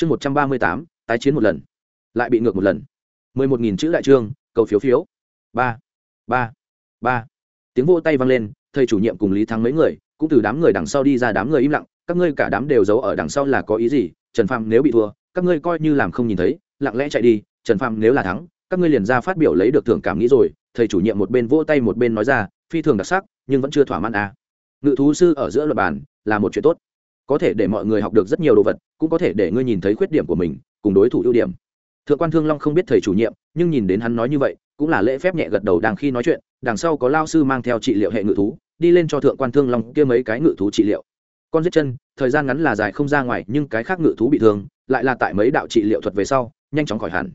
chương một trăm ba mươi tám, tái chiến một lần. Lại bị ngược một lần. mười một nghìn chữ đại trương, cầu phiếu phiếu. Ba ba ba. Tiếng vô tay vang lên, thầy chủ nhiệm cùng lý thắng mấy người, cũng từ đám người đằng sau đi ra đám người im lặng, các ngươi cả đám đều giấu ở đằng sau là có ý gì? Trần phàm nếu bị thua, các ngươi coi như làm không nhìn thấy, lặng lẽ chạy đi. Trần phàm nếu là thắng, các ngươi liền ra phát biểu lấy được thưởng cảm nghĩ rồi. Thầy chủ nhiệm một bên vỗ tay một bên nói ra, phi thường đặc sắc, nhưng vẫn chưa thỏa mãn à. ngự thú sư ở giữa luật bàn, là một chuyện tốt có thể để mọi người học được rất nhiều đồ vật, cũng có thể để ngươi nhìn thấy khuyết điểm của mình, cùng đối thủ ưu điểm. Thượng quan thương long không biết thầy chủ nhiệm, nhưng nhìn đến hắn nói như vậy, cũng là lễ phép nhẹ gật đầu đang khi nói chuyện, đằng sau có lao sư mang theo trị liệu hệ ngự thú, đi lên cho thượng quan thương long kia mấy cái ngự thú trị liệu. Con giết chân, thời gian ngắn là dài không ra ngoài, nhưng cái khác ngự thú bị thương, lại là tại mấy đạo trị liệu thuật về sau, nhanh chóng khỏi hẳn.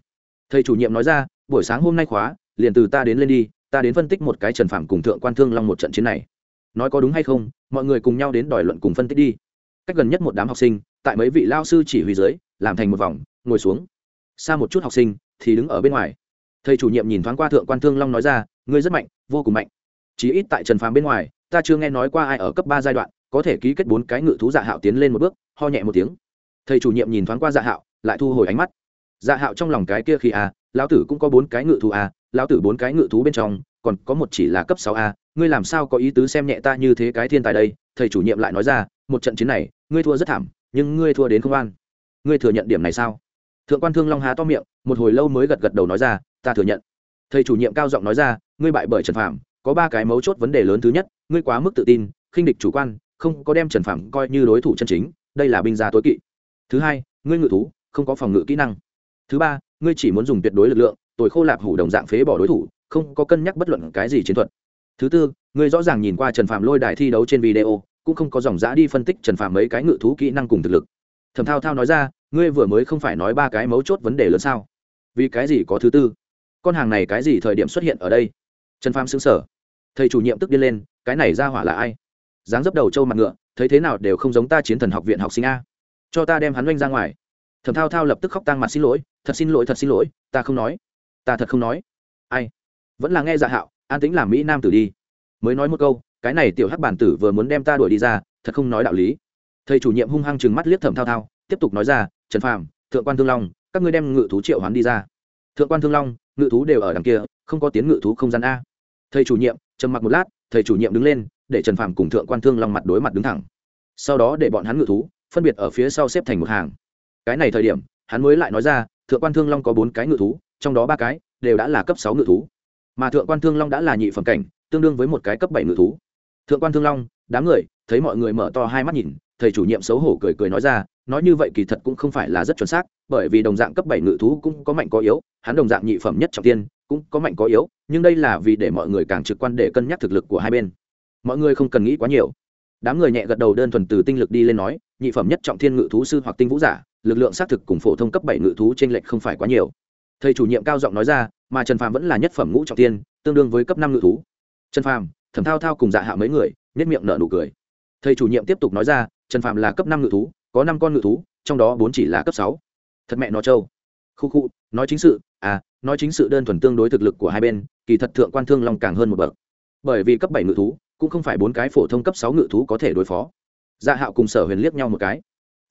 Thầy chủ nhiệm nói ra, buổi sáng hôm nay khóa, liền từ ta đến lên đi, ta đến phân tích một cái trần phản cùng thượng quan thương long một trận chiến này. Nói có đúng hay không, mọi người cùng nhau đến đòi luận cùng phân tích đi cách gần nhất một đám học sinh tại mấy vị lao sư chỉ huy dưới làm thành một vòng ngồi xuống. Xa một chút học sinh thì đứng ở bên ngoài. Thầy chủ nhiệm nhìn thoáng qua thượng quan thương long nói ra ngươi rất mạnh vô cùng mạnh. Chí ít tại trần phàm bên ngoài ta chưa nghe nói qua ai ở cấp ba giai đoạn có thể ký kết bốn cái ngự thú dạ hạo tiến lên một bước ho nhẹ một tiếng. Thầy chủ nhiệm nhìn thoáng qua dạ hạo lại thu hồi ánh mắt. Dạ hạo trong lòng cái kia khi a à, lão tử cũng có bốn cái ngự thú a à, lão tử bốn cái ngự thú bên trong còn có một chỉ là cấp sáu a ngươi làm sao có ý tứ xem nhẹ ta như thế cái thiên tài đây? Thầy chủ nhiệm lại nói ra một trận chiến này, ngươi thua rất thảm, nhưng ngươi thua đến không an. Ngươi thừa nhận điểm này sao? Thượng quan thương long há to miệng, một hồi lâu mới gật gật đầu nói ra, ta thừa nhận. Thầy chủ nhiệm cao giọng nói ra, ngươi bại bởi trần phạm có ba cái mấu chốt vấn đề lớn thứ nhất, ngươi quá mức tự tin, khinh địch chủ quan, không có đem trần phạm coi như đối thủ chân chính, đây là binh gia tối kỵ. Thứ hai, ngươi ngự thú, không có phòng ngự kỹ năng. Thứ ba, ngươi chỉ muốn dùng tuyệt đối lực lượng tội khô lạp hủ đồng dạng phế bỏ đối thủ, không có cân nhắc bất luận cái gì chiến thuật. Thứ tư, ngươi rõ ràng nhìn qua trần phạm lôi đài thi đấu trên video cũng không có dòng giã đi phân tích trần phạm mấy cái ngự thú kỹ năng cùng thực lực. Thẩm thao thao nói ra, ngươi vừa mới không phải nói ba cái mấu chốt vấn đề lớn sao? Vì cái gì có thứ tư? Con hàng này cái gì thời điểm xuất hiện ở đây? Trần phàm xứng sở thầy chủ nhiệm tức điên lên, cái này ra hỏa là ai? Dáng dấp đầu trâu mặt ngựa, thấy thế nào đều không giống ta chiến thần học viện học sinh a. Cho ta đem hắn oanh ra ngoài. Thẩm thao thao lập tức khóc tăng mặt, xin lỗi, thật xin lỗi, thật xin lỗi, ta không nói. Ta thật không nói. Ai? Vẫn là nghe dạ hạo, an tính làm mỹ nam tử đi. Mới nói một câu cái này tiểu hắc bản tử vừa muốn đem ta đuổi đi ra, thật không nói đạo lý. Thầy chủ nhiệm hung hăng chừng mắt liếc thẩm thao thao, tiếp tục nói ra, trần phàm, thượng quan thương long, các ngươi đem ngự thú triệu hoán đi ra. Thượng quan thương long, ngự thú đều ở đằng kia, không có tiếng ngự thú không gian a. Thầy chủ nhiệm trầm mặc một lát, thầy chủ nhiệm đứng lên, để trần phàm cùng thượng quan thương long mặt đối mặt đứng thẳng. Sau đó để bọn hắn ngự thú phân biệt ở phía sau xếp thành một hàng. Cái này thời điểm, hắn mới lại nói ra, thượng quan thương long có bốn cái ngự thú, trong đó ba cái đều đã là cấp sáu ngự thú. Mà thượng quan thương long đã là nhị phẩm cảnh, tương đương với một cái cấp bảy ngự thú thượng quan thương long, đám người, thấy mọi người mở to hai mắt nhìn, thầy chủ nhiệm xấu hổ cười cười nói ra, nói như vậy kỳ thật cũng không phải là rất chuẩn xác, bởi vì đồng dạng cấp bảy ngự thú cũng có mạnh có yếu, hắn đồng dạng nhị phẩm nhất trọng tiên cũng có mạnh có yếu, nhưng đây là vì để mọi người càng trực quan để cân nhắc thực lực của hai bên. Mọi người không cần nghĩ quá nhiều. Đám người nhẹ gật đầu đơn thuần từ tinh lực đi lên nói, nhị phẩm nhất trọng thiên ngự thú sư hoặc tinh vũ giả, lực lượng xác thực cùng phổ thông cấp bảy ngự thú trên lệch không phải quá nhiều. Thầy chủ nhiệm cao giọng nói ra, mà trần phàm vẫn là nhất phẩm ngũ trọng tiên, tương đương với cấp năm ngự thú. Trần phàm thẩm thao thao cùng dạ hạ mấy người nhất miệng nở nụ cười. Thầy chủ nhiệm tiếp tục nói ra, trần phạm là cấp năm ngự thú, có năm con ngự thú, trong đó bốn chỉ là cấp sáu. Thật mẹ nó trâu. Khu khu, nói chính sự à nói chính sự đơn thuần tương đối thực lực của hai bên, kỳ thật thượng quan thương long càng hơn một bậc. Bởi vì cấp bảy ngự thú, cũng không phải bốn cái phổ thông cấp sáu ngự thú có thể đối phó. Dạ hạo cùng sở huyền liếc nhau một cái.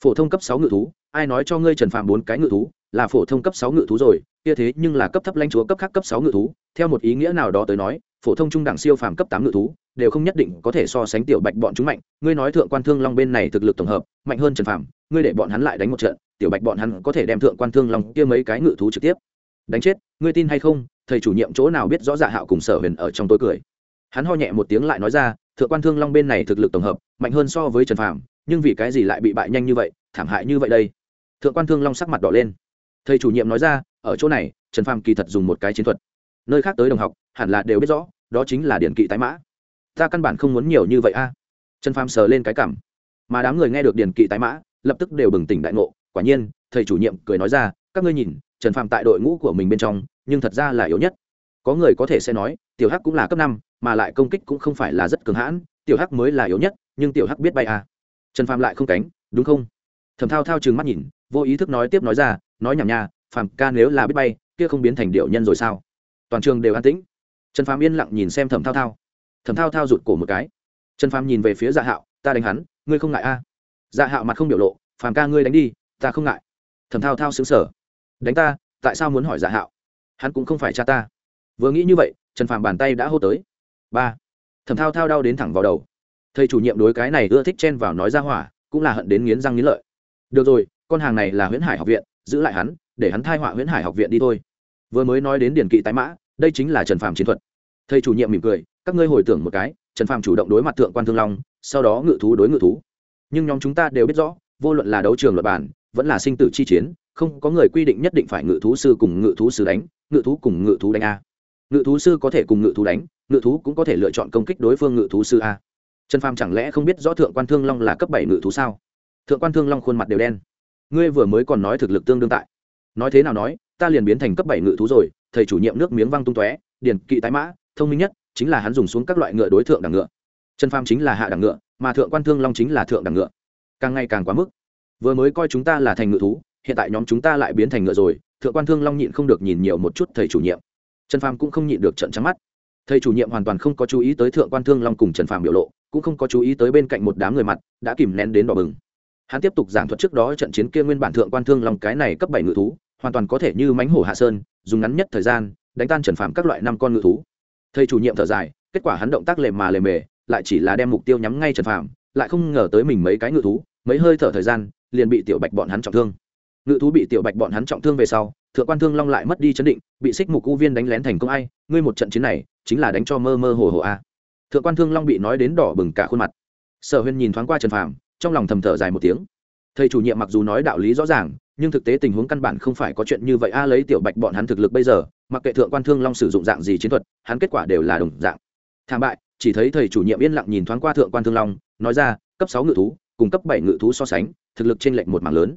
Phổ thông cấp sáu ngự thú, ai nói cho ngươi trần phạm bốn cái ngự thú, là phổ thông cấp sáu ngự thú rồi, kia thế nhưng là cấp thấp lãnh chúa cấp khác cấp sáu ngự thú, theo một ý nghĩa nào đó tới nói phổ thông trung đẳng siêu phàm cấp tám ngự thú đều không nhất định có thể so sánh tiểu bạch bọn chúng mạnh. Ngươi nói thượng quan thương long bên này thực lực tổng hợp mạnh hơn trần phàm, ngươi để bọn hắn lại đánh một trận tiểu bạch bọn hắn có thể đem thượng quan thương long kia mấy cái ngự thú trực tiếp đánh chết. Ngươi tin hay không? Thầy chủ nhiệm chỗ nào biết rõ dạ hạo cùng sở huyền ở trong tối cười. Hắn ho nhẹ một tiếng lại nói ra thượng quan thương long bên này thực lực tổng hợp mạnh hơn so với trần phàm, nhưng vì cái gì lại bị bại nhanh như vậy thảm hại như vậy đây? Thượng quan thương long sắc mặt đỏ lên. Thầy chủ nhiệm nói ra ở chỗ này trần phàm kỳ thật dùng một cái chiến thuật. Nơi khác tới đồng học hẳn là đều biết rõ đó chính là điển kỵ tái mã. Ta căn bản không muốn nhiều như vậy a. Trần phàm sờ lên cái cảm. Mà đám người nghe được điển kỵ tái mã, lập tức đều bừng tỉnh đại ngộ. Quả nhiên, thầy chủ nhiệm cười nói ra, các ngươi nhìn, trần phàm tại đội ngũ của mình bên trong, nhưng thật ra là yếu nhất. Có người có thể sẽ nói, tiểu hắc cũng là cấp năm, mà lại công kích cũng không phải là rất cường hãn, tiểu hắc mới là yếu nhất, nhưng tiểu hắc biết bay à. trần phàm lại không cánh, đúng không? Thầm thao thao chừng mắt nhìn, vô ý thức nói tiếp nói ra, nói nhảm nha, phàm ca nếu là biết bay, kia không biến thành điệu nhân rồi sao? Toàn trường đều an tĩnh trần phàm yên lặng nhìn xem thẩm thao thao. Thẩm thao thao rụt cổ một cái. Trần phàm nhìn về phía dạ hạo, ta đánh hắn, ngươi không ngại a? À? dạ hạo mặt không biểu lộ, phàm ca ngươi đánh đi, ta không ngại. Thẩm thao thao xứng sở đánh ta? Tại sao muốn hỏi dạ hạo? Hắn cũng không phải cha ta. Vừa nghĩ như vậy, trần phàm bàn tay đã hô tới. Ba. Thẩm thao thao đau đến thẳng vào đầu. Thầy chủ nhiệm đối cái này ưa thích chen vào nói ra hỏa, cũng là hận đến nghiến răng nghiến lợi. Được rồi, con hàng này là huyễn hải học viện, giữ lại hắn, để hắn thai họa huyễn hải học viện đi thôi. Vừa mới nói đến điển kỵ tái mã đây chính là trần phàm chiến thuật thầy chủ nhiệm mỉm cười các ngươi hồi tưởng một cái trần phàm chủ động đối mặt thượng quan thương long sau đó ngự thú đối ngự thú nhưng nhóm chúng ta đều biết rõ vô luận là đấu trường luật bản vẫn là sinh tử chi chiến không có người quy định nhất định phải ngự thú sư cùng ngự thú sư đánh ngự thú cùng ngự thú đánh a ngự thú sư có thể cùng ngự thú đánh ngự thú cũng có thể lựa chọn công kích đối phương ngự thú sư a trần phàm chẳng lẽ không biết rõ thượng quan thương long là cấp bảy ngự thú sao thượng quan thương long khuôn mặt đều đen ngươi vừa mới còn nói thực lực tương đương tại nói thế nào nói ta liền biến thành cấp bảy ngự thú rồi thầy chủ nhiệm nước miếng văng tung tóe điền kỵ tái mã, thông minh nhất, chính là hắn dùng xuống các loại ngựa đối tượng đẳng ngựa. Trần phàm chính là hạ đẳng ngựa, mà thượng quan thương long chính là thượng đẳng ngựa. Càng ngày càng quá mức. Vừa mới coi chúng ta là thành ngựa thú, hiện tại nhóm chúng ta lại biến thành ngựa rồi, thượng quan thương long nhịn không được nhìn nhiều một chút thầy chủ nhiệm. Trần phàm cũng không nhịn được trận trắng mắt. Thầy chủ nhiệm hoàn toàn không có chú ý tới thượng quan thương long cùng trần phàm biểu lộ, cũng không có chú ý tới bên cạnh một đám người mặt, đã kìm nén đến đỏ bừng. Hắn tiếp tục giảng thuật trước đó trận chiến kia nguyên bản thượng quan thương long cái này cấp bảy ngự thú, hoàn toàn có thể như mánh hổ hạ sơn dùng ngắn nhất thời gian, đánh tan trần phạm các loại năm con ngự thú. Thầy chủ nhiệm thở dài, kết quả hắn động tác lề mà lề mề, lại chỉ là đem mục tiêu nhắm ngay trần phạm lại không ngờ tới mình mấy cái ngự thú, mấy hơi thở thời gian, liền bị tiểu bạch bọn hắn trọng thương. Ngự thú bị tiểu bạch bọn hắn trọng thương về sau, thượng quan thương long lại mất đi chấn định, bị xích mục u viên đánh lén thành công ai, ngươi một trận chiến này, chính là đánh cho mơ mơ hồ hồ a. Thượng quan thương long bị nói đến đỏ bừng cả khuôn mặt. Sở huyên nhìn thoáng qua trần phàm, trong lòng thầm thở dài một tiếng. Thầy chủ nhiệm mặc dù nói đạo lý rõ ràng nhưng thực tế tình huống căn bản không phải có chuyện như vậy. A, lấy tiểu bạch bọn hắn thực lực bây giờ, mặc kệ thượng quan thương long sử dụng dạng gì chiến thuật, hắn kết quả đều là đồng dạng. Thảm bại, chỉ thấy thầy chủ nhiệm yên lặng nhìn thoáng qua thượng quan thương long, nói ra, cấp sáu ngự thú, cùng cấp bảy ngự thú so sánh, thực lực trên lệnh một mảng lớn.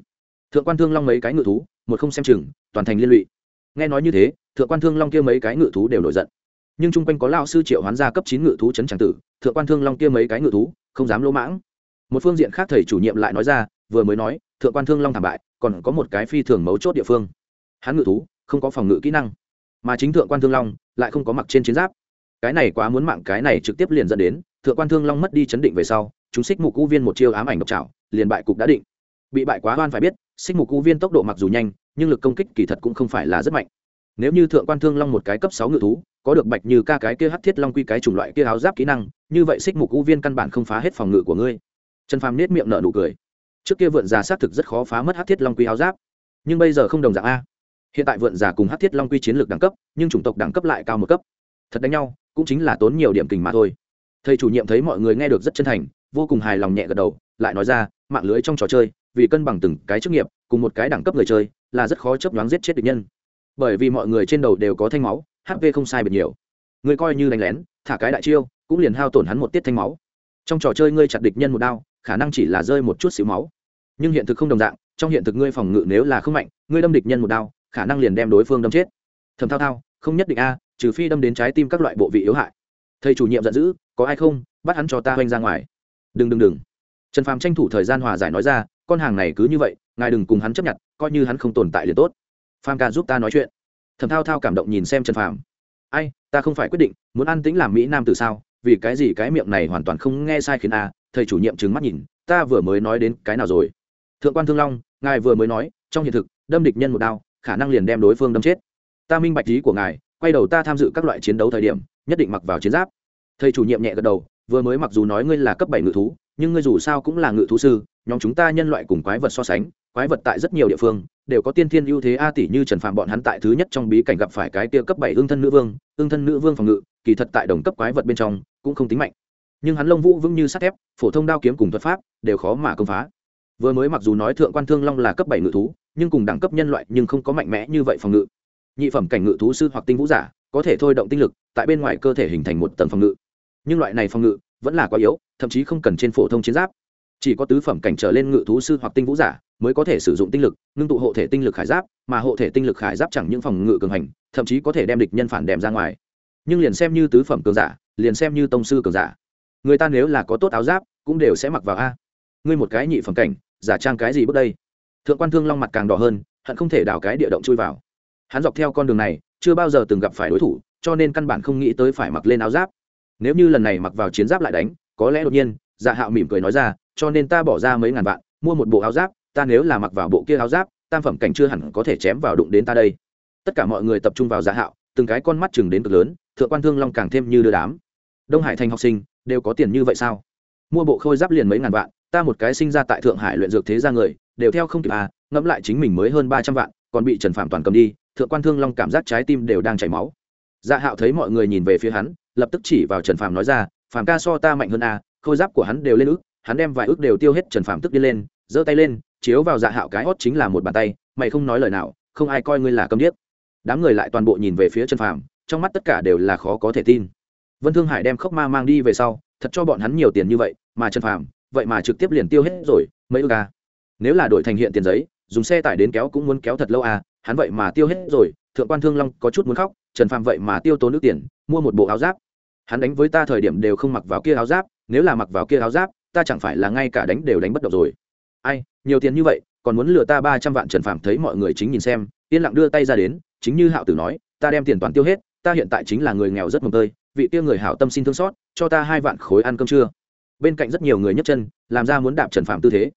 Thượng quan thương long mấy cái ngự thú, một không xem chừng, toàn thành liên lụy. Nghe nói như thế, thượng quan thương long kia mấy cái ngự thú đều nổi giận. Nhưng chung quanh có lao sư triệu hoán ra cấp chín ngự thú trấn tràng tử, thượng quan thương long kia mấy cái ngự thú, không dám lỗ mãng. Một phương diện khác thầy chủ nhiệm lại nói ra, vừa mới nói thượng quan thương long thảm bại, còn có một cái phi thường mấu chốt địa phương. Hắn ngự thú, không có phòng ngự kỹ năng. Mà chính thượng quan thương long lại không có mặc trên chiến giáp. Cái này quá muốn mạng, cái này trực tiếp liền dẫn đến, thượng quan thương long mất đi chấn định về sau, chúng xích mục u viên một chiêu ám ảnh độc trảo, liền bại cục đã định. Bị bại quá oan phải biết xích mục u viên tốc độ mặc dù nhanh, nhưng lực công kích kỳ thật cũng không phải là rất mạnh. Nếu như thượng quan thương long một cái cấp sáu ngự thú, có được bạch như ca cái kia hắc thiết long quy cái chủng loại kia áo giáp kỹ năng, như vậy xích mục u viên căn bản không phá hết phòng ngự của ngươi. Trần phàm nết miệng nở nụ cười trước kia vượn già xác thực rất khó phá mất hát thiết long quy áo giáp, nhưng bây giờ không đồng dạng a. Hiện tại vượn già cùng hát thiết long quy chiến lược đẳng cấp, nhưng chủng tộc đẳng cấp lại cao một cấp. Thật đánh nhau, cũng chính là tốn nhiều điểm kình mà thôi. Thầy chủ nhiệm thấy mọi người nghe được rất chân thành, vô cùng hài lòng nhẹ gật đầu, lại nói ra, mạng lưới trong trò chơi, vì cân bằng từng cái chức nghiệp, cùng một cái đẳng cấp người chơi, là rất khó chấp nhoáng giết chết địch nhân. Bởi vì mọi người trên đầu đều có thanh máu hp không sai biệt nhiều. Người coi như đánh lén, thả cái đại chiêu, cũng liền hao tổn hắn một tiết thanh máu. Trong trò chơi ngươi chặt địch nhân một đao khả năng chỉ là rơi một chút xíu máu. Nhưng hiện thực không đồng dạng, trong hiện thực ngươi phòng ngự nếu là không mạnh, ngươi đâm địch nhân một đao, khả năng liền đem đối phương đâm chết. Thầm thao thao, không nhất định a, trừ phi đâm đến trái tim các loại bộ vị yếu hại. Thầy chủ nhiệm giận dữ, có ai không, bắt hắn cho ta oanh ra ngoài. Đừng đừng đừng. Trần phàm tranh thủ thời gian hòa giải nói ra, con hàng này cứ như vậy, ngài đừng cùng hắn chấp nhận, coi như hắn không tồn tại liền tốt. Phàm ca giúp ta nói chuyện. Thầm thao thao cảm động nhìn xem trần phàm. Ai, ta không phải quyết định, muốn ăn tính làm mỹ nam từ sao, vì cái gì cái miệng này hoàn toàn không nghe sai khiến a thầy chủ nhiệm trừng mắt nhìn, ta vừa mới nói đến cái nào rồi? Thượng quan thương long, ngài vừa mới nói, trong hiện thực, đâm địch nhân một đao, khả năng liền đem đối phương đâm chết. Ta minh bạch ý của ngài, quay đầu ta tham dự các loại chiến đấu thời điểm, nhất định mặc vào chiến giáp. Thầy chủ nhiệm nhẹ gật đầu, vừa mới mặc dù nói ngươi là cấp bảy ngự thú, nhưng ngươi dù sao cũng là ngự thú sư, nhóm chúng ta nhân loại cùng quái vật so sánh, quái vật tại rất nhiều địa phương, đều có tiên thiên ưu thế a tỷ như trần phạm bọn hắn tại thứ nhất trong bí cảnh gặp phải cái kia cấp bảy ương thân nữ vương, ương thân nữ vương phòng ngự, kỳ thật tại đồng cấp quái vật bên trong, cũng không tính mạnh nhưng hắn lông vũ vững như sắt thép, phổ thông đao kiếm cùng thuật pháp đều khó mà công phá. Vừa mới mặc dù nói thượng quan thương long là cấp bảy ngự thú, nhưng cùng đẳng cấp nhân loại nhưng không có mạnh mẽ như vậy phòng ngự. Nhị phẩm cảnh ngự thú sư hoặc tinh vũ giả có thể thôi động tinh lực, tại bên ngoài cơ thể hình thành một tầng phòng ngự. Nhưng loại này phòng ngự vẫn là quá yếu, thậm chí không cần trên phổ thông chiến giáp. Chỉ có tứ phẩm cảnh trở lên ngự thú sư hoặc tinh vũ giả mới có thể sử dụng tinh lực, ngưng tụ hộ thể tinh lực khải giáp, mà hộ thể tinh lực khải giáp chẳng những phòng ngự cường hành, thậm chí có thể đem địch nhân phản đèm ra ngoài. Nhưng liền xem như tứ phẩm cường giả, liền xem như tông sư cường giả người ta nếu là có tốt áo giáp, cũng đều sẽ mặc vào a. Ngươi một cái nhị phẩm cảnh, giả trang cái gì bước đây? Thượng quan thương long mặt càng đỏ hơn, hận không thể đào cái địa động chui vào. Hắn dọc theo con đường này, chưa bao giờ từng gặp phải đối thủ, cho nên căn bản không nghĩ tới phải mặc lên áo giáp. Nếu như lần này mặc vào chiến giáp lại đánh, có lẽ đột nhiên dạ hạo mỉm cười nói ra, cho nên ta bỏ ra mấy ngàn vạn, mua một bộ áo giáp, ta nếu là mặc vào bộ kia áo giáp, tam phẩm cảnh chưa hẳn có thể chém vào đụng đến ta đây. Tất cả mọi người tập trung vào dạ hạo, từng cái con mắt chừng đến cực lớn, thượng quan thương long càng thêm như đưa đám. Đông hải thành học sinh đều có tiền như vậy sao? Mua bộ khôi giáp liền mấy ngàn vạn, ta một cái sinh ra tại thượng hải luyện dược thế ra người, đều theo không kịp à ngẫm lại chính mình mới hơn ba trăm vạn, còn bị trần phạm toàn cầm đi, thượng quan thương long cảm giác trái tim đều đang chảy máu. Dạ hạo thấy mọi người nhìn về phía hắn, lập tức chỉ vào trần phạm nói ra phạm ca so ta mạnh hơn à khôi giáp của hắn đều lên ức hắn đem vài ức đều tiêu hết. Trần phạm tức đi lên, giơ tay lên, chiếu vào dạ hạo cái hót chính là một bàn tay, mày không nói lời nào, không ai coi ngươi là câm điếc. Đám người lại toàn bộ nhìn về phía trần phạm trong mắt tất cả đều là khó có thể tin vân thương hải đem khốc ma mang đi về sau, thật cho bọn hắn nhiều tiền như vậy, mà trần phạm vậy mà trực tiếp liền tiêu hết rồi, mấy ức à. nếu là đổi thành hiện tiền giấy, dùng xe tải đến kéo cũng muốn kéo thật lâu à hắn vậy mà tiêu hết rồi, thượng quan thương long có chút muốn khóc, trần phạm vậy mà tiêu tốn nước tiền, mua một bộ áo giáp. Hắn đánh với ta thời điểm đều không mặc vào kia áo giáp, nếu là mặc vào kia áo giáp, ta chẳng phải là ngay cả đánh đều đánh bất động rồi. Ai, nhiều tiền như vậy, còn muốn lừa ta ba trăm vạn trần phạm thấy mọi người chính nhìn xem, yên lặng đưa tay ra đến, chính như hạo tử nói, ta đem tiền toàn tiêu hết, ta hiện tại chính là người nghèo rất mồm tơi vị kia người hảo tâm xin thương xót, cho ta hai vạn khối ăn cơm trưa. Bên cạnh rất nhiều người nhấc chân, làm ra muốn đạp trần phạm tư thế.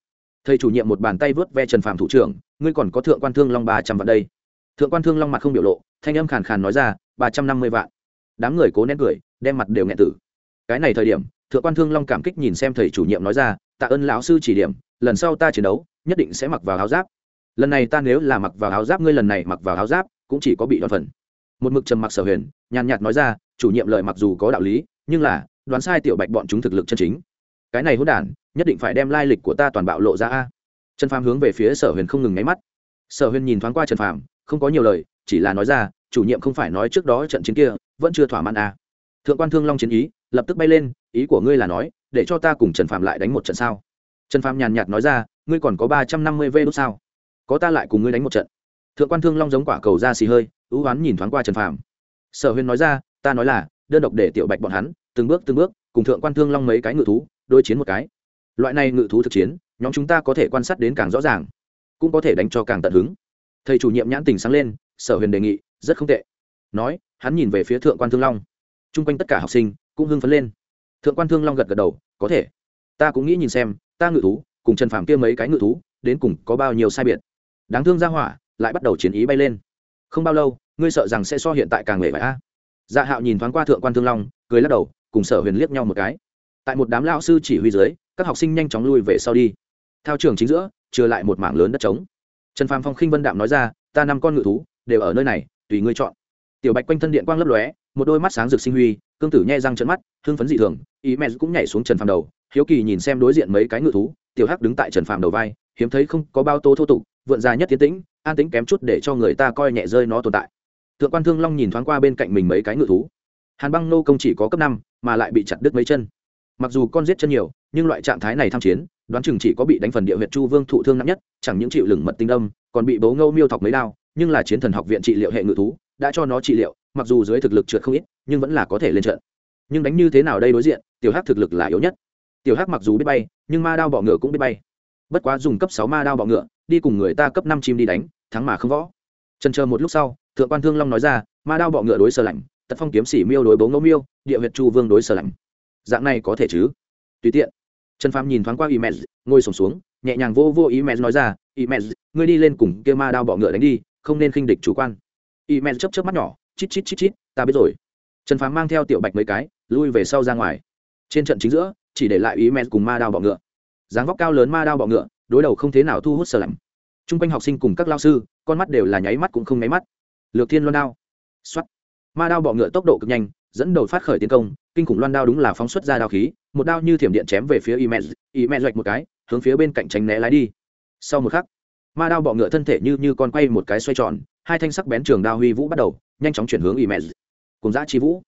Thầy chủ nhiệm một bàn tay vớt ve trần phạm thủ trưởng, ngươi còn có thượng quan thương long ba trăm vạn đây. Thượng quan thương long mặt không biểu lộ, thanh âm khàn khàn nói ra, ba trăm năm mươi vạn. Đám người cố nén cười, đem mặt đều nghẹn tử. Cái này thời điểm, thượng quan thương long cảm kích nhìn xem thầy chủ nhiệm nói ra, tạ ơn lão sư chỉ điểm, lần sau ta chiến đấu, nhất định sẽ mặc vào áo giáp. Lần này ta nếu là mặc vào áo giáp, ngươi lần này mặc vào áo giáp, cũng chỉ có bị đoán phần. Một mực trầm mặc sở huyền, nhàn nhạt nói ra chủ nhiệm lời mặc dù có đạo lý, nhưng là, đoán sai tiểu bạch bọn chúng thực lực chân chính. Cái này hỗn đản, nhất định phải đem lai lịch của ta toàn bạo lộ ra a. Trần phàm hướng về phía sở huyền không ngừng nháy mắt. Sở huyền nhìn thoáng qua trần phàm, không có nhiều lời, chỉ là nói ra, chủ nhiệm không phải nói trước đó trận chiến kia, vẫn chưa thỏa mãn a. Thượng quan thương long chiến ý, lập tức bay lên, ý của ngươi là nói, để cho ta cùng trần phàm lại đánh một trận sao? Trần phàm nhàn nhạt nói ra, ngươi còn có ba trăm năm mươi vê đốt sao? Có ta lại cùng ngươi đánh một trận. Thượng quan thương long giống quả cầu ra xì hơi, ưu oán nhìn thoáng qua trần phàm. Sở huyền nói ra ta nói là, đơn độc để tiểu bạch bọn hắn, từng bước từng bước, cùng thượng quan thương long mấy cái ngự thú đôi chiến một cái. Loại này ngự thú thực chiến, nhóm chúng ta có thể quan sát đến càng rõ ràng, cũng có thể đánh cho càng tận hứng. Thầy chủ nhiệm nhãn tình sáng lên, sở huyền đề nghị, rất không tệ. Nói, hắn nhìn về phía thượng quan thương long. T r u n g quanh tất cả học sinh, cũng hưng phấn lên. Thượng quan thương long gật gật đầu, có thể. Ta cũng nghĩ nhìn xem, ta ngự thú, cùng trần phàm kia mấy cái ngự thú, đến cùng có bao nhiêu sai biệt. Đáng thương ra hỏa, lại bắt đầu chiến ý bay lên. Không bao lâu, ngươi sợ rằng sẽ so hiện tại càng nghề vải a dạ hạo nhìn thoáng qua thượng quan thương long, cười lắc đầu, cùng sở huyền liếc nhau một cái. Tại một đám lao sư chỉ huy dưới, các học sinh nhanh chóng lui về sau đi. Theo trường chính giữa, trừ lại một mảng lớn đất trống. Trần phàm phong khinh vân đạm nói ra, ta năm con ngự thú, đều ở nơi này, tùy ngươi chọn. Tiểu bạch quanh thân điện quang lấp lóe, một đôi mắt sáng rực sinh huy, cương tử nhai răng trận mắt, hưng phấn dị thường, ý mẹ cũng nhảy xuống trần phàm đầu, hiếu kỳ nhìn xem đối diện mấy cái ngự thú, tiểu hắc đứng tại trần phàm đầu vai, hiếm thấy không có bao tô thô tục, vượn ra nhất tiến tĩnh, an tĩnh kém chút để cho người ta coi nhẹ rơi nó tồn tại thượng quan thương long nhìn thoáng qua bên cạnh mình mấy cái ngự thú. Hàn băng nô công chỉ có cấp năm, mà lại bị chặt đứt mấy chân. Mặc dù con giết chân nhiều, nhưng loại trạng thái này tham chiến, đoán chừng chỉ có bị đánh phần địa huyệt chu vương thụ thương nặng nhất, chẳng những chịu lửng mật tinh âm, còn bị bố ngâu miêu thọc mấy đao, nhưng là chiến thần học viện trị liệu hệ ngự thú, đã cho nó trị liệu, mặc dù dưới thực lực trượt không ít, nhưng vẫn là có thể lên trận. Nhưng đánh như thế nào đây đối diện, tiểu hắc thực lực là yếu nhất. Tiểu hắc mặc dù biết bay, nhưng ma đao bọ ngựa cũng biết bay. Bất quá dùng cấp sáu ma đao bọ ngựa, đi cùng người ta cấp năm chim đi đánh, thắng mà không võ. Trần chờ một lúc sau thượng quan thương long nói ra, ma đao bọ ngựa đối sơ lạnh, tật phong kiếm sĩ miêu đối bố ngẫu miêu, địa huyệt chu vương đối sơ lạnh. Dạng này có thể chứ? Tùy tiện. Trần phàm nhìn thoáng qua y ngồi sổm xuống, nhẹ nhàng vô vô y nói ra, y ngươi đi lên cùng kia ma đao bọ ngựa đánh đi, không nên khinh địch chủ quan. Y chấp chấp mắt nhỏ, chít chít chít chít, ta biết rồi. Trần phàm mang theo tiểu bạch mấy cái, lui về sau ra ngoài. Trên trận chính giữa, chỉ để lại y cùng ma đao bọ ngựa. Dáng vóc cao lớn ma đao bọ ngựa, đối đầu không thế nào thu hút sơ lạnh. Chung quanh học sinh cùng các lao sư, con mắt đều là nháy mắt cũng không nháy mắt lược thiên loan đao. X o á t ma đao bọ ngựa tốc độ cực nhanh, dẫn đầu phát khởi tiến công, kinh khủng loan đao đúng là phóng xuất ra đao khí, một đao như thiểm điện chém về phía y mẹ y mẹ một cái, hướng phía bên cạnh tránh né lái đi. Sau một khắc, ma đao bọ ngựa thân thể như như con quay một cái xoay tròn, hai thanh sắc bén trường đao huy vũ bắt đầu, nhanh chóng chuyển hướng y mẹ cùng giã chi vũ.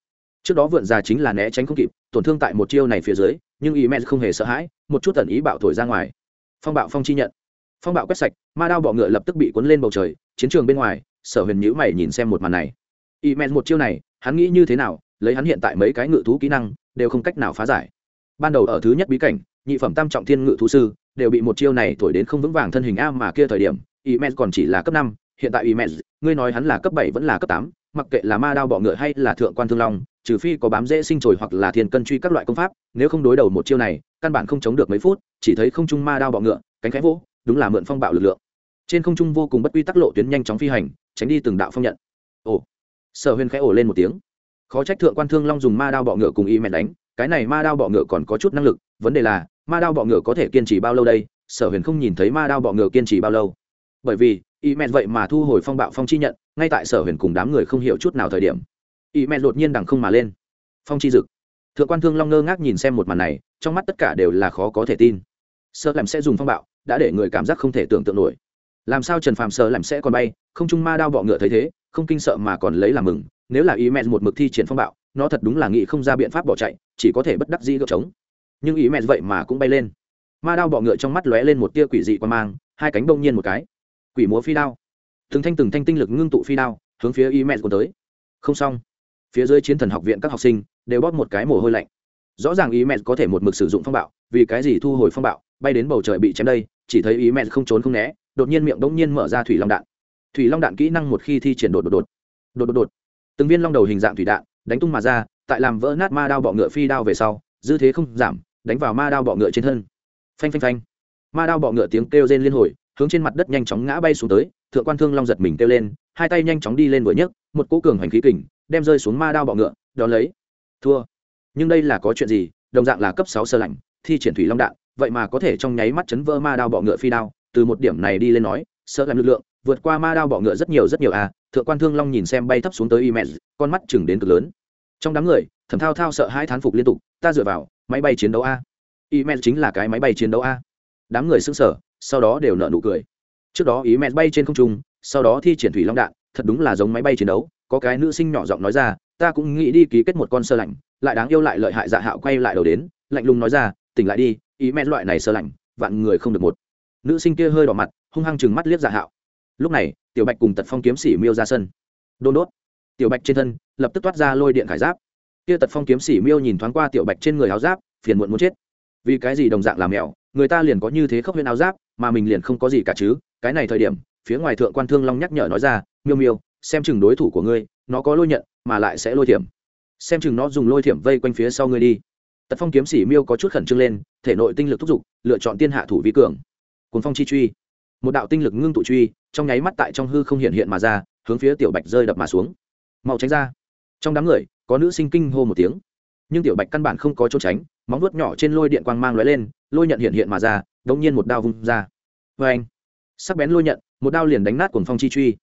Trước đó vượn già chính là né tránh không kịp, tổn thương tại một chiêu này phía dưới, nhưng y mẹ không hề sợ hãi, một chút tần ý bạo thổi ra ngoài. Phong bạo phong chi nhận. Phong bạo quét sạch, ma đao bọ ngựa lập tức bị cuốn lên bầu trời, chiến trường bên ngoài sở huyền nhữ mày nhìn xem một màn này. Y men một chiêu này hắn nghĩ như thế nào lấy hắn hiện tại mấy cái ngự thú kỹ năng đều không cách nào phá giải. Ban đầu ở thứ nhất bí cảnh nhị phẩm tam trọng thiên ngự thú sư đều bị một chiêu này thổi đến không vững vàng thân hình a mà kia thời điểm y men còn chỉ là cấp năm hiện tại y men, ngươi nói hắn là cấp bảy vẫn là cấp tám mặc kệ là ma đao bọ ngựa hay là thượng quan thương long trừ phi có bám dễ sinh trồi hoặc là thiên cân truy các loại công pháp nếu không đối đầu một chiêu này căn bản không chống được mấy phút chỉ thấy không trung ma đao bọ ngựa cánh khẽ vỗ đúng là mượn phong bạo lực lượng. Trên không trung vô cùng bất quy tắc lộ tuyến nhanh chóng phi hành tránh đi từng đạo phong nhận. Ồ. Sở huyền khẽ ồ lên một tiếng. Khó trách thượng quan thương long dùng ma đao bọ ngựa cùng y mẹn đánh, cái này ma đao bọ ngựa còn có chút năng lực, vấn đề là, ma đao bọ ngựa có thể kiên trì bao lâu đây? Sở huyền không nhìn thấy ma đao bọ ngựa kiên trì bao lâu. Bởi vì, y mẹn vậy mà thu hồi phong bạo phong chi nhận, ngay tại sở huyền cùng đám người không hiểu chút nào thời điểm, y mẹn đột nhiên đằng không mà lên. Phong chi dực. Thượng quan thương long ngơ ngác nhìn xem một màn này, trong mắt tất cả đều là khó có thể tin. Sợ làm sẽ dùng phong bạo, đã để người cảm giác không thể tưởng tượng nổi làm sao trần phàm sợ làm sẽ còn bay, không trung ma đao bọ ngựa thấy thế, không kinh sợ mà còn lấy làm mừng, nếu là ý mẹ một mực thi triển phong bạo, nó thật đúng là nghĩ không ra biện pháp bỏ chạy, chỉ có thể bất đắc dĩ gợp trống. Nhưng ý mẹ vậy mà cũng bay lên. Ma đao bọ ngựa trong mắt lóe lên một tia quỷ dị quan mang, hai cánh bông nhiên một cái. Quỷ múa phi đao. Từng thanh từng thanh tinh lực ngưng tụ phi đao, hướng phía ý mẹ của tới. Không xong. Phía dưới chiến thần học viện các học sinh đều bóp một cái mồ hôi lạnh. Rõ ràng ý mẹ có thể một mực sử dụng phong bạo, vì cái gì thu hồi phong bạo, bay đến bầu trời bị chém đây chỉ thấy ý mẹ không trốn không né, đột nhiên miệng bỗng nhiên mở ra thủy long đạn. Thủy long đạn kỹ năng một khi thi triển đột đột đột. Đột đột đột. Từng viên long đầu hình dạng thủy đạn đánh tung mà ra, tại làm vỡ nát ma đao bọ ngựa phi đao về sau, dư thế không giảm, đánh vào ma đao bọ ngựa trên thân. Phanh phanh phanh. Ma đao bọ ngựa tiếng kêu rên liên hồi, hướng trên mặt đất nhanh chóng ngã bay xuống tới, thượng quan thương long giật mình kêu lên, hai tay nhanh chóng đi lên vừa nhấc, một cỗ cường hành khí kình, đem rơi xuống ma đao bọ ngựa, đón lấy. Thua. Nhưng đây là có chuyện gì? Đồng dạng là cấp sáu sơ lạnh, thi triển thủy long đạn vậy mà có thể trong nháy mắt chấn vỡ ma đao bọ ngựa phi đao, từ một điểm này đi lên nói, sợ làm lực lượng, vượt qua ma đao bọ ngựa rất nhiều rất nhiều à thượng quan thương long nhìn xem bay thấp xuống tới y mẹ con mắt chừng đến cực lớn. Trong đám người, thẩm thao thao sợ hai thán phục liên tục, ta dựa vào, máy bay chiến đấu a. Y mẹ chính là cái máy bay chiến đấu a. Đám người sững sờ, sau đó đều nợ nụ cười. Trước đó y mẹ bay trên không trung, sau đó thi triển thủy long đạn, thật đúng là giống máy bay chiến đấu, có cái nữ sinh nhỏ giọng nói ra, ta cũng nghĩ đi ký kết một con sơ lạnh, lại đáng yêu lại lợi hại dạ hạo quay lại đầu đến. Lạnh lùng nói ra, tỉnh lại đi ý mẹ loại này sơ lạnh, vạn người không được một. Nữ sinh kia hơi đỏ mặt, hung hăng chừng mắt liếc dạ hạo. Lúc này, tiểu bạch cùng tật phong kiếm sĩ miêu ra sân. Đôn đốt. Tiểu bạch trên thân, lập tức toát ra lôi điện khải giáp. Kia tật phong kiếm sĩ miêu nhìn thoáng qua tiểu bạch trên người áo giáp, phiền muộn muốn chết. Vì cái gì đồng dạng làm mẹo người ta liền có như thế khốc huyễn áo giáp, mà mình liền không có gì cả chứ. Cái này thời điểm, phía ngoài thượng quan thương long nhắc nhở nói ra, miêu miêu, xem chừng đối thủ của ngươi, nó có lôi nhận, mà lại sẽ lôi thiểm. Xem chừng nó dùng lôi thiểm vây quanh phía sau ngươi đi tật phong kiếm sĩ miêu có chút khẩn trương lên, thể nội tinh lực thúc giục, lựa chọn tiên hạ thủ vi cường. Cuốn phong chi truy. Một đạo tinh lực ngưng tụ truy, trong nháy mắt tại trong hư không hiện hiện mà ra, hướng phía tiểu bạch rơi đập mà xuống. Mau tránh ra. Trong đám người, có nữ sinh kinh hô một tiếng. Nhưng tiểu bạch căn bản không có chỗ tránh, móng vuốt nhỏ trên lôi điện quang mang lóe lên, lôi nhận hiện hiện mà ra đống nhiên một đao vung ra. Vê anh sắc bén lôi nhận, một đao liền đánh nát cuồng phong chi truy.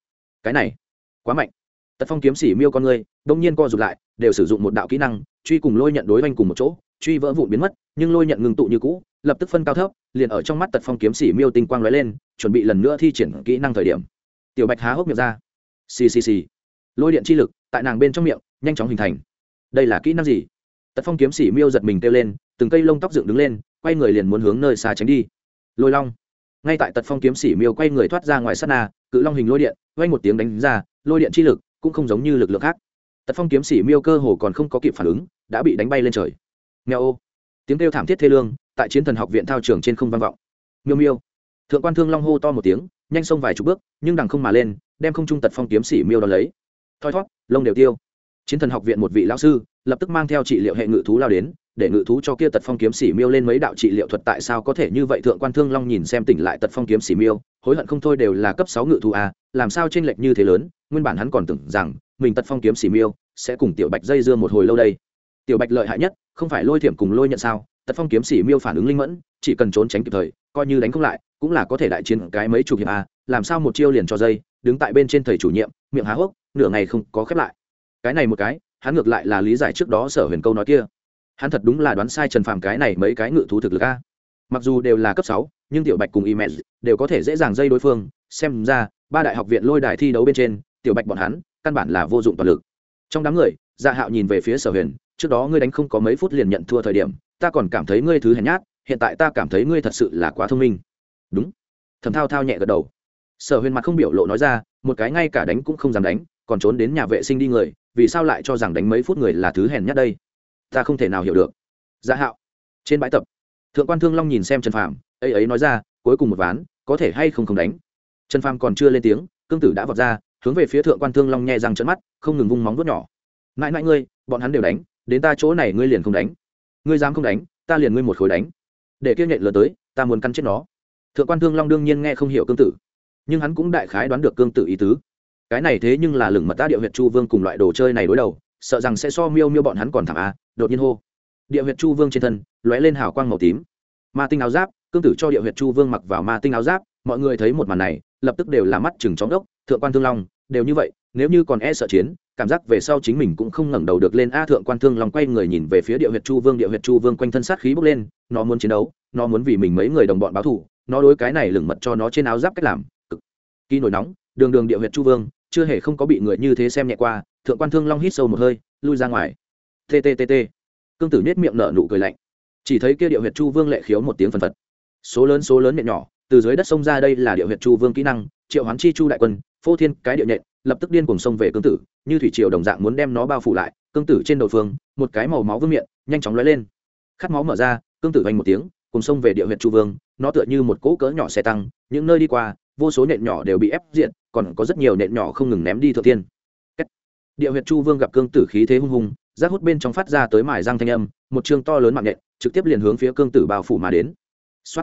Cái này, quá mạnh. Tật phong kiếm sĩ miêu con người đống nhiên co rụt lại, đều sử dụng một đạo kỹ năng, truy cùng lôi nhận đối oanh cùng một chỗ truy vỡ vụn biến mất, nhưng lôi nhận ngừng tụ như cũ, lập tức phân cao thấp, liền ở trong mắt tật phong kiếm sĩ miêu tinh quang lóe lên, chuẩn bị lần nữa thi triển kỹ năng thời điểm. Tiểu bạch há hốc miệng ra. Xì xì xì. Lôi điện chi lực tại nàng bên trong miệng, nhanh chóng hình thành. Đây là kỹ năng gì? Tật phong kiếm sĩ miêu giật mình kêu lên, từng cây lông tóc dựng đứng lên, quay người liền muốn hướng nơi xa tránh đi. Lôi long. Ngay tại tật phong kiếm sĩ miêu quay người thoát ra ngoài sát na, cự long hình lôi điện quay một tiếng đánh ra, lôi điện chi lực cũng không giống như lực lượng khác. Tật phong kiếm sĩ miêu cơ hồ còn không có kịp phản ứng, đã bị đánh bay lên trời nghèo ô. Tiếng kêu thảm thiết thê lương, tại chiến thần học viện thao trường trên không vang vọng. Miêu miêu. Thượng quan thương long hô to một tiếng, nhanh xông vài chục bước, nhưng đằng không mà lên, đem không trung tật phong kiếm sĩ miêu đón lấy. Thoi thót lông đều tiêu. Chiến thần học viện một vị lão sư, lập tức mang theo trị liệu hệ ngự thú lao đến, để ngự thú cho kia tật phong kiếm sĩ miêu lên mấy đạo trị liệu thuật tại sao có thể như vậy. Thượng quan thương long nhìn xem tỉnh lại tật phong kiếm sĩ miêu, hối hận không thôi đều là cấp sáu ngự thú a làm sao trên lệch như thế lớn, nguyên bản hắn còn tưởng rằng mình tật phong kiếm sĩ miêu sẽ cùng tiểu bạch dây dưa một hồi lâu đây tiểu bạch lợi hại nhất, không phải lôi thiểm cùng lôi nhận sao? Tật phong kiếm sĩ miêu phản ứng linh mẫn, chỉ cần trốn tránh kịp thời, coi như đánh không lại, cũng là có thể đại chiến cái mấy chục hiệp a làm sao một chiêu liền cho dây, đứng tại bên trên thầy chủ nhiệm, miệng há hốc, nửa ngày không có khép lại. Cái này một cái, hắn ngược lại là lý giải trước đó sở huyền câu nói kia. Hắn thật đúng là đoán sai trần phàm cái này mấy cái ngự thú thực lực a. Mặc dù đều là cấp sáu, nhưng tiểu bạch cùng y mẹ đều có thể dễ dàng dây đối phương. Xem ra, ba đại học viện lôi đài thi đấu bên trên, tiểu bạch bọn hắn, căn bản là vô dụng toàn lực. Trong đám người dạ hạo nhìn về phía sở huyền trước đó ngươi đánh không có mấy phút liền nhận thua thời điểm, ta còn cảm thấy ngươi thứ hèn nhát, hiện tại ta cảm thấy ngươi thật sự là quá thông minh. Đúng. Thầm thao thao nhẹ gật đầu. Sở huyền mặt không biểu lộ nói ra, một cái ngay cả đánh cũng không dám đánh, còn trốn đến nhà vệ sinh đi người, vì sao lại cho rằng đánh mấy phút người là thứ hèn nhát đây? Ta không thể nào hiểu được. Dạ hạo. Trên bãi tập, thượng quan thương long nhìn xem trần phàm, ấy ấy nói ra, cuối cùng một ván, có thể hay không không đánh? Trần phàm còn chưa lên tiếng, cương tử đã vọt ra, hướng về phía thượng quan thương long nhẹ răng trận mắt, không ngừng vung móng vuốt nhỏ. Mãi mãi ngươi, bọn hắn đều đánh đến ta chỗ này ngươi liền không đánh. Ngươi dám không đánh, ta liền ngươi một khối đánh. Để kia nhện lừa tới, ta muốn căn chết nó. Thượng quan thương long đương nhiên nghe không hiểu cương tử. Nhưng hắn cũng đại khái đoán được cương tử ý tứ. Cái này thế nhưng là lửng mật ta địa huyệt chu vương cùng loại đồ chơi này đối đầu, sợ rằng sẽ so miêu miêu bọn hắn còn thảm a, đột nhiên hô. Địa huyệt chu vương trên thân, lóe lên hào quang màu tím. Ma tinh áo giáp, cương tử cho địa huyệt chu vương mặc vào ma tinh áo giáp, mọi người thấy một màn này, lập tức đều là mắt chừng chóng đốc thượng quan thương long, đều như vậy, nếu như còn e sợ chiến cảm giác về sau chính mình cũng không ngẩng đầu được lên a thượng quan thương long quay người nhìn về phía địa huyệt chu vương. Địa huyệt chu vương quanh thân sát khí bốc lên, nó muốn chiến đấu, nó muốn vì mình mấy người đồng bọn báo thù, nó đối cái này lửng mật cho nó trên áo giáp cách làm, cực kỳ nổi nóng. Đường đường địa huyệt chu vương, chưa hề không có bị người như thế xem nhẹ qua, thượng quan thương long hít sâu một hơi, lui ra ngoài. Tttt cương tử nết miệng nở nụ cười lạnh. Chỉ thấy kia địa huyệt chu vương lệ khiếu một tiếng phần phật. Số lớn số lớn miệng nhỏ, từ dưới đất sông ra đây là địa huyệt chu vương kỹ năng, triệu hoán chi chu đại quân phô thiên cái địa nhện, lập tức điên cùng xông về cương tử, như thủy triều đồng dạng muốn đem nó bao phủ lại, cương tử trên đầu phương, một cái màu máu vương miệng, nhanh chóng lóe lên. Khát máu mở ra, cương tử vành một tiếng cùng xông về địa huyệt chu vương, nó tựa như một cỗ cỡ nhỏ xe tăng, những nơi đi qua, vô số nện nhỏ đều bị ép diện, còn có rất nhiều nện nhỏ không ngừng ném đi thượng tiên địa huyệt chu vương gặp cương tử khí thế hung hùng, rác hút bên trong phát ra tới mài răng thanh âm, một chương to lớn mạng nện trực tiếp liền hướng phía cương tử bao phủ mà đến. Xuất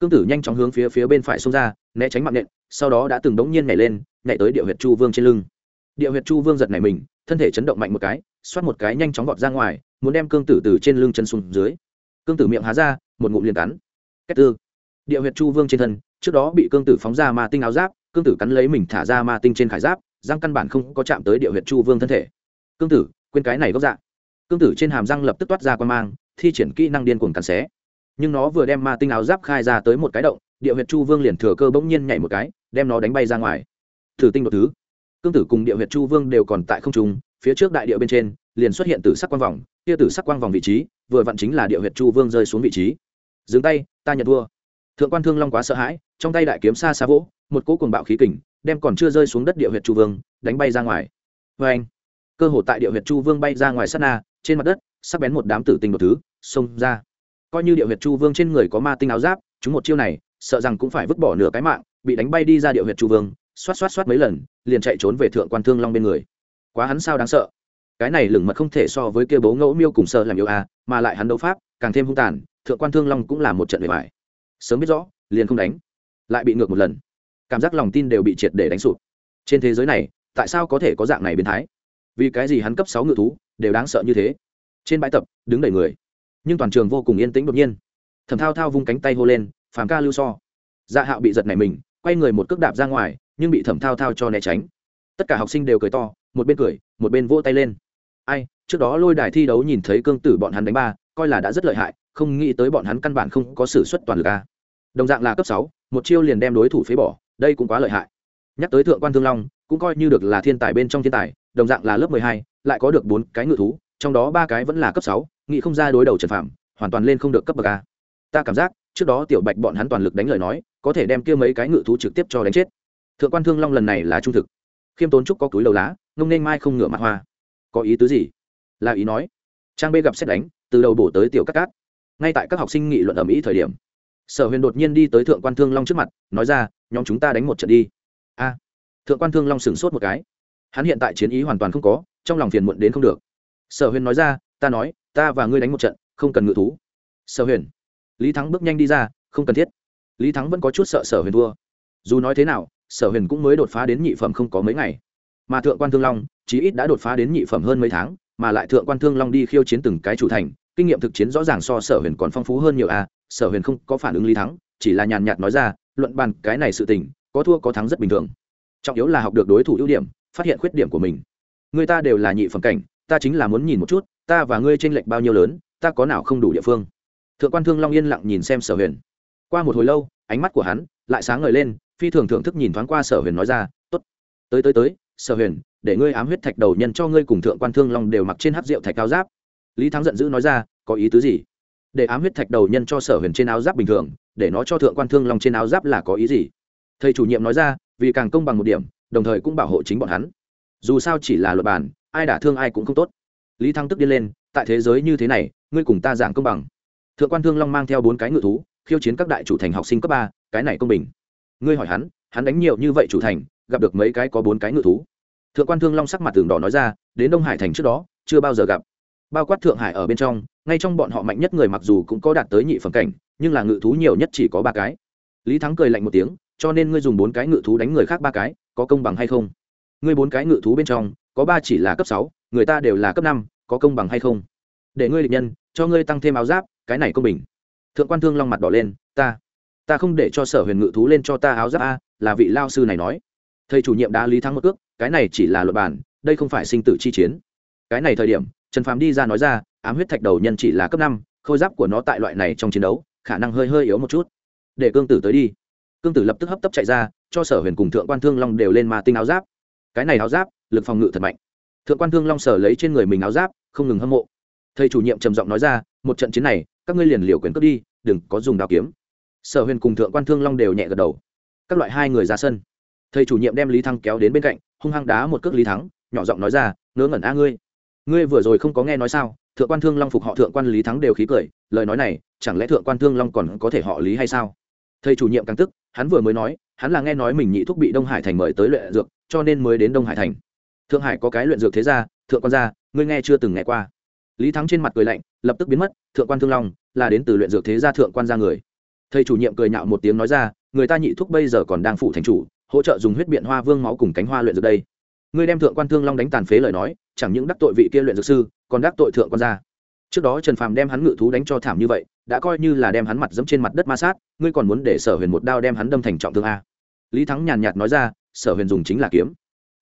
cương tử nhanh chóng hướng phía phía bên phải xông ra né tránh mạng nện, sau đó đã từng đống nhiên nhảy lên nhảy tới địa huyệt chu vương trên lưng. Địa huyệt chu vương giật này mình thân thể chấn động mạnh một cái xoát một cái nhanh chóng vọt ra ngoài muốn đem cương tử từ trên lưng chân xuống dưới. Cương tử miệng há ra một ngụm liền cắn. Cách tư. Địa huyệt chu vương trên thân trước đó bị cương tử phóng ra ma tinh áo giáp cương tử cắn lấy mình thả ra ma tinh trên khải giáp răng căn bản không có chạm tới địa huyệt chu vương thân thể. Cương tử quên cái này gốc dạ. Cương tử trên hàm răng lập tức toát ra quan mang thi triển kỹ năng điên cuồng cắn xé. Nhưng nó vừa đem ma tinh áo giáp khai ra tới một cái động địa huyệt chu vương liền thừa cơ bỗng nhiên nhảy một cái, đem nó đánh bay ra ngoài. Thử tinh đột thứ. Cương tử cùng địa huyệt chu vương đều còn tại không trung, phía trước đại địa bên trên, liền xuất hiện tử sắc quang vòng. Kia tử sắc quang vòng vị trí, vừa vặn chính là địa huyệt chu vương rơi xuống vị trí. Dừng tay, ta nhận thua. Thượng quan thương long quá sợ hãi, trong tay đại kiếm xa xa vỗ, một cỗ cuồng bạo khí kình, đem còn chưa rơi xuống đất địa huyệt chu vương đánh bay ra ngoài. Vê anh cơ hội tại địa huyệt chu vương bay ra ngoài sát na, trên mặt đất, sắc bén một đám tử tinh một thứ, xông ra. Coi như địa huyệt chu vương trên người có ma tinh áo giáp, chúng một chiêu này sợ rằng cũng phải vứt bỏ nửa cái mạng, bị đánh bay đi ra địa huyệt chu vương, xoát xoát xoát mấy lần, liền chạy trốn về thượng quan thương long bên người. Quá hắn sao đáng sợ. Cái này lửng mật không thể so với kia bố ngẫu miêu cùng sợ làm yêu a mà lại hắn đấu pháp, càng thêm hung tàn, thượng quan thương long cũng là một trận bề bài sớm biết rõ, liền không đánh, lại bị ngược một lần. Cảm giác lòng tin đều bị triệt để đánh sụp. Trên thế giới này, tại sao có thể có dạng này biến thái? Vì cái gì hắn cấp sáu ngự thú, đều đáng sợ như thế? Trên bãi tập, đứng đầy người, nhưng toàn trường vô cùng yên tĩnh đột nhiên. Thẩm thao thao vung cánh tay hô lên phàm ca lưu so. Dạ hạo bị giật này mình, quay người một cước đạp ra ngoài, nhưng bị thẩm thao thao cho né tránh. Tất cả học sinh đều cười to, một bên cười, một bên vỗ tay lên. Ai, trước đó lôi đài thi đấu nhìn thấy cương tử bọn hắn đánh ba, coi là đã rất lợi hại, không nghĩ tới bọn hắn căn bản không có s ử suất toàn lực a. Đồng dạng là cấp sáu, một chiêu liền đem đối thủ phế bỏ, đây cũng quá lợi hại. Nhắc tới thượng quan thương long, cũng coi như được là thiên tài bên trong thiên tài, đồng dạng là lớp mười hai, lại có được bốn cái ngự thú, trong đó ba cái vẫn là cấp sáu, nghĩ không ra đối đầu trần phạm hoàn toàn lên không được cấp bậc a. Ta cảm giác trước đó tiểu bạch bọn hắn toàn lực đánh lời nói, có thể đem kia mấy cái ngự thú trực tiếp cho đánh chết. Thượng quan thương long lần này là trung thực. Khiêm tốn trúc có túi lầu lá, ngông nên mai không ngửa mặt hoa. Có ý tứ gì? Là ý nói. Trang b gặp xét đánh, từ đầu bổ tới tiểu cắt cát. Ngay tại các học sinh nghị luận ở mỹ thời điểm, sở huyền đột nhiên đi tới thượng quan thương long trước mặt, nói ra, nhóm chúng ta đánh một trận đi. A. Thượng quan thương long sửng sốt một cái. Hắn hiện tại chiến ý hoàn toàn không có, trong lòng phiền muộn đến không được. Sở huyền nói ra, ta nói, ta và ngươi đánh một trận, không cần ngự thú. Sở huyền lý thắng bước nhanh đi ra, không cần thiết. Lý thắng vẫn có chút sợ sở huyền thua. Dù nói thế nào, sở huyền cũng mới đột phá đến nhị phẩm không có mấy ngày. Mà thượng quan thương long, chí ít đã đột phá đến nhị phẩm hơn mấy tháng, mà lại thượng quan thương long đi khiêu chiến từng cái chủ thành, kinh nghiệm thực chiến rõ ràng so sở huyền còn phong phú hơn nhiều a sở huyền không có phản ứng lý thắng, chỉ là nhàn nhạt nói ra, luận bàn cái này sự tình, có thua có thắng rất bình thường. Trọng yếu là học được đối thủ ưu điểm, phát hiện khuyết điểm của mình. Người ta đều là nhị phẩm cảnh, ta chính là muốn nhìn một chút, ta và ngươi tranh lệch bao nhiêu lớn, ta có nào không đủ địa phương thượng quan thương long yên lặng nhìn xem sở huyền qua một hồi lâu ánh mắt của hắn lại sáng ngời lên phi thường thưởng thức nhìn thoáng qua sở huyền nói ra t ố t tới tới tới sở huyền để ngươi ám huyết thạch đầu nhân cho ngươi cùng thượng quan thương long đều mặc trên hát rượu thạch cao giáp lý thắng giận dữ nói ra có ý tứ gì? để ám huyết thạch đầu nhân cho sở huyền trên áo giáp bình thường để nó cho thượng quan thương long trên áo giáp là có ý gì? thầy chủ nhiệm nói ra vì càng công bằng một điểm đồng thời cũng bảo hộ chính bọn hắn. Dù sao chỉ là luật bản, ai đả thương ai cũng không tốt. lý thăng tức điên lên tại thế giới như thế này ngươi cùng ta giảng công bằng thượng quan thương long mang theo bốn cái ngự thú, khiêu chiến các đại chủ thành học sinh cấp ba, cái này công bình. Ngươi hỏi hắn hắn đánh nhiều như vậy chủ thành, gặp được mấy cái có bốn cái ngự thú? Thượng quan thương long sắc mặt tường đỏ nói ra, đến đông hải thành trước đó, chưa bao giờ gặp. Bao quát thượng hải ở bên trong, ngay trong bọn họ mạnh nhất người mặc dù cũng có đạt tới nhị phẩm cảnh, nhưng là ngự thú nhiều nhất chỉ có ba cái. Lý thắng cười lạnh một tiếng, cho nên ngươi dùng bốn cái ngự thú đánh người khác ba cái, có công bằng hay không? Ngươi bốn cái ngự thú bên trong, có ba chỉ là cấp sáu, người ta đều là cấp năm, có công bằng hay không? Để ngươi định nhân, cho ngươi tăng thêm áo giáp cái này công bình. Thượng quan thương long mặt đỏ lên, ta ta không để cho sở huyền ngự thú lên cho ta áo giáp a, là vị lao sư này nói. Thầy chủ nhiệm đã lý thắng một cước, cái này chỉ là luật bản, đây không phải sinh tử chi chiến. Cái này thời điểm, trần phàm đi ra nói ra, ám huyết thạch đầu nhân chỉ là cấp năm, khôi giáp của nó tại loại này trong chiến đấu, khả năng hơi hơi yếu một chút. Để cương tử tới đi. Cương tử lập tức hấp tấp chạy ra, cho sở huyền cùng thượng quan thương long đều lên mà tinh áo giáp. Cái này áo giáp, lực phòng ngự thật mạnh. Thượng quan thương long sở lấy trên người mình áo giáp, không ngừng hâm mộ. Thầy chủ nhiệm trầm giọng nói ra một trận chiến này, các ngươi liền liều quyền cướp đi, đừng có dùng đao kiếm. Sở huyền cùng thượng quan thương long đều nhẹ gật đầu. Các loại hai người ra sân. Thầy chủ nhiệm đem lý thắng kéo đến bên cạnh, hung hăng đá một cước lý thắng, nhỏ giọng nói ra, ngớ ngẩn a ngươi. Ngươi vừa rồi không có nghe nói sao? Thượng quan thương long phục họ thượng quan lý thắng đều khí cười, lời nói này, chẳng lẽ thượng quan thương long còn có thể họ lý hay sao? Thầy chủ nhiệm càng tức, hắn vừa mới nói, hắn là nghe nói mình nhị thúc bị đông hải thành mời tới luyện dược, cho nên mới đến đông hải thành. Thượng hải có cái luyện dược thế gia, thượng quan gia, ngươi nghe chưa từng nghe qua lý thắng trên mặt cười lạnh, lập tức biến mất, thượng quan thương long là đến từ luyện dược thế gia thượng quan gia người. Thầy chủ nhiệm cười nhạo một tiếng nói ra, người ta nhị thúc bây giờ còn đang phụ thành chủ, hỗ trợ dùng huyết biện hoa vương máu cùng cánh hoa luyện dược đây. Ngươi đem thượng quan thương long đánh tàn phế lời nói, chẳng những đắc tội vị kia luyện dược sư, còn đắc tội thượng quan gia. Trước đó trần phàm đem hắn ngự thú đánh cho thảm như vậy, đã coi như là đem hắn mặt dẫm trên mặt đất ma sát, ngươi còn muốn để sở huyền một đao đem hắn đâm thành trọng thương a? Lý thắng nhàn nhạt nói ra, sở huyền dùng chính là kiếm.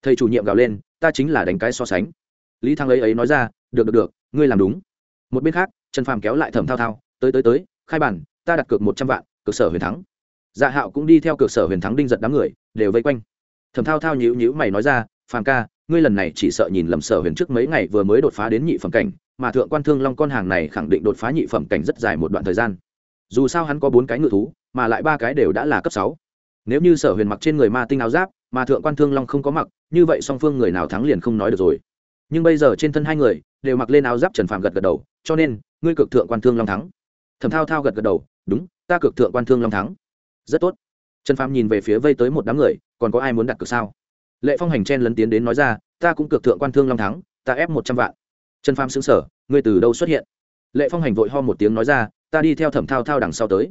Thầy chủ nhiệm gào lên, ta chính là đánh cái so sánh lý Thăng ấy ấy nói ra, được được được, ngươi làm đúng. Một bên khác, trần phàm kéo lại thẩm thao thao, tới tới tới, khai bản, ta đặt cược một trăm vạn cực sở huyền thắng. Dạ hạo cũng đi theo cực sở huyền thắng đinh giật đám người, đều vây quanh. Thẩm thao thao nhíu nhíu mày nói ra, phàm ca, ngươi lần này chỉ sợ nhìn lầm sở huyền trước mấy ngày vừa mới đột phá đến nhị phẩm cảnh, mà thượng quan thương long con hàng này khẳng định đột phá nhị phẩm cảnh rất dài một đoạn thời gian. Dù sao hắn có bốn cái ngự thú, mà lại ba cái đều đã là cấp sáu. Nếu như sở huyền mặc trên người ma tinh áo giáp, mà thượng quan thương long không có mặc, như vậy song phương người nào thắng liền không nói được rồi nhưng bây giờ trên thân hai người đều mặc lên áo giáp trần phàm gật gật đầu, cho nên, ngươi cực thượng quan thương long thắng. Thẩm thao thao gật gật đầu, đúng, ta cực thượng quan thương long thắng. Rất tốt. Trần phàm nhìn về phía vây tới một đám người, còn có ai muốn đặt cược sao? Lệ phong hành chen lấn tiến đến nói ra, ta cũng cực thượng quan thương long thắng, ta ép một trăm vạn. Trần phàm xứng sở ngươi từ đâu xuất hiện? Lệ phong hành vội ho một tiếng nói ra, ta đi theo thẩm thao thao đằng sau tới.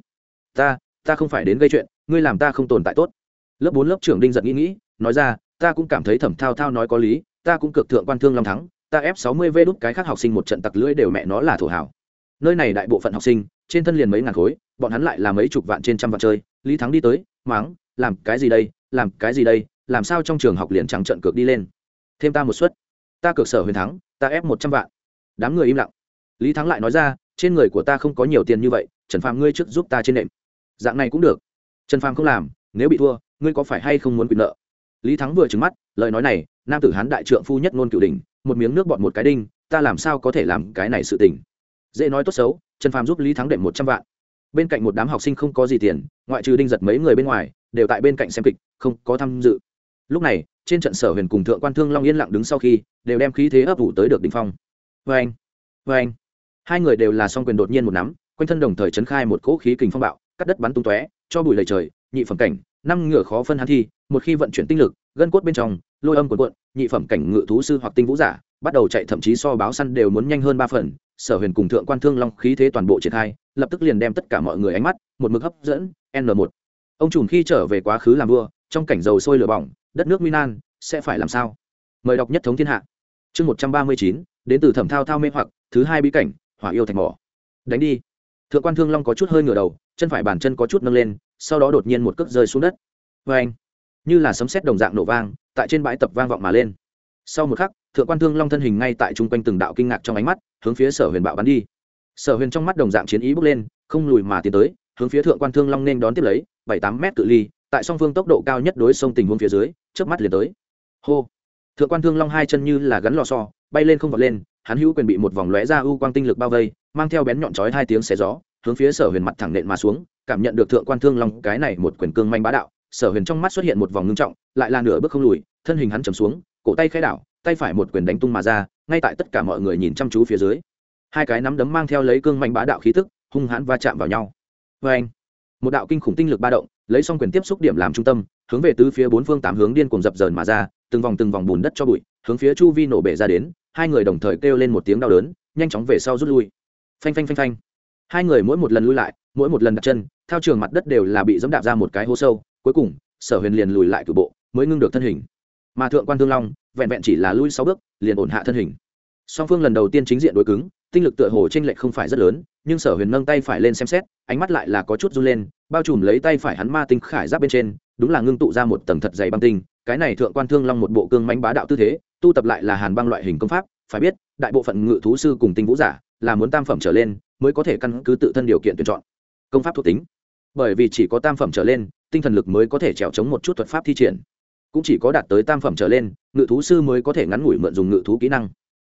Ta ta không phải đến gây chuyện, ngươi làm ta không tồn tại tốt. Lớp bốn lớp trưởng đinh giật nghĩ nghĩ, nói ra, ta cũng cảm thấy thẩm thao thao nói có lý ta cũng cực thượng quan thương long thắng, ta ép sáu mươi vê đút cái khác học sinh một trận tặc lưỡi đều mẹ nó là thổ hảo nơi này đại bộ phận học sinh, trên thân liền mấy ngàn khối, bọn hắn lại là mấy chục vạn trên trăm vạn chơi, lý thắng đi tới máng làm cái gì đây, làm cái gì đây, làm sao trong trường học liền trắng trận cược đi lên. Thêm ta một suất. Ta cược sở huyền thắng, ta ép một trăm vạn. Đám người im lặng. Lý thắng lại nói ra, trên người của ta không có nhiều tiền như vậy, trần phàm ngươi trước giúp ta trên nệm. Dạng này cũng được. Trần phàm không làm, nếu bị thua, ngươi có phải hay không muốn quyền nợ? Lý thắng vừa trứng mắt, lời nói này, nam tử hán đại trượng phu nhất ngôn cựu đình một miếng nước bọt một cái đinh, ta làm sao có thể làm cái này sự tình? Dễ nói tốt xấu, trần phàm giúp lý thắng đệm một trăm vạn. Bên cạnh một đám học sinh không có gì tiền, ngoại trừ đinh giật mấy người bên ngoài, đều tại bên cạnh xem kịch, không có tham dự. Lúc này, trên trận sở huyền cùng thượng quan thương long yên lặng đứng sau khi, đều đem khí thế ấp ủ tới được đ ỉ n h phong. Vê anh vê anh. Hai người đều là song quyền đột nhiên một nắm, quanh thân đồng thời chấn khai một cỗ khí kình phong bạo, cắt đất bắn tung tóe, cho bụi lầy trời, nhị phẩm cảnh, năm ngựa khó phân hắn thi một khi vận chuyển tinh lực, gân cốt bên trong, lôi âm cuộn cuộn, nhị phẩm cảnh ngự thú sư hoặc tinh vũ giả, bắt đầu chạy thậm chí so báo săn đều muốn nhanh hơn ba phần, sở huyền cùng thượng quan thương long khí thế toàn bộ triển khai, lập tức liền đem tất cả mọi người ánh mắt, một mực hấp dẫn, n 1 ông trùm khi trở về quá khứ làm vua, trong cảnh dầu sôi lửa bỏng, đất nước minan sẽ phải làm sao? Mời đọc nhất thống thiên hạ. Chương một trăm ba mươi chín, đến từ thẩm thao thao mê hoặc, thứ hai bí cảnh, hỏa yêu thành mỏ. Đánh đi. Thượng quan thương long có chút hơi ngửa đầu, chân phải bàn chân có chút nâng lên, sau đó đột nhiên một cước rơi xuống đất. Vê anh như là sấm sét đồng dạng nổ vang, tại trên bãi tập vang vọng mà lên. Sau một khắc, thượng quan thương long thân hình ngay tại chung quanh từng đạo kinh ngạc trong ánh mắt, hướng phía sở huyền bạo bắn đi. Sở huyền trong mắt đồng dạng chiến ý bước lên, không lùi mà tiến tới, hướng phía thượng quan thương long nên đón tiếp lấy, bảy tám mét cự ly, tại song phương tốc độ cao nhất đối sông tình huống phía dưới trước mắt liền tới. Hô! Thượng quan thương long hai chân như là gắn lò xo, bay lên không vọt lên, hắn hữu quyền bị một vòng lóe ra u quang tinh lực bao vây, mang theo bén nhọn chói hai tiếng xé gió, hướng phía sở huyền mặt thẳng nện mà xuống, cảm nhận được thượng quan thương long cái này một quyền cương manh bá đạo sở huyền trong mắt xuất hiện một vòng ngưng trọng, lại là nửa bước không lùi, thân hình hắn chầm xuống, cổ tay khai đảo, tay phải một quyền đánh tung mà ra, ngay tại tất cả mọi người nhìn chăm chú phía dưới. Hai cái nắm đấm mang theo lấy cương mạnh bá đạo khí tức, hung hãn va chạm vào nhau. Vê anh một đạo kinh khủng tinh lực ba động, lấy xong quyền tiếp xúc điểm làm trung tâm, hướng về tứ phía bốn phương tám hướng điên cuồng dập dờn mà ra, từng vòng từng vòng bùn đất cho bụi, hướng phía chu vi nổ bể ra đến, hai người đồng thời kêu lên một tiếng đau đớn, nhanh chóng về sau rút lui. Phanh phanh phanh phanh. Hai người mỗi một lần lui lại, mỗi một lần đặt chân theo trường mặt đất đều là bị dẫm đạp ra một cái hố sâu cuối cùng, sở huyền liền lùi lại cử bộ, mới ngưng được thân hình. Mà thượng quan thương long, vẹn vẹn chỉ là lui sáu bước, liền ổn hạ thân hình. Song phương lần đầu tiên chính diện đối cứng, tinh lực tựa hồ t r ê n lệch không phải rất lớn, nhưng sở huyền nâng tay phải lên xem xét, ánh mắt lại là có chút run lên, bao trùm lấy tay phải hắn ma tinh khải giáp bên trên, đúng là ngưng tụ ra một tầng thật dày băng tinh, cái này thượng quan thương long một bộ cương mánh bá đạo tư thế, tu tập lại là hàn băng loại hình công pháp, phải biết, đại bộ phận ngự thú sư cùng tinh vũ giả là muốn tam phẩm trở lên, mới có thể căn cứ tự thân điều kiện tuyển chọn. Công pháp thuộc tính. Bởi vì chỉ có tam phẩm trở lên tinh thần lực mới có thể trèo chống một chút thuật pháp thi triển. Cũng chỉ có đạt tới tam phẩm trở lên, ngự thú sư mới có thể ngắn ngủi mượn dùng ngự thú kỹ năng.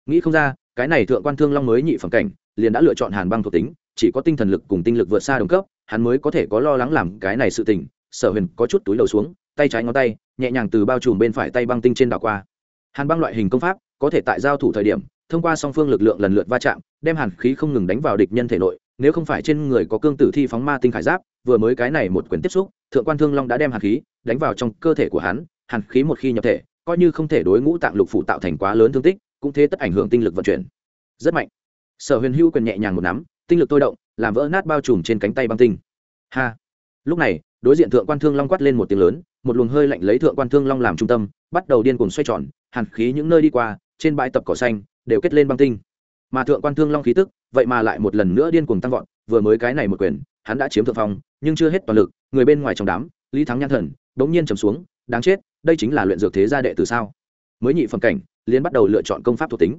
Nghĩ không ra, cái này thượng quan thương long mới nhị phẩm cảnh, liền đã lựa chọn hàn băng thuộc tính, chỉ có tinh thần lực cùng tinh lực vượt xa đồng cấp, hắn mới có thể có lo lắng làm cái này sự tình. Sở huyền có chút túi đầu xuống, tay trái ngón tay, nhẹ nhàng từ bao trùm bên phải tay băng tinh trên đảo qua. Hàn băng loại hình công pháp, có thể tại giao thủ thời điểm, thông qua song phương lực lượng lần lượt va chạm, đem hàn khí không ngừng đánh vào địch nhân thể nội, nếu không phải trên người có cương tử thi phóng ma tinh khải giáp vừa mới cái này một quyền tiếp xúc, thượng quan thương long đã đem hàn khí đánh vào trong cơ thể của hắn, hàn khí một khi nhập thể, coi như không thể đối ngũ tạng lục phủ tạo thành quá lớn thương tích, cũng thế tất ảnh hưởng tinh lực vận chuyển. Rất mạnh. Sở huyền hưu quyền nhẹ nhàng một nắm, tinh lực tôi động, làm vỡ nát bao trùm trên cánh tay băng tinh. Ha. Lúc này, đối diện thượng quan thương long quát lên một tiếng lớn, một luồng hơi lạnh lấy thượng quan thương long làm trung tâm, bắt đầu điên cuồng xoay tròn, hàn khí những nơi đi qua, trên bãi tập cỏ xanh, đều kết lên băng tinh. Mà thượng quan thương long khí tức, vậy mà lại một lần nữa điên cuồng tăng vọt, vừa mới cái này một quyền hắn đã chiếm thượng phong, nhưng chưa hết toàn lực, người bên ngoài trong đám, lý thắng nhan thần đ nhiên trầm xuống, đáng chết, đây chính là luyện dược thế gia đệ từ sao? Mới nhị phẩm cảnh liên bắt đầu lựa chọn công pháp thuộc tính.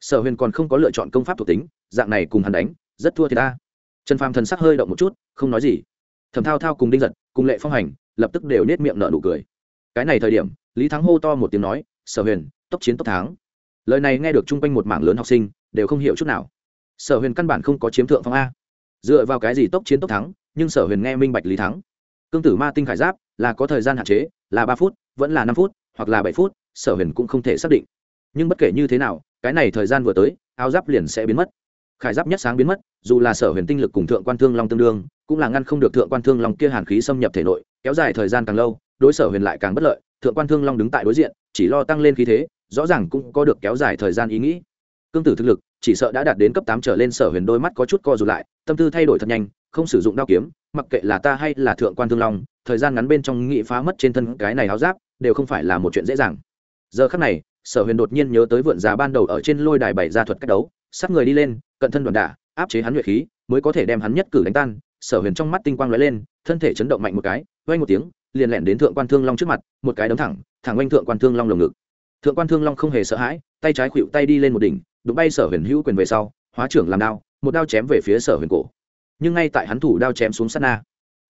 Sở huyền còn không có lựa chọn công pháp thuộc tính, dạng này cùng hắn đánh, rất thua thì ta. Trần phàm thần sắc hơi động một chút, không nói gì. Thẩm thao thao cùng đinh giật, cùng lệ phong hành, lập tức đều nết miệng nở nụ cười. Cái này thời điểm, lý thắng hô to một tiếng nói, sở huyền, tốc chiến tốc thắng. Lời này nghe được chung quanh một mảng lớn học sinh, đều không hiểu chút nào. Sở huyền căn bản không có chiếm thượng phong a dựa vào cái gì tốc chiến tốc thắng, nhưng sở huyền nghe minh bạch lý thắng. Cương tử ma tinh khải giáp, là có thời gian hạn chế, là ba phút, vẫn là năm phút, hoặc là bảy phút, sở huyền cũng không thể xác định. Nhưng bất kể như thế nào, cái này thời gian vừa tới, áo giáp liền sẽ biến mất. Khải giáp nhất sáng biến mất, dù là sở huyền tinh lực cùng thượng quan thương long tương đương, cũng là ngăn không được thượng quan thương long kia hàn khí xâm nhập thể nội, kéo dài thời gian càng lâu, đối sở huyền lại càng bất lợi. Thượng quan thương long đứng tại đối diện, chỉ lo tăng lên khí thế, rõ ràng cũng có được kéo dài thời gian ý nghĩ. Cương tử thực lực chỉ sợ đã đạt đến cấp tám trở lên sở huyền đôi mắt có chút co rụt lại, tâm tư thay đổi thật nhanh, không sử dụng đao kiếm, mặc kệ là ta hay là thượng quan thương long, thời gian ngắn bên trong nghị phá mất trên thân cái này áo giáp, đều không phải là một chuyện dễ dàng. Giờ khắc này, sở huyền đột nhiên nhớ tới vượn già ban đầu ở trên lôi đài bảy gia thuật cách đấu, sát người đi lên, cận thân đoàn đả, áp chế hắn nhuệ khí, mới có thể đem hắn nhất cử đánh tan. Sở huyền trong mắt tinh quang lóe lên, thân thể chấn động mạnh một cái, vang một tiếng, liền lẻn đến thượng quan thương long trước mặt, một cái đấm thẳng thẳng oanh thượng quan thương long lồng ngực. Thượng quan thương long không hề sợ hãi, tay trái khuỵu tay đi lên một đỉnh đụng bay sở huyền hữu quyền về sau, hóa trưởng làm đao, một đao chém về phía sở huyền cổ. Nhưng ngay tại hắn thủ đao chém xuống sát na,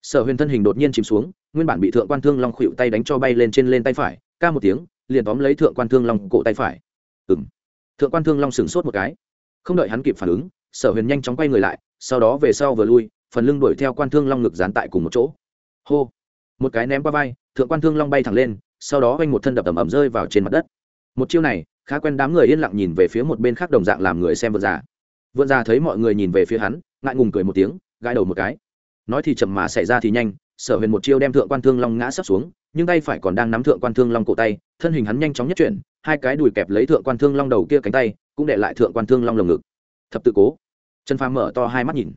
sở huyền thân hình đột nhiên chìm xuống, nguyên bản bị thượng quan thương long khuỵu tay đánh cho bay lên trên lên tay phải, ca một tiếng, liền tóm lấy thượng quan thương long cổ tay phải. Ừ m thượng quan thương long sửng sốt một cái. Không đợi hắn kịp phản ứng, sở huyền nhanh chóng quay người lại, sau đó về sau vừa lui, phần lưng đuổi theo quan thương long ngực dán tại cùng một chỗ. Hô. Một cái ném qua vai, thượng quan thương long bay thẳng lên, sau đó oanh một thân đập ẩm ẩm rơi vào trên mặt đất. Một chiêu này khá quen đám người yên lặng nhìn về phía một bên khác đồng dạng làm người xem vượt già. Vượt già thấy mọi người nhìn về phía hắn, ngại ngùng cười một tiếng, gãi đầu một cái. Nói thì chậm mà xảy ra thì nhanh, sở huyền một chiêu đem thượng quan thương long ngã sấp xuống, nhưng tay phải còn đang nắm thượng quan thương long cổ tay, thân hình hắn nhanh chóng nhất chuyển, hai cái đùi kẹp lấy thượng quan thương long đầu kia cánh tay, cũng để lại thượng quan thương long lồng ngực. Thập tự cố. Trần phàm mở to hai mắt nhìn.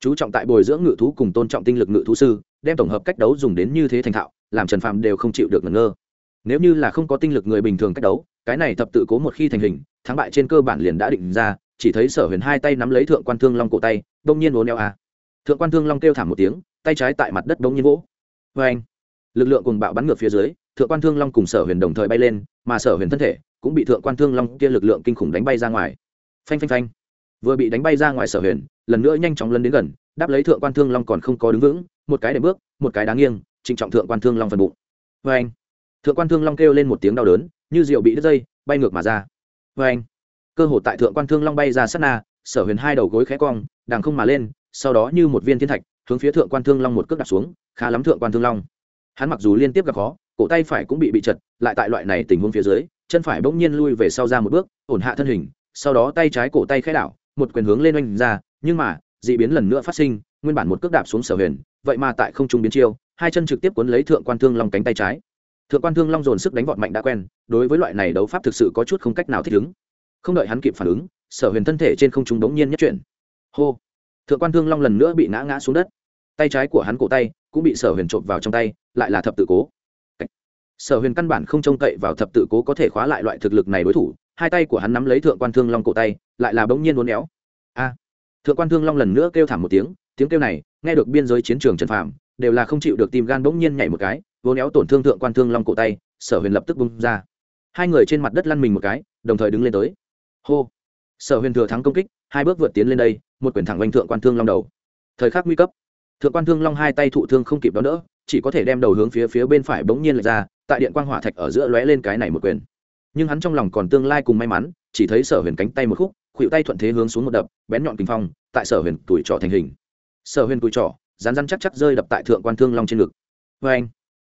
Chú trọng tại bồi dưỡng ngự thú cùng tôn trọng tinh lực ngự thú sư, đem tổng hợp cách đấu dùng đến như thế thành thạo, làm trần phàm đều không chịu được ngẩn ngơ. Nếu như là không có tinh lực người bình thường cách đấu cái này thập tự cố một khi thành hình, thắng bại trên cơ bản liền đã định ra, chỉ thấy sở huyền hai tay nắm lấy thượng quan thương long cổ tay đông nhiên uốn éo a. Thượng quan thương long kêu thảm một tiếng, tay trái tại mặt đất đông nhiên vỗ. Vê anh lực lượng cùng bạo bắn ngược phía dưới, thượng quan thương long cùng sở huyền đồng thời bay lên, mà sở huyền thân thể cũng bị thượng quan thương long kia lực lượng kinh khủng đánh bay ra ngoài. Phanh phanh phanh! Vừa bị đánh bay ra ngoài sở huyền, lần nữa nhanh chóng lân đến gần, đáp lấy thượng quan thương long còn không có đứng vững, một cái để bước, một cái đáng nghiêng, trịnh trọng thượng quan thương long phần bụng. Vê anh thượng quan thương long kêu lên một tiếng đau đớn như rượu bị đứt dây, bay ngược mà ra. Vê anh, cơ hội tại thượng quan thương long bay ra sát na, sở huyền hai đầu gối khẽ cong đàng không mà lên, sau đó như một viên thiên thạch, hướng phía thượng quan thương long một cước đặt xuống, khá lắm thượng quan thương long. Hắn mặc dù liên tiếp gặp khó, cổ tay phải cũng bị bị chật, lại tại loại này tình huống phía dưới, chân phải bỗng nhiên lui về sau ra một bước, ổn hạ thân hình, sau đó tay trái cổ tay khẽ đảo, một quyền hướng lên oanh ra, nhưng mà d ị biến lần nữa phát sinh, nguyên bản một cước đạp xuống sở huyền, vậy mà tại không trung biến chiêu, hai chân trực tiếp cuốn lấy thượng quan thương long cánh tay trái thượng quan thương long dồn sức đánh vọt mạnh đã quen, đối với loại này đấu pháp thực sự có chút không cách nào thích ứng. Không đợi hắn kịp phản ứng, sở huyền thân thể trên không trung đống nhiên nhất chuyển. Hô! Thượng quan thương long lần nữa bị ngã ngã xuống đất. Tay trái của hắn cổ tay cũng bị sở huyền trộm vào trong tay, lại là thập tự cố. Sở huyền căn bản không trông cậy vào thập tự cố có thể khóa lại loại thực lực này đối thủ, hai tay của hắn nắm lấy thượng quan thương long cổ tay, lại là bỗng nhiên uốn éo. A! Thượng quan thương long lần nữa kêu thảm một tiếng tiếng kêu này, nghe được biên giới chiến trường trần phạm đều là không chịu được tim gan bỗng nhiên nhảy một cái, vô néo tổn thương thượng quan thương long cổ tay, sở huyền lập tức bung ra. Hai người trên mặt đất lăn mình một cái, đồng thời đứng lên tới. Hô. Sở huyền thừa thắng công kích, hai bước vượt tiến lên đây, một quyển thẳng oanh thượng quan thương long đầu. Thời khắc nguy cấp. Thượng quan thương long hai tay thụ thương không kịp đó nữa chỉ có thể đem đầu hướng phía phía bên phải bỗng nhiên lệch ra, tại điện quang hỏa thạch ở giữa lóe lên cái này một quyền. Nhưng hắn trong lòng còn tương lai cùng may mắn, chỉ thấy sở huyền cánh tay một khúc khuỵu tay thuận thế hướng xuống một đập, bén nhọn kinh phong, tại sở huyền tuổi trọ thành hình. Sở huyền tuổi trọ rán rán chắc chắc rơi đập tại thượng quan thương long trên ngực. Vê anh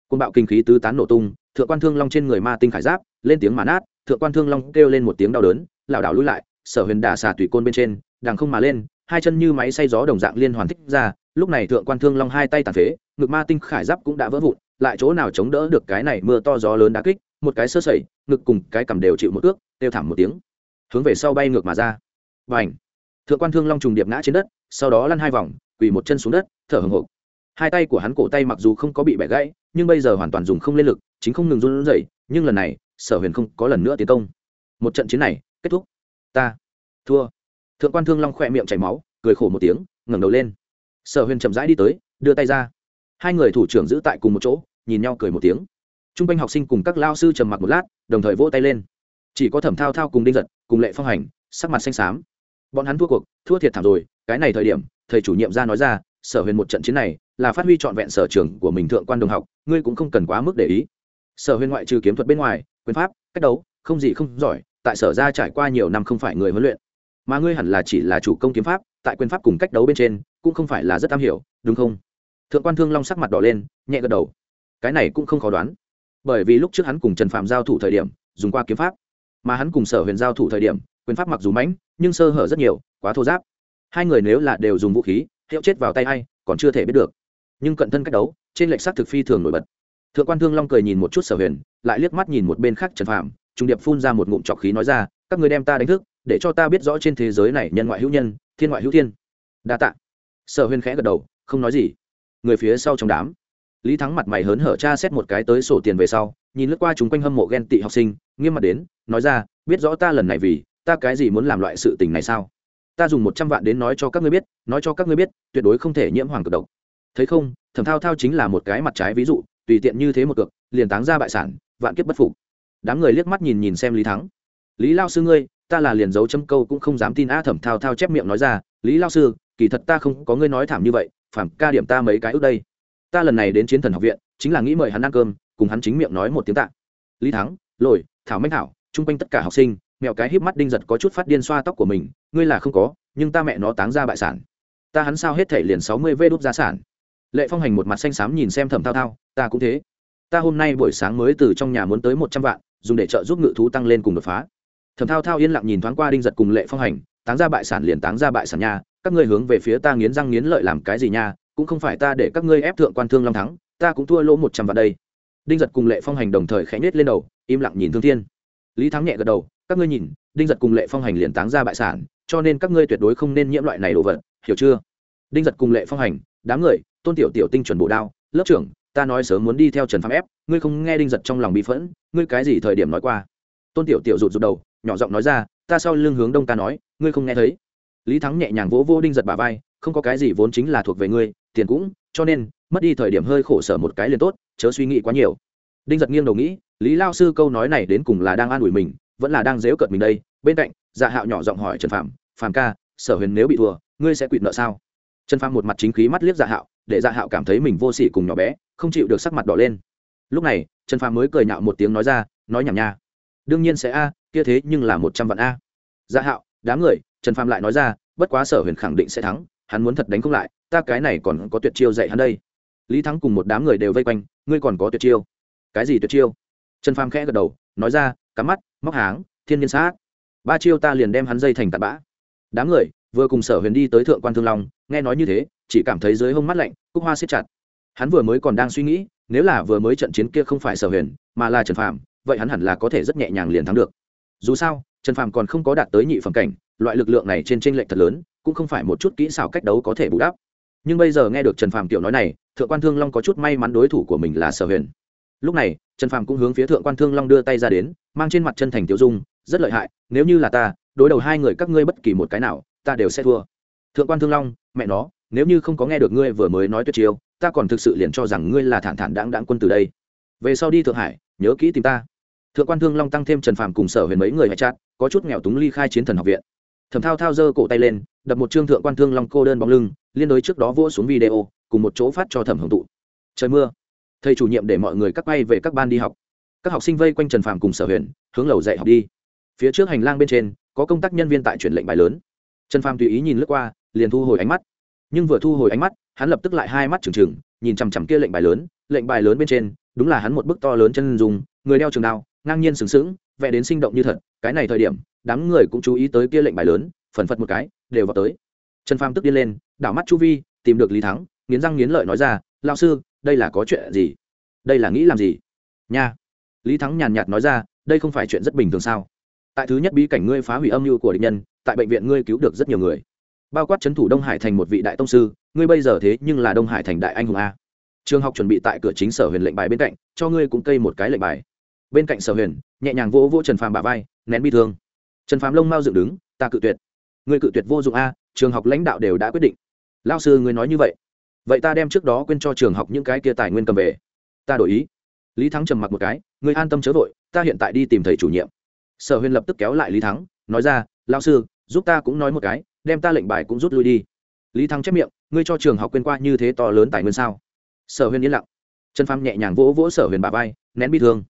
côn bạo kinh khí tứ tán nổ tung, thượng quan thương long trên người ma tinh khải giáp, lên tiếng mà nát, thượng quan thương long kêu lên một tiếng đau đớn, lảo đảo lùi lại, sở huyền đả xà tùy côn bên trên, đằng không mà lên, hai chân như máy xay gió đồng dạng liên hoàn thích ra, lúc này thượng quan thương long hai tay tàn phế, ngực ma tinh khải giáp cũng đã vỡ vụn, lại chỗ nào chống đỡ được cái này mưa to gió lớn đá kích, một cái sơ sẩy, ngực cùng cái cầm đều chịu một ước đều thảm một tiếng, hướng về sau bay ngược mà ra. Và ảnh thượng quan thương long trùng điệp ngã trên đất, sau đó lăn hai vòng quỳ một chân xuống đất, thở hồng hộc. Hai tay của hắn cổ tay mặc dù không có bị bẻ gãy, nhưng bây giờ hoàn toàn dùng không lên lực, chính không ngừng run rẩy, nhưng lần này, sở huyền không có lần nữa tiến công. Một trận chiến này, kết thúc. Ta thua. Thượng quan thương long khỏe miệng chảy máu, cười khổ một tiếng, ngẩng đầu lên. Sở huyền chậm rãi đi tới, đưa tay ra. Hai người thủ trưởng giữ tại cùng một chỗ, nhìn nhau cười một tiếng. T r u n g quanh học sinh cùng các lao sư trầm mặc một lát, đồng thời vỗ tay lên. Chỉ có thẩm thao thao cùng đinh giật, cùng lệ phong hành, sắc mặt xanh xám. Bọn hắn thua cuộc, thua thiệt thảm rồi, cái này thời điểm thầy chủ nhiệm ra nói ra, sở huyền một trận chiến này là phát huy trọn vẹn sở trường của mình thượng quan đồng học, ngươi cũng không cần quá mức để ý. Sở huyền ngoại trừ kiếm thuật bên ngoài, quyền pháp, cách đấu, không gì không giỏi, tại sở ra trải qua nhiều năm không phải người huấn luyện. Mà ngươi hẳn là chỉ là chủ công kiếm pháp, tại quyền pháp cùng cách đấu bên trên cũng không phải là rất am hiểu, đúng không? Thượng quan thương long sắc mặt đỏ lên, nhẹ gật đầu. Cái này cũng không khó đoán. Bởi vì lúc trước hắn cùng trần phạm giao thủ thời điểm, dùng qua kiếm pháp. Mà hắn cùng sở huyền giao thủ thời điểm, quyền pháp mặc dù mãnh, nhưng sơ hở rất nhiều, quá thô giáp hai người nếu là đều dùng vũ khí, hiệu chết vào tay hay còn chưa thể biết được. Nhưng cận thân cách đấu, trên lệnh sát thực phi thường nổi bật. Thượng quan thương long cười nhìn một chút sở huyền, lại liếc mắt nhìn một bên khác trần phạm trung điệp phun ra một ngụm trọc khí nói ra, các người đem ta đánh thức, để cho ta biết rõ trên thế giới này nhân ngoại hữu nhân, thiên ngoại hữu thiên. Đa tạ. Sở huyền khẽ gật đầu, không nói gì. Người phía sau trong đám, lý thắng mặt mày hớn hở cha xét một cái tới sổ tiền về sau, nhìn lướt qua chúng quanh hâm mộ ghen tị học sinh, nghiêm mặt đến, nói ra, biết rõ ta lần này vì, ta cái gì muốn làm loại sự tình này sao? Ta dùng một trăm vạn đến nói cho các ngươi biết, nói cho các ngươi biết, tuyệt đối không thể nhiễm hoàng cực độc. Thấy không, thẩm thao thao chính là một cái mặt trái ví dụ, tùy tiện như thế một cược, liền táng ra bại sản, vạn kiếp bất phục. Đám người liếc mắt nhìn nhìn xem lý thắng. Lý lao sư ngươi, ta là liền dấu châm câu cũng không dám tin a, thẩm thao thao chép miệng nói ra. Lý lao sư, kỳ thật ta không có ngươi nói thảm như vậy phản ca điểm ta mấy cái ước đây. Ta lần này đến chiến thần học viện, chính là nghĩ mời hắn ăn cơm, cùng hắn chính miệng nói một tiếng tạ. Lý thắng, lồi, thảo minh thảo, chung quanh tất cả học sinh mẹo cái híp mắt đinh giật có chút phát điên xoa tóc của mình, ngươi là không có, nhưng ta mẹ nó táng ra bại sản. Ta hắn sao hết thể liền sáu mươi vê đốt gia sản. Lệ phong hành một mặt xanh xám nhìn xem thẩm thao thao, ta cũng thế. Ta hôm nay buổi sáng mới từ trong nhà muốn tới một trăm vạn, dùng để trợ giúp ngự thú tăng lên cùng đột phá. Thẩm thao thao yên lặng nhìn thoáng qua đinh giật cùng lệ phong hành, táng ra bại sản liền táng ra bại sản nha, các ngươi hướng về phía ta nghiến răng nghiến lợi làm cái gì nha, cũng không phải ta để các ngươi ép thượng quan thương long thắng, ta cũng thua lỗ một trăm vạn đây. Đinh giật cùng lệ phong hành đồng thời khẽ nhết lên đầu, im lặng nhìn thương thiên. Lý thắng nhẹ gật đầu các ngươi nhìn, đinh giật cùng lệ phong hành liền táng ra bại sản, cho nên các ngươi tuyệt đối không nên nhiễm loại này đồ vật, hiểu chưa? Đinh giật cùng lệ phong hành, đám người, tôn tiểu tiểu tinh chuẩn bộ đao, lớp trưởng, ta nói sớm muốn đi theo trần phạm ép, ngươi không nghe đinh giật trong lòng bị phẫn, ngươi cái gì thời điểm nói qua? Tôn tiểu tiểu rụt rụt đầu, nhỏ giọng nói ra, ta sau lưng hướng đông ta nói, ngươi không nghe thấy. Lý thắng nhẹ nhàng vỗ vô đinh giật bà vai, không có cái gì vốn chính là thuộc về ngươi, tiền cũng, cho nên, mất đi thời điểm hơi khổ sở một cái liền tốt, chớ suy nghĩ quá nhiều. Đinh giật nghiêng đầu nghĩ, lý lao sư câu nói này đến cùng là đang an ủi mình vẫn là đang dếu cợt mình đây, bên cạnh dạ hạo nhỏ giọng hỏi trần phạm phàm ca, sở huyền nếu bị thua, ngươi sẽ quỵt nợ sao? Trần phạm một mặt chính khí mắt liếc dạ hạo, để dạ hạo cảm thấy mình vô sỉ cùng nhỏ bé, không chịu được sắc mặt đỏ lên. Lúc này, trần phạm mới cười nhạo một tiếng nói ra, nói nhảm nha. Đương nhiên sẽ a, kia thế nhưng là một trăm vạn a. Dạ hạo, đám người, trần phạm lại nói ra, bất quá sở huyền khẳng định sẽ thắng, hắn muốn thật đánh không lại, ta cái này còn có tuyệt chiêu dạy hắn đây. Lý thắng cùng một đám người đều vây quanh, ngươi còn có tuyệt chiêu. Cái gì tuyệt chiêu? Trần phàm khẽ gật đầu, nói ra cắm mắt móc háng thiên nhiên sát. Ba chiêu ta liền đem hắn dây thành tạt bã. Đám người vừa cùng sở huyền đi tới thượng quan thương long nghe nói như thế chỉ cảm thấy dưới hông mắt lạnh cúc hoa siết chặt. Hắn vừa mới còn đang suy nghĩ nếu là vừa mới trận chiến kia không phải sở huyền mà là trần Phạm, vậy hắn hẳn là có thể rất nhẹ nhàng liền thắng được. Dù sao trần Phạm còn không có đạt tới nhị phẩm cảnh loại lực lượng này trên tranh lệch thật lớn cũng không phải một chút kỹ xảo cách đấu có thể bù đắp. Nhưng bây giờ nghe được trần Phạm tiểu nói này thượng quan thương long có chút may mắn đối thủ của mình là sở huyền. Lúc này trần Phạm cũng hướng phía thượng quan thương long đưa tay ra đến mang trên mặt chân thành tiểu dung, rất lợi hại, nếu như là ta, đối đầu hai người các ngươi bất kỳ một cái nào, ta đều sẽ thua. Thượng quan thương long, mẹ nó, nếu như không có nghe được ngươi vừa mới nói tuyệt chiêu, ta còn thực sự liền cho rằng ngươi là thản thản đáng đáng quân từ đây. Về sau đi thượng hải, nhớ kỹ tìm ta. Thượng quan thương long tăng thêm trần phàm cùng sở huyền mấy người hay chát, có chút nghèo túng ly khai chiến thần học viện. Thẩm thao thao giơ cổ tay lên, đập một trương thượng quan thương long cô đơn bóng lưng, liên đối trước đó vỗ xuống video, cùng một chỗ phát cho thẩm hưởng tụ. Trời mưa. Thầy chủ nhiệm để mọi người cắt bay về các ban đi học các học sinh vây quanh trần phàm cùng sở huyền, hướng lầu dạy học đi. Phía trước hành lang bên trên, có công tác nhân viên tại chuyển lệnh bài lớn. Trần phàm tùy ý nhìn lướt qua, liền thu hồi ánh mắt. Nhưng vừa thu hồi ánh mắt, hắn lập tức lại hai mắt trừng trừng, nhìn chằm chằm kia lệnh bài lớn. Lệnh bài lớn bên trên, đúng là hắn một bức to lớn chân dùng người đeo trường đao, ngang nhiên sừng sững vẽ đến sinh động như thật. Cái này thời điểm, đám người cũng chú ý tới kia lệnh bài lớn, phần phật một cái, đều vào tới. Trần phàm tức điên lên, đảo mắt chu vi, tìm được lý thắng, nghiến răng nghiến lợi nói ra lao sư, đây là có chuyện gì? Đây là nghĩ làm gì? Nha lý thắng nhàn nhạt nói ra, đây không phải chuyện rất bình thường sao? Tại thứ nhất bí cảnh ngươi phá hủy âm mưu của địch nhân, tại bệnh viện ngươi cứu được rất nhiều người. Bao quát c h ấ n thủ đông hải thành một vị đại tông sư, ngươi bây giờ thế nhưng là đông hải thành đại anh hùng a. Trường học chuẩn bị tại cửa chính sở huyền lệnh bài bên cạnh, cho ngươi cũng cây một cái lệnh bài. Bên cạnh sở huyền, nhẹ nhàng vỗ vỗ trần phàm bà vai, nén bi thương. Trần phàm lông mau dựng đứng, ta cự tuyệt. Ngươi cự tuyệt vô dụng a, trường học lãnh đạo đều đã quyết định. Lao sư ngươi nói như vậy. Vậy ta đem trước đó quên cho trường học những cái kia tài nguyên cầm về. Ta đổi ý. Lý thắng trầm mặc một cái ngươi an tâm chớ vội, ta hiện tại đi tìm thầy chủ nhiệm. Sở huyền lập tức kéo lại lý thắng, nói ra lao sư, giúp ta cũng nói một cái, đem ta lệnh bài cũng rút lui đi. Lý thắng chép miệng, ngươi cho trường học quên qua như thế to lớn tài nguyên sao? Sở huyền yên lặng. Trần phàm nhẹ nhàng vỗ vỗ sở huyền bà vai, nén bi thương.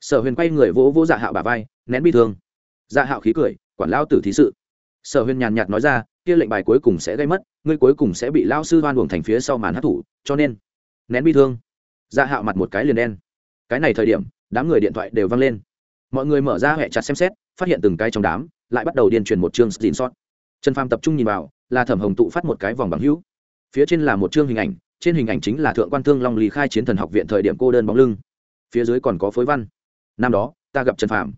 Sở huyền quay người vỗ vỗ dạ hạo bà vai, nén bi thương. Dạ hạo khí cười, quản lao tử thí sự. Sở huyền nhàn nhạt nói ra, kia lệnh bài cuối cùng sẽ gây mất, ngươi cuối cùng sẽ bị lao sư đoan buồng thành phía sau màn hát thủ cho nên nén bi thương. Dạ hạo mặt một cái liền đen. Cái này thời điểm đám người điện thoại đều văng lên. Mọi người mở ra hệ chặt xem xét, phát hiện từng cái trong đám lại bắt đầu điên truyền một chương xin sót trần phàm tập trung nhìn vào, là thẩm hồng tụ phát một cái vòng bằng hữu. Phía trên là một chương hình ảnh, trên hình ảnh chính là thượng quan thương long lý khai chiến thần học viện thời điểm cô đơn bóng lưng. Phía dưới còn có phối văn. Năm đó, ta gặp trần phàm.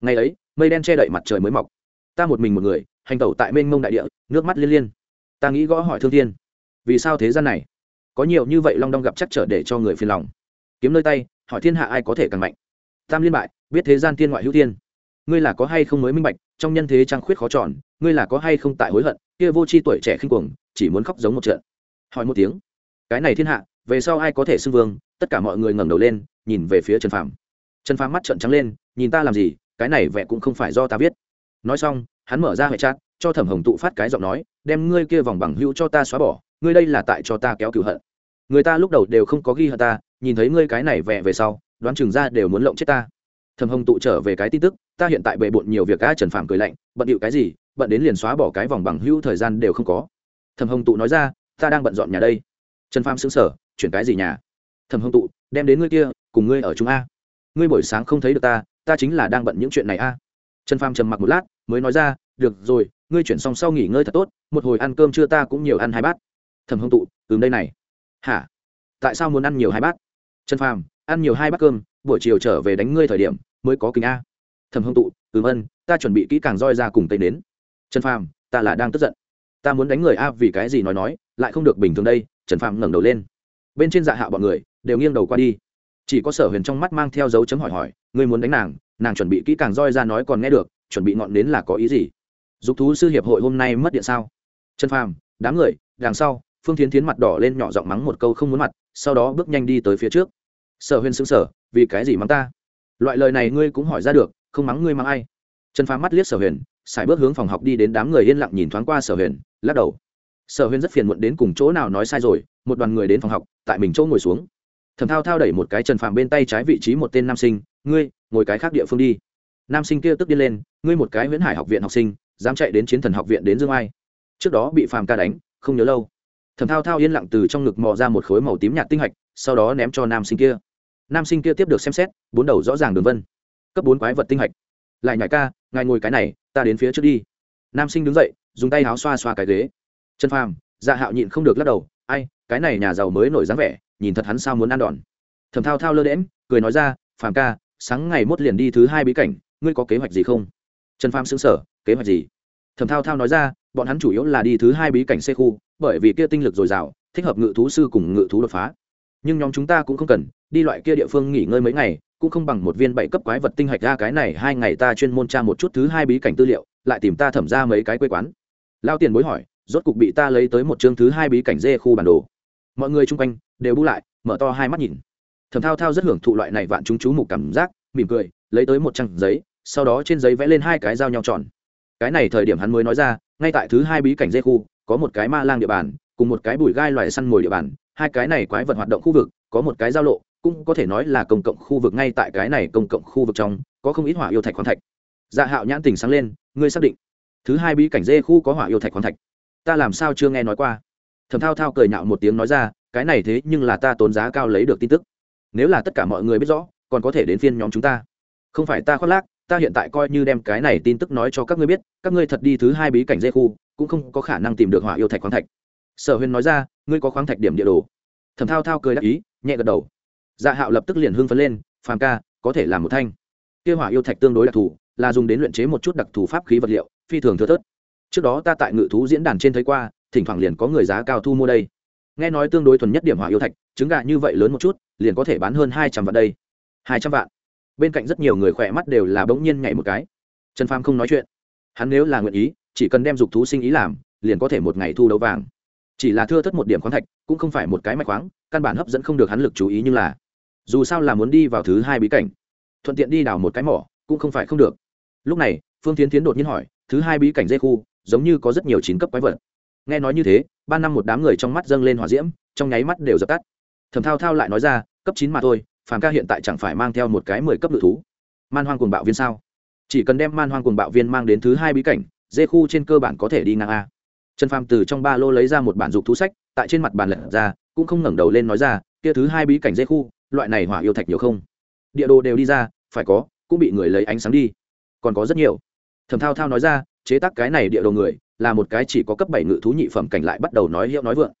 Ngày ấy, mây đen che đậy mặt trời mới mọc. Ta một mình một người, hành tẩu tại mênh mông đại địa, nước mắt liên liên. Ta nghĩ gõ hỏi thương thiên. Vì sao thế gian này? Có nhiều như vậy long đong gặp chắc trở để cho người phiền lòng kiếm nơi tay, hỏi thiên hạ ai có thể càng mạnh? Tam liên bại, biết thế gian thiên ngoại hữu tiên ngươi là có hay không mới minh bạch, trong nhân thế trang khuyết khó tròn ngươi là có hay không tại hối hận, kia vô c h i tuổi trẻ khinh cuồng, chỉ muốn khóc giống một trận. Hỏi một tiếng. Cái này thiên hạ, về sau ai có thể xưng vương? Tất cả mọi người ngẩng đầu lên, nhìn về phía trần phàm. Trần phàm mắt trợn trắng lên, nhìn ta làm gì, cái này vẽ cũng không phải do ta viết. Nói xong, hắn mở ra hệ chat, cho thẩm hồng tụ phát cái giọng nói, đem ngươi kia vòng bằng hữu cho ta xóa bỏ, ngươi đây là tại cho ta kéo cửu hận. Người ta lúc đầu đều không có ghi hận ta nhìn thấy ngươi cái này vẽ về sau, đoán chừng ra đều muốn lộng chết ta. Thẩm hồng tụ trở về cái tin tức, ta hiện tại bề bộn nhiều việc a trần phạm cười lạnh, bận điệu cái gì, bận đến liền xóa bỏ cái vòng bằng hữu thời gian đều không có. Thẩm hồng tụ nói ra, ta đang bận dọn nhà đây. Trần phạm xứng sở chuyển cái gì nhà? Thẩm hồng tụ, đem đến ngươi kia, cùng ngươi ở chúng a. Ngươi buổi sáng không thấy được ta ta chính là đang bận những chuyện này a. Trần phạm trầm mặc một lát, mới nói ra, được rồi, ngươi chuyển xong sau nghỉ ngơi thật tốt, một hồi ăn cơm trưa ta cũng nhiều ăn hai bát. Thẩm hồng tụ, ừm, đây này. Hả? Tại sao muốn ăn nhiều hai bát? Trần phàm, ăn nhiều hai bát cơm, buổi chiều trở về đánh ngươi thời điểm, mới có kính a. Thẩm Hương tụ, ừm ân ta chuẩn bị kỹ càng roi ra cùng tây đến. Trần phàm, ta là đang tức giận. Ta muốn đánh người a vì cái gì nói nói, lại không được bình thường đây. Trần phàm ngẩng đầu lên. Bên trên dạ hạ bọn người đều nghiêng đầu qua đi. Chỉ có sở huyền trong mắt mang theo dấu chấm hỏi hỏi, ngươi muốn đánh nàng nàng chuẩn bị kỹ càng roi ra nói còn nghe được, chuẩn bị ngọn đến là có ý gì? Dục thú sư hiệp hội hôm nay mất điện sao? Trần phàm, đám người, đằng sau. Phương tiến tiến mặt đỏ lên nhỏ giọng mắng một câu không muốn mặt sau đó bước nhanh đi tới phía trước. Sở huyền xứng sở vì cái gì mắng ta? Loại lời này ngươi cũng hỏi ra được, không mắng ngươi mắng ai. Trần phàm mắt liếc sở huyền, sải bước hướng phòng học đi đến đám người yên lặng nhìn thoáng qua sở huyền, lắc đầu. Sở huyền rất phiền muộn đến cùng chỗ nào nói sai rồi, một đoàn người đến phòng học, tại mình chỗ ngồi xuống. Thầm thao thao đẩy một cái trần phàm bên tay trái vị trí một tên nam sinh, ngươi, ngồi cái khác địa phương đi. Nam sinh kia tức đi lên, ngươi một cái huyễn hải học viện học sinh, dám chạy đến chiến thần học viện đến dương ai? Trước đó bị phàm ca đánh, không nhớ lâu. Thẩm thao thao yên lặng từ trong ngực mò ra một khối màu tím nhạt tinh hạch, sau đó ném cho nam sinh kia. Nam sinh kia tiếp được xem xét, bốn đầu rõ ràng đường vân. Cấp bốn quái vật tinh hạch. Lại nhảy ca, ngài ngồi cái này, ta đến phía trước đi. Nam sinh đứng dậy, dùng tay áo xoa xoa cái ghế. Trần phàm dạ hạo nhịn không được lắc đầu, ai, cái này nhà giàu mới nổi dáng vẻ, nhìn thật hắn sao muốn ăn đòn. Thẩm thao thao lơ đễm cười nói ra, phàm ca, sáng ngày mốt liền đi thứ hai bí cảnh, ngươi có kế hoạch gì không? Trần phàm xứng sở kế hoạch gì? Thẩm thao thao nói ra, bọn hắn chủ yếu là đi thứ hai bí cảnh xe khu bởi vì kia tinh lực dồi dào, thích hợp ngự thú sư cùng ngự thú đột phá. Nhưng nhóm chúng ta cũng không cần, đi loại kia địa phương nghỉ ngơi mấy ngày, cũng không bằng một viên bảy cấp quái vật tinh hạch ra cái này, hai ngày ta chuyên môn tra một chút thứ hai bí cảnh tư liệu, lại tìm ta thẩm ra mấy cái quê quán. Lao tiền bối hỏi, rốt cục bị ta lấy tới một chương thứ hai bí cảnh dê khu bản đồ. Mọi người chung quanh đều bu lại, mở to hai mắt nhìn. Thẩm thao thao rất hưởng thụ loại này vạn chúng chú mục cảm giác, mỉm cười, lấy tới một trang giấy, sau đó trên giấy vẽ lên hai cái dao nhau tròn. Cái này thời điểm hắn mới nói ra, ngay tại thứ hai bí cảnh dê khu có một cái ma lang địa bàn, cùng một cái bùi gai loài săn mồi địa bàn, hai cái này quái vật hoạt động khu vực, có một cái giao lộ, cũng có thể nói là công cộng khu vực ngay tại cái này công cộng khu vực trong, có không ít hỏa yêu thạch khoáng thạch. Dạ hạo nhãn tình sáng lên, ngươi xác định. Thứ hai bí cảnh dê khu có hỏa yêu thạch khoáng thạch. Ta làm sao chưa nghe nói qua? Thầm thao thao cười nhạo một tiếng nói ra, cái này thế nhưng là ta tốn giá cao lấy được tin tức. Nếu là tất cả mọi người biết rõ, còn có thể đến phiên nhóm chúng ta. Không phải ta khoác lác, ta hiện tại coi như đem cái này tin tức nói cho các ngươi biết, các ngươi thật đi thứ hai bí cảnh dê khu cũng không có khả năng tìm được hỏa yêu thạch khoáng thạch. Sở huyền nói ra, ngươi có khoáng thạch điểm địa đồ. Thẩm thao thao cười đáp ý, nhẹ gật đầu. Dạ hạo lập tức liền hưng phấn lên, phàm ca, có thể làm một thanh. Kia hỏa yêu thạch tương đối đặc thù, là dùng đến luyện chế một chút đặc thù pháp khí vật liệu, phi thường thưa thớt. Trước đó ta tại ngự thú diễn đàn trên thấy qua, thỉnh thoảng liền có người giá cao thu mua đây. Nghe nói tương đối thuần nhất điểm hỏa yêu thạch, trứng gà như vậy lớn một chút, liền có thể bán hơn hai trăm vạn đây. Hai trăm vạn? Bên cạnh rất nhiều người khỏe mắt đều là bỗng nhiên nhảy một cái. Trần pham không nói chuyện. Hắn nếu là nguyện ý chỉ cần đem dục thú sinh ý làm, liền có thể một ngày thu đấu vàng. Chỉ là thưa thất một điểm khoáng thạch, cũng không phải một cái mạch khoáng, căn bản hấp dẫn không được hắn lực chú ý nhưng là, dù sao là muốn đi vào thứ hai bí cảnh. Thuận tiện đi đào một cái mỏ, cũng không phải không được. Lúc này, phương tiến tiến đột nhiên hỏi, thứ hai bí cảnh dây khu, giống như có rất nhiều chín cấp quái vật. Nghe nói như thế, ba năm một đám người trong mắt dâng lên hỏa diễm, trong nháy mắt đều dập tắt. Thầm thao thao lại nói ra, cấp chín mà thôi, phàm ca hiện tại chẳng phải mang theo một cái mười cấp lự thú. Man hoang cuồng bạo viên sao? Chỉ cần đem man hoang cuồng bạo viên mang đến thứ hai bí cảnh dê khu trên cơ bản có thể đi ngang a. Trần phàm từ trong ba lô lấy ra một bản dục thú sách, tại trên mặt bàn lật ra, cũng không ngẩng đầu lên nói ra, kia thứ hai bí cảnh dê khu, loại này hỏa yêu thạch nhiều không? Địa đồ đều đi ra, phải có, cũng bị người lấy ánh sáng đi. Còn có rất nhiều. Thẩm thao thao nói ra, chế tác cái này địa đồ người, là một cái chỉ có cấp bảy ngự thú nhị phẩm cảnh lại bắt đầu nói hiệu nói vượng.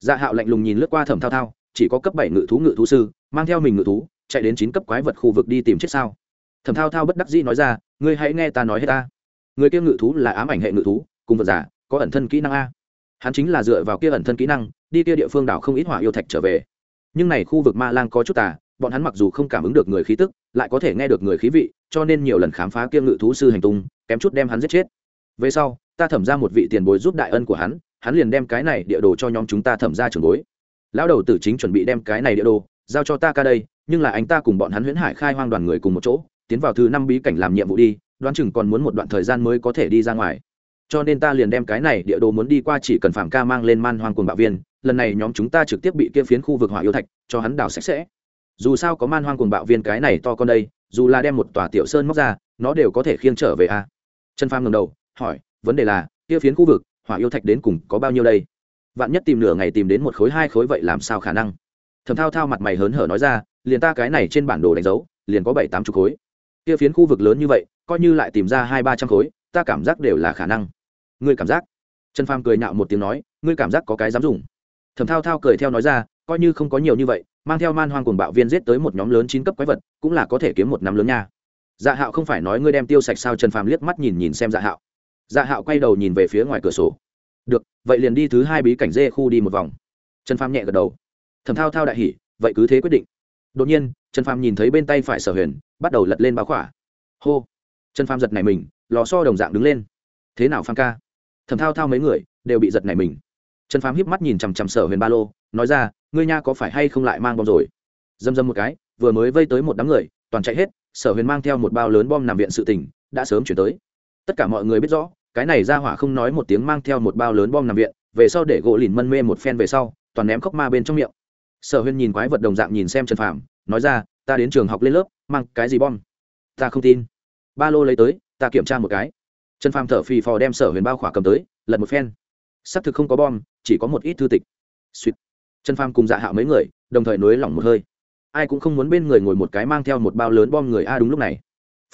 Dạ hạo lạnh lùng nhìn lướt qua thẩm thao thao, chỉ có cấp bảy ngự thú ngự thú sư, mang theo mình ngự thú, chạy đến chín cấp quái vật khu vực đi tìm chết sao? Thẩm thao thao bất đắc dĩ nói ra, ngươi hãy nghe ta nói hết ta người kia ngự thú là ám ảnh hệ ngự thú, cùng vật giả, có ẩn thân kỹ năng a. Hắn chính là dựa vào kia ẩn thân kỹ năng, đi kia địa phương đảo không ít hỏa yêu thạch trở về. Nhưng này khu vực ma lang có chút tà, bọn hắn mặc dù không cảm ứng được người khí tức, lại có thể nghe được người khí vị, cho nên nhiều lần khám phá kia ngự thú sư hành tung, kém chút đem hắn giết chết. Về sau, ta thẩm ra một vị tiền bối giúp đại ân của hắn hắn liền đem cái này địa đồ cho nhóm chúng ta thẩm ra trường bối. Lão đầu tử chính chuẩn bị đem cái này địa đồ, giao cho ta ca đây, nhưng là anh ta cùng bọn hắn huyễn hải khai hoang đoàn người cùng một chỗ, tiến vào thứ năm bí cảnh làm nhiệm vụ đi đoán chừng còn muốn một đoạn thời gian mới có thể đi ra ngoài. Cho nên ta liền đem cái này địa đồ muốn đi qua chỉ cần phạm ca mang lên man hoang cuồng bạo viên, lần này nhóm chúng ta trực tiếp bị kia phiến khu vực hỏa yêu thạch cho hắn đào sạch sẽ. Dù sao có man hoang cuồng bạo viên cái này to con đây, dù là đem một tòa tiểu sơn móc ra, nó đều có thể khiêng trở về a. À? trần pham ngầm đầu, hỏi, vấn đề là, kia phiến khu vực, hỏa yêu thạch đến cùng có bao nhiêu đây? Vạn nhất tìm nửa ngày tìm đến một khối, hai khối vậy làm sao khả năng? Thầm thao thao mặt mày hớn hở nói ra, liền ta cái này trên bản đồ đánh dấu, liền có bảy tám chục khối kia phiến khu vực lớn như vậy, coi như lại tìm ra hai ba trăm khối, ta cảm giác đều là khả năng. Ngươi cảm giác? Trần phàm cười nhạo một tiếng nói, ngươi cảm giác có cái dám dùng. Thầm thao thao cười theo nói ra, coi như không có nhiều như vậy, mang theo man hoang cùng bạo viên giết tới một nhóm lớn chín cấp quái vật, cũng là có thể kiếm một năm lớn nha. Dạ hạo không phải nói ngươi đem tiêu sạch sao? Trần phàm liếc mắt nhìn nhìn xem dạ hạo. Dạ hạo quay đầu nhìn về phía ngoài cửa sổ. Được, vậy liền đi thứ hai bí cảnh dê khu đi một vòng. Trần phàm nhẹ gật đầu. Thầm thao thao đại hỉ, vậy cứ thế quyết định. Đột nhiên, trần phàm nhìn thấy bên tay phải sở huyền bắt đầu lật lên báo khỏa. Hô. Trần phàm giật này mình lò so đồng dạng đứng lên. Thế nào phàm ca? Thầm thao thao mấy người đều bị giật này mình. Trần phàm híp mắt nhìn chằm chằm sở huyền ba lô nói ra ngươi nha có phải hay không lại mang bom rồi? Dâm dâm một cái vừa mới vây tới một đám người toàn chạy hết sở huyền mang theo một bao lớn bom nằm viện sự tỉnh, đã sớm chuyển tới. Tất cả mọi người biết rõ cái này ra hỏa không nói một tiếng mang theo một bao lớn bom nằm viện về sau để gỗ lìn mân mê một phen về sau toàn ném khóc ma bên trong miệng. Sở huyền nhìn quái vật đồng dạng nhìn xem trần phàm nói ra ta đến trường học lên lớp mang cái gì bom? Ta không tin. Ba lô lấy tới ta kiểm tra một cái. Trần phàm thở phì phò đem sở huyền bao khỏa cầm tới lật một phen. Xác thực không có bom chỉ có một ít thư tịch. Suýt trần phàm cùng dạ hạo mấy người đồng thời nối lỏng một hơi. Ai cũng không muốn bên người ngồi một cái mang theo một bao lớn bom người a đúng lúc này.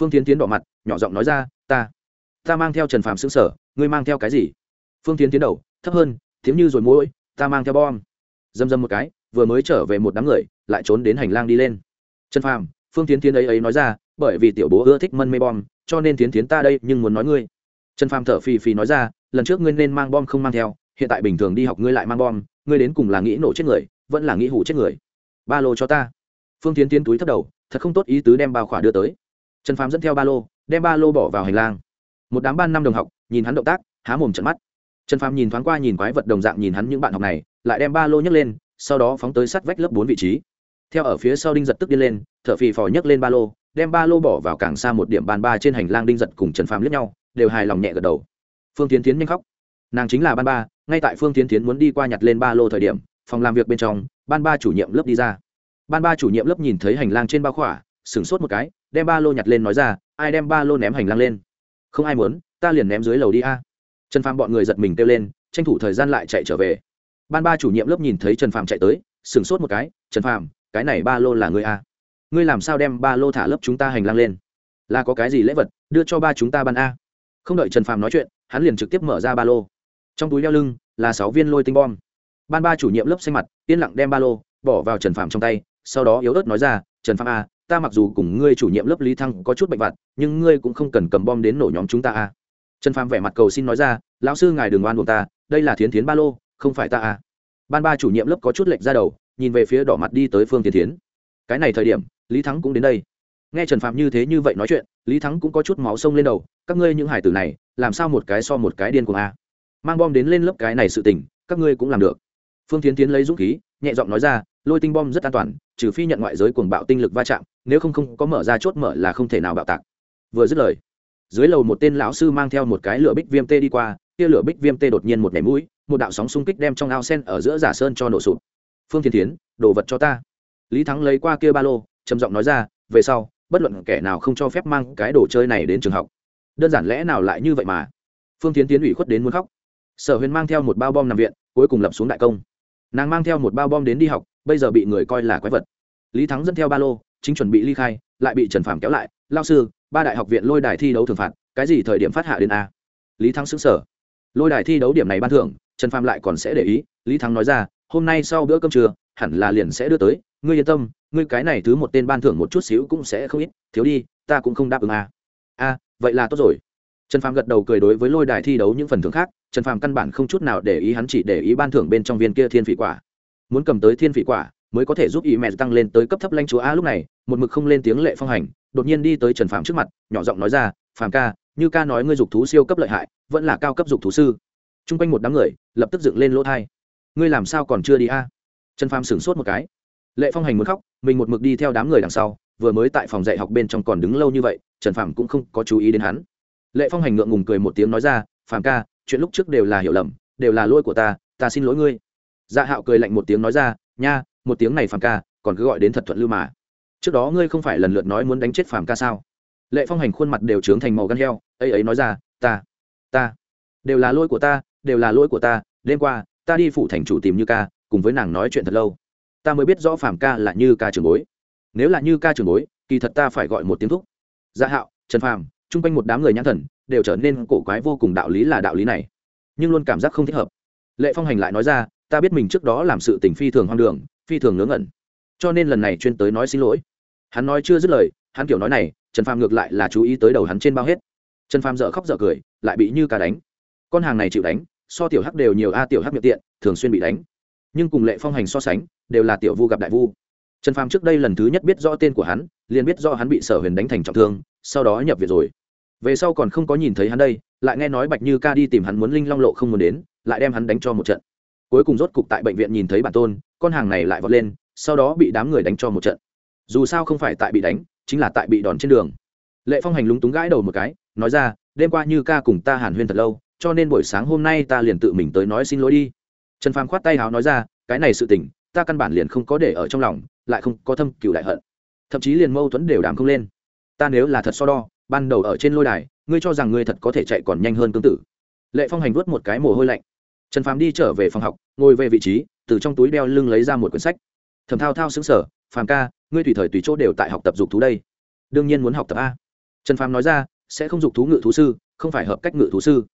Phương tiến tiến đỏ mặt nhỏ giọng nói ra ta ta mang theo trần phàm xứng sở ngươi mang theo cái gì? Phương tiến tiến đầu thấp hơn thiếm như rồi mũi, ta mang theo bom. Dâm dâm một cái vừa mới trở về một đám người lại trốn đến hành lang đi lên trần phàm, phương tiến tiến ấy ấy nói ra, bởi vì tiểu bố ưa thích mân mê bom, cho nên tiến tiến ta đây nhưng muốn nói ngươi. Trần phàm thở phì phì nói ra, lần trước ngươi nên mang bom không mang theo, hiện tại bình thường đi học ngươi lại mang bom, ngươi đến cùng là nghĩ nổ chết người, vẫn là nghĩ hủ chết người. Ba lô cho ta. Phương tiến tiến túi thấp đầu, thật không tốt ý tứ đem bao khỏa đưa tới. Trần phàm dẫn theo ba lô, đem ba lô bỏ vào hành lang. Một đám ban năm đồng học, nhìn hắn động tác, há mồm trận mắt. Trần phàm nhìn thoáng qua nhìn quái vật đồng dạng nhìn hắn những bạn học này, lại đem ba lô nhấc lên, sau đó phóng tới sát vách lớp bốn vị trí theo ở phía sau đinh giật tức đi lên thợ phì phò nhấc lên ba lô, đem ba lô bỏ vào càng xa một điểm ban ba trên hành lang đinh giật cùng trần phàm lướt nhau, đều hài lòng nhẹ gật đầu. Phương tiến tiến nhanh khóc. Nàng chính là ban ba, ngay tại phương tiến tiến muốn đi qua nhặt lên ba lô thời điểm, phòng làm việc bên trong, ban ba chủ nhiệm lớp đi ra. Ban ba chủ nhiệm lớp nhìn thấy hành lang trên bao khỏa, sửng sốt một cái, đem ba lô nhặt lên nói ra, ai đem ba lô ném hành lang lên? Không ai muốn, ta liền ném dưới lầu đi a. Trần phàm bọn người giật mình kêu lên, tranh thủ thời gian lại chạy trở về. Ban ba chủ nhiệm lớp nhìn thấy trần phàm chạy tới, sửng sốt một cái, trần phàm cái này ba lô là ngươi a. Ngươi làm sao đem ba lô thả lớp chúng ta hành lang lên? Là có cái gì lễ vật, đưa cho ba chúng ta ban a? Không đợi trần phàm nói chuyện, hắn liền trực tiếp mở ra ba lô. Trong túi đeo lưng là sáu viên lôi tinh bom. Ban ba chủ nhiệm lớp xanh mặt, yên lặng đem ba lô bỏ vào trần phàm trong tay, sau đó yếu ớt nói ra, trần phàm a, ta mặc dù cùng ngươi chủ nhiệm lớp lý thăng có chút bệnh vặt, nhưng ngươi cũng không cần cầm bom đến nổ nhóm chúng ta a. Trần phàm vẻ mặt cầu xin nói ra, lão sư ngài đừng oan buộc ta, đây là thiến thiến ba lô, không phải ta a. Ban ba chủ nhiệm lớp có chút lệnh ra đầu nhìn về phía đỏ mặt đi tới phương tiến cái này thời điểm, lý thắng cũng đến đây. Nghe trần phạm như thế như vậy nói chuyện, lý thắng cũng có chút máu sông lên đầu. Các ngươi những hải tử này, làm sao một cái so một cái điên cuồng a? Mang bom đến lên lớp cái này sự tình, các ngươi cũng làm được. Phương tiến tiến lấy dũng khí, nhẹ giọng nói ra, lôi tinh bom rất an toàn, trừ phi nhận ngoại giới cuồng bạo tinh lực va chạm, nếu không không có mở ra chốt mở là không thể nào bạo tạc. Vừa dứt lời, dưới lầu một tên lão sư mang theo một cái lửa bích viêm tê đi qua, kia lửa bích viêm tê đột nhiên một nhảy mũi, một đạo sóng xung kích đem trong ao sen ở giữa giả sơn cho nổ sụp phương thiên tiến đồ vật cho ta. Lý thắng lấy qua kia ba lô, trầm giọng nói ra, về sau, bất luận kẻ nào không cho phép mang cái đồ chơi này đến trường học. Đơn giản lẽ nào lại như vậy mà? Phương tiến tiến ủy khuất đến muốn khóc. Sở huyền mang theo một bao bom nằm viện, cuối cùng lập xuống đại công. Nàng mang theo một bao bom đến đi học, bây giờ bị người coi là quái vật. Lý thắng dẫn theo ba lô, chính chuẩn bị ly khai, lại bị trần phàm kéo lại, lao sư, ba đại học viện lôi đài thi đấu thường phạt, cái gì thời điểm phát hạ đến a? Lý thắng xứng sở lôi đài thi đấu điểm này ban thưởng, trần phàm lại còn sẽ để ý, lý thắng nói ra hôm nay sau bữa cơm trưa, hẳn là liền sẽ đưa tới. Ngươi yên tâm, ngươi cái này thứ một tên ban thưởng một chút xíu cũng sẽ không ít. Thiếu đi, ta cũng không đáp ứng a a vậy là tốt rồi. Trần phàm gật đầu cười đối với lôi đài thi đấu những phần thưởng khác. Trần phàm căn bản không chút nào để ý hắn chỉ để ý ban thưởng bên trong viên kia thiên phỉ quả. Muốn cầm tới thiên phỉ quả, mới có thể giúp ý mẹ tăng lên tới cấp thấp lanh chúa a lúc này, một mực không lên tiếng lệ phong hành, đột nhiên đi tới trần phàm trước mặt, nhỏ giọng nói ra, phàm ca, như ca nói ngươi dục thú siêu cấp lợi hại, vẫn là cao cấp dục thú sư. T r u n g quanh một đám người, lập tức dựng lên lỗ thai ngươi làm sao còn chưa đi a? Trần phàm sửng sốt một cái. Lệ phong hành muốn khóc, mình một mực đi theo đám người đằng sau, vừa mới tại phòng dạy học bên trong còn đứng lâu như vậy, trần phàm cũng không có chú ý đến hắn. Lệ phong hành ngượng ngùng cười một tiếng nói ra, phàm ca, chuyện lúc trước đều là hiểu lầm, đều là lỗi của ta ta xin lỗi ngươi. Dạ hạo cười lạnh một tiếng nói ra, nha, một tiếng này phàm ca, còn cứ gọi đến thật thuận lưu mà. Trước đó ngươi không phải lần lượt nói muốn đánh chết phàm ca sao? Lệ phong hành khuôn mặt đều trướng thành màu gan heo, ấy ấy nói ra, ta ta, đều là lỗi của ta, đều là lỗi của ta, đêm qua ta đi phụ thành chủ tìm như ca, cùng với nàng nói chuyện thật lâu. Ta mới biết rõ phàm ca là như ca trường bối. Nếu là như ca trường bối, kỳ thật ta phải gọi một tiếng thúc. Dạ hạo, trần phàm, chung quanh một đám người nhãn thần, đều trở nên cổ quái vô cùng đạo lý là đạo lý này. Nhưng luôn cảm giác không thích hợp. Lệ phong hành lại nói ra, ta biết mình trước đó làm sự tình phi thường hoang đường, phi thường ngớ ngẩn. Cho nên lần này chuyên tới nói xin lỗi. Hắn nói chưa dứt lời, hắn kiểu nói này, trần phàm ngược lại là chú ý tới đầu hắn trên bao hết. Trần phàm dợ khóc dợ cười, lại bị như ca đánh. Con hàng này chịu đánh so tiểu hắc đều nhiều a, tiểu hắc miệng tiện, thường xuyên bị đánh. Nhưng cùng lệ phong hành so sánh, đều là tiểu vu gặp đại vu. Trần phàm trước đây lần thứ nhất biết rõ tên của hắn, liền biết do hắn bị sở huyền đánh thành trọng thương, sau đó nhập viện rồi. Về sau còn không có nhìn thấy hắn đây, lại nghe nói bạch như ca đi tìm hắn muốn linh long lộ không muốn đến, lại đem hắn đánh cho một trận. Cuối cùng rốt cục tại bệnh viện nhìn thấy bản tôn, con hàng này lại vọt lên, sau đó bị đám người đánh cho một trận. Dù sao không phải tại bị đánh, chính là tại bị đòn trên đường. Lệ phong hành lúng túng gãi đầu một cái, nói ra, đêm qua như ca cùng ta hàn huyên thật lâu cho nên buổi sáng hôm nay ta liền tự mình tới nói xin lỗi đi. Trần phàm khoát tay háo nói ra, cái này sự tình, ta căn bản liền không có để ở trong lòng, lại không có thâm cựu đại hận. Thậm chí liền mâu thuẫn đều đảm không lên. Ta nếu là thật so đo, ban đầu ở trên lôi đài, ngươi cho rằng ngươi thật có thể chạy còn nhanh hơn tương tự. Lệ phong hành vuốt một cái mồ hôi lạnh. Trần phàm đi trở về phòng học, ngồi về vị trí, từ trong túi đeo lưng lấy ra một quyển sách. Thầm thao thao xứng sở phàm ca, ngươi tùy thời tùy chỗ đều tại học tập dục thú đây. Đương nhiên muốn học tập a. Trần phàm nói ra, sẽ không dục thú ngự thú sư, không phải hợp cách ngự thú sư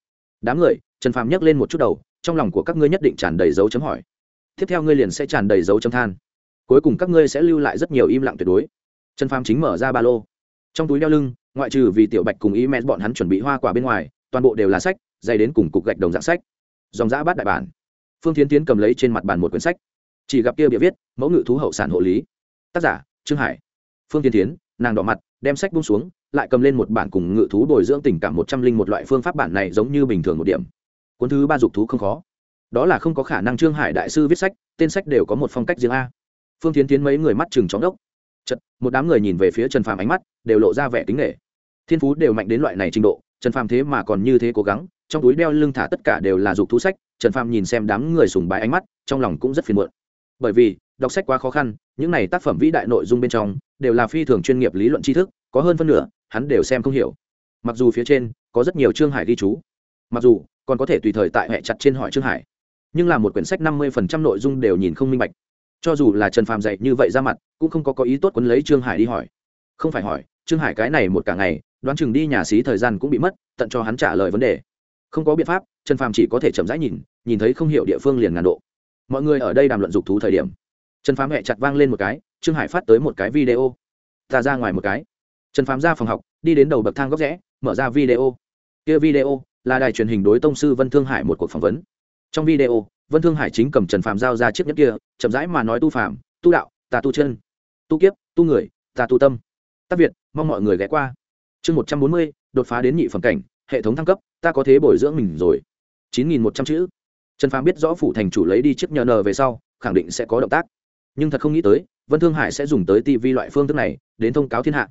đám người, trần phàm nhấc lên một chút đầu, trong lòng của các ngươi nhất định tràn đầy dấu chấm hỏi. Tiếp theo ngươi liền sẽ tràn đầy dấu chấm than. Cuối cùng các ngươi sẽ lưu lại rất nhiều im lặng tuyệt đối. Trần phàm chính mở ra ba lô. Trong túi đeo lưng, ngoại trừ vì tiểu bạch cùng ý mẹ bọn hắn chuẩn bị hoa quả bên ngoài, toàn bộ đều là sách, dày đến cùng cục gạch đồng dạng sách. Dòng giã bát đại bản. Phương tiến tiến cầm lấy trên mặt bàn một quyển sách. Chỉ gặp kia bịa viết, mẫu ngự thú hậu sản hộ lý. Tác giả, trương hải. Phương tiến tiến, nàng đỏ mặt, đem sách bung xuống lại cầm lên một bản cùng ngự thú bồi dưỡng tình cảm một trăm linh một loại phương pháp bản này giống như bình thường một điểm. Cuốn thứ ba dục thú không khó. Đó là không có khả năng trương hải đại sư viết sách tên sách đều có một phong cách riêng a. Phương tiến tiến mấy người mắt chừng chóng đốc Chật, một đám người nhìn về phía trần phàm ánh mắt đều lộ ra vẻ kính nghệ thiên phú đều mạnh đến loại này trình độ trần phàm thế mà còn như thế cố gắng trong túi đeo lưng thả tất cả đều là dục thú sách trần phàm nhìn xem đám người sùng bái ánh mắt trong lòng cũng rất phiền muộn. Bởi vì đọc sách quá khó khăn những này tác phẩm vĩ đại nội dung bên trong đều là phi thường chuyên nghiệp lý luận tri thức có hơn phân nửa, hắn đều xem không hiểu. Mặc dù phía trên có rất nhiều trương hải ghi chú, mặc dù còn có thể tùy thời tại hệ chặt trên hỏi trương hải, nhưng là một quyển sách năm mươi phần trăm nội dung đều nhìn không minh bạch. Cho dù là trần phàm dạy như vậy ra mặt, cũng không có có ý tốt quấn lấy trương hải đi hỏi. Không phải hỏi, trương hải cái này một cả ngày, đoán chừng đi nhà xí thời gian cũng bị mất, tận cho hắn trả lời vấn đề. Không có biện pháp, trần phàm chỉ có thể chậm rãi nhìn nhìn thấy không hiểu địa phương liền ngàn độ. Mọi người ở đây đàm luận dục thú thời điểm. Trần phàm hẹ chặt vang lên một cái, trương hải phát tới một cái video. Ta ra ngoài một cái trần phàm ra phòng học, đi đến đầu bậc thang góc rẽ, mở ra video. Kia video là đài truyền hình đối tông sư vân thương hải một cuộc phỏng vấn. Trong video, vân thương hải chính cầm trần phàm giao ra chiếc nhẫn kia, chậm rãi mà nói tu phàm, tu đạo, ta tu chân, tu kiếp, tu người, ta tu tâm. Tác việt, mong mọi người ghé qua. Chương một trăm bốn mươi, đột phá đến nhị phẩm cảnh, hệ thống thăng cấp, ta có thế bồi dưỡng mình rồi. chín nghìn một trăm chữ. Trần phàm biết rõ phủ thành chủ lấy đi chiếc nhờ nờ về sau, khẳng định sẽ có động tác. Nhưng thật không nghĩ tới, vân thương hải sẽ dùng tới tv loại phương thức này, đến thông cáo thiên hạ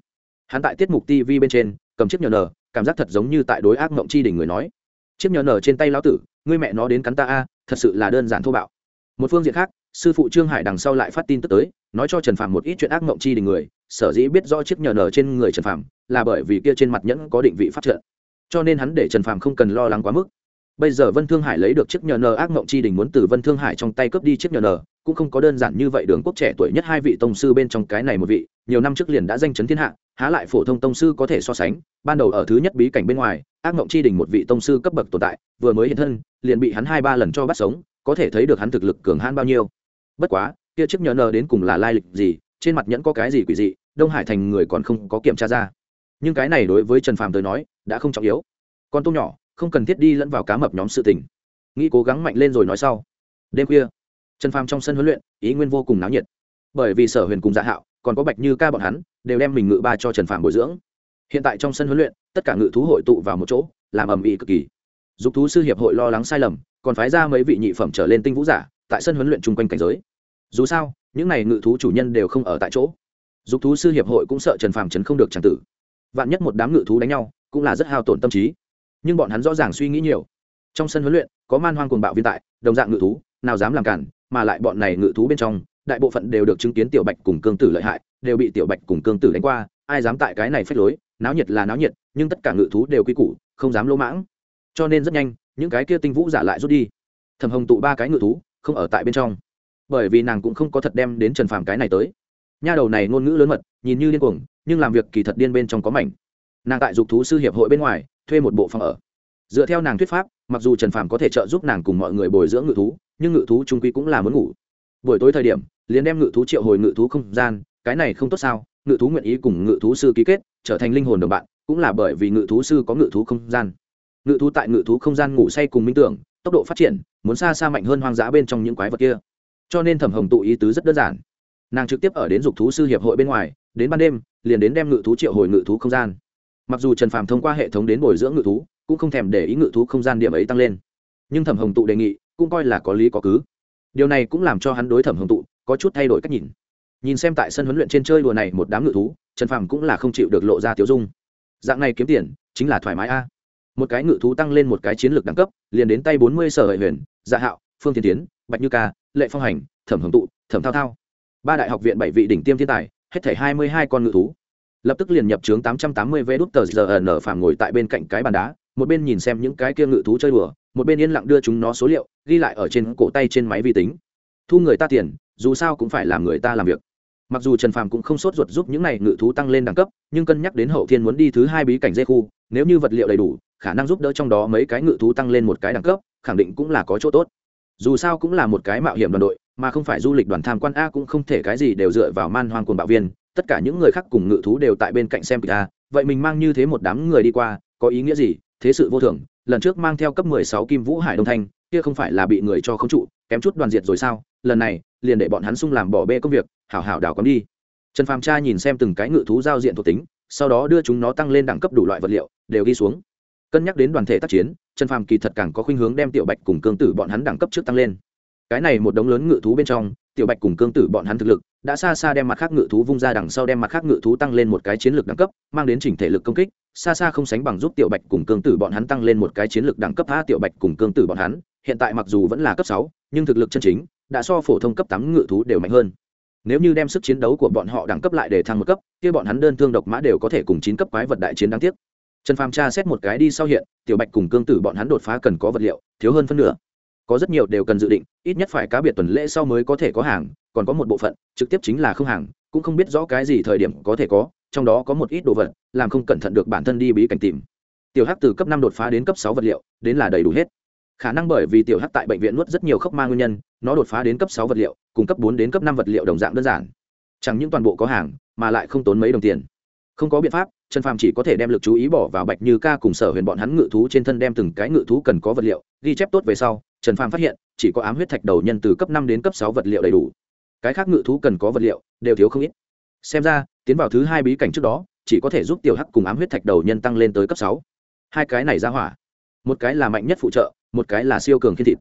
hắn tại tiết mục tv bên trên, cầm chiếc nhờ nờ cảm giác thật giống như tại đối ác mộng chi đỉnh người nói. Chiếc nhờ nờ trên tay lão tử, ngươi mẹ nó đến cắn ta a, thật sự là đơn giản thô bạo. Một phương diện khác, sư phụ trương hải đằng sau lại phát tin tức tới, nói cho trần phạm một ít chuyện ác mộng chi đỉnh người, sở dĩ biết rõ chiếc nhờ nở trên người trần phạm là bởi vì kia trên mặt nhẫn có định vị phát trợ cho nên hắn để trần phạm không cần lo lắng quá mức. Bây giờ vân thương hải lấy được chiếc nhờ nở ác mộng chi đỉnh muốn từ vân thương hải trong tay cướp đi chiếc nhờ nở cũng không có đơn giản như vậy, đường quốc trẻ tuổi nhất hai vị tông sư bên trong cái này một vị, nhiều năm trước liền đã danh chấn thiên hạ, há lại phổ thông tông sư có thể so sánh, ban đầu ở thứ nhất bí cảnh bên ngoài, ác mộng chi đình một vị tông sư cấp bậc tồn tại, vừa mới hiện thân, liền bị hắn hai ba lần cho bắt sống, có thể thấy được hắn thực lực cường hãn bao nhiêu. Bất quá, kia chiếc nhờ nờ đến cùng là lai lịch gì, trên mặt nhẫn có cái gì quỷ dị, đông hải thành người còn không có kiểm tra ra. Nhưng cái này đối với trần phàm tới nói, đã không trọng yếu. Con tôm nhỏ, không cần thiết đi lẫn vào cá mập nhóm sự tình. Nghĩ cố gắng mạnh lên rồi nói sau. Đêm khuya trần phàm trong sân huấn luyện, ý nguyên vô cùng náo nhiệt. Bởi vì sở huyền cùng dạ hạo, còn có bạch như ca bọn hắn, đều đem mình ngự ba cho trần phàm bồi dưỡng. Hiện tại trong sân huấn luyện, tất cả ngự thú hội tụ vào một chỗ, làm ầm ĩ cực kỳ. Dục thú sư hiệp hội lo lắng sai lầm, còn phái ra mấy vị nhị phẩm trở lên tinh vũ giả, tại sân huấn luyện chung quanh cảnh giới. Dù sao, những n à y ngự thú chủ nhân đều không ở tại chỗ. Dục thú sư hiệp hội cũng sợ trần phàm trấn không được tràng tử. Vạn nhất một đám ngự thú đánh nhau, cũng là rất hao tổn tâm trí. Nhưng bọn hắn rõ ràng suy nghĩ nhiều. Trong sân huấn luyện, có man hoang cuồng bạo viên tại, đồng dạng ngự thú, nào dám làm cản mà lại bọn này ngự thú bên trong, đại bộ phận đều được chứng kiến tiểu bạch cùng cương tử lợi hại, đều bị tiểu bạch cùng cương tử đánh qua, ai dám tại cái này phách lối, náo nhiệt là náo nhiệt, nhưng tất cả ngự thú đều quy củ, không dám lỗ mãng. Cho nên rất nhanh, những cái kia tinh vũ giả lại rút đi. Thầm hồng tụ ba cái ngự thú, không ở tại bên trong. Bởi vì nàng cũng không có thật đem đến trần phàm cái này tới. Nha đầu này ngôn ngữ lớn mật, nhìn như điên cuồng, nhưng làm việc kỳ thật điên bên trong có mảnh. Nàng tại dục thú sư hiệp hội bên ngoài, thuê một bộ phòng ở. Dựa theo nàng thuyết pháp, mặc dù trần phàm có thể trợ giúp nàng cùng mọi người bồi dưỡng ngự thú nhưng ngự thú trung quy cũng là muốn ngủ buổi tối thời điểm liền đem ngự thú triệu hồi ngự thú không gian cái này không tốt sao ngự thú nguyện ý cùng ngự thú sư ký kết trở thành linh hồn đồng bạn cũng là bởi vì ngự thú sư có ngự thú không gian ngự thú tại ngự thú không gian ngủ say cùng minh tưởng tốc độ phát triển muốn xa xa mạnh hơn hoang dã bên trong những quái vật kia cho nên thẩm hồng tụ ý tứ rất đơn giản nàng trực tiếp ở đến dục thú sư hiệp hội bên ngoài đến ban đêm liền đến đem ngự thú triệu hồi ngự thú không gian mặc dù trần phàm thông qua hệ thống đến bồi dưỡng ngự thú cũng không thèm để ý ngự thú không gian điểm ấy tăng lên nhưng thẩm hồng tụ đề nghị cũng coi là có lý có cứ. Điều này cũng làm cho hắn đối thẩm hồng tụ có chút thay đổi cách nhìn. Nhìn xem tại sân huấn luyện trên chơi đùa này một đám ngự thú, trần phàm cũng là không chịu được lộ ra tiêu dung. Dạng này kiếm tiền, chính là thoải mái a. Một cái ngự thú tăng lên một cái chiến lược đẳng cấp, liền đến tay bốn mươi sở hệ huyền dạ hạo, phương tiên tiến, bạch như ca, lệ phong hành, thẩm hồng tụ, thẩm thao thao. Ba đại học viện bảy vị đỉnh tiêm thiên tài, hết thể hai mươi hai con ngự thú. Lập tức liền nhập trướng tám trăm tám mươi vé đút tờ giờ nở phàm ngồi tại bên cạnh cái bàn đá, một bên nhìn xem những cái kia ngự thú chơi đùa một bên yên lặng đưa chúng nó số liệu, ghi lại ở trên cổ tay trên máy vi tính. Thu người ta tiền, dù sao cũng phải làm người ta làm việc. Mặc dù trần phàm cũng không sốt ruột giúp những này ngự thú tăng lên đẳng cấp, nhưng cân nhắc đến hậu thiên muốn đi thứ hai bí cảnh dây khu, nếu như vật liệu đầy đủ, khả năng giúp đỡ trong đó mấy cái ngự thú tăng lên một cái đẳng cấp, khẳng định cũng là có chỗ tốt. Dù sao cũng là một cái mạo hiểm đoàn đội, mà không phải du lịch đoàn tham quan a cũng không thể cái gì đều dựa vào man hoang cuồng bạo viên, tất cả những người khác cùng ngự thú đều tại bên cạnh xem kịch a, vậy mình mang như thế một đám người đi qua, có ý nghĩa gì? Thế sự vô thường lần trước mang theo cấp mười sáu kim vũ hải đông thanh, kia không phải là bị người cho không trụ, kém chút đoàn diệt rồi sao? Lần này, liền để bọn hắn sung làm bỏ bê công việc, hảo hảo đào cắm đi. Trần phàm tra nhìn xem từng cái ngự thú giao diện thuộc tính, sau đó đưa chúng nó tăng lên đẳng cấp đủ loại vật liệu, đều ghi xuống. Cân nhắc đến đoàn thể tác chiến, trần phàm kỳ thật càng có khuynh hướng đem tiểu bạch cùng cương tử bọn hắn đẳng cấp trước tăng lên. Cái này một đống lớn ngự thú bên trong tiểu bạch cùng cương tử bọn hắn thực lực đã xa xa đem mặt khác ngự thú vung ra đằng sau đem mặt khác ngự thú tăng lên một cái chiến lược đẳng cấp, mang đến chỉnh thể lực công kích, xa xa không sánh bằng giúp tiểu bạch cùng cương tử bọn hắn tăng lên một cái chiến lược đẳng cấp. A tiểu bạch cùng cương tử bọn hắn, hiện tại mặc dù vẫn là cấp sáu, nhưng thực lực chân chính đã so phổ thông cấp tám ngự thú đều mạnh hơn. Nếu như đem sức chiến đấu của bọn họ đẳng cấp lại để thăng một cấp, kia bọn hắn đơn thương độc mã đều có thể cùng chín cấp quái vật đại chiến đáng tiếc. Trần phàm tra xét một cái đi, sau hiện, tiểu bạch cùng cương tử bọn hắn đột phá cần có vật liệu, thiếu hơn phân nửa có rất nhiều đều cần dự định, ít nhất phải cá biệt tuần lễ sau mới có thể có hàng, còn có một bộ phận, trực tiếp chính là không hàng, cũng không biết rõ cái gì thời điểm có thể có, trong đó có một ít đồ vật, làm không cẩn thận được bản thân đi bí cảnh tìm. Tiểu hắc từ cấp năm đột phá đến cấp sáu vật liệu, đến là đầy đủ hết. Khả năng bởi vì tiểu hắc tại bệnh viện nuốt rất nhiều khốc ma nguyên nhân, nó đột phá đến cấp sáu vật liệu, cùng cấp bốn đến cấp năm vật liệu đồng dạng đơn giản. Chẳng những toàn bộ có hàng, mà lại không tốn mấy đồng tiền. Không có biện pháp, trần phàm chỉ có thể đem lực chú ý bỏ vào bạch như ca cùng sở huyền bọn hắn ngự thú trên thân đem từng cái ngự thú cần có vật liệu, ghi chép tốt về sau trần phàm phát hiện, chỉ có ám huyết thạch đầu nhân từ cấp năm đến cấp sáu vật liệu đầy đủ. Cái khác ngự thú cần có vật liệu, đều thiếu không ít. Xem ra, tiến vào thứ hai bí cảnh trước đó, chỉ có thể giúp tiểu hắc cùng ám huyết thạch đầu nhân tăng lên tới cấp sáu. Hai cái này ra hỏa. Một cái là mạnh nhất phụ trợ, một cái là siêu cường thiên thịt.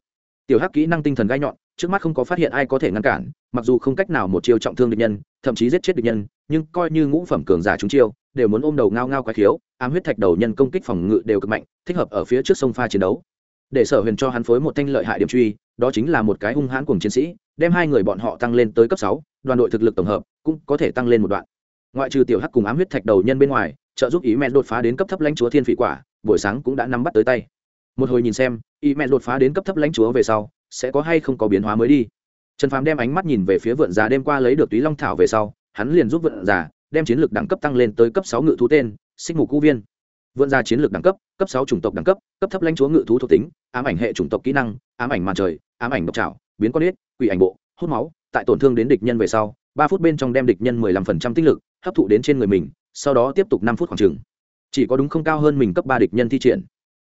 Tiểu hắc kỹ năng tinh thần gai nhọn, trước mắt không có phát hiện ai có thể ngăn cản, mặc dù không cách nào một chiêu trọng thương địch nhân, thậm chí giết chết địch nhân, nhưng coi như ngũ phẩm cường giả chúng chiêu, đều muốn ôm đầu ngao ngao quái khiếu, ám huyết thạch đầu nhân công kích phòng ngự đều cực mạnh, thích hợp ở phía trước sông pha chiến đấu để sở huyền cho hắn phối một thanh lợi hại điểm truy, đó chính là một cái hung hãn cùng chiến sĩ, đem hai người bọn họ tăng lên tới cấp sáu, đoàn đội thực lực tổng hợp cũng có thể tăng lên một đoạn. Ngoại trừ tiểu hắc cùng ám huyết thạch đầu nhân bên ngoài, trợ giúp ý mẹ đột phá đến cấp thấp lãnh chúa thiên phỉ quả, buổi sáng cũng đã nắm bắt tới tay. Một hồi nhìn xem, ý mẹ đột phá đến cấp thấp lãnh chúa về sau, sẽ có hay không có biến hóa mới đi. Trần phàm đem ánh mắt nhìn về phía vượn già đêm qua lấy được túy long thảo về sau, hắn liền giúp vượn già đem chiến lược đẳng cấp tăng lên tới cấp sáu ngự thú tên, xích mục cũ viên. Vươn ra chiến lược đẳng cấp cấp sáu chủng tộc đẳng cấp cấp thấp lãnh chúa ngự thú thuộc tính, ám ảnh hệ chủng tộc kỹ năng, ám ảnh màn trời, ám ảnh độc trảo, biến con ếch quỷ ảnh bộ, hút máu. Tại tổn thương đến địch nhân về sau, ba phút bên trong đem địch nhân mười lăm phần trăm tích lực hấp thụ đến trên người mình, sau đó tiếp tục năm phút khoảng trừng chỉ có đúng không cao hơn mình cấp ba địch nhân thi triển.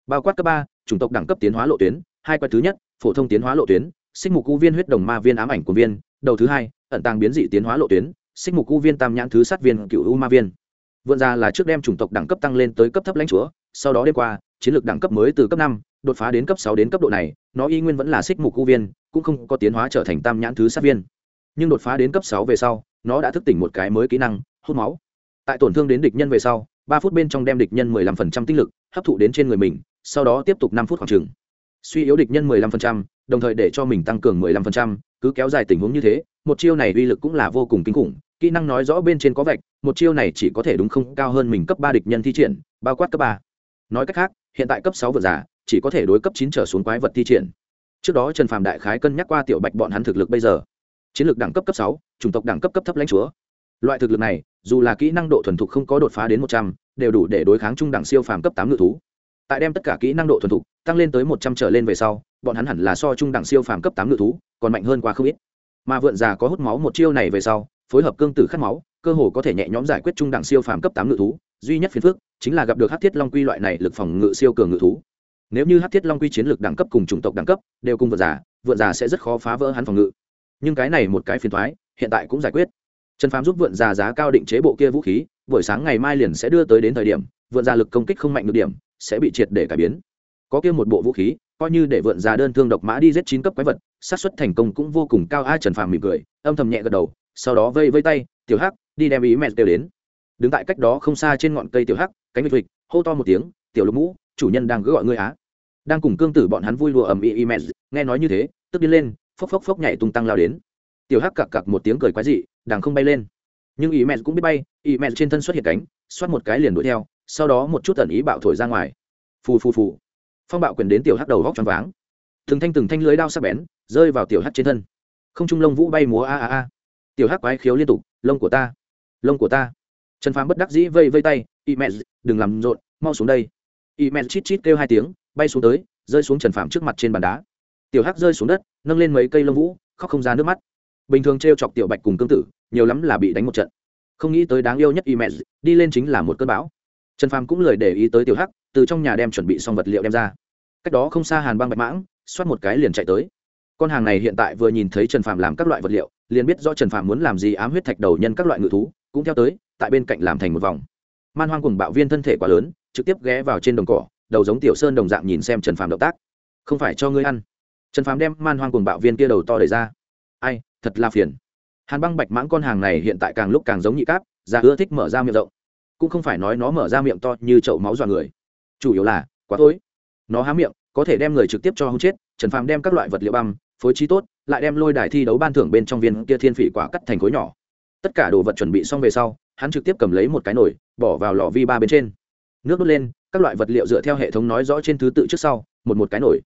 Bao quát cấp ba, chủng tộc đẳng cấp tiến hóa lộ tuyến, hai quái thứ nhất, phổ thông tiến hóa lộ tuyến sinh mục cú viên huyết đồng ma viên ám ảnh của viên, đầu thứ hai, ẩn tàng biến dị tiến hóa lộ tuyến sinh mục cú viên tam nhãn thứ sát viên cựu u ma viên vượn ra là trước đem chủng tộc đẳng cấp tăng lên tới cấp thấp lãnh chúa, sau đó đêm qua, chiến lược đẳng cấp mới từ cấp năm, đột phá đến cấp sáu đến cấp độ này, nó y nguyên vẫn là xích mục khu viên, cũng không có tiến hóa trở thành tam nhãn thứ sát viên. Nhưng đột phá đến cấp sáu về sau, nó đã thức tỉnh một cái mới kỹ năng, hút máu. Tại tổn thương đến địch nhân về sau, ba phút bên trong đem địch nhân mười lăm phần trăm tinh lực hấp thụ đến trên người mình, sau đó tiếp tục năm phút khoảng trừng suy yếu địch nhân 15%, đồng thời để cho mình tăng cường 15%, cứ kéo dài tình huống như thế, một chiêu này uy lực cũng là vô cùng kinh khủng, kỹ năng nói rõ bên trên có vạch, một chiêu này chỉ có thể đúng không cao hơn mình cấp 3 địch nhân thi triển, bao quát cấp 3. Nói cách khác, hiện tại cấp 6 vừa giả, chỉ có thể đối cấp 9 trở xuống quái vật thi triển. Trước đó Trần Phàm đại khái cân nhắc qua tiểu Bạch bọn hắn thực lực bây giờ. Chiến lược đẳng cấp cấp 6, chủng tộc đẳng cấp cấp thấp lãnh chúa. Loại thực lực này, dù là kỹ năng độ thuần thục không có đột phá đến 100, đều đủ để đối kháng trung đẳng siêu phàm cấp 8 ngự thú tại đem tất cả kỹ năng độ thuần thục tăng lên tới một trăm trở lên về sau, bọn hắn hẳn là so trung đẳng siêu phàm cấp tám ngự thú, còn mạnh hơn qua không ít. Mà vượn già có hút máu một chiêu này về sau, phối hợp cương tử khát máu, cơ hồ có thể nhẹ nhõm giải quyết trung đẳng siêu phàm cấp tám ngự thú, duy nhất phiền phước chính là gặp được hát thiết long quy loại này lực phòng ngự siêu cường ngự thú. Nếu như hát thiết long quy chiến lược đẳng cấp cùng chủng tộc đẳng cấp đều cùng vượn già vượn già sẽ rất khó phá vỡ hắn phòng ngự. Nhưng cái này một cái phiền thoái hiện tại cũng giải quyết. Trần phám giúp vượn già giá cao định chế bộ kia vũ khí, buổi sáng ngày mai liền sẽ đưa tới đến thời điểm, vượn già lực công kích không mạnh được điểm sẽ bị triệt để cải biến. Có kia một bộ vũ khí, coi như để vượn ra đơn thương độc mã đi giết chín cấp quái vật, xác suất thành công cũng vô cùng cao. Ai trần phàm mỉm cười, âm thầm nhẹ gật đầu, sau đó vây vây tay, tiểu hắc, đi đem ý mẹ đều đến. Đứng tại cách đó không xa trên ngọn cây tiểu hắc, cánh vịt vịt, hô to một tiếng, tiểu lục mũ chủ nhân đang gọi ngươi á. Đang cùng cương tử bọn hắn vui lùa ầm ĩ ý mẹ, nghe nói như thế, tức đi lên, phốc phốc phốc nhảy tung tăng lao đến. Tiểu hắc cặc cặc một tiếng cười quái dị đang không bay lên. Nhưng ý mẹ cũng biết bay, ý mẹ trên thân xuất hiện cánh, xoát một cái liền đuổi theo sau đó một chút tần ý bạo thổi ra ngoài. Phù phù phù. Phong bạo quyền đến tiểu hắc đầu góc tròn váng. Từng thanh từng thanh lưới đao sắc bén, rơi vào tiểu hắc trên thân. Không trung lông vũ bay múa a a a. Tiểu hắc quái khiếu liên tục, lông của ta, lông của ta. Trần phàm bất đắc dĩ vây vây tay, y mẹ, đừng làm rộn, mau xuống đây. Y mẹ chít chít kêu hai tiếng, bay xuống tới, rơi xuống trần phàm trước mặt trên bàn đá. Tiểu hắc rơi xuống đất, nâng lên mấy cây lông vũ, khóc không ra nước mắt. Bình thường t r e o chọc tiểu bạch cùng cương tử, nhiều lắm là bị đánh một trận. Không nghĩ tới đáng yêu nhất y mẹ, đi lên chính là một cơn bão trần phàm cũng lời để ý tới tiểu hắc, từ trong nhà đem chuẩn bị xong vật liệu đem ra. Cách đó không xa hàn băng bạch mãng, xoát một cái liền chạy tới. Con hàng này hiện tại vừa nhìn thấy trần phàm làm các loại vật liệu, liền biết do trần phàm muốn làm gì ám huyết thạch đầu nhân các loại ngự thú, cũng theo tới, tại bên cạnh làm thành một vòng. Man hoang cùng bạo viên thân thể quá lớn, trực tiếp ghé vào trên đồng cỏ, đầu giống tiểu sơn đồng dạng nhìn xem trần phàm động tác. Không phải cho ngươi ăn. Trần phàm đem man hoang cùng bạo viên kia đầu to đẩy ra. Ai, thật là phiền. Hàn băng bạch mãng con hàng này hiện tại càng lúc càng giống nhị cáp, ra ưa thích mở ra miệng rộng cũng không phải nói nó mở ra miệng to như chậu máu dọa người. Chủ yếu là, quá tối. Nó há miệng, có thể đem người trực tiếp cho hông chết, trần phàm đem các loại vật liệu băm, phối trí tốt, lại đem lôi đài thi đấu ban thưởng bên trong viên kia thiên phỉ quả cắt thành khối nhỏ. Tất cả đồ vật chuẩn bị xong về sau, hắn trực tiếp cầm lấy một cái nồi, bỏ vào lò vi ba bên trên. Nước đốt lên, các loại vật liệu dựa theo hệ thống nói rõ trên thứ tự trước sau, một một cái nồi.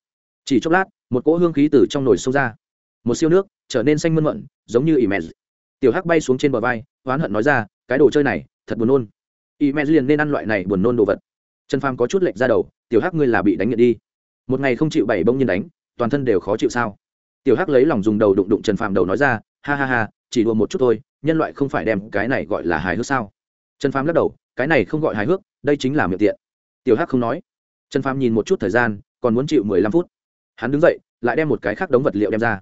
Chỉ chốc lát, một cỗ hương khí từ trong nồi xông ra. Một siêu nước, trở nên xanh mơn mận, giống như ỉ mèn tiểu hắc bay xuống trên bờ vai, oán hận nói ra, cái đồ chơi này, thật buồn nôn. Y mẹ liền nên ăn loại này buồn nôn đồ vật. Trần phàm có chút lệch ra đầu, tiểu hắc ngươi là bị đánh nghiện đi. Một ngày không chịu bảy bông nhiên đánh, toàn thân đều khó chịu sao? Tiểu hắc lấy lòng dùng đầu đụng đụng trần phàm đầu nói ra, ha ha ha, chỉ đùa một chút thôi, nhân loại không phải đem cái này gọi là hài hước sao? Trần phàm lắc đầu, cái này không gọi hài hước, đây chính là miệng tiện. Tiểu hắc không nói. Trần phàm nhìn một chút thời gian, còn muốn chịu mười lăm phút. Hắn đứng dậy, lại đem một cái khác đống vật liệu đem ra.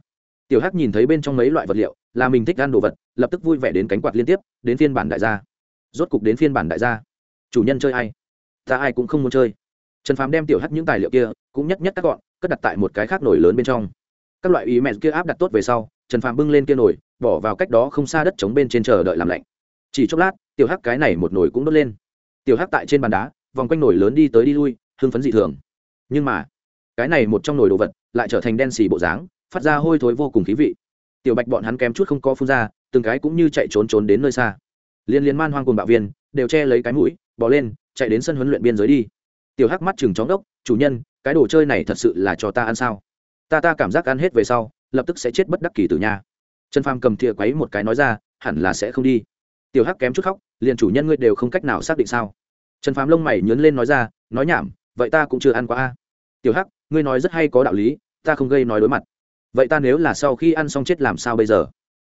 Tiểu hắc nhìn thấy bên trong mấy loại vật liệu, là mình thích ăn đồ vật, lập tức vui vẻ đến cánh quạt liên tiếp, đến phiên bản đại gia rốt cục đến phiên bản đại gia. Chủ nhân chơi ai? Ta ai cũng không muốn chơi. Trần phàm đem tiểu hắc những tài liệu kia cũng nhất nhất các gọn, cất đặt tại một cái khác nổi lớn bên trong. Các loại ý mẹ kia áp đặt tốt về sau, trần phàm bưng lên kia nổi bỏ vào cách đó không xa đất chống bên trên chờ đợi làm lạnh. Chỉ chốc lát, tiểu hắc cái này một nồi cũng đốt lên. Tiểu hắc tại trên bàn đá, vòng quanh nồi lớn đi tới đi lui, hưng phấn dị thường. Nhưng mà, cái này một trong nồi đồ vật lại trở thành đen xì bộ dáng, phát ra hôi thối vô cùng khí vị. Tiểu bạch bọn hắn kém chút không có phun ra, từng cái cũng như chạy trốn trốn đến nơi xa liên liên man hoang cùng bạo viên, đều che lấy cái mũi bỏ lên, chạy đến sân huấn luyện biên giới đi. Tiểu hắc mắt chừng chóng đốc, chủ nhân, cái đồ chơi này thật sự là cho ta ăn sao? Ta ta cảm giác ăn hết về sau, lập tức sẽ chết bất đắc kỳ từ nhà trần phàm cầm thìa quấy một cái nói ra, hẳn là sẽ không đi. Tiểu hắc kém chút khóc liền chủ nhân ngươi đều không cách nào xác định sao? Trần phàm lông mày nhớn lên nói ra, nói nhảm, vậy ta cũng chưa ăn qua a. Tiểu hắc, ngươi nói rất hay có đạo lý, ta không gây nói đối mặt. Vậy ta nếu là sau khi ăn xong chết làm sao bây giờ?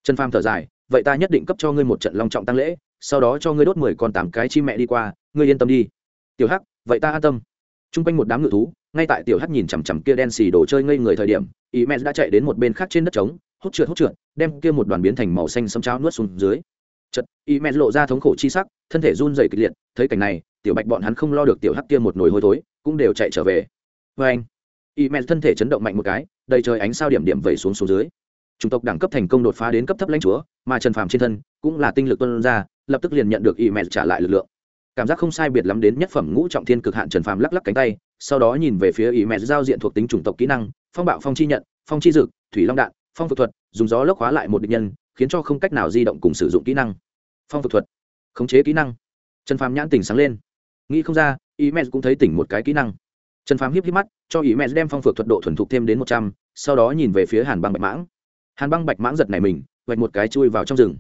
Trần phàm thở dài, vậy ta nhất định cấp cho ngươi một trận long trọng tăng lễ, sau đó cho ngươi đốt mười con tám cái chim mẹ đi qua, ngươi yên tâm đi. Tiểu hắc, vậy ta an tâm. T r u n g quanh một đám ngự thú, ngay tại tiểu hắc nhìn chằm chằm kia đen xì đồ chơi ngây người thời điểm ý mẹ đã chạy đến một bên khác trên đất trống, hút trượt hút trượt, đem kia một đoàn biến thành màu xanh sẫm cháo nuốt xuống dưới. Chật ý mẹ lộ ra thống khổ chi sắc, thân thể run dày kịch liệt, thấy cảnh này, tiểu bạch bọn hắn không lo được tiểu hắc kia một nồi hôi thối, cũng đều chạy trở về. Vê anh ý mẹ thân thể chấn động mạnh một cái, đầy trời ánh sao điểm điểm vẩy xuống xuống dưới chủng tộc đẳng cấp thành công đột phá đến cấp thấp lãnh chúa, mà trần phàm trên thân cũng là tinh lực tuân ra, lập tức liền nhận được y mẹ trả lại lực lượng. Cảm giác không sai biệt lắm đến nhất phẩm ngũ trọng thiên cực hạn trần phàm lắc lắc cánh tay, sau đó nhìn về phía y mẹ giao diện thuộc tính chủng tộc kỹ năng, phong bạo phong chi nhận, phong chi dực thủy long đạn, phong phật thuật, dùng gió lốc hóa lại một địch nhân, khiến cho không cách nào di động cùng sử dụng kỹ năng. Phong phật thuật, khống chế kỹ năng. Trần phàm nhãn tỉnh sáng lên. Nghĩ không ra y mẹ cũng thấy tỉnh một cái kỹ năng. Trần phàm hiếp hiếp mắt, cho y mẹ đem phong phược thuật độ thuần thục thêm đến một trăm, sau đó nhìn về phía hàn băng bạch mãng hàn băng bạch mãng giật này mình vạch một cái chui vào trong rừng.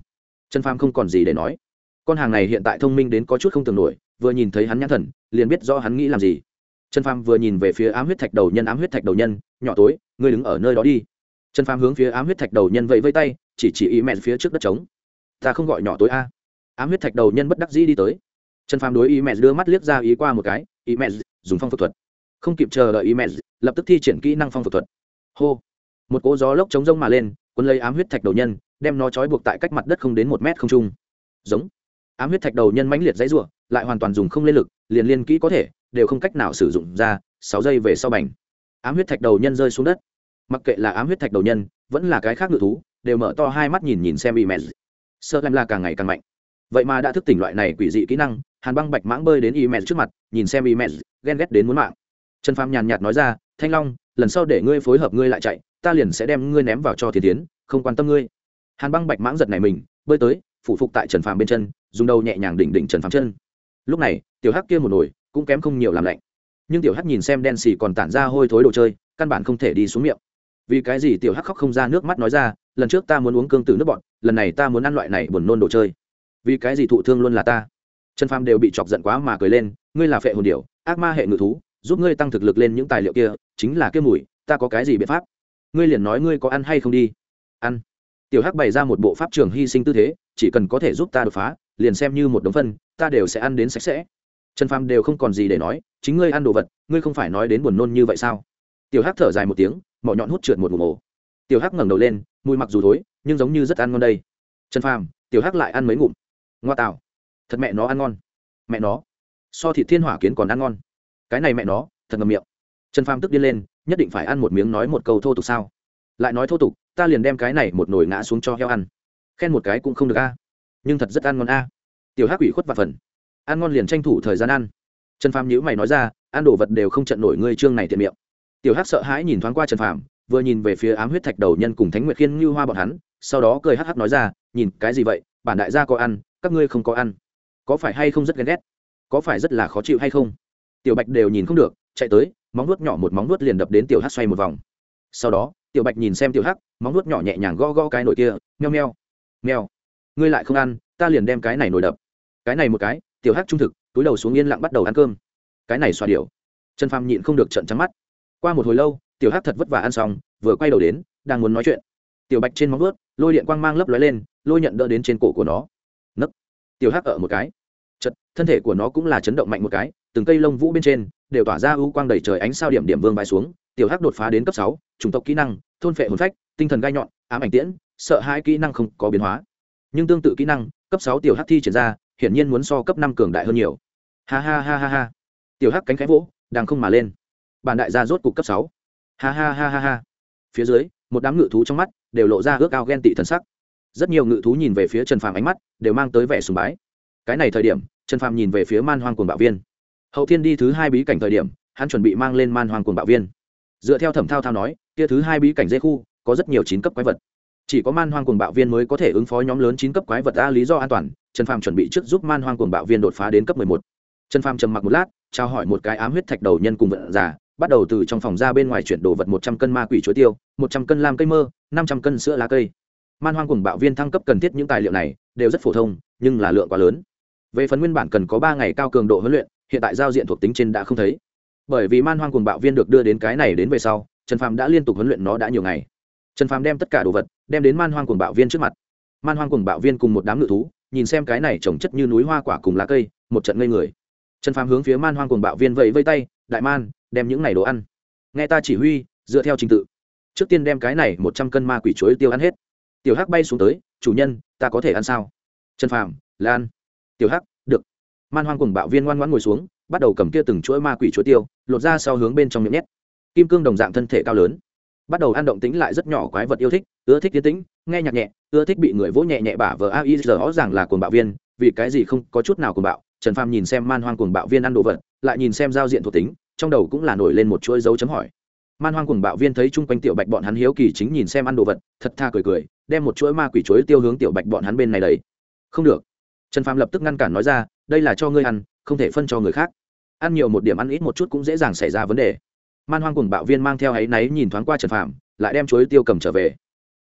Trần phàm không còn gì để nói. Con hàng này hiện tại thông minh đến có chút không tưởng nổi, vừa nhìn thấy hắn nhãn thần, liền biết do hắn nghĩ làm gì. Trần phàm vừa nhìn về phía ám huyết thạch đầu nhân, ám huyết thạch đầu nhân, nhỏ tối, ngươi đứng ở nơi đó đi. Trần phàm hướng phía ám huyết thạch đầu nhân vẫy vây tay, chỉ chỉ ý mẹ phía trước đất trống. Ta không gọi nhỏ tối a. Ám huyết thạch đầu nhân bất đắc dĩ đi tới. Trần phàm đối ý mẹ đưa mắt liếc ra ý qua một cái ý mẹ, dùng phong phật thuật. Không kịp chờ đợi ý mẹ, lập tức thi triển kỹ năng phong phật thuật. Hô. Một cỗ gió lốc chống rông mà lên quân lấy ám huyết thạch đầu nhân đem nó trói buộc tại cách mặt đất không đến một mét không trung. Giống. Ám huyết thạch đầu nhân mãnh liệt dãy r u ộ lại hoàn toàn dùng không lên lực liền liên kỹ có thể đều không cách nào sử dụng ra sáu giây về sau bành. Ám huyết thạch đầu nhân rơi xuống đất. Mặc kệ là ám huyết thạch đầu nhân vẫn là cái khác ngự thú đều mở to hai mắt nhìn nhìn xem bị mèn. sợ làm là càng ngày càng mạnh. Vậy mà đã thức tỉnh loại này quỷ dị kỹ năng hàn băng bạch mãng bơi đến y mèn trước mặt nhìn xem y mèn, ghen ghét đến muốn mạng. Trần phàm nhàn nhạt nói ra thanh long lần sau để ngươi phối hợp ngươi lại chạy, ta liền sẽ đem ngươi ném vào cho thiên tiến không quan tâm ngươi. Hàn băng bạch mãng giật này mình, bơi tới, phủ phục tại trần phàm bên chân, dùng đầu nhẹ nhàng đỉnh đỉnh trần phàm chân. Lúc này, tiểu hắc kia một nồi cũng kém không nhiều làm lạnh. Nhưng tiểu hắc nhìn xem đen xì còn tản ra hôi thối đồ chơi, căn bản không thể đi xuống miệng. Vì cái gì tiểu hắc khóc không ra nước mắt nói ra, lần trước ta muốn uống cương từ nước bọn lần này ta muốn ăn loại này buồn nôn đồ chơi. Vì cái gì thụ thương luôn là ta? Trần phàm đều bị chọc giận quá mà cười lên, ngươi là phệ hồn điệu ác ma hệ ngự thú, giúp ngươi tăng thực lực lên những tài liệu kia chính là kia mùi, ta có cái gì biện pháp? Ngươi liền nói ngươi có ăn hay không đi. Ăn. Tiểu hắc bày ra một bộ pháp trường hy sinh tư thế, chỉ cần có thể giúp ta đột phá, liền xem như một đống phân, ta đều sẽ ăn đến sạch sẽ. Trần phàm đều không còn gì để nói, chính ngươi ăn đồ vật, ngươi không phải nói đến buồn nôn như vậy sao? Tiểu hắc thở dài một tiếng, mỏ nhọn hút trượt một ngụm ổ tiểu hắc ngẩng đầu lên, mùi mặc dù thối, nhưng giống như rất ăn ngon đây. Trần phàm, tiểu hắc lại ăn mấy ngụm. Ngoa tạo. Thật mẹ nó ăn ngon. Mẹ nó. So thịt thiên hỏa kiến còn ăn ngon. Cái này mẹ nó, thật ngầm miệng trần phàm tức điên lên, nhất định phải ăn một miếng nói một câu thô tục sao? Lại nói thô tục, ta liền đem cái này một nồi ngã xuống cho heo ăn. Khen một cái cũng không được a. Nhưng thật rất ăn ngon a. Tiểu hắc ủy khuất và phần. Ăn ngon liền tranh thủ thời gian ăn. Trần phàm nhữ mày nói ra, ăn đồ vật đều không trận nổi ngươi trương này tiện miệng. Tiểu hắc sợ hãi nhìn thoáng qua trần phàm, vừa nhìn về phía ám huyết thạch đầu nhân cùng thánh nguyệt khiên như hoa bọn hắn, sau đó cười hắc hắc nói ra, nhìn, cái gì vậy? Bản đại gia có ăn, các ngươi không có ăn. Có phải hay không rất ghen ghét? Có phải rất là khó chịu hay không? Tiểu bạch đều nhìn không được, chạy tới móng nuốt nhỏ một móng nuốt liền đập đến tiểu hắc xoay một vòng. Sau đó, tiểu bạch nhìn xem tiểu hắc, móng nuốt nhỏ nhẹ nhàng gõ gõ cái nồi kia, meo meo. Meo. Ngươi lại không ăn, ta liền đem cái này nồi đập. Cái này một cái, tiểu hắc trung thực, túi đầu xuống yên lặng bắt đầu ăn cơm. Cái này xoa điệu trần phàm nhịn không được trận trắng mắt. Qua một hồi lâu, tiểu hắc thật vất vả ăn xong, vừa quay đầu đến, đang muốn nói chuyện. Tiểu bạch trên móng vuốt, lôi điện quang mang lấp lóe lên, lôi nhận đỡ đến trên cổ của nó. Nấc. Tiểu hắc ở một cái. Chật, thân thể của nó cũng là chấn động mạnh một cái từng cây lông vũ bên trên đều tỏa ra ưu quang đầy trời ánh sao điểm điểm vương bài xuống, tiểu hắc đột phá đến cấp sáu, chủng tộc kỹ năng, thôn phệ hồn phách, tinh thần gai nhọn, ám ảnh tiễn, sợ hai kỹ năng không có biến hóa. Nhưng tương tự kỹ năng, cấp sáu tiểu hắc thi triển ra, hiển nhiên muốn so cấp năm cường đại hơn nhiều. Ha ha ha ha ha. Tiểu hắc cánh khẽ vỗ, đang không mà lên. Bản đại gia rốt cục cấp sáu. Ha ha ha ha ha. Phía dưới, một đám ngự thú trong mắt đều lộ ra ước ao ghen tị thần sắc. Rất nhiều ngự thú nhìn về phía trần phàm ánh mắt đều mang tới vẻ sùng bái. Cái này thời điểm, trần phàm nhìn về phía man hoang cồn bạo viên hậu thiên đi thứ hai bí cảnh thời điểm, hắn chuẩn bị mang lên man hoang cuồng bạo viên. Dựa theo thẩm thao thao nói, kia thứ hai bí cảnh dây khu, có rất nhiều chín cấp quái vật. Chỉ có man hoang cuồng bạo viên mới có thể ứng phó nhóm lớn chín cấp quái vật a lý do an toàn, trần phàm chuẩn bị trước giúp man hoang cuồng bạo viên đột phá đến cấp mười một. Trần phàm trầm mặc một lát, trao hỏi một cái ám huyết thạch đầu nhân cùng vận giả bắt đầu từ trong phòng ra bên ngoài chuyển đồ vật một trăm cân ma quỷ chuối tiêu, một trăm cân lam cây mơ, năm trăm cân sữa lá cây. Man hoang Cuồng bạo viên thăng cấp cần thiết những tài liệu này, đều rất phổ thông, nhưng là lượng quá lớn. Về phần nguyên bản cần có ba ngày cao cường độ huấn luyện hiện tại giao diện thuộc tính trên đã không thấy. Bởi vì man hoang cùng bạo viên được đưa đến cái này đến về sau, trần phàm đã liên tục huấn luyện nó đã nhiều ngày. Trần phàm đem tất cả đồ vật, đem đến man hoang cùng bạo viên trước mặt. Man hoang cùng bạo viên cùng một đám ngự thú, nhìn xem cái này trồng chất như núi hoa quả cùng lá cây, một trận ngây người. Trần phàm hướng phía man hoang cùng bạo viên vẫy vây tay, đại man, đem những này đồ ăn. Nghe ta chỉ huy, dựa theo trình tự. Trước tiên đem cái này một trăm cân ma quỷ chuối tiêu ăn hết. Tiểu hắc bay xuống tới, chủ nhân, ta có thể ăn sao? Trần phàm, là ăn. Tiểu hắc man hoang cùng bạo viên ngoan ngoãn ngồi xuống, bắt đầu cầm kia từng chuỗi ma quỷ chuối tiêu, lột ra sau hướng bên trong miệng nhét. Kim cương đồng dạng thân thể cao lớn. Bắt đầu ăn động tính lại rất nhỏ quái vật yêu thích, ưa thích tiến tĩnh, nghe nhạc nhẹ, ưa thích bị người vỗ nhẹ nhẹ bả vờ a i giờ rõ ràng là cuồng bạo viên, vì cái gì không có chút nào cuồng bạo. Trần pham nhìn xem man hoang cuồng bạo viên ăn đồ vật, lại nhìn xem giao diện thuộc tính, trong đầu cũng là nổi lên một chuỗi dấu chấm hỏi. Man hoang cuồng bạo viên thấy chung quanh tiểu bạch bọn hắn hiếu kỳ chính nhìn xem ăn đồ vật, thật tha cười cười, đem một chuỗi ma quỷ chuối tiêu hướng tiểu bạch bọn hắn bên này đấy không được. Trần pham lập tức ngăn cản nói ra đây là cho ngươi ăn không thể phân cho người khác. Ăn nhiều một điểm ăn ít một chút cũng dễ dàng xảy ra vấn đề. Man hoang cuồng bạo viên mang theo áy náy nhìn thoáng qua trần Phạm, lại đem chuối tiêu cầm trở về.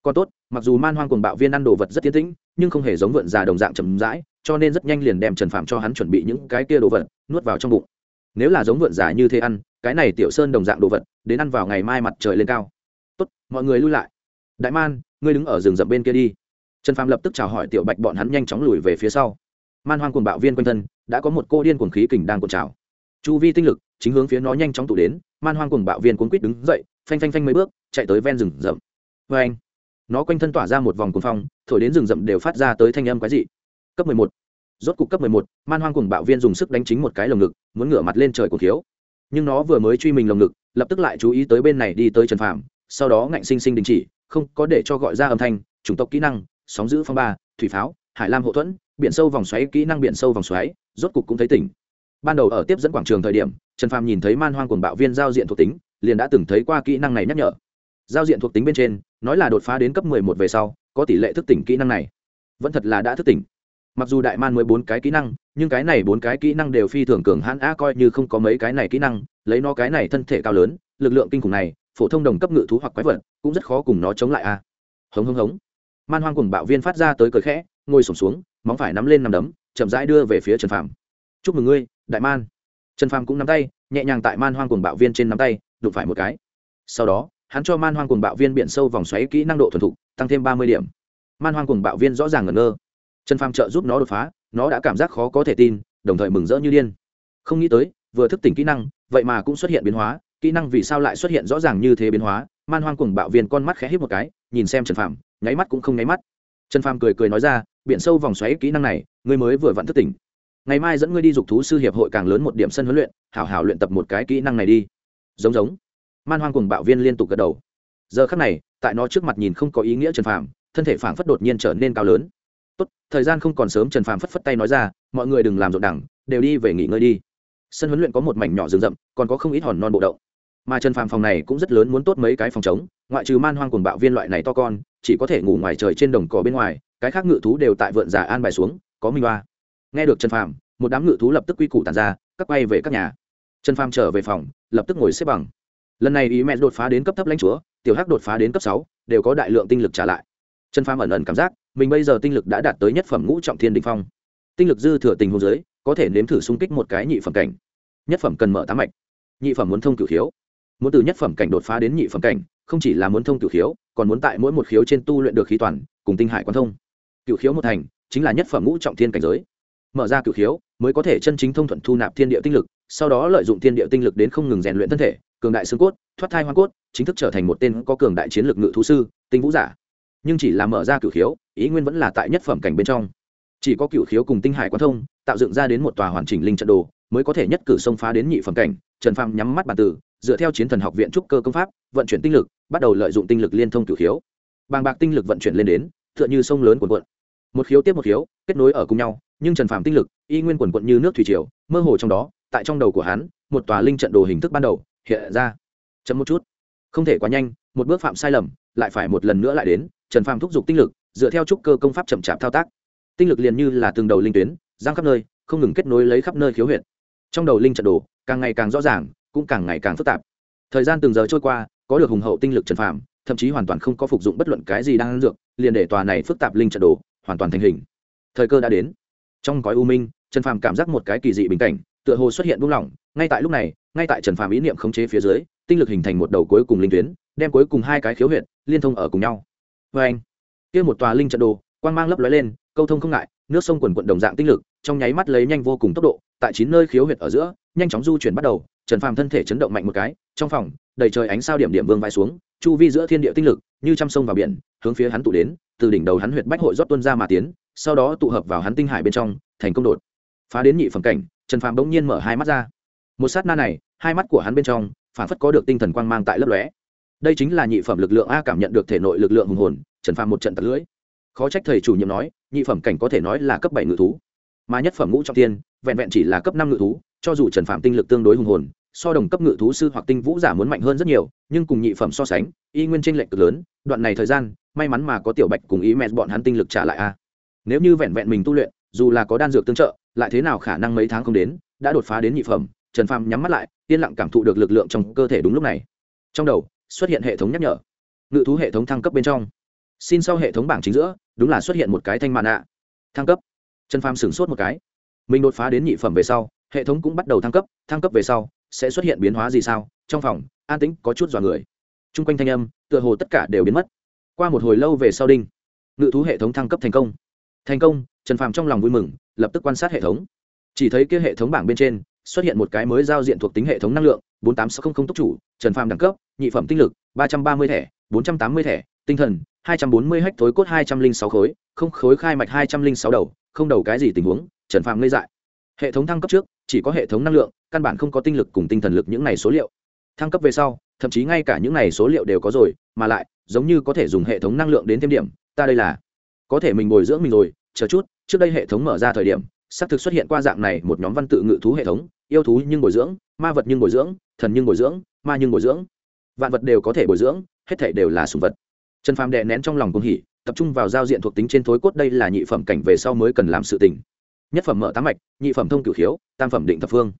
Còn tốt mặc dù man hoang cuồng bạo viên ăn đồ vật rất tiến tĩnh nhưng không hề giống vượn già đồng dạng chậm rãi cho nên rất nhanh liền đem trần Phạm cho hắn chuẩn bị những cái kia đồ vật nuốt vào trong bụng. Nếu là giống vượn già như thế ăn cái này tiểu sơn đồng dạng đồ vật đến ăn vào ngày mai mặt trời lên cao. Tốt mọi người lui lại. Đại man ngươi đứng ở rừng rậm bên kia đi. Trần Phạm lập tức chào hỏi tiểu bạch bọn hắn nhanh chóng lùi về phía sau man hoang cuồng bạo viên quanh thân, đã có một cô điên cuồng khí kình đang cuộn trào. Chu vi tinh lực, chính hướng phía nó nhanh chóng tụ đến, man hoang cuồng bạo viên cuốn quýt đứng dậy, phanh phanh phanh mấy bước, chạy tới ven rừng rậm. Vê anh, nó quanh thân tỏa ra một vòng cuồng phong, thổi đến rừng rậm đều phát ra tới thanh âm quái dị. Cấp mười một. Rốt cục cấp mười một, man hoang cuồng bạo viên dùng sức đánh chính một cái lồng ngực, muốn ngửa mặt lên trời cuồng thiếu nhưng nó vừa mới truy mình lồng ngực, lập tức lại chú ý tới bên này đi tới trần phàm, sau đó ngạnh sinh sinh đình chỉ, không có để cho gọi ra âm thanh, chủng tộc kỹ năng, sóng giữ phong ba, thủy pháo hải lam hậu thuẫn, biển sâu vòng xoáy, kỹ năng biển sâu vòng xoáy, rốt cục cũng thấy tỉnh. Ban đầu ở tiếp dẫn quảng trường thời điểm, trần phàm nhìn thấy man hoang cuồng bạo viên giao diện thuộc tính, liền đã từng thấy qua kỹ năng này nhắc nhở. Giao diện thuộc tính bên trên, nói là đột phá đến cấp mười một về sau, có tỷ lệ thức tỉnh kỹ năng này. Vẫn thật là đã thức tỉnh. Mặc dù đại man mới bốn cái kỹ năng, nhưng cái này bốn cái kỹ năng đều phi thường cường hãn a coi như không có mấy cái này kỹ năng, lấy nó cái này thân thể cao lớn, lực lượng kinh khủng này, phổ thông đồng cấp ngự thú hoặc quái vật, cũng rất khó cùng nó chống lại a hống hống hống. Man hoang cùng bạo viên phát ra tới cười khẽ ngồi sổm xuống, móng phải nắm lên nằm đấm, chậm rãi đưa về phía trần phàm. Chúc mừng ngươi, đại man. Trần phàm cũng nắm tay, nhẹ nhàng tại man hoang cùng bạo viên trên nắm tay, đụng phải một cái. Sau đó, hắn cho man hoang cùng bạo viên biển sâu vòng xoáy kỹ năng độ thuần thục, tăng thêm ba mươi điểm. Man hoang cùng bạo viên rõ ràng ngẩn ngơ. Trần phàm trợ giúp nó đột phá, nó đã cảm giác khó có thể tin, đồng thời mừng rỡ như điên. Không nghĩ tới, vừa thức tỉnh kỹ năng, vậy mà cũng xuất hiện biến hóa, kỹ năng vì sao lại xuất hiện rõ ràng như thế biến hóa? Man hoang cùng bạo viên con mắt khẽ hít một cái, nhìn xem trần phàm, nháy mắt cũng không nháy mắt trần phàm cười cười nói ra, biển sâu vòng xoáy kỹ năng này, ngươi mới vừa vặn thức tỉnh. Ngày mai dẫn ngươi đi dục thú sư hiệp hội càng lớn một điểm sân huấn luyện, hảo hảo luyện tập một cái kỹ năng này đi. Giống giống. Man hoang cùng bạo viên liên tục gật đầu. Giờ khắc này, tại nó trước mặt nhìn không có ý nghĩa trần phàm, thân thể phảng phất đột nhiên trở nên cao lớn. Tốt, thời gian không còn sớm, trần phàm phất phất tay nói ra, mọi người đừng làm rộn đẳng đều đi về nghỉ ngơi đi. Sân huấn luyện có một mảnh nhỏ rừng rậm, còn có không ít hòn non bộ động. Mà trần phàm phòng này cũng rất lớn, muốn tốt mấy cái phòng chống ngoại trừ man hoang cùng bạo viên loại này to con chỉ có thể ngủ ngoài trời trên đồng cỏ bên ngoài, cái khác ngự thú đều tại vượn giả an bài xuống, có minh ba nghe được trần phàm, một đám ngự thú lập tức quy củ tàn ra, các quay về các nhà. Trần phàm trở về phòng, lập tức ngồi xếp bằng. Lần này ý mẹ đột phá đến cấp thấp lãnh chúa, tiểu hắc đột phá đến cấp sáu, đều có đại lượng tinh lực trả lại. Trần phàm ẩn ẩn cảm giác, mình bây giờ tinh lực đã đạt tới nhất phẩm ngũ trọng thiên đình phong. Tinh lực dư thừa tình hồ dưới, có thể nếm thử xung kích một cái nhị phẩm cảnh. Nhất phẩm cần mở tám mạch. Nhị phẩm muốn thông cửu khiếu. Muốn từ nhất phẩm cảnh đột phá đến nhị phẩm cảnh, không chỉ là muốn thông cửu khiếu còn muốn tại mỗi một khiếu trên tu luyện được khí toàn, cùng tinh hải quan thông. Cửu khiếu một thành, chính là nhất phẩm ngũ trọng thiên cảnh giới. Mở ra cửu khiếu, mới có thể chân chính thông thuận thu nạp thiên địa tinh lực, sau đó lợi dụng thiên địa tinh lực đến không ngừng rèn luyện thân thể, cường đại xương cốt, thoát thai hoa cốt, chính thức trở thành một tên có cường đại chiến lược ngự thú sư, tinh vũ giả. Nhưng chỉ là mở ra cửu khiếu, ý nguyên vẫn là tại nhất phẩm cảnh bên trong. Chỉ có cửu khiếu cùng tinh hải quan thông, tạo dựng ra đến một tòa hoàn chỉnh linh trận đồ, mới có thể nhất cử xông phá đến nhị phẩm cảnh. Trần phàm nhắm mắt bàn tử dựa theo chiến thần học viện trúc cơ công pháp, vận chuyển tinh lực, bắt đầu lợi dụng tinh lực liên thông cửu khiếu. Bàng bạc tinh lực vận chuyển lên đến, tựa như sông lớn quần quận một khiếu tiếp một khiếu, kết nối ở cùng nhau, nhưng trần phàm tinh lực, y nguyên quần quận như nước thủy triều, mơ hồ trong đó, tại trong đầu của hắn, một tòa linh trận đồ hình thức ban đầu, hiện ra. Chấm một chút. Không thể quá nhanh, một bước phạm sai lầm, lại phải một lần nữa lại đến, trần phàm thúc giục tinh lực, dựa theo trúc cơ công pháp chậm chạp thao tác. Tinh lực liền như là từng đầu linh tuyến giang khắp nơi, không ngừng kết nối lấy khắp nơi khiếu huyện trong đầu linh trận đồ, càng ngày càng rõ ràng cũng càng ngày càng phức tạp. Thời gian từng giờ trôi qua, có được hùng hậu tinh lực trần phàm, thậm chí hoàn toàn không có phục dụng bất luận cái gì đang ăn dược, liền để tòa này phức tạp linh trận đồ hoàn toàn thành hình. Thời cơ đã đến. Trong gói u minh, trần phàm cảm giác một cái kỳ dị bình cảnh, tựa hồ xuất hiện buông lỏng. Ngay tại lúc này, ngay tại trần phàm ý niệm khống chế phía dưới, tinh lực hình thành một đầu cuối cùng linh tuyến, đem cuối cùng hai cái khiếu huyện liên thông ở cùng nhau. Vê anh, kia một tòa linh trận đồ, quang mang lấp lóe lên, câu thông không ngại, nước sông quần quận đồng dạng tinh lực, trong nháy mắt lấy nhanh vô cùng tốc độ, tại chín nơi khiếu huyệt ở giữa, nhanh chóng du chuyển bắt đầu trần phàm thân thể chấn động mạnh một cái, trong phòng, đầy trời ánh sao điểm điểm vương vai xuống, chu vi giữa thiên địa tinh lực như trăm sông vào biển, hướng phía hắn tụ đến, từ đỉnh đầu hắn huyệt bách hội rót tuân ra mà tiến, sau đó tụ hợp vào hắn tinh hải bên trong, thành công đột phá đến nhị phẩm cảnh. Trần phàm bỗng nhiên mở hai mắt ra. Một sát na này, hai mắt của hắn bên trong phản phất có được tinh thần quang mang tại lấp lóe. Đây chính là nhị phẩm lực lượng a cảm nhận được thể nội lực lượng hùng hồn, trần phàm một trận tật lưỡi. Khó trách thầy chủ nhiệm nói, nhị phẩm cảnh có thể nói là cấp bảy ngự thú, mà nhất phẩm ngũ trọng tiên, vẹn vẹn chỉ là cấp năm ngự thú cho dù trần phạm tinh lực tương đối hùng hồn, so đồng cấp ngự thú sư hoặc tinh vũ giả muốn mạnh hơn rất nhiều, nhưng cùng nhị phẩm so sánh, y nguyên tranh lệch cực lớn, đoạn này thời gian, may mắn mà có tiểu bạch cùng ý mẹ bọn hắn tinh lực trả lại a. Nếu như vẹn vẹn mình tu luyện, dù là có đan dược tương trợ, lại thế nào khả năng mấy tháng không đến, đã đột phá đến nhị phẩm, trần phàm nhắm mắt lại, yên lặng cảm thụ được lực lượng trong cơ thể đúng lúc này. Trong đầu, xuất hiện hệ thống nhắc nhở. Ngự thú hệ thống thăng cấp bên trong. Xin sau hệ thống bảng chính giữa, đúng là xuất hiện một cái thanh mạn ạ. Thăng cấp. Trần phàm sửng sốt một cái. Mình đột phá đến nhị phẩm về sau hệ thống cũng bắt đầu thăng cấp thăng cấp về sau, sẽ xuất hiện biến hóa gì sao? Trong phòng, an tĩnh, có chút dọa người. T r u n g quanh thanh âm, tựa hồ tất cả đều biến mất. Qua một hồi lâu về sau đinh, ngự thú hệ thống thăng cấp thành công. Thành công, trần phàm trong lòng vui mừng, lập tức quan sát hệ thống. Chỉ thấy kia hệ thống bảng bên trên, xuất hiện một cái mới giao diện thuộc tính hệ thống năng lượng, bốn tám sáu không tốc chủ, trần phàm đẳng cấp, nhị phẩm tinh lực, ba trăm ba mươi thẻ, bốn trăm tám mươi thẻ, tinh thần, hai trăm bốn mươi hách thối cốt, hai trăm linh sáu khối, không khối khai mạch, hai trăm linh sáu đầu, không đầu cái gì tình huống, trần phàm ngây dại hệ thống thăng cấp trước, chỉ có hệ thống năng lượng, căn bản không có tinh lực cùng tinh thần lực những này số liệu. Thăng cấp về sau, thậm chí ngay cả những này số liệu đều có rồi, mà lại, giống như có thể dùng hệ thống năng lượng đến thêm điểm, ta đây là có thể mình bồi dưỡng mình rồi, chờ chút, trước đây hệ thống mở ra thời điểm, xác thực xuất hiện qua dạng này một nhóm văn tự ngự thú hệ thống, yêu thú nhưng bồi dưỡng, ma vật nhưng bồi dưỡng, thần nhưng bồi dưỡng, ma nhưng bồi dưỡng. Vạn vật đều có thể bồi dưỡng, hết thể đều là sùng vật. Trần phàm đè nén trong lòng cung hỉ, tập trung vào giao diện thuộc tính trên thối cốt, đây là nhị phẩm cảnh về sau mới cần làm sự tình nhất phẩm mở tám mạch, nhị phẩm thông cửu khiếu, tam phẩm định thập phương.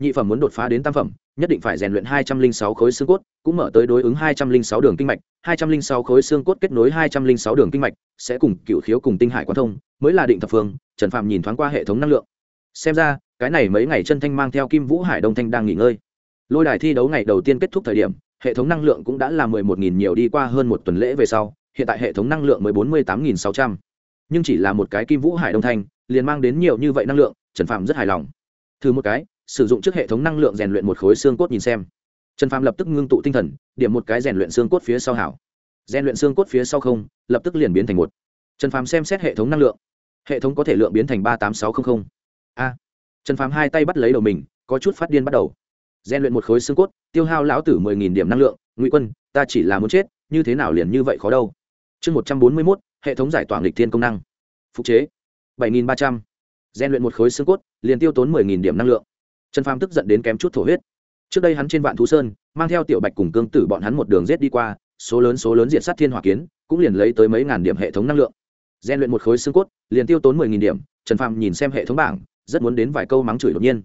Nhị phẩm muốn đột phá đến tam phẩm, nhất định phải rèn luyện hai trăm linh sáu khối xương cốt, cũng mở tới đối ứng hai trăm linh sáu đường kinh mạch. hai trăm linh sáu khối xương cốt kết nối hai trăm linh sáu đường kinh mạch, sẽ cùng cửu khiếu cùng tinh hải quan thông, mới là định thập phương, trần phạm nhìn thoáng qua hệ thống năng lượng. Xem ra, cái này mấy ngày chân thanh mang theo kim vũ hải đông thanh đang nghỉ ngơi. Lôi đài thi đấu ngày đầu tiên kết thúc thời điểm, hệ thống năng lượng cũng đã là mười một nghìn nhiều đi qua hơn một tuần lễ về sau, hiện tại hệ thống năng lượng mới bốn mươi tám nghìn sáu trăm nhưng chỉ là một cái kim vũ hải đông thanh, liền mang đến nhiều như vậy năng lượng, trần phạm rất hài lòng. Thử một cái, sử dụng trước hệ thống năng lượng rèn luyện một khối xương cốt nhìn xem. Trần Phạm lập tức ngưng tụ tinh thần, điểm một cái rèn luyện xương cốt phía sau hảo. Rèn luyện xương cốt phía sau không, lập tức liền biến thành một. Trần Phạm xem xét hệ thống năng lượng. Hệ thống có thể lượng biến thành ba tám sáu trăm linh a. Trần Phạm hai tay bắt lấy đầu mình, có chút phát điên bắt đầu. Rèn luyện một khối xương cốt, tiêu hao lão tử mười nghìn điểm năng lượng. Ngụy quân, ta chỉ là muốn chết, như thế nào liền như vậy khó đâu? Chương một trăm bốn mươi mốt hệ thống giải tỏa nghịch thiên công năng. Phục chế, bảy nghìn ba trăm. Rèn luyện một khối xương cốt, liền tiêu tốn mười nghìn điểm năng lượng. Trần phàm tức giận đến kém chút thổ huyết. Trước đây hắn trên vạn thú sơn, mang theo tiểu bạch cùng cương tử bọn hắn một đường rết đi qua, số lớn số lớn diện sát thiên hỏa kiến, cũng liền lấy tới mấy ngàn điểm hệ thống năng lượng. Gian luyện một khối xương cốt, liền tiêu tốn mười nghìn điểm, trần phàm nhìn xem hệ thống bảng, rất muốn đến vài câu mắng chửi đột nhiên.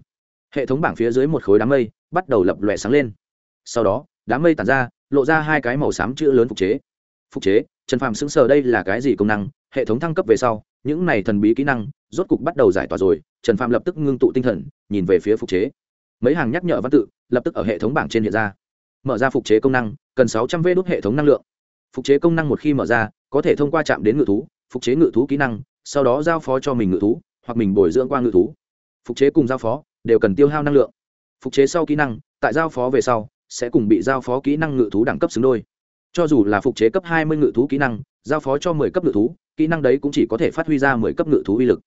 Hệ thống bảng phía dưới một khối đám mây, bắt đầu lập lòe sáng lên. Sau đó, đám mây tàn ra, lộ ra hai cái màu xám chữ lớn phục chế. Phục chế trần phàm sững sờ đây là cái gì công năng? Hệ thống thăng cấp về sau, những này thần bí kỹ năng rốt cục bắt đầu giải tỏa rồi, trần phàm lập tức ngưng tụ tinh thần, nhìn về phía phục chế. Mấy hàng nhắc nhở văn tự lập tức ở hệ thống bảng trên hiện ra. Mở ra phục chế công năng, cần sáu trăm v đốt hệ thống năng lượng. Phục chế công năng một khi mở ra, có thể thông qua chạm đến ngự thú, phục chế ngự thú kỹ năng, sau đó giao phó cho mình ngự thú, hoặc mình bồi dưỡng qua ngự thú. Phục chế cùng giao phó đều cần tiêu hao năng lượng. Phục chế sau kỹ năng, tại giao phó về sau, sẽ cùng bị giao phó kỹ năng ngự thú đẳng cấp xứng đôi cho dù là phục chế cấp hai mươi ngự thú kỹ năng, giao phó cho mười cấp ngự thú, kỹ năng đấy cũng chỉ có thể phát huy ra mười cấp ngự thú uy lực.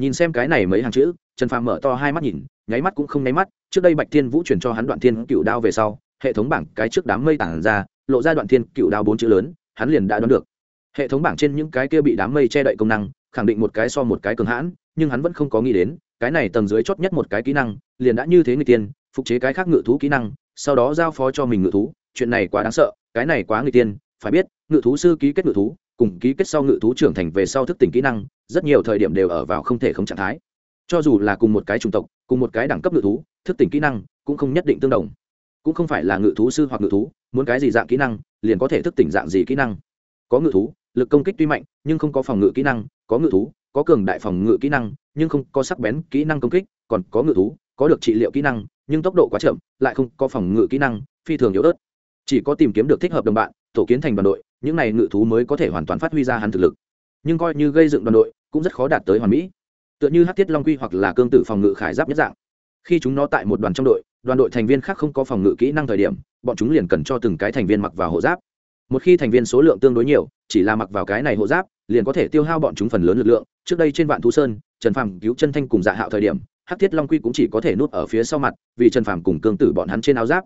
Nhìn xem cái này mấy hàng chữ, trần phàm mở to hai mắt nhìn, nháy mắt cũng không nháy mắt, trước đây bạch thiên vũ chuyển cho hắn đoạn thiên cựu đao về sau, hệ thống bảng cái trước đám mây tản ra, lộ ra đoạn thiên cựu đao bốn chữ lớn, hắn liền đã đoán được. Hệ thống bảng trên những cái kia bị đám mây che đậy công năng, khẳng định một cái so một cái cường hãn, nhưng hắn vẫn không có nghĩ đến, cái này tầng dưới chót nhất một cái kỹ năng, liền đã như thế người tiên, phục chế cái khác ngự thú kỹ năng, sau đó giao phó cho mình ngự thú chuyện này quá đáng sợ, cái này quá người tiên, phải biết, ngự thú sư ký kết ngự thú, cùng ký kết sau ngự thú trưởng thành về sau thức tỉnh kỹ năng, rất nhiều thời điểm đều ở vào không thể không trạng thái. Cho dù là cùng một cái chủng tộc, cùng một cái đẳng cấp ngự thú, thức tỉnh kỹ năng cũng không nhất định tương đồng. Cũng không phải là ngự thú sư hoặc ngự thú, muốn cái gì dạng kỹ năng, liền có thể thức tỉnh dạng gì kỹ năng. Có ngự thú, lực công kích tuy mạnh, nhưng không có phòng ngự kỹ năng, có ngự thú, có cường đại phòng ngự kỹ năng, nhưng không có sắc bén kỹ năng công kích, còn có ngự thú, có được trị liệu kỹ năng, nhưng tốc độ quá chậm, lại không có phòng ngự kỹ năng, phi thường yếu ớt chỉ có tìm kiếm được thích hợp đồng bạn, tổ kiến thành đoàn đội, những này ngự thú mới có thể hoàn toàn phát huy ra hắn thực lực. Nhưng coi như gây dựng đoàn đội, cũng rất khó đạt tới hoàn mỹ. Tựa như hát tiết long quy hoặc là cương tử phòng ngự khải giáp nhất dạng. Khi chúng nó tại một đoàn trong đội, đoàn đội thành viên khác không có phòng ngự kỹ năng thời điểm, bọn chúng liền cần cho từng cái thành viên mặc vào hộ giáp. Một khi thành viên số lượng tương đối nhiều, chỉ là mặc vào cái này hộ giáp, liền có thể tiêu hao bọn chúng phần lớn lực lượng. Trước đây trên vạn thú sơn, trần phàm cứu chân thanh cùng dạ hạo thời điểm, hắc thiết long quy cũng chỉ có thể nuốt ở phía sau mặt, vì trần phàm cùng cương tử bọn hắn trên áo giáp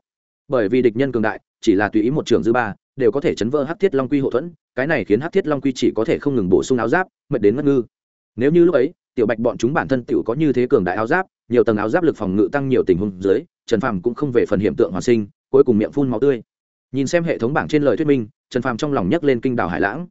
bởi vì địch nhân cường đại, chỉ là tùy ý một trường dư ba, đều có thể chấn vỡ hắc thiết long quy hậu thuẫn, cái này khiến hắc thiết long quy chỉ có thể không ngừng bổ sung áo giáp, mệt đến ngất ngư. Nếu như lúc ấy, tiểu bạch bọn chúng bản thân tiểu có như thế cường đại áo giáp, nhiều tầng áo giáp lực phòng ngự tăng nhiều tình huống dưới, trần phàm cũng không về phần hiện tượng hoàn sinh, cuối cùng miệng phun máu tươi. Nhìn xem hệ thống bảng trên lời thuyết minh, trần phàm trong lòng nhấc lên kinh đảo hải lãng.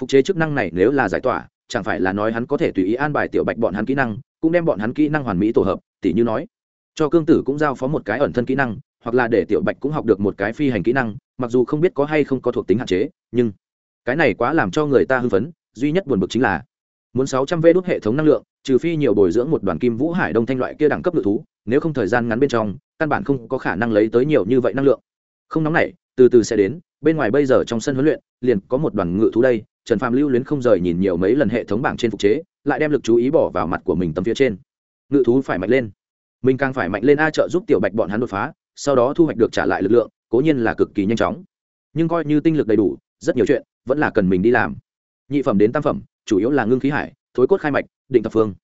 Phục chế chức năng này nếu là giải tỏa, chẳng phải là nói hắn có thể tùy ý an bài tiểu bạch bọn hắn kỹ năng, cũng đem bọn hắn kỹ năng hoàn mỹ tổ hợp, tỉ như nói, cho cương tử cũng giao phó một cái ẩn thân kỹ năng hoặc là để tiểu bạch cũng học được một cái phi hành kỹ năng, mặc dù không biết có hay không có thuộc tính hạn chế, nhưng cái này quá làm cho người ta hưng phấn, duy nhất buồn bực chính là muốn sáu trăm vê đốt hệ thống năng lượng, trừ phi nhiều bồi dưỡng một đoàn kim vũ hải đông thanh loại kia đẳng cấp ngự thú, nếu không thời gian ngắn bên trong, căn bản không có khả năng lấy tới nhiều như vậy năng lượng. Không nóng này từ từ sẽ đến, bên ngoài bây giờ trong sân huấn luyện, liền có một đoàn ngự thú đây, trần phạm lưu luyến không rời nhìn nhiều mấy lần hệ thống bảng trên phục chế, lại đem lực chú ý bỏ vào mặt của mình tầm phía trên. Ngự thú phải mạnh lên. Mình càng phải mạnh lên a trợ giúp tiểu bạch bọn hắn đột phá sau đó thu hoạch được trả lại lực lượng, cố nhiên là cực kỳ nhanh chóng. Nhưng coi như tinh lực đầy đủ, rất nhiều chuyện vẫn là cần mình đi làm. Nhị phẩm đến tam phẩm, chủ yếu là ngưng khí hải, thối cốt khai mạch, định thập phương.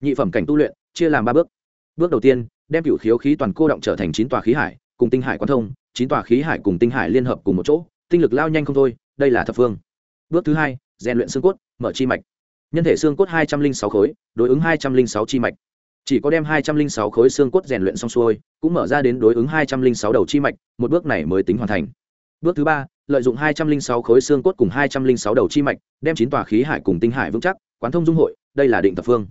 Nhị phẩm cảnh tu luyện, chia làm ba bước. Bước đầu tiên, đem cựu khiếu khí toàn cô động trở thành chín tòa khí hải, cùng tinh hải quan thông, chín tòa khí hải cùng tinh hải liên hợp cùng một chỗ, tinh lực lao nhanh không thôi, đây là thập phương. Bước thứ hai, rèn luyện xương cốt, mở chi mạch. Nhân thể xương cốt hai trăm linh sáu khối, đối ứng hai trăm linh sáu chi mạch chỉ có đem hai trăm linh sáu khối xương cốt rèn luyện xong xuôi, cũng mở ra đến đối ứng hai trăm linh sáu đầu chi mạch, một bước này mới tính hoàn thành. Bước thứ ba, lợi dụng hai trăm linh sáu khối xương cốt cùng hai trăm linh sáu đầu chi mạch, đem chín tòa khí hải cùng tinh hải vững chắc, quán thông dung hội, đây là định thập phương.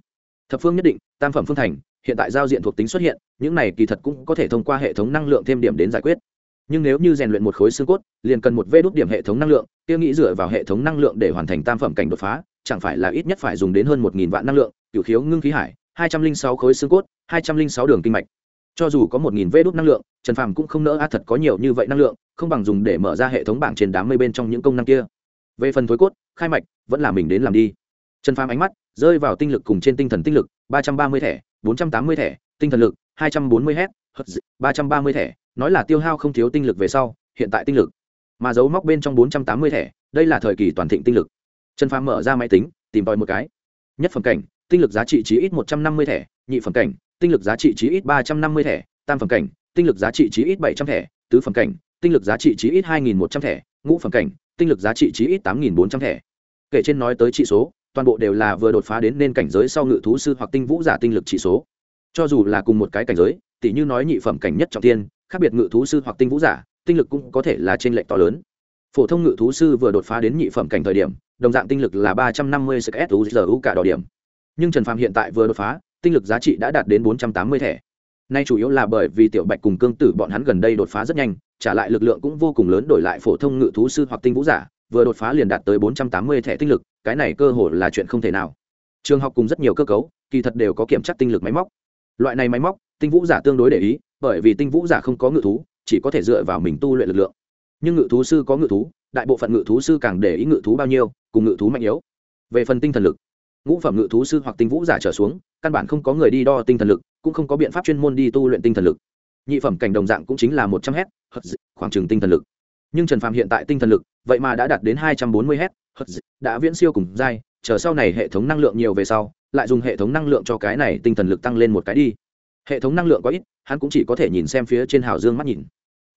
Thập phương nhất định, tam phẩm phương thành, hiện tại giao diện thuộc tính xuất hiện, những này kỳ thật cũng có thể thông qua hệ thống năng lượng thêm điểm đến giải quyết. Nhưng nếu như rèn luyện một khối xương cốt, liền cần một vê đốt điểm hệ thống năng lượng tiêu nghĩ dựa vào hệ thống năng lượng để hoàn thành tam phẩm cảnh đột phá, chẳng phải là ít nhất phải dùng đến hơn một nghìn vạn năng lượng, cửu khiếu ngưng khí hải hai trăm linh sáu khối xương cốt, hai trăm linh sáu đường kinh mạch. Cho dù có một nghìn vê đốt năng lượng, trần phàm cũng không nỡ a, thật có nhiều như vậy năng lượng, không bằng dùng để mở ra hệ thống bảng trên đám mây bên trong những công năng kia. Về phần thối cốt, khai mạch, vẫn là mình đến làm đi. Trần phàm ánh mắt rơi vào tinh lực cùng trên tinh thần tinh lực, ba trăm ba mươi thẻ, bốn trăm tám mươi thẻ, tinh thần lực, hai trăm bốn mươi h ba trăm ba mươi thẻ, nói là tiêu hao không thiếu tinh lực về sau, hiện tại tinh lực. Mà dấu móc bên trong bốn trăm tám mươi thẻ, đây là thời kỳ toàn thịnh tinh lực. Trần phàm mở ra máy tính, tìm tòi một cái. Nhất phẩm cảnh tinh lực giá trị chí ít một trăm năm mươi thẻ, nhị phẩm cảnh, tinh lực giá trị chí ít ba trăm năm mươi thẻ, tam phẩm cảnh, tinh lực giá trị chí ít bảy trăm thẻ, tứ phẩm cảnh, tinh lực giá trị chí ít hai nghìn một trăm thẻ, ngũ phẩm cảnh, tinh lực giá trị chí ít tám nghìn bốn trăm thẻ. Kể trên nói tới trị số, toàn bộ đều là vừa đột phá đến nên cảnh giới sau ngự thú sư hoặc tinh vũ giả tinh lực trị số. Cho dù là cùng một cái cảnh giới tỷ như nói nhị phẩm cảnh nhất trọng tiên khác biệt ngự thú sư hoặc tinh vũ giả, tinh lực cũng có thể là trên lệch to lớn. Phổ thông ngự thú sư vừa đột phá đến nhị phẩm cảnh thời điểm, đồng dạng tinh lực là ba trăm năm mươi csuzu cả đỏ điểm nhưng trần phàm hiện tại vừa đột phá, tinh lực giá trị đã đạt đến bốn trăm tám mươi thẻ. Nay chủ yếu là bởi vì tiểu bạch cùng cương tử bọn hắn gần đây đột phá rất nhanh, trả lại lực lượng cũng vô cùng lớn đổi lại phổ thông ngự thú sư hoặc tinh vũ giả, vừa đột phá liền đạt tới bốn trăm tám mươi thẻ tinh lực, cái này cơ hội là chuyện không thể nào. Trường học cùng rất nhiều cơ cấu, kỳ thật đều có kiểm tra tinh lực máy móc. Loại này máy móc, tinh vũ giả tương đối để ý, bởi vì tinh vũ giả không có ngự thú, chỉ có thể dựa vào mình tu luyện lực lượng. Nhưng ngự thú sư có ngự thú, đại bộ phận ngự thú sư càng để ý ngự thú bao nhiêu, cùng ngự thú mạnh yếu. Về phần tinh thần lực ngũ phẩm ngự thú sư hoặc tinh vũ giả trở xuống, căn bản không có người đi đo tinh thần lực, cũng không có biện pháp chuyên môn đi tu luyện tinh thần lực. Nhị phẩm cảnh đồng dạng cũng chính là một trăm h khoảng trừng tinh thần lực. Nhưng trần phàm hiện tại tinh thần lực, vậy mà đã đạt đến hai trăm bốn mươi h đã viễn siêu cùng dai chờ sau này hệ thống năng lượng nhiều về sau, lại dùng hệ thống năng lượng cho cái này tinh thần lực tăng lên một cái đi. Hệ thống năng lượng có ít, hắn cũng chỉ có thể nhìn xem phía trên hào dương mắt nhìn.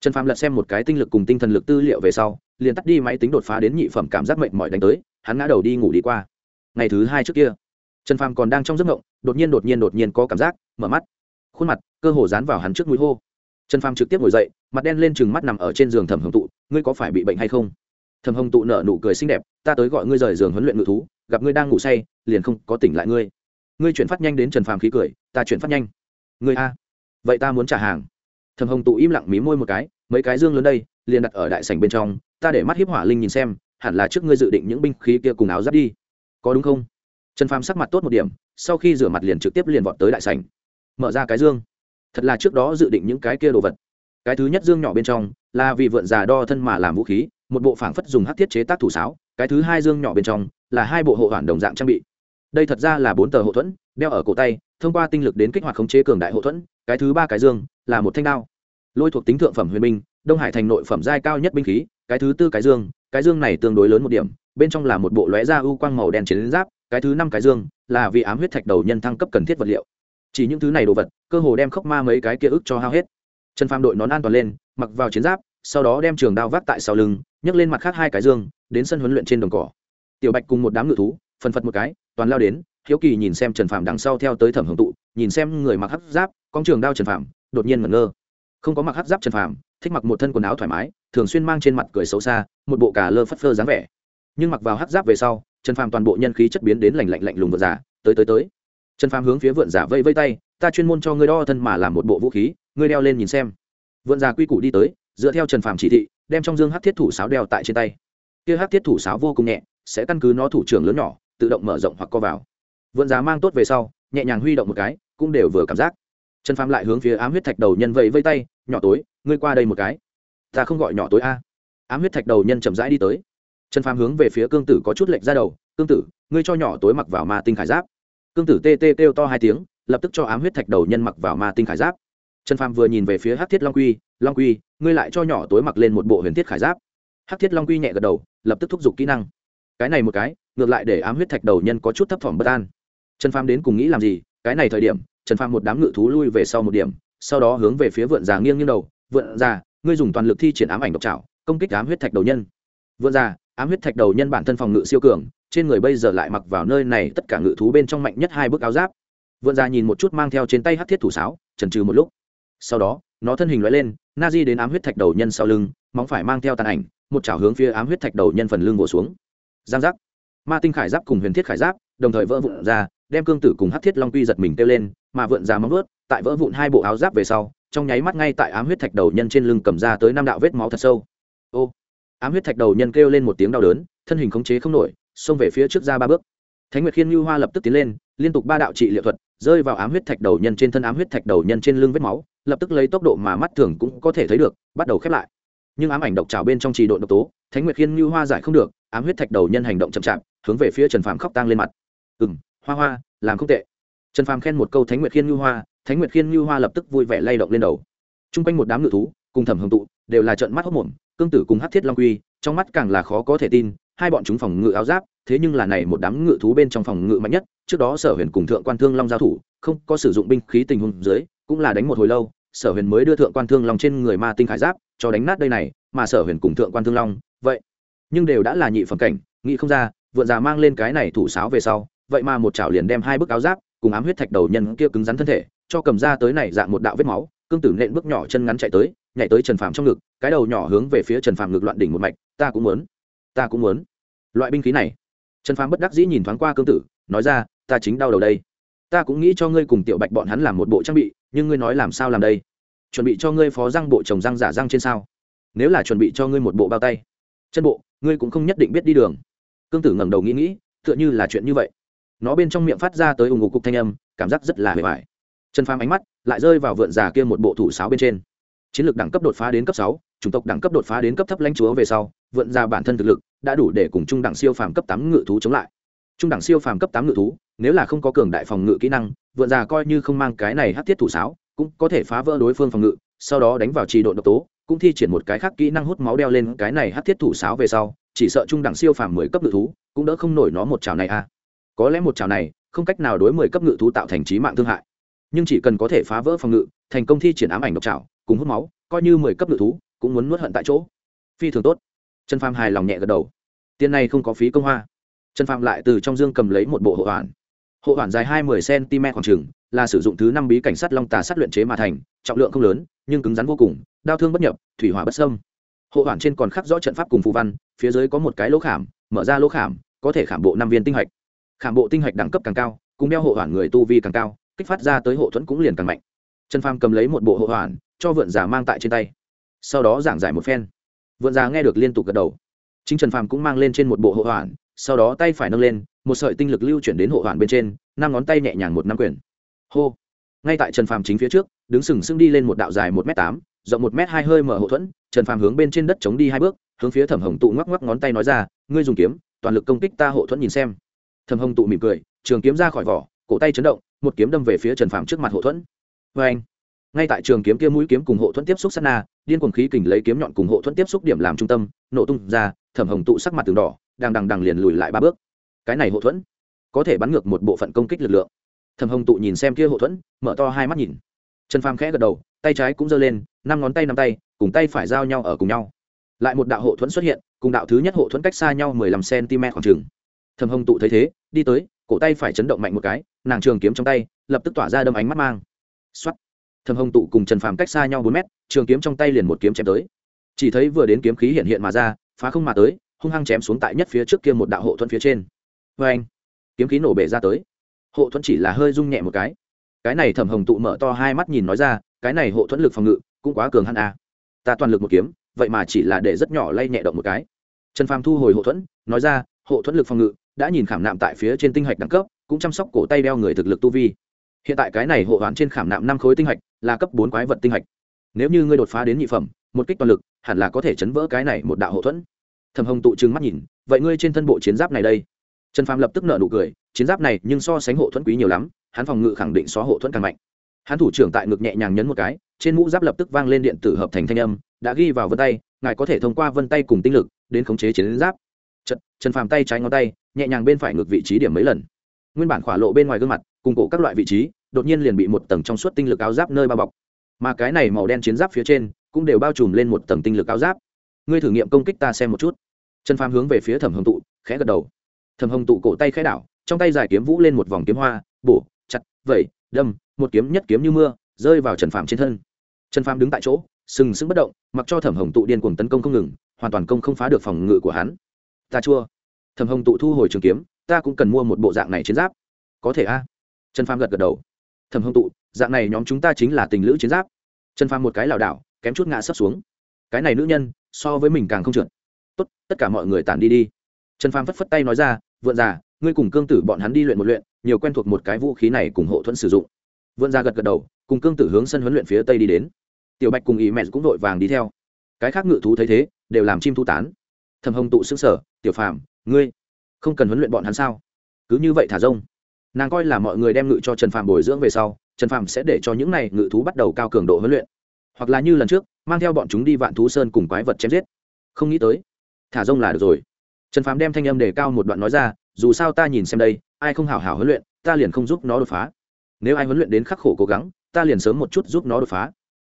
Trần phàm lật xem một cái tinh lực cùng tinh thần lực tư liệu về sau, liền tắt đi máy tính đột phá đến nhị phẩm cảm giác mệnh mỏi đánh tới, hắn ngã đầu đi ngủ đi qua ngày thứ hai trước kia. Trần phàm còn đang trong giấc ngộng, đột nhiên đột nhiên đột nhiên có cảm giác, mở mắt. Khuôn mặt, cơ hồ dán vào hắn trước mũi hô. Trần phàm trực tiếp ngồi dậy, mặt đen lên chừng mắt nằm ở trên giường thẩm hồng tụ, ngươi có phải bị bệnh hay không? Thẩm hồng tụ nở nụ cười xinh đẹp, ta tới gọi ngươi rời giường huấn luyện ngự thú, gặp ngươi đang ngủ say, liền không có tỉnh lại ngươi. Ngươi chuyển phát nhanh đến trần phàm khí cười, ta chuyển phát nhanh. Ngươi a? Vậy ta muốn trả hàng. Thẩm hồng tụ im lặng mí môi một cái, mấy cái dương lớn đây, liền đặt ở đại sảnh bên trong, ta để mắt hiếp hỏa linh nhìn xem, hẳn là trước ngươi dự định những binh khí kia cùng áo giáp đi có đúng không? Trần phàm sắc mặt tốt một điểm, sau khi rửa mặt liền trực tiếp liền vọt tới đại sảnh. Mở ra cái dương. Thật là trước đó dự định những cái kia đồ vật. Cái thứ nhất dương nhỏ bên trong là vì vượn già đo thân mà làm vũ khí, một bộ phảng phất dùng hát thiết chế tác thủ sáo, cái thứ hai dương nhỏ bên trong là hai bộ hộ hoàn đồng dạng trang bị. Đây thật ra là bốn tờ hộ thuẫn, đeo ở cổ tay, thông qua tinh lực đến kích hoạt khống chế cường đại hộ thuẫn, cái thứ ba cái dương là một thanh đao. Lôi thuộc tính thượng phẩm huyền binh, đông hải thành nội phẩm giai cao nhất binh khí, cái thứ tư cái dương cái dương này tương đối lớn một điểm bên trong là một bộ lóe da u quang màu đen chiến giáp, cái thứ năm cái dương là vì ám huyết thạch đầu nhân thăng cấp cần thiết vật liệu. Chỉ những thứ này đồ vật, cơ hồ đem khốc ma mấy cái kia ức cho hao hết. Trần phàm đội nón an toàn lên, mặc vào chiến giáp, sau đó đem trường đao vác tại sau lưng, nhấc lên mặt khác hai cái dương, đến sân huấn luyện trên đồng cỏ. Tiểu bạch cùng một đám ngự thú, phần phật một cái, toàn lao đến, hiếu kỳ nhìn xem trần phàm đằng sau theo tới thẩm hưởng tụ, nhìn xem người mặc hắc giáp, con trường đao trần phàm, đột nhiên mẩn ngơ. Không có mặc hắc giáp trần phàm, thích mặc một thân quần áo thoải mái, thường xuyên mang trên mặt cười xấu xa, một bộ cà lơ phất phơ dáng vẻ nhưng mặc vào hắc giáp về sau, trần phàm toàn bộ nhân khí chất biến đến lành lạnh lạnh lùng vượt giả tới tới tới. Trần phàm hướng phía vượn giả vây vây tay, ta chuyên môn cho ngươi đo thân mà làm một bộ vũ khí, ngươi đeo lên nhìn xem. Vượn giả quy củ đi tới, dựa theo trần phàm chỉ thị, đem trong dương hát thiết thủ sáo đeo tại trên tay. Kia hát thiết thủ sáo vô cùng nhẹ, sẽ căn cứ nó thủ trưởng lớn nhỏ, tự động mở rộng hoặc co vào. Vượn giả mang tốt về sau, nhẹ nhàng huy động một cái, cũng đều vừa cảm giác. Trần phàm lại hướng phía ám huyết thạch đầu nhân vẫy vây tay, nhỏ tối, ngươi qua đây một cái. Ta không gọi nhỏ tối a. Ám huyết thạch đầu nhân chậm rãi đi tới trần phàm hướng về phía cương tử có chút lệnh ra đầu, cương tử, ngươi cho nhỏ tối mặc vào ma tinh khải giáp. Cương tử tê tê kêu to hai tiếng, lập tức cho ám huyết thạch đầu nhân mặc vào ma tinh khải giáp. Trần phàm vừa nhìn về phía hắc thiết long quy long quy, ngươi lại cho nhỏ tối mặc lên một bộ huyền thiết khải giáp. Hắc thiết long quy nhẹ gật đầu, lập tức thúc giục kỹ năng. Cái này một cái, ngược lại để ám huyết thạch đầu nhân có chút thấp thỏm bất an. Trần phàm đến cùng nghĩ làm gì? Cái này thời điểm, trần phàm một đám ngự thú lui về sau một điểm, sau đó hướng về phía vượn già nghiêng nghiêng đầu vượn già, ngươi dùng toàn lực thi triển ám ảnh độc trảo, công kích ám huyết thạch đầu nhân. Vượn già ám huyết thạch đầu nhân bản thân phòng ngự siêu cường, trên người bây giờ lại mặc vào nơi này, tất cả ngự thú bên trong mạnh nhất hai bức áo giáp. Vượn ra nhìn một chút mang theo trên tay hát thiết thủ sáo trần trừ một lúc. Sau đó, nó thân hình loại lên na di đến ám huyết thạch đầu nhân sau lưng, móng phải mang theo tàn ảnh, một chảo hướng phía ám huyết thạch đầu nhân phần lưng vỗ xuống. Giang giác. Ma tinh khải giáp cùng huyền thiết khải giáp, đồng thời vỡ vụn ra, đem cương tử cùng hát thiết long quy giật mình kêu lên, mà vượn ra móng vớt tại vỡ vụn hai bộ áo giáp về sau, trong nháy mắt ngay tại ám huyết thạch đầu nhân trên lưng cầm ra tới năm đạo vết máu thật sâu ám huyết thạch đầu nhân kêu lên một tiếng đau đớn, thân hình khống chế không nổi, xông về phía trước ra ba bước. Thánh nguyệt khiên như hoa lập tức tiến lên, liên tục ba đạo trị liệu thuật, rơi vào ám huyết thạch đầu nhân trên thân ám huyết thạch đầu nhân trên lưng vết máu, lập tức lấy tốc độ mà mắt thường cũng có thể thấy được, bắt đầu khép lại. Nhưng ám ảnh độc trào bên trong trì độ độc tố, thánh nguyệt khiên như hoa giải không được, ám huyết thạch đầu nhân hành động chậm chạp, hướng về phía trần phàm khóc tang lên mặt. Ừ m hoa hoa, làm không tệ. Trần phàm khen một câu thánh nguyệt khiên như hoa, thánh nguyệt khiên như hoa lập tức vui vẻ lay động lên đầu. T r u n g quanh một đám ngự thú, cùng thẩm hồng tụ đều là trợn mắt hốc mồm, cương tử cùng hát thiết long quy, trong mắt càng là khó có thể tin, hai bọn chúng phòng ngự áo giáp, thế nhưng là này một đám ngự thú bên trong phòng ngự mạnh nhất, trước đó sở huyền cùng thượng quan thương long giao thủ, không có sử dụng binh khí tình huống dưới, cũng là đánh một hồi lâu, sở huyền mới đưa thượng quan thương long trên người ma tinh khải giáp, cho đánh nát đây này, mà sở huyền cùng thượng quan thương long, vậy, nhưng đều đã là nhị phẩm cảnh, nghĩ không ra, vượn già mang lên cái này thủ sáo về sau, vậy mà một chảo liền đem hai bức áo giáp, cùng ám huyết thạch đầu nhân kia cứng rắn thân thể, cho cầm ra tới này dạng một đạo vết máu, cương tử nện bước nhỏ chân ngắn chạy tới nhảy tới trần phàm trong ngực, cái đầu nhỏ hướng về phía trần phàm ngực loạn đỉnh một mạch, ta cũng muốn, ta cũng muốn. Loại binh khí này, trần phàm bất đắc dĩ nhìn thoáng qua cương tử, nói ra, ta chính đau đầu đây. Ta cũng nghĩ cho ngươi cùng tiểu bạch bọn hắn làm một bộ trang bị, nhưng ngươi nói làm sao làm đây? Chuẩn bị cho ngươi phó răng bộ trồng răng giả răng trên sao? Nếu là chuẩn bị cho ngươi một bộ bao tay, chân bộ, ngươi cũng không nhất định biết đi đường. Cương tử ngẩng đầu nghĩ nghĩ, tựa như là chuyện như vậy. Nó bên trong miệng phát ra tới ủng ngục cục thanh âm, cảm giác rất là hề vải trần phàm ánh mắt lại rơi vào vượn già kia một bộ thủ sáo bên trên chiến lược đẳng cấp đột phá đến cấp sáu, chủng tộc đẳng cấp đột phá đến cấp thấp lãnh chúa về sau vượn ra bản thân thực lực, đã đủ để cùng trung đẳng siêu phàm cấp tám ngự thú chống lại trung đẳng siêu phàm cấp tám ngự thú, nếu là không có cường đại phòng ngự kỹ năng vượn ra coi như không mang cái này hát thiết thủ sáo, cũng có thể phá vỡ đối phương phòng ngự, sau đó đánh vào trì độ độc tố, cũng thi triển một cái khác kỹ năng hút máu đeo lên cái này hát thiết thủ sáo về sau, chỉ sợ trung đẳng siêu phàm mười cấp ngự thú, cũng đỡ không nổi nó một chảo này a có lẽ một chảo này, không cách nào đối mười cấp ngự thú tạo thành trí mạng thương hại nhưng chỉ cần có thể phá vỡ phòng ngự, thành công thi triển ám ảnh độc trảo cùng hút máu, coi như mười cấp ngự thú, cũng muốn nuốt hận tại chỗ. Phi thường tốt. Trần phàm hài lòng nhẹ gật đầu. Tiền này không có phí công hoa. Trần phàm lại từ trong dương cầm lấy một bộ hộ hoàn. Hộ hoàn dài hai mươi cm khoảng trừng là sử dụng thứ năm bí cảnh sắt long tà sắt luyện chế mà thành, trọng lượng không lớn, nhưng cứng rắn vô cùng, đau thương bất nhập, thủy hỏa bất sâm hộ hoàn trên còn khắc rõ trận pháp cùng phù văn, phía dưới có một cái lỗ khảm, mở ra lỗ khảm, có thể khảm bộ năm viên tinh hạch. Khảm bộ tinh hạch đẳng cấp càng cao, cùng đeo hộ hoàn người tu vi càng cao, kích phát ra tới hộ thuẫn cũng liền càng mạnh. Trần phàm cầm lấy một bộ hộ hoàn cho vượn giả mang tại trên tay. Sau đó giảng giải một phen. Vượn giả nghe được liên tục gật đầu. Chính trần phàm cũng mang lên trên một bộ hộ hoàn, sau đó tay phải nâng lên, một sợi tinh lực lưu chuyển đến hộ hoàn bên trên, năm ngón tay nhẹ nhàng một năm quyền. Hô. Ngay tại trần phàm chính phía trước, đứng sừng sững đi lên một đạo dài một m tám, rộng một m hai hơi mở hộ thuẫn, trần phàm hướng bên trên đất chống đi hai bước, hướng phía thẩm hồng tụ ngoắc ngoắc ngón tay nói ra, ngươi dùng kiếm, toàn lực công kích ta hộ thuẫn nhìn xem. Thẩm hồng tụ mỉm cười, trường kiếm ra khỏi vỏ, cổ tay chấn động, một kiếm đâm về phía trần phàm trước mặt hộ thuẫn. Vê anh ngay tại trường kiếm kia mũi kiếm cùng hộ thuẫn tiếp xúc sát na, điên cuồng khí kình lấy kiếm nhọn cùng hộ thuẫn tiếp xúc điểm làm trung tâm, nổ tung ra, thẩm hồng tụ sắc mặt từng đỏ, đang đằng đằng liền lùi lại ba bước. Cái này hộ thuẫn, có thể bắn ngược một bộ phận công kích lực lượng. Thẩm hồng tụ nhìn xem kia hộ thuẫn, mở to hai mắt nhìn. Trần phàm khẽ gật đầu, tay trái cũng giơ lên, năm ngón tay năm tay, cùng tay phải giao nhau ở cùng nhau. Lại một đạo hộ thuẫn xuất hiện, cùng đạo thứ nhất hộ thuẫn cách xa nhau mười lăm cm khoảng trường thẩm hồng tụ thấy thế, đi tới, cổ tay phải chấn động mạnh một cái, nàng trường kiếm trong tay, lập tức tỏa ra đâm ánh mắt mang. Xuất thẩm hồng tụ cùng trần phàm cách xa nhau bốn mét, trường kiếm trong tay liền một kiếm chém tới. Chỉ thấy vừa đến kiếm khí hiện hiện mà ra, phá không mà tới, hung hăng chém xuống tại nhất phía trước kia một đạo hộ thuẫn phía trên. Vê anh, kiếm khí nổ bể ra tới. Hộ thuẫn chỉ là hơi rung nhẹ một cái. Cái này thẩm hồng tụ mở to hai mắt nhìn nói ra, cái này hộ thuẫn lực phòng ngự cũng quá cường hẳn à. ta toàn lực một kiếm, vậy mà chỉ là để rất nhỏ lay nhẹ động một cái. Trần phàm thu hồi hộ thuẫn, nói ra, hộ thuẫn lực phòng ngự đã nhìn khảm nạm tại phía trên tinh hạch đẳng cấp, cũng chăm sóc cổ tay đeo người thực lực tu vi. Hiện tại cái này hộ hoán trên khảm nạm năm khối tinh hạch là cấp bốn quái vật tinh hạch. Nếu như ngươi đột phá đến nhị phẩm một kích toàn lực hẳn là có thể chấn vỡ cái này một đạo hộ thuẫn. Thầm hồng tụ trừng mắt nhìn vậy ngươi trên thân bộ chiến giáp này đây? Trần phàm lập tức nợ nụ cười chiến giáp này nhưng so sánh hộ thuẫn quý nhiều lắm hắn phòng ngự khẳng định xóa hộ thuẫn càng mạnh. Hắn thủ trưởng tại ngực nhẹ nhàng nhấn một cái trên mũ giáp lập tức vang lên điện tử hợp thành thanh âm đã ghi vào vân tay ngài có thể thông qua vân tay cùng tinh lực đến khống chế chiến giáp. Trần, Trần Phàm tay trái ngón tay nhẹ nhàng bên phải ngược vị trí điểm mấy lần. Nguyên bản khỏa lộ bên ngoài gương mặt, cùng cổ các loại vị trí, đột nhiên liền bị một tầng trong suốt tinh lực áo giáp nơi bao bọc. Mà cái này màu đen chiến giáp phía trên, cũng đều bao trùm lên một tầng tinh lực áo giáp. Ngươi thử nghiệm công kích ta xem một chút. Trần Phàm hướng về phía Thẩm Hồng tụ, khẽ gật đầu. Thẩm Hồng tụ cổ tay khẽ đảo, trong tay dài kiếm vũ lên một vòng kiếm hoa, bổ, chặt, vẩy, đâm, một kiếm nhất kiếm như mưa, rơi vào Trần Phàm trên thân. Trần Phàm đứng tại chỗ, sừng sững bất động, mặc cho Thẩm Hồng tụ điên cuồng tấn công không ngừng, hoàn toàn công không phá được phòng ngự của hắn. Ta chua Thẩm hồng tụ thu hồi trường kiếm ta cũng cần mua một bộ dạng này chiến giáp có thể a trần phàm gật gật đầu thầm hồng tụ, dạng này nhóm chúng ta chính là tình lữ chiến giáp. Trần phàm một cái lảo đảo, kém chút ngã sấp xuống. Cái này nữ nhân, so với mình càng không trượt. Tốt, tất cả mọi người tản đi đi. Trần phàm phất phất tay nói ra vượn già, ngươi cùng cương tử bọn hắn đi luyện một luyện, nhiều quen thuộc một cái vũ khí này cùng hộ thuẫn sử dụng. Vượn già gật gật đầu, cùng cương tử hướng sân huấn luyện phía tây đi đến. Tiểu bạch cùng ý mẹ cũng vội vàng đi theo. Cái khác ngự thú thấy thế, đều làm chim thu tán. Thầm hồng tụ xứng sở tiểu phàm, ngươi không cần huấn luyện bọn hắn sao? Cứ như vậy thả rông nàng coi là mọi người đem ngự cho trần phàm bồi dưỡng về sau, trần phàm sẽ để cho những này ngự thú bắt đầu cao cường độ huấn luyện. Hoặc là như lần trước, mang theo bọn chúng đi vạn thú sơn cùng quái vật chém giết. Không nghĩ tới, thả rông là được rồi. Trần phàm đem thanh âm đề cao một đoạn nói ra, dù sao ta nhìn xem đây, ai không hảo hảo huấn luyện, ta liền không giúp nó đột phá. Nếu ai huấn luyện đến khắc khổ cố gắng, ta liền sớm một chút giúp nó đột phá.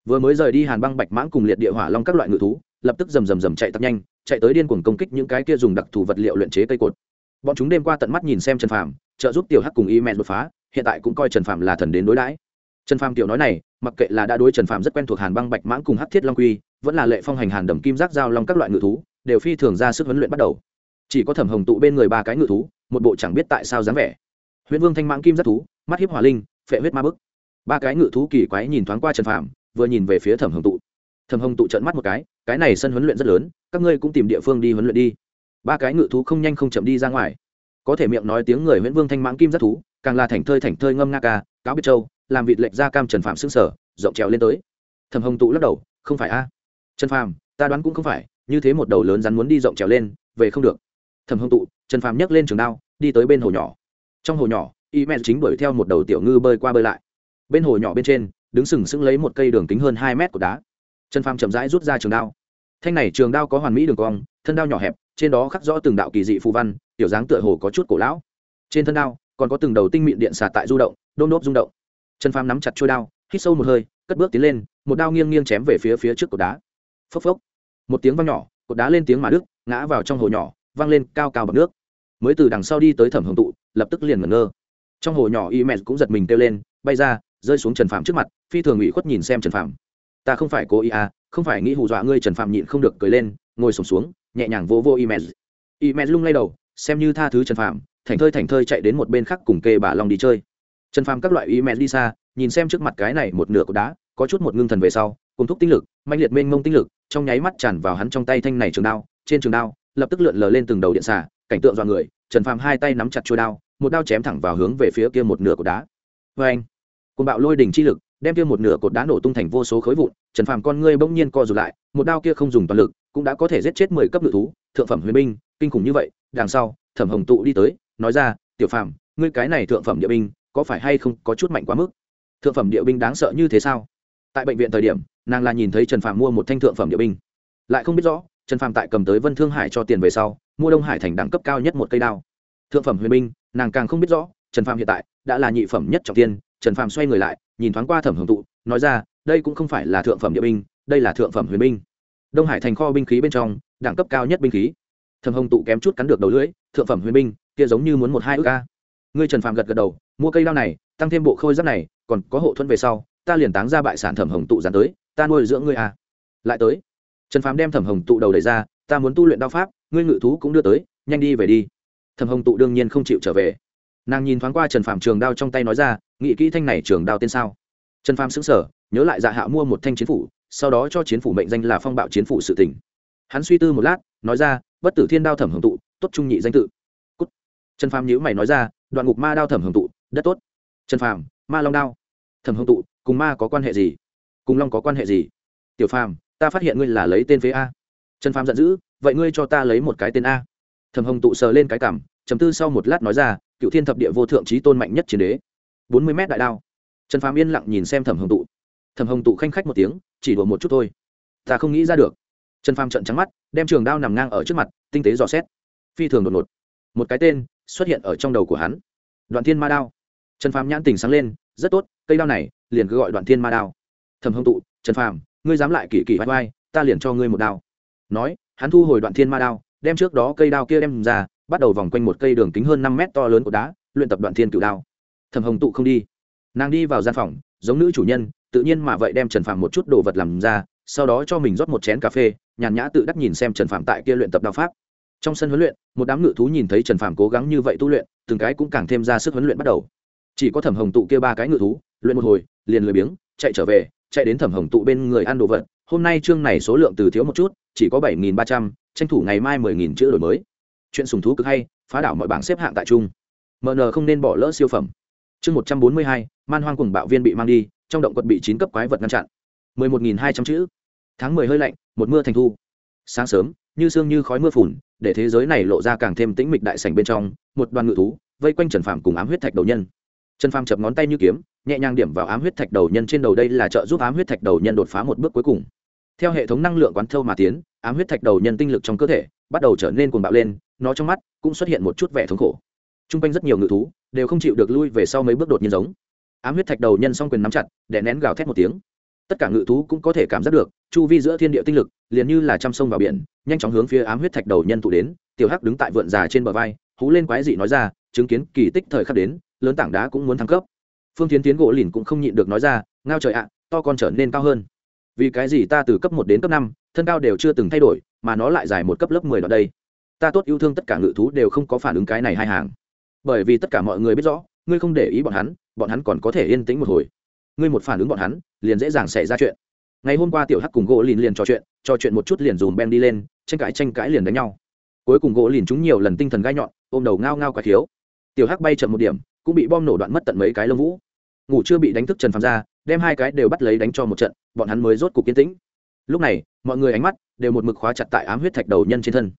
Vừa mới rời đi hàn băng bạch mãng cùng liệt địa hỏa long các loại ngự thú, lập tức rầm rầm rầm chạy tắt nhanh, chạy tới điên cuồng công kích những cái kia dùng đặc thù vật liệu luyện chế cây cột. Bọn chúng đêm qua tận mắt nhìn xem trần phàm trợ giúp tiểu hắc cùng y mẹ đột phá, hiện tại cũng coi trần phạm là thần đến đối đãi. Trần phạm tiểu nói này, mặc kệ là đã đối trần phạm rất quen thuộc hàn băng bạch mãng cùng hắc thiết long quy, vẫn là lệ phong hành hàn đầm kim giác giao long các loại ngự thú, đều phi thường ra sức huấn luyện bắt đầu. Chỉ có thẩm hồng tụ bên người ba cái ngự thú, một bộ chẳng biết tại sao dáng vẻ. Huyễn vương thanh mãng kim giác thú, mắt hiếp hỏa linh, phệ huyết ma bức. Ba cái ngự thú kỳ quái nhìn thoáng qua trần phạm vừa nhìn về phía thẩm hồng tụ. Thẩm hồng tụ trợn mắt một cái cái này sân huấn luyện rất lớn, các ngươi cũng tìm địa phương đi huấn luyện đi. Ba cái ngự thú không nhanh không chậm đi ra ngoài có thể miệng nói tiếng người nguyễn vương thanh mãng kim giác thú, càng là thành thơi thành thơi ngâm nga ca, cáo biết châu, làm vịt lệnh ra cam trần phạm xương sở, rộng trèo lên tới. Thầm hồng tụ lắc đầu, không phải a. Trần phàm, ta đoán cũng không phải, như thế một đầu lớn rắn muốn đi rộng trèo lên, về không được. Thầm hồng tụ, trần phàm nhấc lên trường đao, đi tới bên hồ nhỏ. Trong hồ nhỏ, y mẹ chính đuổi theo một đầu tiểu ngư bơi qua bơi lại. Bên hồ nhỏ bên trên, đứng sừng sững lấy một cây đường kính hơn hai mét của đá. Trần phàm chậm rãi rút ra trường đao. Thanh này trường đao có hoàn mỹ đường cong, thân đao nhỏ hẹp trên đó khắc rõ từng đạo kỳ dị phù văn tiểu dáng tựa hồ có chút cổ lão. Trên thân đao còn có từng đầu tinh mịn điện xả tại du động đôn đốp rung động. Trần phàm nắm chặt trôi đao hít sâu một hơi cất bước tiến lên một đao nghiêng nghiêng chém về phía phía trước cột đá. Phốc phốc. Một tiếng vang nhỏ cột đá lên tiếng mà đức ngã vào trong hồ nhỏ vang lên cao cao bậc nước. Mới từ đằng sau đi tới thẩm hồng tụ lập tức liền ngẩn ngơ. Trong hồ nhỏ y mẹ cũng giật mình kêu lên bay ra rơi xuống trần phạm trước mặt phi thường ủy khuất nhìn xem trần phạm ta không phải cố ý à không phải nghĩ hù dọa ngươi trần phạm nhịn không được cười lên ngồi sổm xuống, xuống nhẹ nhàng vỗ vô y Imes. y lung lay đầu, xem như tha thứ trần phạm thành thơi thành thơi chạy đến một bên khác cùng kê bà long đi chơi. Trần phạm các loại y đi xa, nhìn xem trước mặt cái này một nửa cột đá, có chút một ngưng thần về sau, cùng thúc tinh lực mạnh liệt mênh mông tinh lực, trong nháy mắt tràn vào hắn trong tay thanh này trường đao, trên trường đao, lập tức lượn lờ lên từng đầu điện xả cảnh tượng dọa người, trần phàm hai tay nắm chặt chuôi đao, một đao chém thẳng vào hướng về phía kia một nửa cột đá. Vê anh côn bạo lôi đỉnh chi lực, đem kia một nửa cột đá nổ tung thành vô số khối vụn, trần phàm con ngươi bỗng nhiên co rụt lại, một đao kia không dùng toàn lực cũng đã có thể giết chết mười cấp ngự thú, thượng phẩm huyền binh, kinh khủng như vậy, đằng sau, thẩm hồng tụ đi tới, nói ra, tiểu phàm, ngươi cái này thượng phẩm địa binh, có phải hay không có chút mạnh quá mức? Thượng phẩm địa binh đáng sợ như thế sao? Tại bệnh viện thời điểm, nàng là nhìn thấy trần phàm mua một thanh thượng phẩm địa binh. Lại không biết rõ, trần phàm tại cầm tới vân thương hải cho tiền về sau, mua đông hải thành đẳng cấp cao nhất một cây đao. Thượng phẩm huyền binh, nàng càng không biết rõ, trần phàm hiện tại đã là nhị phẩm nhất trọng tiên. Trần phàm xoay người lại, nhìn thoáng qua thẩm hồng tụ, nói ra, đây cũng không phải là thượng phẩm địa binh, đây là thượng phẩm huyền binh đông hải thành kho binh khí bên trong, đẳng cấp cao nhất binh khí. Thẩm hồng tụ kém chút cắn được đầu lưỡi, thượng phẩm huyền binh, kia giống như muốn một hai ước ca ngươi trần phàm gật gật đầu, mua cây đao này, tăng thêm bộ khôi giáp này, còn có hộ thuẫn về sau, ta liền táng ra bại sản thẩm hồng tụ dán tới, ta nuôi dưỡng ngươi à lại tới. Trần phàm đem thẩm hồng tụ đầu đẩy ra, ta muốn tu luyện đao pháp, ngươi ngự thú cũng đưa tới, nhanh đi về đi. Thẩm hồng tụ đương nhiên không chịu trở về. Nàng nhìn thoáng qua trần phạm trường đao trong tay nói ra, nghị kỹ thanh này trường đao tên sao? Trần phạm xứng sở nhớ lại dạ hạ mua một thanh chiến phủ sau đó cho chiến phủ mệnh danh là phong bạo chiến phủ sự tỉnh hắn suy tư một lát, nói ra, bất tử thiên đao thẩm hồng tụ, tốt trung nhị danh tự. Cút. trần phàm nhữ mày nói ra, đoạn ngục ma đao thẩm hồng tụ, đất tốt. Trần phàm, ma long đao thẩm hồng tụ, cùng ma có quan hệ gì? Cùng long có quan hệ gì? Tiểu phàm, ta phát hiện ngươi là lấy tên phế a. Trần phàm giận dữ, vậy ngươi cho ta lấy một cái tên a. Thẩm hồng tụ sờ lên cái cảm chấm tư sau một lát nói ra, cựu thiên thập địa vô thượng trí tôn mạnh nhất chiến đế. Bốn mươi mét đại đao. Trần phàm yên lặng nhìn xem thẩm hồng tụ. Thẩm hồng tụ khanh khách một tiếng chỉ đùa một chút thôi. Ta không nghĩ ra được. Trần phàm trận trắng mắt, đem trường đao nằm ngang ở trước mặt, tinh tế dò xét. Phi thường đột ngột. Một cái tên xuất hiện ở trong đầu của hắn. Đoạn thiên ma đao. Trần phàm nhãn tình sáng lên, rất tốt, cây đao này liền cứ gọi đoạn thiên ma đao. Thẩm hồng tụ, trần phàm, ngươi dám lại kỳ kỳ vai vai, ta liền cho ngươi một đao. Nói, hắn thu hồi đoạn thiên ma đao, đem trước đó cây đao kia đem ra, bắt đầu vòng quanh một cây đường kính hơn năm mét to lớn của đá, luyện tập đoạn thiên cựu đao. Thầm hồng tụ không đi. Nàng đi vào gian phòng, giống nữ chủ nhân tự nhiên mà vậy đem trần phạm một chút đồ vật làm ra, sau đó cho mình rót một chén cà phê, nhàn nhã tự đắc nhìn xem trần phạm tại kia luyện tập đao pháp. Trong sân huấn luyện, một đám ngự thú nhìn thấy trần phạm cố gắng như vậy tu luyện, từng cái cũng càng thêm ra sức huấn luyện bắt đầu. Chỉ có thẩm hồng tụ kia ba cái ngự thú, luyện một hồi, liền lười biếng, chạy trở về, chạy đến thẩm hồng tụ bên người ăn đồ vật. Hôm nay chương này số lượng từ thiếu một chút, chỉ có bảy nghìn ba trăm, tranh thủ ngày mai mười nghìn chữ đổi mới. Chuyện sùng thú cực hay, phá đảo mọi bảng xếp hạng tại trung mn không nên bỏ lỡ siêu phẩm. Chương một trăm bốn mươi hai, man hoang cùng bạo viên bị mang đi trong động quật bị chín cấp quái vật ngăn chặn. mười một nghìn hai trăm chữ. Tháng mười hơi lạnh, một mưa thành thu. Sáng sớm, như sương như khói mưa phùn, để thế giới này lộ ra càng thêm tĩnh mịch đại sảnh bên trong, một đoàn ngự thú, vây quanh trần phạm cùng ám huyết thạch đầu nhân. Trần phàm chập ngón tay như kiếm, nhẹ nhàng điểm vào ám huyết thạch đầu nhân trên đầu đây là trợ giúp ám huyết thạch đầu nhân đột phá một bước cuối cùng. Theo hệ thống năng lượng quán thâu mà tiến, ám huyết thạch đầu nhân tinh lực trong cơ thể bắt đầu trở nên cuồng bạo lên, nó trong mắt cũng xuất hiện một chút vẻ thống khổ. T r u n g quanh rất nhiều ngự thú đều không chịu được lui về sau mấy bước đột nhiên giống ám huyết thạch đầu nhân s o n g quyền nắm chặt, đè nén gào thét một tiếng. Tất cả ngự thú cũng có thể cảm giác được, chu vi giữa thiên địa tinh lực, liền như là t sông vào biển, nhanh chóng hướng phía ám huyết thạch đầu nhân tụ đến, tiểu hắc đứng tại vượn già trên bờ vai, hú lên quái dị nói ra, chứng kiến kỳ tích thời khắc đến, lớn tảng đá cũng muốn thăng cấp. Phương tiến tiến gỗ lìn cũng không nhịn được nói ra, ngao trời ạ, to còn trở nên cao hơn. Vì cái gì ta từ cấp một đến cấp năm, thân cao đều chưa từng thay đổi, mà nó lại dài một cấp lớp mười đoạn đây? Ta tốt yêu thương tất cả ngự thú đều không có phản ứng cái này hai hàng. Bởi vì tất cả mọi người biết rõ ngươi không để ý bọn hắn bọn hắn còn có thể yên tĩnh một hồi. Ngươi một phản ứng bọn hắn, liền dễ dàng xảy ra chuyện. Ngày hôm qua tiểu hắc cùng gỗ lìn liền trò chuyện trò chuyện một chút liền dùm ben đi lên, tranh cãi tranh cãi liền đánh nhau. Cuối cùng gỗ lìn chúng nhiều lần tinh thần gai nhọn, ôm đầu ngao ngao quả thiếu. Tiểu hắc bay chậm một điểm, cũng bị bom nổ đoạn mất tận mấy cái lông vũ. Ngủ chưa bị đánh thức trần phàm ra, đem hai cái đều bắt lấy đánh cho một trận, bọn hắn mới rốt cục yên tĩnh. Lúc này, mọi người ánh mắt đều một mực khóa chặt tại ám huyết thạch đầu nhân trên thân.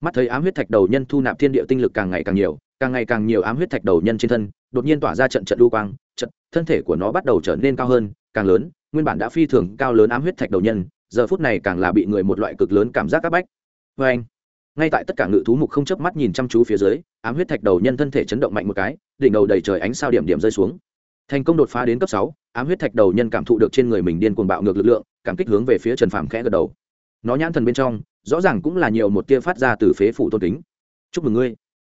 Mắt thấy ám huyết thạch đầu nhân thu nạp thiên địa tinh lực càng ngày càng nhiều, càng ngày càng nhiều ám huyết thạch đầu nhân trên thân đột nhiên tỏa ra trận trận đu quang, trận, thân thể của nó bắt đầu trở nên cao hơn, càng lớn, nguyên bản đã phi thường cao lớn ám huyết thạch đầu nhân, giờ phút này càng là bị người một loại cực lớn cảm giác áp bách. Vê anh ngay tại tất cả ngự thú mục không chớp mắt nhìn chăm chú phía dưới, ám huyết thạch đầu nhân thân thể chấn động mạnh một cái, đỉnh đầu đầy trời ánh sao điểm điểm rơi xuống. Thành công đột phá đến cấp sáu, ám huyết thạch đầu nhân cảm thụ được trên người mình điên cuồng bạo ngược lực lượng, cảm kích hướng về phía trần phàm khẽ gật đầu. Nó nhãn thần bên trong, rõ ràng cũng là nhiều một tia phát ra từ phế phủ tôn kính. Chúc mừng ngươi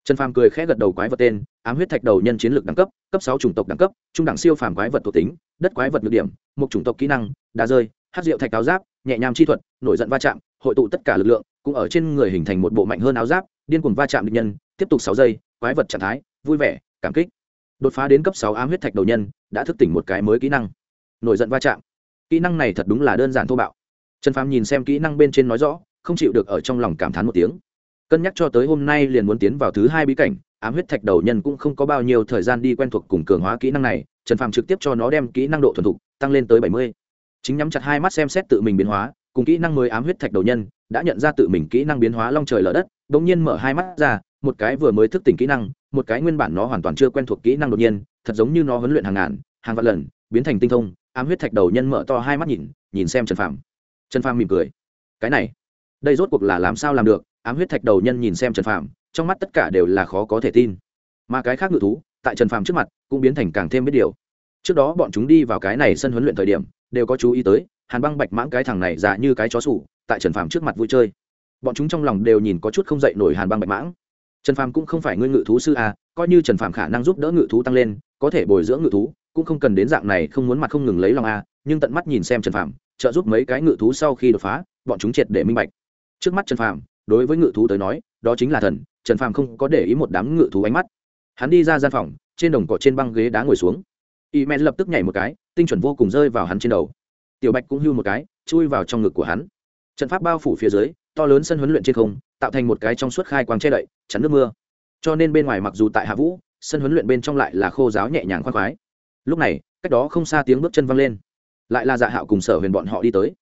trần phàm cười khẽ gật đầu quái vật tên, ám huyết thạch đầu nhân chiến lược đẳng cấp cấp sáu chủng tộc đẳng cấp, trung đẳng siêu phàm quái vật thuộc tính, đất quái vật nhược điểm, một chủng tộc kỹ năng, đá rơi, hát rượu thạch áo giáp, nhẹ nhàng chi thuật, nổi giận va chạm, hội tụ tất cả lực lượng, cũng ở trên người hình thành một bộ mạnh hơn áo giáp, điên cuồng va chạm địch nhân, tiếp tục sáu giây, quái vật trạng thái, vui vẻ, cảm kích. Đột phá đến cấp sáu ám huyết thạch đầu nhân, đã thức tỉnh một cái mới kỹ năng. Nổi giận va chạm. Kỹ năng này thật đúng là đơn giản thô bạo. Trần phàm nhìn xem kỹ năng bên trên nói rõ, không chịu được ở trong lòng cảm thán một tiếng cân nhắc cho tới hôm nay liền muốn tiến vào thứ hai bí cảnh, ám huyết thạch đầu nhân cũng không có bao nhiêu thời gian đi quen thuộc cùng cường hóa kỹ năng này, trần phàm trực tiếp cho nó đem kỹ năng độ thuần thục tăng lên tới bảy mươi. Chính nhắm chặt hai mắt xem xét tự mình biến hóa, cùng kỹ năng mới ám huyết thạch đầu nhân, đã nhận ra tự mình kỹ năng biến hóa long trời lở đất đ ỗ n g nhiên mở hai mắt ra, một cái vừa mới thức tỉnh kỹ năng, một cái nguyên bản nó hoàn toàn chưa quen thuộc kỹ năng đột nhiên, thật giống như nó huấn luyện hàng ngàn, hàng vạn lần, biến thành tinh thông, ám huyết thạch đầu nhân mở to hai mắt nhìn nhìn xem trần phàm. Trần phàm mỉm cười. Cái này, đây rốt cuộc là làm sao làm được? Ám huyết thạch đầu nhân nhìn xem trần phàm, trong mắt tất cả đều là khó có thể tin. Mà cái khác ngự thú, tại trần phàm trước mặt, cũng biến thành càng thêm biết điều. Trước đó bọn chúng đi vào cái này sân huấn luyện thời điểm, đều có chú ý tới, hàn băng bạch mãng cái thằng này giả như cái chó sủ, tại trần phàm trước mặt vui chơi. Bọn chúng trong lòng đều nhìn có chút không dậy nổi hàn băng bạch mãng. Trần phàm cũng không phải ngươi ngự thú sư a coi như trần phàm khả năng giúp đỡ ngự thú tăng lên, có thể bồi dưỡng ngự thú, cũng không cần đến dạng này, không muốn mặt không ngừng lấy lòng a nhưng tận mắt nhìn xem trần phàm, trợ giúp mấy cái ngự thú sau khi đột phá, bọn chúng triệt để minh bạch. Trước mắt trần phàm đối với ngự thú tới nói, đó chính là thần, trần phàm không có để ý một đám ngự thú ánh mắt. Hắn đi ra gian phòng, trên đồng cỏ trên băng ghế đá ngồi xuống. Y men lập tức nhảy một cái, tinh chuẩn vô cùng rơi vào hắn trên đầu. Tiểu bạch cũng hưu một cái, chui vào trong ngực của hắn. Trận pháp bao phủ phía dưới, to lớn sân huấn luyện trên không, tạo thành một cái trong suốt khai quang che đậy, chắn nước mưa. Cho nên bên ngoài mặc dù tại hạ vũ, sân huấn luyện bên trong lại là khô giáo nhẹ nhàng khoan khoái. Lúc này, cách đó không xa tiếng bước chân văng lên. Lại là dạ hạo cùng sở huyền bọn họ đi tới.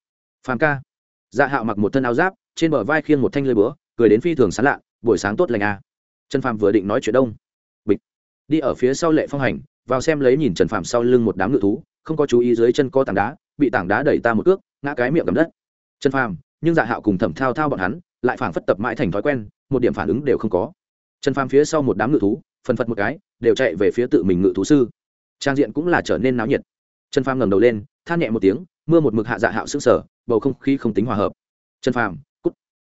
Phàm ca. Dạ hạo mặc một thân áo giáp trên bờ vai khiêng một thanh lưới búa, cười đến phi thường sán lạ, buổi sáng tốt lành à. trần phàm vừa định nói chuyện đông, bịch, đi ở phía sau lệ phong hành, vào xem lấy nhìn trần phàm sau lưng một đám ngự thú, không có chú ý dưới chân có tảng đá, bị tảng đá đẩy ta một cước, ngã cái miệng cầm đất. Trần phàm, nhưng dạ hạo cùng thẩm thao thao bọn hắn, lại phảng phất tập mãi thành thói quen, một điểm phản ứng đều không có. Trần phàm phía sau một đám ngự thú, phần phật một cái, đều chạy về phía tự mình ngự thú sư. Trang diện cũng là trở nên náo nhiệt. Trần phàm ngẩng đầu lên, than nhẹ một tiếng, mưa một mực hạ dạ hạo sững sờ, bầu không khí không tính hòa hợp. Trần phàm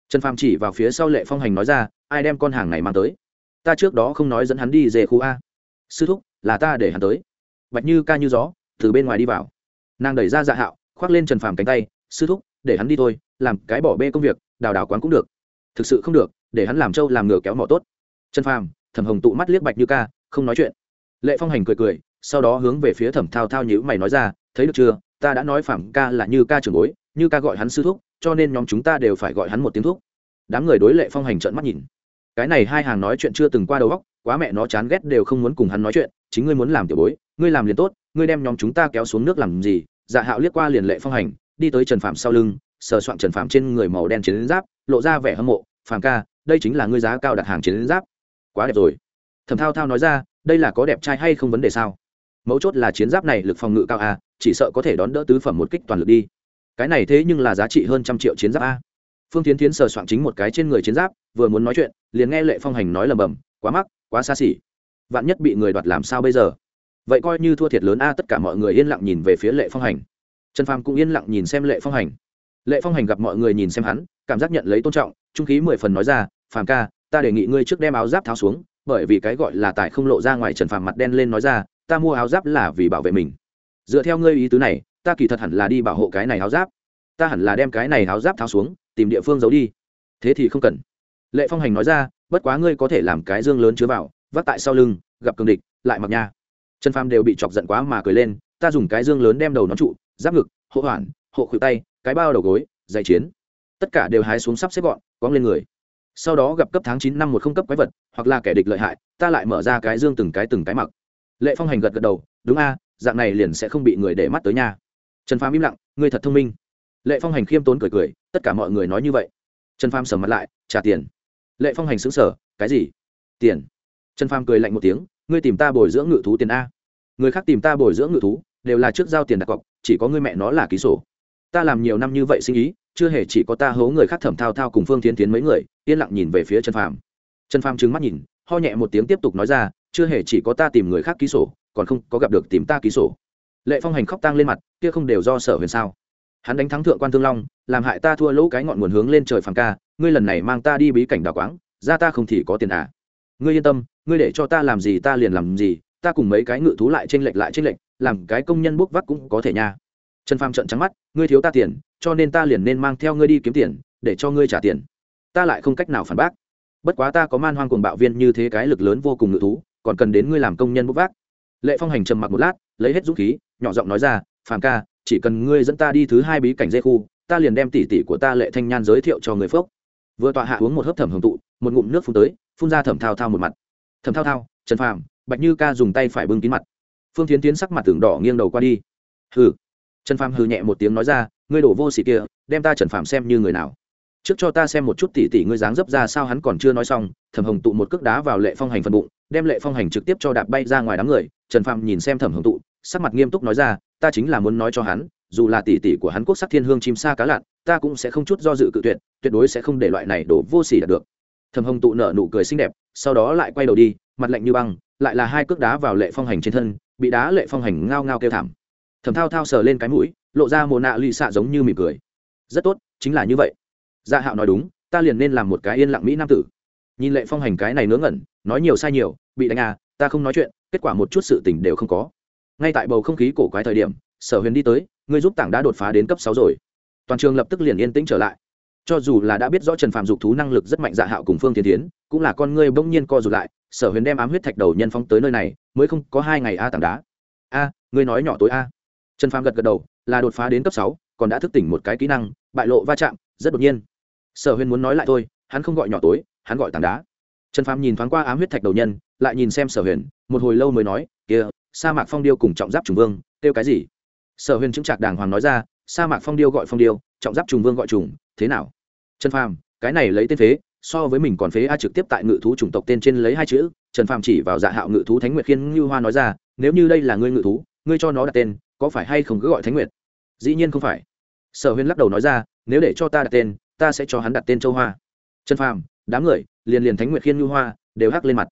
trần phàm chỉ vào phía sau lệ phong hành nói ra, ai đem con hàng này mang tới? Ta trước đó không nói dẫn hắn đi về khu a. Sư thúc, là ta để hắn tới. Bạch như ca như gió, từ bên ngoài đi vào. Nàng đẩy ra dạ hạo, khoác lên trần phàm cánh tay, sư thúc, để hắn đi thôi, làm cái bỏ bê công việc, đào đào quán cũng được. Thực sự không được, để hắn làm trâu làm ngựa kéo mỏ tốt. Trần phàm thẩm hồng tụ mắt liếc bạch như ca, không nói chuyện. Lệ phong hành cười cười, sau đó hướng về phía thẩm thao thao nhữ mày nói ra, thấy được chưa? Ta đã nói phạm ca là như ca trưởng bối như ca gọi hắn sư thúc, cho nên nhóm chúng ta đều phải gọi hắn một tiếng thúc. Đám người đối lệ phong hành trợn mắt nhìn. Cái này hai hàng nói chuyện chưa từng qua đầu óc, quá mẹ nó chán ghét đều không muốn cùng hắn nói chuyện, chính ngươi muốn làm tiểu bối, ngươi làm liền tốt, ngươi đem nhóm chúng ta kéo xuống nước làm gì? Dạ hạo liếc qua liền lệ phong hành, đi tới trần phạm sau lưng, sờ soạn trần phạm trên người màu đen chiến giáp, lộ ra vẻ hâm mộ, phàm ca, đây chính là ngươi giá cao đặt hàng chiến giáp. Quá đẹp rồi. Thẩm thao thao nói ra, đây là có đẹp trai hay không vấn đề sao? Mấu chốt là chiến giáp này lực phòng ngự cao à? chỉ sợ có thể đón đỡ tứ phẩm một kích toàn lực đi cái này thế nhưng là giá trị hơn trăm triệu chiến giáp a. Phương tiến tiến sờ soạn chính một cái trên người chiến giáp, vừa muốn nói chuyện, liền nghe lệ phong hành nói lầm bầm quá mắc, quá xa xỉ. Vạn nhất bị người đoạt làm sao bây giờ? Vậy coi như thua thiệt lớn a, tất cả mọi người yên lặng nhìn về phía lệ phong hành. Trần phàm cũng yên lặng nhìn xem lệ phong hành. Lệ phong hành gặp mọi người nhìn xem hắn, cảm giác nhận lấy tôn trọng, trung khí mười phần nói ra, phàm ca, ta đề nghị ngươi trước đem áo giáp tháo xuống, bởi vì cái gọi là tài không lộ ra ngoài trần phàm mặt đen lên nói ra, ta mua áo giáp là vì bảo vệ mình. Dựa theo ngươi ý tứ này ta kỳ thật hẳn là đi bảo hộ cái này áo giáp. Ta hẳn là đem cái này áo giáp tháo xuống, tìm địa phương giấu đi. Thế thì không cần. Lệ phong hành nói ra, bất quá ngươi có thể làm cái dương lớn chứa vào vắt tại sau lưng, gặp cường địch, lại mặc nha. Trần phàm đều bị chọc giận quá mà cười lên, ta dùng cái dương lớn đem đầu nó trụ, giáp ngực, hộ hoàn, hộ khuỷu tay, cái bao đầu gối, giày chiến. Tất cả đều hái xuống sắp xếp gọn quăng lên người. Sau đó gặp cấp tháng chín năm một không cấp quái vật, hoặc là kẻ địch lợi hại, ta lại mở ra cái dương từng cái từng cái mặc. Lệ phong hành gật gật đầu, đúng a, dạng này liền sẽ không bị người để mắt tới nha trần phàm im lặng, ngươi thật thông minh. Lệ phong hành khiêm tốn cười cười, tất cả mọi người nói như vậy. Trần phàm sờ mặt lại, trả tiền. Lệ phong hành xứng sở cái gì? Tiền. Trần phàm cười lạnh một tiếng, ngươi tìm ta bồi dưỡng ngự thú tiền a. Người khác tìm ta bồi dưỡng ngự thú, đều là trước giao tiền đặt cọc, chỉ có ngươi mẹ nó là ký sổ. Ta làm nhiều năm như vậy sinh ý, chưa hề chỉ có ta hố người khác thẩm thao thao cùng phương tiến tiến mấy người. Yên lặng nhìn về phía trần phàm. Trần phàm trừng mắt nhìn, ho nhẹ một tiếng tiếp tục nói ra, chưa hề chỉ có ta tìm người khác ký sổ, còn không có gặp được tìm ta ký sổ lệ phong hành khóc tang lên mặt, kia không đều do sở huyền sao? Hắn đánh thắng thượng quan thương long, làm hại ta thua lỗ cái ngọn nguồn hướng lên trời phàm ca, ngươi lần này mang ta đi bí cảnh đào quáng, ra ta không thì có tiền à? Ngươi yên tâm, ngươi để cho ta làm gì ta liền làm gì, ta cùng mấy cái ngự thú lại trên lệch lại trên lệch, làm cái công nhân bốc vác cũng có thể nha. Trần phàm trận trắng mắt, ngươi thiếu ta tiền, cho nên ta liền nên mang theo ngươi đi kiếm tiền, để cho ngươi trả tiền. Ta lại không cách nào phản bác. Bất quá ta có man hoang cùng bạo viên như thế cái lực lớn vô cùng ngự thú, còn cần đến ngươi làm công nhân bốc vác. Lệ phong hành trầm mặc một lát, lấy hết dũng khí nhỏ giọng nói ra, phàm ca, chỉ cần ngươi dẫn ta đi thứ hai bí cảnh dây khu, ta liền đem tỷ tỷ của ta lệ thanh nhan giới thiệu cho người phốc. Vừa tọa hạ uống một hớp thẩm hưởng tụ, một ngụm nước phun tới, phun ra thẩm thao thao một mặt. Thẩm thao thao, trần phàm, bạch như ca dùng tay phải bưng kín mặt. Phương tiến tiến sắc mặt tường đỏ nghiêng đầu qua đi. Hừ. Trần phàm hừ nhẹ một tiếng nói ra, ngươi đổ vô xỉ kia, đem ta trần phàm xem như người nào? Trước cho ta xem một chút tỉ tỉ ngươi dáng dấp ra sao hắn còn chưa nói xong, thẩm hồng tụ một cước đá vào lệ phong hành phần bụng đem lệ phong hành trực tiếp cho đạp bay ra ngoài đám người, trần Phạm nhìn xem thẩm hồng tụ, sắc mặt nghiêm túc nói ra, ta chính là muốn nói cho hắn, dù là tỷ tỷ của hắn quốc sắc thiên hương chim sa cá lặn, ta cũng sẽ không chút do dự cự tuyệt tuyệt đối sẽ không để loại này đổ vô sỉ đạt được. Thẩm hồng tụ nở nụ cười xinh đẹp, sau đó lại quay đầu đi, mặt lạnh như băng, lại là hai cước đá vào lệ phong hành trên thân, bị đá lệ phong hành ngao ngao kêu thảm. Thẩm thao thao sờ lên cái mũi, lộ ra mồ nạ lụy xạ giống như mỉm cười. Rất tốt, chính là như vậy. Dạ hạo nói đúng, ta liền nên làm một cái yên lặng mỹ nam tử. Nhìn lệ phong hành cái này ngớ ngẩn nói nhiều sai nhiều, bị đánh à ta không nói chuyện, kết quả một chút sự tình đều không có. Ngay tại bầu không khí cổ quái thời điểm, sở huyền đi tới, ngươi giúp tảng đã đột phá đến cấp sáu rồi. Toàn trường lập tức liền yên tĩnh trở lại. Cho dù là đã biết rõ trần phạm dục thú năng lực rất mạnh dạ hạo cùng phương thiên tiến cũng là con ngươi bỗng nhiên co rụt lại, sở huyền đem ám huyết thạch đầu nhân phong tới nơi này, mới không có hai ngày a tảng đá. A, ngươi nói nhỏ tối a. Trần phạm gật gật đầu, là đột phá đến cấp sáu, còn đã thức tỉnh một cái kỹ năng, bại lộ va chạm, rất đột nhiên. Sở huyền muốn nói lại thôi, hắn không gọi nhỏ tối, hắn gọi tảng đá trần Phàm nhìn thoáng qua ám huyết thạch đầu nhân, lại nhìn xem sở huyền, một hồi lâu mới nói, kia, sa mạc phong điêu cùng trọng giáp trùng vương, kêu cái gì? Sở huyền chứng trạc đàng hoàng nói ra, sa mạc phong điêu gọi phong điêu, trọng giáp trùng vương gọi trùng, thế nào? Trần phàm, cái này lấy tên phế, so với mình còn phế a trực tiếp tại ngự thú chủng tộc tên trên lấy hai chữ. Trần phàm chỉ vào dạ hạo ngự thú thánh nguyệt khiên như hoa nói ra, nếu như đây là ngươi ngự thú, ngươi cho nó đặt tên, có phải hay không cứ gọi thánh nguyệt? Dĩ nhiên không phải. Sở huyền lắc đầu nói ra, nếu để cho ta đặt tên, ta sẽ cho hắn đặt tên châu hoa. Trần phàm, đám người liền liền thánh nguyệt khiên như hoa đều hắc lên mặt.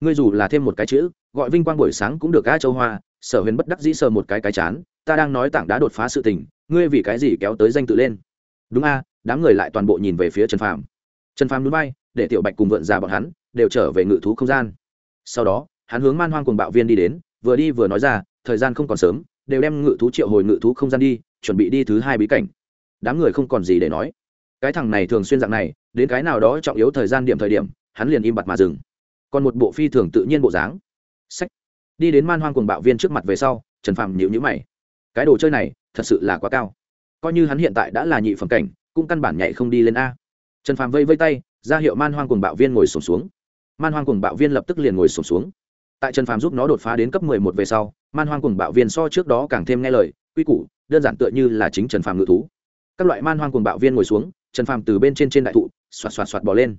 Ngươi dù là thêm một cái chữ, gọi vinh quang buổi sáng cũng được a châu hoa, sở huyền bất đắc dĩ sờ một cái cái chán, ta đang nói tảng đá đột phá sự tình, ngươi vì cái gì kéo tới danh tự lên? Đúng a, đám người lại toàn bộ nhìn về phía trần phàm. Trần phàm núi bay, để tiểu bạch cùng vượn già bọn hắn đều trở về ngự thú không gian. Sau đó, hắn hướng man hoang cùng bạo viên đi đến, vừa đi vừa nói ra, thời gian không còn sớm, đều đem ngự thú triệu hồi ngự thú không gian đi, chuẩn bị đi thứ hai bí cảnh. Đám người không còn gì để nói. Cái thằng này thường xuyên dạng này đến cái nào đó trọng yếu thời gian điểm thời điểm, hắn liền im bặt mà dừng. Còn một bộ phi thường tự nhiên bộ dáng. Sách. Đi đến man hoang cùng bạo viên trước mặt về sau, trần phàm nhịu nhữ mày. Cái đồ chơi này, thật sự là quá cao. Coi như hắn hiện tại đã là nhị phẩm cảnh, cũng căn bản nhảy không đi lên a. Trần phàm vây vây tay, ra hiệu man hoang cùng bạo viên ngồi sổm xuống. Man hoang cùng bạo viên lập tức liền ngồi sổm xuống. Tại trần phàm giúp nó đột phá đến cấp mười một về sau, man hoang cùng bạo viên so trước đó càng thêm nghe lời, quy củ, đơn giản tựa như là chính trần phàm ngự thú. Các loại man hoang cùng bạo viên ngồi xuống, trần phàm từ bên trên trên đại thụ xoạt xoạt xoạt bỏ lên.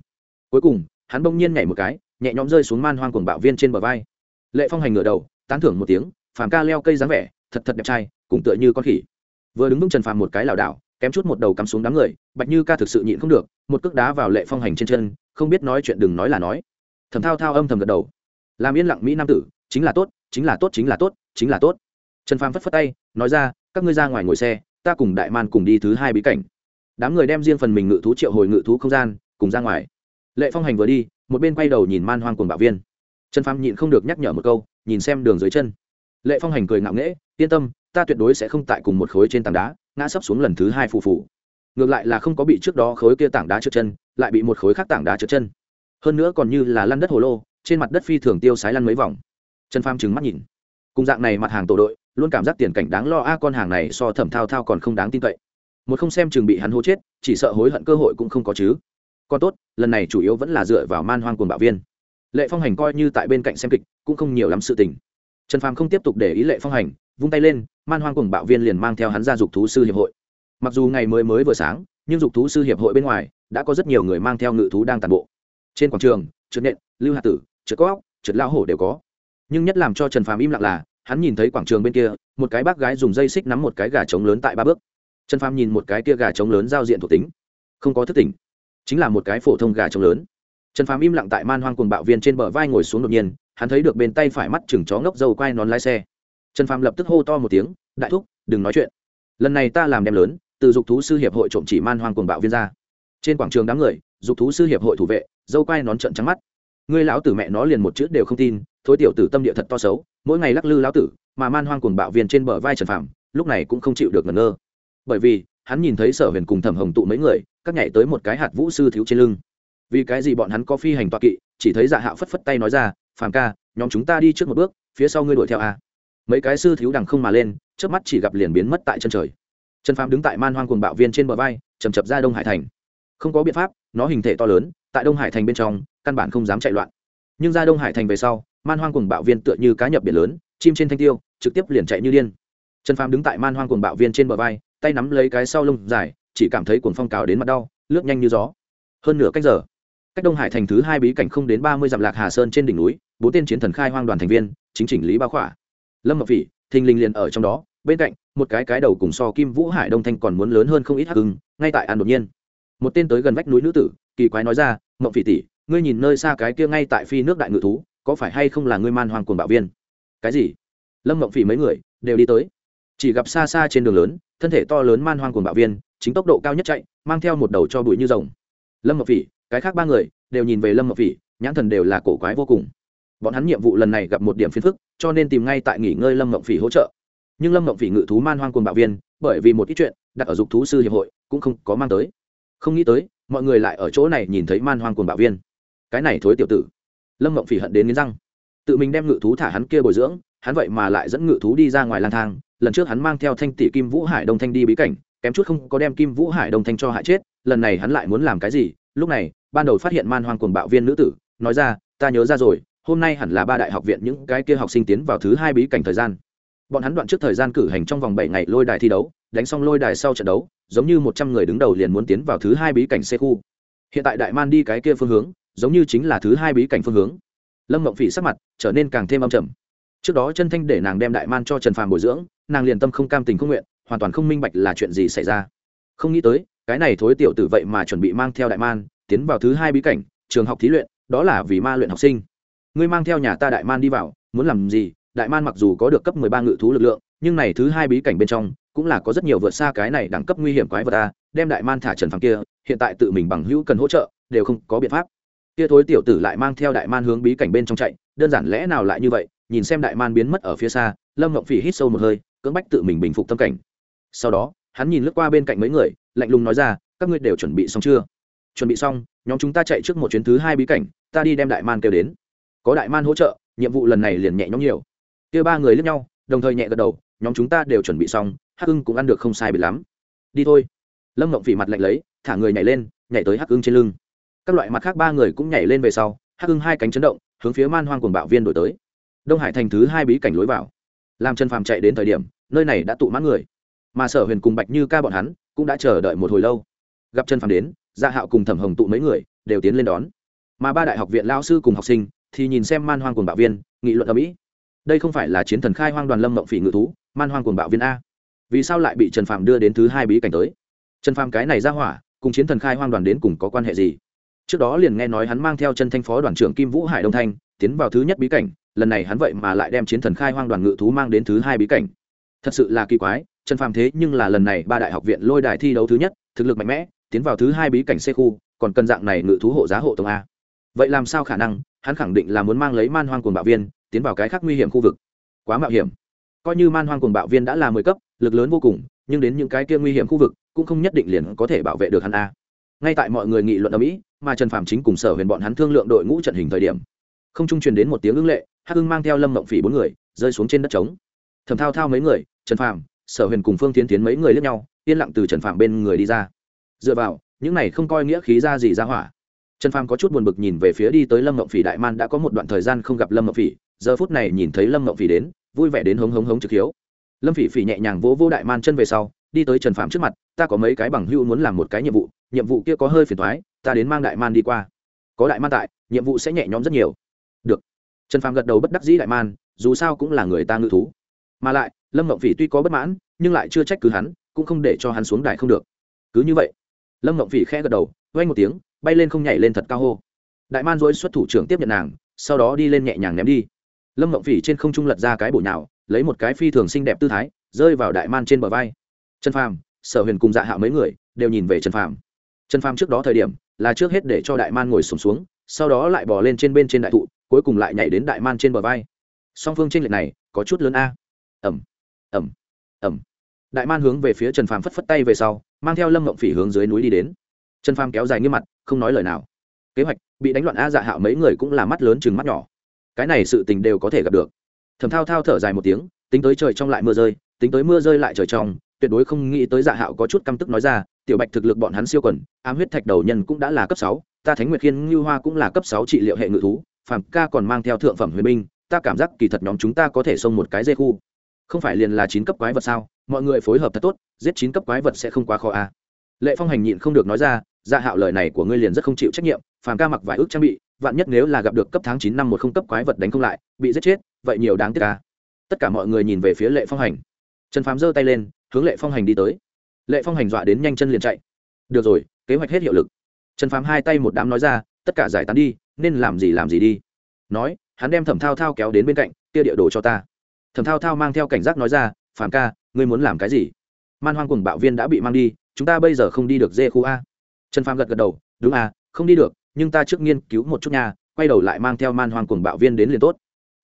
Cuối cùng, hắn bỗng nhiên nhảy một cái, nhẹ nhõm rơi xuống man hoang cùng bạo viên trên bờ vai. Lệ phong hành ngửa đầu, tán thưởng một tiếng, phàm ca leo cây dáng vẻ, thật thật đẹp trai, cùng tựa như con khỉ. Vừa đứng vững trần phàm một cái lảo đảo, kém chút một đầu cắm xuống đám người, bạch như ca thực sự nhịn không được, một cước đá vào lệ phong hành trên chân, không biết nói chuyện đừng nói là nói. Thầm thao thao âm thầm gật đầu. Làm yên lặng mỹ nam tử, chính là tốt, chính là tốt, chính là tốt, chính là tốt. Trần phàm phất phất tay, nói ra, các ngươi ra ngoài ngồi xe, ta cùng đại man cùng đi thứ hai bí cảnh đám người đem riêng phần mình ngự thú triệu hồi ngự thú không gian, cùng ra ngoài. Lệ phong hành vừa đi, một bên quay đầu nhìn man hoang cùng bạo viên. Trần phàm nhịn không được nhắc nhở một câu, nhìn xem đường dưới chân. Lệ phong hành cười ngạo nghễ, yên tâm, ta tuyệt đối sẽ không tại cùng một khối trên tảng đá, ngã sấp xuống lần thứ hai phù phù. Ngược lại là không có bị trước đó khối kia tảng đá trượt chân, lại bị một khối khác tảng đá trượt chân. Hơn nữa còn như là lăn đất hồ lô, trên mặt đất phi thường tiêu sái lăn mấy vòng. Trần phàm trừng mắt nhìn. Cùng dạng này mặt hàng tổ đội, luôn cảm giác tiền cảnh đáng lo, a, con hàng này so thẩm thao thao còn không đáng tin cậy một không xem chừng bị hắn hô chết, chỉ sợ hối hận cơ hội cũng không có chứ. Còn tốt, lần này chủ yếu vẫn là dựa vào man hoang cuồng bạo viên. Lệ phong hành coi như tại bên cạnh xem kịch, cũng không nhiều lắm sự tình. Trần phàm không tiếp tục để ý lệ phong hành, vung tay lên, man hoang cuồng bạo viên liền mang theo hắn ra dục thú sư hiệp hội. Mặc dù ngày mới mới vừa sáng, nhưng dục thú sư hiệp hội bên ngoài, đã có rất nhiều người mang theo ngự thú đang tàn bộ. Trên quảng trường, trượt nện, lưu hạ tử, trượt có óc trượt lao hổ đều có. Nhưng nhất làm cho trần phàm im lặng là, hắn nhìn thấy quảng trường bên kia, một cái bác gái dùng dây xích nắm một cái gà trống lớn tại ba bước trần phàm nhìn một cái kia gà trống lớn giao diện thuộc tính. Không có thức tỉnh. Chính là một cái phổ thông gà trống lớn. Trần phàm im lặng tại man hoang cuồng bạo viên trên bờ vai ngồi xuống đột nhiên, hắn thấy được bên tay phải mắt chừng chó ngốc dâu quai nón lái xe. Trần phàm lập tức hô to một tiếng, đại thúc, đừng nói chuyện. Lần này ta làm đem lớn, từ dục thú sư hiệp hội trộm chỉ man hoang cuồng bạo viên ra. Trên quảng trường đám người, dục thú sư hiệp hội thủ vệ, dâu quai nón trận trắng mắt. Ngươi lão tử mẹ nó liền một chữ đều không tin, thối tiểu tử tâm địa thật to xấu, mỗi ngày lắc lư lão tử, mà man hoang cuồng bạo viên trên bờ vai trần phàm, lúc này cũng không chịu được ngẩn ngơ bởi vì, hắn nhìn thấy sở huyền cùng thẩm hồng tụ mấy người, các nhảy tới một cái hạt vũ sư thiếu trên lưng. Vì cái gì bọn hắn có phi hành toa kỵ, chỉ thấy dạ hạo phất phất tay nói ra, phàm ca, nhóm chúng ta đi trước một bước, phía sau ngươi đuổi theo a. Mấy cái sư thiếu đằng không mà lên trước mắt chỉ gặp liền biến mất tại chân trời. Trần phàm đứng tại man hoang cuồng bạo viên trên bờ vai chầm chập ra đông hải thành. Không có biện pháp, nó hình thể to lớn, tại đông hải thành bên trong, căn bản không dám chạy loạn. Nhưng ra đông hải thành về sau, man hoang cuồng bạo viên tựa như cá nhập biển lớn, chim trên thanh tiêu, trực tiếp liền chạy như điên. Trần phàm đứng tại man hoang cuồng bạo viên trên bờ vai tay nắm lấy cái sau lông dài, chỉ cảm thấy cuồng phong cào đến mặt đau, lướt nhanh như gió. Hơn nửa cách giờ, cách đông hải thành thứ hai bí cảnh không đến ba mươi dặm lạc hà sơn trên đỉnh núi, bốn tên chiến thần khai hoang đoàn thành viên, chính chỉnh lý bao khỏa. Lâm mập phỉ, thình linh liền ở trong đó, bên cạnh, một cái cái đầu cùng so kim vũ hải đông thanh còn muốn lớn hơn không ít hắc hưng ngay tại an đột nhiên. Một tên tới gần vách núi nữ tử, kỳ quái nói ra mộng phỉ tỷ, ngươi nhìn nơi xa cái kia ngay tại phi nước đại ngự thú, có phải hay không là ngươi man hoàng cuồng bạo viên? Cái gì? Lâm mộng phỉ mấy người đều đi tới chỉ gặp xa xa trên đường lớn, thân thể to lớn man hoang cùng bạo viên, chính tốc độ cao nhất chạy, mang theo một đầu cho bụi như rồng. Lâm mộng phỉ, cái khác ba người đều nhìn về lâm mộng phỉ, nhãn thần đều là cổ quái vô cùng. Bọn hắn nhiệm vụ lần này gặp một điểm phiền phức, cho nên tìm ngay tại nghỉ ngơi lâm mộng phỉ hỗ trợ. Nhưng lâm mộng phỉ ngự thú man hoang cùng bạo viên, bởi vì một ít chuyện, đặt ở dục thú sư hiệp hội, cũng không có mang tới. Không nghĩ tới, mọi người lại ở chỗ này nhìn thấy man hoang cùng bạo viên. Cái này thối tiểu tử. Lâm mộng phỉ hận đến nghiến răng. Tự mình đem ngự thú thả hắn kia bồi dưỡng, hắn vậy mà lại dẫn ngự thú đi ra ngoài lang thang lần trước hắn mang theo thanh tỷ kim vũ hải đông thanh đi bí cảnh, kém chút không có đem kim vũ hải đông thanh cho hại chết, lần này hắn lại muốn làm cái gì? Lúc này, ban đầu phát hiện man hoang cuồng bạo viên nữ tử, nói ra, ta nhớ ra rồi, hôm nay hẳn là ba đại học viện những cái kia học sinh tiến vào thứ hai bí cảnh thời gian. Bọn hắn đoạn trước thời gian cử hành trong vòng bảy ngày lôi đài thi đấu, đánh xong lôi đài sau trận đấu, giống như một trăm người đứng đầu liền muốn tiến vào thứ hai bí cảnh xe khu hiện tại đại man đi cái kia phương hướng, giống như chính là thứ hai bí cảnh phương hướng. Lâm mộng phỉ sắc mặt trở nên càng thêm âm trầm trước đó chân thanh để nàng đem đại man cho trần phàm bồi dưỡng, nàng liền tâm không cam tình không nguyện, hoàn toàn không minh bạch là chuyện gì xảy ra. Không nghĩ tới, cái này thối tiểu tử vậy mà chuẩn bị mang theo đại man, tiến vào thứ hai bí cảnh, trường học thí luyện, đó là vì ma luyện học sinh. Ngươi mang theo nhà ta đại man đi vào, muốn làm gì? Đại man mặc dù có được cấp mười ba ngự thú lực lượng, nhưng này thứ hai bí cảnh bên trong, cũng là có rất nhiều vượt xa cái này đẳng cấp nguy hiểm quái vật ta đem đại man thả trần phàm kia, hiện tại tự mình bằng hữu cần hỗ trợ, đều không có biện pháp. Kia thối tiểu tử lại mang theo đại man hướng bí cảnh bên trong chạy, đơn giản lẽ nào lại như vậy nhìn xem đại man biến mất ở phía xa, lâm ngộng phỉ hít sâu một hơi, cưỡng bách tự mình bình phục tâm cảnh. Sau đó, hắn nhìn lướt qua bên cạnh mấy người, lạnh lùng nói ra, các ngươi đều chuẩn bị xong chưa? Chuẩn bị xong, nhóm chúng ta chạy trước một chuyến thứ hai bí cảnh, ta đi đem đại man kêu đến. Có đại man hỗ trợ, nhiệm vụ lần này liền nhẹ nhõm nhiều. Kia ba người lướt nhau, đồng thời nhẹ gật đầu, nhóm chúng ta đều chuẩn bị xong, hắc ưng cũng ăn được không sai bị lắm. Đi thôi. Lâm ngộng phỉ mặt lạnh lấy, thả người nhảy lên, nhảy tới hắc ưng trên lưng. Các loại mặt khác ba người cũng nhảy lên về sau, hắc ưng hai cánh chấn động, hướng phía man hoang cuồng bạo viên đổi tới đông hải thành thứ hai bí cảnh lối vào. Làm trần phàm chạy đến thời điểm, nơi này đã tụ mãn người. Mà sở huyền cùng bạch như ca bọn hắn cũng đã chờ đợi một hồi lâu. Gặp trần phàm đến gia hạo cùng thẩm hồng tụ mấy người, đều tiến lên đón. Mà ba đại học viện lao sư cùng học sinh thì nhìn xem man hoang cùng bạo viên, nghị luận ở mỹ đây không phải là chiến thần khai hoang đoàn lâm mộng phỉ ngự thú, man hoang cùng bạo viên a. Vì sao lại bị trần phàm đưa đến thứ hai bí cảnh tới? Trần phàm cái này ra hỏa, cùng chiến thần khai hoang đoàn đến cùng có quan hệ gì? Trước đó liền nghe nói hắn mang theo chân thanh phó đoàn trưởng kim vũ hải đông thanh, tiến vào thứ nhất bí cảnh lần này hắn vậy mà lại đem chiến thần khai hoang đoàn ngự thú mang đến thứ hai bí cảnh. Thật sự là kỳ quái, trần phàm thế nhưng là lần này ba đại học viện lôi đài thi đấu thứ nhất, thực lực mạnh mẽ, tiến vào thứ hai bí cảnh c khu, còn cần dạng này ngự thú hộ giá hộ tông a. Vậy làm sao khả năng, hắn khẳng định là muốn mang lấy man hoang cuồng bạo viên, tiến vào cái khác nguy hiểm khu vực. Quá mạo hiểm. Coi như man hoang cuồng bạo viên đã là mười cấp, lực lớn vô cùng, nhưng đến những cái kia nguy hiểm khu vực, cũng không nhất định liền có thể bảo vệ được hắn a. Ngay tại mọi người nghị luận ở mỹ, mà trần phạm chính cùng sở huyền bọn hắn thương lượng đội ngũ trận hình thời điểm, không trung truyền đến một tiếng ưng lệ hắc hưng mang theo lâm mộng phỉ bốn người rơi xuống trên đất trống thầm thao thao mấy người trần Phàm, sở huyền cùng phương tiến tiến mấy người lướt nhau yên lặng từ trần Phàm bên người đi ra dựa vào những này không coi nghĩa khí ra gì ra hỏa trần phàm có chút buồn bực nhìn về phía đi tới lâm mộng phỉ đại man đã có một đoạn thời gian không gặp lâm mộng phỉ giờ phút này nhìn thấy lâm mộng phỉ đến vui vẻ đến hống hống hống trực hiếu lâm phỉ phỉ nhẹ nhàng vỗ vỗ đại man chân về sau đi tới trần phàm trước mặt ta có mấy cái bằng hữu muốn làm một cái nhiệm vụ nhiệm vụ kia có hơi phiền thoái ta đến mang đại man đi qua có đại man tại nhiệm vụ sẽ nhẹ nhõm rất nhiều được trần phàm gật đầu bất đắc dĩ đại man dù sao cũng là người ta ngự thú. Mà lại lâm mộng phỉ tuy có bất mãn nhưng lại chưa trách cứ hắn cũng không để cho hắn xuống đài không được. Cứ như vậy lâm mộng phỉ khẽ gật đầu vay một tiếng bay lên không nhảy lên thật cao hô. Đại man dối xuất thủ trưởng tiếp nhận nàng sau đó đi lên nhẹ nhàng ném đi. Lâm mộng phỉ trên không trung lật ra cái bổ nhào lấy một cái phi thường xinh đẹp tư thái rơi vào đại man trên bờ vai. Trần phàm sở huyền cùng dạ hạo mấy người đều nhìn về trần phàm. Trần phàm trước đó thời điểm là trước hết để cho đại man ngồi sùng xuống, xuống sau đó lại bỏ lên trên bên trên đại thụ cuối cùng lại nhảy đến đại man trên bờ vai. Song phương tranh lệch này, có chút lớn a. Ẩm ẩm ẩm đại man hướng về phía trần phàm phất phất tay về sau, mang theo lâm mộng phỉ hướng dưới núi đi đến. Trần phàm kéo dài nghiêm mặt, không nói lời nào. Kế hoạch, bị đánh loạn a dạ hạo mấy người cũng là mắt lớn chừng mắt nhỏ. Cái này sự tình đều có thể gặp được. Thầm thao thao thở dài một tiếng, tính tới trời trong lại mưa rơi, tính tới mưa rơi lại trời trong, tuyệt đối không nghĩ tới dạ hạo có chút căm tức nói ra, tiểu bạch thực lực bọn hắn siêu quần, ám huyết thạch đầu nhân cũng đã là cấp sáu, ta thánh nguyệt khiên ngưu hoa cũng là cấp sáu trị liệu hệ ngự thú phàm ca còn mang theo thượng phẩm huyền binh, ta cảm giác kỳ thật nhóm chúng ta có thể xông một cái dê khu. Không phải liền là chín cấp quái vật sao? Mọi người phối hợp thật tốt, giết chín cấp quái vật sẽ không quá khó a à. lệ phong hành nhịn không được nói ra dạ hạo lời này của ngươi liền rất không chịu trách nhiệm, phàm ca mặc vài ước trang bị, vạn nhất nếu là gặp được cấp tháng chín năm một không cấp quái vật đánh không lại, bị giết chết, vậy nhiều đáng tiếc ca tất cả mọi người nhìn về phía lệ phong hành. Trần phàm giơ tay lên, hướng lệ phong hành đi tới. Lệ phong hành dọa đến nhanh chân liền chạy. Được rồi, kế hoạch hết hiệu lực. Trần phàm hai tay một đám nói ra, tất cả giải tán đi nên làm gì làm gì đi. Nói, hắn đem thẩm thao thao kéo đến bên cạnh, kia địa đồ cho ta. Thẩm thao thao mang theo cảnh giác nói ra, phàm ca, ngươi muốn làm cái gì? Man hoang cùng bạo viên đã bị mang đi, chúng ta bây giờ không đi được dê khu a. Trần phàm gật gật đầu, đúng à không đi được, nhưng ta trước nghiên cứu một chút nha, quay đầu lại mang theo man hoang cùng bạo viên đến liền tốt.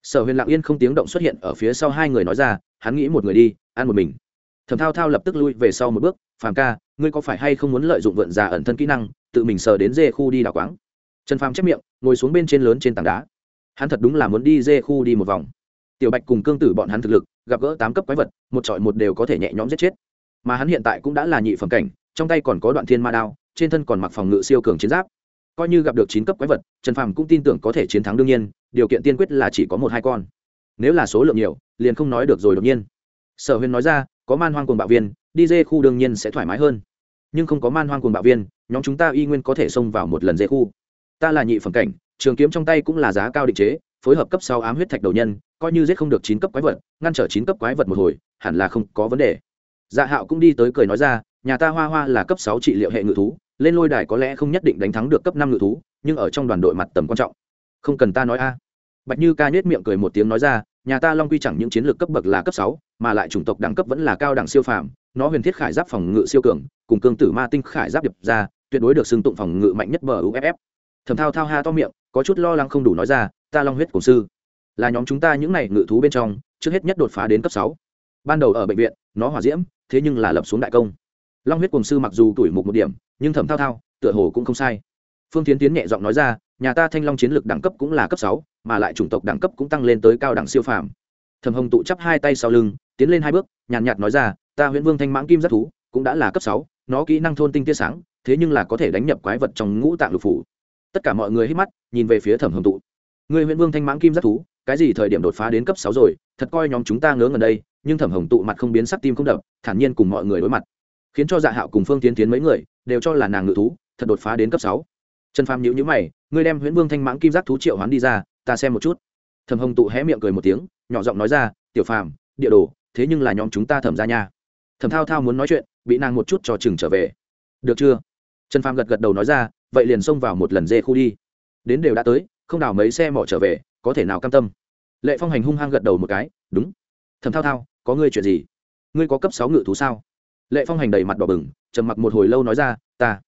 Sở huyền lặng yên không tiếng động xuất hiện ở phía sau hai người nói ra, hắn nghĩ một người đi, ăn một mình. Thẩm thao thao lập tức lui về sau một bước, phàm ca, ngươi có phải hay không muốn lợi dụng vượn già ẩn thân kỹ năng, tự mình sờ đến dê khu đi đào quáng? Trần phàm chép miệng, ngồi xuống bên trên lớn trên tảng đá. Hắn thật đúng là muốn đi dê khu đi một vòng. Tiểu bạch cùng cương tử bọn hắn thực lực, gặp gỡ tám cấp quái vật, một trọi một đều có thể nhẹ nhõm giết chết. Mà hắn hiện tại cũng đã là nhị phẩm cảnh, trong tay còn có đoạn thiên ma đao, trên thân còn mặc phòng ngự siêu cường chiến giáp. Coi như gặp được chín cấp quái vật, trần phàm cũng tin tưởng có thể chiến thắng đương nhiên, điều kiện tiên quyết là chỉ có một hai con. Nếu là số lượng nhiều, liền không nói được rồi đột nhiên. Sở huyền nói ra, có man hoang cùng bạo viên, đi dê khu đương nhiên sẽ thoải mái hơn. Nhưng không có man hoang cùng bạo viên, nhóm chúng ta y nguyên có thể xông vào một lần dê khu ta là nhị phẩm cảnh, trường kiếm trong tay cũng là giá cao định chế, phối hợp cấp sau ám huyết thạch đầu nhân, coi như giết không được chín cấp quái vật, ngăn trở chín cấp quái vật một hồi, hẳn là không có vấn đề. Dạ hạo cũng đi tới cười nói ra, nhà ta hoa hoa là cấp sáu trị liệu hệ ngự thú, lên lôi đài có lẽ không nhất định đánh thắng được cấp năm ngự thú, nhưng ở trong đoàn đội mặt tầm quan trọng. Không cần ta nói a. Bạch như ca nhếch miệng cười một tiếng nói ra, nhà ta long quy chẳng những chiến lược cấp bậc là cấp sáu, mà lại chủng tộc đẳng cấp vẫn là cao đẳng siêu phàm, nó huyền thiết khải giáp phòng ngự siêu cường, cùng cương tử ma tinh khải giáp điệp ra, tuyệt đối được xưng tụng phòng ngự mạnh nhất bờ uff thầm thao thao ha to miệng có chút lo lắng không đủ nói ra ta long huyết cổ sư là nhóm chúng ta những này ngự thú bên trong trước hết nhất đột phá đến cấp sáu. Ban đầu ở bệnh viện nó hỏa diễm thế nhưng là lập xuống đại công. Long huyết cùng sư mặc dù tuổi mục một điểm nhưng thẩm thao thao tựa hồ cũng không sai. Phương tiến tiến nhẹ giọng nói ra nhà ta thanh long chiến lược đẳng cấp cũng là cấp sáu mà lại chủng tộc đẳng cấp cũng tăng lên tới cao đẳng siêu phàm. Thẩm hồng tụ chắp hai tay sau lưng tiến lên hai bước nhàn nhạt, nhạt nói ra ta huyễn vương thanh mãng kim giác thú cũng đã là cấp sáu nó kỹ năng thôn tinh tia sáng thế nhưng là có thể đánh nhập quái vật trong ngũ tạng lục phủ tất cả mọi người hít mắt, nhìn về phía thẩm hồng tụ. Người huyện vương thanh mãng kim giác thú, cái gì thời điểm đột phá đến cấp sáu rồi? Thật coi nhóm chúng ta ngớ ngẩn đây, nhưng thẩm hồng tụ mặt không biến sắc tim không đập, thản nhiên cùng mọi người đối mặt. Khiến cho dạ hạo cùng phương tiến tiến mấy người đều cho là nàng ngự thú, thật đột phá đến cấp sáu. Trần phàm nhữ nhữ mày, ngươi đem huyễn vương thanh mãng kim giác thú triệu hoán đi ra, ta xem một chút. Thẩm hồng tụ hé miệng cười một tiếng, nhỏ giọng nói ra, tiểu phàm, địa đồ, thế nhưng là nhóm chúng ta thẩm ra nha. Thẩm thao thao muốn nói chuyện, bị nàng một chút cho chừng trở về. Được chưa? Trần phàm gật gật đầu nói ra vậy liền xông vào một lần dê khu đi. Đến đều đã tới, không đào mấy xe mỏ trở về, có thể nào cam tâm? Lệ phong hành hung hăng gật đầu một cái, đúng. Thầm thao thao, có ngươi chuyện gì? Ngươi có cấp sáu ngự thú sao? Lệ phong hành đầy mặt đỏ bừng, trầm mặc một hồi lâu nói ra, ta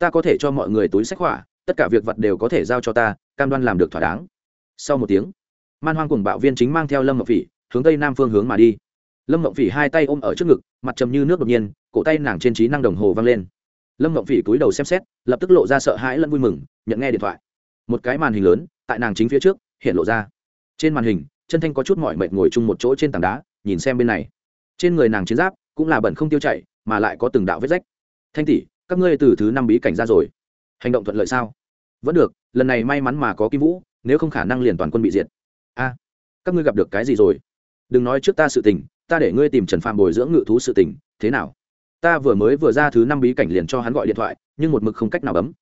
ta có thể cho mọi người túi sách hỏa, tất cả việc vật đều có thể giao cho ta, cam đoan làm được thỏa đáng. Sau một tiếng, man hoang cùng bạo viên chính mang theo lâm ngọc phỉ, hướng tây nam phương hướng mà đi. Lâm ngọc phỉ hai tay ôm ở trước ngực, mặt trầm như nước đột nhiên, cổ tay nàng trên trí năng đồng hồ văng lên lâm ngọc phỉ cúi đầu xem xét, lập tức lộ ra sợ hãi lẫn vui mừng, nhận nghe điện thoại. Một cái màn hình lớn, tại nàng chính phía trước, hiện lộ ra. Trên màn hình, chân thanh có chút mỏi mệt ngồi chung một chỗ trên tảng đá, nhìn xem bên này. Trên người nàng chiến giáp, cũng là bẩn không tiêu chảy, mà lại có từng đạo vết rách. Thanh tỷ, các ngươi từ thứ năm bí cảnh ra rồi. Hành động thuận lợi sao? Vẫn được, lần này may mắn mà có kim vũ, nếu không khả năng liền toàn quân bị diệt. A, các ngươi gặp được cái gì rồi? Đừng nói trước ta sự tình, ta để ngươi tìm trần phạm bồi dưỡng ngự thú sự tình, thế nào? Ta vừa mới vừa ra thứ năm bí cảnh liền cho hắn gọi điện thoại, nhưng một mực không cách nào bấm.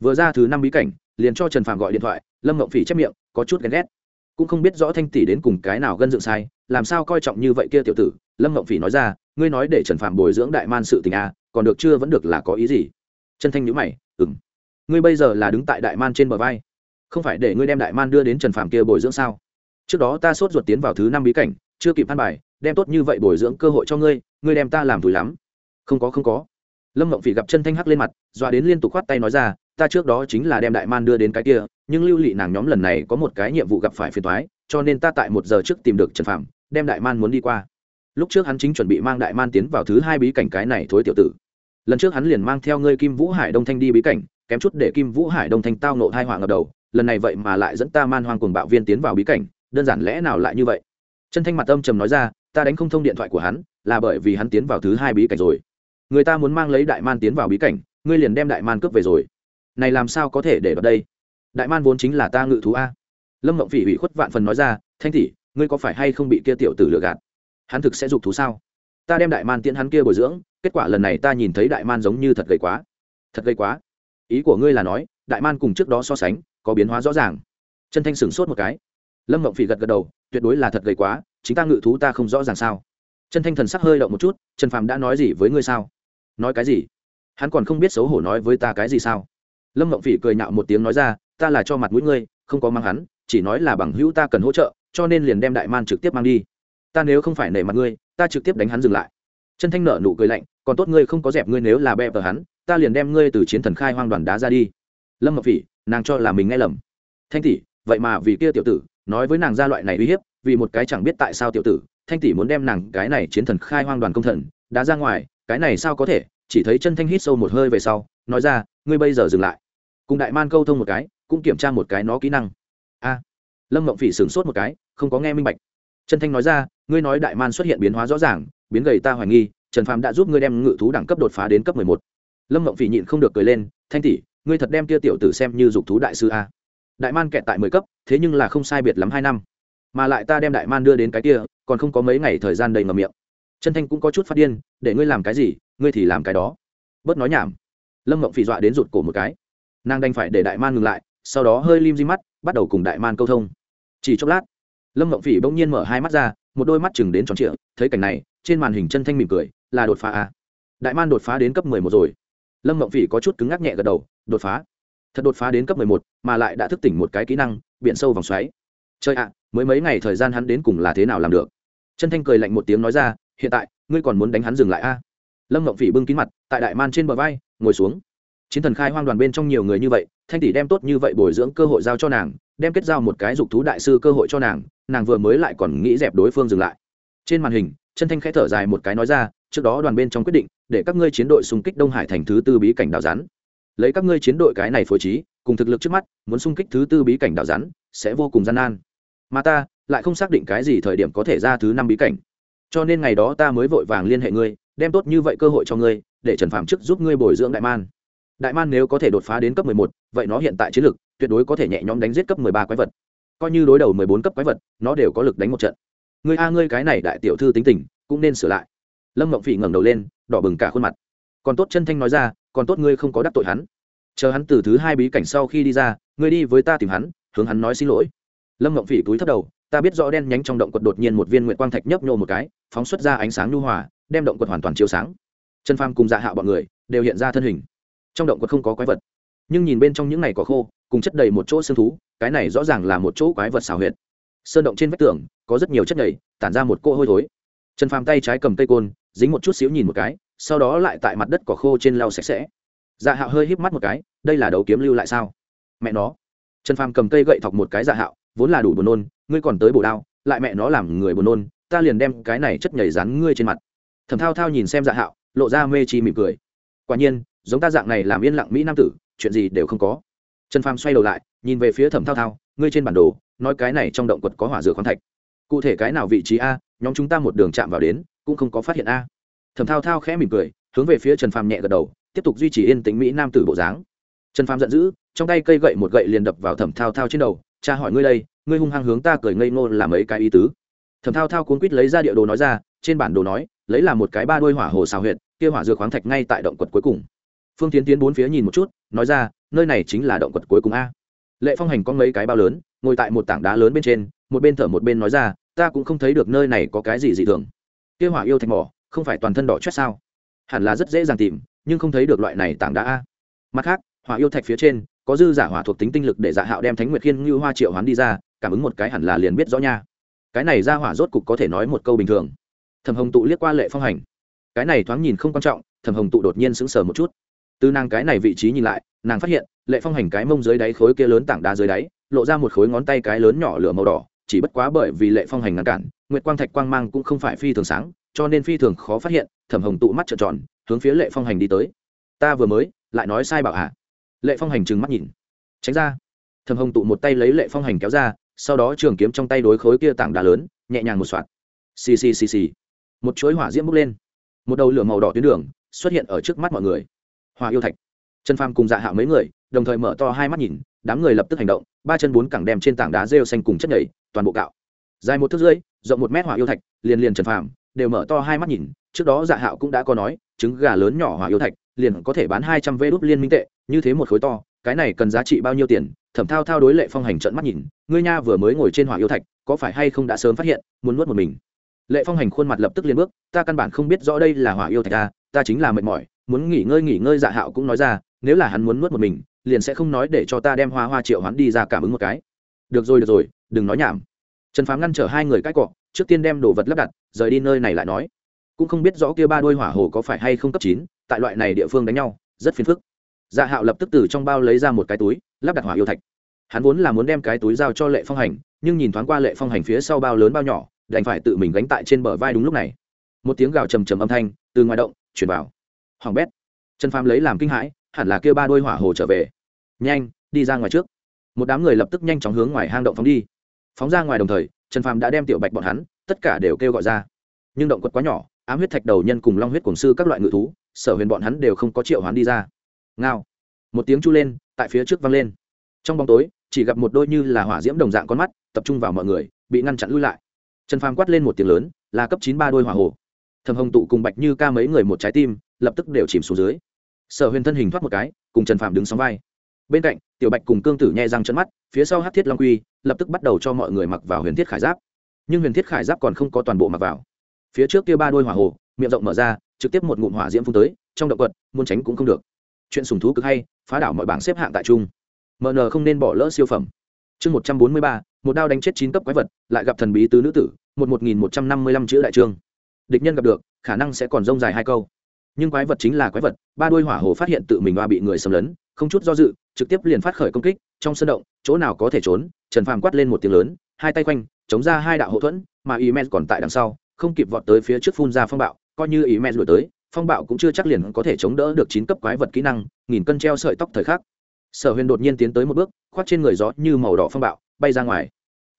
Vừa ra thứ năm bí cảnh, liền cho trần phạm gọi điện thoại, lâm ngộng phỉ chép miệng, có chút ghen ghét. Cũng không biết rõ thanh tỷ đến cùng cái nào gân dựng sai, làm sao coi trọng như vậy kia tiểu tử, lâm ngộng phỉ nói ra, ngươi nói để trần phạm bồi dưỡng đại man sự tình a còn được chưa vẫn được là có ý gì? Chân thanh nhữ mày ừng ngươi bây giờ là đứng tại đại man trên bờ vai. Không phải để ngươi đem đại man đưa đến trần phạm kia bồi dưỡng sao? Trước đó ta sốt ruột tiến vào thứ năm bí cảnh, chưa kịp ăn bài, đem tốt như vậy bồi dưỡng cơ hội cho ngươi ngươi đem ta làm thùi lắm không có không có. Lâm mộng phỉ gặp chân thanh hắc lên mặt, dọa đến liên tục khoát tay nói ra, ta trước đó chính là đem đại man đưa đến cái kia, nhưng lưu lị nàng nhóm lần này có một cái nhiệm vụ gặp phải phiền thoái cho nên ta tại một giờ trước tìm được trần phạm đem đại man muốn đi qua. Lúc trước hắn chính chuẩn bị mang đại man tiến vào thứ hai bí cảnh cái này thối tiểu tử. Lần trước hắn liền mang theo ngươi kim vũ hải đông thanh đi bí cảnh, kém chút để kim vũ hải đông thanh tao nộ hai hoàng ngập đầu, lần này vậy mà lại dẫn ta man hoang cùng bạo viên tiến vào bí cảnh, đơn giản lẽ nào lại như vậy? Chân thanh mặt âm trầm nói ra, ta đánh không thông điện thoại của hắn, là bởi vì hắn tiến vào thứ hai bí cảnh rồi người ta muốn mang lấy đại man tiến vào bí cảnh, ngươi liền đem đại man cướp về rồi. Này làm sao có thể để vào đây? Đại man vốn chính là ta ngự thú a. Lâm mộng phỉ ủy khuất vạn phần nói ra, thanh tỷ, ngươi có phải hay không bị kia tiểu tử lừa gạt? Hắn thực sẽ dục thú sao? Ta đem đại man tiễn hắn kia bồi dưỡng, kết quả lần này ta nhìn thấy đại man giống như thật gầy quá. Thật gầy quá. Ý của ngươi là nói, đại man cùng trước đó so sánh, có biến hóa rõ ràng. Chân thanh sửng sốt một cái. Lâm mộng phỉ gật gật đầu, tuyệt đối là thật gầy quá, chính ta ngự thú ta không rõ ràng sao. Chân thanh thần sắc hơi động một chút, trần phàm đã nói gì với ngươi sao? Nói cái gì? Hắn còn không biết xấu hổ nói với ta cái gì sao? Lâm mộng phỉ cười nhạo một tiếng nói ra, ta là cho mặt mũi ngươi, không có mang hắn, chỉ nói là bằng hữu ta cần hỗ trợ, cho nên liền đem đại man trực tiếp mang đi. Ta nếu không phải nể mặt ngươi, ta trực tiếp đánh hắn dừng lại. Chân thanh nở nụ cười lạnh, còn tốt ngươi không có dẹp ngươi nếu là bẹp ở hắn, ta liền đem ngươi từ chiến thần khai hoang đoàn đá ra đi. Lâm ngọc phỉ, nàng cho là mình nghe lầm. Thanh tỷ, vậy mà vì kia tiểu tử, nói với nàng ra loại này uy hiếp, vì một cái chẳng biết tại sao tiểu tử, thanh tỷ muốn đem nàng cái này chiến thần khai hoang đoàn công thần, đá ra ngoài cái này sao có thể? Chỉ thấy chân thanh hít sâu một hơi về sau, nói ra, ngươi bây giờ dừng lại. Cùng đại man câu thông một cái, cũng kiểm tra một cái nó kỹ năng. A. Lâm mộng phỉ sửng sốt một cái, không có nghe minh bạch. Chân thanh nói ra, ngươi nói đại man xuất hiện biến hóa rõ ràng, biến gầy ta hoài nghi, trần phàm đã giúp ngươi đem ngự thú đẳng cấp đột phá đến cấp mười một. Lâm mộng phỉ nhịn không được cười lên, thanh tỷ, ngươi thật đem tia tiểu tử xem như dục thú đại sư a. Đại man kẹt tại mười cấp, thế nhưng là không sai biệt lắm hai năm. Mà lại ta đem đại man đưa đến cái kia, còn không có mấy ngày thời gian đầy ngầm miệng chân thanh cũng có chút phát điên, để ngươi làm cái gì, ngươi thì làm cái đó. Bớt nói nhảm. Lâm mộng phỉ dọa đến rụt cổ một cái. Nàng đành phải để đại man ngừng lại, sau đó hơi lim di mắt, bắt đầu cùng đại man câu thông. Chỉ chốc lát, lâm mộng phỉ bỗng nhiên mở hai mắt ra, một đôi mắt chừng đến tròn trịa, thấy cảnh này, trên màn hình chân thanh mỉm cười, là đột phá à. đại man đột phá đến cấp mười một rồi. Lâm mộng phỉ có chút cứng ngắc nhẹ gật đầu, đột phá? Thật đột phá đến cấp mười một, mà lại đã thức tỉnh một cái kỹ năng, biển sâu vòng xoáy. Chơi ạ, mới mấy ngày thời gian hắn đến cùng là thế nào làm được? Chân thanh cười lạnh một tiếng nói ra hiện tại, ngươi còn muốn đánh hắn dừng lại a? À? lâm ngộng phỉ bưng kín mặt, tại đại man trên bờ vai, ngồi xuống. Chiến thần khai hoang đoàn bên trong nhiều người như vậy, thanh tỷ đem tốt như vậy bồi dưỡng cơ hội giao cho nàng, đem kết giao một cái dục thú đại sư cơ hội cho nàng nàng vừa mới lại còn nghĩ dẹp đối phương dừng lại. Trên màn hình, chân thanh khẽ thở dài một cái nói ra, trước đó đoàn bên trong quyết định, để các ngươi chiến đội xung kích đông hải thành thứ tư bí cảnh đào rắn. Lấy các ngươi chiến đội cái này phối trí, cùng thực lực trước mắt, muốn xung kích thứ tư bí cảnh đào rắn, sẽ vô cùng gian nan. Mà ta, lại không xác định cái gì thời điểm có thể ra thứ năm bí cảnh cho nên ngày đó ta mới vội vàng liên hệ ngươi đem tốt như vậy cơ hội cho ngươi để trần phạm chức giúp ngươi bồi dưỡng đại man. Đại man nếu có thể đột phá đến cấp 11, vậy nó hiện tại chiến lực tuyệt đối có thể nhẹ nhõm đánh giết cấp 13 quái vật. Coi như đối đầu 14 cấp quái vật nó đều có lực đánh một trận. Ngươi a ngươi cái này đại tiểu thư tính tình cũng nên sửa lại. Lâm mộng phỉ ngẩng đầu lên đỏ bừng cả khuôn mặt. Còn tốt chân thanh nói ra còn tốt ngươi không có đắc tội hắn. Chờ hắn từ thứ hai bí cảnh sau khi đi ra ngươi đi với ta tìm hắn hướng hắn nói xin lỗi. Lâm mộng phỉ túi thấp đầu ta biết rõ đen nhánh trong động quật đột nhiên một viên nguyện quang thạch nhấp nhô một cái phóng xuất ra ánh sáng nhu hòa, đem động quật hoàn toàn chiếu sáng. Trần pham cùng dạ hạ bọn người đều hiện ra thân hình. Trong động quật không có quái vật, nhưng nhìn bên trong những này có khô, cùng chất đầy một chỗ xương thú, cái này rõ ràng là một chỗ quái vật xào huyệt. Sơn động trên vách tường có rất nhiều chất nhầy, tản ra một cỗ hôi thối. Trần phàm tay trái cầm cây côn, dính một chút xíu nhìn một cái, sau đó lại tại mặt đất cỏ khô trên lau sạch sẽ. Dạ hạo hơi híp mắt một cái, đây là đấu kiếm lưu lại sao? Mẹ nó. Trần phàm cầm cây gậy thọc một cái dạ hạo, vốn là đủ buồn nôn, ngươi còn tới bổ đao, lại mẹ nó làm người buồn nôn ta liền đem cái này chất nhảy rán ngươi trên mặt. Thẩm thao thao nhìn xem dạ hạo, lộ ra mê chi mỉm cười. Quả nhiên, giống ta dạng này làm yên lặng mỹ nam tử, chuyện gì đều không có. Trần phàm xoay đầu lại, nhìn về phía thẩm thao thao, ngươi trên bản đồ, nói cái này trong động quật có hỏa dược khoáng thạch. Cụ thể cái nào vị trí a, nhóm chúng ta một đường chạm vào đến, cũng không có phát hiện a. Thẩm thao thao khẽ mỉm cười, hướng về phía trần phàm nhẹ gật đầu, tiếp tục duy trì yên tĩnh mỹ nam tử bộ dáng. Trần phàm giận dữ, trong tay cây gậy một gậy liền đập vào thẩm thao thao trên đầu, cha hỏi ngươi đây, ngươi hung hăng hướng ta cười ngây ngô làm ấy cái ý tứ? Thẩm thao thao cuốn quýt lấy ra địa đồ nói ra, trên bản đồ nói, lấy là một cái ba đôi hỏa hồ xào huyệt, kia hỏa dược khoáng thạch ngay tại động quật cuối cùng. Phương tiến tiến bốn phía nhìn một chút, nói ra, nơi này chính là động quật cuối cùng a. Lệ phong hành có mấy cái bao lớn, ngồi tại một tảng đá lớn bên trên, một bên thở một bên nói ra, ta cũng không thấy được nơi này có cái gì dị thường. Kia hỏa yêu thạch mỏ, không phải toàn thân đỏ chót sao? Hẳn là rất dễ dàng tìm, nhưng không thấy được loại này tảng đá a. Mặt khác, hỏa yêu thạch phía trên, có dư giả hỏa thuộc tính tinh lực để dạ hạo đem thánh nguyệt khiên như hoa triệu hoán đi ra, cảm ứng một cái hẳn là liền biết rõ nha cái này ra hỏa rốt cục có thể nói một câu bình thường. Thầm hồng tụ liếc qua lệ phong hành. Cái này thoáng nhìn không quan trọng thầm hồng tụ đột nhiên sững sờ một chút. Từ nàng cái này vị trí nhìn lại, nàng phát hiện, lệ phong hành cái mông dưới đáy khối kia lớn tảng đá dưới đáy, lộ ra một khối ngón tay cái lớn nhỏ lửa màu đỏ, chỉ bất quá bởi vì lệ phong hành ngăn cản, nguyệt quang thạch quang mang cũng không phải phi thường sáng, cho nên phi thường khó phát hiện, thẩm hồng tụ mắt trợn tròn, hướng phía lệ phong hành đi tới. Ta vừa mới, lại nói sai bảo hạ lệ phong hành trừng mắt nhìn. Tránh ra. Thẩm hồng tụ một tay lấy lệ phong hành kéo ra sau đó trường kiếm trong tay đối khối kia tảng đá lớn, nhẹ nhàng một soạt. Xì xì xì xì. Một chuỗi hỏa diễm bốc lên. Một đầu lửa màu đỏ tuyến đường xuất hiện ở trước mắt mọi người. Hòa yêu thạch. Trần phàm cùng dạ hạ mấy người, đồng thời mở to hai mắt nhìn, đám người lập tức hành động, ba chân bốn cẳng đem trên tảng đá rêu xanh cùng chất nhảy, toàn bộ cạo. Dài một thước rưỡi, rộng một mét hỏa yêu thạch, liền liền trần phàm đều mở to hai mắt nhìn, trước đó dạ hạo cũng đã có nói, trứng gà lớn nhỏ hỏa yêu thạch liền có thể bán hai trăm vê đốt liên minh tệ, như thế một khối to, cái này cần giá trị bao nhiêu tiền thẩm thao thao đối lệ phong hành trận mắt nhìn, ngươi nha vừa mới ngồi trên hỏa yêu thạch, có phải hay không đã sớm phát hiện, muốn nuốt một mình? Lệ phong hành khuôn mặt lập tức liền bước, ta căn bản không biết rõ đây là hỏa yêu thạch ta ta chính là mệt mỏi, muốn nghỉ ngơi nghỉ ngơi dạ hạo cũng nói ra, nếu là hắn muốn nuốt một mình, liền sẽ không nói để cho ta đem hoa hoa triệu hắn đi ra cảm ứng một cái. Được rồi được rồi, đừng nói nhảm. Trần phám ngăn chở hai người cãi cọ, trước tiên đem đồ vật lắp đặt, rời đi nơi này lại nói. Cũng không biết rõ kia ba đôi hỏa hồ có phải hay không cấp chín, tại loại này địa phương đánh nhau, rất phiền phức dạ hạo lập tức từ trong bao lấy ra một cái túi, lắp đặt hỏa yêu thạch. Hắn vốn là muốn đem cái túi giao cho lệ phong hành, nhưng nhìn thoáng qua lệ phong hành phía sau bao lớn bao nhỏ, đành phải tự mình gánh tại trên bờ vai đúng lúc này. Một tiếng gào trầm trầm âm thanh từ ngoài động chuyển vào. Hoàng bét, trần phàm lấy làm kinh hãi, hẳn là kêu ba đôi hỏa hồ trở về. Nhanh, đi ra ngoài trước. Một đám người lập tức nhanh chóng hướng ngoài hang động phóng đi. Phóng ra ngoài đồng thời, trần phàm đã đem tiểu bạch bọn hắn, tất cả đều kêu gọi ra. Nhưng động quật quá nhỏ, ám huyết thạch đầu nhân cùng long huyết cổng sư các loại ngự thú, sở huyền bọn hắn đều không có triệu hoán đi ra ngao. Một tiếng chu lên, tại phía trước vang lên. Trong bóng tối, chỉ gặp một đôi như là hỏa diễm đồng dạng con mắt, tập trung vào mọi người, bị ngăn chặn lui lại. Trần phàm quát lên một tiếng lớn, là cấp chín ba đôi hỏa hồ. Thầm hồng tụ cùng bạch như ca mấy người một trái tim, lập tức đều chìm xuống dưới. Sở huyền thân hình thoát một cái, cùng trần phàm đứng sóng vai. Bên cạnh, tiểu bạch cùng cương tử nhẹ răng chân mắt, phía sau hát thiết long quy, lập tức bắt đầu cho mọi người mặc vào huyền thiết khải giáp. Nhưng huyền thiết khải giáp còn không có toàn bộ mặc vào. Phía trước kia ba đôi hỏa hồ, miệng rộng mở ra, trực tiếp một ngụm hỏa diễm phun tới, trong động vật muốn tránh cũng không được chuyện sùng thú cực hay, phá đảo mọi bảng xếp hạng tại trung mn không nên bỏ lỡ siêu phẩm. Chương một trăm bốn mươi ba, một đao đánh chết chín cấp quái vật, lại gặp thần bí tứ nữ tử, một một nghìn một trăm năm mươi lăm chữ đại trương. Địch nhân gặp được, khả năng sẽ còn rông dài hai câu. Nhưng quái vật chính là quái vật, ba đuôi hỏa hồ phát hiện tự mình đoa bị người xâm lấn, không chút do dự, trực tiếp liền phát khởi công kích, trong sân động, chỗ nào có thể trốn, trần phàm quát lên một tiếng lớn, hai tay quanh chống ra hai đạo hậu thuẫn, mà y men còn tại đằng sau, không kịp vọt tới phía trước phun ra phong bạo, coi như y men đuổi tới phong bạo cũng chưa chắc liền có thể chống đỡ được chín cấp quái vật kỹ năng, nghìn cân treo sợi tóc thời khắc. Sở huyền đột nhiên tiến tới một bước, khoác trên người gió như màu đỏ phong bạo, bay ra ngoài.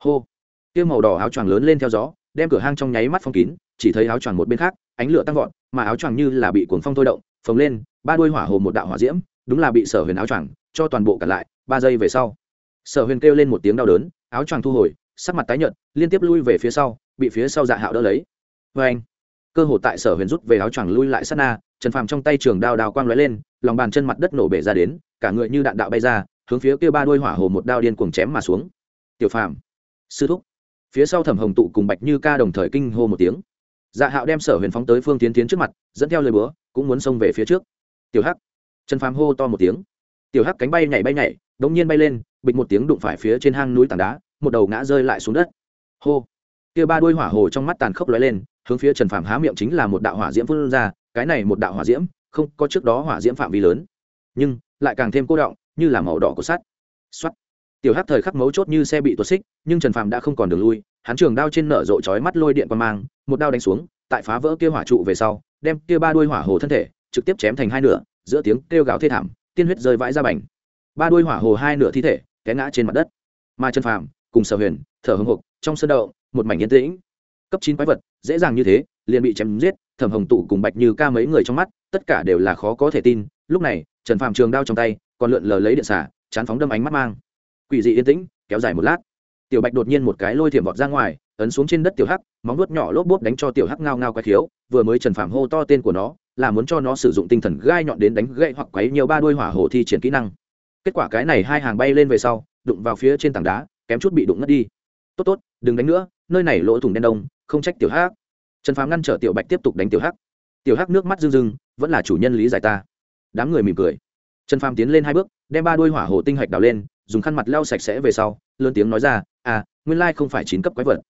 Hô! Kia màu đỏ áo choàng lớn lên theo gió, đem cửa hang trong nháy mắt phong kín, chỉ thấy áo choàng một bên khác, ánh lửa tăng vọt, mà áo choàng như là bị cuồng phong thôi động, phồng lên, ba đuôi hỏa hồ một đạo hỏa diễm, đúng là bị sở huyền áo choàng cho toàn bộ cả lại, ba giây về sau. Sở huyền kêu lên một tiếng đau đớn, áo choàng thu hồi, sắc mặt tái nhợt, liên tiếp lui về phía sau, bị phía sau dạ hạo đỡ lấy. Vê anh cơ hội tại sở huyền rút về áo choàng lui lại sát na, trần phàm trong tay trường đao đao quang lóe lên, lòng bàn chân mặt đất nổ bể ra đến, cả người như đạn đạo bay ra, hướng phía kia ba đuôi hỏa hồ một đao điên cuồng chém mà xuống. Tiểu phàm, sư thúc. Phía sau thẩm hồng tụ cùng bạch như ca đồng thời kinh hô một tiếng. Dạ hạo đem sở huyền phóng tới phương tiến tiến trước mặt, dẫn theo lời búa, cũng muốn xông về phía trước. Tiểu hắc. Trần phàm hô to một tiếng. Tiểu hắc cánh bay nhảy bay nhảy, đống nhiên bay lên, bịch một tiếng đụng phải phía trên hang núi tảng đá, một đầu ngã rơi lại xuống đất. Hô. Kia ba đuôi hỏa hồ trong mắt tàn khốc lóe lên hướng phía trần phàm há miệng chính là một đạo hỏa diễm phun ra, cái này một đạo hỏa diễm, không, có trước đó hỏa diễm phạm vi lớn, nhưng lại càng thêm cô động, như là màu đỏ của sắt. Xuất tiểu hắc thời khắc mấu chốt như xe bị tuột xích, nhưng trần phàm đã không còn đường lui, hắn trường đao trên nở rộ chói mắt lôi điện qua mang, một đao đánh xuống, tại phá vỡ kia hỏa trụ về sau, đem kia ba đuôi hỏa hồ thân thể trực tiếp chém thành hai nửa, giữa tiếng kêu gào thê thảm, tiên huyết rơi vãi ra bành. Ba đuôi hỏa hồ hai nửa thi thể té ngã trên mặt đất. Mà trần phàm cùng sở huyền thở hững hục trong sân đậu một mảnh yên tĩnh cấp chín quái vật, dễ dàng như thế, liền bị chém giết, thẩm hồng tụ cùng bạch như ca mấy người trong mắt, tất cả đều là khó có thể tin. Lúc này, trần phàm trường đao trong tay, còn lượn lờ lấy điện xả, chán phóng đâm ánh mắt mang. Quỷ dị yên tĩnh, kéo dài một lát. Tiểu bạch đột nhiên một cái lôi thiểm vọt ra ngoài, ấn xuống trên đất tiểu hắc, móng nuốt nhỏ lốp bốp đánh cho tiểu hắc ngao ngao quái khiếu, vừa mới trần phàm hô to tên của nó, là muốn cho nó sử dụng tinh thần gai nhọn đến đánh gậy hoặc quấy nhiều ba đuôi hỏa hồ thi triển kỹ năng. Kết quả cái này hai hàng bay lên về sau, đụng vào phía trên tảng đá, kém chút bị đụng ngất đi. Tốt tốt, đừng đánh nữa, nơi này lỗ thủng đen đông không trách tiểu hắc. Trần phàm ngăn trở tiểu bạch tiếp tục đánh tiểu hắc. Tiểu hắc nước mắt rưng rưng, vẫn là chủ nhân lý giải ta. Đám người mỉm cười. Trần phàm tiến lên hai bước, đem ba đuôi hỏa hồ tinh hạch đào lên, dùng khăn mặt lau sạch sẽ về sau, lớn tiếng nói ra à nguyên lai không phải chín cấp quái vật,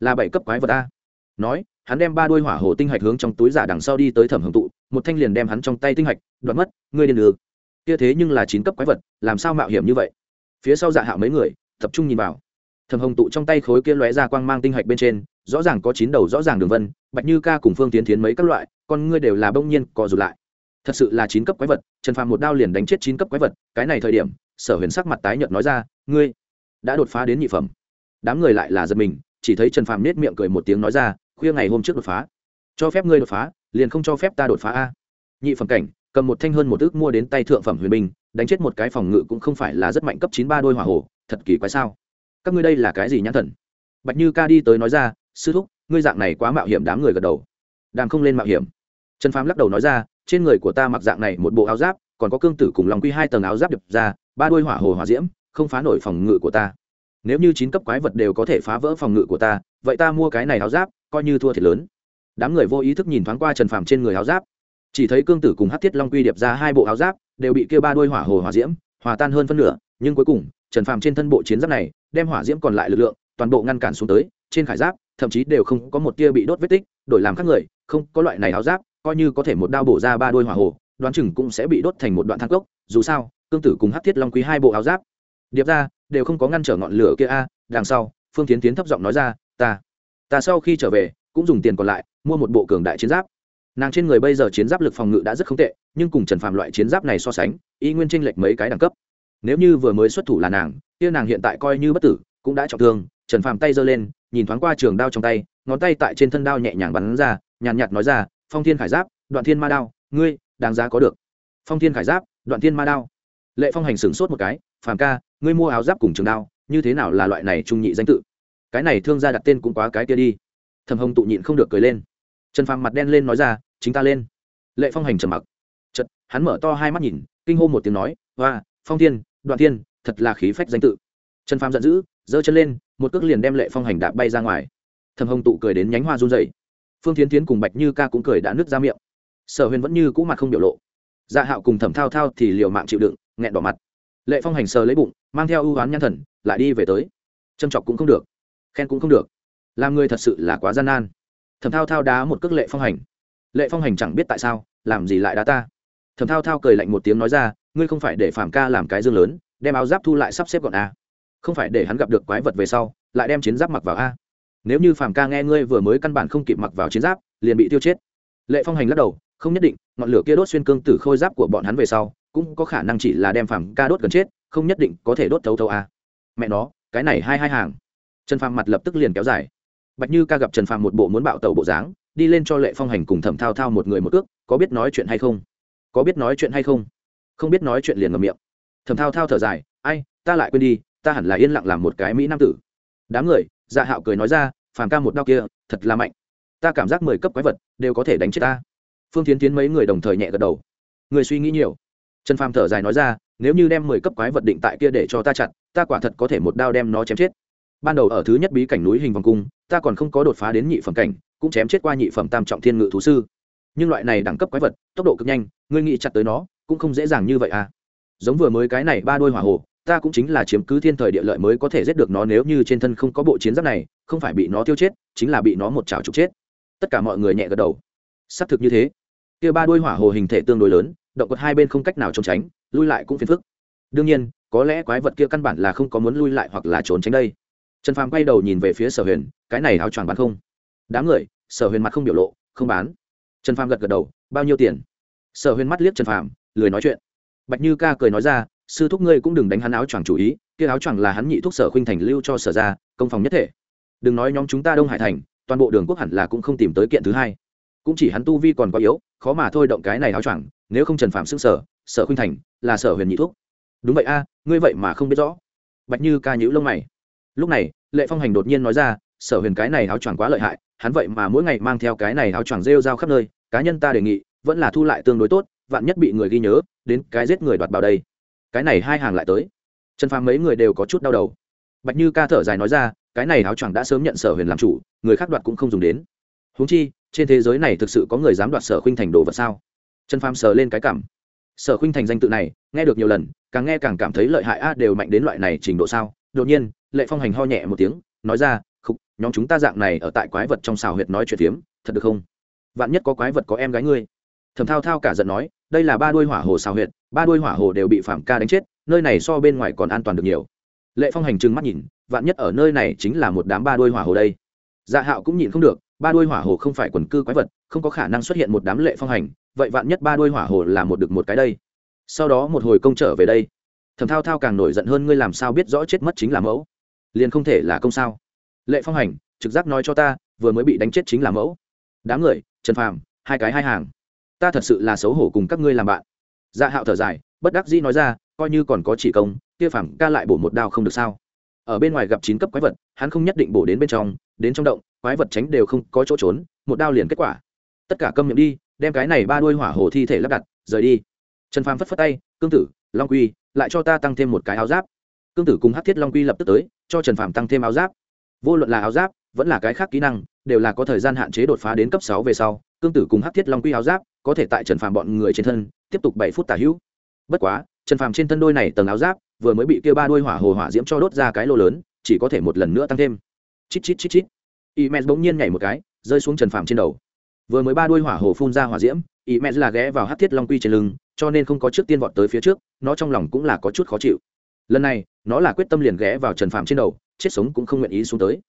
là bảy cấp quái vật a nói, hắn đem ba đuôi hỏa hồ tinh hạch hướng trong túi giả đằng sau đi tới thẩm hồng tụ, một thanh liền đem hắn trong tay tinh hạch, đoạt mất, ngươi điên được kia thế nhưng là chín cấp quái vật, làm sao mạo hiểm như vậy? Phía sau dạ hạo mấy người, tập trung nhìn vào. Thẩm hồng tụ trong tay khối kia lóe ra quang mang tinh hạch bên trên rõ ràng có chín đầu rõ ràng đường vân, bạch như ca cùng phương tiến tiến mấy các loại, con ngươi đều là bỗng nhiên co rụt lại. Thật sự là chín cấp quái vật, trần phàm một đao liền đánh chết chín cấp quái vật, cái này thời điểm, sở huyền sắc mặt tái nhợt nói ra, ngươi đã đột phá đến nhị phẩm. Đám người lại là giật mình, chỉ thấy trần phàm nết miệng cười một tiếng nói ra, khuya ngày hôm trước đột phá. Cho phép ngươi đột phá, liền không cho phép ta đột phá a. Nhị phẩm cảnh, cầm một thanh hơn một ước mua đến tay thượng phẩm huyền binh, đánh chết một cái phòng ngự cũng không phải là rất mạnh cấp chín ba đôi hỏa hồ thật kỳ quái sao? Các ngươi đây là cái gì nhãn thần? Bạch như ca đi tới nói ra sư thúc, ngươi dạng này quá mạo hiểm đám người gật đầu. Đàm không lên mạo hiểm. Trần phàm lắc đầu nói ra, trên người của ta mặc dạng này một bộ áo giáp, còn có cương tử cùng lòng quy hai tầng áo giáp đập ra, ba đôi hỏa hồ hỏa diễm, không phá nổi phòng ngự của ta. Nếu như chín cấp quái vật đều có thể phá vỡ phòng ngự của ta, vậy ta mua cái này áo giáp, coi như thua thiệt lớn. Đám người vô ý thức nhìn thoáng qua trần phàm trên người áo giáp. Chỉ thấy cương tử cùng hát thiết long quy điệp ra hai bộ áo giáp, đều bị kêu ba đôi hỏa hồ hỏa diễm, hòa tan hơn phân nửa, nhưng cuối cùng, trần phàm trên thân bộ chiến giáp này, đem hỏa diễm còn lại lực lượng, toàn bộ ngăn cản xuống tới, trên khải giáp thậm chí đều không có một tia bị đốt vết tích, đổi làm khác người, không có loại này áo giáp, coi như có thể một đao bổ ra ba đôi hỏa hồ, đoán chừng cũng sẽ bị đốt thành một đoạn thang cốc, dù sao, cương tử cùng hát thiết long quý hai bộ áo giáp, điệp ra, đều không có ngăn trở ngọn lửa kia a, đằng sau, phương tiến tiến thấp giọng nói ra, ta ta sau khi trở về, cũng dùng tiền còn lại, mua một bộ cường đại chiến giáp. Nàng trên người bây giờ chiến giáp lực phòng ngự đã rất không tệ, nhưng cùng trần phàm loại chiến giáp này so sánh, y nguyên tranh lệch mấy cái đẳng cấp. Nếu như vừa mới xuất thủ là nàng, kia nàng hiện tại coi như bất tử, cũng đã trọng thương, trần phàm tay giơ lên nhìn thoáng qua trường đao trong tay, ngón tay tại trên thân đao nhẹ nhàng bắn ra, nhàn nhạt nói ra, phong thiên khải giáp, đoạn thiên ma đao, ngươi, đáng giá có được. Phong thiên khải giáp, đoạn thiên ma đao. Lệ phong hành sửng sốt một cái, phàm ca, ngươi mua áo giáp cùng trường đao, như thế nào là loại này trung nhị danh tự? Cái này thương gia đặt tên cũng quá cái kia đi. Thầm hồng tụ nhịn không được cười lên. Trần phàm mặt đen lên nói ra, chính ta lên. Lệ phong hành trầm mặc. Chật hắn mở to hai mắt nhìn, kinh hô một tiếng nói và phong thiên, đoạn thiên, thật là khí phách danh tự. Trần phàm giận dữ giơ chân lên, một cước liền đem lệ phong hành đạp bay ra ngoài. Thầm hồng tụ cười đến nhánh hoa run dày phương tiến tiến cùng bạch như ca cũng cười đã nứt ra miệng. Sở huyền vẫn như cũ mặt không biểu lộ. Dạ hạo cùng thẩm thao thao thì liều mạng chịu đựng, nghẹn đỏ mặt. Lệ phong hành sờ lấy bụng, mang theo ưu oán nhăn thần, lại đi về tới. Châm chọc cũng không được, khen cũng không được. Làm người thật sự là quá gian nan. Thẩm thao thao đá một cước lệ phong hành. Lệ phong hành chẳng biết tại sao, làm gì lại đá ta? Thẩm thao thao cười lạnh một tiếng nói ra, ngươi không phải để phạm ca làm cái dương lớn, đem áo giáp thu lại sắp xếp gọn a không phải để hắn gặp được quái vật về sau, lại đem chiến giáp mặc vào a. Nếu như phạm ca nghe ngươi vừa mới căn bản không kịp mặc vào chiến giáp, liền bị tiêu chết. Lệ phong hành lắc đầu, không nhất định, ngọn lửa kia đốt xuyên cương tử khôi giáp của bọn hắn về sau, cũng có khả năng chỉ là đem phạm ca đốt gần chết, không nhất định có thể đốt thấu thấu a. Mẹ nó, cái này hai hai hàng. Trần phàm mặt lập tức liền kéo dài. Bạch như ca gặp trần phàm một bộ muốn bạo tàu bộ dáng, đi lên cho lệ phong hành cùng thẩm thao thao một người một ước có biết nói chuyện hay không? Có biết nói chuyện hay không? Không biết nói chuyện liền ngầm miệng. Thẩm thao thao thở dài, ai, ta lại quên đi ta hẳn là yên lặng làm một cái mỹ nam tử. Đám người dạ hạo cười nói ra phàm ca một đau kia thật là mạnh. Ta cảm giác mười cấp quái vật đều có thể đánh chết ta. Phương tiến tiến mấy người đồng thời nhẹ gật đầu. Người suy nghĩ nhiều. Trần phàm thở dài nói ra nếu như đem mười cấp quái vật định tại kia để cho ta chặn, ta quả thật có thể một đao đem nó chém chết. Ban đầu ở thứ nhất bí cảnh núi hình vòng cung ta còn không có đột phá đến nhị phẩm cảnh cũng chém chết qua nhị phẩm tam trọng thiên ngự thú sư. Nhưng loại này đẳng cấp quái vật tốc độ cực nhanh ngươi nghĩ chặt tới nó cũng không dễ dàng như vậy à. Giống vừa mới cái này ba đôi hỏa hồ ta cũng chính là chiếm cứ thiên thời địa lợi mới có thể giết được nó nếu như trên thân không có bộ chiến giáp này, không phải bị nó tiêu chết, chính là bị nó một chảo trục chết. Tất cả mọi người nhẹ gật đầu. Xác thực như thế. Kia ba đuôi hỏa hồ hình thể tương đối lớn, động vật hai bên không cách nào trốn tránh, lui lại cũng phiền phức. Đương nhiên, có lẽ quái vật kia căn bản là không có muốn lui lại hoặc là trốn tránh đây. Trần phàm quay đầu nhìn về phía sở huyền, cái này áo choàng bán không. Đám người, sở huyền mặt không biểu lộ, không bán. Trần phàm gật gật đầu, bao nhiêu tiền? Sở huyền mắt liếc trần phàm, lười nói chuyện. Bạch như ca cười nói ra sư thúc ngươi cũng đừng đánh hắn áo choàng chủ ý, kia áo choàng là hắn nhị thúc sở khuynh thành lưu cho sở ra, công phòng nhất thể. Đừng nói nhóm chúng ta đông hải thành, toàn bộ đường quốc hẳn là cũng không tìm tới kiện thứ hai. Cũng chỉ hắn tu vi còn quá yếu, khó mà thôi động cái này áo choàng, nếu không trần phạm xưng sở sở khuynh thành, là sở huyền nhị thúc. Đúng vậy a, ngươi vậy mà không biết rõ. Bạch như ca nhữ lông mày. Lúc này, lệ phong hành đột nhiên nói ra, sở huyền cái này áo choàng quá lợi hại, hắn vậy mà mỗi ngày mang theo cái này áo choàng rêu rao khắp nơi, cá nhân ta đề nghị, vẫn là thu lại tương đối tốt, vạn nhất bị người ghi nhớ, đến cái giết người đoạt bảo đây cái này hai hàng lại tới. Trần phàm mấy người đều có chút đau đầu. Bạch như ca thở dài nói ra, cái này áo choàng đã sớm nhận sở huyền làm chủ, người khác đoạt cũng không dùng đến. Húng chi, trên thế giới này thực sự có người dám đoạt sở khuynh thành đồ vật sao? Trần phàm sờ lên cái cảm. Sở khuynh thành danh tự này, nghe được nhiều lần, càng nghe càng cảm thấy lợi hại a, đều mạnh đến loại này trình độ sao? Đột nhiên, lệ phong hành ho nhẹ một tiếng, nói ra, khục, nhóm chúng ta dạng này ở tại quái vật trong xào huyệt nói chuyện phiếm, thật được không? Vạn nhất có quái vật có em gái ngươi. Thầm thao thao cả giận nói đây là ba đuôi hỏa hồ xào huyệt, ba đuôi hỏa hồ đều bị phạm ca đánh chết, nơi này so bên ngoài còn an toàn được nhiều. Lệ phong hành trừng mắt nhìn, vạn nhất ở nơi này chính là một đám ba đuôi hỏa hồ đây. Dạ hạo cũng nhìn không được, ba đuôi hỏa hồ không phải quần cư quái vật, không có khả năng xuất hiện một đám lệ phong hành, vậy vạn nhất ba đuôi hỏa hồ là một được một cái đây? Sau đó một hồi công trở về đây. Thầm thao thao càng nổi giận hơn, ngươi làm sao biết rõ chết mất chính là mẫu? Liền không thể là công sao? Lệ phong hành, trực giác nói cho ta, vừa mới bị đánh chết chính là mẫu. Đám người, trần phàm, hai cái hai hàng ta thật sự là xấu hổ cùng các ngươi làm bạn. Dạ hạo thở dài, bất đắc dĩ nói ra, coi như còn có chỉ công, kia phàm ca lại bổ một đao không được sao? Ở bên ngoài gặp chín cấp quái vật, hắn không nhất định bổ đến bên trong, đến trong động, quái vật tránh đều không có chỗ trốn, một đao liền kết quả. Tất cả câm miệng đi, đem cái này ba đuôi hỏa hồ thi thể lắp đặt, rời đi. Trần phàm phất phất tay, cương tử, long quy, lại cho ta tăng thêm một cái áo giáp. Cương tử cùng hát thiết long quy lập tức tới, cho trần phàm tăng thêm áo giáp. Vô luận là áo giáp, vẫn là cái khác kỹ năng, đều là có thời gian hạn chế đột phá đến cấp sáu về sau cương tử cùng hắc thiết long quy áo giáp, có thể tại trần phàm bọn người trên thân, tiếp tục bảy phút tả hữu. Bất quá, trần phàm trên thân đôi này tầng áo giáp, vừa mới bị kia ba đôi hỏa hồ hỏa diễm cho đốt ra cái lô lớn, chỉ có thể một lần nữa tăng thêm. Chít chít chít chít. Y mẹ bỗng nhiên nhảy một cái, rơi xuống trần phàm trên đầu. Vừa mới ba đôi hỏa hồ phun ra hỏa diễm y mẹ là ghé vào hát thiết long quy trên lưng, cho nên không có trước tiên vọt tới phía trước, nó trong lòng cũng là có chút khó chịu. Lần này, nó là quyết tâm liền ghé vào trần phàm trên đầu, chết sống cũng không nguyện ý xuống tới.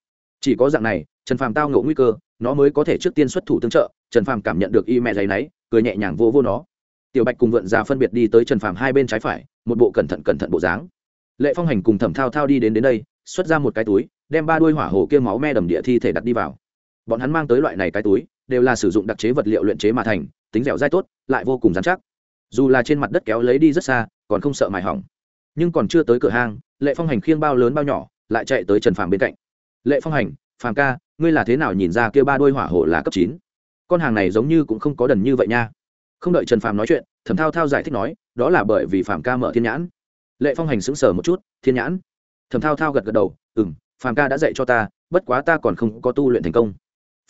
Chỉ có dạng này, trần phàm tao ngộ nguy cơ nó mới có thể trước tiên xuất thủ tương trợ, trần phàm cảm nhận được y mẹ giấy náy, cười nhẹ nhàng vô vô nó. Tiểu bạch cùng vượn già phân biệt đi tới trần phàm hai bên trái phải, một bộ cẩn thận cẩn thận bộ dáng. Lệ phong hành cùng thẩm thao thao đi đến đến đây, xuất ra một cái túi, đem ba đuôi hỏa hồ kia máu me đầm địa thi thể đặt đi vào. Bọn hắn mang tới loại này cái túi, đều là sử dụng đặc chế vật liệu luyện chế mà thành, tính dẻo dai tốt, lại vô cùng dán chắc. Dù là trên mặt đất kéo lấy đi rất xa, còn không sợ mài hỏng. Nhưng còn chưa tới cửa hang, lệ phong hành khiêng bao lớn bao nhỏ, lại chạy tới trần phàm bên cạnh. Lệ phong hành, phàm ca ngươi là thế nào nhìn ra kia ba đôi hỏa hổ là cấp chín? Con hàng này giống như cũng không có đần như vậy nha. Không đợi trần phàm nói chuyện, thẩm thao thao giải thích nói, đó là bởi vì phàm ca mở thiên nhãn. Lệ phong hành sững sờ một chút, thiên nhãn. Thẩm thao thao gật gật đầu ừ m phàm ca đã dạy cho ta, bất quá ta còn không có tu luyện thành công.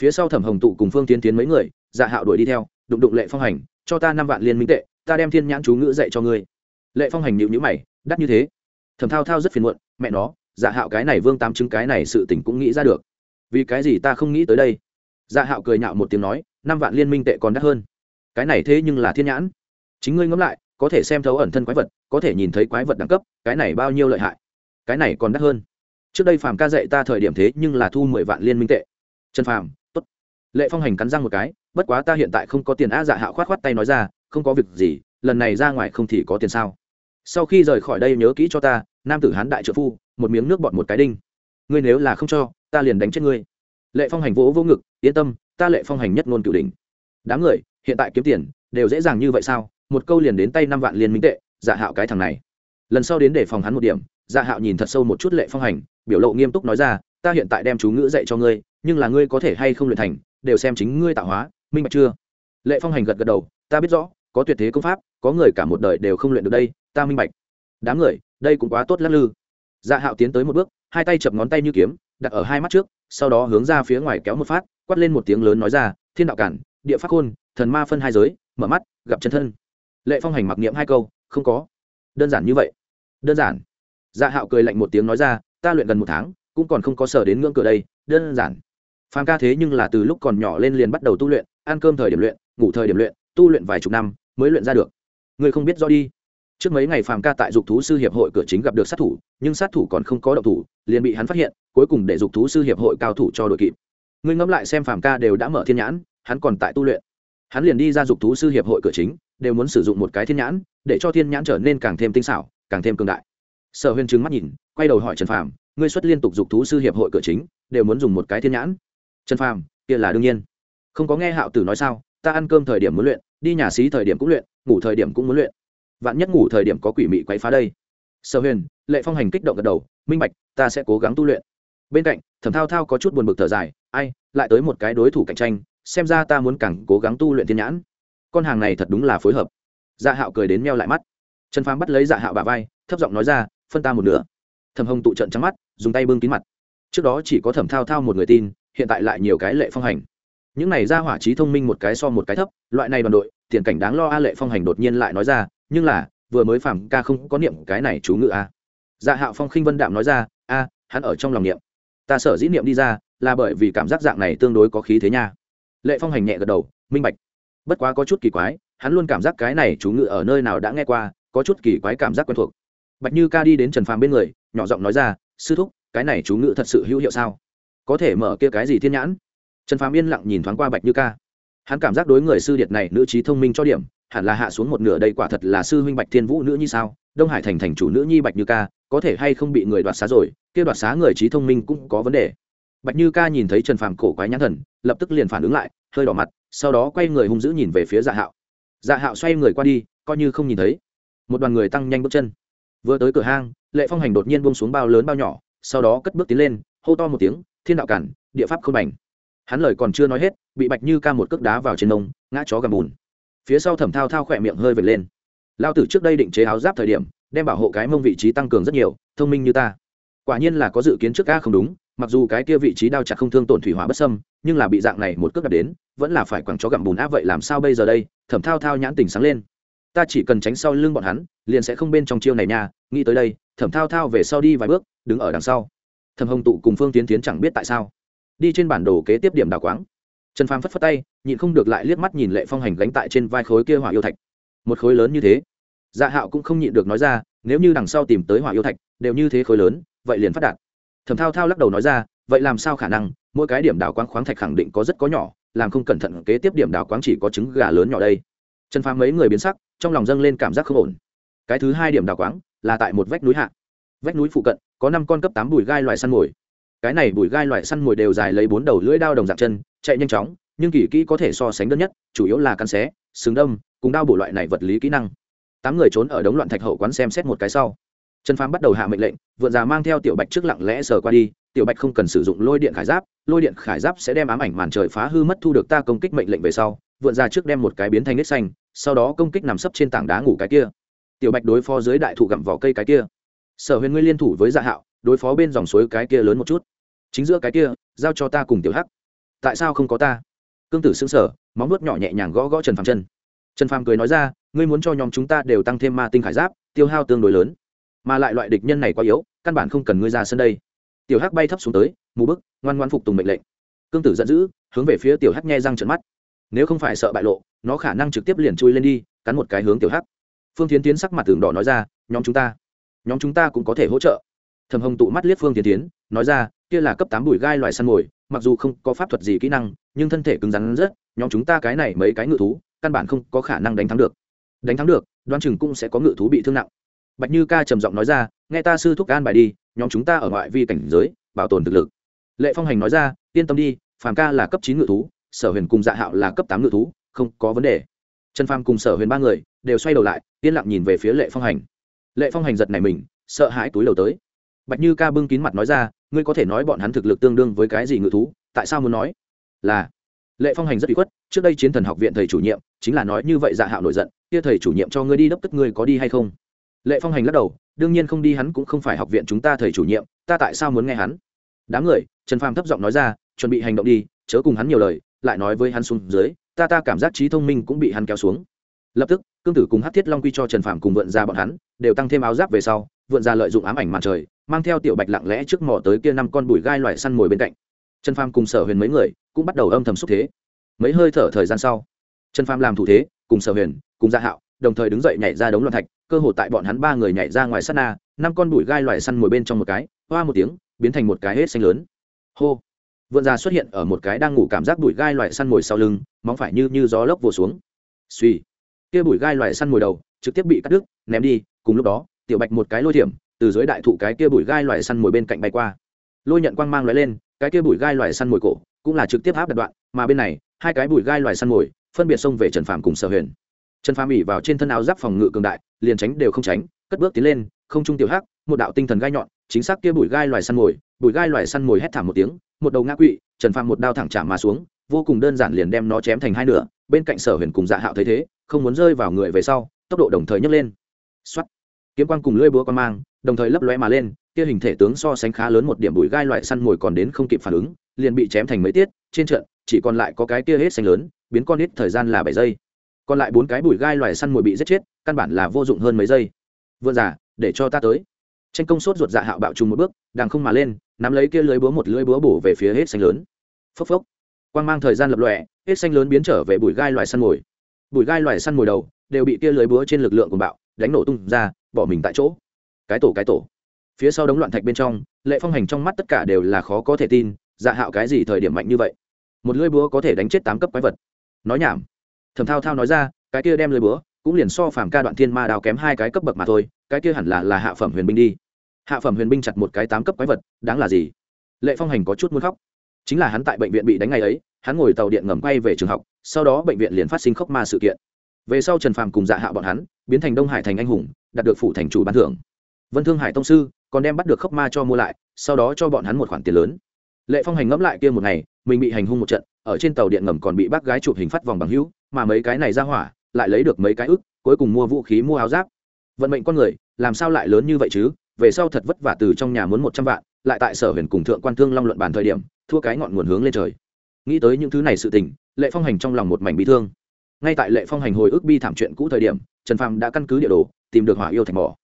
Phía sau thẩm hồng tụ cùng phương tiến tiến mấy người dạ hạo đuổi đi theo, đụng đụng lệ phong hành, cho ta năm vạn liên minh tệ, ta đem thiên nhãn chú ngữ dạy cho ngươi. Lệ phong hành nhịu nhữ mày, đắt như thế. Thẩm thao thao rất phiền muộn, mẹ nó dạ hạo cái này vương tám chứng cái này sự tỉnh cũng nghĩ ra được vì cái gì ta không nghĩ tới đây? Dạ hạo cười nhạo một tiếng nói, năm vạn liên minh tệ còn đắt hơn. Cái này thế nhưng là thiên nhãn. Chính ngươi ngẫm lại, có thể xem thấu ẩn thân quái vật, có thể nhìn thấy quái vật đẳng cấp, cái này bao nhiêu lợi hại? Cái này còn đắt hơn. Trước đây phàm ca dạy ta thời điểm thế nhưng là thu mười vạn liên minh tệ. Trần phàm t ố t lệ phong hành cắn răng một cái, bất quá ta hiện tại không có tiền á dạ hạo khoát khoát tay nói ra, không có việc gì, lần này ra ngoài không thì có tiền sao? Sau khi rời khỏi đây nhớ kỹ cho ta, nam tử hán đại trợ phu, một miếng nước bọt một cái đinh. Ngươi nếu là không cho ta liền đánh chết ngươi. Lệ phong hành vỗ vỗ ngực, yên tâm, ta lệ phong hành nhất ngôn cửu đình đám người, hiện tại kiếm tiền, đều dễ dàng như vậy sao? Một câu liền đến tay năm vạn liên minh tệ dạ hạo cái thằng này. Lần sau đến để phòng hắn một điểm dạ hạo nhìn thật sâu một chút lệ phong hành, biểu lộ nghiêm túc nói ra, ta hiện tại đem chú ngữ dạy cho ngươi, nhưng là ngươi có thể hay không luyện thành, đều xem chính ngươi tạo hóa, minh bạch chưa? Lệ phong hành gật gật đầu, ta biết rõ, có tuyệt thế công pháp, có người cả một đời đều không luyện được đây, ta minh bạch. Đám người, đây cũng quá tốt lắc lư. Dạ hạo tiến tới một bước, hai tay chập ngón tay như kiếm đặt ở hai mắt trước, sau đó hướng ra phía ngoài kéo một phát, quát lên một tiếng lớn nói ra, thiên đạo cản, địa pháp khôn, thần ma phân hai giới, mở mắt, gặp chân thân. Lệ phong hành mặc niệm hai câu, không có. Đơn giản như vậy. Đơn giản. Dạ hạo cười lạnh một tiếng nói ra, ta luyện gần một tháng, cũng còn không có sở đến ngưỡng cửa đây, đơn giản. Phàm ca thế nhưng là từ lúc còn nhỏ lên liền bắt đầu tu luyện, ăn cơm thời điểm luyện, ngủ thời điểm luyện, tu luyện vài chục năm mới luyện ra được. Người không biết rõ đi trước mấy ngày phàm ca tại dục thú sư hiệp hội cửa chính gặp được sát thủ, nhưng sát thủ còn không có động thủ, liền bị hắn phát hiện, cuối cùng để dục thú sư hiệp hội cao thủ cho đội kịp. Ngươi ngẫm lại xem phàm ca đều đã mở thiên nhãn, hắn còn tại tu luyện. Hắn liền đi ra dục thú sư hiệp hội cửa chính, đều muốn sử dụng một cái thiên nhãn, để cho thiên nhãn trở nên càng thêm tinh xảo, càng thêm cường đại. Sở huyền trừng mắt nhìn, quay đầu hỏi trần phàm, ngươi xuất liên tục dục thú sư hiệp hội cửa chính, đều muốn dùng một cái thiên nhãn? Trần phàm, kia là đương nhiên. Không có nghe hạo tử nói sao? Ta ăn cơm thời điểm muốn luyện, đi nhà xí thời điểm cũng luyện, ngủ thời điểm cũng muốn luyện vạn nhất ngủ thời điểm có quỷ mị quấy phá đây. Sở huyền, lệ phong hành kích động gật đầu, minh bạch, ta sẽ cố gắng tu luyện. Bên cạnh, thẩm thao thao có chút buồn bực thở dài, ai, lại tới một cái đối thủ cạnh tranh, xem ra ta muốn càng cố gắng tu luyện thiên nhãn. Con hàng này thật đúng là phối hợp. Dạ hạo cười đến meo lại mắt. Trần phàm bắt lấy dạ hạo bà vai, thấp giọng nói ra, phân ta một nửa. Thẩm hồng tụ trận trắng mắt, dùng tay bưng kín mặt. Trước đó chỉ có thẩm thao thao một người tin, hiện tại lại nhiều cái lệ phong hành. Những này ra hỏa trí thông minh một cái so một cái thấp, loại này đoàn đội, tiền cảnh đáng lo a lệ phong hành đột nhiên lại nói ra nhưng là, vừa mới phàm ca không có niệm cái này chú ngự a à. dạ hạo phong khinh vân đạm nói ra, a, hắn ở trong lòng niệm. Ta sở dĩ niệm đi ra, là bởi vì cảm giác dạng này tương đối có khí thế nha. Lệ phong hành nhẹ gật đầu, minh bạch. Bất quá có chút kỳ quái, hắn luôn cảm giác cái này chú ngự ở nơi nào đã nghe qua, có chút kỳ quái cảm giác quen thuộc. Bạch như ca đi đến trần phàm bên người, nhỏ giọng nói ra, sư thúc, cái này chú ngự thật sự hữu hiệu sao? Có thể mở kia cái gì thiên nhãn? Trần phàm yên lặng nhìn thoáng qua bạch như ca. Hắn cảm giác đối người sư điệt này, nữ trí thông minh cho điểm hẳn là hạ xuống một nửa đây quả thật là sư huynh bạch thiên vũ nữ như sao? Đông hải thành thành chủ nữ nhi bạch như ca, có thể hay không bị người đoạt xá rồi? Kia đoạt xá người trí thông minh cũng có vấn đề. Bạch như ca nhìn thấy trần phàm cổ quái nhãn thần, lập tức liền phản ứng lại, hơi đỏ mặt, sau đó quay người hung dữ nhìn về phía dạ hạo. Dạ hạo xoay người qua đi, coi như không nhìn thấy. Một đoàn người tăng nhanh bước chân. Vừa tới cửa hang, lệ phong hành đột nhiên buông xuống bao lớn bao nhỏ, sau đó cất bước tiến lên, hô to một tiếng, thiên đạo cản, địa pháp không bành. Hắn lời còn chưa nói hết, bị bạch như ca một cước đá vào trên nông, ngã chó gầm bùn phía sau thẩm thao thao khỏe miệng hơi vệt lên. Lao tử trước đây định chế áo giáp thời điểm, đem bảo hộ cái mông vị trí tăng cường rất nhiều, thông minh như ta. Quả nhiên là có dự kiến trước ca không đúng, mặc dù cái kia vị trí đao chặt không thương tổn thủy hỏa bất sâm nhưng là bị dạng này một cước đập đến, vẫn là phải quẳng chó gặm bùn áp vậy làm sao bây giờ đây? Thẩm thao thao nhãn tình sáng lên. Ta chỉ cần tránh sau lưng bọn hắn, liền sẽ không bên trong chiêu này nha, nghĩ tới đây, thẩm thao thao về sau đi vài bước, đứng ở đằng sau. Thẩm hồng tụ cùng phương tiến tiến chẳng biết tại sao, đi trên bản đồ kế tiếp điểm đào quáng trần phàm phất phất tay, nhịn không được lại liếc mắt nhìn lệ phong hành gánh tại trên vai khối kia hỏa yêu thạch. Một khối lớn như thế. Dạ hạo cũng không nhịn được nói ra, nếu như đằng sau tìm tới hỏa yêu thạch, đều như thế khối lớn, vậy liền phát đạt. Thẩm thao thao lắc đầu nói ra, vậy làm sao khả năng? Mỗi cái điểm đào quáng khoáng thạch khẳng định có rất có nhỏ, làm không cẩn thận kế tiếp điểm đào quáng chỉ có trứng gà lớn nhỏ đây. Trần phàm mấy người biến sắc, trong lòng dâng lên cảm giác không ổn. Cái thứ hai điểm đào quáng là tại một vách núi hạ. Vách núi phụ cận, có năm con cấp tám bùi gai loại săn mồi cái này bùi gai loại săn mồi đều dài lấy bốn đầu lưỡi đao đồng dạng chân, chạy nhanh chóng, nhưng kỳ kỹ có thể so sánh đơn nhất, chủ yếu là cắn xé xứng đâm, cùng đao bổ loại này vật lý kỹ năng. Tám người trốn ở đống loạn thạch hậu quán xem xét một cái sau. Trần phàm bắt đầu hạ mệnh lệnh, vượn già mang theo tiểu bạch trước lặng lẽ sờ qua đi, tiểu bạch không cần sử dụng lôi điện khải giáp, lôi điện khải giáp sẽ đem ám ảnh màn trời phá hư mất thu được ta công kích mệnh lệnh về sau, vượn già trước đem một cái biến thành nết xanh, sau đó công kích nằm sấp trên tảng đá ngủ cái kia. Tiểu bạch đối phó dưới đại thụ gặm vỏ cây cái kia. Sở huyền ngươi liên thủ với dạ hạo đối phó bên dòng suối cái kia lớn một chút. Chính giữa cái kia, giao cho ta cùng tiểu hắc. Tại sao không có ta? Cương tử xứng sở móng nuốt nhỏ nhẹ nhàng gõ gõ trần phàm chân. Trần phàm cười nói ra, ngươi muốn cho nhóm chúng ta đều tăng thêm ma tinh khải giáp, tiêu hao tương đối lớn. Mà lại loại địch nhân này quá yếu, căn bản không cần ngươi ra sân đây. Tiểu hắc bay thấp xuống tới, mù bức, ngoan ngoan phục tùng mệnh lệnh. Cương tử giận dữ, hướng về phía tiểu hắc nghe răng trận mắt. Nếu không phải sợ bại lộ, nó khả năng trực tiếp liền chui lên đi, cắn một cái hướng tiểu hắc. Phương tiến tiến sắc mặt tường đỏ nói ra, nhóm chúng ta, nhóm chúng ta cũng có thể hỗ trợ thầm hồng tụ mắt liếc phương tiến tiến, nói ra, kia là cấp tám bụi gai loài săn mồi, mặc dù không có pháp thuật gì kỹ năng, nhưng thân thể cứng rắn rất, nhóm chúng ta cái này mấy cái ngự thú, căn bản không có khả năng đánh thắng được. Đánh thắng được đoan chừng cũng sẽ có ngự thú bị thương nặng. Bạch như ca trầm giọng nói ra, nghe ta sư thúc gan bài đi, nhóm chúng ta ở ngoại vi cảnh giới, bảo tồn thực lực. Lệ phong hành nói ra, yên tâm đi, phàm ca là cấp chín ngự thú, sở huyền cùng dạ hạo là cấp tám ngự thú, không có vấn đề. Trần phàm cùng sở huyền ba người đều xoay đầu lại, yên lặng nhìn về phía lệ phong hành. Lệ phong hành giật này mình, sợ hãi túi đầu tới bạch như ca bưng kín mặt nói ra, ngươi có thể nói bọn hắn thực lực tương đương với cái gì ngự thú, tại sao muốn nói? Là, lệ phong hành rất bị khuất, trước đây chiến thần học viện thầy chủ nhiệm, chính là nói như vậy dạ hạo nổi giận, kia thầy chủ nhiệm cho ngươi đi đốc tức ngươi có đi hay không? Lệ phong hành lắc đầu, đương nhiên không đi hắn cũng không phải học viện chúng ta thầy chủ nhiệm, ta tại sao muốn nghe hắn? Đám người, trần phàm thấp giọng nói ra, chuẩn bị hành động đi, chớ cùng hắn nhiều lời, lại nói với hắn xuống dưới, ta ta cảm giác trí thông minh cũng bị hắn kéo xuống. Lập tức, cương tử cùng hát thiết long quy cho trần Phàm cùng vượn ra bọn hắn, đều tăng thêm áo giáp về sau, vượn ra lợi dụng ám ảnh màn trời mang theo tiểu bạch lặng lẽ trước mỏ tới kia năm con bụi gai loại săn mồi bên cạnh. Trần phàm cùng sở huyền mấy người cũng bắt đầu âm thầm xúc thế. Mấy hơi thở thời gian sau, trần phàm làm thủ thế, cùng sở huyền, cùng gia hạo, đồng thời đứng dậy nhảy ra đống loạn thạch, cơ hội tại bọn hắn ba người nhảy ra ngoài sát na, năm con bụi gai loại săn mồi bên trong một cái, hoa một tiếng, biến thành một cái hết xanh lớn. Hô! Vượn già xuất hiện ở một cái đang ngủ cảm giác bụi gai loại săn mồi sau lưng, móng phải như như gió lốc vồ xuống. Suy kia bụi gai loại săn mồi đầu, trực tiếp bị cắt đứt, ném đi, cùng lúc đó, tiểu bạch một cái lôi thiểm từ dưới đại thụ cái kia bụi gai loại săn mồi bên cạnh bay qua. Lôi nhận quang mang lóe lên, cái kia bụi gai loại săn mồi cổ cũng là trực tiếp áp đặt đoạn, mà bên này, hai cái bụi gai loại săn mồi phân biệt xông về trần phàm cùng sở huyền. Trần phàm ỉ vào trên thân áo giáp phòng ngự cường đại, liền tránh đều không tránh, cất bước tiến lên, không trung tiểu hắc, một đạo tinh thần gai nhọn, chính xác kia bụi gai loài săn mồi, bụi gai loài săn mồi hét thảm một tiếng, một đầu ngã quỵ, trần phàm một đao thẳng chạm mà xuống, vô cùng đơn giản liền đem nó chém thành hai nửa, bên cạnh sở huyền cùng dạ hạo thấy thế, không muốn rơi vào người về sau, tốc độ đồng thời nhấc lên. Xuất kiếm quang cùng lưỡi búa quang mang đồng thời lấp lóe mà lên, kia hình thể tướng so sánh khá lớn một điểm bụi gai loại săn mồi còn đến không kịp phản ứng, liền bị chém thành mấy tiết, trên trận, chỉ còn lại có cái kia hết xanh lớn, biến con ít thời gian là bảy giây. Còn lại bốn cái bụi gai loài săn mồi bị giết chết, căn bản là vô dụng hơn mấy giây. Vượt giả, để cho ta tới. Tranh công sốt ruột dạ hạo bạo trùng một bước đàng không mà lên, nắm lấy kia lưới búa một lưới búa bổ về phía hết xanh lớn. Phốc phốc. Quang mang thời gian lập lòe, hết xanh lớn biến trở về bụi gai loài săn mồi. Bụi gai loài săn mồi đầu, đều bị kia lưới búa trên lực lượng của bạo, đánh nổ tung ra, bỏ mình tại chỗ cái tổ cái tổ. Phía sau đống loạn thạch bên trong, lệ phong hành trong mắt tất cả đều là khó có thể tin dạ hạo cái gì thời điểm mạnh như vậy? Một lưỡi búa có thể đánh chết tám cấp quái vật. Nói nhảm. Thầm thao thao nói ra, cái kia đem lưỡi búa, cũng liền so phàm ca đoạn thiên ma đào kém hai cái cấp bậc mà thôi, cái kia hẳn là là hạ phẩm huyền binh đi. Hạ phẩm huyền binh chặt một cái tám cấp quái vật, đáng là gì? Lệ phong hành có chút muốn khóc. Chính là hắn tại bệnh viện bị đánh ngày ấy, hắn ngồi tàu điện ngầm quay về trường học, sau đó bệnh viện liền phát sinh khốc ma sự kiện. Về sau trần phàm cùng dạ hạ bọn hắn, biến thành đông hải thành anh hùng, đạt được phủ thành chủ bán thưởng vân thương hải tông sư còn đem bắt được khốc ma cho mua lại, sau đó cho bọn hắn một khoản tiền lớn. Lệ phong hành ngẫm lại kia một ngày, mình bị hành hung một trận, ở trên tàu điện ngầm còn bị bác gái chụp hình phát vòng bằng hữu, mà mấy cái này ra hỏa lại lấy được mấy cái ức, cuối cùng mua vũ khí, mua áo giáp. Vận mệnh con người, làm sao lại lớn như vậy chứ? Về sau thật vất vả từ trong nhà muốn một trăm vạn, lại tại sở huyền cùng thượng quan thương long luận bàn thời điểm, thua cái ngọn nguồn hướng lên trời. Nghĩ tới những thứ này sự tình, lệ phong hành trong lòng một mảnh bị thương. Ngay tại lệ phong hành hồi ức bi thảm chuyện cũ thời điểm, trần phàm đã căn cứ địa đồ, tìm được hỏa yêu thành mỏ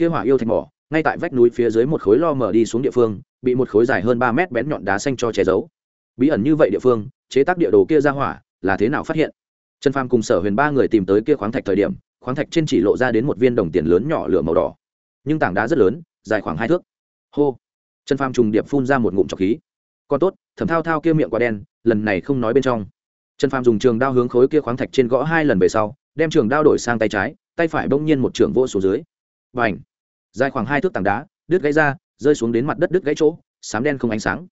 kia hỏa yêu thạch mỏ, ngay tại vách núi phía dưới một khối lo mở đi xuống địa phương, bị một khối dài hơn ba mét bén nhọn đá xanh cho che giấu. Bí ẩn như vậy địa phương, chế tác địa đồ kia ra hỏa, là thế nào phát hiện? Trần phàm cùng sở huyền ba người tìm tới kia khoáng thạch thời điểm, khoáng thạch trên chỉ lộ ra đến một viên đồng tiền lớn nhỏ lửa màu đỏ. Nhưng tảng đá rất lớn, dài khoảng hai thước. Hô! Trần phàm trùng điệp phun ra một ngụm trọc khí. Còn tốt, thẩm thao thao kia miệng quả đen, lần này không nói bên trong. Trần phàm dùng trường đao hướng khối kia khoáng thạch trên gõ hai lần về sau, đem trường đao đổi sang tay trái, tay phải bỗng nhiên một trường vô xuống dưới. Và ảnh dài khoảng hai thước tảng đá, đứt gãy ra, rơi xuống đến mặt đất đứt gãy chỗ, sám đen không ánh sáng.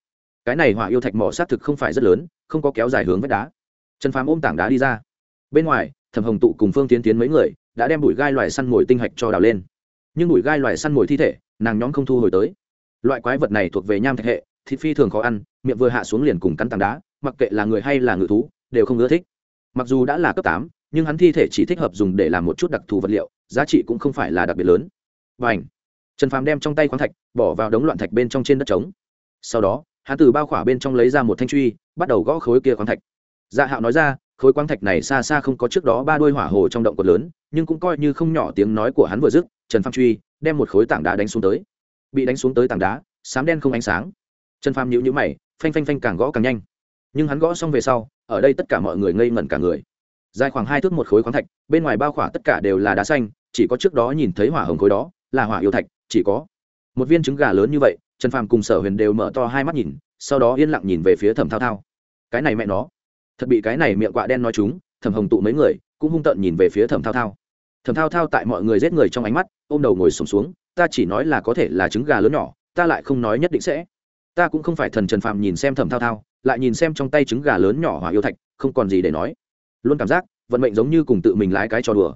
Cái này hỏa yêu thạch mỏ xác thực không phải rất lớn, không có kéo dài hướng vách đá. Trần phàm ôm tảng đá đi ra. Bên ngoài, thẩm hồng tụ cùng phương tiến tiến mấy người đã đem bụi gai loài săn mồi tinh hạch cho đào lên. Nhưng bụi gai loài săn mồi thi thể, nàng nhóm không thu hồi tới. Loại quái vật này thuộc về nham thạch hệ, thịt phi thường khó ăn, miệng vừa hạ xuống liền cùng cắn tảng đá, mặc kệ là người hay là ngự thú, đều không ưa thích. Mặc dù đã là cấp tám, nhưng hắn thi thể chỉ thích hợp dùng để làm một chút đặc thù vật liệu, giá trị cũng không phải là đặc biệt lớn và ảnh. Trần phàm đem trong tay khoáng thạch bỏ vào đống loạn thạch bên trong trên đất trống. Sau đó, hắn từ bao khỏa bên trong lấy ra một thanh truy, bắt đầu gõ khối kia khoáng thạch. Dạ hạo nói ra, khối khoáng thạch này xa xa không có trước đó ba đôi hỏa hồ trong động cột lớn, nhưng cũng coi như không nhỏ tiếng nói của hắn vừa dứt, trần phàm truy đem một khối tảng đá đánh xuống tới. Bị đánh xuống tới tảng đá, sám đen không ánh sáng. Trần phàm nhíu nhíu mày, phanh phanh phanh càng gõ càng nhanh. Nhưng hắn gõ xong về sau, ở đây tất cả mọi người ngây ngẩn cả người. Dài khoảng hai thước một khối khoáng thạch, bên ngoài bao khỏa tất cả đều là đá xanh, chỉ có trước đó nhìn thấy hỏa hồng khối đó là hỏa yêu thạch chỉ có một viên trứng gà lớn như vậy trần phàm cùng sở huyền đều mở to hai mắt nhìn sau đó yên lặng nhìn về phía thẩm thao thao. Cái này mẹ nó thật bị cái này miệng quạ đen nói chúng thẩm hồng tụ mấy người cũng hung tợn nhìn về phía thẩm thao thao. Thẩm thao thao tại mọi người giết người trong ánh mắt ôm đầu ngồi sùng xuống, xuống ta chỉ nói là có thể là trứng gà lớn nhỏ ta lại không nói nhất định sẽ. Ta cũng không phải thần trần phàm nhìn xem thẩm thao thao lại nhìn xem trong tay trứng gà lớn nhỏ hỏa yêu thạch không còn gì để nói. Luôn cảm giác vận mệnh giống như cùng tự mình lái cái trò đùa.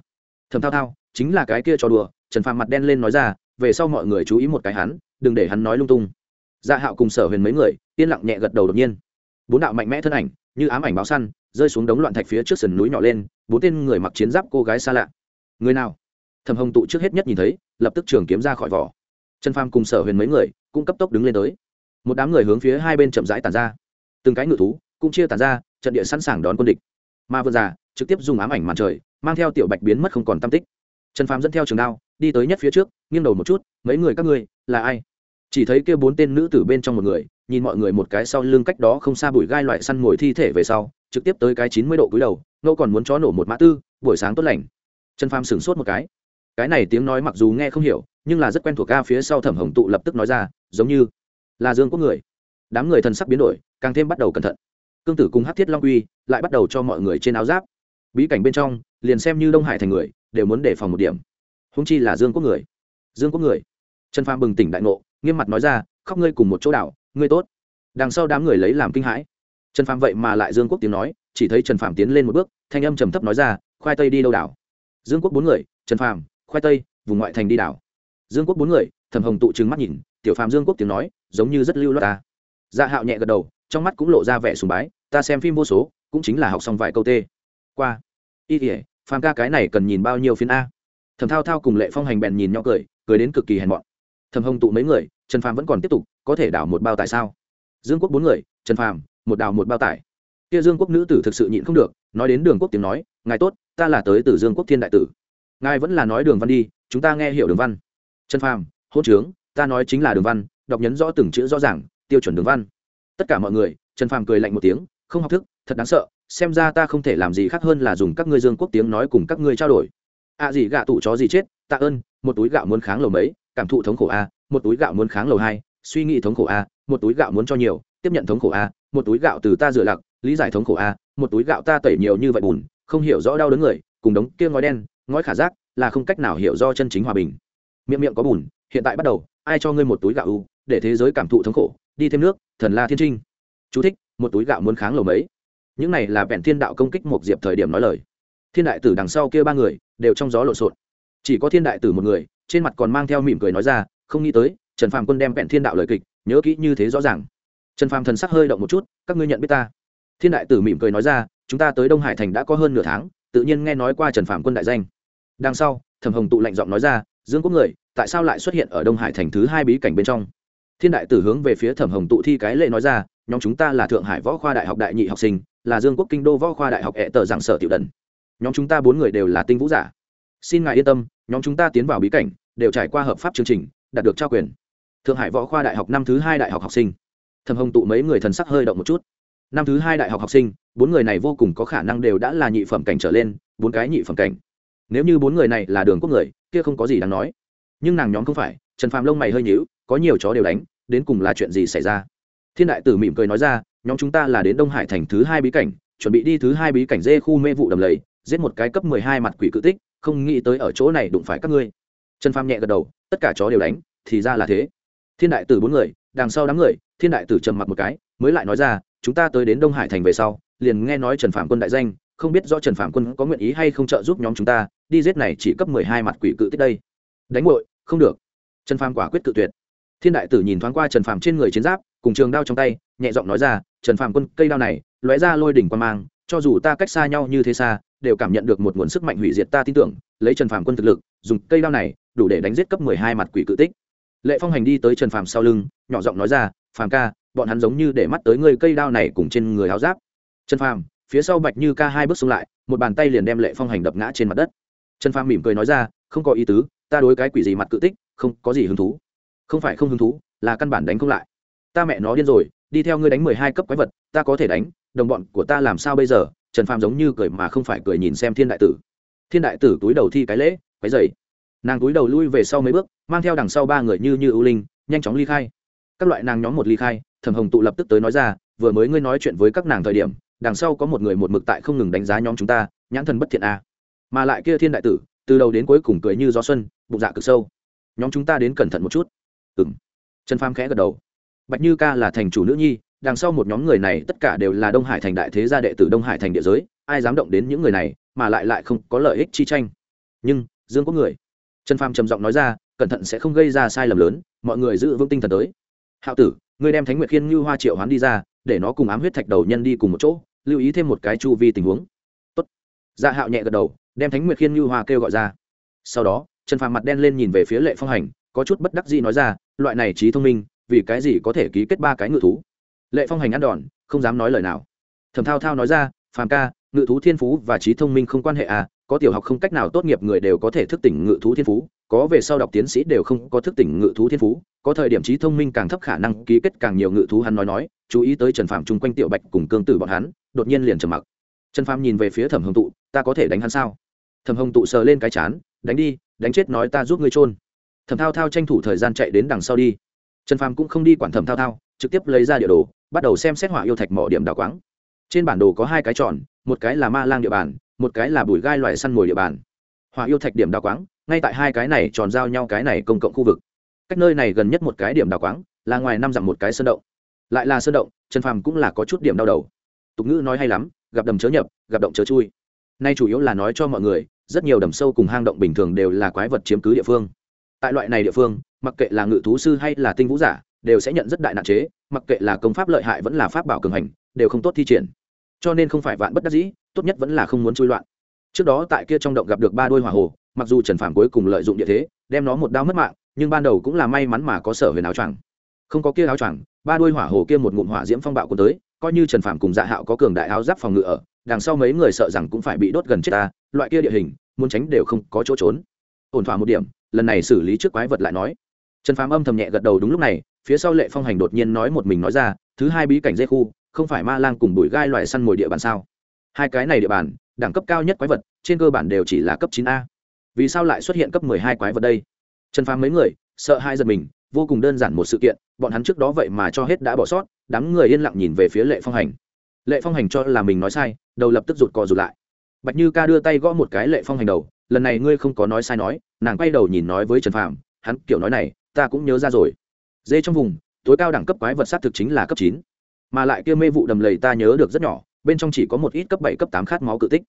Thẩm thao thao chính là cái kia trò đùa trần phàm mặt đen lên nói ra, về sau mọi người chú ý một cái hắn, đừng để hắn nói lung tung. Dạ hạo cùng sở huyền mấy người, yên lặng nhẹ gật đầu đột nhiên. Bốn đạo mạnh mẽ thân ảnh, như ám ảnh báo săn, rơi xuống đống loạn thạch phía trước sườn núi nhỏ lên, bốn tên người mặc chiến giáp cô gái xa lạ. Người nào? Thầm hồng tụ trước hết nhất nhìn thấy, lập tức trường kiếm ra khỏi vỏ. Trần phàm cùng sở huyền mấy người, cũng cấp tốc đứng lên tới. Một đám người hướng phía hai bên chậm rãi tàn ra. Từng cái ngự thú cũng chia tàn ra, trận địa sẵn sàng đón quân địch. Mà vừa già trực tiếp dùng ám ảnh màn trời, mang theo tiểu bạch biến mất không còn tam tích trần phàm dẫn theo trường đao, đi tới nhất phía trước, nghiêng đầu một chút, mấy người các ngươi, là ai? Chỉ thấy kia bốn tên nữ tử bên trong một người, nhìn mọi người một cái sau lưng cách đó không xa bụi gai loại săn mồi thi thể về sau, trực tiếp tới cái chín mươi độ cúi đầu, ngẫu còn muốn chó nổ một mã tư, buổi sáng tốt lành. Trần phàm sửng sốt một cái. Cái này tiếng nói mặc dù nghe không hiểu, nhưng là rất quen thuộc ca phía sau thẩm hồng tụ lập tức nói ra, giống như là dương quốc người. Đám người thần sắc biến đổi, càng thêm bắt đầu cẩn thận. Cương tử cùng hát thiết long uy lại bắt đầu cho mọi người trên áo giáp. Bí cảnh bên trong, liền xem như đông hải thành người đều muốn đề phòng một điểm. Húng chi là dương quốc người. Dương quốc người. Trần phàm bừng tỉnh đại ngộ, nghiêm mặt nói ra, khóc ngươi cùng một chỗ đảo, ngươi tốt. Đằng sau đám người lấy làm kinh hãi. Trần phàm vậy mà lại dương quốc tiếng nói, chỉ thấy trần phàm tiến lên một bước, thanh âm trầm thấp nói ra, khoai tây đi đâu đảo? Dương quốc bốn người, trần phàm, khoai tây, vùng ngoại thành đi đảo. Dương quốc bốn người thầm hồng tụ trừng mắt nhìn, tiểu phàm dương quốc tiếng nói, giống như rất lưu loát ta. Dạ hạo nhẹ gật đầu, trong mắt cũng lộ ra vẻ sùng bái, ta xem phim vô số, cũng chính là học xong vài câu tê. Qua. Y ỉa phàm ca cái này cần nhìn bao nhiêu phiên a. Thầm thao thao cùng lệ phong hành bèn nhìn nhau cười cười đến cực kỳ hèn mọn. Thầm hồng tụ mấy người, trần phàm vẫn còn tiếp tục, có thể đảo một bao tại sao? Dương quốc bốn người, trần phàm, một đảo một bao tải. Kia dương quốc nữ tử thực sự nhịn không được, nói đến đường quốc tiếng nói, ngài tốt, ta là tới từ dương quốc thiên đại tử. Ngài vẫn là nói đường văn đi, chúng ta nghe hiểu đường văn. Trần phàm, hôn trướng, ta nói chính là đường văn, đọc nhấn rõ từng chữ rõ ràng, tiêu chuẩn đường văn. Tất cả mọi người, trần phàm cười lạnh một tiếng, không học thức, thật đáng sợ xem ra ta không thể làm gì khác hơn là dùng các ngươi dương quốc tiếng nói cùng các ngươi trao đổi. À gì gạ tụ chó gì chết, tạ ơn, một túi gạo muốn kháng lầu mấy, cảm thụ thống khổ a, một túi gạo muốn kháng lầu hai, suy nghĩ thống khổ a, một túi gạo muốn cho nhiều, tiếp nhận thống khổ a, một túi gạo từ ta rửa lặc, lý giải thống khổ a, một túi gạo ta tẩy nhiều như vậy bùn, không hiểu rõ đau đớn người, cùng đống kia ngói đen, ngói khả giác là không cách nào hiểu do chân chính hòa bình. Miệng miệng có bùn, hiện tại bắt đầu, ai cho ngươi một túi gạo u để thế giới cảm thụ thống khổ, đi thêm nước, thần la thiên trinh. Chú thích, một túi gạo muốn kháng lầu mấy những này là vẹn thiên đạo công kích một diệp thời điểm nói lời. Thiên đại tử đằng sau kia ba người đều trong gió lộn xộn. Chỉ có thiên đại tử một người, trên mặt còn mang theo mỉm cười nói ra, không nghĩ tới, trần phàm quân đem vẹn thiên đạo lời kịch, nhớ kỹ như thế rõ ràng. Trần phàm thần sắc hơi động một chút, các ngươi nhận biết ta? Thiên đại tử mỉm cười nói ra, chúng ta tới đông hải thành đã có hơn nửa tháng, tự nhiên nghe nói qua trần phàm quân đại danh. Đằng sau, thẩm hồng tụ lạnh giọng nói ra, dương quốc người, tại sao lại xuất hiện ở đông hải thành thứ hai bí cảnh bên trong? Thiên đại tử hướng về phía thẩm hồng tụ thi cái lệ nói ra, nhóm chúng ta là thượng hải võ khoa đại học đại nhị học sinh, là dương quốc kinh đô võ khoa đại học hệ tờ giảng sở tiểu đần. Nhóm chúng ta bốn người đều là tinh vũ giả. Xin ngài yên tâm, nhóm chúng ta tiến vào bí cảnh, đều trải qua hợp pháp chương trình, đạt được trao quyền. Thượng hải võ khoa đại học năm thứ hai đại học học sinh. Thẩm hồng tụ mấy người thần sắc hơi động một chút. Năm thứ hai đại học học sinh, bốn người này vô cùng có khả năng đều đã là nhị phẩm cảnh trở lên, bốn cái nhị phẩm cảnh. Nếu như bốn người này là đường quốc người, kia không có gì đáng nói. Nhưng nàng nhóm không phải, trần phạm lông mày hơi nhíu, có nhiều chó đều đánh đến cùng là chuyện gì xảy ra? Thiên đại tử mỉm cười nói ra, nhóm chúng ta là đến đông hải thành thứ hai bí cảnh, chuẩn bị đi thứ hai bí cảnh dê khu mê vụ đầm lầy, giết một cái cấp mười hai mặt quỷ cự tích, không nghĩ tới ở chỗ này đụng phải các ngươi. Trần phàm nhẹ gật đầu, tất cả chó đều đánh, thì ra là thế. Thiên đại tử bốn người, đằng sau đám người, thiên đại tử trầm mặc một cái, mới lại nói ra, chúng ta tới đến đông hải thành về sau, liền nghe nói trần phạm quân đại danh, không biết do trần phạm quân có nguyện ý hay không trợ giúp nhóm chúng ta, đi giết này chỉ cấp mười hai mặt quỷ cự tích đây. Đánh bội không được. Trần pham quả quyết cự tuyệt thiên đại tử nhìn thoáng qua trần phạm trên người chiến giáp, cùng trường đao trong tay, nhẹ giọng nói ra, trần phạm quân, cây đao này, lóe ra lôi đỉnh quan mang, cho dù ta cách xa nhau như thế xa, đều cảm nhận được một nguồn sức mạnh hủy diệt ta tin tưởng, lấy trần phạm quân thực lực, dùng cây đao này, đủ để đánh giết cấp mười hai mặt quỷ cự tích. Lệ phong hành đi tới trần phàm sau lưng, nhỏ giọng nói ra, phàm ca, bọn hắn giống như để mắt tới ngươi cây đao này cùng trên người áo giáp. Trần phàm, phía sau bạch như ca hai bước xuống lại, một bàn tay liền đem lệ phong hành đập ngã trên mặt đất. Trần phàm mỉm cười nói ra, không có ý tứ, ta đối cái quỷ gì mặt cự tích, không có gì hứng thú không phải không hứng thú, là căn bản đánh không lại. Ta mẹ nó điên rồi, đi theo ngươi đánh mười hai cấp quái vật, ta có thể đánh, đồng bọn của ta làm sao bây giờ? Trần phàm giống như cười mà không phải cười nhìn xem thiên đại tử. Thiên đại tử túi đầu thi cái lễ quái dày nàng túi đầu lui về sau mấy bước, mang theo đằng sau ba người như như ưu linh, nhanh chóng ly khai. Các loại nàng nhóm một ly khai, thẩm hồng tụ lập tức tới nói ra, vừa mới ngươi nói chuyện với các nàng thời điểm, đằng sau có một người một mực tại không ngừng đánh giá nhóm chúng ta, nhãn thần bất thiện a. À. mà lại kia thiên đại tử, từ đầu đến cuối cùng cười như gió xuân, bụng dạ cực sâu. Nhóm chúng ta đến cẩn thận một chút ừ m trần pham khẽ gật đầu. Bạch như ca là thành chủ nữ nhi, đằng sau một nhóm người này tất cả đều là đông hải thành đại thế gia đệ tử đông hải thành địa giới, ai dám động đến những người này mà lại lại không có lợi ích chi tranh. Nhưng, dương có người. Trần pham trầm giọng nói ra, cẩn thận sẽ không gây ra sai lầm lớn, mọi người giữ vững tinh thần tới. Hạo tử, ngươi đem thánh nguyệt khiên như hoa triệu hoán đi ra, để nó cùng ám huyết thạch đầu nhân đi cùng một chỗ, lưu ý thêm một cái chu vi tình huống. Tốt. dạ hạo nhẹ gật đầu, đem thánh nguyệt khiên như hoa kêu gọi ra. Sau đó, trần phàm mặt đen lên nhìn về phía lệ phong hành có chút bất đắc dĩ nói ra, loại này trí thông minh, vì cái gì có thể ký kết ba cái ngự thú? Lệ phong hành ăn đòn, không dám nói lời nào. Thẩm thao thao nói ra, phàm ca, ngự thú thiên phú và trí thông minh không quan hệ à có tiểu học không cách nào tốt nghiệp người đều có thể thức tỉnh ngự thú thiên phú, có về sau đọc tiến sĩ đều không có thức tỉnh ngự thú thiên phú, có thời điểm trí thông minh càng thấp khả năng ký kết càng nhiều ngự thú hắn nói nói, chú ý tới trần phạm chung quanh tiểu bạch cùng cương tử bọn hắn, đột nhiên liền trầm mặc. Trần phạm nhìn về phía thẩm hồng tụ, ta có thể đánh hắn sao? Thẩm hồng tụ sờ lên cái chán, đánh đi, đánh chết nói ta giúp ngươi trôn thẩm thao thao tranh thủ thời gian chạy đến đằng sau đi. Trần phàm cũng không đi quản thẩm thao thao, trực tiếp lấy ra địa đồ, bắt đầu xem xét hỏa yêu thạch mỏ điểm đào quáng. Trên bản đồ có hai cái tròn, một cái là ma lang địa bàn, một cái là bùi gai loại săn mồi địa bàn. Hỏa yêu thạch điểm đào quáng, ngay tại hai cái này tròn giao nhau cái này công cộng khu vực. Cách nơi này gần nhất một cái điểm đào quáng, là ngoài năm dặm một cái sơn động. Lại là sơn động, trần phàm cũng là có chút điểm đau đầu. Tục ngữ nói hay lắm, gặp đầm chớ nhập, gặp động chớ chui. Nay chủ yếu là nói cho mọi người, rất nhiều đầm sâu cùng hang động bình thường đều là quái vật chiếm cứ địa phương tại loại này địa phương, mặc kệ là ngự thú sư hay là tinh vũ giả, đều sẽ nhận rất đại nạn chế, mặc kệ là công pháp lợi hại vẫn là pháp bảo cường hành, đều không tốt thi triển. Cho nên không phải vạn bất đắc dĩ, tốt nhất vẫn là không muốn chui loạn. Trước đó tại kia trong động gặp được ba đôi hỏa hồ, mặc dù trần phản cuối cùng lợi dụng địa thế, đem nó một đao mất mạng, nhưng ban đầu cũng là may mắn mà có sở huyền áo choàng. Không có kia áo choàng, ba đôi hỏa hồ kia một ngụm hỏa diễm phong bạo cuốn tới, coi như trần phản cùng dạ hạo có cường đại áo giáp phòng ngự ở, đằng sau mấy người sợ rằng cũng phải bị đốt gần chết ta, loại kia địa hình, muốn tránh đều không có chỗ trốn. Ổn thỏa một điểm lần này xử lý trước quái vật lại nói. Trần phám âm thầm nhẹ gật đầu đúng lúc này, phía sau lệ phong hành đột nhiên nói một mình nói ra, thứ hai bí cảnh dây khu, không phải ma lang cùng bụi gai loại săn mồi địa bàn sao? Hai cái này địa bàn, đẳng cấp cao nhất quái vật, trên cơ bản đều chỉ là cấp chín a. Vì sao lại xuất hiện cấp mười hai quái vật đây? Trần phám mấy người, sợ hai giật mình, vô cùng đơn giản một sự kiện, bọn hắn trước đó vậy mà cho hết đã bỏ sót, đám người yên lặng nhìn về phía lệ phong hành. Lệ phong hành cho là mình nói sai, đầu lập tức rụt cò rụt lại. Bạch như ca đưa tay gõ một cái lệ phong hành đầu lần này ngươi không có nói sai nói, nàng quay đầu nhìn nói với trần phạm hắn kiểu nói này, ta cũng nhớ ra rồi. Dê trong vùng, tối cao đẳng cấp quái vật sát thực chính là cấp chín. Mà lại kia mê vụ đầm lầy ta nhớ được rất nhỏ, bên trong chỉ có một ít cấp bảy, cấp tám khát máu cự tích.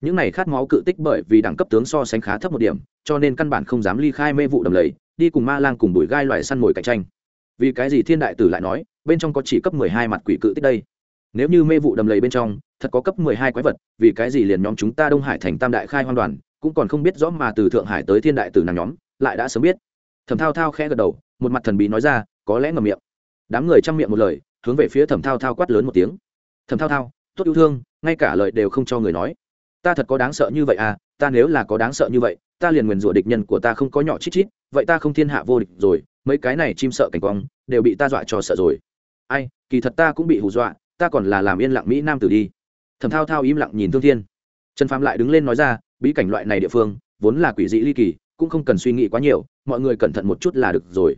Những này khát máu cự tích bởi vì đẳng cấp tướng so sánh khá thấp một điểm, cho nên căn bản không dám ly khai mê vụ đầm lầy, đi cùng ma lang cùng bụi gai loài săn mồi cạnh tranh. Vì cái gì thiên đại tử lại nói, bên trong có chỉ cấp mười hai mặt quỷ cự tích đây? Nếu như mê vụ đầm lầy bên trong, thật có cấp mười hai quái vật, vì cái gì liền nhóm chúng ta đông hải thành tam đại khai hoang đoàn cũng còn không biết rõ mà từ thượng hải tới thiên đại tử nàng nhóm, lại đã sớm biết. Thẩm thao thao khẽ gật đầu, một mặt thần bí nói ra, có lẽ ngầm miệng. Đám người chăm miệng một lời, hướng về phía thẩm thao thao quát lớn một tiếng. Thẩm thao thao, tốt yêu thương, ngay cả lời đều không cho người nói. Ta thật có đáng sợ như vậy à ta nếu là có đáng sợ như vậy, ta liền nguyền rủa địch nhân của ta không có nhỏ chít chít, vậy ta không thiên hạ vô địch rồi, mấy cái này chim sợ cảnh quang, đều bị ta dọa cho sợ rồi. Ai, kỳ thật ta cũng bị hù dọa, ta còn là làm yên lặng mỹ nam tử đi. Thẩm thao thao im lặng nhìn thương thiên. Trần phàm lại đứng lên nói ra bí cảnh loại này địa phương, vốn là quỷ dị ly kỳ, cũng không cần suy nghĩ quá nhiều, mọi người cẩn thận một chút là được rồi.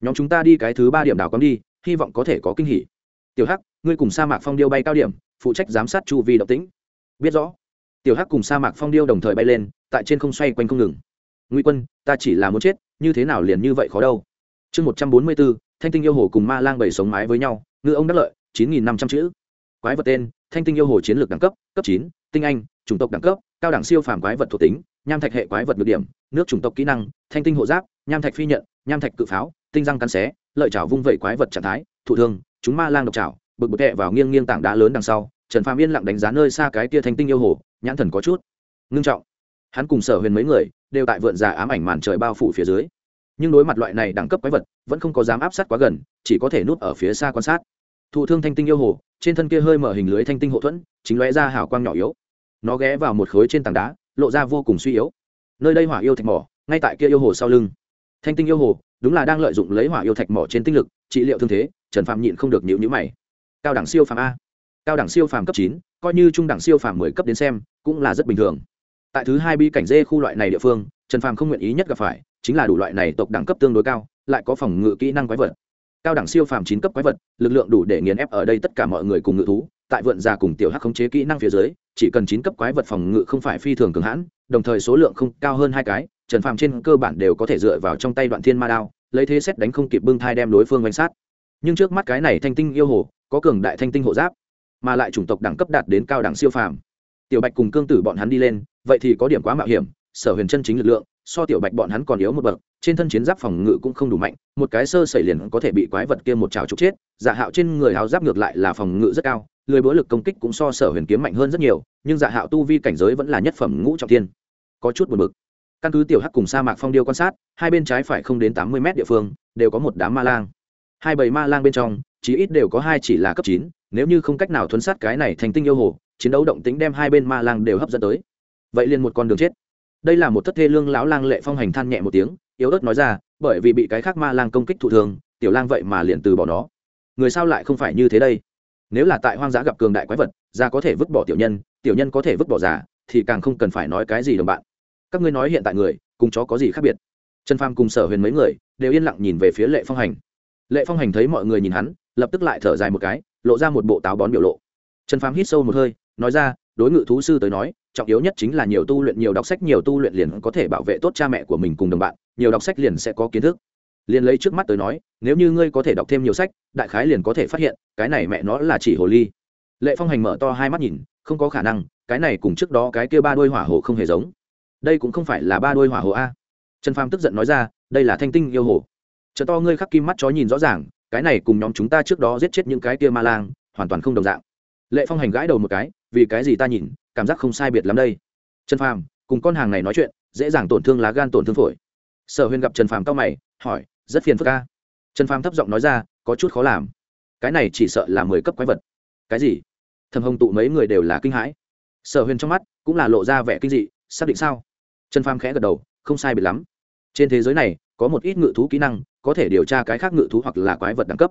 Nhóm chúng ta đi cái thứ ba điểm đảo cắm đi, hy vọng có thể có kinh hỉ. Tiểu hắc, ngươi cùng sa mạc phong điêu bay cao điểm, phụ trách giám sát chu vi động tĩnh. Biết rõ. Tiểu hắc cùng sa mạc phong điêu đồng thời bay lên, tại trên không xoay quanh không ngừng. Nguy quân, ta chỉ là muốn chết, như thế nào liền như vậy khó đâu. Chương một trăm bốn mươi bốn, thanh tinh yêu hồ cùng ma lang bảy sống mái với nhau, ngư ông đắc lợi, chín nghìn năm trăm chữ. Quái vật tên, thanh tinh yêu hồ chiến lược đẳng cấp cấp chín, tinh anh chủng tộc đẳng cấp, cao đẳng siêu phàm quái vật thuộc tính, nham thạch hệ quái vật được điểm, nước chủng tộc kỹ năng, thanh tinh hộ giáp, nham thạch phi nhận, nham thạch cự pháo, tinh răng cắn xé, lợi chảo vung vẩy quái vật trạng thái, thụ thương, chúng ma lang độc chảo, bực bực kẹ vào nghiêng nghiêng tảng đá lớn đằng sau, trần phàm yên lặng đánh giá nơi xa cái tia thanh tinh yêu hồ, nhãn thần có chút ngưng trọng. Hắn cùng sở huyền mấy người đều tại vượn già ám ảnh màn trời bao phủ phía dưới. Nhưng đối mặt loại này đẳng cấp quái vật, vẫn không có dám áp sát quá gần, chỉ có thể núp ở phía xa quan sát. Thụ thương thanh tinh yêu hồ, trên thân kia hơi mở hình lưới thanh tinh hộ thuẫn, chính lóe ra hào quang nhỏ yếu nó ghé vào một khối trên tảng đá, lộ ra vô cùng suy yếu. Nơi đây hỏa yêu thạch mỏ, ngay tại kia yêu hồ sau lưng. Thanh tinh yêu hồ, đúng là đang lợi dụng lấy hỏa yêu thạch mỏ trên tinh lực, trị liệu thương thế, trần phạm nhịn không được nhịu nhữ mày. Cao đẳng siêu phàm a. Cao đẳng siêu phàm cấp chín, coi như trung đẳng siêu phàm mười cấp đến xem, cũng là rất bình thường. Tại thứ hai bi cảnh dê khu loại này địa phương, trần phàm không nguyện ý nhất gặp phải, chính là đủ loại này tộc đẳng cấp tương đối cao, lại có phòng ngự kỹ năng quái vật. Cao đẳng siêu phàm chín cấp quái vật, lực lượng đủ để nghiền ép ở đây tất cả mọi người cùng ngự thú, tại vượn già cùng tiểu hắc khống chế kỹ năng phía dưới chỉ cần chín cấp quái vật phòng ngự không phải phi thường cường hãn, đồng thời số lượng không cao hơn hai cái, trần phàm trên cơ bản đều có thể dựa vào trong tay đoạn thiên ma đao, lấy thế xét đánh không kịp bưng thai đem đối phương bánh sát. Nhưng trước mắt cái này thanh tinh yêu hồ, có cường đại thanh tinh hộ giáp, mà lại chủng tộc đẳng cấp đạt đến cao đẳng siêu phàm. Tiểu bạch cùng cương tử bọn hắn đi lên, vậy thì có điểm quá mạo hiểm, sở huyền chân chính lực lượng so tiểu bạch bọn hắn còn yếu một bậc, trên thân chiến giáp phòng ngự cũng không đủ mạnh, một cái sơ xảy liền có thể bị quái vật kia một trào trục chết dạ hạo trên người áo giáp ngược lại là phòng ngự rất cao, lười bữa lực công kích cũng so sở huyền kiếm mạnh hơn rất nhiều, nhưng dạ hạo tu vi cảnh giới vẫn là nhất phẩm ngũ trọng thiên. Có chút buồn bực. Căn cứ tiểu hắc cùng sa mạc phong điêu quan sát, hai bên trái phải không đến tám mươi mét địa phương, đều có một đám ma lang. Hai bầy ma lang bên trong, chí ít đều có hai chỉ là cấp chín, nếu như không cách nào thuấn sát cái này thành tinh yêu hồ, chiến đấu động tính đem hai bên ma lang đều hấp dẫn tới. Vậy liền một con đường chết đây là một thất thê lương lão lang lệ phong hành than nhẹ một tiếng, yếu ớt nói ra, bởi vì bị cái khác ma lang công kích thụ thường tiểu lang vậy mà liền từ bỏ nó. Người sao lại không phải như thế đây? Nếu là tại hoang dã gặp cường đại quái vật, già có thể vứt bỏ tiểu nhân tiểu nhân có thể vứt bỏ già, thì càng không cần phải nói cái gì đồng bạn. Các ngươi nói hiện tại người, cùng chó có gì khác biệt? Trần pham cùng sở huyền mấy người, đều yên lặng nhìn về phía lệ phong hành. Lệ phong hành thấy mọi người nhìn hắn, lập tức lại thở dài một cái, lộ ra một bộ táo bón biểu lộ. Trần pham hít sâu một hơi, nói ra, đối ngự thú sư tới nói trọng yếu nhất chính là nhiều tu luyện, nhiều đọc sách, nhiều tu luyện liền có thể bảo vệ tốt cha mẹ của mình cùng đồng bạn, nhiều đọc sách liền sẽ có kiến thức. Liền lấy trước mắt tới nói, nếu như ngươi có thể đọc thêm nhiều sách, đại khái liền có thể phát hiện, cái này mẹ nó là chỉ hồ ly. Lệ phong hành mở to hai mắt nhìn, không có khả năng, cái này cùng trước đó cái kia ba đôi hỏa hồ không hề giống. Đây cũng không phải là ba đôi hỏa hồ a. Trần pham tức giận nói ra, đây là thanh tinh yêu hồ chợ to ngươi khắc kim mắt chó nhìn rõ ràng, cái này cùng nhóm chúng ta trước đó giết chết những cái kia ma lang, hoàn toàn không đồng dạng. Lệ phong hành gãi đầu một cái, vì cái gì ta nhìn cảm giác không sai biệt lắm đây. Trần phàm, cùng con hàng này nói chuyện, dễ dàng tổn thương lá gan tổn thương phổi. Sở huyền gặp trần phàm cao mày, hỏi, rất phiền phức ca trần phàm thấp giọng nói ra, có chút khó làm. Cái này chỉ sợ là mười cấp quái vật. Cái gì? Thầm hồng tụ mấy người đều là kinh hãi. Sở huyền trong mắt cũng là lộ ra vẻ kinh dị, xác định sao? Trần phàm khẽ gật đầu, không sai biệt lắm. Trên thế giới này, có một ít ngự thú kỹ năng, có thể điều tra cái khác ngự thú hoặc là quái vật đẳng cấp.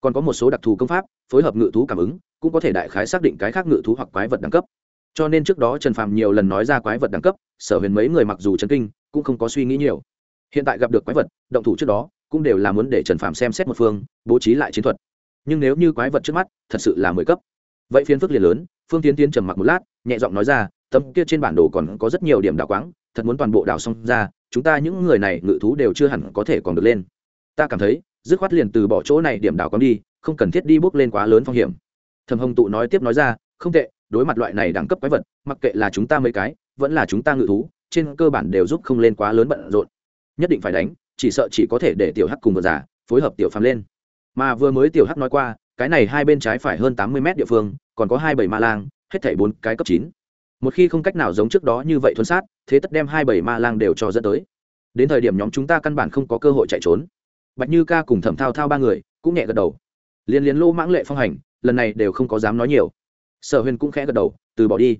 Còn có một số đặc thù công pháp, phối hợp ngự thú cảm ứng, cũng có thể đại khái xác định cái khác ngự thú hoặc quái vật đẳng cấp cho nên trước đó trần phàm nhiều lần nói ra quái vật đẳng cấp, sở huyền mấy người mặc dù chấn kinh, cũng không có suy nghĩ nhiều. Hiện tại gặp được quái vật, động thủ trước đó, cũng đều là muốn để trần phàm xem xét một phương, bố trí lại chiến thuật. Nhưng nếu như quái vật trước mắt, thật sự là mười cấp. Vậy phiên phức liền lớn, phương tiến tiến trầm mặc một lát, nhẹ giọng nói ra, tấm kia trên bản đồ còn có rất nhiều điểm đảo quáng, thật muốn toàn bộ đảo xong ra, chúng ta những người này ngự thú đều chưa hẳn có thể còn được lên. Ta cảm thấy, dứt khoát liền từ bỏ chỗ này điểm đảo quáng đi, không cần thiết đi bước lên quá lớn phong hiểm. Thầm hồng tụ nói tiếp nói ra, không tệ đối mặt loại này đẳng cấp quái vật, mặc kệ là chúng ta mấy cái, vẫn là chúng ta ngự thú, trên cơ bản đều giúp không lên quá lớn bận rộn. Nhất định phải đánh, chỉ sợ chỉ có thể để tiểu hắc cùng vợ giả phối hợp tiểu phàm lên. Mà vừa mới tiểu hắc nói qua, cái này hai bên trái phải hơn tám mươi mét địa phương, còn có hai bảy ma lang, hết thảy bốn cái cấp chín. Một khi không cách nào giống trước đó như vậy thuần sát, thế tất đem hai bảy ma lang đều cho dẫn tới. Đến thời điểm nhóm chúng ta căn bản không có cơ hội chạy trốn. Bạch như ca cùng thẩm thao thao ba người cũng nhẹ gật đầu. Liên liên lô mãng lệ phong hành, lần này đều không có dám nói nhiều sở huyền cũng khẽ gật đầu, từ bỏ đi.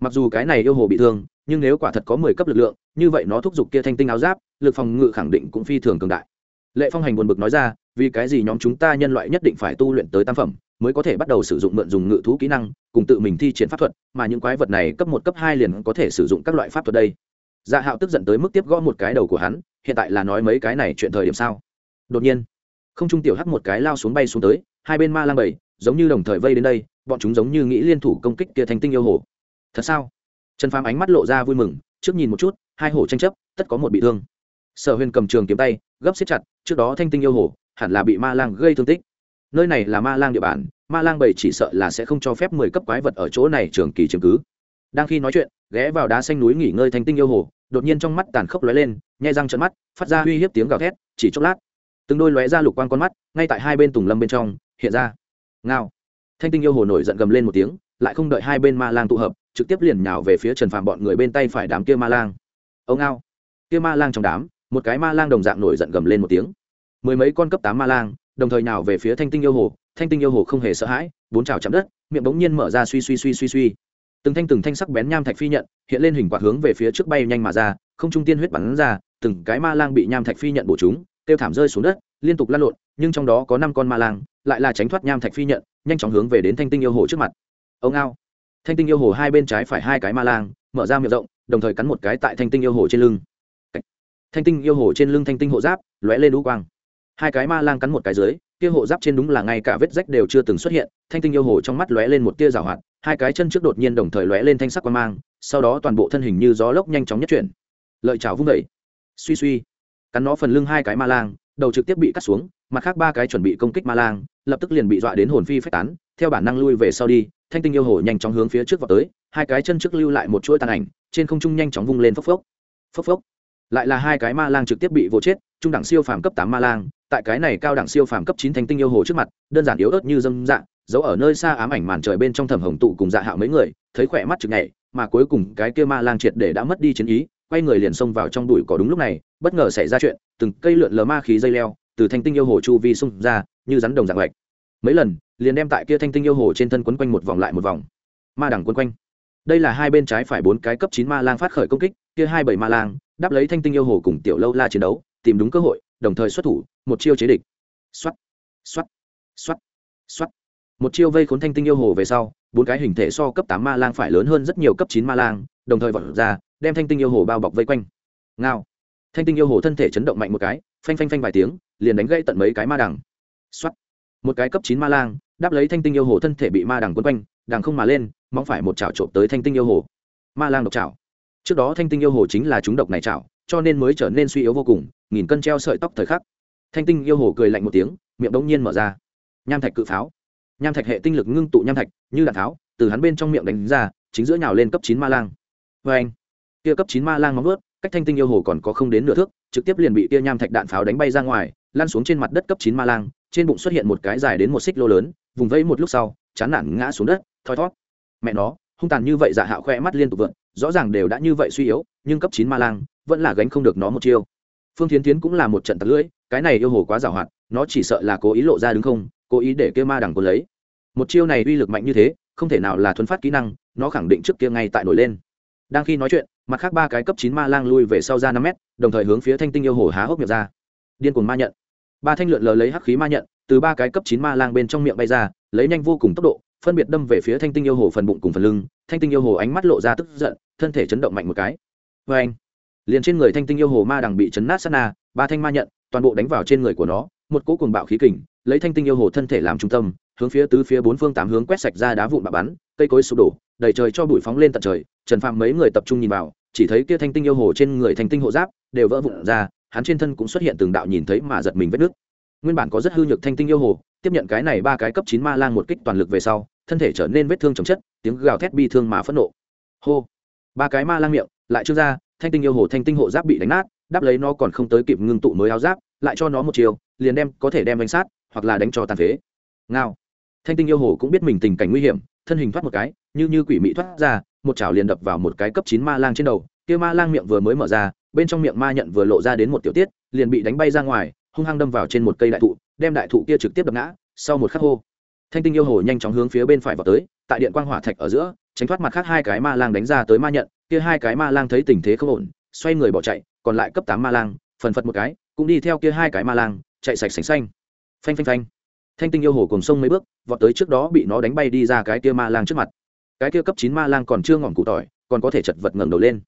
Mặc dù cái này yêu hồ bị thương, nhưng nếu quả thật có mười cấp lực lượng, như vậy nó thúc giục kia thanh tinh áo giáp, lực phòng ngự khẳng định cũng phi thường cường đại. Lệ phong hành buồn bực nói ra, vì cái gì nhóm chúng ta nhân loại nhất định phải tu luyện tới tam phẩm, mới có thể bắt đầu sử dụng mượn dùng ngự thú kỹ năng, cùng tự mình thi triển pháp thuật, mà những quái vật này cấp một, cấp hai liền có thể sử dụng các loại pháp thuật đây. Dạ hạo tức giận tới mức tiếp gõ một cái đầu của hắn, hiện tại là nói mấy cái này chuyện thời điểm sao? Đột nhiên, không trung tiểu hắc một cái lao xuống bay xuống tới, hai bên ma lang bảy giống như đồng thời vây đến đây, bọn chúng giống như nghĩ liên thủ công kích kia thành tinh yêu hồ. Thật sao? Trần phàm ánh mắt lộ ra vui mừng, trước nhìn một chút, hai hồ tranh chấp, tất có một bị thương. Sở huyền cầm trường kiếm tay, gấp xếp chặt, trước đó thanh tinh yêu hồ, hẳn là bị ma lang gây thương tích. Nơi này là ma lang địa bàn, ma lang bảy chỉ sợ là sẽ không cho phép mười cấp quái vật ở chỗ này trường kỳ chứng cứ. Đang khi nói chuyện, ghé vào đá xanh núi nghỉ ngơi thanh tinh yêu hồ, đột nhiên trong mắt tàn khốc lóe lên nhai răng trận mắt, phát ra uy hiếp tiếng gào thét, chỉ chốc lát, từng đôi lóe ra lục quang con mắt, ngay tại hai bên tùng lâm bên trong, hiện ra ngao. Thanh tinh yêu hồ nổi giận gầm lên một tiếng, lại không đợi hai bên ma lang tụ hợp, trực tiếp liền nhào về phía trần phàm bọn người bên tay phải đám kia ma lang. Ông ngao. Kia ma lang trong đám, một cái ma lang đồng dạng nổi giận gầm lên một tiếng. Mười mấy con cấp tám ma lang, đồng thời nhào về phía thanh tinh yêu hồ. Thanh tinh yêu hồ không hề sợ hãi, bốn trào chạm đất, miệng bỗng nhiên mở ra suy suy suy suy suy. Từng thanh từng thanh sắc bén nham thạch phi nhận, hiện lên hình quạt hướng về phía trước bay nhanh mà ra, không trung tiên huyết bắn ra, từng cái ma lang bị nham thạch phi nhận bổ chúng tiêu thảm rơi xuống đất, liên tục lăn lộn, nhưng trong đó có năm con ma lang, lại là tránh thoát nham thạch phi nhận, nhanh chóng hướng về đến thanh tinh yêu hồ trước mặt. Ông ao thanh tinh yêu hồ hai bên trái phải hai cái ma lang, mở ra miệng rộng, đồng thời cắn một cái tại thanh tinh yêu hồ trên lưng. Thanh tinh yêu hồ trên lưng thanh tinh hộ giáp, lóe lên đũ quang. Hai cái ma lang cắn một cái dưới, kia hộ giáp trên đúng là ngay cả vết rách đều chưa từng xuất hiện, thanh tinh yêu hồ trong mắt lóe lên một tia rào hoạt, hai cái chân trước đột nhiên đồng thời lóe lên thanh sắc quan mang, sau đó toàn bộ thân hình như gió lốc nhanh chóng nhất chuyển. Lợi chảo vung đẩy suy suy cắn nó phần lưng hai cái ma lang, đầu trực tiếp bị cắt xuống, mặt khác ba cái chuẩn bị công kích ma lang, lập tức liền bị dọa đến hồn phi phách tán, theo bản năng lui về sau đi, thanh tinh yêu hồ nhanh chóng hướng phía trước vào tới, hai cái chân trước lưu lại một chuỗi tàn ảnh, trên không trung nhanh chóng vung lên phốc phốc. Phốc phốc. Lại là hai cái ma lang trực tiếp bị vỗ chết, trung đẳng siêu phàm cấp tám ma lang, tại cái này cao đẳng siêu phàm cấp chín thanh tinh yêu hồ trước mặt, đơn giản yếu ớt như dâm dạng giấu ở nơi xa ám ảnh màn trời bên trong thầm hồng tụ cùng dạ hạo mấy người, thấy khỏe mắt chực nhảy, mà cuối cùng cái kia ma lang triệt để đã mất đi chiến ý quay người liền xông vào trong đùi cỏ đúng lúc này, bất ngờ xảy ra chuyện, từng cây lượn lờ ma khí dây leo, từ thanh tinh yêu hồ chu vi xung ra, như rắn đồng dạng gạch mấy lần, liền đem tại kia thanh tinh yêu hồ trên thân quấn quanh một vòng lại một vòng. Ma đẳng quấn quanh. Đây là hai bên trái phải bốn cái cấp chín ma lang phát khởi công kích, kia hai bảy ma lang, đáp lấy thanh tinh yêu hồ cùng tiểu lâu la chiến đấu, tìm đúng cơ hội, đồng thời xuất thủ, một chiêu chế địch. Xoắt xoắt xoắt xoắt một chiêu vây khốn thanh tinh yêu hồ về sau, bốn cái hình thể so cấp tám ma lang phải lớn hơn rất nhiều cấp chín ma lang, đồng thời vọt ra đem thanh tinh yêu hồ bao bọc vây quanh. Ngao. Thanh tinh yêu hồ thân thể chấn động mạnh một cái, phanh phanh phanh vài tiếng, liền đánh gãy tận mấy cái ma đằng. Xoắt một cái cấp chín ma lang, đáp lấy thanh tinh yêu hồ thân thể bị ma đằng quấn quanh, đằng không mà lên mong phải một chảo trộm tới thanh tinh yêu hồ. Ma lang độc chảo. Trước đó thanh tinh yêu hồ chính là chúng độc này chảo, cho nên mới trở nên suy yếu vô cùng, nghìn cân treo sợi tóc thời khắc. Thanh tinh yêu hồ cười lạnh một tiếng, miệng đống nhiên mở ra. Nham thạch cự pháo. Nham thạch hệ tinh lực ngưng tụ nham thạch, như đạn tháo, từ hắn bên trong miệng đánh ra, chính giữa nhào lên cấp chín ma lang. Vê anh kia cấp chín ma lang móng ướt cách thanh tinh yêu hồ còn có không đến nửa thước, trực tiếp liền bị kia nham thạch đạn pháo đánh bay ra ngoài lan xuống trên mặt đất cấp chín ma lang, trên bụng xuất hiện một cái dài đến một xích lô lớn, vùng vẫy một lúc sau, chán nản ngã xuống đất, thoi thót mẹ nó, hung tàn như vậy dạ hạo khoe mắt liên tục vượn rõ ràng đều đã như vậy suy yếu, nhưng cấp chín ma lang vẫn là gánh không được nó một chiêu. Phương thiến tiến cũng là một trận tặc lưỡi, cái này yêu hồ quá giàu hoạt, nó chỉ sợ là cố ý lộ ra đứng không, cố ý để kia ma đằng cô lấy. Một chiêu này uy lực mạnh như thế, không thể nào là thuấn phát kỹ năng, nó khẳng định trước kia ngay tại nổi lên. Đang khi nói chuyện mặt khác ba cái cấp chín ma lang lui về sau ra năm mét, đồng thời hướng phía thanh tinh yêu hồ há hốc miệng ra. Điên cuồng ma nhận. Ba thanh lượn lờ lấy hắc khí ma nhận, từ ba cái cấp chín ma lang bên trong miệng bay ra, lấy nhanh vô cùng tốc độ, phân biệt đâm về phía thanh tinh yêu hồ phần bụng cùng phần lưng, thanh tinh yêu hồ ánh mắt lộ ra tức giận, thân thể chấn động mạnh một cái. Vê anh, liền trên người thanh tinh yêu hồ ma đằng bị chấn nát sát na, ba thanh ma nhận, toàn bộ đánh vào trên người của nó, một cỗ cuồng bạo khí kình, lấy thanh tinh yêu hồ thân thể làm trung tâm, hướng phía tứ phía bốn phương tám hướng quét sạch ra đá vụn bạo bắn cây cối sụp đổ, đầy trời cho bụi phóng lên tận trời, trần Phàm mấy người tập trung nhìn vào, chỉ thấy kia thanh tinh yêu hồ trên người thanh tinh hộ giáp đều vỡ vụn ra, hắn trên thân cũng xuất hiện từng đạo nhìn thấy mà giật mình vết nước nguyên bản có rất hư nhược thanh tinh yêu hồ, tiếp nhận cái này ba cái cấp chín ma lang một kích toàn lực về sau, thân thể trở nên vết thương chồng chất, tiếng gào thét bi thương mà phẫn nộ. Hô! Ba cái ma lang miệng, lại trương ra, thanh tinh yêu hồ thanh tinh hộ giáp bị đánh nát, đáp lấy nó còn không tới kịp ngưng tụ mới áo giáp, lại cho nó một chiều, liền đem có thể đem đánh sát, hoặc là đánh cho tàn phế. Ngao! Thanh tinh yêu hồ cũng biết mình tình cảnh nguy hiểm thân hình thoát một cái, như như quỷ mị thoát ra, một chảo liền đập vào một cái cấp chín ma lang trên đầu. Kia ma lang miệng vừa mới mở ra, bên trong miệng ma nhận vừa lộ ra đến một tiểu tiết, liền bị đánh bay ra ngoài, hung hăng đâm vào trên một cây đại thụ, đem đại thụ kia trực tiếp đập ngã, sau một khắc hô. Thanh tinh yêu hồ nhanh chóng hướng phía bên phải vào tới, tại điện quang hỏa thạch ở giữa, tránh thoát mặt khác hai cái ma lang đánh ra tới ma nhận, kia hai cái ma lang thấy tình thế không ổn, xoay người bỏ chạy, còn lại cấp tám ma lang, phần phật một cái, cũng đi theo kia hai cái ma lang, chạy sạch sành xanh. Phanh phanh phanh thanh tinh yêu hồ cùng sông mấy bước, vọt tới trước đó bị nó đánh bay đi ra cái kia ma lang trước mặt. Cái kia cấp chín ma lang còn chưa ngỏm cụ tỏi, còn có thể chật vật ngẩng đầu lên.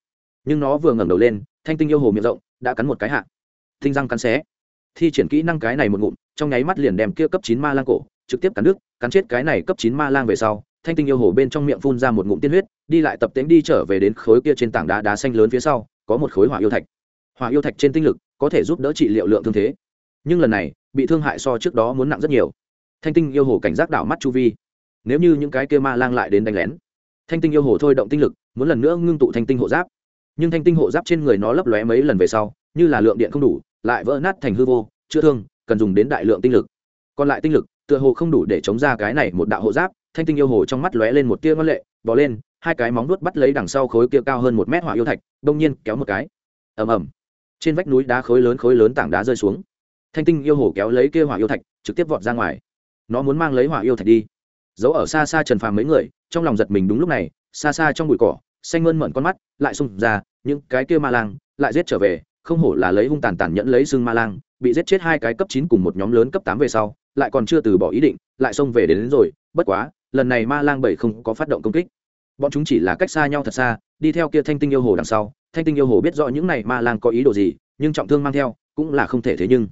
Nhưng nó vừa ngẩng đầu lên, thanh tinh yêu hồ miệng rộng, đã cắn một cái hạ. Thinh răng cắn xé. Thi triển kỹ năng cái này một ngụm, trong nháy mắt liền đem kia cấp chín ma lang cổ, trực tiếp cắn nước cắn chết cái này cấp chín ma lang về sau, thanh tinh yêu hồ bên trong miệng phun ra một ngụm tiên huyết, đi lại tập tễnh đi trở về đến khối kia trên tảng đá đá xanh lớn phía sau, có một khối hỏa yêu thạch. Hỏa yêu thạch trên tinh lực, có thể giúp đỡ trị liệu lượng thương thế nhưng lần này, bị thương hại so trước đó muốn nặng rất nhiều. Thanh tinh yêu hồ cảnh giác đảo mắt chu vi. Nếu như những cái kia ma lang lại đến đánh lén, thanh tinh yêu hồ thôi động tinh lực, muốn lần nữa ngưng tụ thanh tinh hộ giáp. Nhưng thanh tinh hộ giáp trên người nó lấp lóe mấy lần về sau, như là lượng điện không đủ, lại vỡ nát thành hư vô, chữa thương, cần dùng đến đại lượng tinh lực. Còn lại tinh lực, tựa hồ không đủ để chống ra cái này một đạo hộ giáp, thanh tinh yêu hồ trong mắt lóe lên một tia ngân lệ bỏ lên, hai cái móng nuốt bắt lấy đằng sau khối kia cao hơn một mét hỏa yêu thạch, đông nhiên kéo một cái. Ầm ầm. Trên vách núi đá khối lớn khối lớn tảng đá rơi xuống thanh tinh yêu hồ kéo lấy kia hỏa yêu thạch trực tiếp vọt ra ngoài. Nó muốn mang lấy hỏa yêu thạch đi. Giấu ở xa xa trần phàm mấy người trong lòng giật mình đúng lúc này xa xa trong bụi cỏ xanh mơn mận con mắt lại xung ra những cái kia ma lang lại giết trở về không hổ là lấy hung tàn tàn nhẫn lấy xương ma lang bị giết chết hai cái cấp chín cùng một nhóm lớn cấp tám về sau lại còn chưa từ bỏ ý định lại xông về đến, đến rồi. Bất quá lần này ma lang bảy không có phát động công kích. Bọn chúng chỉ là cách xa nhau thật xa đi theo kia thanh tinh yêu hồ đằng sau. Thanh tinh yêu hồ biết rõ những này ma lang có ý đồ gì nhưng trọng thương mang theo cũng là không thể thế nhưng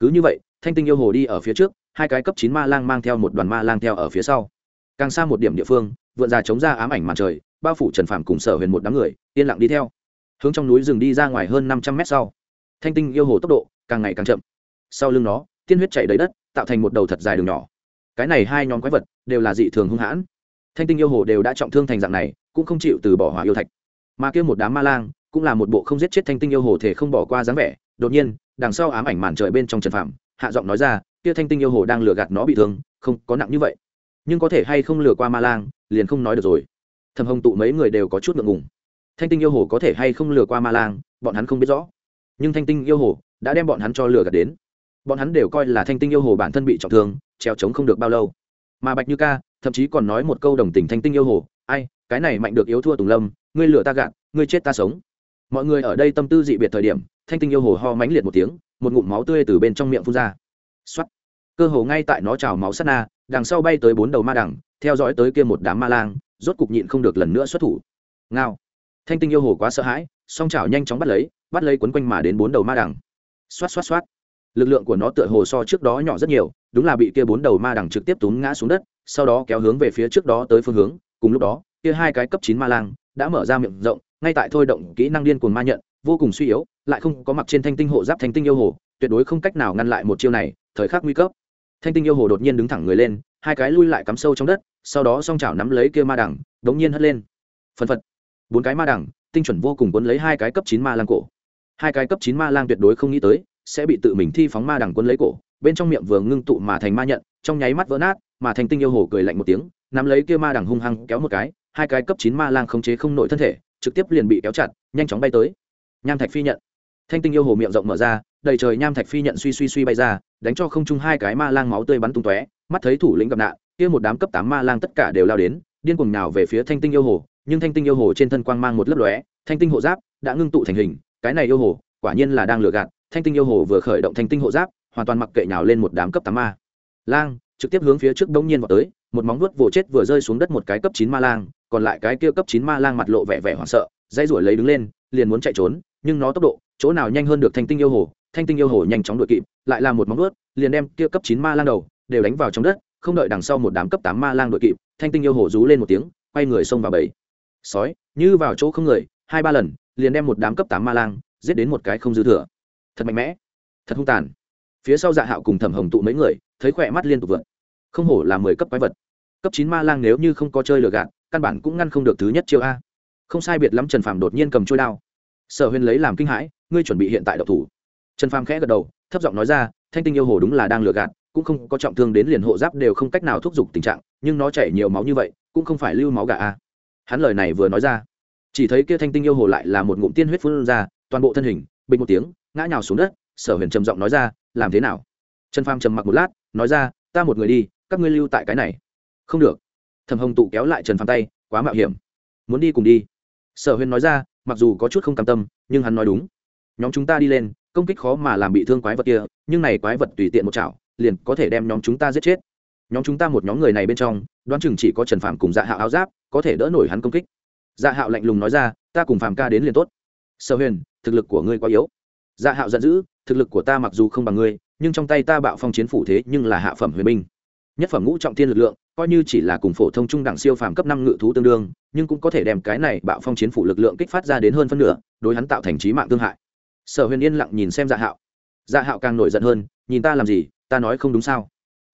cứ như vậy, thanh tinh yêu hồ đi ở phía trước, hai cái cấp chín ma lang mang theo một đoàn ma lang theo ở phía sau. Càng xa một điểm địa phương, vượn già chống ra ám ảnh màn trời, bao phủ trần phạm cùng sở huyền một đám người, yên lặng đi theo. Hướng trong núi rừng đi ra ngoài hơn năm trăm mét sau, thanh tinh yêu hồ tốc độ càng ngày càng chậm. Sau lưng nó, tiên huyết chạy đầy đất, tạo thành một đầu thật dài đường nhỏ. Cái này hai nhóm quái vật đều là dị thường hung hãn. Thanh tinh yêu hồ đều đã trọng thương thành dạng này, cũng không chịu từ bỏ hỏa yêu thạch. Mà kêu một đám ma lang cũng là một bộ không giết chết thanh tinh yêu hồ thể không bỏ qua dáng vẻ, đột nhiên đằng sau ám ảnh màn trời bên trong trần phạm hạ giọng nói ra, kia thanh tinh yêu hồ đang lừa gạt nó bị thương, không, có nặng như vậy. Nhưng có thể hay không lừa qua ma lang, liền không nói được rồi. Thầm hồng tụ mấy người đều có chút ngượng ngùng. Thanh tinh yêu hồ có thể hay không lừa qua ma lang, bọn hắn không biết rõ. Nhưng thanh tinh yêu hồ đã đem bọn hắn cho lừa gạt đến. Bọn hắn đều coi là thanh tinh yêu hồ bản thân bị trọng thương, treo chống không được bao lâu. Mà bạch như ca, thậm chí còn nói một câu đồng tình thanh tinh yêu hồ, ai, cái này mạnh được yếu thua tùng lâm, ngươi lừa ta gạt, ngươi chết ta sống. Mọi người ở đây tâm tư dị biệt thời điểm thanh tinh yêu hồ ho mãnh liệt một tiếng, một ngụm máu tươi từ bên trong miệng phun ra. X cơ hồ ngay tại nó trào máu sát na, đằng sau bay tới bốn đầu ma đằng, theo dõi tới kia một đám ma lang, rốt cục nhịn không được lần nữa xuất thủ. Ngao. Thanh tinh yêu hồ quá sợ hãi, song chảo nhanh chóng bắt lấy bắt lấy quấn quanh mà đến bốn đầu ma đằng. Xoát xoát xoát. Lực lượng của nó tựa hồ so trước đó nhỏ rất nhiều, đúng là bị kia bốn đầu ma đằng trực tiếp túm ngã xuống đất, sau đó kéo hướng về phía trước đó tới phương hướng. Cùng lúc đó, kia hai cái cấp chín ma lang đã mở ra miệng rộng, ngay tại thôi động kỹ năng điên cuồng ma nhận vô cùng suy yếu, lại không có mặc trên thanh tinh hộ giáp thanh tinh yêu hồ, tuyệt đối không cách nào ngăn lại một chiêu này, thời khắc nguy cấp. Thanh tinh yêu hồ đột nhiên đứng thẳng người lên, hai cái lui lại cắm sâu trong đất, sau đó song chảo nắm lấy kia ma đằng đống nhiên hất lên. Phân phật. Bốn cái ma đằng tinh chuẩn vô cùng cuốn lấy hai cái cấp chín ma lang cổ. Hai cái cấp chín ma lang tuyệt đối không nghĩ tới, sẽ bị tự mình thi phóng ma đằng cuốn lấy cổ, bên trong miệng vừa ngưng tụ mà thành ma nhận, trong nháy mắt vỡ nát, mà thành tinh yêu hồ cười lạnh một tiếng, nắm lấy kia ma đằng hung hăng kéo một cái, hai cái cấp chín ma lang khống chế không nổi thân thể, trực tiếp liền bị kéo chặt, nhanh chóng bay tới nham thạch phi nhận. Thanh tinh yêu hồ miệng rộng mở ra, đầy trời nham thạch phi nhận suy suy suy bay ra, đánh cho không trung hai cái ma lang máu tươi bắn tung tóe, mắt thấy thủ lĩnh gặp nạn, kia một đám cấp tám ma lang tất cả đều lao đến, điên cuồng nào về phía thanh tinh yêu hồ, nhưng thanh tinh yêu hồ trên thân quang mang một lớp lóe, thanh tinh hộ giáp đã ngưng tụ thành hình, cái này yêu hồ, quả nhiên là đang lừa gạt, thanh tinh yêu hồ vừa khởi động thanh tinh hộ giáp, hoàn toàn mặc kệ nhào lên một đám cấp tám ma. Lang, trực tiếp hướng phía trước đông nhiên vào tới, một móng vuốt vồ chết vừa rơi xuống đất một cái cấp chín ma lang, còn lại cái kia cấp chín ma lang mặt lộ vẻ vẻ hoảng sợ dây ruổi lấy đứng lên, liền muốn chạy trốn nhưng nó tốc độ, chỗ nào nhanh hơn được thanh tinh yêu hồ, thanh tinh yêu hồ nhanh chóng đuổi kịp, lại là một móng ướt liền đem kia cấp chín ma lang đầu đều đánh vào trong đất, không đợi đằng sau một đám cấp tám ma lang đuổi kịp, thanh tinh yêu hồ rú lên một tiếng, quay người xông vào bầy. Sói, như vào chỗ không người, hai ba lần, liền đem một đám cấp tám ma lang giết đến một cái không dư thừa. Thật mạnh mẽ, thật hung tàn. Phía sau dạ hạo cùng thẩm hồng tụ mấy người, thấy khỏe mắt liên tục vượt. Không hổ là mười cấp quái vật. Cấp chín ma lang nếu như không có chơi lừa gạt, căn bản cũng ngăn không được thứ nhất chiêu a. Không sai biệt lắm trần phàm đột nhiên cầm trôi đao sở huyền lấy làm kinh hãi, ngươi chuẩn bị hiện tại độc thủ. Trần phàm khẽ gật đầu, thấp giọng nói ra, thanh tinh yêu hồ đúng là đang lừa gạt, cũng không có trọng thương đến liền hộ giáp đều không cách nào thúc giục tình trạng, nhưng nó chảy nhiều máu như vậy, cũng không phải lưu máu gà a. Hắn lời này vừa nói ra, chỉ thấy kia thanh tinh yêu hồ lại là một ngụm tiên huyết phun ra, toàn bộ thân hình, bình một tiếng, ngã nhào xuống đất, sở huyền trầm giọng nói ra, làm thế nào? Trần phàm trầm mặc một lát, nói ra, ta một người đi, các ngươi lưu tại cái này. Không được. Thầm hồng tụ kéo lại trần phàm tay, quá mạo hiểm. Muốn đi cùng đi. Sở huyền nói ra mặc dù có chút không cam tâm, nhưng hắn nói đúng. Nhóm chúng ta đi lên, công kích khó mà làm bị thương quái vật kia, nhưng này quái vật tùy tiện một chảo, liền có thể đem nhóm chúng ta giết chết. Nhóm chúng ta một nhóm người này bên trong, đoán chừng chỉ có trần phàm cùng dạ hạo áo giáp, có thể đỡ nổi hắn công kích. Dạ hạo lạnh lùng nói ra, ta cùng phàm ca đến liền tốt. Sở huyền, thực lực của ngươi quá yếu. Dạ hạo giận dữ, thực lực của ta mặc dù không bằng ngươi, nhưng trong tay ta bạo phong chiến phủ thế nhưng là hạ phẩm huyền binh nhất phẩm ngũ trọng thiên lực lượng, coi như chỉ là cùng phổ thông trung đẳng siêu phàm cấp năm ngự thú tương đương, nhưng cũng có thể đem cái này bạo phong chiến phủ lực lượng kích phát ra đến hơn phân nửa, đối hắn tạo thành trí mạng thương hại. Sở huyền yên lặng nhìn xem dạ hạo. Dạ hạo càng nổi giận hơn, nhìn ta làm gì, ta nói không đúng sao?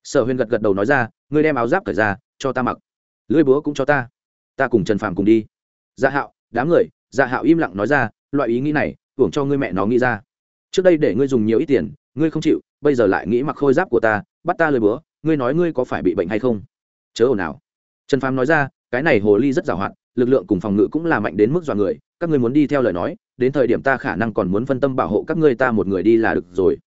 Sở huyền gật gật đầu nói ra, ngươi đem áo giáp cởi ra, cho ta mặc. Lưỡi búa cũng cho ta. Ta cùng trần phàm cùng đi. Dạ hạo, đám người dạ hạo im lặng nói ra, loại ý nghĩ này, hưởng cho ngươi mẹ nó nghĩ ra. Trước đây để ngươi dùng nhiều ít tiền, ngươi không chịu, bây giờ lại nghĩ mặc khôi giáp của ta, bắt ta lưỡi búa ngươi nói ngươi có phải bị bệnh hay không? Chớ ồn nào trần phàm nói ra, cái này hồ ly rất giàu hạn, lực lượng cùng phòng ngự cũng là mạnh đến mức dọa người, các ngươi muốn đi theo lời nói, đến thời điểm ta khả năng còn muốn phân tâm bảo hộ các ngươi ta một người đi là được rồi.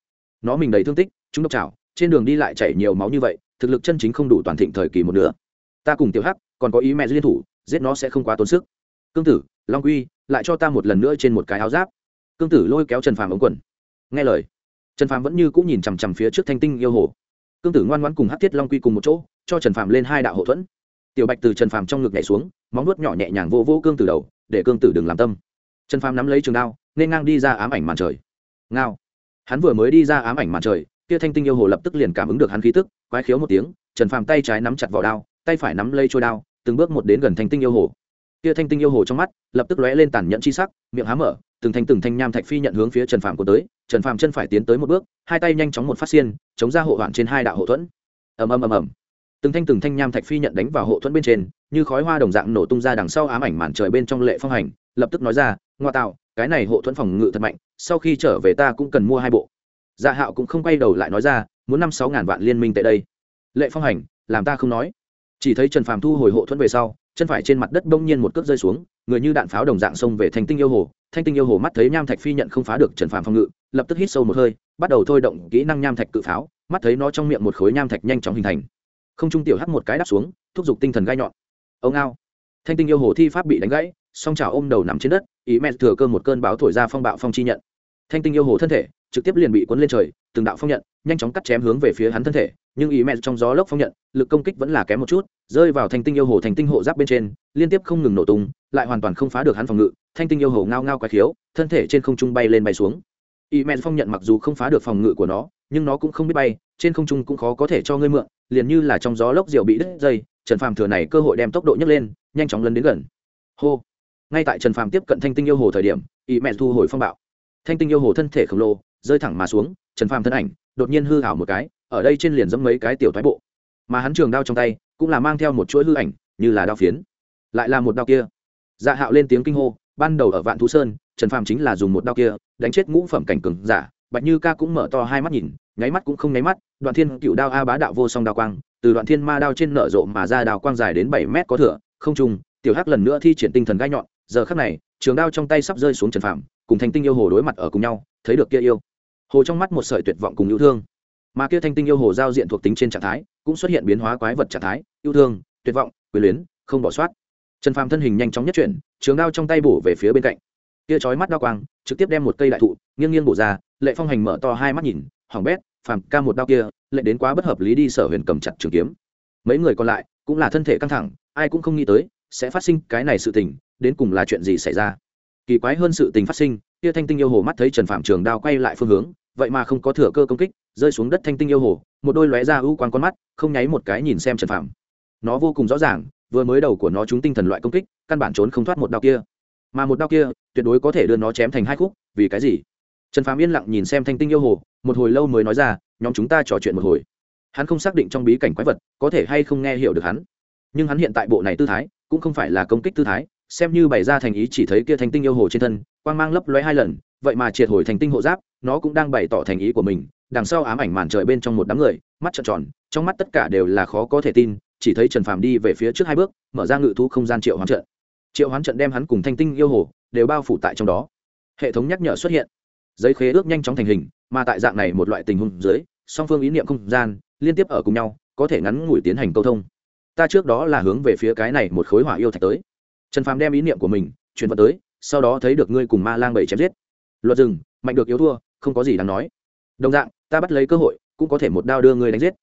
Nó mình đầy thương tích, chúng độc chảo trên đường đi lại chảy nhiều máu như vậy, thực lực chân chính không đủ toàn thịnh thời kỳ một nữa ta cùng tiểu hắc, còn có ý mẹ liên thủ, giết nó sẽ không quá tốn sức. Cương tử, long quy, lại cho ta một lần nữa trên một cái áo giáp. Cương tử lôi kéo trần phàm ống quần. Nghe lời, trần phàm vẫn như cũng nhìn chằm chằm phía trước thanh tinh yêu hồ cương tử ngoan ngoãn cùng hát thiết long quy cùng một chỗ, cho trần phàm lên hai đạo hậu thuẫn. Tiểu bạch từ trần phàm trong ngực nhảy xuống, móng nuốt nhỏ nhẹ nhàng vô vô cương tử đầu, để cương tử đừng làm tâm. Trần phàm nắm lấy trường đao, nên ngang đi ra ám ảnh màn trời. Ngao. Hắn vừa mới đi ra ám ảnh màn trời, kia thanh tinh yêu hồ lập tức liền cảm ứng được hắn khí tức, quái khiếu một tiếng, trần phàm tay trái nắm chặt vào đao, tay phải nắm lấy trôi đao, từng bước một đến gần thanh tinh yêu hồ. Kia thanh tinh yêu hồ trong mắt, lập tức lóe lên tàn nhẫn chi sắc, miệng há mở từng thanh từng thanh nham thạch phi nhận hướng phía trần phàm của tới, trần phàm chân phải tiến tới một bước, hai tay nhanh chóng một phát xiên, chống ra hộ hoạn trên hai đạo hộ thuẫn. Ầm ầm ầm ầm. Từng thanh từng thanh nham thạch phi nhận đánh vào hộ thuẫn bên trên, như khói hoa đồng dạng nổ tung ra đằng sau ám ảnh màn trời bên trong lệ phong hành, lập tức nói ra, ngoa tạo, cái này hộ thuẫn phòng ngự thật mạnh, sau khi trở về ta cũng cần mua hai bộ. Dạ hạo cũng không quay đầu lại nói ra, muốn năm sáu ngàn vạn liên minh tại đây. Lệ phong hành, làm ta không nói. Chỉ thấy trần phàm thu hồi hộ thuẫn về sau, chân phải trên mặt đất bỗng nhiên một cước rơi xuống, người như đạn pháo đồng dạng xông về thành tinh yêu hồ thanh tinh yêu hồ mắt thấy nham thạch phi nhận không phá được trần phàm phòng ngự, lập tức hít sâu một hơi, bắt đầu thôi động kỹ năng nham thạch cự pháo, mắt thấy nó trong miệng một khối nham thạch nhanh chóng hình thành. Không trung tiểu hắt một cái đáp xuống, thúc giục tinh thần gai nhọn. Ông ao thanh tinh yêu hồ thi pháp bị đánh gãy, song trào ôm đầu nằm trên đất, ý mẹ thừa cơ một cơn báo thổi ra phong bạo phong chi nhận thanh tinh yêu hồ thân thể, trực tiếp liền bị cuốn lên trời, từng đạo phong nhận, nhanh chóng cắt chém hướng về phía hắn thân thể, nhưng ý mẹ trong gió lốc phong nhận, lực công kích vẫn là kém một chút, rơi vào thanh tinh yêu hồ thành tinh hộ giáp bên trên, liên tiếp không ngừng nổ tung, lại hoàn toàn không phá được hắn phòng ngự, thanh tinh yêu hồ ngao ngao quái khiếu, thân thể trên không trung bay lên bay xuống. Ý mẹ phong nhận mặc dù không phá được phòng ngự của nó, nhưng nó cũng không biết bay, trên không trung cũng khó có thể cho ngươi mượn, liền như là trong gió lốc diều bị đứt dây, trần phàm thừa này cơ hội đem tốc độ nhấc lên, nhanh chóng lấn đến gần. Hô. Ngay tại trần phàm tiếp cận thanh tinh yêu hồ thời điểm, ý mẹ thu hồi phong bạo thanh tinh yêu hồ thân thể khổng lồ, rơi thẳng mà xuống, trần phàm thân ảnh đột nhiên hư hảo một cái, ở đây trên liền dẫm mấy cái tiểu thoái bộ. Mà hắn trường đao trong tay cũng là mang theo một chuỗi hư ảnh, như là đao phiến. Lại là một đao kia. Dạ hạo lên tiếng kinh hô, ban đầu ở vạn thú sơn, trần phàm chính là dùng một đao kia đánh chết ngũ phẩm cảnh cừng giả. Bạch như ca cũng mở to hai mắt nhìn, nháy mắt cũng không nháy mắt, đoạn thiên cựu đao a bá đạo vô song đao quang, từ đoạn thiên ma đao trên nở rộ mà ra đao quang dài đến bảy mét có thửa, không trùng tiểu hắc lần nữa thi triển tinh thần gai nhọn, giờ khắc này, trường đao trong tay sắp rơi xuống trần phàm cùng thanh tinh yêu hồ đối mặt ở cùng nhau, thấy được kia yêu. Hồ trong mắt một sợi tuyệt vọng cùng yêu thương. Mà kia thanh tinh yêu hồ giao diện thuộc tính trên trạng thái, cũng xuất hiện biến hóa quái vật trạng thái, yêu thương, tuyệt vọng, quyền luyến, không bỏ soát trần phàm thân hình nhanh chóng nhất chuyển, trường đao trong tay bổ về phía bên cạnh. Kia chói mắt đao quang, trực tiếp đem một cây đại thụ, nghiêng nghiêng bổ ra, lệ phong hành mở to hai mắt nhìn hỏng bét, phàm ca một đao kia, lệ đến quá bất hợp lý đi, sở huyền cầm chặt trường kiếm. Mấy người còn lại, cũng là thân thể căng thẳng, ai cũng không nghĩ tới, sẽ phát sinh cái này sự tình, đến cùng là chuyện gì xảy ra? Kỳ quái hơn sự tình phát sinh, kia thanh tinh yêu hồ mắt thấy trần phạm trường đao quay lại phương hướng, vậy mà không có thừa cơ công kích, rơi xuống đất thanh tinh yêu hồ, một đôi lóe ra ưu quan con mắt, không nháy một cái nhìn xem trần phạm nó vô cùng rõ ràng, vừa mới đầu của nó trúng tinh thần loại công kích, căn bản trốn không thoát một đao kia. Mà một đao kia, tuyệt đối có thể đưa nó chém thành hai khúc, vì cái gì? Trần phạm yên lặng nhìn xem thanh tinh yêu hồ, một hồi lâu mới nói ra, nhóm chúng ta trò chuyện một hồi. Hắn không xác định trong bí cảnh quái vật có thể hay không nghe hiểu được hắn. Nhưng hắn hiện tại bộ này tư thái, cũng không phải là công kích tư thái xem như bày ra thành ý chỉ thấy kia thành tinh yêu hồ trên thân, quang mang lấp lóe hai lần, vậy mà triệt hồi thành tinh hộ giáp, nó cũng đang bày tỏ thành ý của mình, đằng sau ám ảnh màn trời bên trong một đám người, mắt trợn tròn, trong mắt tất cả đều là khó có thể tin, chỉ thấy trần phàm đi về phía trước hai bước, mở ra ngự thú không gian triệu hoán trận. Triệu hoán trận đem hắn cùng thanh tinh yêu hồ đều bao phủ tại trong đó. Hệ thống nhắc nhở xuất hiện. Giấy khế ước nhanh chóng thành hình, mà tại dạng này một loại tình huống dưới, song phương ý niệm không gian liên tiếp ở cùng nhau, có thể ngắn ngủi tiến hành câu thông. Ta trước đó là hướng về phía cái này một khối hỏa yêu thạch tới trần phàm đem ý niệm của mình truyền vào tới, sau đó thấy được ngươi cùng ma lang bảy chém giết. Luật rừng mạnh được yếu thua, không có gì đáng nói. Đồng dạng, ta bắt lấy cơ hội, cũng có thể một đao đưa ngươi đánh giết.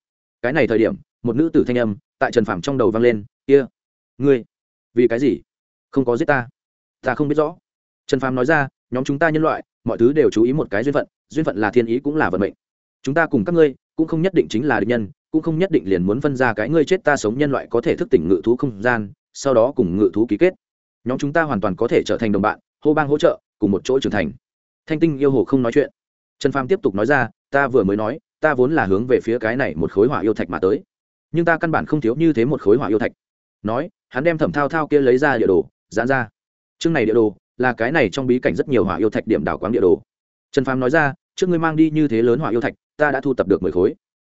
Cái này thời điểm, một nữ tử thanh âm tại trần phàm trong đầu vang lên, kia, ngươi, vì cái gì không có giết ta? Ta không biết rõ. Trần phàm nói ra, nhóm chúng ta nhân loại, mọi thứ đều chú ý một cái duyên phận duyên phận là thiên ý cũng là vận mệnh. Chúng ta cùng các ngươi, cũng không nhất định chính là địch nhân, cũng không nhất định liền muốn phân ra cái ngươi chết ta sống nhân loại có thể thức tỉnh ngự thú không gian sau đó cùng ngự thú ký kết. Nhóm chúng ta hoàn toàn có thể trở thành đồng bạn, hô bang hỗ trợ, cùng một chỗ trưởng thành. Thanh tinh yêu hồ không nói chuyện. Trần phàm tiếp tục nói ra, ta vừa mới nói, ta vốn là hướng về phía cái này một khối hỏa yêu thạch mà tới. Nhưng ta căn bản không thiếu như thế một khối hỏa yêu thạch. Nói, hắn đem thẩm thao thao kia lấy ra địa đồ, giãn ra. Chương này địa đồ, là cái này trong bí cảnh rất nhiều hỏa yêu thạch điểm đảo quáng địa đồ. Trần phàm nói ra, trước ngươi mang đi như thế lớn hỏa yêu thạch, ta đã thu tập được mười khối.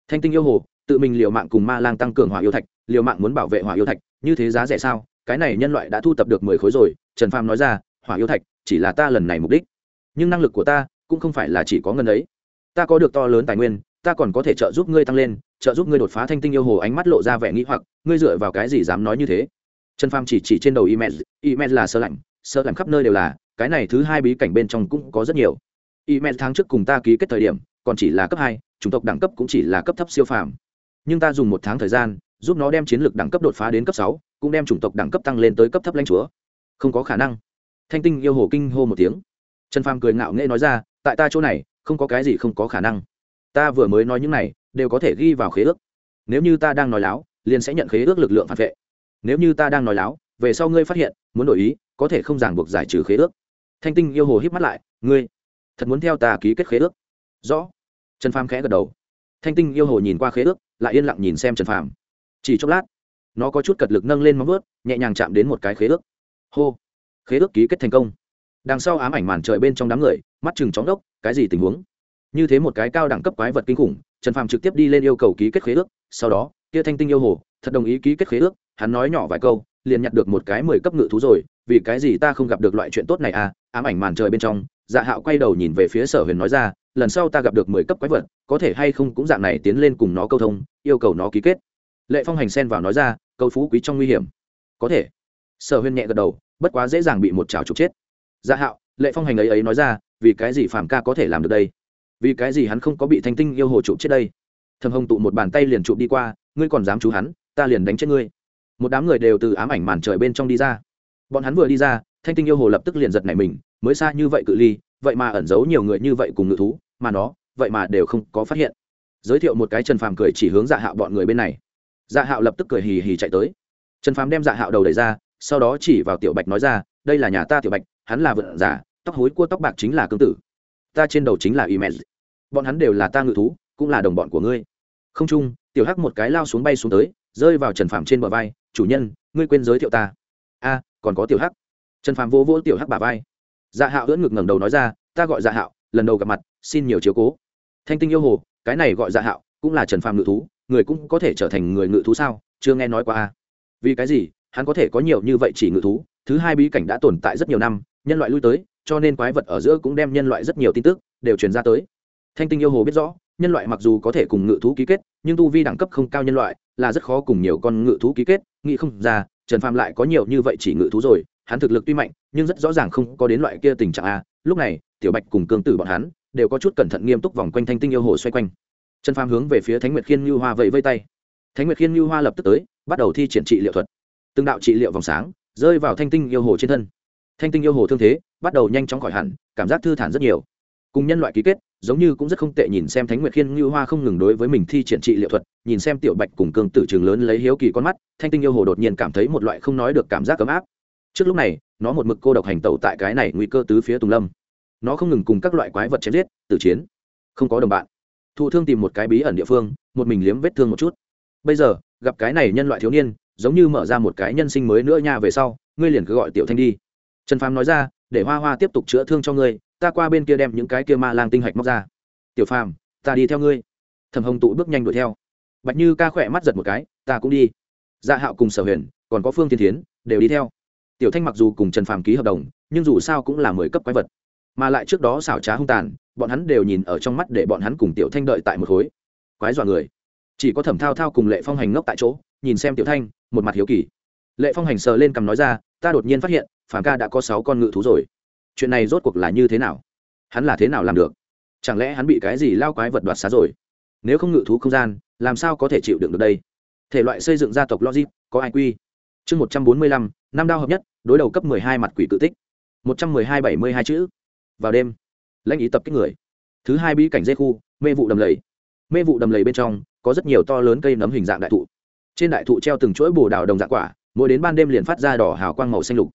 Thanh tinh yêu hồ, tự mình liều mạng cùng ma lang tăng cường hỏa yêu thạch, liều mạng muốn bảo vệ hỏa yêu thạch như thế giá rẻ sao? Cái này nhân loại đã thu tập được mười khối rồi, trần phàm nói ra, hỏa yêu thạch, chỉ là ta lần này mục đích. Nhưng năng lực của ta cũng không phải là chỉ có ngân ấy. Ta có được to lớn tài nguyên, ta còn có thể trợ giúp ngươi tăng lên, trợ giúp ngươi đột phá thanh tinh yêu hồ. Ánh mắt lộ ra vẻ nghĩ hoặc, ngươi dựa vào cái gì dám nói như thế? Trần phàm chỉ chỉ trên đầu email email là sơ lạnh sơ lạnh khắp nơi đều là, cái này thứ hai bí cảnh bên trong cũng có rất nhiều. Email tháng trước cùng ta ký kết thời điểm, còn chỉ là cấp hai, chủng tộc đẳng cấp cũng chỉ là cấp thấp siêu phàm. Nhưng ta dùng một tháng thời gian giúp nó đem chiến lược đẳng cấp đột phá đến cấp sáu, cũng đem chủng tộc đẳng cấp tăng lên tới cấp thấp lãnh chúa. Không có khả năng. Thanh tinh yêu hồ kinh hô một tiếng. Trần phàm cười ngạo nghễ nói ra, tại ta chỗ này, không có cái gì không có khả năng. Ta vừa mới nói những này, đều có thể ghi vào khế ước. Nếu như ta đang nói láo, liền sẽ nhận khế ước lực lượng phản vệ. Nếu như ta đang nói láo, về sau ngươi phát hiện, muốn đổi ý, có thể không ràng buộc giải trừ khế ước. Thanh tinh yêu hồ hít mắt lại, ngươi, thật muốn theo ta ký kết khế ước? Rõ. Trần phàm khẽ gật đầu. Thanh tinh yêu hồ nhìn qua khế ước, lại yên lặng nhìn xem trần phàm chỉ chốc lát, nó có chút cật lực nâng lên móng vớt nhẹ nhàng chạm đến một cái khế ước. Hô! Khế ước ký kết thành công. Đằng sau ám ảnh màn trời bên trong đám người, mắt chừng chóng đốc, cái gì tình huống? Như thế một cái cao đẳng cấp quái vật kinh khủng, trần phàm trực tiếp đi lên yêu cầu ký kết khế ước, sau đó, kia thanh tinh yêu hồ, thật đồng ý ký kết khế ước, hắn nói nhỏ vài câu, liền nhặt được một cái mười cấp ngự thú rồi, vì cái gì ta không gặp được loại chuyện tốt này à? Ám ảnh màn trời bên trong dạ hạo quay đầu nhìn về phía sở huyền nói ra, lần sau ta gặp được mười cấp quái vật, có thể hay không cũng dạng này tiến lên cùng nó câu thông, yêu cầu nó ký kết lệ phong hành xen vào nói ra, câu phú quý trong nguy hiểm. Có thể. Sở Huyên nhẹ gật đầu, bất quá dễ dàng bị một chảo trục chết. Dạ hạo, lệ phong hành ấy ấy nói ra, vì cái gì Phạm ca có thể làm được đây? Vì cái gì hắn không có bị thanh tinh yêu hồ chụp chết đây? Thầm hồng tụ một bàn tay liền chụp đi qua, ngươi còn dám chú hắn, ta liền đánh chết ngươi. Một đám người đều từ ám ảnh màn trời bên trong đi ra. Bọn hắn vừa đi ra, thanh tinh yêu hồ lập tức liền giật nảy mình, mới xa như vậy cự ly, vậy mà ẩn giấu nhiều người như vậy cùng ngự thú, mà nó, vậy mà đều không có phát hiện. Giới thiệu một cái trần phàm cười chỉ hướng dạ hạo bọn người bên này dạ hạo lập tức cười hì hì chạy tới. Trần phàm đem dạ hạo đầu đẩy ra, sau đó chỉ vào tiểu bạch nói ra, đây là nhà ta tiểu bạch, hắn là vợ giả tóc hối cua tóc bạc chính là cương tử. Ta trên đầu chính là y mẹ. Bọn hắn đều là ta ngự thú, cũng là đồng bọn của ngươi. Không chung, tiểu hắc một cái lao xuống bay xuống tới, rơi vào trần phàm trên bờ vai, chủ nhân, ngươi quên giới thiệu ta. A, còn có tiểu hắc. Trần phàm vỗ vỗ tiểu hắc bà vai. Dạ hạo ưỡn ngực ngẩng đầu nói ra, ta gọi dạ hạo, lần đầu gặp mặt, xin nhiều chiếu cố. Thanh tinh yêu hồ, cái này gọi dạ hạo, cũng là trần phàm ngự thú người cũng có thể trở thành người ngự thú sao? Chưa nghe nói qua a. Vì cái gì? Hắn có thể có nhiều như vậy chỉ ngự thú. Thứ hai bí cảnh đã tồn tại rất nhiều năm, nhân loại lui tới, cho nên quái vật ở giữa cũng đem nhân loại rất nhiều tin tức đều truyền ra tới. Thanh tinh yêu hồ biết rõ, nhân loại mặc dù có thể cùng ngự thú ký kết, nhưng tu vi đẳng cấp không cao nhân loại, là rất khó cùng nhiều con ngự thú ký kết. Nghĩ không ra, trần phạm lại có nhiều như vậy chỉ ngự thú rồi. Hắn thực lực tuy mạnh, nhưng rất rõ ràng không có đến loại kia tình trạng a. Lúc này, tiểu bạch cùng cương tử bọn hắn đều có chút cẩn thận nghiêm túc vòng quanh thanh tinh yêu hồ xoay quanh trần phàm hướng về phía thánh nguyệt khiên như hoa vẫy vây tay thánh nguyệt khiên như hoa lập tức tới bắt đầu thi triển trị liệu thuật từng đạo trị liệu vòng sáng rơi vào thanh tinh yêu hồ trên thân thanh tinh yêu hồ thương thế bắt đầu nhanh chóng khỏi hẳn cảm giác thư thản rất nhiều cùng nhân loại ký kết giống như cũng rất không tệ nhìn xem thánh nguyệt khiên như hoa không ngừng đối với mình thi triển trị liệu thuật nhìn xem tiểu bạch cùng cương tử trường lớn lấy hiếu kỳ con mắt thanh tinh yêu hồ đột nhiên cảm thấy một loại không nói được cảm giác ấm áp trước lúc này nó một mực cô độc hành tẩu tại cái này nguy cơ tứ phía tùng lâm nó không ngừng cùng các loại quái vật chém giết tử chiến không có đồng bạn thụ thương tìm một cái bí ẩn địa phương, một mình liếm vết thương một chút. Bây giờ, gặp cái này nhân loại thiếu niên, giống như mở ra một cái nhân sinh mới nữa nha về sau, ngươi liền cứ gọi tiểu thanh đi. Trần phàm nói ra, để hoa hoa tiếp tục chữa thương cho ngươi, ta qua bên kia đem những cái kia ma lang tinh hạch móc ra. Tiểu phàm, ta đi theo ngươi. Thầm hồng tụ bước nhanh đuổi theo. Bạch như ca khỏe mắt giật một cái, ta cũng đi. Dạ hạo cùng sở huyền, còn có phương Thiên Thiến, đều đi theo. Tiểu thanh mặc dù cùng trần phàm ký hợp đồng, nhưng dù sao cũng là mười cấp quái vật. Mà lại trước đó xảo trá hung tàn bọn hắn đều nhìn ở trong mắt để bọn hắn cùng tiểu thanh đợi tại một khối. Quái dọa người. Chỉ có thẩm thao thao cùng lệ phong hành ngốc tại chỗ, nhìn xem tiểu thanh, một mặt hiếu kỳ. Lệ phong hành sờ lên cằm nói ra, ta đột nhiên phát hiện phản ca đã có sáu con ngự thú rồi. Chuyện này rốt cuộc là như thế nào? Hắn là thế nào làm được? Chẳng lẽ hắn bị cái gì lao quái vật đoạt xá rồi? Nếu không ngự thú không gian, làm sao có thể chịu đựng được đây? Thể loại xây dựng gia tộc logic, có ai quy? Chương một trăm bốn mươi lăm, năm đao hợp nhất, đối đầu cấp mười hai mặt quỷ tự tích. Một trăm mười hai bảy mươi hai chữ. Vào đêm lãnh ý tập kích người. Thứ hai bí cảnh dây khu, mê vụ đầm lầy. Mê vụ đầm lầy bên trong, có rất nhiều to lớn cây nấm hình dạng đại thụ. Trên đại thụ treo từng chuỗi bồ đào đồng dạng quả, mỗi đến ban đêm liền phát ra đỏ hào quang màu xanh lục.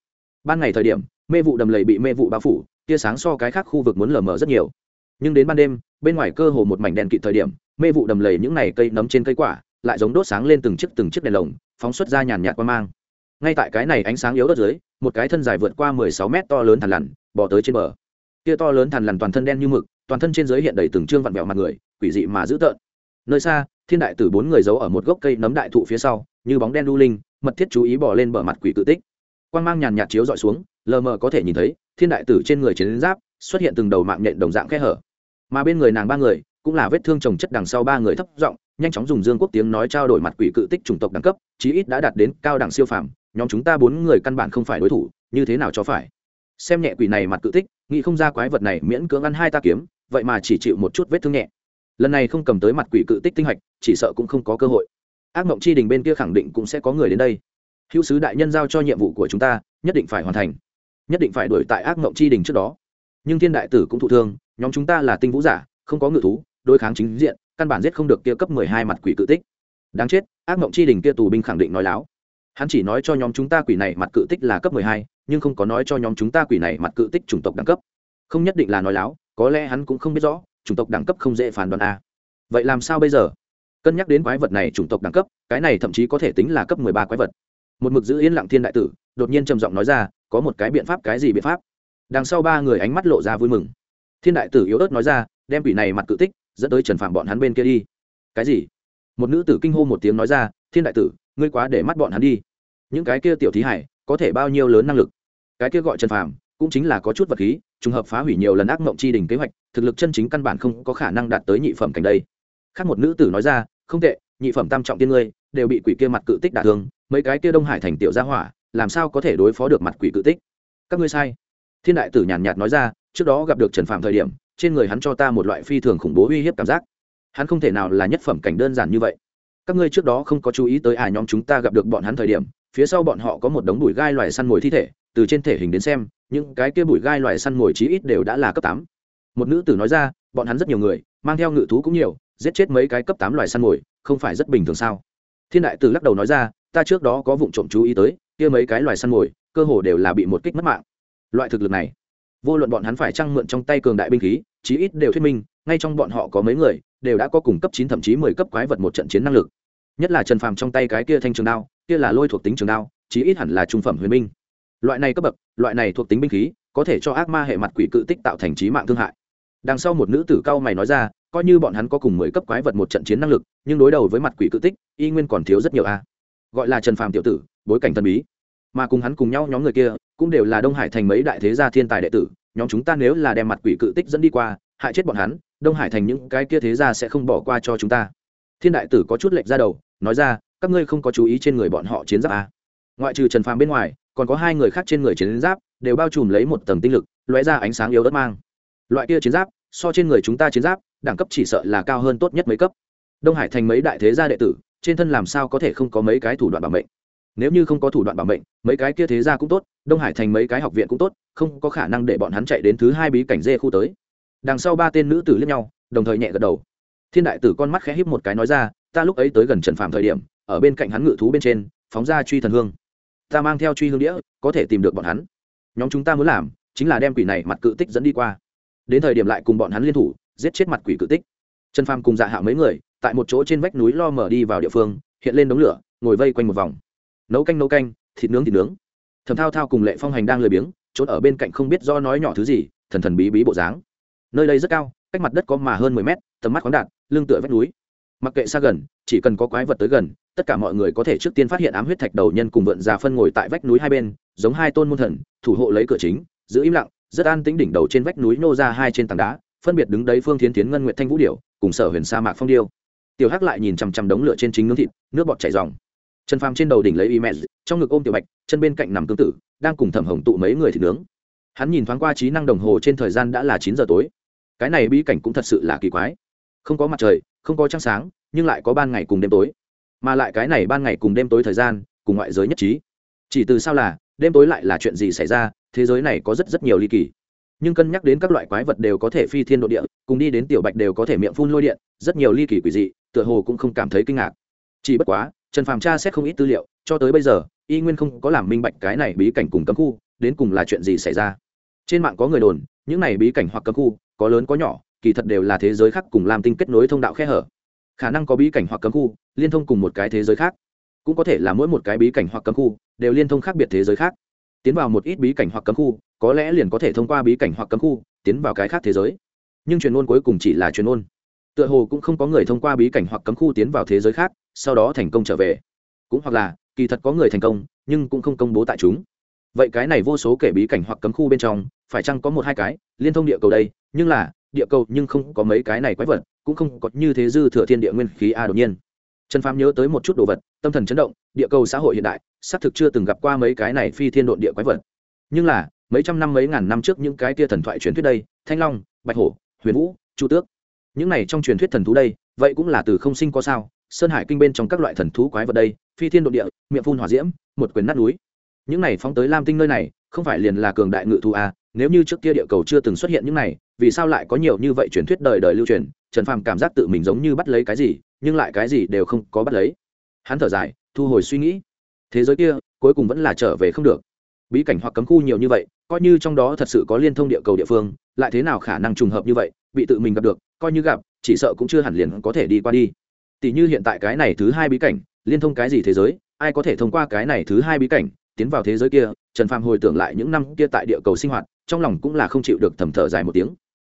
Ban ngày thời điểm, mê vụ đầm lầy bị mê vụ bao phủ, tia sáng so cái khác khu vực muốn lờ mờ rất nhiều. Nhưng đến ban đêm, bên ngoài cơ hồ một mảnh đèn kịt thời điểm, mê vụ đầm lầy những này cây nấm trên cây quả lại giống đốt sáng lên từng chiếc từng chiếc đèn lồng, phóng xuất ra nhàn nhạt qua mang. Ngay tại cái này ánh sáng yếu đất dưới, một cái thân dài vượt qua mười sáu mét to lớn thằn lằn bỏ tới trên bờ kia to lớn thằn lằn toàn thân đen như mực, toàn thân trên dưới hiện đầy từng trương vặn vẹo mặt người, quỷ dị mà dữ tợn. Nơi xa, thiên đại tử bốn người giấu ở một gốc cây nấm đại thụ phía sau, như bóng đen đu linh, mật thiết chú ý bỏ lên bờ mặt quỷ tự tích. Quan g mang nhàn nhạt chiếu dọi xuống, lờ mờ có thể nhìn thấy, thiên đại tử trên người chiến giáp xuất hiện từng đầu mạng nhện đồng dạng khe hở. Mà bên người nàng ba người, cũng là vết thương trồng chất đằng sau ba người thấp giọng, nhanh chóng dùng dương quốc tiếng nói trao đổi mặt quỷ cự tích chủng tộc đẳng cấp, chí ít đã đạt đến cao đẳng siêu phàm, nhóm chúng ta bốn người căn bản không phải đối thủ, như thế nào cho phải? Xem nhẹ quỷ này mặt cự tích nghĩ không ra quái vật này miễn cưỡng ăn hai ta kiếm, vậy mà chỉ chịu một chút vết thương nhẹ. Lần này không cầm tới mặt quỷ cự tích tinh hạch, chỉ sợ cũng không có cơ hội. Ác mộng chi đình bên kia khẳng định cũng sẽ có người đến đây. Hữu sứ đại nhân giao cho nhiệm vụ của chúng ta, nhất định phải hoàn thành. Nhất định phải đuổi tại ác mộng chi đình trước đó. Nhưng thiên đại tử cũng thụ thương, nhóm chúng ta là tinh vũ giả, không có ngự thú, đối kháng chính diện, căn bản giết không được kia cấp mười hai mặt quỷ cự tích. Đáng chết, ác mộng chi đình kia tù binh khẳng định nói láo. Hắn chỉ nói cho nhóm chúng ta quỷ này mặt cự tích là cấp mười hai nhưng không có nói cho nhóm chúng ta quỷ này mặt cự tích chủng tộc đẳng cấp. Không nhất định là nói láo, có lẽ hắn cũng không biết rõ, chủng tộc đẳng cấp không dễ phán đoán a. Vậy làm sao bây giờ? Cân nhắc đến quái vật này chủng tộc đẳng cấp, cái này thậm chí có thể tính là cấp mười ba quái vật. Một mực giữ yên lặng thiên đại tử, đột nhiên trầm giọng nói ra, có một cái biện pháp, cái gì biện pháp? Đằng sau ba người ánh mắt lộ ra vui mừng. Thiên đại tử yếu ớt nói ra, đem quỷ này mặt cự tích dẫn tới trần phạm bọn hắn bên kia đi. Cái gì? Một nữ tử kinh hô một tiếng nói ra, thiên đại tử, ngươi quá để mắt bọn hắn đi. Những cái kia tiểu thí hải, có thể bao nhiêu lớn năng lực? Cái kia gọi trần phàm cũng chính là có chút vật khí, trùng hợp phá hủy nhiều lần ác mộng chi đình kế hoạch, thực lực chân chính căn bản không có khả năng đạt tới nhị phẩm cảnh đây. Khác một nữ tử nói ra, không tệ, nhị phẩm tam trọng tiên ngươi đều bị quỷ kia mặt cự tích đả thương, mấy cái kia đông hải thành tiểu gia hỏa, làm sao có thể đối phó được mặt quỷ cự tích? Các ngươi sai. Thiên đại tử nhàn nhạt nói ra, trước đó gặp được trần phạm thời điểm, trên người hắn cho ta một loại phi thường khủng bố uy hiếp cảm giác. Hắn không thể nào là nhất phẩm cảnh đơn giản như vậy. Các ngươi trước đó không có chú ý tới à nhóm chúng ta gặp được bọn hắn thời điểm, phía sau bọn họ có một đống bụi gai loài săn mồi thi thể từ trên thể hình đến xem, những cái kia bụi gai loài săn mồi chí ít đều đã là cấp tám. Một nữ tử nói ra, bọn hắn rất nhiều người, mang theo ngự thú cũng nhiều, giết chết mấy cái cấp tám loài săn mồi, không phải rất bình thường sao? Thiên đại tử lắc đầu nói ra, ta trước đó có vụ trộm chú ý tới, kia mấy cái loài săn mồi, cơ hồ đều là bị một kích mất mạng. Loại thực lực này, vô luận bọn hắn phải trăng mượn trong tay cường đại binh khí, chí ít đều thuyết minh, ngay trong bọn họ có mấy người, đều đã có cùng cấp chín thậm chí mười cấp quái vật một trận chiến năng lực. Nhất là trần phàm trong tay cái kia thanh trường đao, kia là lôi thuộc tính trường đao, chí ít hẳn là trung phẩm huyền minh loại này cấp bậc, loại này thuộc tính binh khí, có thể cho ác ma hệ mặt quỷ cự tích tạo thành trí mạng thương hại. Đằng sau một nữ tử cao mày nói ra, coi như bọn hắn có cùng mười cấp quái vật một trận chiến năng lực, nhưng đối đầu với mặt quỷ cự tích, y nguyên còn thiếu rất nhiều a. Gọi là trần phàm tiểu tử, bối cảnh thần bí. Mà cùng hắn cùng nhau nhóm người kia, cũng đều là đông hải thành mấy đại thế gia thiên tài đệ tử, nhóm chúng ta nếu là đem mặt quỷ cự tích dẫn đi qua, hại chết bọn hắn, đông hải thành những cái kia thế gia sẽ không bỏ qua cho chúng ta. Thiên đại tử có chút lệch ra đầu, nói ra, các ngươi không có chú ý trên người bọn họ chiến giáp à. ngoại trừ trần phàm bên ngoài còn có hai người khác trên người chiến giáp, đều bao trùm lấy một tầng tinh lực, lóe ra ánh sáng yếu đất mang. Loại kia chiến giáp, so trên người chúng ta chiến giáp, đẳng cấp chỉ sợ là cao hơn tốt nhất mấy cấp. Đông hải thành mấy đại thế gia đệ tử, trên thân làm sao có thể không có mấy cái thủ đoạn bảo mệnh? Nếu như không có thủ đoạn bảo mệnh, mấy cái kia thế gia cũng tốt, đông hải thành mấy cái học viện cũng tốt, không có khả năng để bọn hắn chạy đến thứ hai bí cảnh dê khu tới. Đằng sau ba tên nữ tử liếc nhau, đồng thời nhẹ gật đầu. Thiên đại tử con mắt khẽ híp một cái nói ra, ta lúc ấy tới gần trần phạm thời điểm, ở bên cạnh hắn ngự thú bên trên, phóng ra truy thần hương ta mang theo truy hương đĩa, có thể tìm được bọn hắn. Nhóm chúng ta muốn làm chính là đem quỷ này mặt cự tích dẫn đi qua. Đến thời điểm lại cùng bọn hắn liên thủ, giết chết mặt quỷ cự tích. Trần pham cùng dạ hạ mấy người, tại một chỗ trên vách núi lo mở đi vào địa phương, hiện lên đống lửa, ngồi vây quanh một vòng. Nấu canh nấu canh, thịt nướng thịt nướng. Thầm thao thao cùng lệ phong hành đang lười biếng, trốn ở bên cạnh không biết do nói nhỏ thứ gì, thần thần bí bí bộ dáng. Nơi đây rất cao, cách mặt đất có mà hơn mười mét, tầm mắt khoáng đạt, lưng tựa vách núi mặc kệ xa gần, chỉ cần có quái vật tới gần, tất cả mọi người có thể trước tiên phát hiện ám huyết thạch đầu nhân cùng vượn già phân ngồi tại vách núi hai bên, giống hai tôn môn thần, thủ hộ lấy cửa chính, giữ im lặng, rất an tĩnh đỉnh đầu trên vách núi nô ra hai trên tảng đá, phân biệt đứng đấy phương thiến tiến ngân nguyệt thanh vũ điểu, cùng sở huyền sa mạc phong điêu. Tiểu hắc lại nhìn chằm chằm đống lửa trên chính nướng thịt, nước bọt chảy dòng trần phàm trên đầu đỉnh lấy y mẹ trong ngực ôm tiểu bạch, chân bên cạnh nằm tương tự đang cùng thẩm hồng tụ mấy người thịt nướng. Hắn nhìn thoáng qua trí năng đồng hồ trên thời gian đã là chín giờ tối. Cái này bi cảnh cũng thật sự là kỳ quái. Không có mặt trời không có trăng sáng, nhưng lại có ban ngày cùng đêm tối. Mà lại cái này ban ngày cùng đêm tối thời gian, cùng ngoại giới nhất trí. Chỉ từ sao là, đêm tối lại là chuyện gì xảy ra, thế giới này có rất rất nhiều ly kỳ. Nhưng cân nhắc đến các loại quái vật đều có thể phi thiên độ địa, cùng đi đến tiểu bạch đều có thể miệng phun lôi điện, rất nhiều ly kỳ quỷ dị, tựa hồ cũng không cảm thấy kinh ngạc. Chỉ bất quá, trần phàm tra xét không ít tư liệu, cho tới bây giờ, y nguyên không có làm minh bạch cái này bí cảnh cùng cấm khu, đến cùng là chuyện gì xảy ra. Trên mạng có người đồn, những này bí cảnh hoặc cấm khu, có lớn có nhỏ kỳ thật đều là thế giới khác cùng làm tinh kết nối thông đạo khe hở. Khả năng có bí cảnh hoặc cấm khu, liên thông cùng một cái thế giới khác. Cũng có thể là mỗi một cái bí cảnh hoặc cấm khu đều liên thông khác biệt thế giới khác. Tiến vào một ít bí cảnh hoặc cấm khu, có lẽ liền có thể thông qua bí cảnh hoặc cấm khu tiến vào cái khác thế giới. Nhưng truyền ôn cuối cùng chỉ là truyền ôn. Tựa hồ cũng không có người thông qua bí cảnh hoặc cấm khu tiến vào thế giới khác, sau đó thành công trở về. Cũng hoặc là, kỳ thật có người thành công, nhưng cũng không công bố tại chúng. Vậy cái này vô số kể bí cảnh hoặc cấm khu bên trong, phải chăng có một hai cái liên thông địa cầu đây, nhưng là địa cầu nhưng không có mấy cái này quái vật, cũng không có như thế dư thừa thiên địa nguyên khí a đột nhiên. Trần phàm nhớ tới một chút đồ vật, tâm thần chấn động, địa cầu xã hội hiện đại, xác thực chưa từng gặp qua mấy cái này phi thiên độn địa quái vật. Nhưng là, mấy trăm năm mấy ngàn năm trước những cái tia thần thoại truyền thuyết đây, thanh long, bạch hổ, huyền vũ, chu tước, những này trong truyền thuyết thần thú đây, vậy cũng là từ không sinh có sao, sơn hải kinh bên trong các loại thần thú quái vật đây, phi thiên độn địa, miệng phun hỏa diễm, một quyền nát núi. Những này phóng tới lam tinh nơi này, không phải liền là cường đại ngự thú a nếu như trước kia địa cầu chưa từng xuất hiện những này vì sao lại có nhiều như vậy truyền thuyết đời đời lưu truyền, trần phàm cảm giác tự mình giống như bắt lấy cái gì, nhưng lại cái gì đều không có bắt lấy. Hắn thở dài, thu hồi suy nghĩ. Thế giới kia, cuối cùng vẫn là trở về không được. Bí cảnh hoặc cấm khu nhiều như vậy, coi như trong đó thật sự có liên thông địa cầu địa phương, lại thế nào khả năng trùng hợp như vậy, bị tự mình gặp được, coi như gặp, chỉ sợ cũng chưa hẳn liền có thể đi qua đi. Tỷ như hiện tại cái này thứ hai bí cảnh, liên thông cái gì thế giới, ai có thể thông qua cái này thứ hai bí cảnh, tiến vào thế giới kia, trần phàm hồi tưởng lại những năm kia tại địa cầu sinh hoạt, trong lòng cũng là không chịu được thầm thở dài một tiếng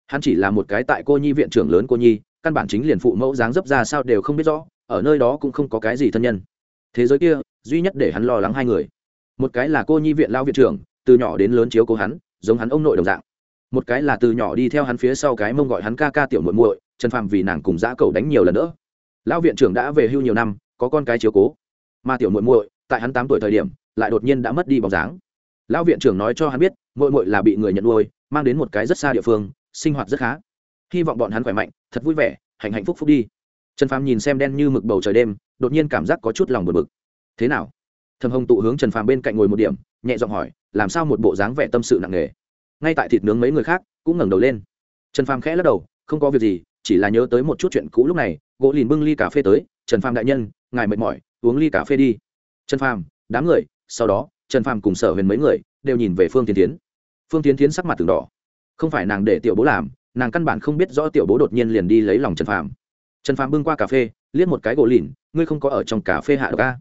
hắn chỉ là một cái tại cô nhi viện trưởng lớn cô nhi, căn bản chính liền phụ mẫu dáng dấp ra sao đều không biết rõ, ở nơi đó cũng không có cái gì thân nhân. Thế giới kia, duy nhất để hắn lo lắng hai người. Một cái là cô nhi viện lao viện trưởng, từ nhỏ đến lớn chiếu cố hắn, giống hắn ông nội đồng dạng. Một cái là từ nhỏ đi theo hắn phía sau cái mông gọi hắn ca ca tiểu muội muội, trần phàm vì nàng cùng giã cầu đánh nhiều lần nữa lão viện trưởng đã về hưu nhiều năm, có con cái chiếu cố. Mà tiểu muội muội, tại hắn tám tuổi thời điểm, lại đột nhiên đã mất đi bóng dáng. Lão viện trưởng nói cho hắn biết, muội muội là bị người nhận nuôi, mang đến một cái rất xa địa phương sinh hoạt rất khá. Hy vọng bọn hắn khỏe mạnh, thật vui vẻ, hạnh hạnh phúc phúc đi. Trần phàm nhìn xem đen như mực bầu trời đêm, đột nhiên cảm giác có chút lòng buồn bực. Thế nào? Thầm hồng tụ hướng trần phàm bên cạnh ngồi một điểm, nhẹ giọng hỏi, làm sao một bộ dáng vẻ tâm sự nặng nề? Ngay tại thịt nướng mấy người khác cũng ngẩng đầu lên. Trần phàm khẽ lắc đầu, không có việc gì, chỉ là nhớ tới một chút chuyện cũ lúc này, gỗ lìn bưng ly cà phê tới, trần phàm đại nhân, ngài mệt mỏi, uống ly cà phê đi. Trần phàm, đám người, sau đó, trần phàm cùng sở huyền mấy người đều nhìn về phương tiến tiến. Phương tiến tiến sắc mặt từng đỏ không phải nàng để tiểu bố làm, nàng căn bản không biết rõ tiểu bố đột nhiên liền đi lấy lòng trần phàm. Trần phàm bưng qua cà phê, liếc một cái gỗ lìn, ngươi không có ở trong cà phê hạ được ca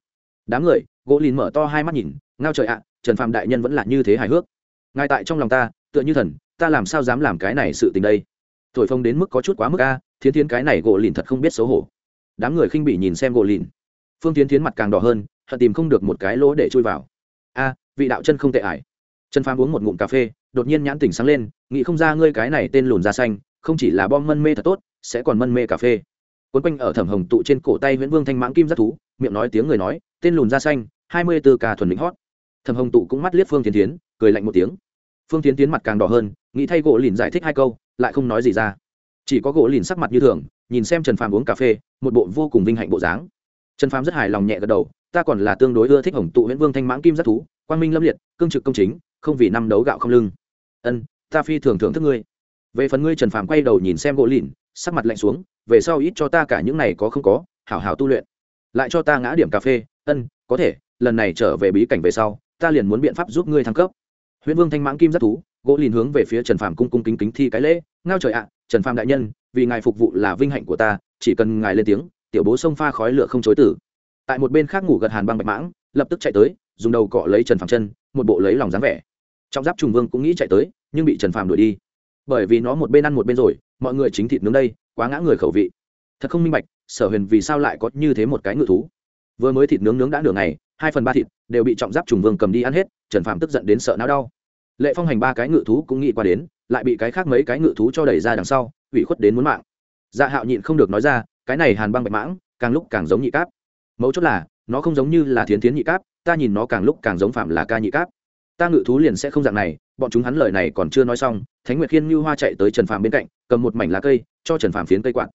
đám người, gỗ lìn mở to hai mắt nhìn, ngao trời ạ, trần phàm đại nhân vẫn là như thế hài hước. Ngay tại trong lòng ta, tựa như thần, ta làm sao dám làm cái này sự tình đây? Thổi phông đến mức có chút quá mức a, thiến thiến cái này gỗ lìn thật không biết xấu hổ. Đám người khinh bị nhìn xem gỗ lìn. Phương tiến tiến mặt càng đỏ hơn, hận tìm không được một cái lỗ để chui vào. A, vị đạo chân không tệ ải. Trần phàm uống một ngụm cà phê đột nhiên nhãn tỉnh sáng lên, nghĩ không ra ngươi cái này tên lùn da xanh, không chỉ là bom mân mê thật tốt, sẽ còn mân mê cà phê. Quấn quanh ở thẩm hồng tụ trên cổ tay nguyễn vương thanh mãng kim rất thú, miệng nói tiếng người nói, tên lùn da xanh, hai mươi b ố ca thuần lĩnh hót. Thẩm hồng tụ cũng mắt liếc phương tiến tiến cười lạnh một tiếng. Phương tiến tiến mặt càng đỏ hơn, nghĩ thay gỗ lìn giải thích hai câu, lại không nói gì ra. Chỉ có gỗ lìn sắc mặt như thường, nhìn xem trần phàm uống cà phê, một bộ vô cùng vinh hạnh bộ dáng. Trần phàm rất hài lòng nhẹ gật đầu, ta còn là tương đối ưa thích hồng tụ nguyễn vương thanh mãng kim rất thú, quang minh lâm liệt, cương trực công chính, không vì năm đấu gạo không lưng ân, ta phi thường thưởng thức ngươi. Về phần ngươi trần phàm quay đầu nhìn xem gỗ lìn, sắc mặt lạnh xuống, về sau ít cho ta cả những này có không có, hảo hảo tu luyện. Lại cho ta ngã điểm cà phê, ân, có thể, lần này trở về bí cảnh về sau, ta liền muốn biện pháp giúp ngươi thăng cấp. Huyễn vương thanh mãng kim rất thú, gỗ lìn hướng về phía trần phàm cung cung kính kính thi cái lễ, ngao trời ạ, trần phàm đại nhân, vì ngài phục vụ là vinh hạnh của ta, chỉ cần ngài lên tiếng, tiểu bố sông pha khói lửa không chối tử. Tại một bên khác ngủ gật hàn băng bạch mãng, lập tức chạy tới, dùng đầu cọ lấy trần phàm chân, một bộ lấy lòng dáng vẻ trọng giáp trùng vương cũng nghĩ chạy tới, nhưng bị trần phàm đuổi đi. Bởi vì nó một bên ăn một bên rồi, mọi người chính thịt nướng đây, quá ngã người khẩu vị. Thật không minh bạch, sở huyền vì sao lại có như thế một cái ngự thú? Vừa mới thịt nướng nướng đã nửa ngày, hai phần ba thịt đều bị trọng giáp trùng vương cầm đi ăn hết, trần phàm tức giận đến sợ não đau. Lệ phong hành ba cái ngự thú cũng nghĩ qua đến, lại bị cái khác mấy cái ngự thú cho đẩy ra đằng sau, ủy khuất đến muốn mạng. Dạ hạo nhịn không được nói ra, cái này hàn băng bạch mãng, càng lúc càng giống nhị cáp. Mấu chốt là, nó không giống như là thiến thiến nhị cáp, ta nhìn nó càng lúc càng giống phạm là ca nhị cáp ta ngự thú liền sẽ không dạng này, bọn chúng hắn lời này còn chưa nói xong, thánh nguyệt khiên như hoa chạy tới trần phàm bên cạnh, cầm một mảnh lá cây, cho trần phàm phiến cây quạt.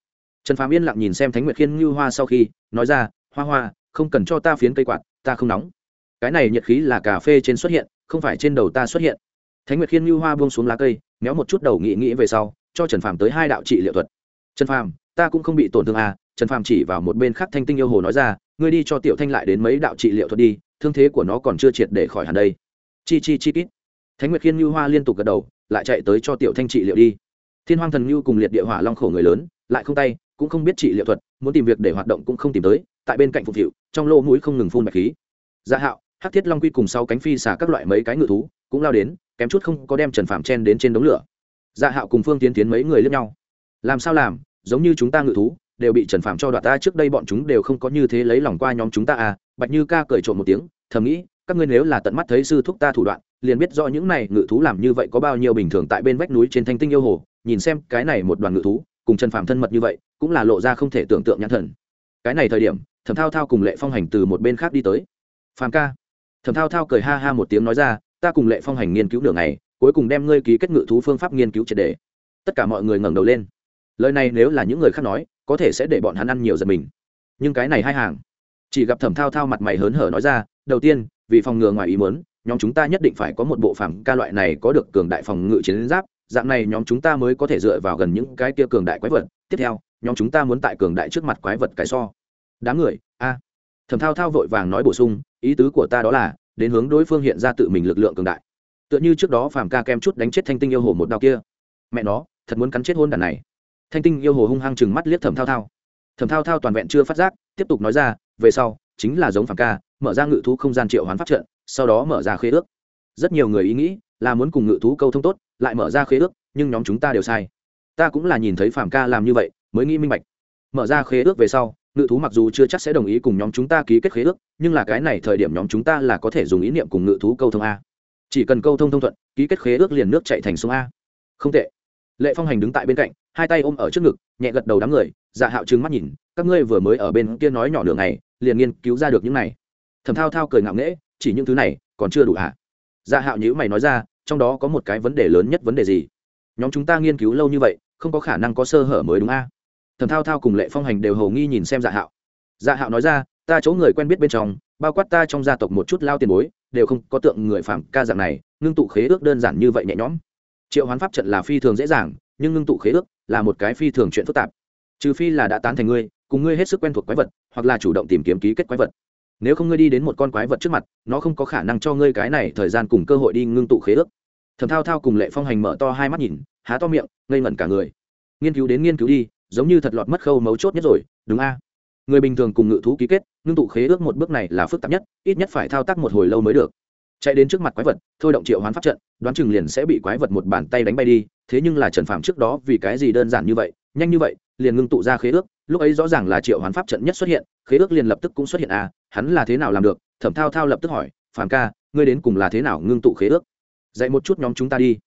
Trần phàm yên lặng nhìn xem thánh nguyệt khiên như hoa sau khi, nói ra, hoa hoa, không cần cho ta phiến cây quạt, ta không nóng. Cái này nhiệt khí là cà phê trên xuất hiện, không phải trên đầu ta xuất hiện. Thánh nguyệt khiên như hoa buông xuống lá cây, méo một chút đầu nghĩ nghĩ về sau, cho trần phàm tới hai đạo trị liệu thuật. Trần phàm, ta cũng không bị tổn thương à. Trần phàm chỉ vào một bên khác thanh tinh yêu hồ nói ra, ngươi đi cho tiểu thanh lại đến mấy đạo trị liệu thuật đi, thương thế của nó còn chưa triệt để khỏi hẳn đây chi chi chi kít. Thánh nguyệt khiên như hoa liên tục gật đầu, lại chạy tới cho tiểu thanh trị liệu đi. Thiên hoàng thần như cùng liệt địa hỏa long khổ người lớn, lại không tay, cũng không biết trị liệu thuật, muốn tìm việc để hoạt động cũng không tìm tới, tại bên cạnh phục vụ trong lỗ mũi không ngừng phun bạch khí. Gia dạ hạo, hắc thiết long quy cùng sau cánh phi xả các loại mấy cái ngự thú, cũng lao đến, kém chút không có đem trần phạm chen đến trên đống lửa. Gia dạ hạo cùng phương tiến tiến mấy người lướt nhau. Làm sao làm, giống như chúng ta ngự thú, đều bị trần phạm cho đoạt ta, trước đây bọn chúng đều không có như thế lấy lòng qua nhóm chúng ta à bạch như ca cười trộm một tiếng, thầm nghĩ các ngươi nếu là tận mắt thấy sư thúc ta thủ đoạn, liền biết rõ những này ngự thú làm như vậy có bao nhiêu bình thường tại bên vách núi trên thanh tinh yêu hồ, nhìn xem cái này một đoàn ngự thú, cùng chân phạm thân mật như vậy, cũng là lộ ra không thể tưởng tượng nhãn thần. Cái này thời điểm, thẩm thao thao cùng lệ phong hành từ một bên khác đi tới. Phàm ca. Thẩm thao thao cười ha ha một tiếng nói ra, ta cùng lệ phong hành nghiên cứu đường này cuối cùng đem ngươi ký kết ngự thú phương pháp nghiên cứu triệt đề. Tất cả mọi người ngẩng đầu lên. Lời này nếu là những người khác nói, có thể sẽ để bọn hắn ăn nhiều giật mình. Nhưng cái này hai hàng. Chỉ gặp thẩm thao thao mặt mày hớn hở nói ra, đầu tiên vì phòng ngừa ngoài ý muốn, nhóm chúng ta nhất định phải có một bộ phàm ca loại này có được cường đại phòng ngự chiến giáp, dạng này nhóm chúng ta mới có thể dựa vào gần những cái kia cường đại quái vật. Tiếp theo, nhóm chúng ta muốn tại cường đại trước mặt quái vật cái so. Đám người, a. Thẩm thao thao vội vàng nói bổ sung, ý tứ của ta đó là, đến hướng đối phương hiện ra tự mình lực lượng cường đại. Tựa như trước đó phàm ca kem chút đánh chết thanh tinh yêu hồ một đao kia. Mẹ nó, thật muốn cắn chết hôn đàn này. Thanh tinh yêu hồ hung hăng chừng mắt liếc thẩm thao thao. Thẩm thao thao toàn vẹn chưa phát giác, tiếp tục nói ra, về sau, chính là giống phàm ca mở ra ngự thú không gian triệu hoán pháp trận, sau đó mở ra khế ước. Rất nhiều người ý nghĩ là muốn cùng ngự thú câu thông tốt, lại mở ra khế ước, nhưng nhóm chúng ta đều sai. Ta cũng là nhìn thấy phạm ca làm như vậy, mới nghĩ minh bạch. Mở ra khế ước về sau, ngự thú mặc dù chưa chắc sẽ đồng ý cùng nhóm chúng ta ký kết khế ước, nhưng là cái này thời điểm nhóm chúng ta là có thể dùng ý niệm cùng ngự thú câu thông a. Chỉ cần câu thông thông thuận, ký kết khế ước liền nước chạy thành sông a. Không tệ. Lệ phong hành đứng tại bên cạnh, hai tay ôm ở trước ngực, nhẹ gật đầu đám người dạ hạo trừng mắt nhìn, các ngươi vừa mới ở bên kia nói nhỏ đường này liền nghiên cứu ra được những này thẩm thao thao cười ngạo nghễ, chỉ những thứ này còn chưa đủ hả? Dạ hạo nhữ mày nói ra, trong đó có một cái vấn đề lớn nhất vấn đề gì? Nhóm chúng ta nghiên cứu lâu như vậy, không có khả năng có sơ hở mới đúng a. Thẩm thao thao cùng lệ phong hành đều hầu nghi nhìn xem dạ hạo. Dạ hạo nói ra, ta chỗ người quen biết bên trong, bao quát ta trong gia tộc một chút lao tiền bối, đều không có tượng người phạm ca dạng này, ngưng tụ khế ước đơn giản như vậy nhẹ nhõm. Triệu hoán pháp trận là phi thường dễ dàng, nhưng ngưng tụ khế ước là một cái phi thường chuyện phức tạp. Trừ phi là đã tán thành ngươi, cùng ngươi hết sức quen thuộc quái vật, hoặc là chủ động tìm kiếm ký kết quái vật nếu không ngươi đi đến một con quái vật trước mặt, nó không có khả năng cho ngươi cái này thời gian cùng cơ hội đi ngưng tụ khế ước. Thầm thao thao cùng lệ phong hành mở to hai mắt nhìn, há to miệng, ngây ngẩn cả người. Nghiên cứu đến nghiên cứu đi, giống như thật lọt mất khâu mấu chốt nhất rồi, đúng a? Người bình thường cùng ngự thú ký kết, ngưng tụ khế ước một bước này là phức tạp nhất, ít nhất phải thao tác một hồi lâu mới được. Chạy đến trước mặt quái vật, thôi động triệu hoán pháp trận, đoán chừng liền sẽ bị quái vật một bàn tay đánh bay đi, thế nhưng là trần phạm trước đó vì cái gì đơn giản như vậy, nhanh như vậy, liền ngưng tụ ra khế ước lúc ấy rõ ràng là triệu hoán pháp trận nhất xuất hiện, khế ước liền lập tức cũng xuất hiện à hắn là thế nào làm được? Thẩm thao thao lập tức hỏi, phàm ca, ngươi đến cùng là thế nào ngưng tụ khế ước? Dạy một chút nhóm chúng ta đi.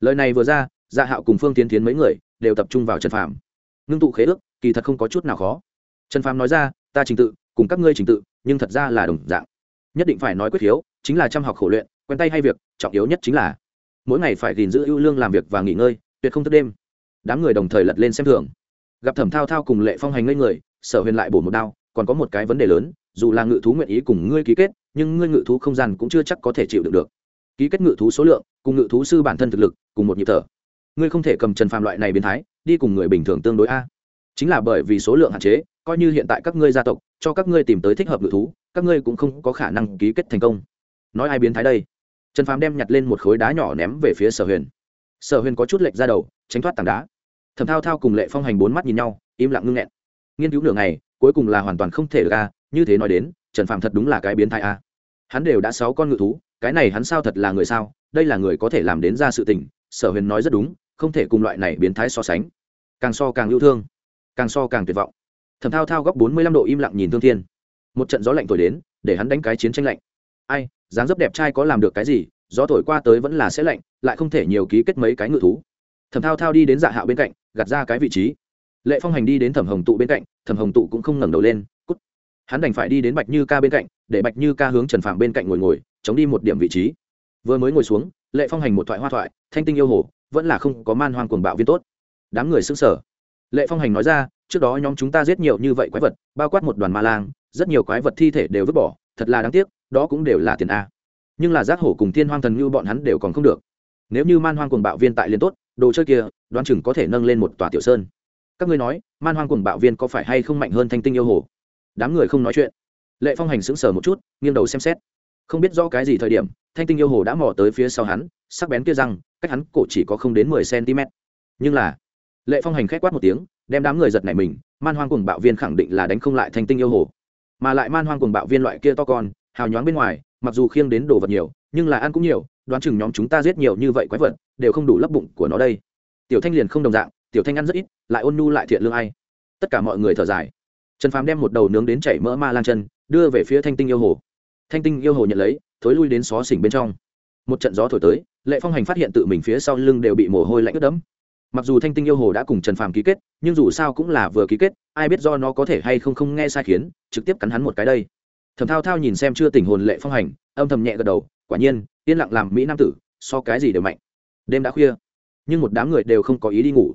Lời này vừa ra dạ hạo cùng phương tiến tiến mấy người đều tập trung vào trần phạm ngưng tụ khế ước, kỳ thật không có chút nào khó. Trần phạm nói ra, ta trình tự, cùng các ngươi trình tự, nhưng thật ra là đồng dạng. Nhất định phải nói quyết hiếu, chính là chăm học khổ luyện, quen tay hay việc, trọng yếu nhất chính là mỗi ngày phải gìn giữ ưu lương làm việc và nghỉ ngơi, tuyệt không thức đêm. Đám người đồng thời lật lên xem thường gặp thẩm thao thao cùng lệ phong hành ngây người, sở huyền lại bổ một đao, còn có một cái vấn đề lớn, dù là ngự thú nguyện ý cùng ngươi ký kết, nhưng ngươi ngự thú không gian cũng chưa chắc có thể chịu được được. Ký kết ngự thú số lượng, cùng ngự thú sư bản thân thực lực, cùng một nhịp thở. Ngươi không thể cầm trần phàm loại này biến thái, đi cùng người bình thường tương đối a. Chính là bởi vì số lượng hạn chế, coi như hiện tại các ngươi gia tộc, cho các ngươi tìm tới thích hợp ngự thú, các ngươi cũng không có khả năng ký kết thành công. Nói ai biến thái đây? Trần phàm đem nhặt lên một khối đá nhỏ ném về phía sở huyền. Sở huyền có chút lệch ra đầu, tránh thoát tảng đá thẩm thao thao cùng lệ phong hành bốn mắt nhìn nhau, im lặng ngưng nghẹn. Nghiên cứu nửa ngày, cuối cùng là hoàn toàn không thể được a như thế nói đến, trần phạm thật đúng là cái biến thái a hắn đều đã sáu con ngự thú, cái này hắn sao thật là người sao, đây là người có thể làm đến ra sự tình, sở huyền nói rất đúng, không thể cùng loại này biến thái so sánh. Càng so càng yêu thương, càng so càng tuyệt vọng. Thẩm thao thao góc bốn mươi lăm độ im lặng nhìn thương thiên. Một trận gió lạnh thổi đến, để hắn đánh cái chiến tranh lạnh. Ai, dáng dấp đẹp trai có làm được cái gì, gió thổi qua tới vẫn là sẽ lạnh, lại không thể nhiều ký kết mấy cái ngự thú thẩm thao thao đi đến dạ hạo bên cạnh, gạt ra cái vị trí. Lệ phong hành đi đến thẩm hồng tụ bên cạnh, thẩm hồng tụ cũng không ngẩng đầu lên, cút. Hắn đành phải đi đến bạch như ca bên cạnh, để bạch như ca hướng trần phạm bên cạnh ngồi ngồi, chống đi một điểm vị trí. Vừa mới ngồi xuống, lệ phong hành một thoại hoa thoại, thanh tinh yêu hồ, vẫn là không có man hoang cuồng bạo viên tốt. Đám người xứng sở lệ phong hành nói ra, trước đó nhóm chúng ta giết nhiều như vậy quái vật, bao quát một đoàn ma lang, rất nhiều quái vật thi thể đều vứt bỏ, thật là đáng tiếc, đó cũng đều là tiền a. Nhưng là giác hổ cùng thiên hoang thần như bọn hắn đều còn không được. Nếu như man hoang cuồng bạo viên tại liên tốt đồ chơi kia, đoán chừng có thể nâng lên một tòa tiểu sơn. Các ngươi nói, man hoang cuồng bạo viên có phải hay không mạnh hơn thanh tinh yêu hồ? Đám người không nói chuyện. Lệ phong hành sững sờ một chút, nghiêng đầu xem xét. Không biết do cái gì thời điểm, thanh tinh yêu hồ đã mò tới phía sau hắn, sắc bén kia răng, cách hắn cổ chỉ có không đến mười cm nhưng là, lệ phong hành k h é c quát một tiếng, đem đám người giật này mình, man hoang cuồng bạo viên khẳng định là đánh không lại thanh tinh yêu hồ. Mà lại man hoang cuồng bạo viên loại kia to con, hào nhoáng bên ngoài, mặc dù khiêng đến đồ vật nhiều, nhưng là ăn cũng nhiều đoán chừng nhóm chúng ta giết nhiều như vậy quái vật, đều không đủ lấp bụng của nó đây. Tiểu thanh liền không đồng dạng, tiểu thanh ăn rất ít, lại ôn nhu lại thiện lương ai. Tất cả mọi người thở dài. Trần phàm đem một đầu nướng đến chảy mỡ ma lan chân, đưa về phía thanh tinh yêu hồ. Thanh tinh yêu hồ nhận lấy, thối lui đến xó xỉnh bên trong. Một trận gió thổi tới, lệ phong hành phát hiện tự mình phía sau lưng đều bị mồ hôi lạnh ướt đẫm. Mặc dù thanh tinh yêu hồ đã cùng trần phàm ký kết, nhưng dù sao cũng là vừa ký kết, ai biết do nó có thể hay không không nghe sai khiến, trực tiếp cắn hắn một cái đây. Thầm thao thao nhìn xem chưa tỉnh hồn lệ phong hành, âm thầm nhẹ gật đầu, quả nhiên yên lặng làm mỹ nam tử, so cái gì đều mạnh. Đêm đã khuya, nhưng một đám người đều không có ý đi ngủ.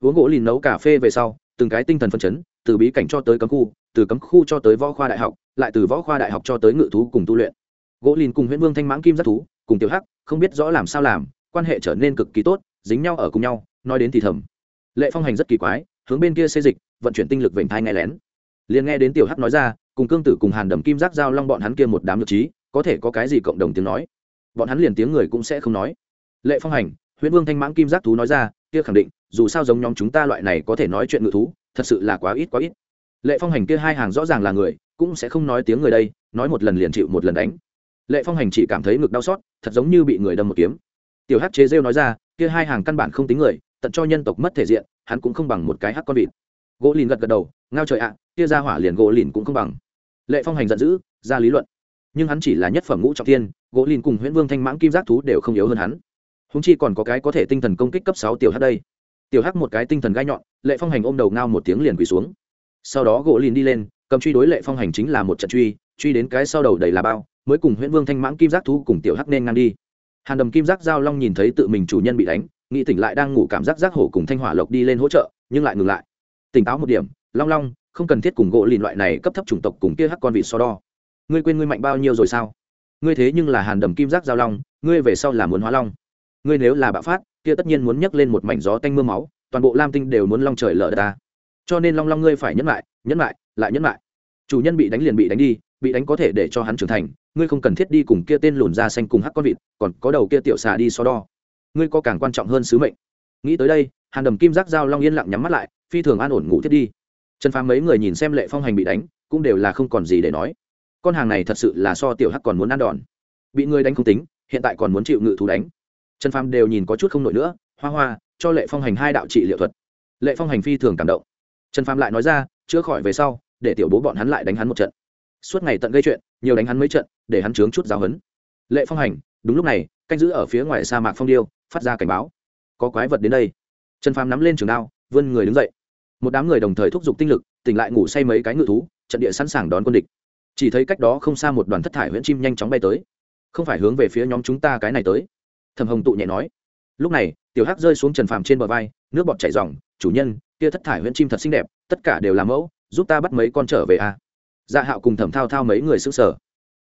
Uống gỗ lìn nấu cà phê về sau, từng cái tinh thần phân chấn, từ bí cảnh cho tới cấm khu, từ cấm khu cho tới võ khoa đại học, lại từ võ khoa đại học cho tới ngự thú cùng tu luyện. Gỗ lìn cùng Huyễn vương thanh mãng kim giác thú, cùng tiểu hắc, không biết rõ làm sao làm, quan hệ trở nên cực kỳ tốt, dính nhau ở cùng nhau, nói đến thì thầm. Lệ phong hành rất kỳ quái, hướng bên kia xây dịch, vận chuyển tinh lực vểnh thai nghe lén. Liền nghe đến tiểu hắc nói ra, cùng cương tử cùng hàn đầm kim giác giao long bọn hắn kia một đám nhược trí, có thể có cái gì cộng đồng tiếng nói bọn hắn liền tiếng người cũng sẽ không nói. Lệ phong hành, huyễn vương thanh mãng kim giác thú nói ra, kia khẳng định, dù sao giống nhóm chúng ta loại này có thể nói chuyện ngự thú, thật sự là quá ít quá ít. Lệ phong hành kia hai hàng rõ ràng là người, cũng sẽ không nói tiếng người đây, nói một lần liền chịu một lần đánh. Lệ phong hành chỉ cảm thấy ngực đau xót, thật giống như bị người đâm một kiếm. Tiểu hát chế rêu nói ra, kia hai hàng căn bản không tính người, tận cho nhân tộc mất thể diện, hắn cũng không bằng một cái hắc con vịt. Gỗ lìn gật gật đầu, ngao trời ạ, kia ra hỏa liền gỗ lìn cũng không bằng. Lệ phong hành giận dữ, ra lý luận nhưng hắn chỉ là nhất phẩm ngũ trọng thiên, gỗ lìn cùng huyễn vương thanh mãng kim giác thú đều không yếu hơn hắn. Húng chi còn có cái có thể tinh thần công kích cấp sáu tiểu h đây. Tiểu h một cái tinh thần gai nhọn, lệ phong hành ôm đầu ngao một tiếng liền quỳ xuống. Sau đó gỗ lìn đi lên, cầm truy đối lệ phong hành chính là một trận truy truy đến cái sau đầu đầy là bao, mới cùng huyễn vương thanh mãng kim giác thú cùng tiểu hắc nên ngang đi. Hàn đầm kim giác giao long nhìn thấy tự mình chủ nhân bị đánh, nghĩ tỉnh lại đang ngủ cảm giác giác hổ cùng thanh hỏa lộc đi lên hỗ trợ, nhưng lại ngừng lại. Tỉnh táo một điểm, long long, không cần thiết cùng gỗ lìn loại này cấp thấp chủng tộc cùng kia hắc con vịt so đo ngươi quên ngươi mạnh bao nhiêu rồi sao? Ngươi thế nhưng là hàn đầm kim giác giao long, ngươi về sau là muốn hóa long. Ngươi nếu là bạo phát, kia tất nhiên muốn nhấc lên một mảnh gió tanh mưa máu, toàn bộ lam tinh đều muốn long trời lở đất ta. Cho nên long long ngươi phải nhẫn lại nhẫn lại lại nhẫn lại. Chủ nhân bị đánh liền bị đánh đi, bị đánh có thể để cho hắn trưởng thành, ngươi không cần thiết đi cùng kia tên lùn da xanh cùng hắc con vịt, còn có đầu kia tiểu xà đi so đo. Ngươi có càng quan trọng hơn sứ mệnh. Nghĩ tới đây, hàn đầm kim giác giao long yên lặng nhắm mắt lại, phi thường an ổn ngủ thiết đi. Trần phàm mấy người nhìn xem lệ phong hành bị đánh, cũng đều là không còn gì để nói con hàng này thật sự là so tiểu hắc còn muốn ăn đòn. Bị người đánh không tính, hiện tại còn muốn chịu ngự thú đánh. Trần phàm đều nhìn có chút không nổi nữa, hoa hoa, cho lệ phong hành hai đạo trị liệu thuật. Lệ phong hành phi thường cảm động. Trần phàm lại nói ra, chữa khỏi về sau, để tiểu bố bọn hắn lại đánh hắn một trận. Suốt ngày tận gây chuyện, nhiều đánh hắn mấy trận, để hắn chướng chút giáo hấn. Lệ phong hành, đúng lúc này, canh giữ ở phía ngoài sa mạc phong điêu, phát ra cảnh báo. Có quái vật đến đây. Trần phàm nắm lên trường đao, vươn người đứng dậy. Một đám người đồng thời thúc giục tinh lực, tỉnh lại ngủ say mấy cái ngự thú, trận địa sẵn sàng đón quân địch chỉ thấy cách đó không xa một đoàn thất thải huyễn chim nhanh chóng bay tới. Không phải hướng về phía nhóm chúng ta cái này tới. Thầm hồng tụ nhẹ nói. Lúc này, tiểu hắc rơi xuống trần phàm trên bờ vai, nước bọt chảy r chủ nhân, kia thất thải huyễn chim thật xinh đẹp, tất cả đều là mẫu, giúp ta bắt mấy con trở về a à? dạ hạo cùng thẩm thao thao mấy người xứng sở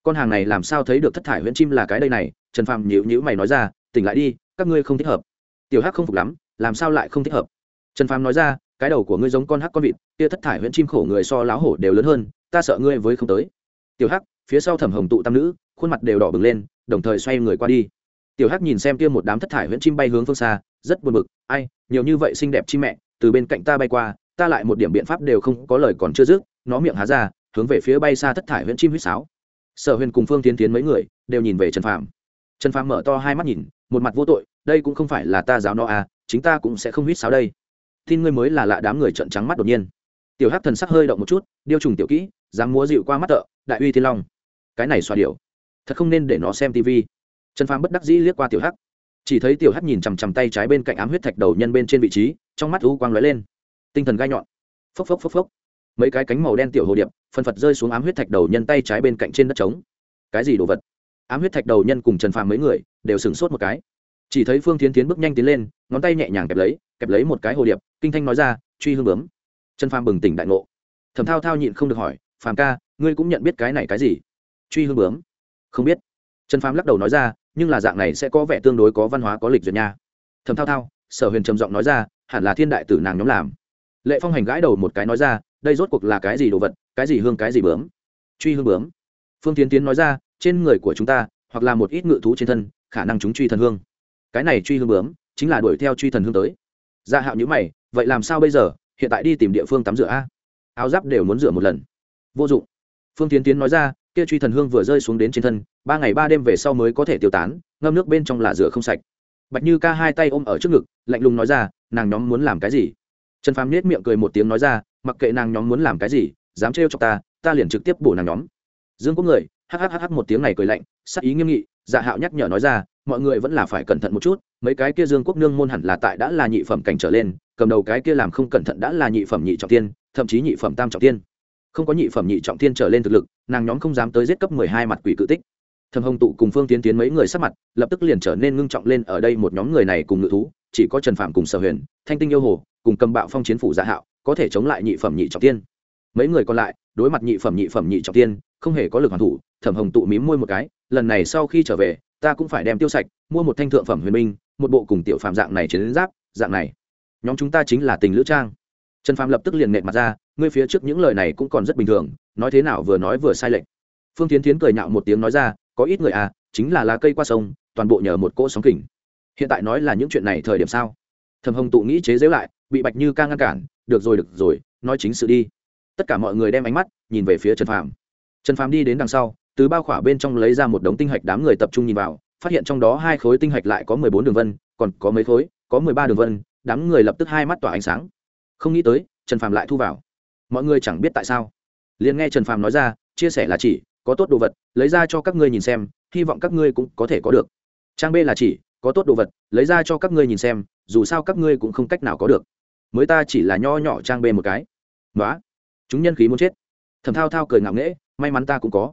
con hàng này làm sao thấy được thất thải huyễn chim là cái đây này? Trần phàm nhíu nhíu mày nói ra, tỉnh lại đi, các ngươi không thích hợp. Tiểu hắc không phục lắm, làm sao lại không thích hợp? Trần phàm nói ra, cái đầu của ngươi giống con hắc con vịt, kia thất thải huyễn chim khổ người so láo hổ đều lớn hơn, ta sợ ngươi với không tới tiểu hắc, phía sau thẩm hồng tụ tam nữ, khuôn mặt đều đỏ bừng lên, đồng thời xoay người qua đi. Tiểu hắc nhìn xem kia một đám thất thải huyễn chim bay hướng phương xa, rất buồn bực, ai, nhiều như vậy xinh đẹp chim mẹ, từ bên cạnh ta bay qua, ta lại một điểm biện pháp đều không có lời còn chưa dứt, nó miệng há ra, hướng về phía bay xa thất thải huyễn chim huýt sáo. Sở huyền cùng phương tiến tiến mấy người đều nhìn về trần phàm. Trần phàm mở to hai mắt nhìn, một mặt vô tội, đây cũng không phải là ta giáo nó à chính ta cũng sẽ không huýt sáo đây. Tin ngươi mới là lạ đám người trận trắng mắt đột nhiên. Tiểu hắc thần sắc hơi động một chút, điêu trùng tiểu kỹ dám múa dịu qua mắt tợ, đại uy thiên long. Cái này xoa điệu thật không nên để nó xem tv trần phàm bất đắc dĩ liếc qua tiểu hắc. Chỉ thấy tiểu hắc nhìn chằm chằm tay trái bên cạnh ám huyết thạch đầu nhân bên trên vị trí, trong mắt u quang lóe lên. Tinh thần gai nhọn. Phốc phốc phốc phốc. Mấy cái cánh màu đen tiểu hồ điệp, phân phật rơi xuống ám huyết thạch đầu nhân tay trái bên cạnh trên đất trống. Cái gì đồ vật? Ám huyết thạch đầu nhân cùng trần phàm mấy người đều sửng sốt một cái. Chỉ thấy phương tiến tiến bước nhanh tiến lên, ngón tay nhẹ nhàng kẹp lấy kẹp lấy một cái hồ điệp, kinh thanh nói ra, truy hương bướm. Trần phàm bừng tỉnh đại ngộ. Thầm thao thao nhịn không được hỏi phàm ca, ngươi cũng nhận biết cái này cái gì? Truy hương bướm. Không biết. Trần phàm lắc đầu nói ra, nhưng là dạng này sẽ có vẻ tương đối có văn hóa, có lịch duyệt nha. Thầm thao thao, sở huyền trầm giọng nói ra, hẳn là thiên đại tử nàng nhóm làm. Lệ phong hành gãi đầu một cái nói ra, đây rốt cuộc là cái gì đồ vật, cái gì hương, cái gì bướm? Truy hương bướm. Phương tiến tiến nói ra, trên người của chúng ta, hoặc là một ít ngự thú trên thân, khả năng chúng truy thần hương. Cái này truy hương bướm, chính là đuổi theo truy thần hương tới. Gia hạo nhữ mày, vậy làm sao bây giờ? Hiện tại đi tìm địa phương tắm rửa a. Áo giáp đều muốn rửa một lần vô dụng. Phương tiến tiến nói ra, kia truy thần hương vừa rơi xuống đến trên thân, ba ngày ba đêm về sau mới có thể tiêu tán, ngâm nước bên trong là rửa không sạch. Bạch như ca hai tay ôm ở trước ngực, lạnh lùng nói ra, nàng nhóm muốn làm cái gì? Trần phàm nết miệng cười một tiếng nói ra, mặc kệ nàng nhóm muốn làm cái gì, dám trêu cho ta ta liền trực tiếp bổ nàng nhóm. Dương có người hhh một tiếng này cười lạnh, sắc ý nghiêm nghị dạ hạo nhắc nhở nói ra, mọi người vẫn là phải cẩn thận một chút, mấy cái kia dương quốc nương môn hẳn là tại đã là nhị phẩm cảnh trở lên, cầm đầu cái kia làm không cẩn thận đã là nhị phẩm nhị trọng tiên, thậm chí nhị phẩm tam trọng tiên không có nhị phẩm nhị trọng thiên trở lên thực lực, nàng nhóm không dám tới giết cấp mười hai mặt quỷ cự tích. Thầm hồng tụ cùng phương tiến tiến mấy người sắp mặt, lập tức liền trở nên ngưng trọng lên ở đây một nhóm người này cùng ngự thú, chỉ có trần phạm cùng sở huyền, thanh tinh yêu hồ, cùng cầm bạo phong chiến phủ giả dạ hạo, có thể chống lại nhị phẩm nhị trọng tiên mấy người còn lại, đối mặt nhị phẩm nhị phẩm nhị trọng tiên không hề có lực hoàn thủ, thẩm hồng tụ mím môi một cái, lần này sau khi trở về, ta cũng phải đem tiêu sạch, mua một thanh thượng phẩm huyền minh một bộ cùng tiểu phạm dạng này chiến giáp, dạng này. Nhóm chúng ta chính là tình lữ trang trần phạm lập tức liền nệ mặt ra, ngươi phía trước những lời này cũng còn rất bình thường, nói thế nào vừa nói vừa sai lệch. Phương tiến tiến cười nhạo một tiếng nói ra, có ít người à chính là lá cây qua sông, toàn bộ nhờ một cỗ sóng kỉnh. hiện tại nói là những chuyện này thời điểm sao? Thầm hồng tụ nghĩ chế giễu lại, bị bạch như ca ngăn cản, được rồi được rồi, nói chính sự đi. Tất cả mọi người đem ánh mắt nhìn về phía trần phàm. Trần phàm đi đến đằng sau, từ bao khỏa bên trong lấy ra một đống tinh hạch đám người tập trung nhìn vào, phát hiện trong đó hai khối tinh hạch lại có mười bốn đường vân, còn có mấy khối, có mười ba đường vân, đám người lập tức hai mắt tỏa ánh sáng không nghĩ tới, trần phàm lại thu vào. Mọi người chẳng biết tại sao. Liền nghe trần phàm nói ra, chia sẻ là chỉ, có tốt đồ vật, lấy ra cho các ngươi nhìn xem, hy vọng các ngươi cũng có thể có được. Trang b là chỉ, có tốt đồ vật, lấy ra cho các ngươi nhìn xem, dù sao các ngươi cũng không cách nào có được. Mới ta chỉ là nho nhỏ trang b một cái. Nói chúng nhân khí muốn chết. Thầm thao thao cười ngạo nghễ, may mắn ta cũng có.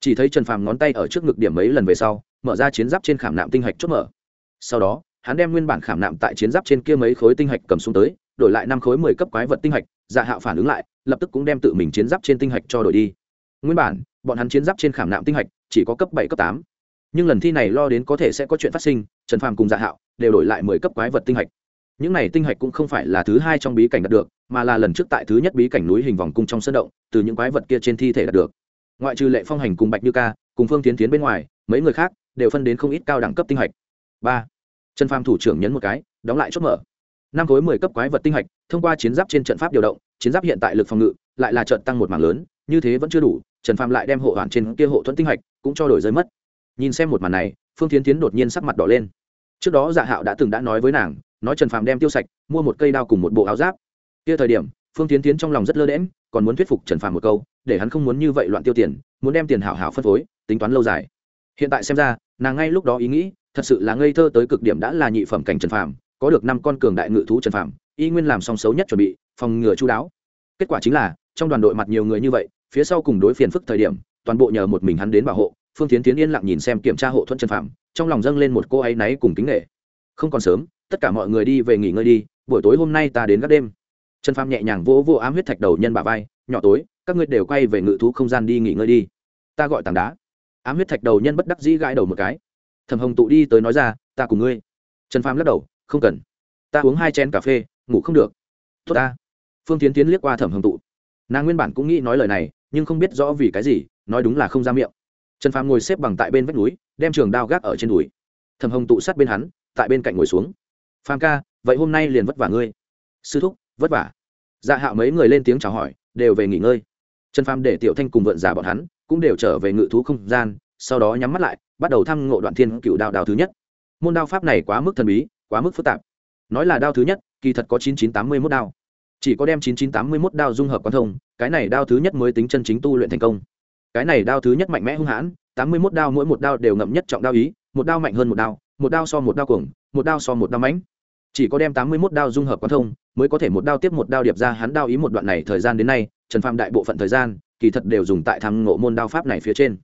Chỉ thấy trần phàm ngón tay ở trước ngực điểm mấy lần về sau, mở ra chiến giáp trên khảm nạm tinh hạch chốt mở. Sau đó, hắn đem nguyên bản khảm nạm tại chiến giáp trên kia mấy khối tinh hạch cầm xuống tới đổi lại năm khối mười cấp quái vật tinh hạch dạ hạo phản ứng lại, lập tức cũng đem tự mình chiến giáp trên tinh hạch cho đổi đi. Nguyên bản, bọn hắn chiến giáp trên khảm nạm tinh hạch chỉ có cấp bảy, cấp tám. Nhưng lần thi này lo đến có thể sẽ có chuyện phát sinh, trần phàm cùng dạ hạo đều đổi lại mười cấp quái vật tinh hạch. Những này tinh hạch cũng không phải là thứ hai trong bí cảnh đạt được, mà là lần trước tại thứ nhất bí cảnh núi hình vòng cung trong sân động, từ những quái vật kia trên thi thể đạt được. Ngoại trừ lệ phong hành cùng bạch như ca, cùng phương tiến tiến bên ngoài, mấy người khác đều phân đến không ít cao đẳng cấp tinh hạch. Ba. Trần phàm thủ trưởng nhấn một cái, đóng lại chốt mở năm khối mười cấp quái vật tinh hạch, thông qua chiến giáp trên trận pháp điều động, chiến giáp hiện tại lực phòng ngự lại là trận tăng một mảng lớn, như thế vẫn chưa đủ, trần phàm lại đem hộ hoàn trên kia hộ thuẫn tinh hạch cũng cho đổi rơi mất. Nhìn xem một màn này, phương tiến tiến đột nhiên sắc mặt đỏ lên. Trước đó dạ hạo đã từng đã nói với nàng, nói trần phàm đem tiêu sạch, mua một cây đao cùng một bộ áo giáp. Kia thời điểm, phương tiến tiến trong lòng rất lơ đễm còn muốn thuyết phục trần phàm một câu, để hắn không muốn như vậy loạn tiêu tiền, muốn đem tiền hảo hảo phân phối, tính toán lâu dài. Hiện tại xem ra, nàng ngay lúc đó ý nghĩ, thật sự là ngây thơ tới cực điểm đã là nhị phẩm cảnh trần phàm có được năm con cường đại ngự thú trần phàm, y nguyên làm song xấu nhất chuẩn bị, phòng ngừa chú đáo. Kết quả chính là, trong đoàn đội mặt nhiều người như vậy, phía sau cùng đối phiền phức thời điểm, toàn bộ nhờ một mình hắn đến bảo hộ, phương tiến tiến yên lặng nhìn xem kiểm tra hộ thuận trần phàm, trong lòng dâng lên một cô ấy náy cùng kính nghệ không còn sớm, tất cả mọi người đi về nghỉ ngơi đi, buổi tối hôm nay ta đến các đêm. Trần phàm nhẹ nhàng vỗ vỗ ám huyết thạch đầu nhân bà vai, nhỏ tối, các ngươi đều quay về ngự thú không gian đi nghỉ ngơi đi. Ta gọi tảng đá. Ám huyết thạch đầu nhân bất đắc dĩ gãi đầu một cái. Thầm hồng tụ đi tới nói ra, ta cùng ngươi. Trần phàm lắc đầu không cần. Ta uống hai chén cà phê, ngủ không được. Tốt ta. Phương tiến tiến liếc qua thẩm hồng tụ. Nàng nguyên bản cũng nghĩ nói lời này, nhưng không biết rõ vì cái gì, nói đúng là không ra miệng. Trần phàm ngồi xếp bằng tại bên vách núi, đem trường đao gác ở trên đùi. Thẩm hồng tụ sát bên hắn, tại bên cạnh ngồi xuống. Phàm ca, vậy hôm nay liền vất vả ngươi. Sư thúc, vất vả. Dạ hạo mấy người lên tiếng chào hỏi, đều về nghỉ ngơi. Trần phàm để tiểu thanh cùng vợn giả bọn hắn, cũng đều trở về ngự thú không gian, sau đó nhắm mắt lại, bắt đầu thăm ngộ đoạn thiên cựu đạo đào thứ nhất. Môn đao pháp này quá mức thần bí quá mức phức tạp. Nói là đao thứ nhất, kỳ thật có chín chín tám mươi mốt đao. Chỉ có đem chín chín tám mươi mốt đao dung hợp quan thông, cái này đao thứ nhất mới tính chân chính tu luyện thành công. Cái này đao thứ nhất mạnh mẽ hung hãn, tám mươi mốt đao mỗi một đao đều ngậm nhất trọng đao ý, một đao mạnh hơn một đao một đao so một đao cuồng, một đao so một đao mãnh. Chỉ có đem tám mươi mốt đao dung hợp quan thông, mới có thể một đao tiếp một đao điệp ra hắn đao ý một đoạn này thời gian đến nay, trần phạm đại bộ phận thời gian, kỳ thật đều dùng tại thăng ngộ môn đao pháp này phía trên.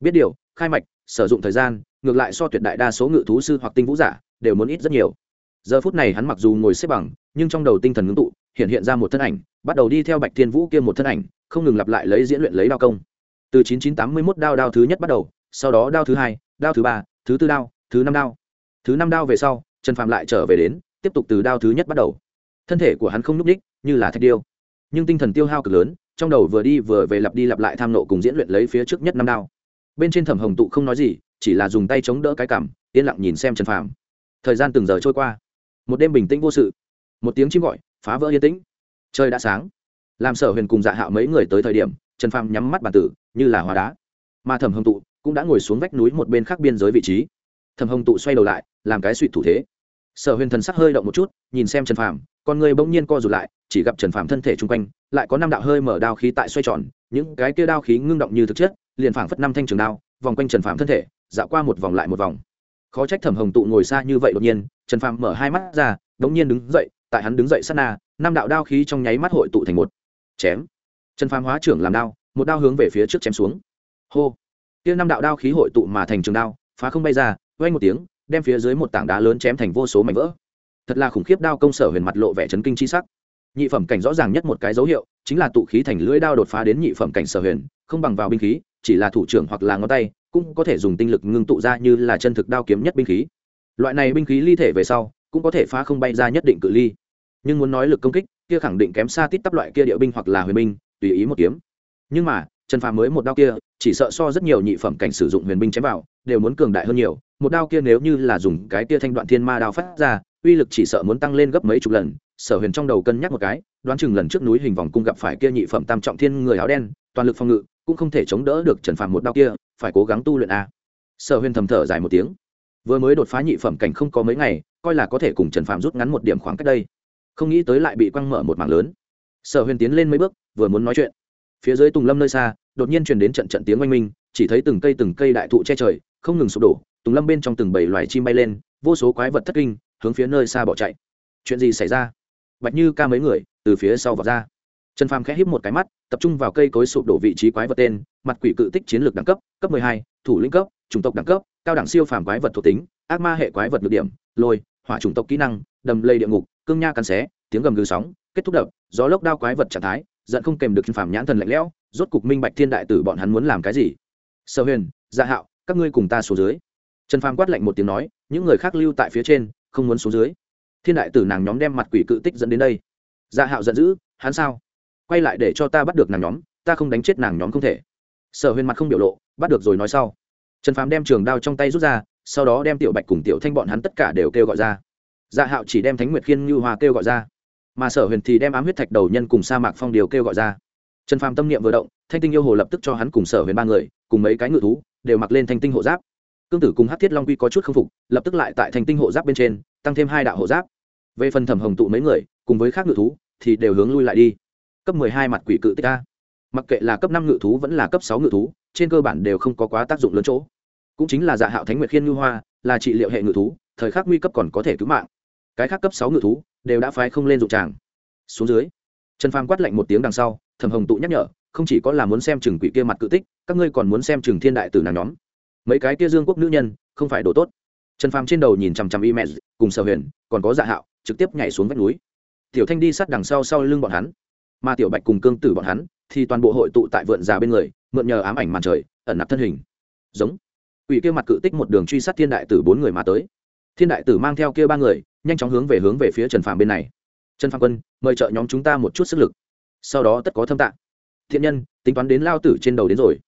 Biết điều, khai mạch, sử dụng thời gian, ngược lại so tuyệt đại đa số ngự thú sư hoặc tinh vũ giả đều muốn ít rất nhiều. Giờ phút này hắn mặc dù ngồi xếp bằng, nhưng trong đầu tinh thần ngưng tụ, hiện hiện ra một thân ảnh, bắt đầu đi theo bạch thiên vũ kia một thân ảnh, không ngừng lặp lại lấy diễn luyện lấy đao công. Từ 9981 đao đao thứ nhất bắt đầu, sau đó đao thứ hai, đao thứ ba, thứ tư đao, thứ năm đao. Thứ năm đao về sau, trần phạm lại trở về đến, tiếp tục từ đao thứ nhất bắt đầu. Thân thể của hắn không n ú c đích như là thạch điêu. Nhưng tinh thần tiêu hao cực lớn, trong đầu vừa đi vừa về lặp đi lặp lại tham nộ cùng diễn luyện lấy phía trước nhất năm đao. Bên trên thẩm hồng tụ không nói gì, chỉ là dùng tay chống đỡ cái cảm, yên lặng nhìn xem trần phàm thời gian từng giờ trôi qua. Một đêm bình tĩnh vô sự. Một tiếng chim gọi, phá vỡ yên tĩnh. Trời đã sáng. Làm sở huyền cùng dạ hạo mấy người tới thời điểm, trần phàm nhắm mắt bàn tử, như là hóa đá. Mà thẩm hồng tụ cũng đã ngồi xuống vách núi một bên khác biên giới vị trí. Thẩm hồng tụ xoay đầu lại, làm cái suy thủ thế. Sở huyền thần sắc hơi động một chút, nhìn xem trần phàm, con người bỗng nhiên co rụt lại, chỉ gặp trần phàm thân thể chung quanh, lại có năm đạo hơi mở đao khí tại xoay tròn, những cái kia đao khí ngưng động như thực chất, liền phảng phất năm thanh trường đao, vòng quanh trần phàm thân thể, dạo qua một vòng lại một vòng khó trách thẩm hồng tụ ngồi xa như vậy đột nhiên, trần phàm mở hai mắt ra, đống nhiên đứng dậy, tại hắn đứng dậy sát na, năm đạo đao khí trong nháy mắt hội tụ thành một. Chém. Trần phàm hóa trưởng làm đao, một đao hướng về phía trước chém xuống. Hô. Kia năm đạo đao khí hội tụ mà thành trường đao, phá không bay ra vay một tiếng, đem phía dưới một tảng đá lớn chém thành vô số mảnh vỡ. Thật là khủng khiếp đao công sở huyền mặt lộ vẻ chấn kinh chi sắc. Nhị phẩm cảnh rõ ràng nhất một cái dấu hiệu, chính là tụ khí thành lưỡi đao đột phá đến nhị phẩm cảnh sở huyền, không bằng vào binh khí, chỉ là thủ trưởng hoặc là ngón tay cũng có thể dùng tinh lực ngưng tụ ra như là chân thực đao kiếm nhất binh khí. Loại này binh khí ly thể về sau, cũng có thể phá không bay ra nhất định cự ly. Nhưng muốn nói lực công kích, kia khẳng định kém xa tít tắp loại kia địa binh hoặc là huyền binh, tùy ý một kiếm. Nhưng mà, trần phàm mới một đao kia, chỉ sợ so rất nhiều nhị phẩm cảnh sử dụng huyền binh chém vào, đều muốn cường đại hơn nhiều. Một đao kia nếu như là dùng cái kia thanh đoạn thiên ma đao phát ra, uy lực chỉ sợ muốn tăng lên gấp mấy chục lần. Sở huyền trong đầu cân nhắc một cái, đoán chừng lần trước núi hình vòng cung gặp phải kia nhị phẩm tam trọng thiên người áo đen, toàn lực phòng ngự, cũng không thể chống đỡ được trần phàm một đao kia phải cố gắng tu luyện a sở huyền thầm thở dài một tiếng. Vừa mới đột phá nhị phẩm cảnh không có mấy ngày, coi là có thể cùng trần phạm rút ngắn một điểm khoảng cách đây. Không nghĩ tới lại bị quăng mở một mảng lớn. Sở huyền tiến lên mấy bước, vừa muốn nói chuyện. Phía dưới tùng lâm nơi xa, đột nhiên truyền đến trận trận tiếng oanh minh, chỉ thấy từng cây từng cây đại thụ che trời, không ngừng sụp đổ, tùng lâm bên trong từng bầy loài chim bay lên, vô số quái vật thất kinh, hướng phía nơi xa bỏ chạy. Chuyện gì xảy ra? Bạch như ca mấy người, từ phía sau vào ra. Trần phàm khẽ híp một cái mắt, tập trung vào cây cối sụp đổ vị trí quái vật tên mặt quỷ cự tích chiến lược đẳng cấp cấp mười hai, thủ lĩnh cấp, chủng tộc đẳng cấp, cao đẳng siêu phàm quái vật thuộc tính, ác ma hệ quái vật được điểm, lôi, hỏa chủng tộc kỹ năng, đầm lây địa ngục, cương nha cắn xé, tiếng gầm gừ sóng, kết thúc đập, gió lốc đao quái vật trạng thái, giận không kèm được phàm nhãn thần lạnh lẽo, rốt cục minh bạch thiên đại tử bọn hắn muốn làm cái gì. Sở huyền dạ hạo, các ngươi cùng ta xuống dưới. Trần phàm quát lạnh một tiếng nói, những người khác lưu tại phía trên, không muốn xuống dưới. Thiên đại tử nàng nhóm đem mặt quỷ cự tích dẫn đến đây. Dạ hạo giận dữ, hắn sao? Quay lại để cho ta bắt được nàng nhóm, ta không đánh chết nàng nhóm không thể sở huyền mặt không biểu lộ, bắt được rồi nói sau. Trần phàm đem trường đao trong tay rút ra, sau đó đem tiểu bạch cùng tiểu thanh bọn hắn tất cả đều kêu gọi ra. Dạ hạo chỉ đem thánh nguyệt khiên như hòa kêu gọi ra, mà sở huyền thì đem ám huyết thạch đầu nhân cùng sa mạc phong điều kêu gọi ra. Trần phàm tâm niệm vừa động, thanh tinh yêu hồ lập tức cho hắn cùng sở huyền ba người, cùng mấy cái ngự thú, đều mặc lên thanh tinh hộ giáp. Cương tử cùng hát thiết long quy có chút k phục, lập tức lại tại thanh tinh hộ giáp bên trên, tăng thêm hai đạo hộ giáp. Về phần thẩm hồng tụ mấy người, cùng với khác ngự thú, thì đều hướng lui lại đi. Cấp mười hai mặt quỷ cự tích a mặc kệ là cấp năm ngự thú vẫn là cấp sáu ngự thú, trên cơ bản đều không có quá tác dụng lớn chỗ. Cũng chính là dạ hạo thánh nguyệt khiên ngư hoa, là trị liệu hệ ngự thú, thời khắc nguy cấp còn có thể cứu mạng. Cái khác cấp sáu ngự thú đều đã phái không lên dụng tràng. Xuống dưới, trần phàm quát lạnh một tiếng đằng sau, thẩm hồng tụ nhắc nhở, không chỉ có là muốn xem chừng quỷ kia mặt cự tích, các ngươi còn muốn xem chừng thiên đại từ nàng nhóm. Mấy cái kia dương quốc nữ nhân, không phải đồ tốt. Trần phàm trên đầu nhìn chằm chằm y mẹ cùng sở huyền, còn có dạ hạo, trực tiếp nhảy xuống vách núi. Tiểu thanh đi sát đằng sau sau lưng bọn hắn mà tiểu bạch cùng cương tử bọn hắn, thì toàn bộ hội tụ tại vượn già bên người, mượn nhờ ám ảnh màn trời, ẩn nạp thân hình. Giống. Ủy kia mặt cự tích một đường truy sát thiên đại tử bốn người mà tới. Thiên đại tử mang theo kia ba người, nhanh chóng hướng về hướng về phía trần phàm bên này. Trần phàm quân, mời trợ nhóm chúng ta một chút sức lực. Sau đó tất có thâm tạng. Thiện nhân, tính toán đến lao tử trên đầu đến rồi.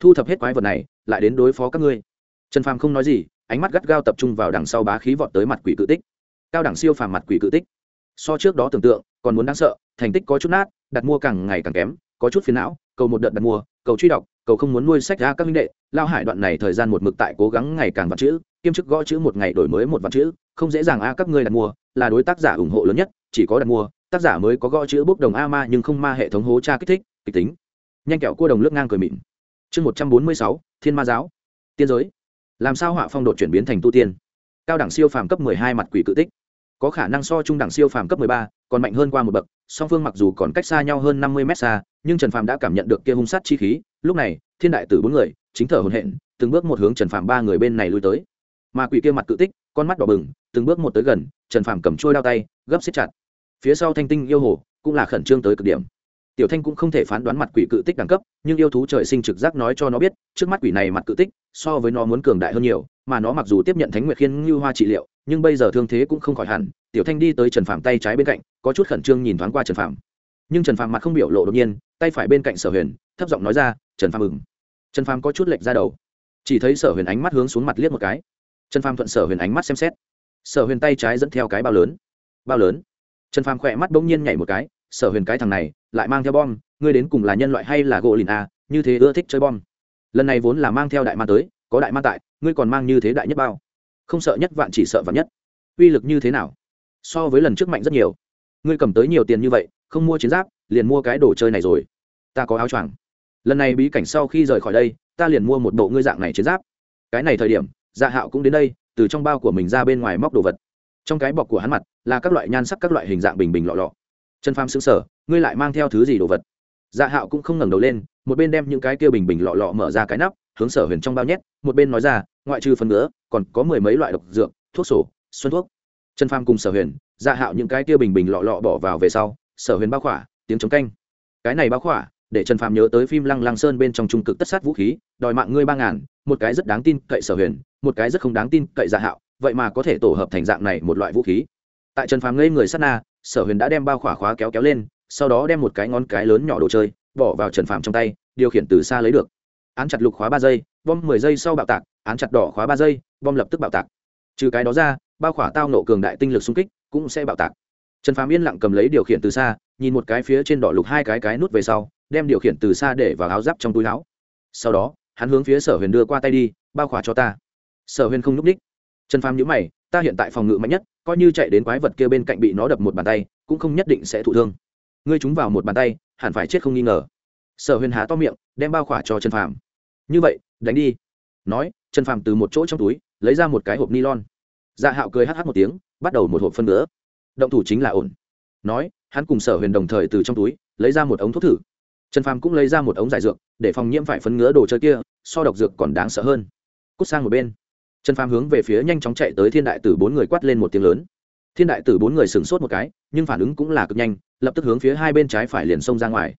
Thu thập hết quái vật này, lại đến đối phó các ngươi. Trần phàm không nói gì, ánh mắt gắt gao tập trung vào đằng sau bá khí vọt tới mặt quỷ cự tích. Cao đẳng siêu phàm mặt quỷ cự tích. So trước đó tưởng tượng, còn muốn đáng sợ thành tích có chút nát, đặt mua càng ngày càng kém, có chút phiền não, cầu một đợt đặt mua, cầu truy đọc, cầu không muốn nuôi sách ra các minh đệ. Lao hải đoạn này thời gian một mực tại cố gắng ngày càng vặt chữ, kiêm chức gõ chữ một ngày đổi mới một vặt chữ, không dễ dàng a, các ngươi đặt mua, là đối tác giả ủng hộ lớn nhất, chỉ có đặt mua, tác giả mới có gõ chữ bốc đồng a ma nhưng không ma hệ thống hố tra kích thích, kịch tính. Nhanh kẹo cua đồng lướt ngang cười mịn. Chương một trăm bốn mươi sáu, thiên ma giáo. Tiên giới. Làm sao họa phong đột chuyển biến thành tu tiên? Cao đẳng siêu phàm cấp mười hai mặt quỷ cự tích. Có khả năng so trung đẳng siêu phàm cấp mười ba, còn mạnh hơn qua một bậc song phương mặc dù còn cách xa nhau hơn năm mươi mét xa, nhưng trần phàm đã cảm nhận được kia hung sát chi khí. Lúc này, thiên đại tử bốn người, chính thở hồn hện từng bước một hướng trần phàm ba người bên này lui tới. Mà quỷ kia mặt cự tích, con mắt đỏ bừng, từng bước một tới gần, trần phàm cầm trôi đao tay, gấp xếp chặt. Phía sau thanh tinh yêu hồ, cũng là khẩn trương tới cực điểm. Tiểu thanh cũng không thể phán đoán mặt quỷ cự tích đẳng cấp, nhưng yêu thú trời sinh trực giác nói cho nó biết, trước mắt quỷ này mặt cự tích, so với nó muốn cường đại hơn nhiều, mà nó mặc dù tiếp nhận thánh nguyệt khiên như hoa trị liệu, nhưng bây giờ thương thế cũng không khỏi hẳn tiểu thanh đi tới trần phạm tay trái bên cạnh, có chút khẩn trương nhìn thoáng qua trần phạm nhưng trần phạm mặt không biểu lộ đột nhiên, tay phải bên cạnh sở huyền, thấp giọng nói ra, trần phạm mừng trần phạm có chút lệch ra đầu. Chỉ thấy sở huyền ánh mắt hướng xuống mặt liếc một cái. Trần phạm thuận sở huyền ánh mắt xem xét. Sở huyền tay trái dẫn theo cái bao lớn. Bao lớn? Trần phạm khỏe mắt bỗng nhiên nhảy một cái, sở huyền cái thằng này, lại mang theo bom, ngươi đến cùng là nhân loại hay là gỗ lìn a như thế ưa thích chơi bom. Lần này vốn là mang theo đại ma tới, có đại ma tại, ngươi còn mang như thế đại nhất bao. Không sợ nhất vạn, chỉ sợ vạn nhất. Uy lực như thế nào? So với lần trước mạnh rất nhiều. Ngươi cầm tới nhiều tiền như vậy, không mua chiến giáp, liền mua cái đồ chơi này rồi. Ta có áo choàng. Lần này bí cảnh sau khi rời khỏi đây, ta liền mua một bộ ngươi dạng này chiến giáp. Cái này thời điểm dạ hạo cũng đến đây, từ trong bao của mình ra bên ngoài móc đồ vật. Trong cái bọc của hắn mặt là các loại nhan sắc, các loại hình dạng bình bình lọ lọ. Trần pham xứng sở ngươi lại mang theo thứ gì đồ vật? Dạ hạo cũng không ngẩng đầu lên, một bên đem những cái kia bình bình lọ lọ mở ra cái nắp, hướng sở huyền trong bao nhét, một bên nói ra, ngoại trừ phần nữa còn có mười mấy loại độc dược, thuốc sổ, xuân thuốc trần phàm cùng sở huyền dạ hạo những cái kia bình bình lọ lọ bỏ vào về sau, sở huyền bao khỏa, tiếng chống canh. Cái này bao khỏa, để trần phàm nhớ tới phim lăng lăng sơn bên trong trung cực tất sát vũ khí, đòi mạng ngươi ba ngàn, một cái rất đáng tin cậy sở huyền, một cái rất không đáng tin cậy dạ hạo, vậy mà có thể tổ hợp thành dạng này một loại vũ khí. Tại trần phàm ngây người sát na, sở huyền đã đem bao khỏa khóa kéo kéo lên, sau đó đem một cái ngón cái lớn nhỏ đồ chơi, bỏ vào trần phàm trong tay, điều khiển từ xa lấy được. Án chặt lục khóa ba giây, bom mười giây sau bạo tạc, án chặt đỏ khóa ba giây, bom lập tức bạo tạc. Trừ cái đó ra bao khỏa tao nộ cường đại tinh lực xung kích, cũng sẽ bạo tạc. Trần phàm yên lặng cầm lấy điều khiển từ xa, nhìn một cái phía trên đỏ lục hai cái cái nút về sau, đem điều khiển từ xa để vào áo giáp trong túi áo. Sau đó, hắn hướng phía sở huyền đưa qua tay đi, bao khỏa cho ta. Sở huyền không n ú c ních trần phàm nhữ mày, ta hiện tại phòng ngự mạnh nhất, coi như chạy đến quái vật kia bên cạnh bị nó đập một bàn tay, cũng không nhất định sẽ thụ thương. Ngươi trúng vào một bàn tay, hẳn phải chết không nghi ngờ. Sở huyền há to miệng, đem bao khỏa cho trần phàm. Như vậy, đánh đi. Nói, trần phàm từ một chỗ trong túi, lấy ra một cái hộp ni lon dạ hạo cười hh một tiếng, bắt đầu một hộp phân nữa động thủ chính là ổn. Nói, hắn cùng sở huyền đồng thời từ trong túi, lấy ra một ống thuốc thử. Trần phàm cũng lấy ra một ống giải dược, để phòng nhiễm phải phấn ngứa đồ chơi kia, so độc dược còn đáng sợ hơn. Cút sang một bên. Trần phàm hướng về phía nhanh chóng chạy tới thiên đại tử bốn người quát lên một tiếng lớn. Thiên đại tử bốn người sửng sốt một cái, nhưng phản ứng cũng là cực nhanh, lập tức hướng phía hai bên trái phải liền xông ra ngoài.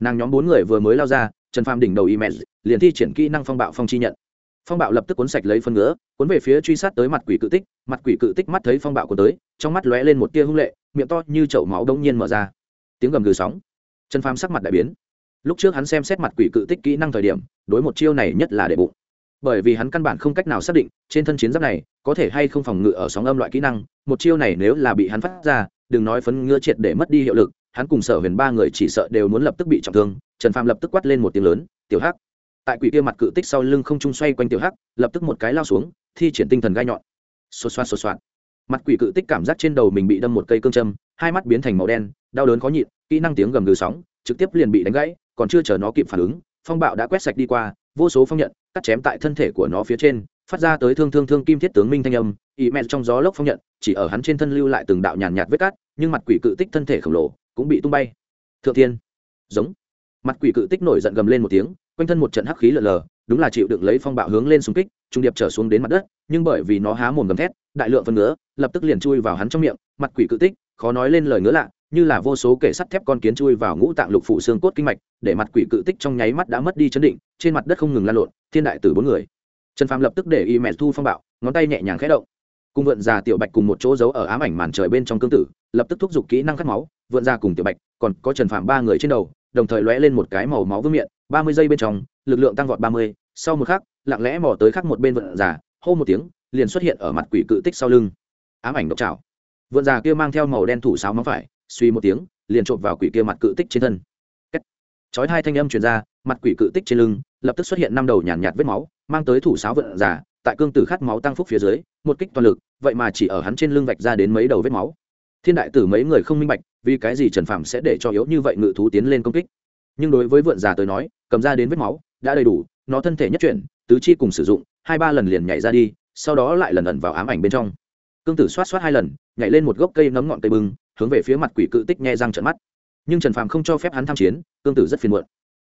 Nàng nhóm bốn người vừa mới lao ra, trần phàm đỉnh đầu email liền thi triển kỹ năng phong bạo phong chi nhận phong bạo lập tức cuốn sạch lấy phân ngứa, cuốn về phía truy sát tới mặt quỷ cự tích, mặt quỷ cự tích mắt thấy phong bạo cuốn tới, trong mắt lóe lên một tia hung lệ, miệng to như chậu máu đông nhiên mở ra. Tiếng gầm gừ sóng. Trần phàm sắc mặt đại biến. Lúc trước hắn xem xét mặt quỷ cự tích kỹ năng thời điểm, đối một chiêu này nhất là để bụng. Bởi vì hắn căn bản không cách nào xác định, trên thân chiến giáp này, có thể hay không phòng ngự ở sóng âm loại kỹ năng, một chiêu này nếu là bị hắn phát ra, đừng nói phấn ngứa triệt để mất đi hiệu lực, hắn cùng sở huyền ba người chỉ sợ đều muốn lập tức bị trọng thương trần phàm lập tức quát lên một tiếng lớn, tiểu hắc tại quỷ kia mặt cự tích sau lưng không trung xoay quanh tiểu hắc, lập tức một cái lao xuống, thi triển tinh thần gai nhọn. Xô xoa xô xoa mặt quỷ cự tích cảm giác trên đầu mình bị đâm một cây cương châm, hai mắt biến thành màu đen, đau đớn khó nhịn, kỹ năng tiếng gầm gừ sóng, trực tiếp liền bị đánh gãy, còn chưa chờ nó kịp phản ứng, phong bạo đã quét sạch đi qua, vô số phong nhận, cắt chém tại thân thể của nó phía trên, phát ra tới thương thương thương kim thiết tướng minh thanh âm ị mẹ trong gió lốc phong nhận, chỉ ở hắn trên thân lưu lại từng đạo nhàn nhạt vết cát nhưng mặt quỷ cự tích thân thể khổng lồ, cũng bị tung bay. Thượng thiên. Giống. Mặt quỷ cự tích nổi giận gầm lên một tiếng quanh thân một trận hắc khí lở lờ, đúng là chịu được lấy phong bạo hướng lên xung kích, trung điệp trở xuống đến mặt đất, nhưng bởi vì nó há mồm gầm thét, đại lượng phân ngứa, lập tức liền chui vào hắn trong miệng, mặt quỷ cự tích, khó nói lên lời ngứa lạ, như là vô số kể sắt thép con kiến chui vào ngũ tạng lục phủ xương cốt kinh mạch, để mặt quỷ cự tích trong nháy mắt đã mất đi chấn định, trên mặt đất không ngừng lan lộn, thiên đại tử bốn người. Trần phàm lập tức để y mẹ thu phong bạo, ngón tay nhẹ nhàng khẽ động. Cùng vượn già tiểu bạch cùng một chỗ giấu ở ám ảnh màn trời bên trong cương tử, lập tức thúc giục kỹ năng cắt máu, vượn già cùng tiểu bạch, còn có trần phàm ba người trên đầu, đồng thời lóe lên một cái màu máu vương miệng ba mươi giây bên trong lực lượng tăng vọt ba mươi sau một khắc lặng lẽ mò tới khắc một bên vượn già hô một tiếng liền xuất hiện ở mặt quỷ cự tích sau lưng. Ám ảnh độc trào vượn già kia mang theo màu đen thủ sáo móng phải suy một tiếng liền trộm vào quỷ kia mặt cự tích trên thân. Chói hai thanh âm truyền ra mặt quỷ cự tích trên lưng lập tức xuất hiện năm đầu nhàn nhạt, nhạt vết máu mang tới thủ sáo vượn già tại cương tử khát máu tăng phúc phía dưới một kích toàn lực vậy mà chỉ ở hắn trên lưng vạch ra đến mấy đầu vết máu. Thiên đại tử mấy người không minh bạch vì cái gì trần phạm sẽ để cho yếu như vậy ngự thú tiến lên công kích? Nhưng đối với vượn già tới nói, cầm ra đến vết máu đã đầy đủ, nó thân thể nhất chuyển, tứ chi cùng sử dụng, hai ba lần liền nhảy ra đi, sau đó lại lần ẩn vào ám ảnh bên trong. Cương tử xoát xoát hai lần, nhảy lên một gốc cây nấm ngọn cây bưng, hướng về phía mặt quỷ cự tích nghe răng trận mắt. Nhưng trần phàm không cho phép hắn tham chiến, cương tử rất phiền muộn.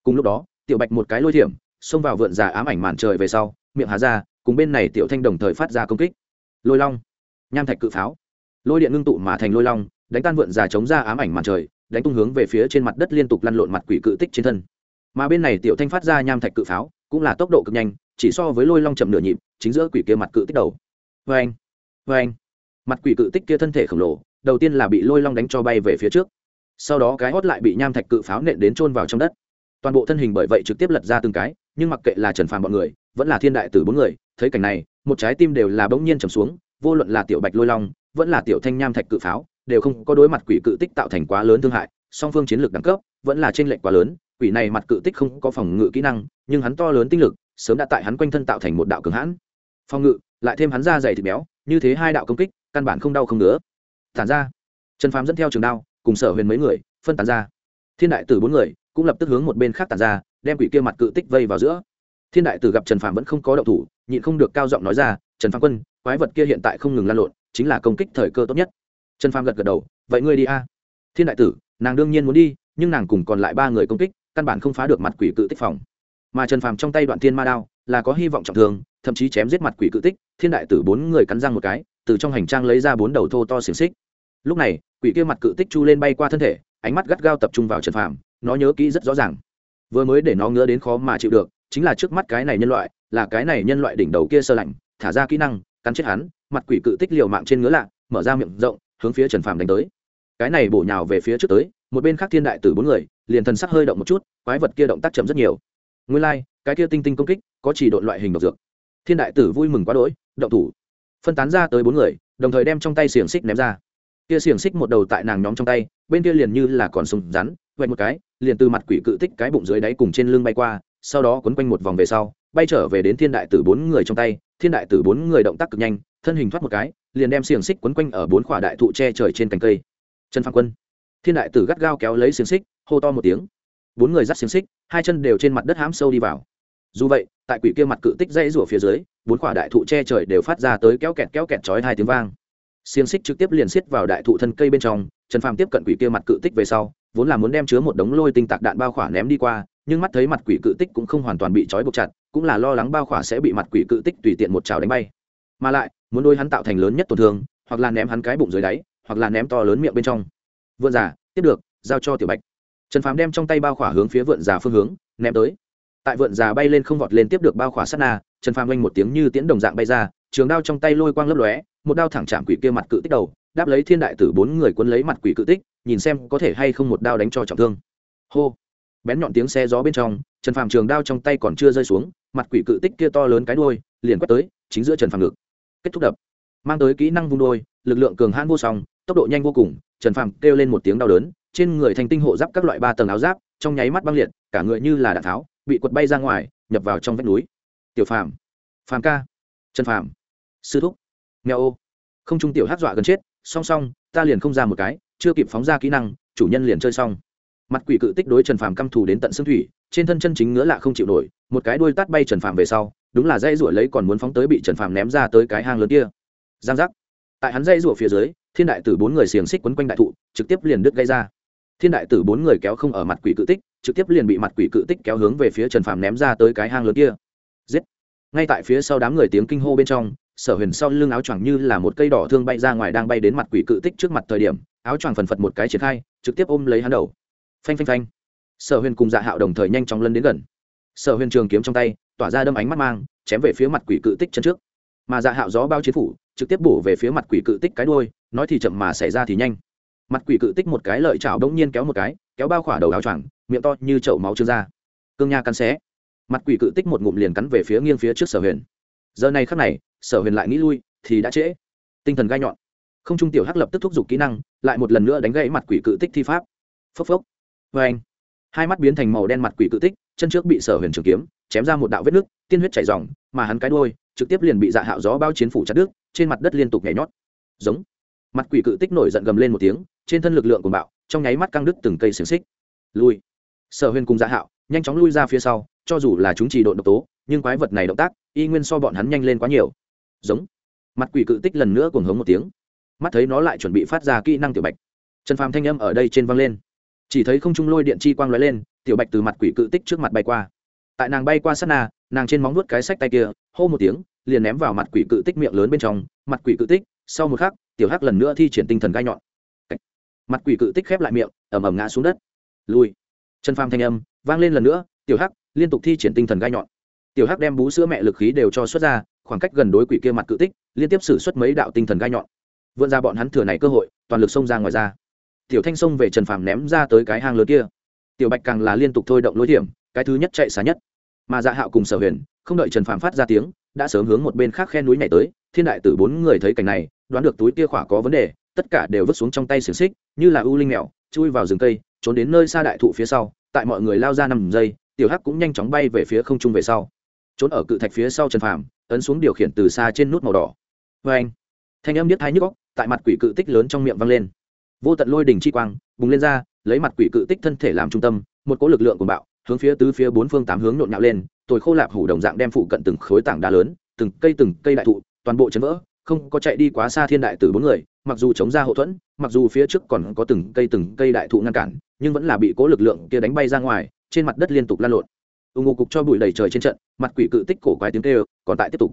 Cùng lúc đó, tiểu bạch một cái lôi thiểm, xông vào vượn già ám ảnh màn trời về sau, miệng hà ra, cùng bên này tiểu thanh đồng thời phát ra công kích. Lôi long, nham thạch cự pháo. Lôi điện ngưng tụ mà thành lôi long, đánh tan vượn già chống ra ám ảnh màn trời đánh tung hướng về phía trên mặt đất liên tục lăn lộn mặt quỷ cự tích trên thân. Mà bên này tiểu thanh phát ra nham thạch cự pháo, cũng là tốc độ cực nhanh, chỉ so với lôi long chậm nửa nhịp, chính giữa quỷ kia mặt cự tích đầu. Vê anh vê anh mặt quỷ cự tích kia thân thể khổng lồ, đầu tiên là bị lôi long đánh cho bay về phía trước. Sau đó cái hót lại bị nham thạch cự pháo nện đến chôn vào trong đất. Toàn bộ thân hình bởi vậy trực tiếp lật ra từng cái, nhưng mặc kệ là trần phàm bọn người, vẫn là thiên đại tử bốn người, thấy cảnh này, một trái tim đều là bỗng nhiên trầm xuống, vô luận là tiểu bạch lôi long, vẫn là tiểu thanh nham thạch cự pháo đều không có đối mặt quỷ cự tích tạo thành quá lớn thương hại, song phương chiến lược đẳng cấp vẫn là trên lệnh quá lớn, quỷ này mặt cự tích không có phòng ngự kỹ năng, nhưng hắn to lớn tinh lực, sớm đã tại hắn quanh thân tạo thành một đạo cường hãn. Phòng ngự, lại thêm hắn ra dày thịt béo, như thế hai đạo công kích, căn bản không đau không nữa tản ra. Trần phàm dẫn theo trường đao, cùng sở huyền mấy người, phân tán ra. Thiên đại tử bốn người, cũng lập tức hướng một bên khác tản ra, đem quỷ kia mặt cự tích vây vào giữa. Thiên đại tử gặp trần phàm vẫn không có động thủ, nhịn không được cao giọng nói ra, trần phàm quân, quái vật kia hiện tại không ngừng lan lộn, chính là công kích thời cơ tốt nhất trần phàm gật gật đầu, vậy ngươi đi a. Thiên đại tử, nàng đương nhiên muốn đi, nhưng nàng cùng còn lại ba người công kích, căn bản không phá được mặt quỷ cự tích phòng. Mà trần phàm trong tay đoạn thiên ma đao, là có hy vọng trọng thương, thậm chí chém giết mặt quỷ cự tích, thiên đại tử bốn người cắn răng một cái, từ trong hành trang lấy ra bốn đầu thô to xiềng xích. Lúc này, quỷ kia mặt cự tích chu lên bay qua thân thể, ánh mắt gắt gao tập trung vào trần phàm, nó nhớ kỹ rất rõ ràng. Vừa mới để nó ngứa đến khó mà chịu được, chính là trước mắt cái này nhân loại, là cái này nhân loại đỉnh đầu kia sơ lạnh, thả ra kỹ năng, cắn chết hắn, mặt quỷ cự tích liều mạng trên ngứa lạ, mở ra miệng rộng hướng phía trần phàm đánh tới. Cái này bổ nhào về phía trước tới một bên khác thiên đại tử bốn người liền thần sắc hơi động một chút quái vật kia động tác chậm rất nhiều. Nguyên lai、like, cái kia tinh tinh công kích có chỉ đội loại hình độc dược. Thiên đại tử vui mừng quá đỗi động thủ. Phân tán ra tới bốn người đồng thời đem trong tay xiềng xích ném ra. Kia xiềng xích một đầu tại nàng nhóm trong tay bên kia liền như là còn sùng rắn vạch một cái liền từ mặt quỷ cự tích cái bụng dưới đáy cùng trên lưng bay qua sau đó quấn quanh một vòng về sau bay trở về đến thiên đại tử bốn người trong tay. Thiên đại tử bốn người động tác cực nhanh thân hình thoát một cái liền đem xiềng xích quấn quanh ở bốn khỏa đại thụ che trời trên cành cây. Trần phạm quân. Thiên đại tử gắt gao kéo lấy xiềng xích, hô to một tiếng. Bốn người dắt xiềng xích, hai chân đều trên mặt đất hám sâu đi vào. Dù vậy, tại quỷ kia mặt cự tích dãy rủa phía dưới, bốn quả đại thụ che trời đều phát ra tới kéo kẹt kéo kẹt chói hai tiếng vang. Xiềng xích trực tiếp liền xiết vào đại thụ thân cây bên trong, trần phàm tiếp cận quỷ kia mặt cự tích về sau, vốn là muốn đem chứa một đống lôi tinh tạc đạn bao khỏa ném đi qua, nhưng mắt thấy mặt quỷ cự tích cũng không hoàn toàn bị trói buộc chặt, cũng là lo lắng bao khỏa sẽ bị mặt quỷ cự tích tùy tiện một trào đánh bay. Mà lại muốn đôi hắn tạo thành lớn nhất tổn thương, hoặc là ném hắn cái bụng dưới đáy, hoặc là ném to lớn miệng bên trong. Vượn giả tiếp được, giao cho tiểu bạch. Trần phàm đem trong tay bao khỏa hướng phía vượn giả phương hướng, ném tới. Tại vượn giả bay lên không vọt lên tiếp được bao khỏa sát na, trần phàm oanh một tiếng như tiễn đồng dạng bay ra, trường đao trong tay lôi quang lấp lóe, một đao thẳng chạm quỷ kia mặt cự tích đầu, đáp lấy thiên đại tử bốn người quân lấy mặt quỷ cự tích, nhìn xem có thể hay không một đao đánh cho trọng thương. Hô! Bén nhọn tiếng xe gió bên trong, trần phàm trường đao trong tay còn chưa rơi xuống, mặt quỷ cự tích kia to lớn cái đôi liền quét tới, chính giữa trần phàm ngực kết thúc đập. Mang tới kỹ năng vung đôi, lực lượng cường hãn vô song, tốc độ nhanh vô cùng, trần phàm kêu lên một tiếng đau đớn, trên người thành tinh hộ giáp các loại ba tầng áo giáp, trong nháy mắt băng liệt, cả người như là đạn tháo, bị quật bay ra ngoài, nhập vào trong vách núi. Tiểu phàm phàm ca. Trần phàm, sư thúc. Nghèo ô. Không trung tiểu hát dọa gần chết, song song, ta liền không ra một cái, chưa kịp phóng ra kỹ năng, chủ nhân liền chơi xong. Mặt quỷ cự tích đối trần phàm căm thù đến tận xương thủy trên thân chân chính ngứa lạ không chịu nổi, một cái đuôi tát bay trần phàm về sau, đúng là dây ruổi lấy còn muốn phóng tới bị trần phàm ném ra tới cái hang lớn kia. Giang giác. Tại hắn dây rủa phía dưới, thiên đại tử bốn người xiềng xích quấn quanh đại thụ, trực tiếp liền đứt gây ra. Thiên đại tử bốn người kéo không ở mặt quỷ cự tích, trực tiếp liền bị mặt quỷ cự tích kéo hướng về phía trần phàm ném ra tới cái hang lớn kia. Giết. Ngay tại phía sau đám người tiếng kinh hô bên trong, sở huyền sau lưng áo choàng như là một cây đỏ thương bay ra ngoài đang bay đến mặt quỷ cự tích trước mặt thời điểm, áo choàng phần phật một cái triển khai, trực tiếp ôm lấy hắn đầu. Phanh phanh phanh sở huyền cùng dạ hạo đồng thời nhanh chóng lân đến gần. Sở huyền trường kiếm trong tay, tỏa ra đâm ánh mắt mang, chém về phía mặt quỷ cự tích chân trước. Mà dạ hạo gió bao chiến phủ, trực tiếp bổ về phía mặt quỷ cự tích cái đôi nói thì chậm mà xảy ra thì nhanh. Mặt quỷ cự tích một cái lợi chảo đông nhiên kéo một cái, kéo bao khỏa đầu áo choàng, miệng to như chậu máu trương ra. Cương nha cắn xé. Mặt quỷ cự tích một ngụm liền cắn về phía nghiêng phía trước sở huyền. Giờ này khắc này, sở huyền lại nghĩ lui, thì đã trễ. Tinh thần gai nhọn. Không trung tiểu hắc lập tức thúc giục kỹ năng, lại một lần nữa đánh gãy mặt quỷ cự tích thi pháp. Phốc phốc. Vê anh hai mắt biến thành màu đen mặt quỷ cự tích, chân trước bị sở huyền trường kiếm, chém ra một đạo vết nước, tiên huyết chảy dòng mà hắn cái đôi trực tiếp liền bị dạ hạo gió bao chiến phủ chặt đứt, trên mặt đất liên tục nhảy nhót. Giống. Mặt quỷ cự tích nổi giận gầm lên một tiếng, trên thân lực lượng của bạo, trong nháy mắt căng đứt từng cây xiềng xích. Lui. Sở huyền cùng dạ hạo, nhanh chóng lui ra phía sau, cho dù là chúng chỉ độn độc tố, nhưng quái vật này động tác, y nguyên so bọn hắn nhanh lên quá nhiều. Giống. Mặt quỷ cự tích lần nữa cuồng hống một tiếng. Mắt thấy nó lại chuẩn bị phát ra kỹ năng tiểu bạch. Trần phàm thanh âm ở đây trên văng lên chỉ thấy không trung lôi điện chi quang lóe lên, tiểu bạch từ mặt quỷ cự tích trước mặt bay qua. Tại nàng bay qua sát na, nàng trên móng nuốt cái sách tay kia, hô một tiếng, liền ném vào mặt quỷ cự tích miệng lớn bên trong. Mặt quỷ cự tích, sau một khắc, tiểu hắc lần nữa thi triển tinh thần gai nhọn. Mặt quỷ cự tích khép lại miệng ẩm ẩm ngã xuống đất. Lùi. chân pham thanh âm, vang lên lần nữa, tiểu hắc, liên tục thi triển tinh thần gai nhọn. Tiểu hắc đem bú sữa mẹ lực khí đều cho xuất ra, khoảng cách gần đối quỷ kia mặt cự tích, liên tiếp xử suất mấy đạo tinh thần gai nhọn. Vươn ra bọn hắn thừa này cơ hội, toàn lực xông ra ngoài ra tiểu thanh xông về trần phàm ném ra tới cái hang lớn kia. Tiểu bạch càng là liên tục thôi động lối điểm cái thứ nhất chạy xa nhất. Mà dạ hạo cùng sở huyền, không đợi trần phàm phát ra tiếng, đã sớm hướng một bên khác khe núi này tới. Thiên đại tử bốn người thấy cảnh này, đoán được túi kia khỏa có vấn đề, tất cả đều vứt xuống trong tay xiềng xích, như là ưu linh mèo, chui vào rừng cây, trốn đến nơi xa đại thụ phía sau. Tại mọi người lao ra năm giây, tiểu hắc cũng nhanh chóng bay về phía không trung về sau. Trốn ở cự thạch phía sau trần phàm, ấn xuống điều khiển từ xa trên nút màu đỏ. Vê anh thanh âm biết thái nhức góc tại mặt quỷ cự tích lớn trong miệng vang lên vô tận lôi đỉnh chi quang, bùng lên ra, lấy mặt quỷ cự tích thân thể làm trung tâm, một cỗ lực lượng của bạo, hướng phía tứ phía bốn phương tám hướng nhộn nhạo lên, tồi khô lạp hủ đồng dạng đem phụ cận từng khối tảng đá lớn, từng cây từng cây đại thụ, toàn bộ chấn vỡ, không có chạy đi quá xa thiên đại tử bốn người, mặc dù chống ra hậu thuẫn, mặc dù phía trước còn có từng cây từng cây đại thụ ngăn cản, nhưng vẫn là bị cố lực lượng kia đánh bay ra ngoài, trên mặt đất liên tục lan lộn. Ưng ngô cục cho bụi đầy trời trên trận, mặt quỷ cự tích cổ quái tiếng kêu, còn tại tiếp tục.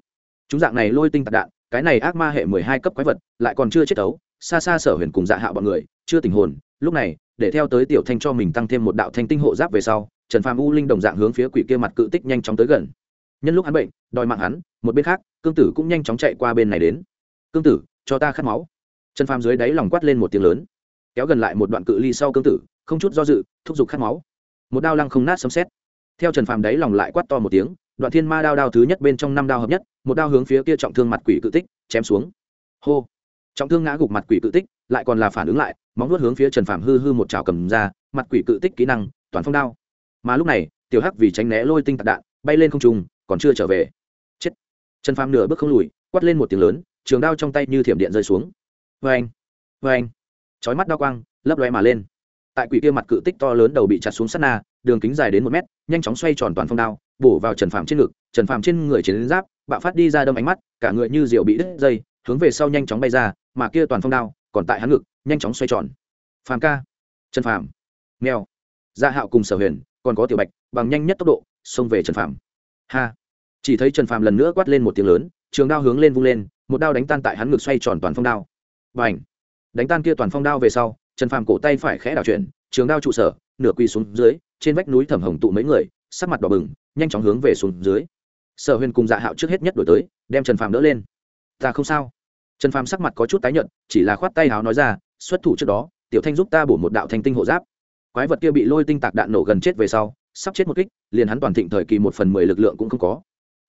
Chúng dạng này lôi tinh tạc đạn, cái này ác ma hệ mười hai cấp quái vật, lại còn chưa chết tấu xa xa sở huyền cùng dạ hạ bọn người, chưa tình hồn, lúc này, để theo tới tiểu thanh cho mình tăng thêm một đạo thanh tinh hộ giáp về sau, trần phàm u linh đồng dạng hướng phía quỷ kia mặt cự tích nhanh chóng tới gần. Nhân lúc hắn bệnh, đòi mạng hắn, một bên khác, cương tử cũng nhanh chóng chạy qua bên này đến. Cương tử, cho ta khát máu. Trần phàm dưới đáy lòng quát lên một tiếng lớn, kéo gần lại một đoạn cự ly sau cương tử, không chút do dự, thúc giục khát máu. Một đao lăng không nát sấm xét theo trần phàm đáy lòng lại quát to một tiếng, đoạn thiên ma đao đao thứ nhất bên trong năm đao hợp nhất, một đao hướng phía kia trọng thương mặt quỷ cự tích, chém xuống. Hô trọng thương ngã gục mặt quỷ cự tích, lại còn là phản ứng lại, móng nuốt hướng phía trần phàm hư hư một chảo cầm ra, mặt quỷ cự tích kỹ năng, toàn phong đao. Mà lúc này, tiểu hắc vì tránh né lôi tinh tạc đạn, bay lên không trùng còn chưa trở về. Chết. Trần phàm nửa bước không lùi, quát lên một tiếng lớn, trường đao trong tay như thiểm điện rơi xuống. Vê anh vê anh chói mắt đao quang, lấp loe mà lên. Tại quỷ kia mặt cự tích to lớn đầu bị chặt xuống sát na, đường kính dài đến một mét, nhanh chóng xoay tròn toàn phong đao, bổ vào trần phàm trên ngực. Trần phàm trên người chiến giáp, bạo phát đi ra đâm ánh mắt, cả người như rượu bị đứt dây hướng về sau nhanh chóng bay ra, mà kia toàn phong đao còn tại hắn ngực, nhanh chóng xoay tròn. Phàm ca, trần phàm, mèo dạ hạo cùng sở huyền, còn có tiểu bạch, bằng nhanh nhất tốc độ, xông về trần phàm. Ha! Chỉ thấy trần phàm lần nữa quát lên một tiếng lớn, trường đao hướng lên vung lên, một đao đánh tan tại hắn ngực xoay tròn toàn phong đao. Và ảnh đánh tan kia toàn phong đao về sau, trần phàm cổ tay phải khẽ đảo chuyển, trường đao trụ sở, nửa quỳ xuống dưới, trên vách núi thẩm hồng tụ mấy người, sắc mặt đỏ bừng, nhanh chóng hướng về xuống dưới. Sở huyền cùng dạ hạo trước hết nhất đổi tới, đem trần phàm đỡ lên ta không sao. Trần phàm sắc mặt có chút tái nhợt, chỉ là khoát tay háo nói ra, xuất thủ trước đó, tiểu thanh giúp ta bổ một đạo thanh tinh hộ giáp. Quái vật kia bị lôi tinh tạc đạn nổ gần chết về sau, sắp chết một kích, liền hắn toàn thịnh thời kỳ một phần mười lực lượng cũng không có.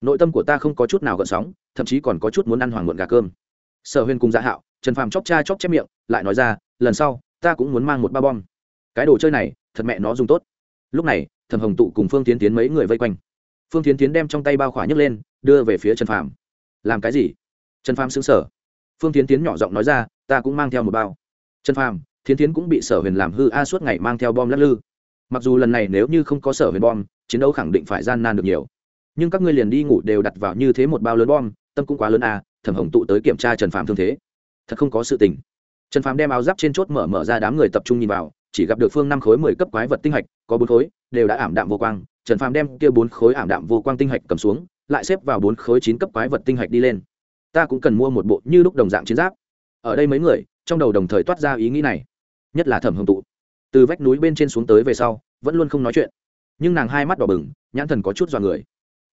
Nội tâm của ta không có chút nào gợn sóng, thậm chí còn có chút muốn ăn hoàng muộn gà cơm. Sở huyền cùng dạ hạo, trần phàm chóc cha chóc chép miệng, lại nói ra, lần sau, ta cũng muốn mang một ba bom. Cái đồ chơi này, thật mẹ nó dùng tốt. Lúc này, thẩm hồng tụ cùng phương tiến tiến mấy người vây quanh. Phương tiến tiến đem trong tay bao khỏa nhấc lên, đưa về phía trần phàm. Làm cái gì? Trần phàm xứng sở phương tiến tiến nhỏ giọng nói ra, ta cũng mang theo một bao. Trần phàm, thiến tiến cũng bị sở huyền làm hư a suốt ngày mang theo bom lắc lư. Mặc dù lần này nếu như không có sở huyền bom, chiến đấu khẳng định phải gian nan được nhiều. Nhưng các ngươi liền đi ngủ đều đặt vào như thế một bao lớn bom, tâm cũng quá lớn a thẩm hồng tụ tới kiểm tra trần phàm thương thế. Thật không có sự tình. Trần phàm đem áo giáp trên chốt mở mở ra đám người tập trung nhìn vào, chỉ gặp được phương năm khối mười cấp quái vật tinh hạch, có bốn khối, đều đã ảm đạm vô quang. Trần phàm đem kia bốn khối ảm đạm vô quang tinh hạch cầm xuống, lại xếp vào bốn khối chín cấp quái vật tinh hạch đi lên ta cũng cần mua một bộ như lúc đồng dạng chiến giáp. Ở đây mấy người, trong đầu đồng thời toát ra ý nghĩ này. Nhất là thẩm hồng tụ. Từ vách núi bên trên xuống tới về sau, vẫn luôn không nói chuyện. Nhưng nàng hai mắt đỏ bừng, nhãn thần có chút dọa người.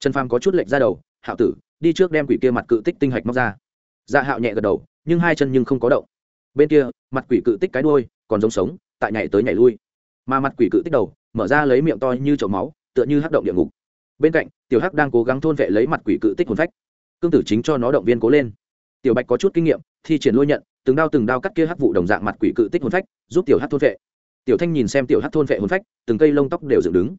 Trần phàm có chút lệch ra đầu, hạo tử, đi trước đem quỷ kia mặt cự tích tinh hạch móc ra. Dạ hạo nhẹ gật đầu, nhưng hai chân nhưng không có động. Bên kia, mặt quỷ cự tích cái đuôi, còn giống sống, tại nhảy tới nhảy lui. Mà mặt quỷ cự tích đầu, mở ra lấy miệng to như chậu máu, tựa như hắc động địa ngục. Bên cạnh, tiểu hắc đang cố gắng thôn vệ lấy mặt quỷ cự tích hồn phách cương tử chính cho nó động viên cố lên. Tiểu bạch có chút kinh nghiệm, thi triển lôi nhận, từng đao từng đao cắt kia hắc vụ đồng dạng mặt quỷ cự tích hồn phách, giúp tiểu hắc thôn vệ. Tiểu thanh nhìn xem tiểu hắc thôn vệ hồn phách, từng cây lông tóc đều dựng đứng.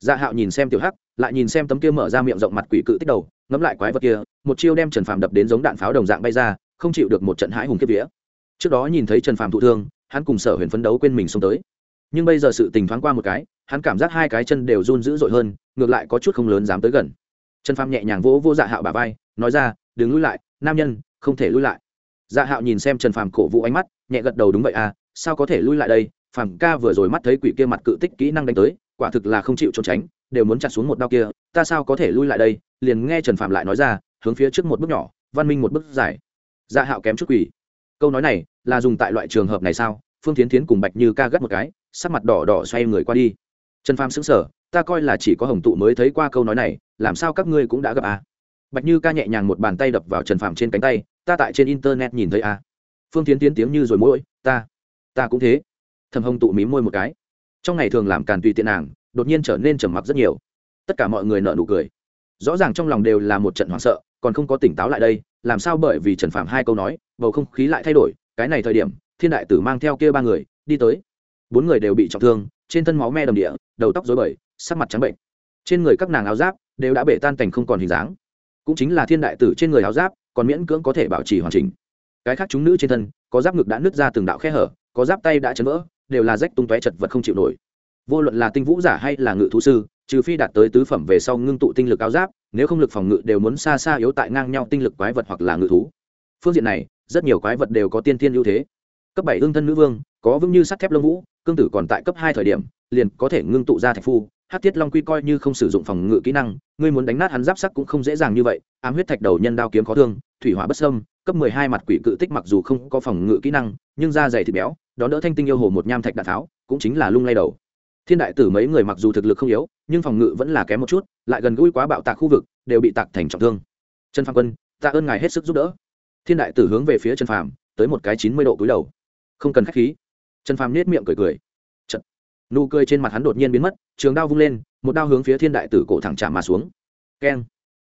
Dạ hạo nhìn xem tiểu hắc, lại nhìn xem tấm kia mở ra miệng rộng mặt quỷ cự tích đầu, ngẫm lại quái vật kia, một chiêu đem trần phàm đập đến giống đạn pháo đồng dạng bay ra, không chịu được một trận hãi hùng kiếp vía. Trước đó nhìn thấy trần phàm thụ thương, hắn cùng sở huyền phấn đấu quên mình xông tới. Nhưng bây giờ sự tình thoáng qua một cái, hắn cảm giác hai cái chân đều run dữ dội hơn, ngược lại có chút không lớn dám tới gần trần phàm nhẹ nhàng vỗ vô dạ hạo bà vai, nói ra, đừng lui lại, nam nhân, không thể lui lại. Dạ hạo nhìn xem trần phàm cổ vũ ánh mắt, nhẹ gật đầu, đúng vậy à sao có thể lui lại đây? Phàm ca vừa rồi mắt thấy quỷ kia mặt cự tích kỹ năng đánh tới, quả thực là không chịu trốn tránh, đều muốn chặt xuống một đao kia, ta sao có thể lui lại đây? Liền nghe trần phàm lại nói ra, hướng phía trước một bước nhỏ, văn minh một bước dài. Dạ hạo kém chút quỷ câu nói này là dùng tại loại trường hợp này sao? Phương tiến tiến cùng bạch như ca gắt một cái, sắc mặt đỏ đỏ xoay người qua đi trần phàm xứng sở ta coi là chỉ có hồng tụ mới thấy qua câu nói này, làm sao các ngươi cũng đã gặp à? Bạch như ca nhẹ nhàng một bàn tay đập vào trần phàm trên cánh tay, ta tại trên internet nhìn thấy à? Phương tiến tiến tiếng như rồi mỗi ta ta cũng thế. Thầm hồng tụ mím môi một cái. Trong ngày thường làm càn tùy tiện nàng, đột nhiên trở nên trầm mặc rất nhiều. Tất cả mọi người nợ nụ cười. Rõ ràng trong lòng đều là một trận hoảng sợ, còn không có tỉnh táo lại đây, làm sao bởi vì trần Phàm hai câu nói, bầu không khí lại thay đổi, cái này thời điểm, thiên đại tử mang theo kia ba người, đi tới. Bốn người đều bị trọng thương, trên thân máu me đầm địa đầu tóc dối bời, sắc mặt trắng bệnh. Trên người các nàng áo giáp đều đã bể tan cảnh không còn hình dáng. Cũng chính là thiên đại tử trên người áo giáp, còn miễn cưỡng có thể bảo trì hoàn chỉnh. Cái khác chúng nữ trên thân, có giáp ngực đã nứt ra từng đạo khe hở, có giáp tay đã chấn vỡ, đều là rách tung tóe chật vật không chịu nổi. Vô luận là tinh vũ giả hay là ngự thú sư, trừ phi đạt tới tứ phẩm về sau ngưng tụ tinh lực áo giáp, nếu không lực phòng ngự đều muốn xa xa yếu tại ngang nhau tinh lực quái vật hoặc là ngự thú. Phương diện này, rất nhiều quái vật đều có tiên tiên ưu thế cấp bảy ương thân nữ vương, có vững như sắt thép lông vũ, cương tử còn tại cấp hai thời điểm, liền có thể ngưng tụ ra thạch phu. Hát tiết long quy coi như không sử dụng phòng ngự kỹ năng, ngươi muốn đánh nát hắn giáp sắc cũng không dễ dàng như vậy. Ám huyết thạch đầu nhân đao kiếm khó thương, thủy hỏa bất sâm cấp mười hai mặt quỷ cự tích mặc dù không có phòng ngự kỹ năng, nhưng da dày thịt béo, đón đỡ thanh tinh yêu hồ một nham thạch đạn tháo, cũng chính là lung lay đầu. Thiên đại tử mấy người mặc dù thực lực không yếu, nhưng phòng ngự vẫn là kém một chút, lại gần gũi quá bạo tạc khu vực, đều bị tạc thành trọng thương. Trần phạm quân, tạ ơn ngài hết sức giúp đỡ. Thiên đại tử hướng về phía trần phạm tới một cái chín mươi độ cúi đầu không cần k h á c h khí. Trần Phàm nết miệng cười cười. Trận. nụ cười trên mặt hắn đột nhiên biến mất, trường đao vung lên, một đao hướng phía thiên đại tử cổ thẳng trả mà xuống. Keng.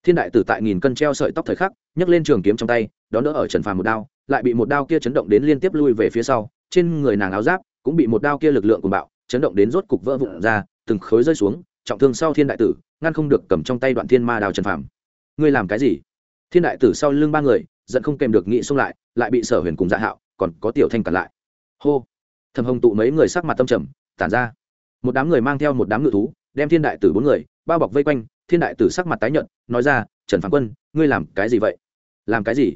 Thiên đại tử tại nghìn cân treo sợi tóc thời khắc, nhấc lên trường kiếm trong tay, đón đỡ ở trần phàm một đao, lại bị một đao kia chấn động đến liên tiếp lui về phía sau, trên người nàng áo giáp cũng bị một đao kia lực lượng của bạo, chấn động đến rốt cục vỡ vụn ra, từng khối rơi xuống, trọng thương sau thiên đại tử, ngăn không được cầm trong tay đoạn thiên ma đao trần phàm. Ngươi làm cái gì? Thiên đại tử sau lưng ba người, giận không kèm được nghị xung lại lại bị sở huyền cùng dạ hạo, còn có tiểu thanh cản lại hô. Thầm hồng tụ mấy người sắc mặt tâm trầm, tản ra. Một đám người mang theo một đám ngự thú, đem thiên đại tử bốn người, bao bọc vây quanh, thiên đại tử sắc mặt tái nhợt, nói ra, trần phán quân, ngươi làm cái gì vậy? Làm cái gì?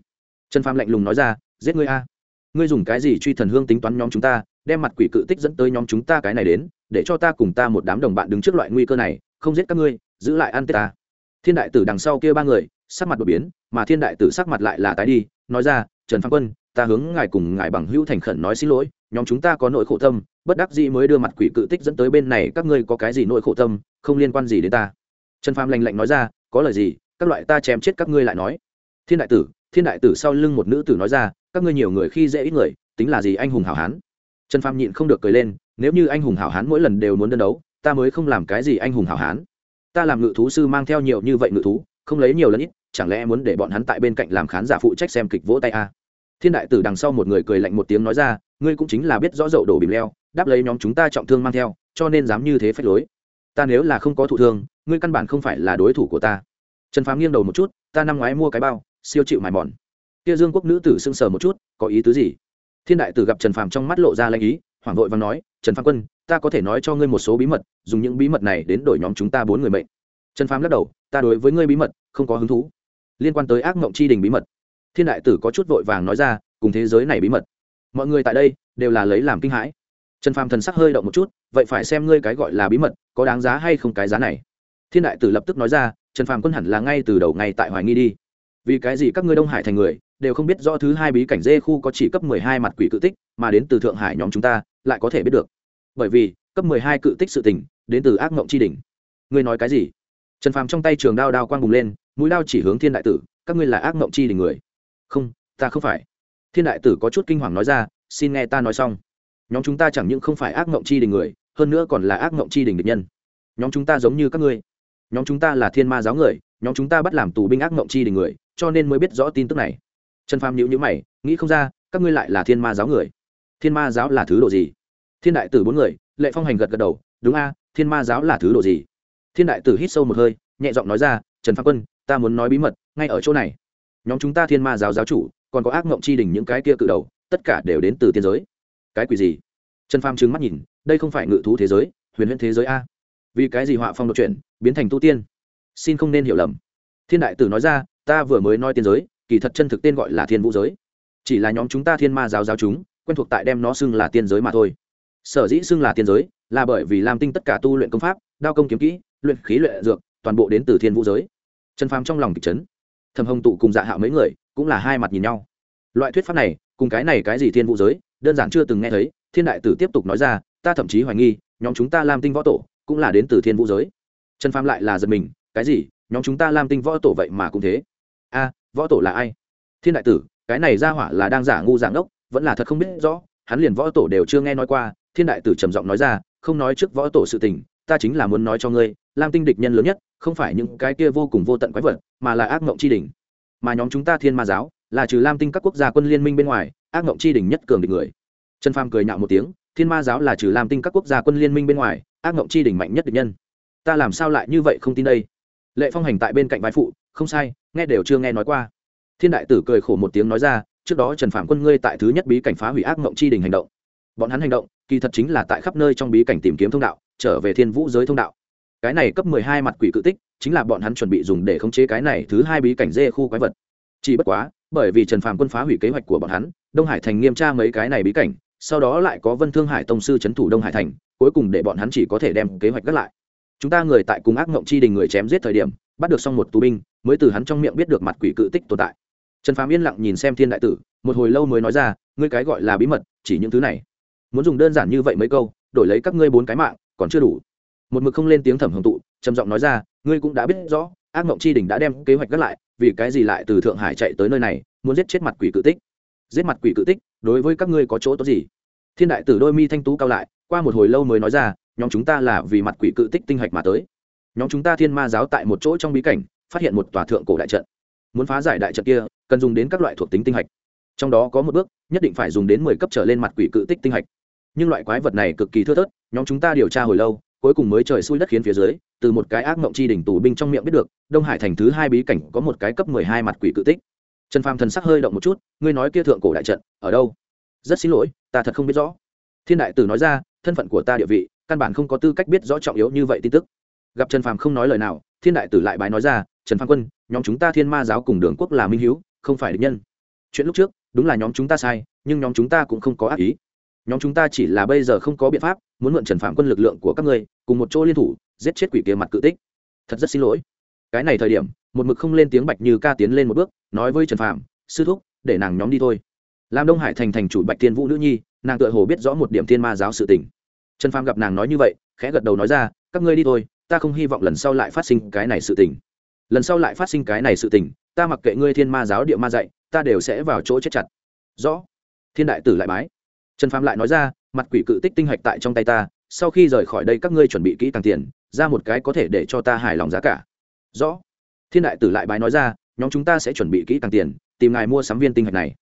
Trần phán lạnh lùng nói ra, giết ngươi a. Ngươi dùng cái gì truy thần hương tính toán nhóm chúng ta, đem mặt quỷ cự tích dẫn tới nhóm chúng ta cái này đến, để cho ta cùng ta một đám đồng bạn đứng trước loại nguy cơ này, không giết các ngươi, giữ lại ăn tết ta. Thiên đại tử đằng sau kia ba người, sắc mặt đột biến, mà thiên đại tử sắc mặt lại là tái đi, nói ra, trần phán quân ta hướng ngài cùng ngài bằng hữu thành khẩn nói xin lỗi, nhóm chúng ta có nỗi khổ tâm, bất đắc dĩ mới đưa mặt quỷ cự tích dẫn tới bên này, các ngươi có cái gì nỗi khổ tâm, không liên quan gì đến ta. Trần phàm lành lạnh nói ra, có lời gì, các loại ta chém chết các ngươi lại nói. Thiên đại tử, thiên đại tử sau lưng một nữ tử nói ra, các ngươi nhiều người khi dễ ít người, tính là gì anh hùng hảo hán? Trần phàm nhịn không được cười lên, nếu như anh hùng hảo hán mỗi lần đều muốn đơn đấu, ta mới không làm cái gì anh hùng hảo hán. Ta làm ngự thú sư mang theo nhiều như vậy ngự thú, không lấy nhiều lần ít, chẳng lẽ muốn để bọn hắn tại bên cạnh làm khán giả phụ trách xem kịch vỗ tay a? à? Thiên đại tử đằng sau một người cười lạnh một tiếng nói ra, ngươi cũng chính là biết rõ dậu đổ bìm leo, đáp lấy nhóm chúng ta trọng thương mang theo, cho nên dám như thế phách lối. Ta nếu là không có thụ thương, ngươi căn bản không phải là đối thủ của ta. Trần phám nghiêng đầu một chút, ta năm ngoái mua cái bao, siêu chịu mài mòn. Kia dương quốc nữ tử sưng sờ một chút, có ý tứ gì? Thiên đại tử gặp trần phàm trong mắt lộ ra lanh ý, hoảng vội và nói, trần phàm quân, ta có thể nói cho ngươi một số bí mật, dùng những bí mật này đến đổi nhóm chúng ta bốn người mệnh. Trần phàm lắc đầu, ta đối với ngươi bí mật không có hứng thú. Liên quan tới ác mộng chi đình bí mật thiên đại tử có chút vội vàng nói ra, cùng thế giới này bí mật. Mọi người tại đây đều là lấy làm kinh hãi. Trần phàm thần sắc hơi động một chút, vậy phải xem ngươi cái gọi là bí mật, có đáng giá hay không cái giá này. Thiên đại tử lập tức nói ra, trần phàm quân hẳn là ngay từ đầu ngay tại hoài nghi đi. Vì cái gì các ngươi đông hải thành người đều không biết rõ thứ hai bí cảnh dê khu có chỉ cấp mười hai mặt quỷ cự tích, mà đến từ thượng hải nhóm chúng ta lại có thể biết được. Bởi vì, cấp mười hai cự tích sự tình đến từ ác mộng tri đình ngươi nói cái gì? Trần phàm trong tay trường đao đao quang bùng lên, mũi đao chỉ hướng thiên đại tử, các ngươi là ác mộng tri đình người không, ta không phải. Thiên đại tử có chút kinh hoàng nói ra, xin nghe ta nói xong. Nhóm chúng ta chẳng những không phải ác mộng chi đình người, hơn nữa còn là ác mộng chi đình địch nhân. Nhóm chúng ta giống như các ngươi. Nhóm chúng ta là thiên ma giáo người, nhóm chúng ta bắt làm tù binh ác mộng chi đình người, cho nên mới biết rõ tin tức này. Trần phàm nhữ nhữ mày, nghĩ không ra, các ngươi lại là thiên ma giáo người. Thiên ma giáo là thứ độ gì? Thiên đại tử bốn người, lệ phong hành gật gật đầu, đúng a, thiên ma giáo là thứ độ gì? Thiên đại tử hít sâu một hơi, nhẹ giọng nói ra, trần Phàm quân, ta muốn nói bí mật, ngay ở chỗ này nhóm chúng ta thiên ma giáo giáo chủ, còn có ác mộng chi đình những cái kia cự đầu, tất cả đều đến từ tiên giới. Cái quỷ gì? Trần pham trừng mắt nhìn, đây không phải ngự thú thế giới, huyền huyễn thế giới a. Vì cái gì họa phong đột chuyển, biến thành tu tiên? Xin không nên hiểu lầm. Thiên đại tử nói ra, ta vừa mới nói tiên giới, kỳ thật chân thực tên gọi là thiên vũ giới. Chỉ là nhóm chúng ta thiên ma giáo giáo chúng, quen thuộc tại đem nó xưng là tiên giới mà thôi. Sở dĩ xưng là tiên giới, là bởi vì làm tinh tất cả tu luyện công pháp, đao công kiếm kỹ, luyện khí luyện dược, toàn bộ đến từ thiên vũ giới. Trần phàm trong lòng kịch chấn thầm hồng tụ cùng dạ hạo mấy người cũng là hai mặt nhìn nhau. Loại thuyết pháp này, cùng cái này cái gì thiên vũ giới, đơn giản chưa từng nghe thấy, thiên đại tử tiếp tục nói ra, ta thậm chí hoài nghi, nhóm chúng ta làm tinh võ tổ cũng là đến từ thiên vũ giới. Trần phàm lại là giật mình, cái gì, nhóm chúng ta làm tinh võ tổ vậy mà cũng thế? A, võ tổ là ai? Thiên đại tử, cái này ra hỏa là đang giả ngu giả ngốc, vẫn là thật không biết rõ, hắn liền võ tổ đều chưa nghe nói qua, thiên đại tử trầm giọng nói ra, không nói trước võ tổ sự tình, ta chính là muốn nói cho ngươi lam tinh địch nhân lớn nhất, không phải những cái kia vô cùng vô tận quái vật, mà là ác mộng chi đỉnh. Mà nhóm chúng ta thiên ma giáo, là trừ lam tinh các quốc gia quân liên minh bên ngoài, ác mộng chi đỉnh nhất cường địch người. Trần phàm cười nhạo một tiếng, thiên ma giáo là trừ lam tinh các quốc gia quân liên minh bên ngoài, ác mộng chi đỉnh mạnh nhất địch nhân. Ta làm sao lại như vậy không tin đây? Lệ phong hành tại bên cạnh vai phụ, không sai, nghe đều chưa nghe nói qua. Thiên đại tử cười khổ một tiếng nói ra, trước đó trần phạm quân ngươi tại thứ nhất bí cảnh phá hủy ác mộng chi đình hành động. Bọn hắn hành động, kỳ thật chính là tại khắp nơi trong bí cảnh tìm kiếm thông đạo, trở về thiên vũ giới thông đạo cái này cấp mười hai mặt quỷ cự tích, chính là bọn hắn chuẩn bị dùng để khống chế cái này thứ hai bí cảnh dê khu quái vật. Chỉ bất quá, bởi vì trần phàm quân phá hủy kế hoạch của bọn hắn, đông hải thành nghiêm tra mấy cái này bí cảnh, sau đó lại có vân thương hải tông sư c h ấ n thủ đông hải thành, cuối cùng để bọn hắn chỉ có thể đem kế hoạch gác lại. Chúng ta người tại cùng ác mộng chi đình người chém giết thời điểm, bắt được xong một tù binh, mới từ hắn trong miệng biết được mặt quỷ cự tích tồn tại. Trần phàm yên lặng nhìn xem thiên đại tử, một hồi lâu mới nói ra, ngươi cái gọi là bí mật, chỉ những thứ này. Muốn dùng đơn giản như vậy mấy câu, đổi lấy các ngươi bốn cái mạng, còn chưa đủ một mực không lên tiếng thẩm hưởng tụ, trầm giọng nói ra, ngươi cũng đã biết rõ, ác mộng chi đình đã đem kế hoạch gác lại, vì cái gì lại từ thượng hải chạy tới nơi này, muốn giết chết mặt quỷ cự tích? Giết mặt quỷ cự tích? Đối với các ngươi có chỗ tốt gì? Thiên đại tử đôi mi thanh tú cao lại, qua một hồi lâu mới nói ra, nhóm chúng ta là vì mặt quỷ cự tích tinh hạch mà tới. Nhóm chúng ta thiên ma giáo tại một chỗ trong bí cảnh, phát hiện một tòa thượng cổ đại trận. Muốn phá giải đại trận kia, cần dùng đến các loại thuộc tính tinh hạch trong đó có một bước, nhất định phải dùng đến mười cấp trở lên mặt quỷ cự tích tinh hạch nhưng loại quái vật này cực kỳ thưa thớt, nhóm chúng ta điều tra hồi lâu cuối cùng mới trời xui đất khiến phía dưới, từ một cái ác mộng chi đỉnh tù binh trong miệng biết được, đông hải thành thứ hai bí cảnh có một cái cấp mười hai mặt quỷ cự tích. Trần phàm thần sắc hơi động một chút, ngươi nói kia thượng cổ đại trận, ở đâu? Rất xin lỗi, ta thật không biết rõ. Thiên đại tử nói ra, thân phận của ta địa vị, căn bản không có tư cách biết rõ trọng yếu như vậy tin tức. Gặp trần phàm không nói lời nào, thiên đại tử lại bái nói ra, trần Phan quân, nhóm chúng ta thiên ma giáo cùng đường quốc là minh h không phải địch nhân. Chuyện lúc trước, đúng là nhóm chúng ta sai, nhưng nhóm chúng ta cũng không có ác ý nhóm chúng ta chỉ là bây giờ không có biện pháp, muốn mượn trần phạm quân lực lượng của các ngươi, cùng một chỗ liên thủ, giết chết quỷ kia mặt cự tích. Thật rất xin lỗi. Cái này thời điểm, một mực không lên tiếng bạch như ca tiến lên một bước, nói với trần phạm sư thúc, để nàng nhóm đi thôi. Làm đông hải thành thành chủ bạch thiên vũ nữ nhi, nàng tựa hồ biết rõ một điểm thiên ma giáo sự tình. Trần phạm gặp nàng nói như vậy, khẽ gật đầu nói ra, các ngươi đi thôi, ta không hy vọng lần sau lại phát sinh cái này sự tình. Lần sau lại phát sinh cái này sự tình, ta mặc kệ ngươi thiên ma giáo địa ma dạy, ta đều sẽ vào chỗ chết chặt. Rõ. Thiên đại tử lại bái trần phạm lại nói ra, mặt quỷ cự tích tinh hạch tại trong tay ta, sau khi rời khỏi đây các ngươi chuẩn bị kỹ càng tiền, ra một cái có thể để cho ta hài lòng giá cả. Rõ. Thiên đại tử lại bái nói ra, nhóm chúng ta sẽ chuẩn bị kỹ càng tiền, tìm ngài mua sắm viên tinh hạch này.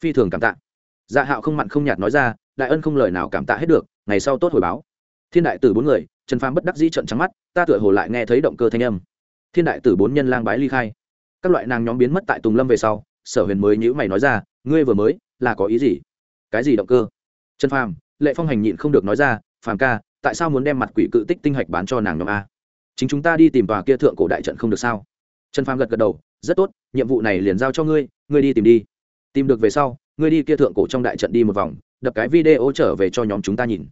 Phi thường cảm tạ. Dạ hạo không mặn không nhạt nói ra, đại ân không lời nào cảm tạ hết được, ngày sau tốt hồi báo. Thiên đại tử bốn người, trần phàm bất đắc dĩ trận trắng mắt, ta tựa hồ lại nghe thấy động cơ thanh âm. Thiên đại tử bốn nhân lang bái ly khai. Các loại nàng nhóm biến mất tại tùng lâm về sau, sở huyền mới nhữ mày nói ra, ngươi vừa mới, là có ý gì? Cái gì động cơ? Trần phàm, lệ phong hành nhịn không được nói ra, phàm ca, tại sao muốn đem mặt quỷ cự tích tinh hạch bán cho nàng nhóm a? Chính chúng ta đi tìm tòa kia thượng cổ đại trận không được sao? Trần phàm gật gật đầu, rất tốt, nhiệm vụ này liền giao cho ngươi ngươi đi tìm đi. Tìm được về sau, ngươi đi kia thượng cổ trong đại trận đi một vòng, đập cái video trở về cho nhóm chúng ta nhìn.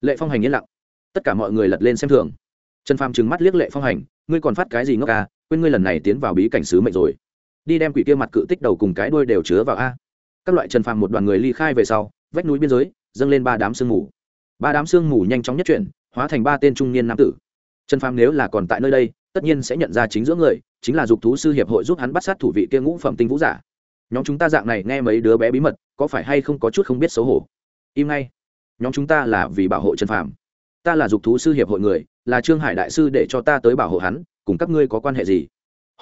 Lệ phong hành yên lặng. Tất cả mọi người lật lên xem thường. Trần phàm trừng mắt liếc lệ phong hành, ngươi còn phát cái gì ngốc à quên ngươi lần này tiến vào bí cảnh sứ mệnh rồi. Đi đem quỷ kia mặt cự tích đầu cùng cái đuôi đều chứa vào a. Các loại trần phàm một đoàn người ly khai về sau, vách núi biên giới dâng lên ba đám sương mù. Ba đám sương mù nhanh chóng nhất chuyển, hóa thành ba tên trung niên nam tử. Trần phàm nếu là còn tại nơi đây, tất nhiên sẽ nhận ra chính giữa người, chính là dục thú sư hiệp hội giúp hắn bắt sát thủ vị kia ngũ phẩm tinh vũ giả. Nhóm chúng ta dạng này nghe mấy đứa bé bí mật, có phải hay không có chút không biết xấu hổ? Im ngay. Nhóm chúng ta là vì bảo hộ trần phàm. Ta là dục thú sư hiệp hội người, là trương hải đại sư để cho ta tới bảo hộ hắn, cùng các ngươi có quan hệ gì?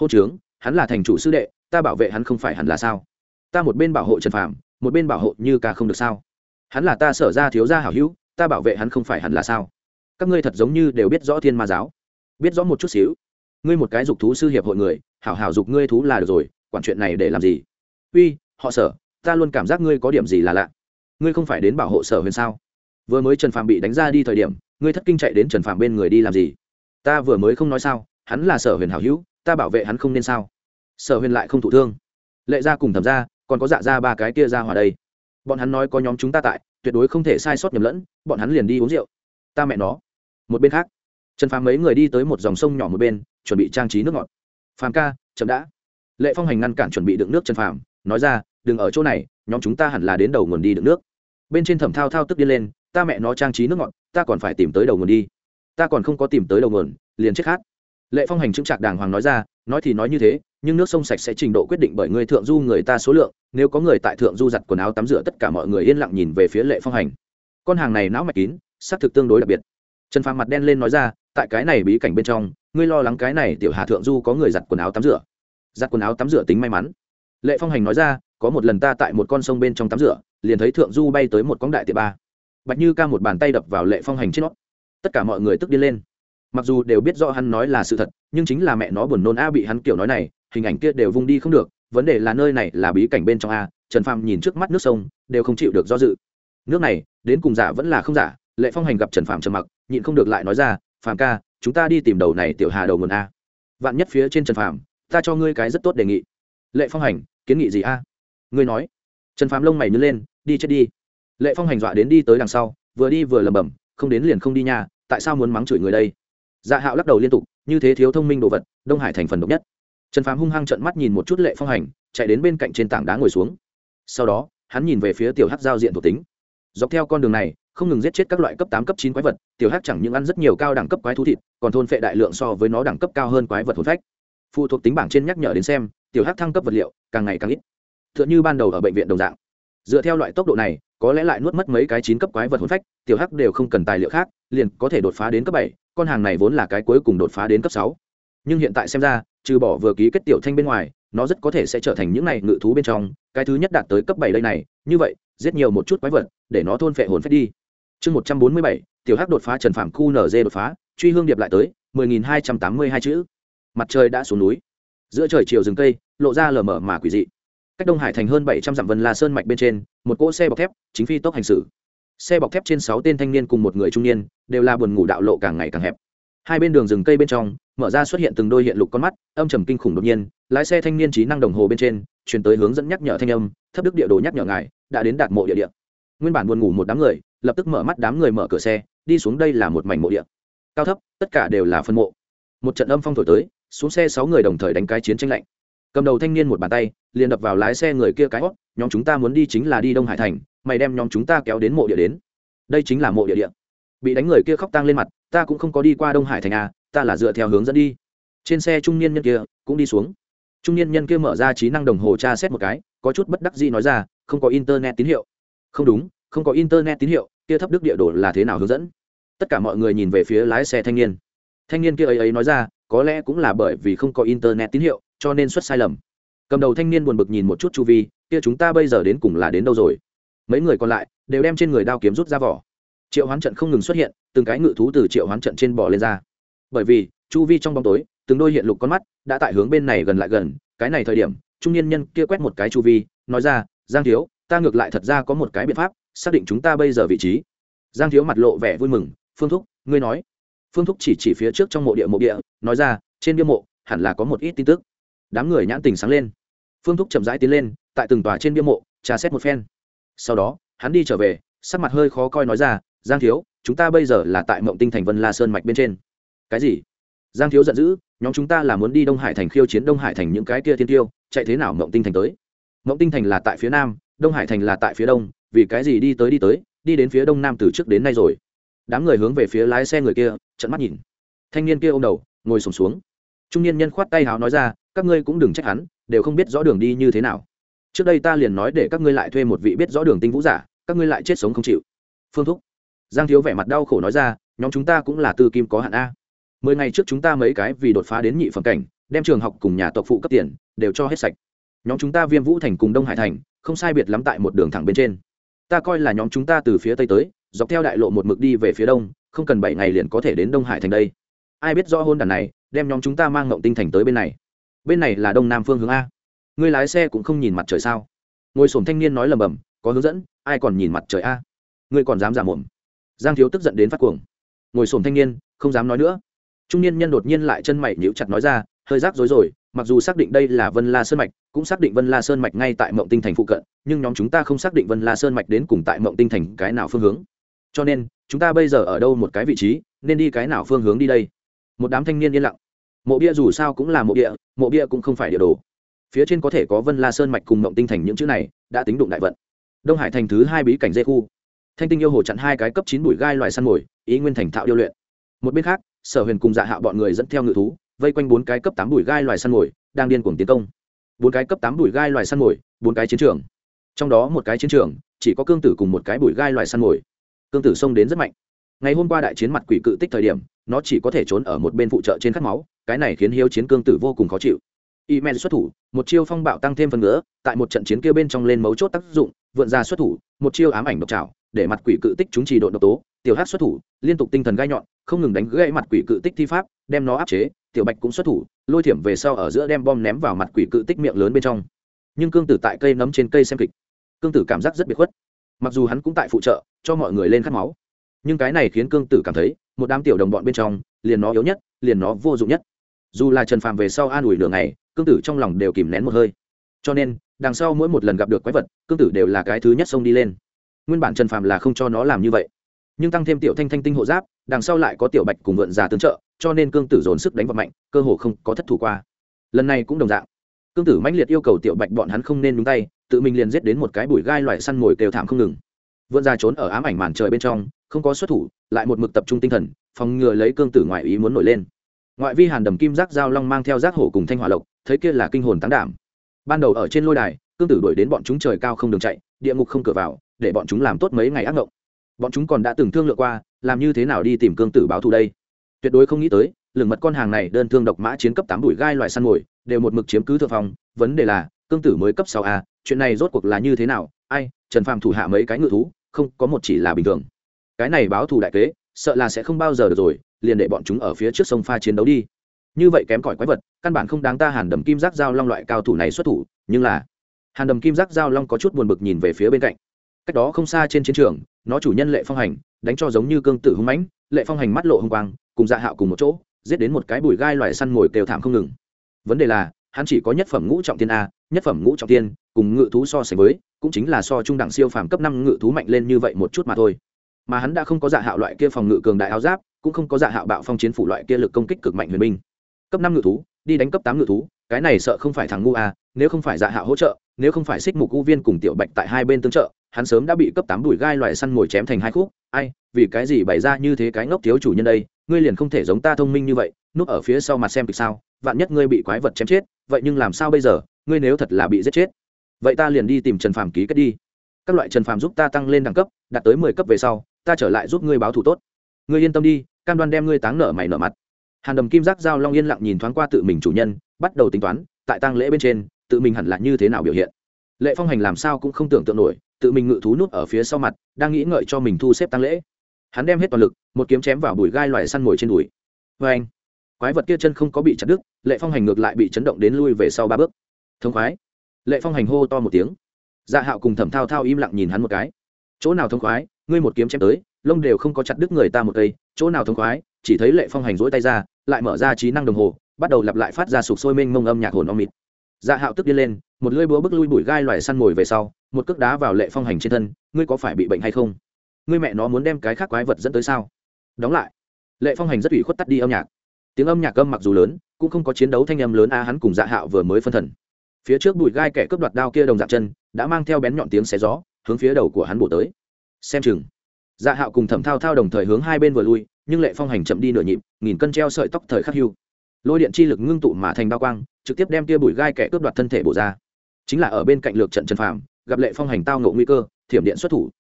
Hô trướng, hắn là thành chủ sư đệ, ta bảo vệ hắn không phải hẳn là sao? Ta một bên bảo hộ trần phàm, một bên bảo hộ như ca không được sao? Hắn là ta sở ra thiếu gia hảo hữu, ta bảo vệ hắn không phải hẳn là sao? Các ngươi thật giống như đều biết rõ thiên ma giáo. Biết rõ một chút xíu. Ngươi một cái dục thú sư hiệp hội người, hảo hảo dục ngươi thú là được rồi, quản chuyện này để làm gì? Uy, họ sở, ta luôn cảm giác ngươi có điểm gì là lạ. Ngươi không phải đến bảo hộ sở huyền sao? Vừa mới trần phạm bị đánh ra đi thời điểm, ngươi thất kinh chạy đến trần phạm bên người đi làm gì? Ta vừa mới không nói sao, hắn là sở huyền hảo hữu, ta bảo vệ hắn không nên sao? Sở huyền lại không thụ thương. Lệ ra cùng thẩm ra còn có dạ ra ba cái kia ra hòa đây bọn hắn nói có nhóm chúng ta tại, tuyệt đối không thể sai sót nhầm lẫn, bọn hắn liền đi uống rượu. Ta mẹ nó. Một bên khác, trần phàm mấy người đi tới một dòng sông nhỏ một bên, chuẩn bị trang trí nước ngọt. Phàm ca, chậm đã. Lệ phong hành ngăn cản chuẩn bị đựng nước trần phàm, nói ra, đừng ở chỗ này, nhóm chúng ta hẳn là đến đầu nguồn đi đựng nước. Bên trên thẩm thao thao tức đi lên, ta mẹ nó trang trí nước ngọt, ta còn phải tìm tới đầu nguồn đi. Ta còn không có tìm tới đầu nguồn, liền chết khát. Lệ phong hành chứng trạc đàng hoàng nói ra, nói thì nói như thế nhưng nước sông sạch sẽ trình độ quyết định bởi người thượng du người ta số lượng, nếu có người tại thượng du giặt quần áo tắm rửa tất cả mọi người yên lặng nhìn về phía lệ phong hành. Con hàng này não mạch kín, xác thực tương đối đặc biệt. Trần phàm mặt đen lên nói ra, tại cái này bí cảnh bên trong, ngươi lo lắng cái này tiểu hà thượng du có người giặt quần áo tắm rửa. Giặt quần áo tắm rửa tính may mắn. Lệ phong hành nói ra, có một lần ta tại một con sông bên trong tắm rửa, liền thấy thượng du bay tới một cóng đại tiệm ba. Bạch như ca một bàn tay đập vào lệ phong hành trên nó. Tất cả mọi người tức điên lên. Mặc dù đều biết rõ hắn nói là sự thật, nhưng chính là mẹ nó buồn nôn a bị hắn kiểu nói này hình ảnh kia đều vung đi không được, vấn đề là nơi này là bí cảnh bên trong a, trần phàm nhìn trước mắt nước sông, đều không chịu được do dự. Nước này, đến cùng giả vẫn là không giả, lệ phong hành gặp trần phàm trầm mặc, nhịn không được lại nói ra, phàm ca, chúng ta đi tìm đầu này tiểu hà đầu nguồn a. Vạn nhất phía trên trần phàm, ta cho ngươi cái rất tốt đề nghị. Lệ phong hành, kiến nghị gì a? Ngươi nói. Trần phàm lông mày nhớ lên, đi chết đi. Lệ phong hành dọa đến đi tới đằng sau, vừa đi vừa lẩm bẩm, không đến liền không đi nhà tại sao muốn mắng chửi người đây? Dạ hạo lắc đầu liên tục, như thế thiếu thông minh đồ vật, đông hải thành phần độc nhất trần phàm hung hăng trận mắt nhìn một chút lệ phong hành, chạy đến bên cạnh trên tảng đá ngồi xuống. Sau đó, hắn nhìn về phía tiểu hắc giao diện thuộc tính. Dọc theo con đường này, không ngừng giết chết các loại cấp tám, cấp chín quái vật, tiểu hắc chẳng những ăn rất nhiều cao đẳng cấp quái thú thịt, còn thôn phệ đại lượng so với nó đẳng cấp cao hơn quái vật hồn phách. Phụ thuộc tính bảng trên nhắc nhở đến xem, tiểu hắc thăng cấp vật liệu, càng ngày càng ít. T h ư ợ n h ư ban đầu ở bệnh viện đồng dạng. Dựa theo loại tốc độ này, có lẽ lại nuốt mất mấy cái chín cấp quái vật hồn phách, tiểu hắc đều không cần tài liệu khác, liền có thể đột phá đến cấp bảy, con hàng này vốn là cái cuối cùng đột phá đến cấp sáu nhưng hiện tại xem ra, trừ bỏ vừa ký kết tiểu thanh bên ngoài, nó rất có thể sẽ trở thành những này ngự thú bên trong, cái thứ nhất đạt tới cấp bảy đây này. Như vậy, giết nhiều một chút quái vật, để nó thôn phệ hồn phách đi. Chương một trăm bốn mươi bảy, tiểu hắc đột phá trần phạm khu nz đột phá, truy hương điệp lại tới, mười nghìn hai trăm tám mươi hai chữ. Mặt trời đã xuống núi. Giữa trời chiều rừng cây, lộ ra lờ mờ mà quỷ dị. Cách đông hải thành hơn bảy trăm dặm vân la sơn mạch bên trên, một cỗ xe bọc thép, chính phi tốc hành xử. Xe bọc thép trên sáu tên thanh niên cùng một người trung niên, đều là buồn ngủ đạo lộ càng ngày càng hẹp hai bên đường rừng cây bên trong, mở ra xuất hiện từng đôi hiện lục con mắt, âm trầm kinh khủng đột nhiên, lái xe thanh niên trí năng đồng hồ bên trên chuyển tới hướng dẫn nhắc nhở thanh âm, thấp đức địa đồ nhắc nhở ngài, đã đến đạt mộ địa địa nguyên bản buồn ngủ một đám người, lập tức mở mắt đám người mở cửa xe, đi xuống đây là một mảnh mộ địa. Cao thấp, tất cả đều là phân mộ. Một trận âm phong thổi tới, xuống xe sáu người đồng thời đánh cái chiến tranh lạnh. Cầm đầu thanh niên một bàn tay, liền đập vào lái xe người kia cái hót nhóm chúng ta muốn đi chính là đi đông hải thành, mày đem nhóm chúng ta kéo đến mộ địa đến. Đây chính là mộ địa địa. Bị đánh người kia khóc tang lên mặt ta cũng không có đi qua đông hải thành a ta là dựa theo hướng dẫn đi. Trên xe trung niên nhân kia cũng đi xuống. Trung niên nhân kia mở ra trí năng đồng hồ tra xét một cái, có chút bất đắc dĩ nói ra, không có internet tín hiệu. Không đúng, không có internet tín hiệu, kia thấp đức địa đồ là thế nào hướng dẫn? Tất cả mọi người nhìn về phía lái xe thanh niên. Thanh niên kia ấy ấy nói ra, có lẽ cũng là bởi vì không có internet tín hiệu, cho nên xuất sai lầm. Cầm đầu thanh niên buồn bực nhìn một chút chu vi, kia chúng ta bây giờ đến cùng là đến đâu rồi? Mấy người còn lại đều đem trên người đao kiếm rút ra vỏ. Triệu hoán trận không ngừng xuất hiện từng cái ngự thú từ triệu hoán trận trên bò lên ra. Bởi vì, chu vi trong bóng tối, từng đôi hiện lục con mắt đã tại hướng bên này gần lại gần, cái này thời điểm, trung niên nhân kia quét một cái chu vi, nói ra, giang thiếu, ta ngược lại thật ra có một cái biện pháp, xác định chúng ta bây giờ vị trí. Giang thiếu mặt lộ vẻ vui mừng, phương thúc, ngươi nói. Phương thúc chỉ chỉ phía trước trong mộ địa mộ địa, nói ra, trên bia mộ, hẳn là có một ít tin tức. Đám người nhãn tình sáng lên. Phương thúc chậm rãi tiến lên, tại từng tòa trên bia mộ trà xét một phen. Sau đó, hắn đi trở về, sắc mặt hơi khó coi nói ra, giang thiếu chúng ta bây giờ là tại mộng tinh thành vân la sơn mạch bên trên. Cái gì? Giang thiếu giận dữ nhóm chúng ta là muốn đi đông hải thành khiêu chiến đông hải thành những cái kia thiên tiêu chạy thế nào mộng tinh thành tới? Mộng tinh thành là tại phía nam đông hải thành là tại phía đông vì cái gì đi tới đi tới đi đến phía đông nam từ trước đến nay rồi. Đám người hướng về phía lái xe người kia trận mắt nhìn. Thanh niên kia ô m đầu ngồi sùng xuống, xuống. Trung niên nhân khoát tay háo nói ra các ngươi cũng đừng trách hắn đều không biết rõ đường đi như thế nào. Trước đây ta liền nói để các ngươi lại thuê một vị biết rõ đường tinh vũ giả các ngươi lại chết sống không chịu. Phương thúc giang thiếu vẻ mặt đau khổ nói ra, nhóm chúng ta cũng là tư kim có hạn a. Mười ngày trước chúng ta mấy cái vì đột phá đến nhị phẩm cảnh, đem trường học cùng nhà tộc phụ cấp tiền, đều cho hết sạch. Nhóm chúng ta viêm vũ thành cùng đông hải thành, không sai biệt lắm tại một đường thẳng bên trên. Ta coi là nhóm chúng ta từ phía tây tới, dọc theo đại lộ một mực đi về phía đông, không cần bảy ngày liền có thể đến đông hải thành đây. Ai biết rõ hôn đàn này, đem nhóm chúng ta mang ngộng tinh thành tới bên này. Bên này là đông nam phương hướng a. Người lái xe cũng không nhìn mặt trời sao? Ngồi sổm thanh niên nói lầm bầm, có hướng dẫn, ai còn nhìn mặt trời a? Ngươi còn dám giả mồm giang thiếu tức giận đến phát cuồng. Ngồi sổm thanh niên, không dám nói nữa. Trung niên nhân đột nhiên lại chân mày nhíu chặt nói ra, hơi rắc rối rồi, mặc dù xác định đây là vân la sơn mạch, cũng xác định vân la sơn mạch ngay tại mộng tinh thành phụ cận, nhưng nhóm chúng ta không xác định vân la sơn mạch đến cùng tại mộng tinh thành cái nào phương hướng. Cho nên, chúng ta bây giờ ở đâu một cái vị trí, nên đi cái nào phương hướng đi đây? Một đám thanh niên yên lặng. Mộ bia dù sao cũng là mộ bia mộ bia cũng không phải địa đồ. Phía trên có thể có vân la sơn mạch cùng mộng tinh thành những chữ này, đã tính đụng đại vận. Đông hải thành thứ hai bí cảnh dây khu thanh tinh yêu hồ chặn hai cái cấp chín bụi gai loài săn mồi, ý nguyên thành thạo điêu luyện. Một bên khác, sở huyền cùng dạ hạ bọn người dẫn theo ngự thú, vây quanh bốn cái cấp tám bụi gai loài săn mồi, đang điên cuồng tiến công. Bốn cái cấp tám bụi gai loài săn mồi, bốn cái chiến trường. Trong đó một cái chiến trường, chỉ có cương tử cùng một cái bụi gai loài săn mồi. Cương tử xông đến rất mạnh. Ngày hôm qua đại chiến mặt quỷ cự tích thời điểm, nó chỉ có thể trốn ở một bên phụ trợ trên khát máu, cái này khiến hiếu chiến cương tử vô cùng khó chịu. Y men xuất thủ, một chiêu phong bạo tăng thêm phần nữa, tại một trận chiến kia bên trong lên mấu chốt tác dụng, vượn ra xuất thủ, một chiêu ám ảnh độc trào để mặt quỷ cự tích chúng trì độ độc tố, tiểu hát xuất thủ, liên tục tinh thần gai nhọn, không ngừng đánh gãy mặt quỷ cự tích thi pháp, đem nó áp chế, tiểu bạch cũng xuất thủ, lôi thiểm về sau ở giữa đem bom ném vào mặt quỷ cự tích miệng lớn bên trong. Nhưng cương tử tại cây nấm trên cây xem kịch, cương tử cảm giác rất biệt khuất. Mặc dù hắn cũng tại phụ trợ, cho mọi người lên khát máu. Nhưng cái này khiến cương tử cảm thấy, một đám tiểu đồng bọn bên trong, liền nó yếu nhất, liền nó vô dụng nhất. Dù là trần phàm về sau an ủi lửa này cương tử trong lòng đều kìm nén một hơi. Cho nên, đằng sau mỗi một lần gặp được quái vật, cương tử đều là cái thứ nhất xông đi lên nguyên bản trần phàm là không cho nó làm như vậy. Nhưng tăng thêm tiểu thanh thanh tinh hộ giáp, đằng sau lại có tiểu bạch cùng vượn già tương trợ, cho nên cương tử dồn sức đánh vào mạnh, cơ hồ không có thất thủ qua. Lần này cũng đồng dạng. Cương tử mãnh liệt yêu cầu tiểu bạch bọn hắn không nên nhúng tay, tự mình liền giết đến một cái bụi gai loại săn mồi kêu thảm không ngừng. Vượn già trốn ở ám ảnh màn trời bên trong, không có xuất thủ, lại một mực tập trung tinh thần, phòng ngừa lấy cương tử ngoại ý muốn nổi lên. Ngoại vi hàn đầm kim giác giao long mang theo giác hổ cùng thanh hỏa lộc, thấy kia là kinh hồn tán đảm. Ban đầu ở trên lôi đài, cương tử đuổi đến bọn chúng trời cao không đường chạy địa ngục không cửa vào, để bọn chúng làm tốt mấy ngày ác ngộng. Bọn chúng còn đã từng thương lượng qua, làm như thế nào đi tìm cương tử báo thù đây. Tuyệt đối không nghĩ tới, lường mật con hàng này đơn thương độc mã chiến cấp tám đuổi gai loại săn mồi, đều một mực chiếm cứ thượng phòng vấn đề là, cương tử mới cấp sáu a, chuyện này rốt cuộc là như thế nào? Ai, trần phàm thủ hạ mấy cái ngự thú, không có một chỉ là bình thường. Cái này báo thù đại kế, sợ là sẽ không bao giờ được rồi, liền để bọn chúng ở phía trước sông pha chiến đấu đi. Như vậy kém cỏi quái vật, căn bản không đáng ta hàn đầm kim giác giao long loại cao thủ này xuất thủ, nhưng là hàn đầm kim giác giao long có chút buồn bực nhìn về phía bên cạnh. Cách đó không xa trên chiến trường nó chủ nhân lệ phong hành đánh cho giống như cương tử hung mãnh. Lệ phong hành mắt lộ hung quang cùng dạ hạo cùng một chỗ giết đến một cái bụi gai loài săn mồi kêu thảm không ngừng. Vấn đề là hắn chỉ có nhất phẩm ngũ trọng tiên a nhất phẩm ngũ trọng tiên cùng ngự thú so sánh với cũng chính là so trung đẳng siêu phàm cấp năm ngự thú mạnh lên như vậy một chút mà thôi. Mà hắn đã không có dạ hạo loại kia phòng ngự cường đại áo giáp cũng không có dạ hạo bạo phong chiến phủ loại kia lực công kích cực mạnh huyền binh. Cấp năm ngự thú đi đánh cấp tám ngự thú cái này sợ không phải thằng ngu a, nếu không phải dạ hạo hỗ trợ nếu không phải xích mục u viên cùng tiểu bạch tại hai bên tương trợ, hắn sớm đã bị cấp tám đùi gai loài săn mồi chém thành hai khúc. Ai, vì cái gì bày ra như thế cái ngốc thiếu chủ nhân đây? Ngươi liền không thể giống ta thông minh như vậy, núp ở phía sau mặt xem kịch sao? Vạn nhất ngươi bị quái vật chém chết, vậy nhưng làm sao bây giờ? Ngươi nếu thật là bị giết chết, vậy ta liền đi tìm trần phàm ký kết đi. Các loại trần phàm giúp ta tăng lên đẳng cấp, đạt tới mười cấp về sau, ta trở lại giúp ngươi báo thù tốt. Ngươi yên tâm đi, cam đoan đem ngươi táng nợ mày nợ mặt. Hàn đầm kim giác giao long yên lặng nhìn thoáng qua tự mình chủ nhân, bắt đầu tính toán, tại tăng lễ bên trên tự mình hẳn là như thế nào biểu hiện. Lệ phong hành làm sao cũng không tưởng tượng nổi, tự mình ngự thú nút ở phía sau mặt, đang nghĩ ngợi cho mình thu xếp tăng lễ. Hắn đem hết toàn lực, một kiếm chém vào bụi gai loài săn mồi trên đùi. Vê anh quái vật kia chân không có bị chặt đứt, lệ phong hành ngược lại bị chấn động đến lui về sau ba bước. Thống khoái! Lệ phong hành hô to một tiếng. Dạ hạo cùng thẩm thao thao im lặng nhìn hắn một cái. Chỗ nào thống khoái, ngươi một kiếm chém tới, lông đều không có chặt đứt người ta một cây. Chỗ nào thống khoái, chỉ thấy lệ phong hành rỗi tay ra, lại mở ra trí năng đồng hồ, bắt đầu lặp lại phát ra sụp sôi mênh mông âm nhạc hồn om mịt dạ hạo tức đi lên, một lưỡi búa bức lui bụi gai loài săn mồi về sau, một cước đá vào lệ phong hành trên thân, ngươi có phải bị bệnh hay không? Ngươi mẹ nó muốn đem cái khác quái vật dẫn tới sao? Đóng lại. Lệ phong hành rất ủy khuất tắt đi âm nhạc. Tiếng âm nhạc âm mặc dù lớn, cũng không có chiến đấu thanh âm lớn a, hắn cùng dạ hạo vừa mới phân thần. Phía trước bụi gai kẻ cướp đoạt đao kia đồng dạng chân, đã mang theo bén nhọn tiếng xé gió, hướng phía đầu của hắn bổ tới. Xem chừng. Dạ hạo cùng thẩm thao thao đồng thời hướng hai bên vừa lui, nhưng lệ phong hành chậm đi nửa nhịp, nghìn cân treo sợi tóc thời khắc hưu lôi điện chi lực ngưng tụ mà thành bao quang, trực tiếp đem tia bụi gai kẻ cướp đoạt thân thể bổ ra. Chính là ở bên cạnh lược trận trần phàm, gặp lệ phong hành tao ngộ nguy cơ, thiểm điện xuất thủ.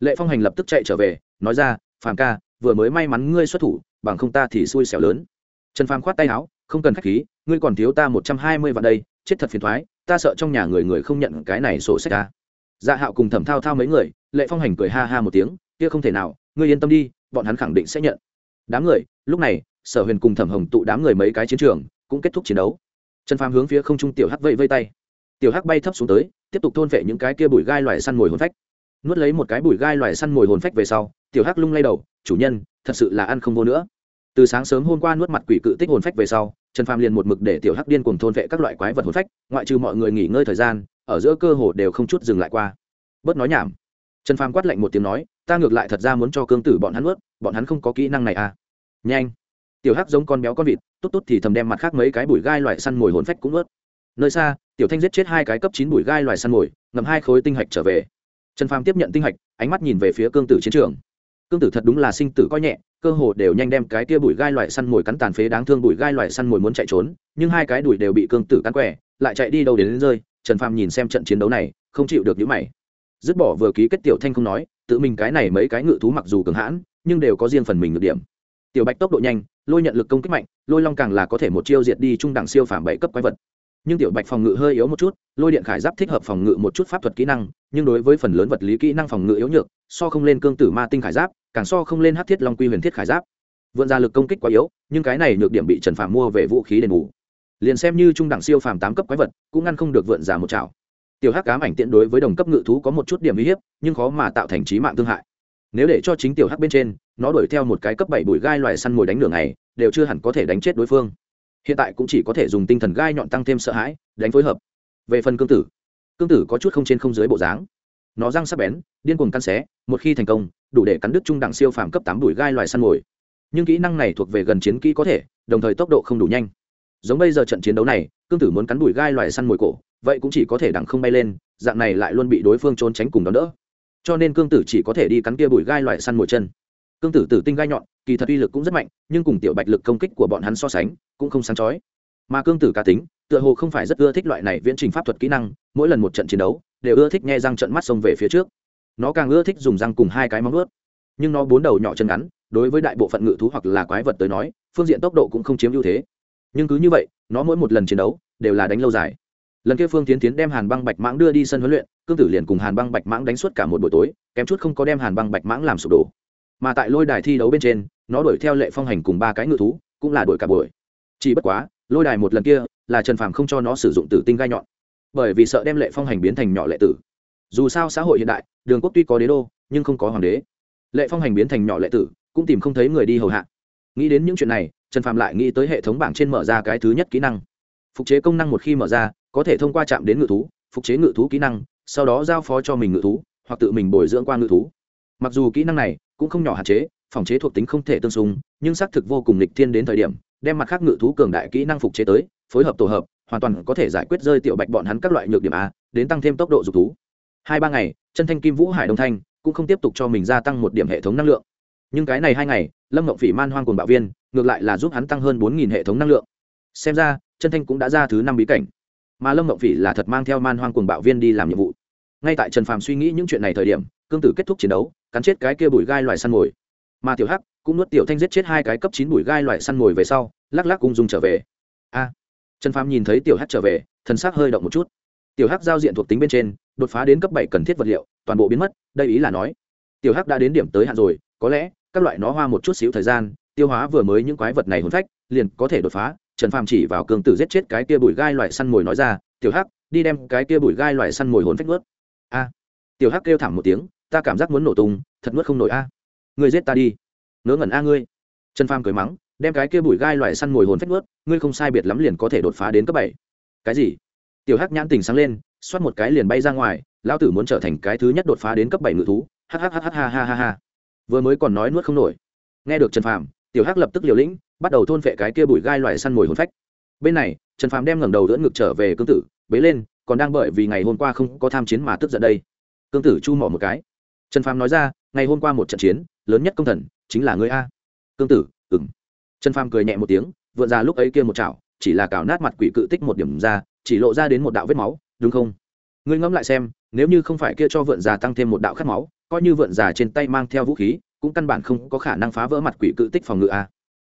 Lệ phong hành lập tức chạy trở về, nói ra, phàm ca, vừa mới may mắn ngươi xuất thủ, bằng không ta thì xui xẻo lớn. Trần phàm khoát tay áo, không cần khách khí, ngươi còn thiếu ta một trăm hai mươi vạn đây, chết thật phiền thoái, ta sợ trong nhà người người không nhận cái này sổ sách ta. Dạ hạo cùng thẩm thao thao mấy người, lệ phong hành cười ha ha một tiếng, kia không thể nào, ngươi yên tâm đi, bọn hắn khẳng định sẽ nhận. Đám người, lúc này sở huyền cùng thẩm hồng tụ đám người mấy cái chiến trường cũng kết thúc chiến đấu trần phàm hướng phía không trung tiểu hắc vây vây tay tiểu hắc bay thấp xuống tới tiếp tục thôn vệ những cái kia bụi gai loài săn mồi hồn phách nuốt lấy một cái bụi gai loài săn mồi hồn phách về sau tiểu hắc lung lay đầu chủ nhân thật sự là ăn không vô nữa từ sáng sớm hôm qua nuốt mặt quỷ cự tích hồn phách về sau trần phàm liền một mực để tiểu hắc điên cùng thôn vệ các loại quái vật hồn phách ngoại trừ mọi người nghỉ ngơi thời gian ở giữa cơ hồ đều không chút dừng lại qua bớt nói nhảm trần phàm quát lạnh một tiếng nói ta ngược lại thật ra muốn cho cương tử bọn hắn nuốt bọn hắn không có kỹ năng này à nhanh tiểu hắc giống con béo con vịt tốt tốt thì thầm đem mặt khác mấy cái bụi gai loại săn mồi hồn phách cũng ướt nơi xa tiểu thanh giết chết hai cái cấp chín bụi gai loài săn mồi ngầm hai khối tinh hạch trở về. Trần phàm tiếp nhận tinh hạch ánh mắt nhìn về phía cương tử chiến trường. Cương tử thật đúng là sinh tử coi nhẹ cơ hồ đều nhanh đem cái kia bụi gai loại săn mồi cắn tàn phế đáng thương bụi gai loại săn mồi muốn chạy trốn nhưng hai cái đùi đều bị cương tử cắn quẻ lại chạy đi đâu đến, đến rơi. Trần phàm nhìn xem trận chiến đấu này không chịu được những mày. Dứt bỏ vừa ký kết tiểu thanh không nói tự mình cái này mấy cái ngự thú mặc dù cường hãn nhưng đều có riêng phần mình được điểm tiểu bạch tốc độ nhanh, lôi nhận lực công kích mạnh, lôi long càng là có thể một chiêu diệt đi trung đẳng siêu phàm bảy cấp quái vật. Nhưng tiểu bạch phòng ngự hơi yếu một chút, lôi điện khải giáp thích hợp phòng ngự một chút pháp thuật kỹ năng, nhưng đối với phần lớn vật lý kỹ năng phòng ngự yếu nhược, so không lên cương tử ma tinh khải giáp, càng so không lên hát thiết long quy huyền thiết khải giáp. Vượn ra lực công kích quá yếu, nhưng cái này nhược điểm bị trần phàm mua về vũ khí đền bù. Liền xem như trung đẳng siêu phàm tám cấp quái vật, cũng ngăn không được vượn ra một chảo tiểu hắc cám ảnh tiện đối với đồng cấp ngự thú có một chút điểm uy hiếp, nhưng khó mà tạo thành trí mạng thương hại nếu để cho chính tiểu hắc bên trên, nó đuổi theo một cái cấp bảy bụi gai loài săn mồi đánh đường này đều chưa hẳn có thể đánh chết đối phương. Hiện tại cũng chỉ có thể dùng tinh thần gai nhọn tăng thêm sợ hãi, đánh phối hợp. Về phần cương tử cương tử có chút không trên không dưới bộ dáng. Nó răng sắc bén, điên cuồng căn xé, một khi thành công, đủ để cắn đứt trung đẳng siêu phàm cấp tám đùi gai loài săn mồi. Nhưng kỹ năng này thuộc về gần chiến kỹ có thể, đồng thời tốc độ không đủ nhanh. Giống bây giờ trận chiến đấu này, cương tử muốn cắn đùi gai loài săn mồi cổ, vậy cũng chỉ có thể đằng không bay lên, dạng này lại luôn bị đối phương trốn tránh cùng đón đỡ cho nên cương tử chỉ có thể đi cắn kia bụi gai loại săn mồi chân. Cương tử tử tinh gai nhọn, kỳ thật uy lực cũng rất mạnh, nhưng cùng tiểu bạch lực công kích của bọn hắn so sánh, cũng không sáng chói. Mà cương tử cá tính, tựa hồ không phải rất ưa thích loại này viễn trình pháp thuật kỹ năng, mỗi lần một trận chiến đấu, đều ưa thích nghe răng trận mắt xông về phía trước. Nó càng ưa thích dùng răng cùng hai cái móng ướt nhưng nó bốn đầu nhỏ chân ngắn, đối với đại bộ phận ngự thú hoặc là quái vật tới nói, phương diện tốc độ cũng không chiếm ưu thế. Nhưng cứ như vậy, nó mỗi một lần chiến đấu, đều là đánh lâu dài. Lần kia phương tiến tiến đem hàn băng bạch mãng đưa đi sân huấn luyện cương tử liền cùng hàn băng bạch mãng đánh suốt cả một buổi tối, kém chút không có đem hàn băng bạch mãng làm sụp đổ. Mà tại lôi đài thi đấu bên trên, nó đuổi theo lệ phong hành cùng ba cái ngự thú, cũng là đuổi cả buổi. Chỉ bất quá, lôi đài một lần kia, là trần phàm không cho nó sử dụng tử tinh gai nhọn. Bởi vì sợ đem lệ phong hành biến thành nhỏ lệ tử. Dù sao xã hội hiện đại, đường quốc tuy có đế đô, nhưng không có hoàng đế. Lệ phong hành biến thành nhỏ lệ tử, cũng tìm không thấy người đi hầu hạ. Nghĩ đến những chuyện này, trần phàm lại nghĩ tới hệ thống bảng trên mở ra cái thứ nhất kỹ năng. Phục chế công năng một khi mở ra, có thể thông qua chạm đến ngự thú, phục chế ngự thú kỹ năng sau đó giao phó cho mình ngự thú, hoặc tự mình bồi dưỡng qua ngự thú. Mặc dù kỹ năng này cũng không nhỏ hạn chế, phòng chế thuộc tính không thể tương xung, nhưng xác thực vô cùng lịch thiên đến thời điểm, đem mặt khác ngự thú cường đại kỹ năng phục chế tới, phối hợp tổ hợp, hoàn toàn có thể giải quyết rơi tiểu bạch bọn hắn các loại nhược điểm a, đến tăng thêm tốc độ dục thú. Hai ba ngày, chân thanh kim vũ hải đông thanh cũng không tiếp tục cho mình gia tăng một điểm hệ thống năng lượng. Nhưng cái này hai ngày, lâm ngộng phỉ man hoang cùng bạo viên, ngược lại là giúp hắn tăng hơn bốn hệ thống năng lượng. Xem ra, chân thanh cũng đã ra thứ năm bí cảnh mà lâm mộng phỉ là thật mang theo man hoang cùng bạo viên đi làm nhiệm vụ. Ngay tại trần phàm suy nghĩ những chuyện này thời điểm, cương tử kết thúc chiến đấu, cắn chết cái kia bụi gai loài săn mồi. Mà tiểu hắc cũng nuốt tiểu thanh giết chết hai cái cấp chín bụi gai loài săn mồi về sau, lắc lắc ung dung trở về. A! Trần phàm nhìn thấy tiểu hắc trở về thân xác hơi động một chút. Tiểu hắc giao diện thuộc tính bên trên, đột phá đến cấp bảy cần thiết vật liệu, toàn bộ biến mất, đây ý là nói, tiểu hắc đã đến điểm tới hạn rồi, có lẽ các loại nó hoa một chút xíu thời gian, tiêu hóa vừa mới những quái vật này hồn phách, liền có thể đột phá trần phàm chỉ vào cường tử giết chết cái kia bụi gai loại săn mồi nói ra, tiểu hắc, đi đem cái kia bụi gai loại săn mồi hồn phách nuốt. A. Tiểu hắc kêu thảm một tiếng, ta cảm giác muốn nổ tung, thật nuốt không nổi a. Ngươi giết ta đi. Ngớ ngẩn a ngươi. Trần phàm cười mắng, đem cái kia bụi gai loại săn mồi hồn phách nuốt, ngươi không sai biệt lắm liền có thể đột phá đến cấp bảy. Cái gì? Tiểu hắc nhãn tình sáng lên, xoát một cái liền bay ra ngoài, lão tử muốn trở thành cái thứ nhất đột phá đến cấp bảy ngự thú. Hhh ha ha ha ha. Vừa mới còn nói nuốt không nổi. Nghe được trần phàm tiểu hắc lập tức liều lĩnh, bắt đầu thôn phệ cái kia bụi gai loại săn mồi hồn phách. Bên này, trần phàm đem ngẩng đầu đỡ ngực trở về cương tử, bế lên, còn đang bởi vì ngày hôm qua không có tham chiến mà tức giận đây. Cương tử chu mỏ một cái. Trần phàm nói ra, ngày hôm qua một trận chiến, lớn nhất công thần chính là ngươi a. Cương tử ừng trần phàm cười nhẹ một tiếng, vượn ra lúc ấy kia một chảo, chỉ là cào nát mặt quỷ cự tích một điểm ra, chỉ lộ ra đến một đạo vết máu, đúng không? Ngươi ngẫm lại xem, nếu như không phải kia cho vượn già tăng thêm một đạo khát máu, coi như vượn già trên tay mang theo vũ khí cũng căn bản không có khả năng phá vỡ mặt quỷ cự tích phòng ngự a.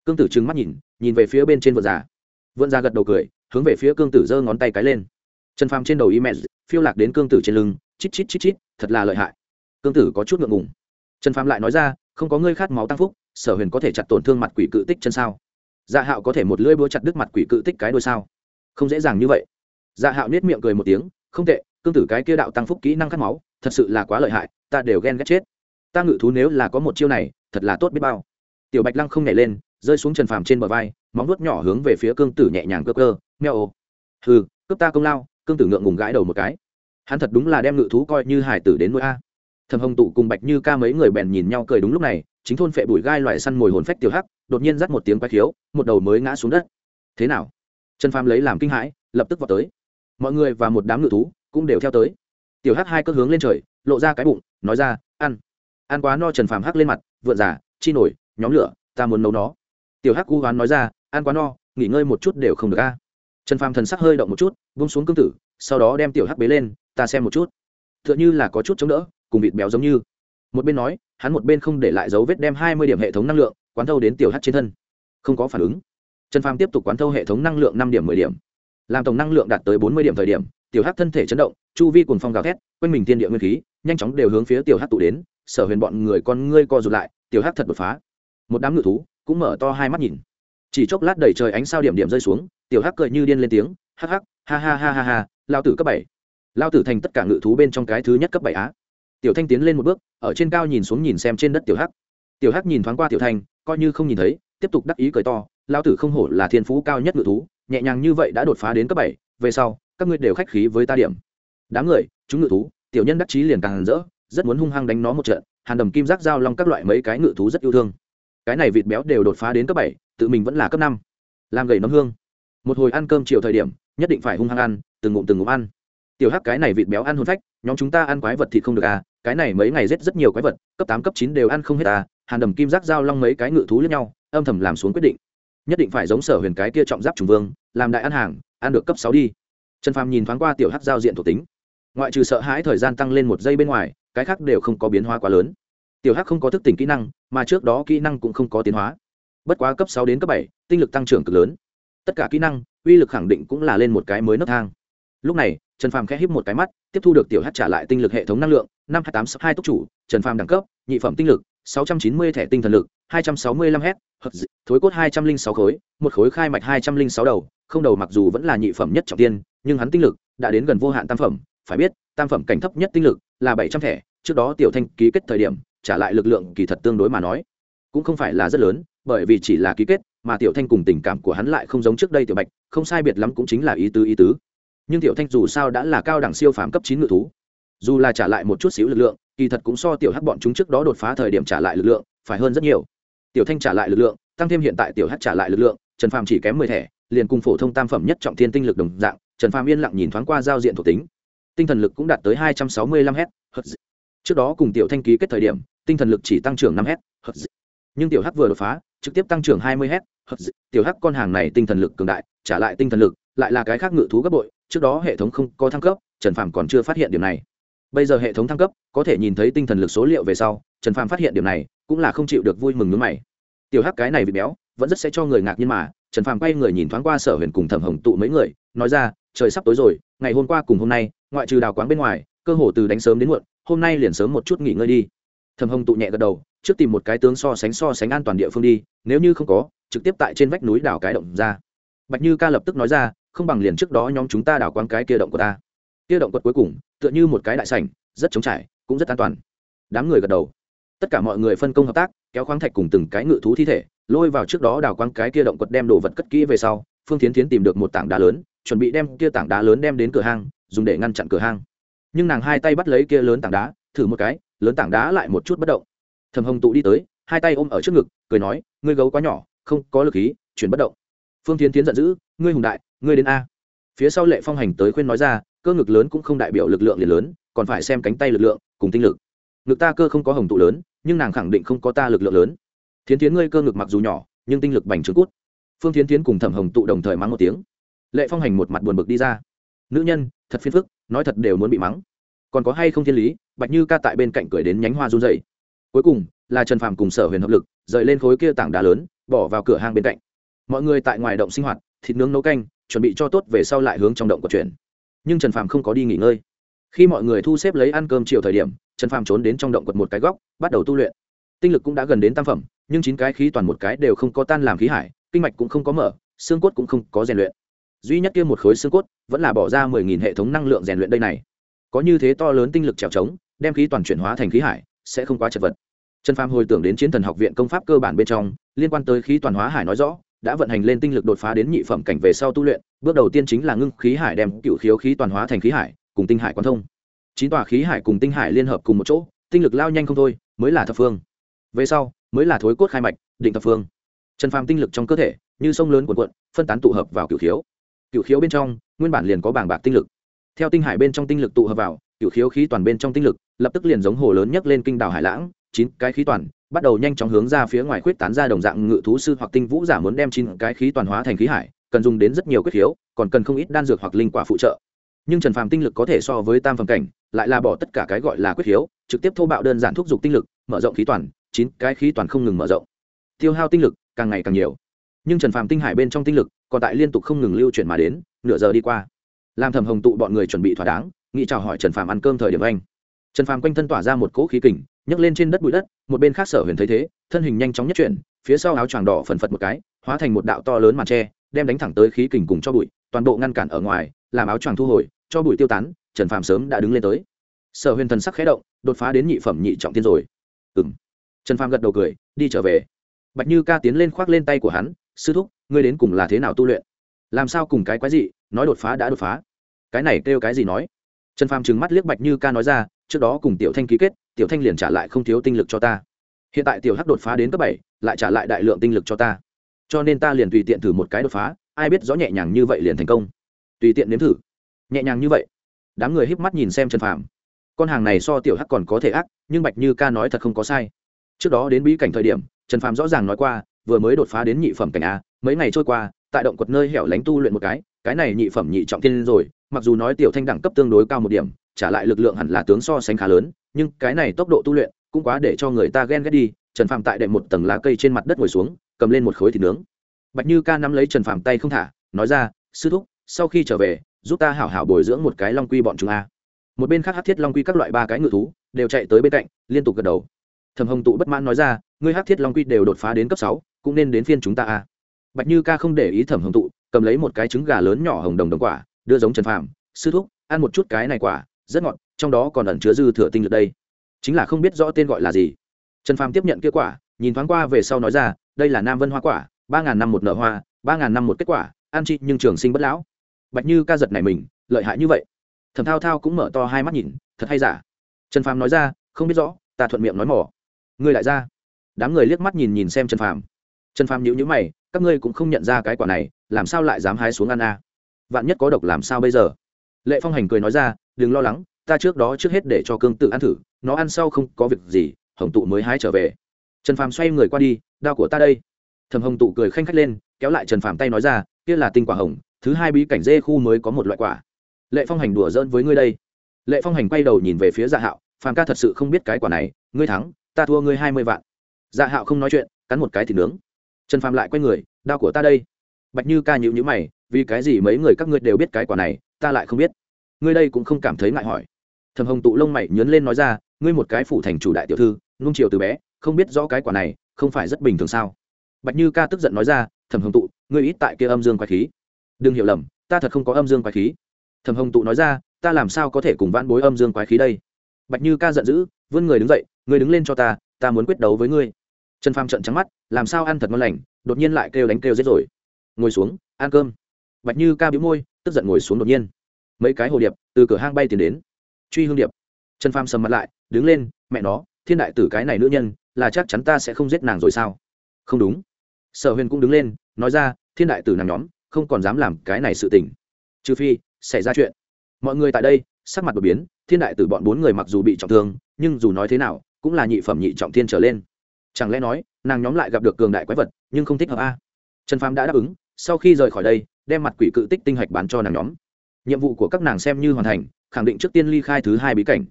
Cương tử trừng mắt nhìn nhìn về phía bên trên vượn già. Vượn già gật đầu cười, hướng về phía cương tử giơ ngón tay cái lên. Trần phàm trên đầu y mẹ phiêu lạc đến cương tử trên lưng, chít chít chít chít, thật là lợi hại. Cương tử có chút ngượng ngùng. Trần phàm lại nói ra, không có ngươi khát máu tăng phúc, sở huyền có thể chặt tổn thương mặt quỷ cự tích chân sao? Dạ hạo có thể một lưỡi búa chặt đứt mặt quỷ cự tích cái đôi sao? Không dễ dàng như vậy. Dạ hạo nết miệng cười một tiếng, không tệ, cương tử cái kia đạo tăng phúc kỹ năng khát máu, thật sự là quá lợi hại, ta đều ghen ghét chết ta ngự thú nếu là có một chiêu này, thật là tốt biết bao. Tiểu bạch lăng không nhảy lên, rơi xuống trần phàm trên bờ vai, móng nuốt nhỏ hướng về phía cương tử nhẹ nhàng cơ cơ meo ô hừ, cướp ta công lao. Cương tử ngượng ngùng gãi đầu một cái. Hắn thật đúng là đem ngự thú coi như hải tử đến nuôi a. Thầm hồng tụ cùng bạch như ca mấy người bèn nhìn nhau cười đúng lúc này, chính thôn phệ bụi gai loại săn mồi hồn phách tiểu hắc, đột nhiên dắt một tiếng quay khiếu, một đầu mới ngã xuống đất. Thế nào? Trần phàm lấy làm kinh hãi, lập tức vào tới. Mọi người và một đám ngự thú cũng đều theo tới. Tiểu hắc hai cất hướng lên trời, lộ ra cái bụng, nói ra, ăn ăn quá no trần phàm hắc lên mặt vượn giả, chi nổi, nhóm lửa, ta muốn nấu nó. Tiểu hắc cú hoán nói ra, ăn quá no, nghỉ ngơi một chút đều không được a. Trần phàm thần sắc hơi động một chút vung xuống cương tử, sau đó đem tiểu hắc bế lên, ta xem một chút. T h ư ợ n h ư là có chút chống đỡ, cùng vịt béo giống như. Một bên nói, hắn một bên không để lại dấu vết đem hai mươi điểm hệ thống năng lượng quán thâu đến tiểu hắc trên thân. Không có phản ứng. Trần phàm tiếp tục quán thâu hệ thống năng lượng năm điểm mười điểm. Làm tổng năng lượng đạt tới bốn mươi điểm thời điểm, tiểu hắc thân thể chấn động, chu vi cùng phong gào thét, quanh mình tiên địa nguyên khí, nhanh chóng đều hướng phía tiểu hắc tụ đến sở huyền bọn người con ngươi co rụt lại, tiểu hắc thật đột phá. Một đám ngự thú cũng mở to hai mắt nhìn. Chỉ chốc lát đầy trời ánh sao điểm điểm rơi xuống, tiểu hắc cười như điên lên tiếng, hắc hắc, ha ha ha ha ha, lao tử cấp bảy. Lao tử thành tất cả ngự thú bên trong cái thứ nhất cấp bảy á. Tiểu thanh tiến lên một bước, ở trên cao nhìn xuống nhìn xem trên đất tiểu hắc. Tiểu hắc nhìn thoáng qua tiểu thanh, coi như không nhìn thấy, tiếp tục đắc ý cười to, lao tử không hổ là thiên phú cao nhất ngự thú, nhẹ nhàng như vậy đã đột phá đến cấp bảy, về sau, các ngươi đều khách khí với ta điểm. Đám người, chúng ngự thú, tiểu nhân đắc chí liền càng rỡ rất muốn hung hăng đánh nó một trận, hàn đầm kim giác giao long các loại mấy cái ngự thú rất yêu thương. Cái này vịt béo đều đột phá đến cấp bảy, tự mình vẫn là cấp năm. Làm gầy nấm hương. Một hồi ăn cơm chiều thời điểm, nhất định phải hung hăng ăn, từng ngụm từng ngụm ăn. Tiểu hắc cái này vịt béo ăn hôn phách, nhóm chúng ta ăn quái vật thì không được à cái này mấy ngày rết rất nhiều quái vật, cấp tám, cấp chín đều ăn không hết à hàn đầm kim giác giao long mấy cái ngự thú lẫn nhau, âm thầm làm xuống quyết định. Nhất định phải giống sở huyền cái kia trọng giáp trùng vương, làm đại ăn hàng, ăn được cấp sáu đi. Trần phàm nhìn thoáng qua tiểu hắc giao diện thuộc tính. Ngoại trừ sợ hãi thời gian tăng lên một giây bên ngoài cái khác đều không có biến hóa quá lớn. Tiểu hắc không có thức tỉnh kỹ năng, mà trước đó kỹ năng cũng không có tiến hóa. Bất quá cấp sáu đến cấp bảy, tinh lực tăng trưởng cực lớn. Tất cả kỹ năng, uy lực khẳng định cũng là lên một cái mới nấc thang. Lúc này, trần phàm khẽ híp một cái mắt, tiếp thu được tiểu Hắc trả lại tinh lực hệ thống năng lượng, năm hai tám hai tốc chủ, trần phàm đẳng cấp, nhị phẩm tinh lực, sáu trăm chín mươi thẻ tinh thần lực, hai trăm sáu mươi lăm h thối cốt hai trăm linh sáu khối, một khối khai mạch hai trăm linh sáu đầu, không đầu mặc dù vẫn là nhị phẩm nhất trọng tiên, nhưng hắn tinh lực đã đến gần vô hạn tam phẩm, phải biết, tam phẩm cảnh thấp nhất tinh lực là bảy trăm thẻ, trước đó tiểu thanh ký kết thời điểm, trả lại lực lượng kỳ thật tương đối mà nói. Cũng không phải là rất lớn, bởi vì chỉ là ký kết, mà tiểu thanh cùng tình cảm của hắn lại không giống trước đây tiểu bạch, không sai biệt lắm cũng chính là ý tứ ý tứ. Nhưng tiểu thanh dù sao đã là cao đẳng siêu phàm cấp chín ngự thú. Dù là trả lại một chút xíu lực lượng, kỳ thật cũng so tiểu hắc bọn chúng trước đó đột phá thời điểm trả lại lực lượng, phải hơn rất nhiều. Tiểu thanh trả lại lực lượng, tăng thêm hiện tại tiểu hắc trả lại lực lượng, trần phàm chỉ kém mười thẻ, liền cùng phổ thông tam phẩm nhất trọng thiên tinh lực đồng dạng, trần phàm yên lặng nhìn thoáng qua giao diện thuộc tính tinh thần lực cũng đạt tới hai trăm trước đó cùng tiểu thanh ký kết thời điểm, tinh thần lực chỉ tăng trưởng năm h nhưng tiểu hắc vừa đột phá, trực tiếp tăng trưởng hai mươi tiểu hắc con hàng này tinh thần lực cường đại, trả lại tinh thần lực, lại là cái khác ngự thú gấp bội, trước đó hệ thống không có thăng cấp, trần phàm còn chưa phát hiện điểm này. Bây giờ hệ thống thăng cấp, có thể nhìn thấy tinh thần lực số liệu về sau, trần phàm phát hiện điểm này, cũng là không chịu được vui mừng nhướng mày. Tiểu hắc cái này bị béo, vẫn rất sẽ cho người ngạc nhiên mà, trần phàm quay người nhìn thoáng qua sở huyền cùng thẩm hồng tụ mấy người, nói ra, trời sắp tối rồi, ngày hôm qua cùng hôm nay ngoại trừ đào quán bên ngoài, cơ hồ từ đánh sớm đến muộn, hôm nay liền sớm một chút nghỉ ngơi đi. Thầm hồng tụ nhẹ gật đầu, trước tìm một cái tướng so sánh so sánh an toàn địa phương đi, nếu như không có, trực tiếp tại trên vách núi đào cái động ra. Bạch như ca lập tức nói ra, không bằng liền trước đó nhóm chúng ta đào quán cái kia động của ta. Kia động quật cuối cùng, tựa như một cái đại sảnh, rất chống trải, cũng rất an toàn. Đám người gật đầu. Tất cả mọi người phân công hợp tác, kéo khoáng thạch cùng từng cái ngự thú thi thể, lôi vào trước đó đào quang cái kia động quật đem đồ vật cất kỹ về sau, phương tiến tiến tìm được một tảng đá lớn, chuẩn bị đem kia tảng đá lớn đem đến cửa hang dùng để ngăn chặn cửa hang. Nhưng nàng hai tay bắt lấy kia lớn tảng đá, thử một cái, lớn tảng đá lại một chút bất động. Thầm hồng tụ đi tới, hai tay ôm ở trước ngực, cười nói, ngươi gấu quá nhỏ, không có lực khí, chuyển bất động. Phương tiến tiến giận dữ, ngươi hùng đại, ngươi đến a. Phía sau lệ phong hành tới khuyên nói ra, cơ ngực lớn cũng không đại biểu lực lượng liền lớn, còn phải xem cánh tay lực lượng, cùng tinh lực. Ngực ta cơ không có hồng tụ lớn, nhưng nàng khẳng định không có ta lực lượng lớn. Thiến tiến ngươi cơ ngực mặc dù nhỏ, nhưng tinh lực bành trướng cút. Phương thiến tiến cùng thẩm hồng tụ đồng thời mắng một tiếng. Lệ phong hành một mặt buồn bực đi ra nữ nhân, thật phiền phức, nói thật đều muốn bị mắng. Còn có hay không thiên lý, bạch như ca tại bên cạnh cười đến nhánh hoa run dày cuối cùng, là trần phàm cùng sở huyền hợp lực, rời lên khối kia tảng đá lớn, bỏ vào cửa hang bên cạnh. Mọi người tại ngoài động sinh hoạt, thịt nướng nấu canh, chuẩn bị cho tốt về sau lại hướng trong động của chuyển nhưng trần phàm không có đi nghỉ ngơi. Khi mọi người thu xếp lấy ăn cơm chiều thời điểm, trần phàm trốn đến trong động quật một cái góc, bắt đầu tu luyện. Tinh lực cũng đã gần đến tam phẩm, nhưng chín cái khí toàn một cái đều không có tan làm khí hải, kinh mạch cũng không có mở, xương cốt cũng không có rèn luyện duy nhất kia một khối xương cốt, vẫn là bỏ ra mười nghìn hệ thống năng lượng rèn luyện đây này. Có như thế to lớn tinh lực trèo trống, đem khí toàn chuyển hóa thành khí hải, sẽ không quá chật vật. Trần phàm hồi tưởng đến chiến thần học viện công pháp cơ bản bên trong, liên quan tới khí toàn hóa hải nói rõ, đã vận hành lên tinh lực đột phá đến nhị phẩm cảnh về sau tu luyện, bước đầu tiên chính là ngưng khí hải đem cựu khiếu khí toàn hóa thành khí hải, cùng tinh hải quan thông. Chín tòa khí hải cùng tinh hải liên hợp cùng một chỗ, tinh lực lao nhanh không thôi, mới là thập phương. Về sau, mới là thối cốt khai mạch, định thập phương. Trần phàm tinh lực trong cơ thể, như sông lớn cuộn cuộn, phân tán tụ hợp vào cựu khiếu cựu khiếu bên trong, nguyên bản liền có bảng bạc tinh lực. Theo tinh hải bên trong tinh lực tụ hợp vào cựu khiếu khí toàn bên trong tinh lực, lập tức liền giống hồ lớn nhấc lên kinh đảo hải lãng, chín cái khí toàn, bắt đầu nhanh chóng hướng ra phía ngoài khuyết tán ra đồng dạng ngự thú sư hoặc tinh vũ giả muốn đem chín cái khí toàn hóa thành khí hải, cần dùng đến rất nhiều quyết khiếu, còn cần không ít đan dược hoặc linh quả phụ trợ. Nhưng trần phàm tinh lực có thể so với tam phẩm cảnh, lại là bỏ tất cả cái gọi là quyết khiếu, trực tiếp thô bạo đơn giản thúc giục tinh lực, mở rộng khí toàn, chín cái khí toàn không ngừng mở rộng. Tiêu hao tinh lực càng ngày càng nhiều. Nhưng trần phàm tinh hải bên trong tinh lực còn tại liên tục không ngừng lưu chuyển mà đến, nửa giờ đi qua. Làm thầm hồng tụ bọn người chuẩn bị thỏa đáng, nghĩ chào hỏi trần phàm ăn cơm thời điểm anh. Trần phàm quanh thân tỏa ra một cỗ khí kình, nhấc lên trên đất bụi đất, một bên khác sở huyền thấy thế, thân hình nhanh chóng nhất chuyển, phía sau áo choàng đỏ phần phật một cái, hóa thành một đạo to lớn màn tre, đem đánh thẳng tới khí kình cùng cho bụi, toàn bộ ngăn cản ở ngoài, làm áo choàng thu hồi, cho bụi tiêu tán, trần phàm sớm đã đứng lên tới. Sở huyền thần sắc khé động, đột phá đến nhị phẩm nhị trọng tiên rồi. Ừ m trần phàm gật đầu cười, đi trở về. Bạch như ca tiến lên khoác lên tay của hắn, sư thúc ngươi đến cùng là thế nào tu luyện? Làm sao cùng cái quái gì nói đột phá đã đột phá? Cái này kêu cái gì nói? Trần phàm trừng mắt liếc bạch như ca nói ra, trước đó cùng tiểu thanh ký kết, tiểu thanh liền trả lại không thiếu tinh lực cho ta. Hiện tại tiểu hắc đột phá đến cấp bảy, lại trả lại đại lượng tinh lực cho ta. Cho nên ta liền tùy tiện thử một cái đột phá, ai biết rõ nhẹ nhàng như vậy liền thành công. Tùy tiện nếm thử. Nhẹ nhàng như vậy. Đám người híp mắt nhìn xem trần phàm. Con hàng này so tiểu hắc còn có thể ác, nhưng bạch như ca nói thật không có sai. Trước đó đến bí cảnh thời điểm, trần phàm rõ ràng nói qua, vừa mới đột phá đến nhị phẩm cảnh a mấy ngày trôi qua, tại động quật nơi hẻo lánh tu luyện một cái cái này nhị phẩm nhị trọng thiên rồi, mặc dù nói tiểu thanh đẳng cấp tương đối cao một điểm, trả lại lực lượng hẳn là tướng so sánh khá lớn, nhưng cái này tốc độ tu luyện cũng quá để cho người ta ghen ghét đi. Trần Phạm tại đệm một tầng lá cây trên mặt đất ngồi xuống, cầm lên một khối thịt nướng. Bạch như ca nắm lấy trần Phạm tay không thả, nói ra, sư thúc, sau khi trở về, giúp ta hảo hảo bồi dưỡng một cái long quy bọn chúng a. Một bên khác hát thiết long quy các loại ba cái ngự thú đều chạy tới bên cạnh, liên tục gật đầu. Thầm hồng tụ bất mãn nói ra, ngươi hát thiết long quy đều đột phá đến cấp sáu, cũng nên đến phiên chúng ta a bạch như ca không để ý thẩm hồng tụ, cầm lấy một cái trứng gà lớn nhỏ hồng đồng đồng quả, đưa giống trần phàm, sư thúc, ăn một chút cái này quả, rất ngọt, trong đó còn ẩn chứa dư thừa tinh lực đây. Chính là không biết rõ tên gọi là gì. Trần phàm tiếp nhận kết quả, nhìn thoáng qua về sau nói ra, đây là nam vân hoa quả, ba ngàn năm một nở hoa, ba ngàn năm một kết quả an chi nhưng trường sinh bất lão. Bạch như ca giật này mình, lợi hại như vậy. Thẩm thao thao cũng mở to hai mắt nhìn, thật hay giả? Trần phàm nói ra, không biết rõ, ta thuận miệng nói mỏ. Ngươi lại ra. Đám người liếc mắt nhìn nhìn xem trần phàm trần phàm nhữ nhữ mày, các ngươi cũng không nhận ra cái quả này, làm sao lại dám hái xuống ăn a? Vạn nhất có độc làm sao bây giờ? Lệ phong hành cười nói ra, đừng lo lắng, ta trước đó trước hết để cho cương tự ăn thử, nó ăn sau không có việc gì, hồng tụ mới hái trở về. Trần phàm xoay người qua đi, đao của ta đây. Thầm hồng tụ cười khanh khách lên, kéo lại trần phàm tay nói ra, kia là tinh quả hồng, thứ hai bí cảnh dê khu mới có một loại quả. Lệ phong hành đùa giỡn với ngươi đây. Lệ phong hành quay đầu nhìn về phía dạ hạo, phàm ca thật sự không biết cái quả này, ngươi thắng, ta thua ngươi hai mươi vạn. Dạ hạo không nói chuyện, cắn một cái thì nướng trần phạm lại quay người, đao của ta đây. Bạch như ca nhịu nhữ mày, vì cái gì mấy người các ngươi đều biết cái quả này, ta lại không biết. Ngươi đây cũng không cảm thấy ngại hỏi. Thầm hồng tụ lông mày nhớn lên nói ra, ngươi một cái phủ thành chủ đại tiểu thư nung chiều từ bé, không biết rõ cái quả này không phải rất bình thường sao? Bạch như ca tức giận nói ra thầm hồng tụ, ngươi ít tại kia âm dương quái khí. Đừng hiểu lầm, ta thật không có âm dương quái khí. Thầm hồng tụ nói ra, ta làm sao có thể cùng vãn bối âm dương quái khí đây? Bạch như ca giận dữ, vươn người đứng dậy, ngươi đứng lên cho ta ta muốn quyết đấu với ngươi trần phàm trận trắng mắt, làm sao ăn thật ngon lành, đột nhiên lại kêu đánh kêu giết rồi. Ngồi xuống, ăn cơm. Bạch như ca bĩu môi, tức giận ngồi xuống đột nhiên. Mấy cái hồ điệp từ cửa hang bay tiến đến. Truy hương điệp. Trần phàm sầm mặt lại, đứng lên, mẹ nó, thiên đại tử cái này nữ nhân, là chắc chắn ta sẽ không giết nàng rồi sao? Không đúng. Sở huyền cũng đứng lên, nói ra, thiên đại tử nàng nhóm, không còn dám làm cái này sự tình. Trừ phi, xảy ra chuyện. Mọi người tại đây, sắc mặt đột biến, thiên đại tử bọn bốn người mặc dù bị trọng thương, nhưng dù nói thế nào, cũng là nhị phẩm nhị trọng thiên trở lên chẳng lẽ nói, nàng nhóm lại gặp được cường đại quái vật, nhưng không thích hợp a? Trần phàm đã đáp ứng, sau khi rời khỏi đây, đem mặt quỷ cự tích tinh hạch bán cho nàng nhóm. Nhiệm vụ của các nàng xem như hoàn thành, khẳng định trước tiên ly khai thứ hai bí cảnh.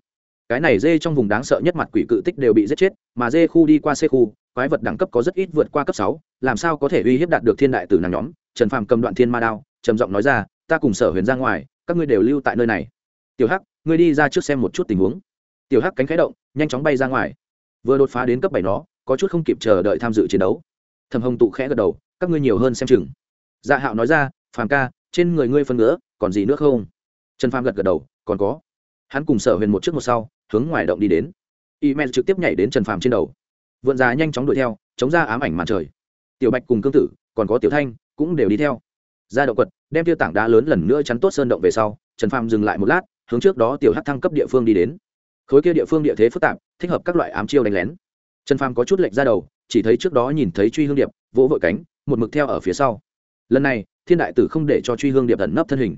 Cái này dê trong vùng đáng sợ nhất mặt quỷ cự tích đều bị giết chết, mà dê khu đi qua c khu, quái vật đẳng cấp có rất ít vượt qua cấp sáu, làm sao có thể uy hiếp đạt được thiên đại tử nàng nhóm? Trần phàm cầm đoạn thiên ma đao, trầm giọng nói ra, ta cùng sở huyền ra ngoài, các ngươi đều lưu tại nơi này. Tiểu hắc, ngươi đi ra trước xem một chút tình huống. Tiểu hắc cánh khái động, nhanh chóng bay ra ngoài. Vừa đột phá đến cấp bảy nó có chút không kịp chờ đợi tham dự chiến đấu. Thầm hồng tụ khẽ gật đầu, các ngươi nhiều hơn xem chừng. Dạ hạo nói ra, phàm ca, trên người ngươi phân nữa còn gì nữa không? Trần phàm gật gật đầu, còn có. Hắn cùng sở huyền một trước một sau, hướng ngoài động đi đến. Y men trực tiếp nhảy đến trần phàm trên đầu. Vượn già nhanh chóng đuổi theo, chống ra ám ảnh màn trời. Tiểu bạch cùng cương tử, còn có tiểu thanh, cũng đều đi theo. Ra động quật, đem tiêu tảng đá lớn lần nữa chắn tốt sơn động về sau, trần phàm dừng lại một lát, hướng trước đó tiểu hát thăng cấp địa phương đi đến. Khối kia địa phương địa thế phức tạp, thích hợp các loại ám chiêu đánh lén trần phàm có chút lệch ra đầu, chỉ thấy trước đó nhìn thấy truy hương điệp, vỗ vội cánh, một mực theo ở phía sau. Lần này, thiên đại tử không để cho truy hương điệp ẩn nấp thân hình.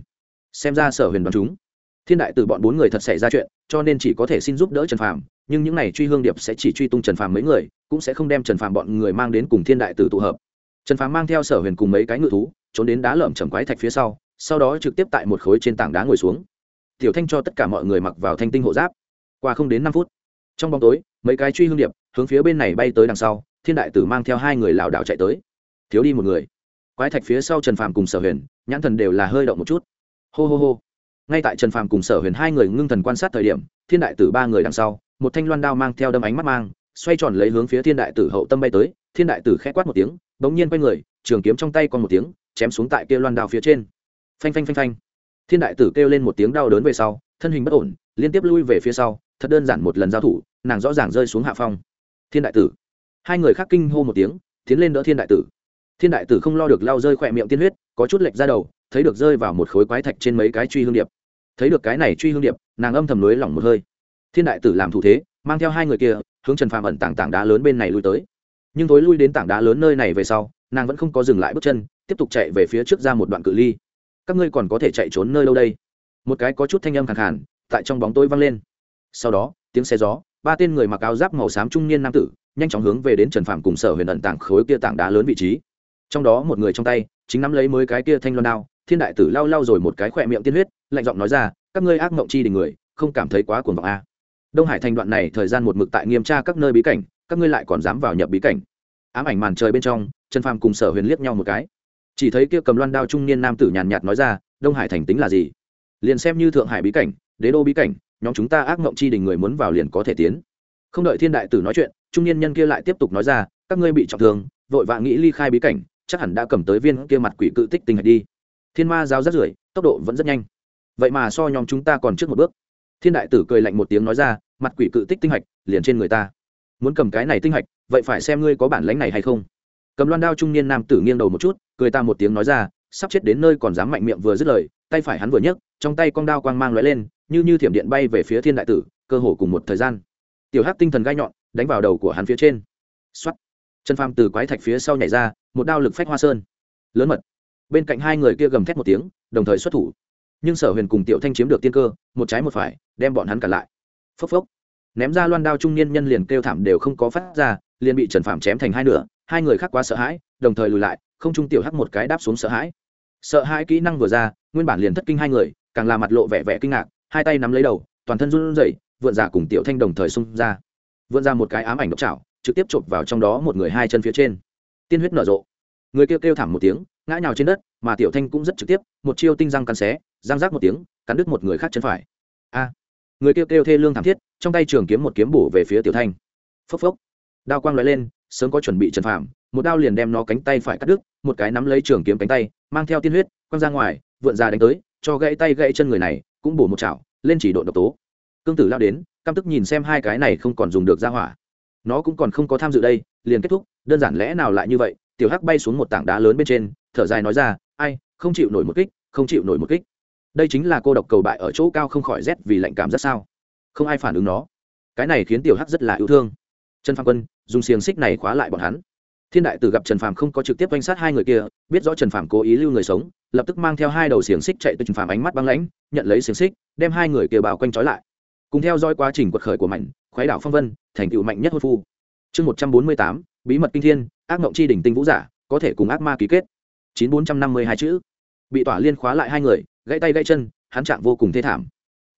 Xem ra sở huyền đoán chúng. Thiên đại tử bọn bốn người thật xảy ra chuyện, cho nên chỉ có thể xin giúp đỡ trần phàm, nhưng những n à y truy hương điệp sẽ chỉ truy tung trần phàm mấy người, cũng sẽ không đem trần phàm bọn người mang đến cùng thiên đại tử tụ hợp. Trần phàm mang theo sở huyền cùng mấy cái ngự thú, trốn đến đá lởm chầm quái thạch phía sau sau đó trực tiếp tại một khối trên tảng đá ngồi xuống. Tiểu thanh cho tất cả mọi người mặc vào thanh tinh hộ giáp. Qua không đến năm phút, trong bóng tối mấy cái truy hương điệp, hướng phía bên này bay tới đằng sau, thiên đại tử mang theo hai người lảo đảo chạy tới. Thiếu đi một người. Quái thạch phía sau trần phàm cùng sở huyền, nhãn thần đều là hơi động một chút. Hô hô hô. Ngay tại trần phàm cùng sở huyền hai người ngưng thần quan sát thời điểm, thiên đại tử ba người đằng sau, một thanh loan đao mang theo đâm ánh mắt mang, xoay tròn lấy hướng phía thiên đại tử hậu tâm bay tới, thiên đại tử khẽ quát một tiếng, bỗng nhiên quay người, trường kiếm trong tay còn một tiếng, chém xuống tại kia loan đao phía trên. Phanh phanh phanh phanh. Thiên đại tử kêu lên một tiếng đau đớn về sau, thân hình bất ổn, liên tiếp lui về phía sau, thật đơn giản một lần giao thủ nàng rõ ràng rơi xuống hạ phong. Thiên đại tử. Hai người khác kinh hô một tiếng, tiến lên đỡ thiên đại tử. Thiên đại tử không lo được lao rơi khỏe miệng tiên huyết, có chút lệch ra đầu, thấy được rơi vào một khối quái thạch trên mấy cái truy hương điệp. Thấy được cái này truy hương điệp, nàng âm thầm lưới lỏng một hơi. Thiên đại tử làm thủ thế, mang theo hai người kia, hướng trần phàm ẩn tảng tảng đá lớn bên này lui tới. Nhưng tối lui đến tảng đá lớn nơi này về sau, nàng vẫn không có dừng lại bước chân, tiếp tục chạy về phía trước ra một đoạn cự ly. Các ngươi còn có thể chạy trốn nơi đâu đây? Một cái có chút thanh âm khẳng hẳn tại trong bóng tối vang lên. Sau đó, tiếng xe gió ba tên người mặc áo giáp màu xám trung niên nam tử, nhanh chóng hướng về đến trần phạm cùng sở huyền ẩn tảng khối kia tảng đá lớn vị trí. Trong đó một người trong tay, chính nắm lấy mới cái kia thanh loan đao, thiên đại tử lau lau rồi một cái khỏe miệng tiên huyết, lạnh giọng nói ra, các ngươi ác mộng chi đình người, không cảm thấy quá cuồng vọng a. À. đông hải thành đoạn này thời gian một mực tại nghiêm tra các nơi bí cảnh, các ngươi lại còn dám vào nhập bí cảnh. Ám ảnh màn trời bên trong, trần phàm cùng sở huyền liếc nhau một cái. Chỉ thấy kia cầm loan đao trung niên nam tử nhàn nhạt nói ra, đông hải thành tính là gì? Liền xem như thượng hải bí cảnh, đế đô bí cảnh nhóm chúng ta ác mộng chi đình người muốn vào liền có thể tiến. Không đợi thiên đại tử nói chuyện, trung niên nhân kia lại tiếp tục nói ra, các ngươi bị trọng thương, vội vã nghĩ ly khai bí cảnh, chắc hẳn đã cầm tới viên kia mặt quỷ cự tích tình hạch đi. Thiên ma giáo rất rưởi, tốc độ vẫn rất nhanh. Vậy mà so nhóm chúng ta còn trước một bước. Thiên đại tử cười lạnh một tiếng nói ra, mặt quỷ cự tích tinh hạch, liền trên người ta. Muốn cầm cái này tinh hạch, vậy phải xem ngươi có bản lãnh này hay không. Cầm loan đao trung niên nam tử nghiêng đầu một chút, cười ta một tiếng nói ra, sắp chết đến nơi còn dám mạnh miệng vừa dứt lời, tay phải hắn vừa nhấc, trong tay con đao quang mang lóe lên như như thiểm điện bay về phía thiên đại tử, cơ hồ cùng một thời gian. Tiểu hắc tinh thần gai nhọn, đánh vào đầu của hắn phía trên. X chân phang từ quái thạch phía sau nhảy ra, một đao lực phách hoa sơn. Lớn mật. Bên cạnh hai người kia gầm thét một tiếng, đồng thời xuất thủ. Nhưng sở huyền cùng tiểu thanh chiếm được tiên cơ, một trái một phải, đem bọn hắn cả lại. Phốc phốc. Ném ra loan đao trung niên nhân liền kêu thảm đều không có phát ra, liền bị trần phạm chém thành hai nửa, hai người khác quá sợ hãi, đồng thời lùi lại, không trung tiểu hắc một cái đáp xuống sợ hãi. Sợ hãi kỹ năng vừa ra, nguyên bản liền thất kinh hai người, càng làm mặt lộ vẻ vẻ kinh ngạc hai tay nắm lấy đầu, toàn thân run rẩy, vượn giả cùng tiểu thanh đồng thời xung ra. Vượn ra một cái ám ảnh độc chảo trực tiếp chộp vào trong đó một người hai chân phía trên. Tiên huyết nở rộ. Người kêu kêu thảm một tiếng, ngã nhào trên đất, mà tiểu thanh cũng rất trực tiếp, một chiêu tinh răng cắn xé, răng rác một tiếng, cắn đứt một người khác chân phải. A. Người kêu kêu thê lương thảm thiết, trong tay trường kiếm một kiếm bổ về phía tiểu thanh. Phốc phốc. Đao quang lóe lên, sớm có chuẩn bị trần phạm một đao liền đem nó cánh tay phải cắt đứt, một cái nắm lấy trường kiếm cánh tay, mang theo tiên huyết, quăng ra ngoài, vượn ra đánh tới, cho gãy tay gãy chân người này cũng bổ một chảo, lên chỉ độ độc tố. Cương tử lao đến, căm tức nhìn xem hai cái này không còn dùng được ra hỏa. Nó cũng còn không có tham dự đây, liền kết thúc, đơn giản lẽ nào lại như vậy, tiểu hắc bay xuống một tảng đá lớn bên trên, thở dài nói ra, ai, không chịu nổi một kích, không chịu nổi một kích. Đây chính là cô độc cầu bại ở chỗ cao không khỏi rét vì lạnh cảm rất sao? Không ai phản ứng nó. Cái này khiến tiểu hắc rất là yêu thương. Trần phạm quân, dùng xiềng xích này khóa lại bọn hắn thiên đại tử gặp trần phạm không có trực tiếp oanh sát hai người kia, biết rõ trần phạm cố ý lưu người sống, lập tức mang theo hai đầu xiềng xích chạy tới trần phạm ánh mắt băng lãnh, nhận lấy xiềng xích, đem hai người kia bao quanh trói lại. Cùng theo dõi quá trình quật khởi của mạnh khoái đảo phong vân, thành tựu mạnh nhất hôn phu. Chương một trăm bốn mươi tám, bí mật kinh thiên, ác mộng chi đỉnh tinh vũ giả, có thể cùng ác ma ký kết. Chín bốn trăm năm mươi hai chữ. Bị tỏa liên khóa lại hai người, gãy tay gãy chân, hắn trạng vô cùng thê thảm.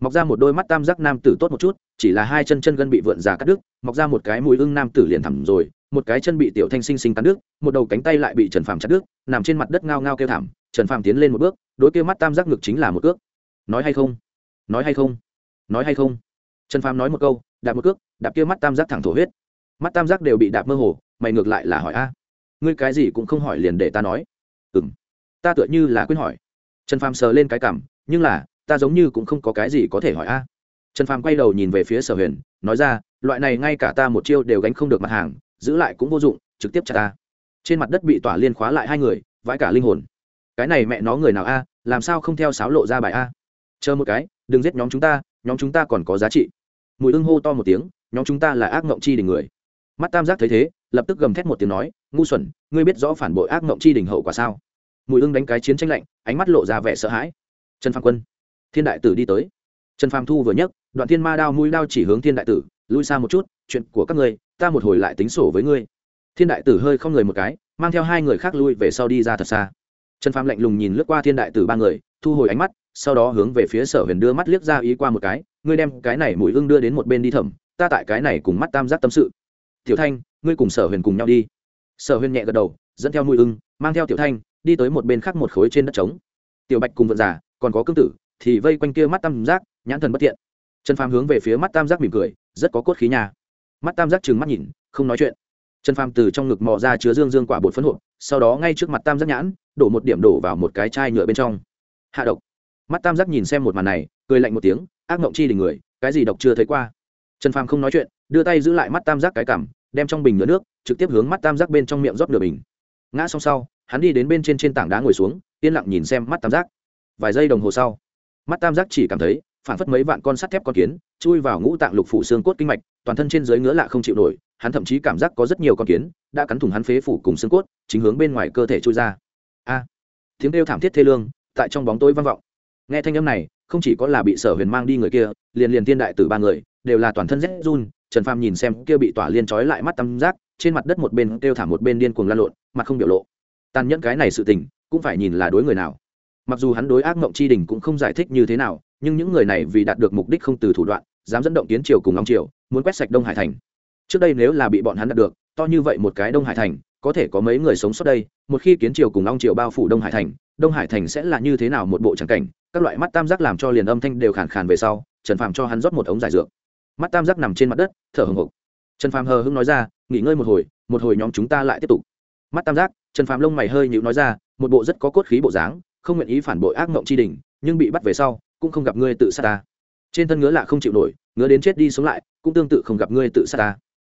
Mọc ra một đôi mắt tam giác nam tử tốt một chút, chỉ là hai chân chân gân bị vượn già cắt đứt, mọc ra một cái mũi ưng nam tử liền thẳm rồi một cái chân bị tiểu thanh sinh sinh cắn đứt một đầu cánh tay lại bị trần phàm chặt đứt nằm trên mặt đất ngao ngao kêu thảm trần phàm tiến lên một bước đối kêu mắt tam giác ngực chính là một cước. Nói hay không? Nói hay không? Nói hay không? Trần phàm nói một câu đạp một cước đạp kia mắt tam giác thẳng thổ huyết. Mắt tam giác đều bị đạp mơ hồ mày ngược lại là hỏi a ngươi cái gì cũng không hỏi liền để ta nói? Ừm. ta tựa như là quyết hỏi. Trần phàm sờ lên cái cằm, nhưng là ta giống như cũng không có cái gì có thể hỏi a. Trần phàm quay đầu nhìn về phía sở huyền nói ra loại này ngay cả ta một chiêu đều gánh không được mặt hàng giữ lại cũng vô dụng, trực tiếp chặt ta. Trên mặt đất bị tỏa liên khóa lại hai người, vãi cả linh hồn. Cái này mẹ nó người nào a, làm sao không theo sáo lộ ra bài a? Chờ một cái, đừng giết nhóm chúng ta, nhóm chúng ta còn có giá trị. Mùi ưng hô to một tiếng, nhóm chúng ta là ác mộng chi đình người. Mắt tam giác thấy thế, lập tức gầm thét một tiếng nói, ngu xuẩn, ngươi biết rõ phản bội ác mộng chi đình hậu quả sao? Mùi ưng đánh cái chiến tranh lạnh, ánh mắt lộ ra vẻ sợ hãi. Trần phạm quân, thiên đại tử đi tới. Trần phạm thu vừa nhấc, đoạn thiên ma đao mũi đao chỉ hướng thiên đại tử, lui xa một chút, chuyện của các ngươi ta một hồi lại tính sổ với ngươi. Thiên đại tử hơi không người một cái, mang theo hai người khác lui về sau đi ra thật xa. Trần phạm lạnh lùng nhìn lướt qua thiên đại tử ba người, thu hồi ánh mắt, sau đó hướng về phía sở huyền đưa mắt liếc ra ý qua một cái, ngươi đem cái này mũi ưng đưa đến một bên đi thẩm, ta tại cái này cùng mắt tam giác tâm sự. Tiểu thanh, ngươi cùng sở huyền cùng nhau đi. Sở huyền nhẹ gật đầu, dẫn theo mũi ưng mang theo tiểu thanh, đi tới một bên khác một khối trên đất trống. Tiểu bạch cùng vợ già, còn có cương tử, thì vây quanh kia mắt tam giác, nhãn thần bất thiện. Trần phàm hướng về phía mắt tam giác mỉm cười, rất có cốt khí nhà mắt tam giác trừng mắt nhìn, không nói chuyện. Trần phàm từ trong ngực mò ra chứa dương dương quả bột phấn hộp, sau đó ngay trước mặt tam giác nhãn, đổ một điểm đổ vào một cái chai nhựa bên trong. Hạ độc. Mắt tam giác nhìn xem một màn này, cười lạnh một tiếng, ác mộng chi đình người, cái gì độc chưa thấy qua. Trần phàm không nói chuyện, đưa tay giữ lại mắt tam giác cái cảm đem trong bình nhựa nước, trực tiếp hướng mắt tam giác bên trong miệng rót nửa bình. Ngã xong sau, hắn đi đến bên trên trên tảng đá ngồi xuống, yên lặng nhìn xem mắt tam giác. Vài giây đồng hồ sau, mắt tam giác chỉ cảm thấy, phản phất mấy vạn con sắt thép con kiến, chui vào ngũ tạng lục phủ xương cốt kinh mạch toàn thân trên dưới ngứa lạ không chịu nổi, hắn thậm chí cảm giác có rất nhiều con kiến đã cắn thủng hắn phế phủ cùng xương cốt, chính hướng bên ngoài cơ thể trôi ra. A! Tiếng kêu thảm thiết thê lương tại trong bóng tối vang vọng. Nghe thanh âm này, không chỉ có là bị sở huyền mang đi người kia, liền liền tiên đại tử ba người, đều là toàn thân rét run, trần phàm nhìn xem kia bị tỏa liên trói lại mắt tăm giác, trên mặt đất một bên kêu thảm một bên điên cuồng lan lộn, mặt không biểu lộ. Tàn nhẫn cái này sự tình, cũng phải nhìn là đối người nào. Mặc dù hắn đối ác mộng chi đình cũng không giải thích như thế nào, nhưng những người này vì đạt được mục đích không từ thủ đoạn dám dẫn động tiến triều cùng long triều, muốn quét sạch đông hải thành. Trước đây nếu là bị bọn hắn đạt được, to như vậy một cái đông hải thành, có thể có mấy người sống sót đây, một khi kiến triều cùng long triều bao phủ đông hải thành, đông hải thành sẽ là như thế nào một bộ tràng cảnh, các loại mắt tam giác làm cho liền âm thanh đều khàn khàn về sau, trần phàm cho hắn rót một ống giải dược. Mắt tam giác nằm trên mặt đất, thở hồng hộc. Trần phàm hờ hưng nói ra, nghỉ ngơi một hồi một hồi nhóm chúng ta lại tiếp tục. Mắt tam giác, trần phàm lông mày hơi nhịu nói ra, một bộ rất có cốt khí bộ dáng, không nguyện ý phản bội ác mộng tri đình, nhưng bị bắt về sau, cũng không gặp ngươi tự sát ta trên thân ngứa lạ không chịu nổi, ngứa đến chết đi sống lại, cũng tương tự không gặp ngươi tự sát ta.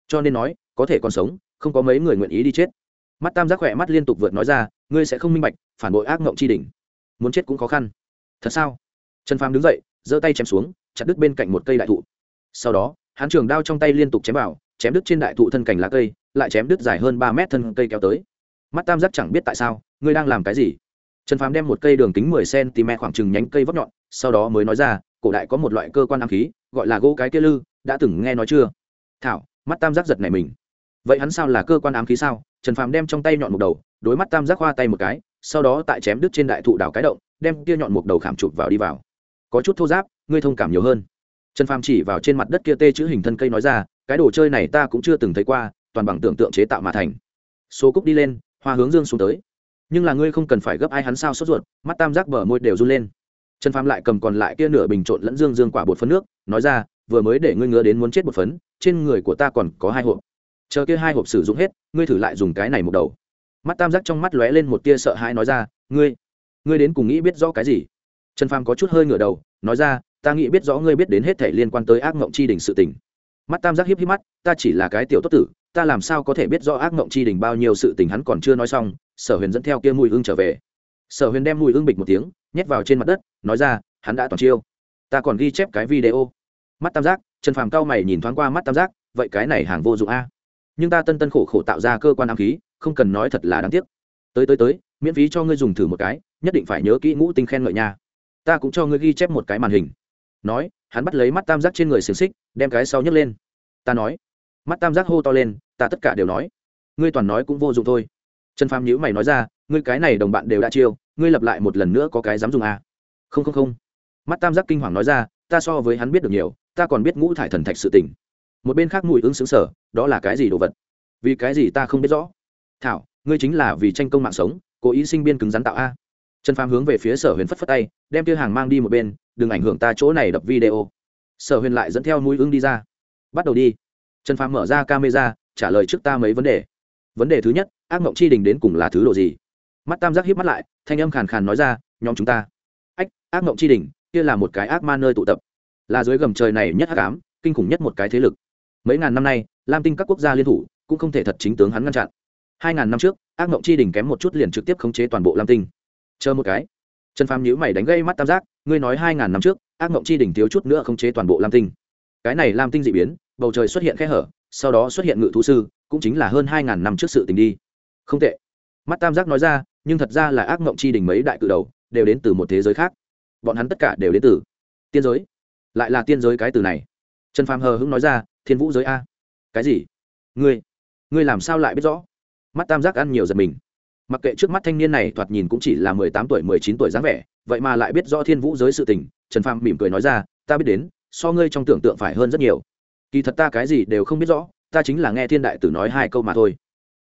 Cho nên nói, có thể còn sống, không có mấy người nguyện ý đi chết. Mắt tam giác khỏe mắt liên tục vượt nói ra, ngươi sẽ không minh bạch, phản bội ác mộng tri đình muốn chết cũng khó khăn. Thật sao? Trần phàm đứng dậy, giơ tay chém xuống, chặt đứt bên cạnh một cây đại thụ. Sau đó, hắn trường đao trong tay liên tục chém vào, chém đứt trên đại thụ thân cành lá cây, lại chém đứt dài hơn ba mét thân cây kéo tới. Mắt tam giác chẳng biết tại sao, ngươi đang làm cái gì? Trần phàm đem một cây đường kính mười cm khoảng chừng nhánh cây vóc nhọn, sau đó mới nói ra cổ đại có một loại cơ quan ám khí, gọi là gỗ cái kia lư, đã từng nghe nói chưa? Thảo, mắt tam giác giật này mình. Vậy hắn sao là cơ quan ám khí sao? Trần phàm đem trong tay nhọn một đầu, đối mắt tam giác hoa tay một cái, sau đó tại chém đứt trên đại thụ đào cái động, đem kia nhọn một đầu khảm chụp vào đi vào. Có chút thô giáp, ngươi thông cảm nhiều hơn. Trần phàm chỉ vào trên mặt đất kia tê chữ hình thân cây nói ra, cái đồ chơi này ta cũng chưa từng thấy qua, toàn bằng tưởng tượng chế tạo mà thành. Số cúc đi lên, hoa hướng dương xuống tới. Nhưng là ngươi không cần phải gấp ai hắn sao sốt ruột, mắt tam giác bờ môi đều run lên trần phàm lại cầm còn lại kia nửa bình trộn lẫn dương dương quả bột phấn nước, nói ra, vừa mới để ngươi ngứa đến muốn chết bột phấn, trên người của ta còn có hai hộp. Chờ kia hai hộp sử dụng hết, ngươi thử lại dùng cái này một đầu. Mắt tam giác trong mắt lóe lên một tia sợ hãi nói ra, ngươi ngươi đến cùng nghĩ biết rõ cái gì? Trần phàm có chút hơi ngửa đầu, nói ra, ta nghĩ biết rõ ngươi biết đến hết thể liên quan tới ác mộng chi đình sự tình. Mắt tam giác hiếp hiếp mắt, ta chỉ là cái tiểu tốt tử, ta làm sao có thể biết rõ ác mộng chi đình bao nhiêu sự tình hắn còn chưa nói xong, sở huyền dẫn theo kia mùi hương trở về sở huyền đem mùi ương bịch một tiếng, nhét vào trên mặt đất, nói ra, hắn đã toàn chiêu. Ta còn ghi chép cái video. Mắt tam giác, trần phàm cao mày nhìn thoáng qua mắt tam giác, vậy cái này hàng vô dụng a. Nhưng ta tân tân khổ khổ tạo ra cơ quan ám khí, không cần nói thật là đáng tiếc. Tới tới tới, miễn phí cho ngươi dùng thử một cái, nhất định phải nhớ kỹ ngũ tinh khen ngợi nha. Ta cũng cho ngươi ghi chép một cái màn hình. Nói, hắn bắt lấy mắt tam giác trên người xiềng xích, đem cái sau nhấc lên. Ta nói. Mắt tam giác hô to lên, ta tất cả đều nói. Ngươi toàn nói cũng vô dụng thôi. Trần phàm nhữ mày nói ra ngươi cái này đồng bạn đều đã chiêu, ngươi lập lại một lần nữa có cái dám dùng à. không không không. Mắt tam giác kinh hoàng nói ra, ta so với hắn biết được nhiều, ta còn biết ngũ thải thần thạch sự tình. Một bên khác mùi ứng xứng sở, đó là cái gì đồ vật? Vì cái gì ta không biết rõ? Thảo, ngươi chính là vì tranh công mạng sống, cố ý sinh biên cứng rắn tạo a. Trần phàm hướng về phía sở huyền phất phất tay, đem kia hàng mang đi một bên, đừng ảnh hưởng ta chỗ này đập video. Sở huyền lại dẫn theo mũi ứng đi ra. Bắt đầu đi. Trần phàm mở ra camera, trả lời trước ta mấy vấn đề. Vấn đề thứ nhất, ác mộng chi đình đến cùng là thứ độ gì? Mắt tam giác hiếp mắt lại, thanh âm khàn khàn nói ra, nhóm chúng ta. Ách, ác mộng chi đình kia là một cái ác ma nơi tụ tập. Là dưới gầm trời này nhất ác ám, kinh khủng nhất một cái thế lực. Mấy ngàn năm nay, lam tinh các quốc gia liên thủ, cũng không thể thật chính tướng hắn ngăn chặn. Hai ngàn năm trước, ác mộng chi đình kém một chút liền trực tiếp khống chế toàn bộ lam tinh. Chờ một cái. Trần phàm nhữ mày đánh gây mắt tam giác, ngươi nói hai ngàn năm trước, ác mộng chi đình thiếu chút nữa khống chế toàn bộ lam tinh. Cái này lam tinh d ị biến, bầu trời xuất hiện khe hở, sau đó xuất hiện ngự thú sư, cũng chính là hơn hai ngàn năm trước sự tình đi. Không tệ. Mắt tam giác nói ra nhưng thật ra là ác mộng chi đình mấy đại cự đầu đều đến từ một thế giới khác. Bọn hắn tất cả đều đến từ tiên giới. Lại là tiên giới cái từ này. Trần phàm hờ hững nói ra, thiên vũ giới a. Cái gì? Ngươi ngươi làm sao lại biết rõ? Mắt tam giác ăn nhiều giật mình. Mặc kệ trước mắt thanh niên này thoạt nhìn cũng chỉ là mười tám tuổi, mười chín tuổi dáng vẻ, vậy mà lại biết rõ thiên vũ giới sự tình, trần phàm mỉm cười nói ra, ta biết đến, so ngươi trong tưởng tượng phải hơn rất nhiều. Kỳ thật ta cái gì đều không biết rõ, ta chính là nghe thiên đại tử nói hai câu mà thôi.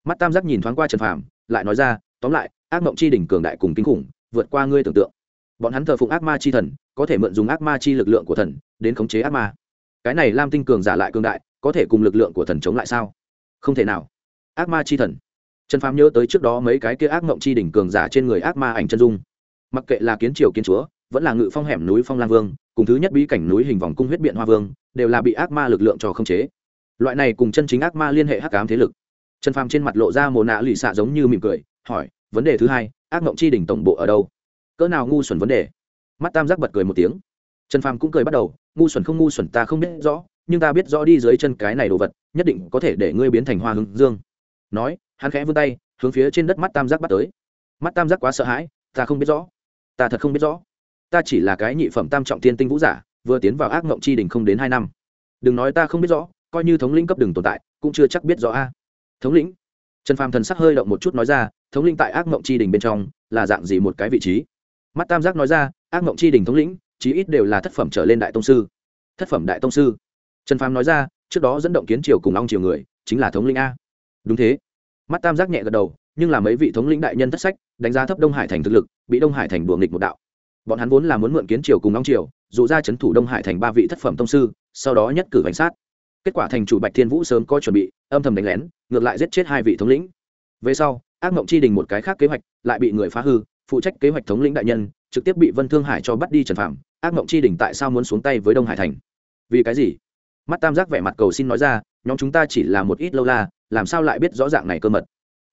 Mắt tam giác nhìn thoáng qua trần phàm, lại nói ra, tóm lại ác mộng chi đỉnh cường đại cùng kinh khủng, vượt qua ngươi tưởng tượng. Bọn hắn thờ phụng ác ma chi thần, có thể mượn dùng ác ma chi lực lượng của thần đến khống chế ác ma. Cái này lam tinh cường giả lại cường đại, có thể cùng lực lượng của thần chống lại sao? Không thể nào. Ác ma chi thần. Trần phàm nhớ tới trước đó mấy cái kia ác mộng chi đỉnh cường giả trên người ác ma ảnh chân dung. Mặc kệ là kiến triều kiến chúa, vẫn là ngự phong hẻm núi phong lang vương, cùng thứ nhất bí cảnh núi hình vòng cung huyết biện hoa vương, đều là bị ác ma lực lượng cho không chế. Loại này cùng chân chính ác ma liên hệ hắc ám thế lực. Trần phàm trên mặt lộ ra mồ nạ lụy xạ giống như mỉm cười, hỏi vấn đề thứ hai, ác mộng chi đỉnh tổng bộ ở đâu? Cỡ nào ngu xuẩn vấn đề? Mắt tam giác bật cười một tiếng. Trần phàm cũng cười bắt đầu, ngu xuẩn không ngu xuẩn ta không biết rõ, nhưng ta biết rõ đi dưới chân cái này đồ vật, nhất định có thể để ngươi biến thành hoa hướng dương. Nói, hắn khẽ vươn tay, hướng phía trên đất mắt tam giác bắt tới. Mắt tam giác quá sợ hãi, ta không biết rõ. Ta thật không biết rõ. Ta chỉ là cái nhị phẩm tam trọng tiên tinh vũ giả, vừa tiến vào ác mộng chi đình không đến hai năm. Đừng nói ta không biết rõ, coi như thống lĩnh cấp đừng tồn tại, cũng chưa chắc biết rõ a. Thống lĩnh. Trần phàm thần sắc hơi động một chút nói ra thống lĩnh tại ác mộng chi đình bên trong là dạng gì một cái vị trí? Mắt tam giác nói ra, ác mộng chi đình thống lĩnh, chí ít đều là thất phẩm trở lên đại tông sư. Thất phẩm đại tông sư. Trần phàm nói ra, trước đó dẫn động kiến triều cùng long triều người, chính là thống lĩnh a. Đúng thế. Mắt tam giác nhẹ gật đầu, nhưng là mấy vị thống lĩnh đại nhân thất sách, đánh giá thấp đông hải thành thực lực, bị đông hải thành đùa nghịch một đạo. Bọn hắn vốn là muốn mượn kiến triều cùng long triều dụ ra c h ấ n thủ đông hải thành ba vị thất phẩm tông sư, sau đó nhất cử bánh sát. Kết quả thành chủ bạch thiên vũ sớm có chuẩn bị, âm thầm đánh lén, ngược lại giết chết hai vị thống lĩnh. Về sau ác mộng chi đình một cái khác kế hoạch, lại bị người phá hư, phụ trách kế hoạch thống lĩnh đại nhân, trực tiếp bị vân thương hải cho bắt đi trần phạm ác mộng chi đình tại sao muốn xuống tay với đông hải thành? Vì cái gì? Mắt tam giác vẻ mặt cầu xin nói ra, nhóm chúng ta chỉ là một ít lâu la, làm sao lại biết rõ dạng này cơ mật?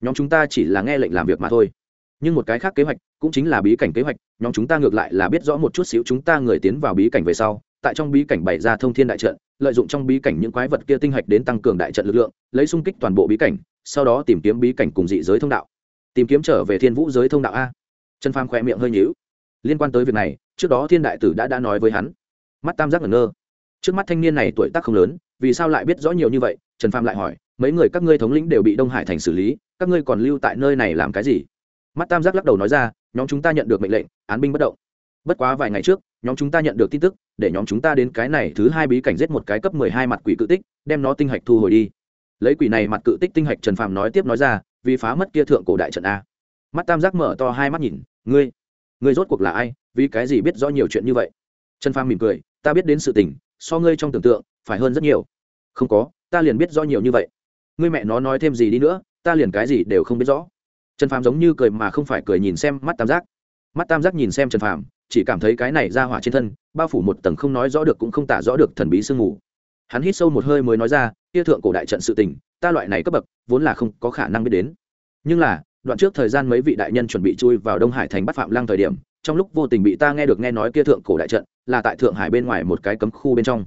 Nhóm chúng ta chỉ là nghe lệnh làm việc mà thôi. Nhưng một cái khác kế hoạch cũng chính là bí cảnh kế hoạch, nhóm chúng ta ngược lại là biết rõ một chút xíu chúng ta người tiến vào bí cảnh về sau, tại trong bí cảnh bày ra thông thiên đại trận, lợi dụng trong bí cảnh những quái vật kia tinh hạch đến tăng cường đại trận lực lượng, lấy xung kích toàn bộ bí cảnh sau đó tìm kiếm bí cảnh cùng dị giới thông đạo. Tìm kiếm trở về thiên vũ giới thông đạo a. Trần phàm khỏe miệng hơi nhíu. Liên quan tới việc này, trước đó thiên đại tử đã đã nói với hắn. Mắt tam giác ngẩn ngơ. Trước mắt thanh niên này tuổi tác không lớn, vì sao lại biết rõ nhiều như vậy? Trần phàm lại hỏi, mấy người các ngươi thống lĩnh đều bị đông hải thành xử lý, các ngươi còn lưu tại nơi này làm cái gì? Mắt tam giác lắc đầu nói ra, nhóm chúng ta nhận được mệnh lệnh, án binh bất động. Bất quá vài ngày trước, nhóm chúng ta nhận được tin tức, để nhóm chúng ta đến cái này thứ hai bí cảnh giết một cái cấp mười hai mặt quỷ cự tích, đem nó tinh hạch thu hồi đi lấy quỷ này mặt cự tích tinh hạch trần phàm nói tiếp nói ra, vì phá mất kia thượng cổ đại trận a. Mắt tam giác mở to hai mắt nhìn, ngươi ngươi rốt cuộc là ai? Vì cái gì biết rõ nhiều chuyện như vậy? Trần phàm mỉm cười, ta biết đến sự tình, so ngươi trong tưởng tượng, phải hơn rất nhiều. Không có, ta liền biết rõ nhiều như vậy. Ngươi mẹ nó nói thêm gì đi nữa, ta liền cái gì đều không biết rõ. Trần phàm giống như cười mà không phải cười nhìn xem mắt tam giác. Mắt tam giác nhìn xem trần phàm, chỉ cảm thấy cái này ra hỏa trên thân, bao phủ một tầng không nói rõ được cũng không tả rõ được thần bí sương mù. Hắn hít sâu một hơi mới nói ra kia thượng cổ đại trận sự tình, ta loại này cấp bậc, vốn là không có khả năng biết đến. Nhưng là, đoạn trước thời gian mấy vị đại nhân chuẩn bị chui vào đông hải thành bắt phạm lăng thời điểm, trong lúc vô tình bị ta nghe được nghe nói kia thượng cổ đại trận, là tại thượng hải bên ngoài một cái cấm khu bên trong.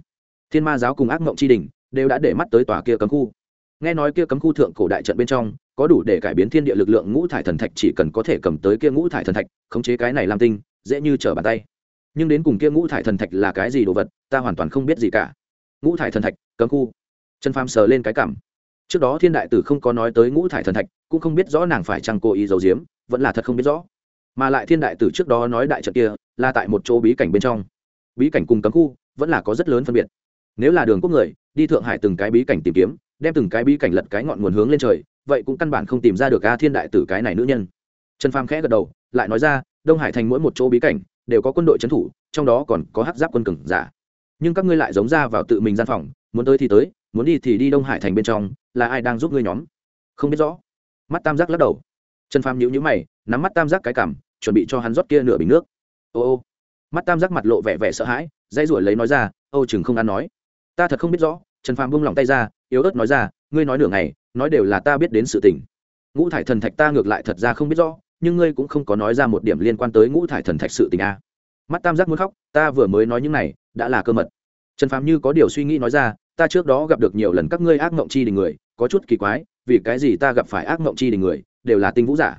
Thiên ma giáo cùng ác mộng tri đình đều đã để mắt tới tòa kia cấm khu. Nghe nói kia cấm khu thượng cổ đại trận bên trong, có đủ để cải biến thiên địa lực lượng ngũ thải thần thạch chỉ cần có thể cầm tới kia ngũ thải thần thạch, khống chế cái này làm tinh, dễ như trở bàn tay. Nhưng đến cùng kia ngũ thải thần thạch là cái gì đồ vật, ta hoàn toàn không biết gì cả. Ngũ thải thần thạch, cấm khu chân Phàm sờ lên cái cảm. Trước đó thiên đại tử không có nói tới ngũ thải thần thạch, cũng không biết rõ nàng phải chăng cố ý giấu giếm, vẫn là thật không biết rõ. Mà lại thiên đại tử trước đó nói đại trận kia, là tại một chỗ bí cảnh bên trong. Bí cảnh cùng cấm khu, vẫn là có rất lớn phân biệt. Nếu là đường quốc người, đi thượng hải từng cái bí cảnh tìm kiếm, đem từng cái bí cảnh lật cái ngọn nguồn hướng lên trời, vậy cũng căn bản không tìm ra được a thiên đại tử cái này nữ nhân. Trần phàm khẽ gật đầu, lại nói ra, đông hải thành mỗi một chỗ bí cảnh, đều có quân đội trấn thủ, trong đó còn có hát giáp quân cừng giả. Nhưng các ngươi lại giống ra vào tự mình gian phòng, muốn tới thì tới muốn đi thì đi đông hải thành bên trong, là ai đang giúp ngươi nhóm? Không biết rõ. Mắt tam giác lắc đầu. Trần phàm nhíu nhíu mày, nắm mắt tam giác cái cảm chuẩn bị cho hắn rót kia nửa bình nước. Ô ô. Mắt tam giác mặt lộ vẻ vẻ sợ hãi dây ruổi lấy nói ra, âu chừng không ăn nói. Ta thật không biết rõ. Trần phàm buông lỏng tay ra, yếu ớt nói ra, ngươi nói nửa ngày, nói đều là ta biết đến sự tình. Ngũ thải thần thạch ta ngược lại thật ra không biết rõ, nhưng ngươi cũng không có nói ra một điểm liên quan tới ngũ thải thần thạch sự tình a. Mắt tam giác muốn khóc, ta vừa mới nói những này, đã là cơ mật. Trần phàm như có điều suy nghĩ nói ra ta trước đó gặp được nhiều lần các ngươi ác mộng chi đình người, có chút kỳ quái, vì cái gì ta gặp phải ác mộng chi đình người, đều là tinh vũ giả?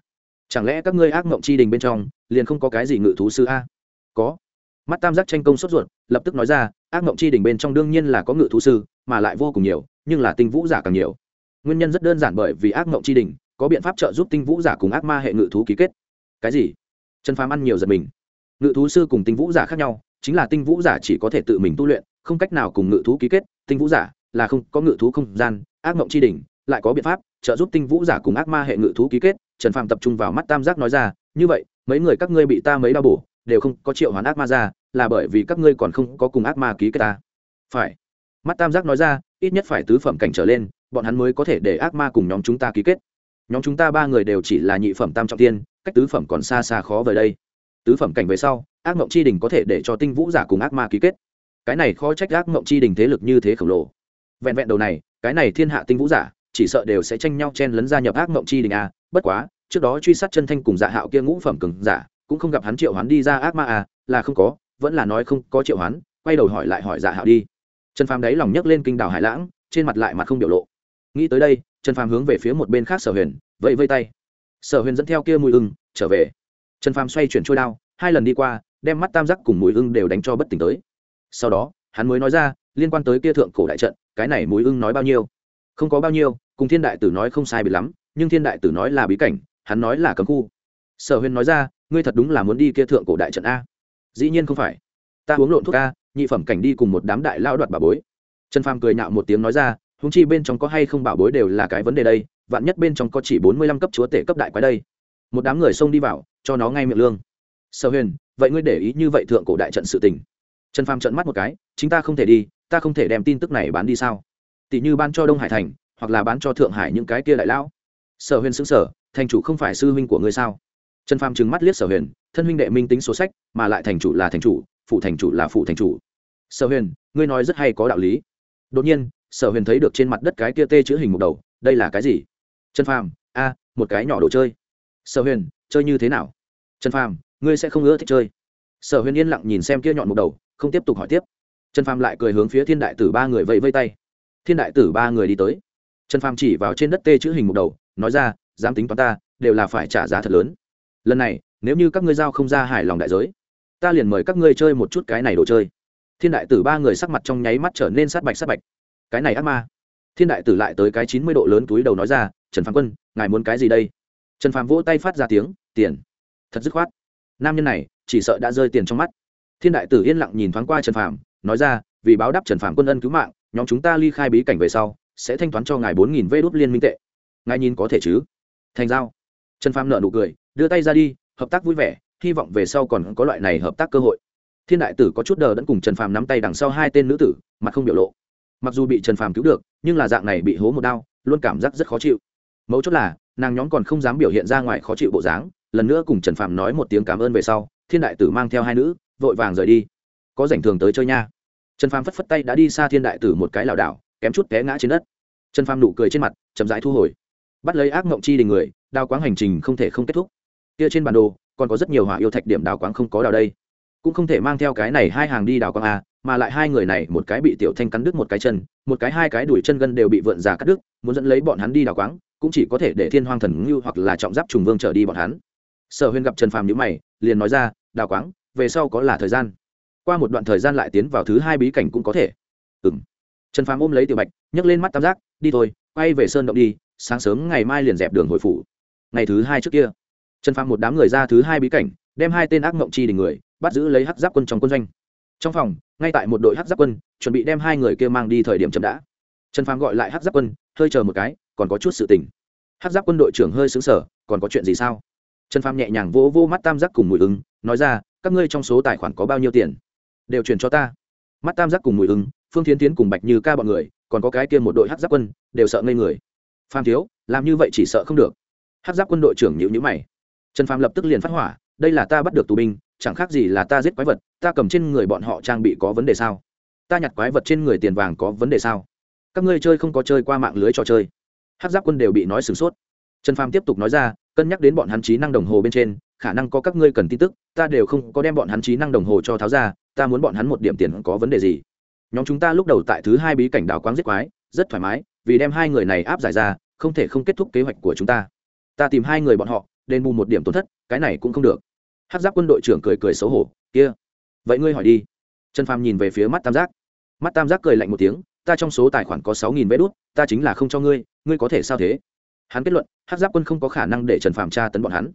Chẳng lẽ các ngươi ác mộng chi đình bên trong, liền không có cái gì ngự thú sư a? Có. Mắt tam giác tranh công sốt ruột, lập tức nói ra, ác mộng chi đình bên trong đương nhiên là có ngự thú sư, mà lại vô cùng nhiều, nhưng là tinh vũ giả càng nhiều. Nguyên nhân rất đơn giản bởi vì ác mộng chi đình, có biện pháp trợ giúp tinh vũ giả cùng ác ma hệ ngự thú ký kết. Cái gì? Trần phàm ăn nhiều giật mình. Ngự thú sư cùng tinh vũ giả khác nhau chính là tinh vũ giả chỉ có thể tự mình tu luyện, không cách nào cùng ngự thú ký kết. Tinh vũ giả là không, có ngự thú không gian, ác mộng chi đình lại có biện pháp trợ giúp tinh vũ giả cùng ác ma hệ ngự thú ký kết. Trần phàm tập trung vào mắt tam giác nói ra, như vậy, mấy người các ngươi bị ta mấy đau bổ, đều không có triệu hoán ác ma ra, là bởi vì các ngươi còn không có cùng ác ma ký kết ta. Phải. Mắt tam giác nói ra, ít nhất phải tứ phẩm cảnh trở lên, bọn hắn mới có thể để ác ma cùng nhóm chúng ta ký kết. Nhóm chúng ta ba người đều chỉ là nhị phẩm tam trọng tiên, cách tứ phẩm còn xa xa khó về đây tứ phẩm cảnh về sau, ác mộng chi đình có thể để cho tinh vũ giả cùng ác ma ký kết. Cái này khó trách ác mộng chi đình thế lực như thế khổng lồ. Vẹn vẹn đầu này, cái này thiên hạ tinh vũ giả, chỉ sợ đều sẽ tranh nhau chen lấn gia nhập ác mộng chi đình a bất quá, trước đó truy sát chân thanh cùng dạ hạo kia ngũ phẩm cường giả, cũng không gặp hắn triệu hoán đi ra ác ma a là không có, vẫn là nói không có triệu hoán, quay đầu hỏi lại hỏi dạ hạo đi. Trần phàm đáy lòng nhấc lên kinh đảo hải lãng, trên mặt lại mặt không biểu lộ. Nghĩ tới đây, trần phàm hướng về phía một bên khác sở huyền, vẫy vây tay. Sở huyền dẫn theo kia mùi ưng, trở về trần phàm xoay chuyển trôi đao, hai lần đi qua, đem mắt tam giác cùng mùi ưng đều đánh cho bất tỉnh tới. Sau đó, hắn mới nói ra, liên quan tới kia thượng cổ đại trận, cái này mùi ưng nói bao nhiêu? Không có bao nhiêu, cùng thiên đại tử nói không sai biệt lắm, nhưng thiên đại tử nói là bí cảnh, hắn nói là cấm khu. Sở huyền nói ra, ngươi thật đúng là muốn đi kia thượng cổ đại trận a. Dĩ nhiên không phải. Ta uống lộn thuốc a, nhị phẩm cảnh đi cùng một đám đại lao đoạt bà bối. Trần phàm cười nhạo một tiếng nói ra húng chi bên trong có hay không bảo bối đều là cái vấn đề đây, vạn nhất bên trong có chỉ bốn mươi lăm cấp chúa tể cấp đại quái đây một đám người xông đi vào, cho nó ngay miệng lương. Sở huyền, vậy ngươi để ý như vậy thượng cổ đại trận sự tình. Trần phàm trận mắt một cái, chính ta không thể đi, ta không thể đem tin tức này bán đi sao? Tỷ như bán cho đông hải thành, hoặc là bán cho thượng hải những cái kia đại lão. Sở huyền xứng sở thành chủ không phải sư huynh của ngươi sao? Trần phàm trừng mắt liếc sở huyền, thân huynh đệ minh tính số sách, mà lại thành chủ là thành chủ, phụ thành chủ là phụ thành chủ. Sở huyền, ngươi nói rất hay có đạo lý. Đột nhiên, sở huyền thấy được trên mặt đất cái kia tê chữ hình một đầu, đây là cái gì? Trần phàm, a, một cái nhỏ đồ chơi sở huyền, chơi như thế nào? Trần phàm, ngươi sẽ không ưa thích chơi. Sở huyền yên lặng nhìn xem kia nhọn một đầu, không tiếp tục hỏi tiếp. Trần phàm lại cười hướng phía thiên đại tử ba người vẫy vây tay. Thiên đại tử ba người đi tới. Trần phàm chỉ vào trên đất tê chữ hình một đầu, nói ra, dám tính toán ta, đều là phải trả giá thật lớn. Lần này, nếu như các ngươi giao không ra hài lòng đại giới, ta liền mời các ngươi chơi một chút cái này đồ chơi. Thiên đại tử ba người sắc mặt trong nháy mắt trở nên sát bạch sát bạch. Cái này ác ma. Thiên đại tử lại tới cái chín mươi độ lớn túi đầu nói ra, trần phàm quân, ngài muốn cái gì đây? Trần phàm vỗ tay phát ra tiếng, tiền. Thật dứt khoát. Nam nhân này chỉ sợ đã rơi tiền trong mắt. Thiên đại tử yên lặng nhìn thoáng qua trần phàm, nói ra, vì báo đáp trần phàm quân ân cứu mạng, nhóm chúng ta ly khai bí cảnh về sau, sẽ thanh toán cho ngài bốn nghìn vê đốt liên minh tệ. Ngài nhìn có thể chứ? Thành giao. Trần phàm nợ nụ cười, đưa tay ra đi, hợp tác vui vẻ, hy vọng về sau còn có loại này hợp tác cơ hội. Thiên đại tử có chút đờ đẫn cùng trần phàm nắm tay đằng sau hai tên nữ tử, mặt không biểu lộ. Mặc dù bị trần phàm cứu được, nhưng là dạng này bị hố một đau luôn cảm giác rất khó chịu. Mấu chốt là nàng nhóm còn không dám biểu hiện ra ngoài khó chịu bộ dáng, lần nữa cùng trần Phạm nói một tiếng cảm ơn về sau, thiên đại tử mang theo hai nữ, vội vàng rời đi. Có rảnh thường tới chơi nha. Trần Phạm phất phất tay đã đi xa thiên đại tử một cái lảo đảo, kém chút té ngã trên đất. Trần Phạm nụ cười trên mặt, chậm rãi thu hồi. Bắt lấy ác mộng chi đình người, đào quáng hành trình không thể không kết thúc. Kia trên bản đồ, còn có rất nhiều hỏa yêu thạch điểm đào quáng không có đào đây. Cũng không thể mang theo cái này hai hàng đi đào quáng a mà lại hai người này một cái bị tiểu thanh cắn đứt một cái chân, một cái hai cái đuổi chân gân đều bị vượn già cắt đứt, muốn dẫn lấy bọn hắn đi đào quáng cũng chỉ có thể để thiên hoang thần ngưu hoặc là trọng giáp trùng vương trở đi bọn hắn. Sở huyên gặp trần phàm nhữ mày, liền nói ra, đào quáng, về sau có là thời gian. Qua một đoạn thời gian lại tiến vào thứ hai bí cảnh cũng có thể. Ừ m trần phàm ôm lấy tiểu bạch, nhấc lên mắt tam giác, đi thôi, quay về sơn động đi, sáng sớm ngày mai liền dẹp đường hồi phủ. Ngày thứ hai trước kia, trần phàm một đám người ra thứ hai bí cảnh, đem hai tên ác mộng chi đình người, bắt giữ lấy hắc giáp quân trong quân doanh. Trong phòng, ngay tại một đội hắc giáp quân, chuẩn bị đem hai người kia mang đi thời điểm chậm đã. Trần phàm gọi lại hắc giáp quân, hơi chờ một cái còn có chút sự tình. Hắc giáp quân đội trưởng hơi xứng sở còn có chuyện gì sao? Trần pham nhẹ nhàng vỗ vỗ mắt tam giác cùng mùi ứng nói ra, các ngươi trong số tài khoản có bao nhiêu tiền? Đều chuyển cho ta. Mắt tam giác cùng mùi ứng phương tiến tiến cùng bạch như ca bọn người, còn có cái kia một đội hắc giáp quân, đều sợ ngây người. Pham thiếu, làm như vậy chỉ sợ không được. Hắc giáp quân đội trưởng nhịu nhữ mày. Trần pham lập tức liền phát hỏa, đây là ta bắt được tù binh, chẳng khác gì là ta giết quái vật, ta cầm trên người bọn họ trang bị có vấn đề sao? Ta nhặt quái vật trên người tiền vàng có vấn đề sao? Các ngươi chơi không có chơi qua mạng lưới trò chơi hát giáp quân đều bị nói sửng sốt. Trần phàm tiếp tục nói ra, cân nhắc đến bọn hắn trí năng đồng hồ bên trên, khả năng có các ngươi cần tin tức, ta đều không có đem bọn hắn trí năng đồng hồ cho tháo ra, ta muốn bọn hắn một điểm tiền có vấn đề gì. Nhóm chúng ta lúc đầu tại thứ hai bí cảnh đào quáng giết quái, rất thoải mái, vì đem hai người này áp giải ra, không thể không kết thúc kế hoạch của chúng ta. Ta tìm hai người bọn họ, đền bù một điểm tổn thất, cái này cũng không được. Hát giáp quân đội trưởng cười cười xấu hổ, kia, vậy ngươi hỏi đi. Trần phàm nhìn về phía mắt tam giác. Mắt tam giác cười lạnh một tiếng ta trong số tài khoản có sáu nghìn vé đút, ta chính là không cho ngươi ngươi có thể sao thế? Hắn kết luận hát giáp quân không có khả năng để trần phàm tra tấn bọn hắn.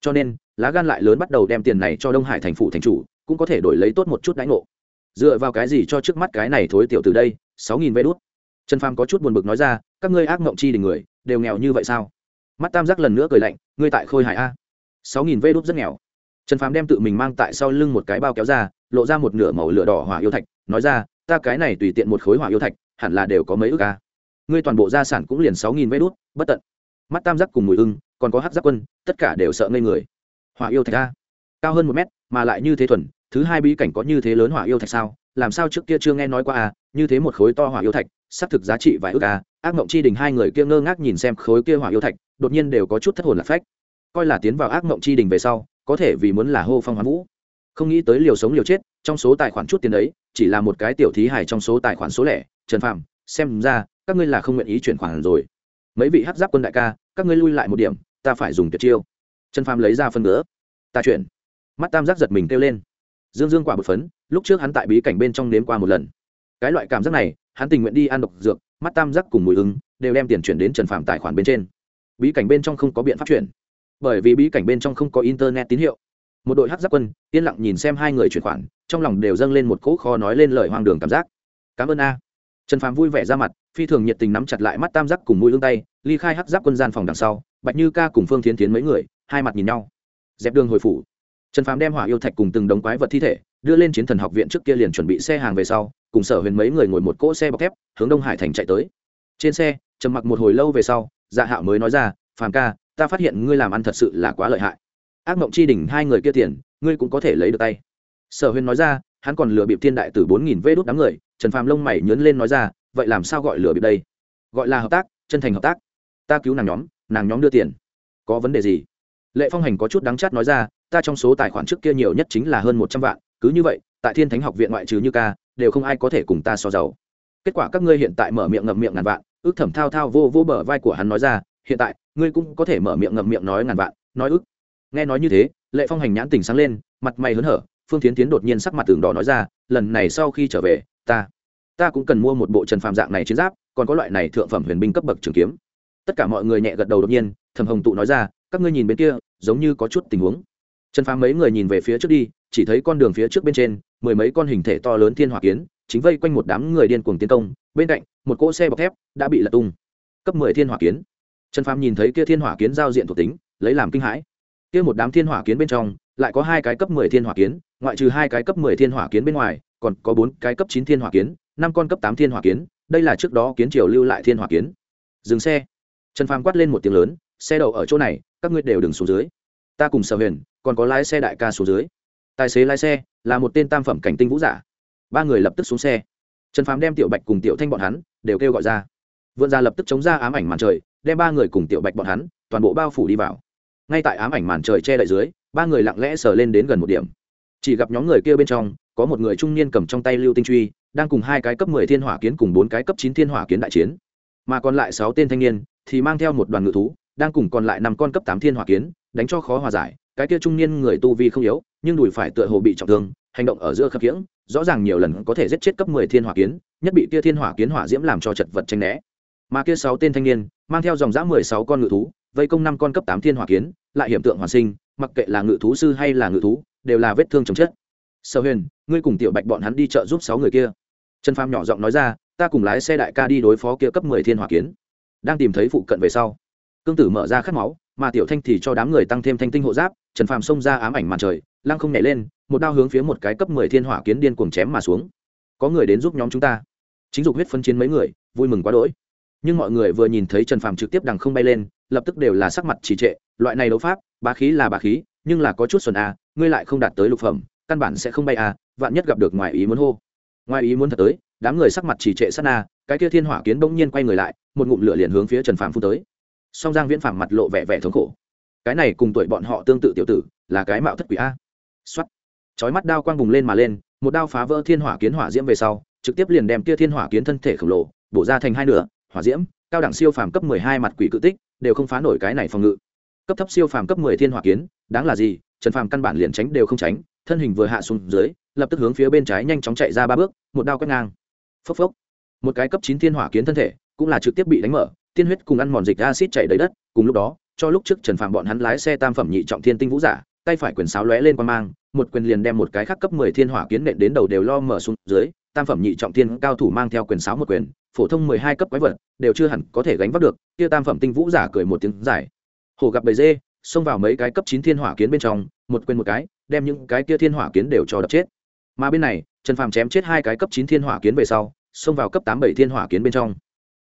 Cho nên lá gan lại lớn bắt đầu đem tiền này cho đông hải thành phủ thành chủ cũng có thể đổi lấy tốt một chút đãi ngộ. Dựa vào cái gì cho trước mắt cái này thối tiểu từ đây sáu nghìn vé đút. trần phàm có chút buồn bực nói ra các ngươi ác mộng chi đình người đều nghèo như vậy sao? Mắt tam giác lần nữa cười lạnh ngươi tại khôi hải a. Sáu nghìn vé đút rất nghèo. Trần phàm đem tự mình mang tại sau lưng một cái bao kéo ra lộ ra một nửa màu lửa đỏ hỏa yêu thạch nói ra ta cái này tùy tiện một khối hỏa yêu thạch, hẳn là đều có mấy ước ca ngươi toàn bộ gia sản cũng liền sáu nghìn vé đốt bất tận. Mắt tam giác cùng mùi ưng, còn có hát giác quân, tất cả đều sợ ngây người. Hỏa yêu thạch ca cao hơn một mét, mà lại như thế thuần, thứ hai bí cảnh có như thế lớn hỏa yêu thạch sao? Làm sao trước kia chưa nghe nói qua à như thế một khối to hỏa yêu thạch, xác thực giá trị vài ước à ác mộng chi đình hai người kia ngơ ngác nhìn xem khối kia hỏa yêu thạch, đột nhiên đều có chút thất hồn lạc phách. Coi là tiến vào ác mộng chi đình về sau, có thể vì muốn là hô phong hoán vũ không nghĩ tới liều sống liều chết, trong số tài khoản chút tiền đấy, chỉ là một cái tiểu thí hài trong số tài khoản số lẻ. Trần phạm xem ra, các ngươi là không nguyện ý chuyển khoản rồi. Mấy vị hát giáp quân đại ca, các ngươi lui lại một điểm, ta phải dùng tuyệt chiêu. Trần phạm lấy ra phân nữa ta chuyển. Mắt tam giác giật mình kêu lên. Dương dương quả bột phấn, lúc trước hắn tại bí cảnh bên trong nếm qua một lần. Cái loại cảm giác này, hắn tình nguyện đi ăn độc dược, mắt tam giác cùng mùi ứng đều đem tiền chuyển đến trần phạm tài khoản bên trên. Bí cảnh bên trong không có biện pháp chuyển. Bởi vì bí cảnh bên trong không có internet tín hiệu một đội hát giáp quân, yên lặng nhìn xem hai người chuyển khoản, trong lòng đều dâng lên một cỗ kho nói lên lời hoang đường cảm giác. Cảm ơn a. Trần phàm vui vẻ ra mặt, phi thường nhiệt tình nắm chặt lại mắt tam giác cùng mũi lưng tay, ly khai hát giáp quân gian phòng đằng sau, bạch như ca cùng phương thiến tiến mấy người, hai mặt nhìn nhau. Dẹp đường hồi phủ, trần phàm đem hỏa yêu thạch cùng từng đống quái vật thi thể, đưa lên chiến thần học viện trước kia liền chuẩn bị xe hàng về sau, cùng sở huyền mấy người ngồi một cỗ xe bọc thép, hướng đông hải thành chạy tới. Trên xe, trầm mặc một hồi lâu về sau dạ hạo mới nói ra, phàm ca, ta phát hiện ngươi làm ăn thật sự là quá lợi hại ác mộng chi đỉnh hai người kia tiền, ngươi cũng có thể lấy được tay. Sở huyền nói ra, hắn còn lừa bịp thiên đại từ bốn nghìn vê đốt đám người, trần phàm lông mày nhớn lên nói ra, vậy làm sao gọi lừa bịp đây? Gọi là hợp tác, chân thành hợp tác. Ta cứu nàng nhóm nàng nhóm đưa tiền. Có vấn đề gì? Lệ phong hành có chút đắng chát nói ra, ta trong số tài khoản trước kia nhiều nhất chính là hơn một trăm vạn, cứ như vậy, tại thiên thánh học viện ngoại trừ như ca, đều không ai có thể cùng ta so giàu. Kết quả các ngươi hiện tại mở miệng ngậm miệng ngàn vạn, ước thẩm thao thao vô vô bờ vai của hắn nói ra, hiện tại, ngươi cũng có thể mở miệng ngậm miệng nói ngàn vạn, nói ức nghe nói như thế, lệ phong hành nhãn tình sáng lên, mặt mày hớn hở, phương tiến tiến đột nhiên sắc mặt tường đỏ nói ra, lần này sau khi trở về, ta ta cũng cần mua một bộ trần phàm dạng này chiến giáp, còn có loại này thượng phẩm huyền binh cấp bậc trường kiếm. Tất cả mọi người nhẹ gật đầu đột nhiên, thầm hồng tụ nói ra, các ngươi nhìn bên kia, giống như có chút tình huống. Trần phàm mấy người nhìn về phía trước đi, chỉ thấy con đường phía trước bên trên, mười mấy con hình thể to lớn thiên hỏa kiến chính vây quanh một đám người điên cuồng tiến công, bên cạnh, một cỗ xe bọc thép đã bị lật tung. Cấp mười thiên hỏa kiến trần phàm nhìn thấy kia thiên hỏa kiến giao diện thuộc tính, lấy làm kinh hãi kia một đám thiên hỏa kiến bên trong, lại có hai cái cấp mười thiên hỏa kiến, ngoại trừ hai cái cấp mười thiên hỏa kiến bên ngoài, còn có bốn cái cấp chín thiên hỏa kiến, năm con cấp tám thiên hỏa kiến, đây là trước đó kiến triều lưu lại thiên hỏa kiến. Dừng xe. Trần phàm quát lên một tiếng lớn, xe đậu ở chỗ này, các ngươi đều đừng xuống dưới. Ta cùng sở huyền, còn có lái xe đại ca xuống dưới. Tài xế lái xe, là một tên tam phẩm cảnh tinh vũ giả. Ba người lập tức xuống xe. Trần phàm đem tiểu bạch cùng tiểu thanh bọn hắn đều kêu gọi ra. Vượn ra lập tức chống ra ám ảnh màn trời, đem ba người cùng tiểu bạch bọn hắn toàn bộ bao phủ đi vào ngay tại ám ảnh màn trời che đậy dưới, ba người lặng lẽ sờ lên đến gần một điểm. Chỉ gặp nhóm người kia bên trong, có một người trung niên cầm trong tay lưu tinh truy, đang cùng hai cái cấp mười thiên hỏa kiến cùng bốn cái cấp chín thiên hỏa kiến đại chiến. Mà còn lại sáu tên thanh niên, thì mang theo một đoàn ngự thú, đang cùng còn lại năm con cấp tám thiên hỏa kiến, đánh cho khó hòa giải. Cái kia trung niên người tu vi không yếu, nhưng đùi phải tựa hồ bị trọng thương, hành động ở giữa khập khiễng, rõ ràng nhiều lần có thể giết chết cấp mười thiên hỏa kiến, nhất bị kia thiên hỏa kiến hỏa diễm làm cho chật vật tranh né. Mà kia sáu tên thanh niên, mang theo dòng dã mười sáu con ngự thú vây công năm con cấp tám thiên hỏa kiến, lại hiện tượng hoàn sinh, mặc kệ là ngự thú sư hay là ngự thú, đều là vết thương chồng chết sở huyền, ngươi cùng tiểu bạch bọn hắn đi chợ giúp sáu người kia. Trần phàm nhỏ giọng nói ra, ta cùng lái xe đại ca đi đối phó kia cấp mười thiên hỏa kiến. Đang tìm thấy phụ cận về sau, cương tử mở ra khát máu, mà tiểu thanh thì cho đám người tăng thêm thanh tinh hộ giáp, trần phàm xông ra ám ảnh màn trời, lăng không nhảy lên, một đao hướng phía một cái cấp mười thiên hỏa kiến điên cuồng chém mà xuống. Có người đến giúp nhóm chúng ta. Chính dục huyết phân chiến mấy người, vui mừng quá đỗi. Nhưng mọi người vừa nhìn thấy trần phàm trực tiếp đằng không bay lên lập tức đều là sắc mặt trì trệ loại này đấu pháp bá khí là bá khí nhưng là có chút xuân a à, ngươi lại không đạt tới lục phẩm căn bản sẽ không bay a à, vạn nhất gặp được ngoài ý muốn hô. Ngoài ý muốn thật tới đám người sắc mặt trì trệ sát na cái kia thiên hỏa kiến bỗng nhiên quay người lại một ngụm lửa liền hướng phía trần phàm phun tới. Song giang viễn phàm mặt lộ vẻ vẻ thống khổ. Cái này cùng tuổi bọn họ tương tự tiểu tử là cái mạo thất quỷ a. Xuất chói mắt đao quang bùng lên mà lên một đao phá vỡ thiên hỏa kiến hỏa diễm về sau trực tiếp liền đem kia thiên hỏa kiến thân thể khổng lồ bổ ra thành hai nửa hỏa diễm cao đẳng siêu phàm cấp mười hai mặt quỷ cự tích đều không phá nổi cái này phòng ngự. Cấp thấp siêu phàm cấp mười thiên hỏa kiến, đáng là gì? Trần phàm căn bản liền tránh đều không tránh, thân hình vừa hạ xuống dưới, lập tức hướng phía bên trái nhanh chóng chạy ra ba bước, một đao quét ngang. Phốc phốc. Một cái cấp chín thiên hỏa kiến thân thể, cũng là trực tiếp bị đánh mở, tiên huyết cùng ăn mòn dịch acid chảy đầy đất, cùng lúc đó, cho lúc trước trần phàm bọn hắn lái xe tam phẩm nhị trọng thiên tinh vũ giả, tay phải quyền sáo lóe lên qua mang, một quyền liền đem một cái khác cấp mười thiên hỏa kiến nện đến đầu đều lo mở xuống dưới, tam phẩm nhị trọng thiên cao thủ mang theo quyền sáo một quyền phổ thông mười hai cấp quái vật, đều chưa hẳn có thể gánh vác được, kia tam phẩm tinh vũ giả cười một tiếng giải. Hổ gặp bầy dê, xông vào mấy cái cấp chín thiên hỏa kiến bên trong, một quên một cái, đem những cái kia thiên hỏa kiến đều cho đập chết. Mà bên này, trần phàm chém chết hai cái cấp chín thiên hỏa kiến về sau, xông vào cấp tám bảy thiên hỏa kiến bên trong.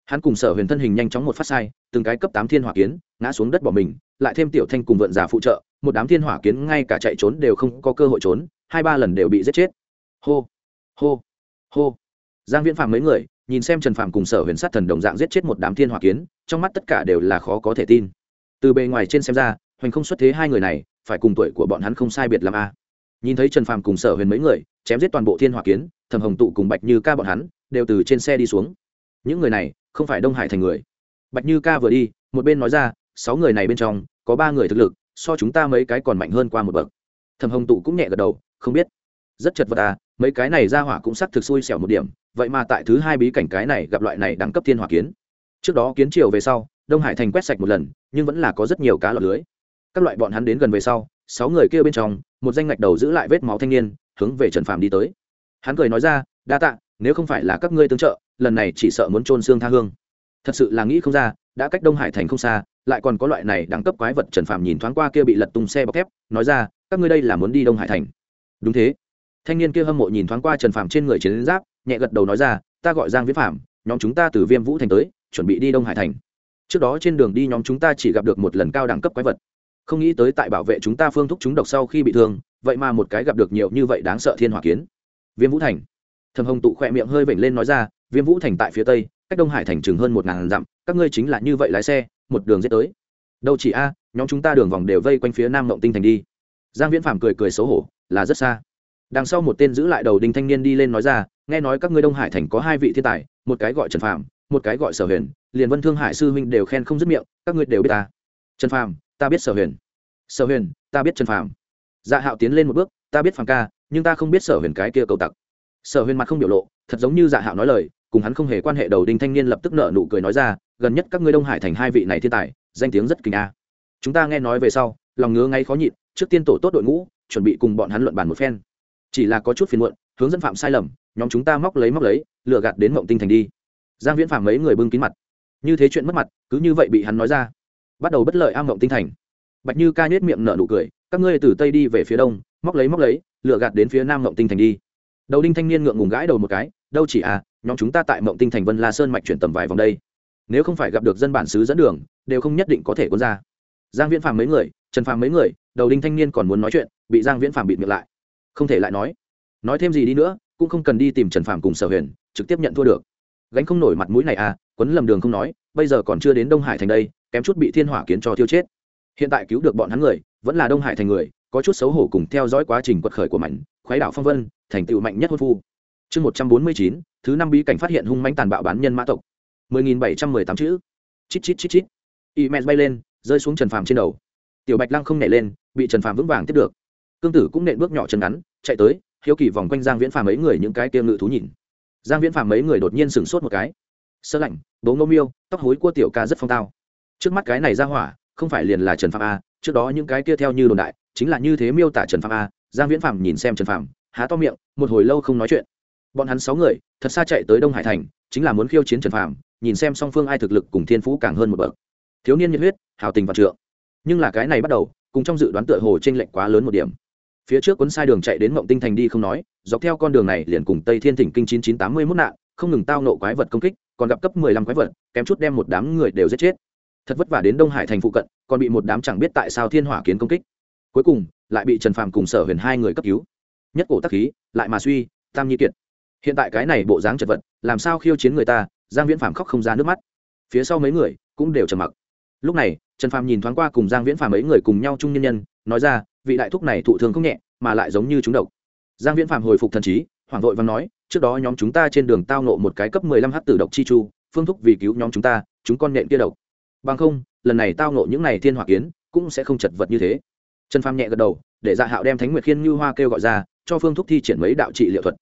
Hắn cùng sở huyền thân hình nhanh chóng một phát sai, từng cái cấp tám thiên hỏa kiến, ngã xuống đất bỏ mình, lại thêm tiểu thanh cùng vượn giả phụ trợ, một đám thiên hỏa kiến ngay cả chạy trốn đều không có cơ hội trốn, hai ba lần đều bị giết chết. Hô hô hô. Giang viễn phàm mấy người nhìn xem trần Phạm cùng sở huyền sát thần đồng dạng giết chết một đám thiên hỏa kiến, trong mắt tất cả đều là khó có thể tin. Từ bề ngoài trên xem ra, hoành không xuất thế hai người này, phải cùng tuổi của bọn hắn không sai biệt làm a. Nhìn thấy trần Phạm cùng sở huyền mấy người, chém giết toàn bộ thiên hỏa kiến thầm hồng tụ cùng bạch như ca bọn hắn đều từ trên xe đi xuống. Những người này không phải đông hải thành người. Bạch như ca vừa đi, một bên nói ra, sáu người này bên trong, có ba người thực lực, so chúng ta mấy cái còn mạnh hơn qua một bậc. Thầm hồng tụ cũng nhẹ gật đầu, không biết. Rất chật vật à mấy cái này ra hỏa cũng xác thực xui xẻo một điểm, vậy mà tại thứ hai bí cảnh cái này gặp loại này đẳng cấp thiên hỏa kiến. Trước đó kiến triều về sau, đông hải thành quét sạch một lần, nhưng vẫn là có rất nhiều cá lọt lưới. Các loại bọn hắn đến gần về sau, sáu người kia bên trong, một danh ngạch đầu giữ lại vết máu thanh niên, hướng về trần phàm đi tới. Hắn cười nói ra, đa tạ, nếu không phải là các ngươi tương trợ, lần này chỉ sợ muốn trôn xương tha hương. Thật sự là nghĩ không ra, đã cách đông hải thành không xa, lại còn có loại này đẳng cấp quái vật trần phàm nhìn thoáng qua kia bị lật tung xe bọc thép, nói ra, các ngươi đây là muốn đi đông hải thành. Đúng thế thanh niên kia hâm mộ nhìn thoáng qua trần phàm trên người chiến giáp, nhẹ gật đầu nói ra, ta gọi giang viễn phàm, nhóm chúng ta từ viêm vũ thành tới, chuẩn bị đi đông hải thành. Trước đó trên đường đi nhóm chúng ta chỉ gặp được một lần cao đẳng cấp quái vật. Không nghĩ tới tại bảo vệ chúng ta phương thúc chúng độc sau khi bị thương, vậy mà một cái gặp được nhiều như vậy đáng sợ thiên hỏa kiến. Viêm vũ thành. Thầm hồng tụ khỏe miệng hơi vểnh lên nói ra, viêm vũ thành tại phía tây, cách đông hải thành chừng hơn một ngàn dặm, các ngươi chính là như vậy lái xe, một đường dễ tới. Đâu chỉ a, nhóm chúng ta đường vòng đều vây quanh phía nam mộng tinh thành đi. Giang viễn phàm cười cười xấu hổ, là rất xa đằng sau một tên giữ lại đầu đinh thanh niên đi lên nói ra nghe nói các ngươi đông hải thành có hai vị thiên tài một cái gọi trần phạm một cái gọi sở huyền liền vân thương hải sư huynh đều khen không dứt miệng các ngươi đều biết ta. Trần Phạm, ta biết sở huyền. Sở huyền ta biết trần Phạm. dạ hạo tiến lên một bước ta biết Phạm ca nhưng ta không biết sở huyền cái kia cầu tặc. Sở huyền mặt không biểu lộ thật giống như dạ hạo nói lời cùng hắn không hề quan hệ đầu đinh thanh niên lập tức nợ nụ cười nói ra gần nhất các ngươi đông hải thành hai vị này thiên tài danh tiếng rất kinh a. Chúng ta nghe nói về sau lòng ngứa ngay khó nhịn trước tiên tổ tốt đội ngũ chuẩn bị cùng bọn hắn luận bàn một phen chỉ là có chút phiền muộn, hướng dẫn phạm sai lầm, nhóm chúng ta móc lấy móc lấy, lừa gạt đến mộng tinh thành đi. Giang viễn phạm mấy người bưng kín mặt. Như thế chuyện mất mặt, cứ như vậy bị hắn nói ra. Bắt đầu bất lợi am mộng tinh thành. Bạch như ca nhết miệng nở nụ cười, các ngươi từ tây đi về phía đông, móc lấy móc lấy lựa gạt đến phía nam mộng tinh thành đi. Đầu đinh thanh niên ngượng ngùng gãi đầu một cái, đâu chỉ à nhóm chúng ta tại mộng tinh thành vân la sơn mạch chuyển tầm vài vòng đây. Nếu không phải gặp được dân bản xứ dẫn đường, đều không nhất định có thể quân ra. Giang viễn phàm mấy người, trần phàm mấy người, đầu đinh thanh niên còn muốn nói chuyện, bị giang viễn phàm bịt miệng lại không thể lại nói. Nói thêm gì đi nữa, cũng không cần đi tìm trần phàm cùng sở huyền, trực tiếp nhận thua được. Gánh không nổi mặt mũi này à quấn lầm đường không nói, bây giờ còn chưa đến đông hải thành đây, kém chút bị thiên hỏa kiến cho thiêu chết. Hiện tại cứu được bọn hắn người, vẫn là đông hải thành người, có chút xấu hổ cùng theo dõi quá trình quật khởi của mảnh khoái đảo phong vân, thành tựu mạnh nhất hôn phu. Chương một trăm bốn mươi chín, thứ năm bí cảnh phát hiện hung mãnh tàn bạo bán nhân mã tộc. Mười nghìn bảy trăm mười tám chữ. Chít chít chít chít. Y mẹ bay lên, rơi xuống trần phàm trên đầu. Tiểu bạch lăng không nảy lên, bị trần phàm vững vàng tiếp được cương tử cũng nện bước nhỏ chân ngắn, chạy tới, hiếu kỳ vòng quanh giang viễn phàm mấy người những cái kia ngự thú nhìn. Giang viễn phàm mấy người đột nhiên sửng sốt một cái. Sơ lạnh, bố ngô miêu, tóc hối cua tiểu ca rất phong tao. Trước mắt cái này ra hỏa, không phải liền là trần phạm a, trước đó những cái kia theo như đồn đại, chính là như thế miêu tả trần phạm a, giang viễn phạm nhìn xem trần phạm há to miệng, một hồi lâu không nói chuyện. Bọn hắn sáu người, thật xa chạy tới đông hải thành, chính là muốn khiêu chiến trần phạm nhìn xem song phương ai thực lực cùng thiên phú càng hơn một bậc. Thiếu niên nhiệt huyết, hào tình và trượng. Nhưng là cái này bắt đầu, cùng trong dự đoán tựa hồ t r lệch quá lớn một điểm phía trước cuốn sai đường chạy đến mộng tinh thành đi không nói, dọc theo con đường này liền cùng tây thiên thỉnh kinh chín chín tám mươi mốt nạn, không ngừng tao nộ quái vật công kích, còn gặp cấp mười lăm quái vật, kém chút đem một đám người đều giết chết. Thật vất vả đến đông hải thành phụ cận, còn bị một đám chẳng biết tại sao thiên hỏa kiến công kích. Cuối cùng, lại bị trần phàm cùng sở huyền hai người cấp cứu. Nhất cổ tắc khí, lại mà suy, tam nhi kiệt. Hiện tại cái này bộ dáng chật vật, làm sao khiêu chiến người ta, giang viễn phàm khóc không ra nước mắt. Phía sau mấy người cũng đều trầm mặc. Lúc này, trần phàm nhìn thoáng qua cùng giang viễn phàm mấy người cùng nhau chung nhân nhân, nói ra vị đại thúc này thụ thương không nhẹ, mà lại giống như chúng độc. Giang viễn phàm hồi phục thần trí, hoảng vội và nói, trước đó nhóm chúng ta trên đường tao nộ một cái cấp mười lăm h tử độc chi chu, phương thúc vì cứu nhóm chúng ta, chúng con nện kia độc. Bằng không, lần này tao nộ những này thiên hỏa kiến, cũng sẽ không chật vật như thế. Trần phàm nhẹ gật đầu, để dạ hạo đem thánh nguyệt khiên như hoa kêu gọi ra, cho phương thúc thi triển mấy đạo trị liệu thuật.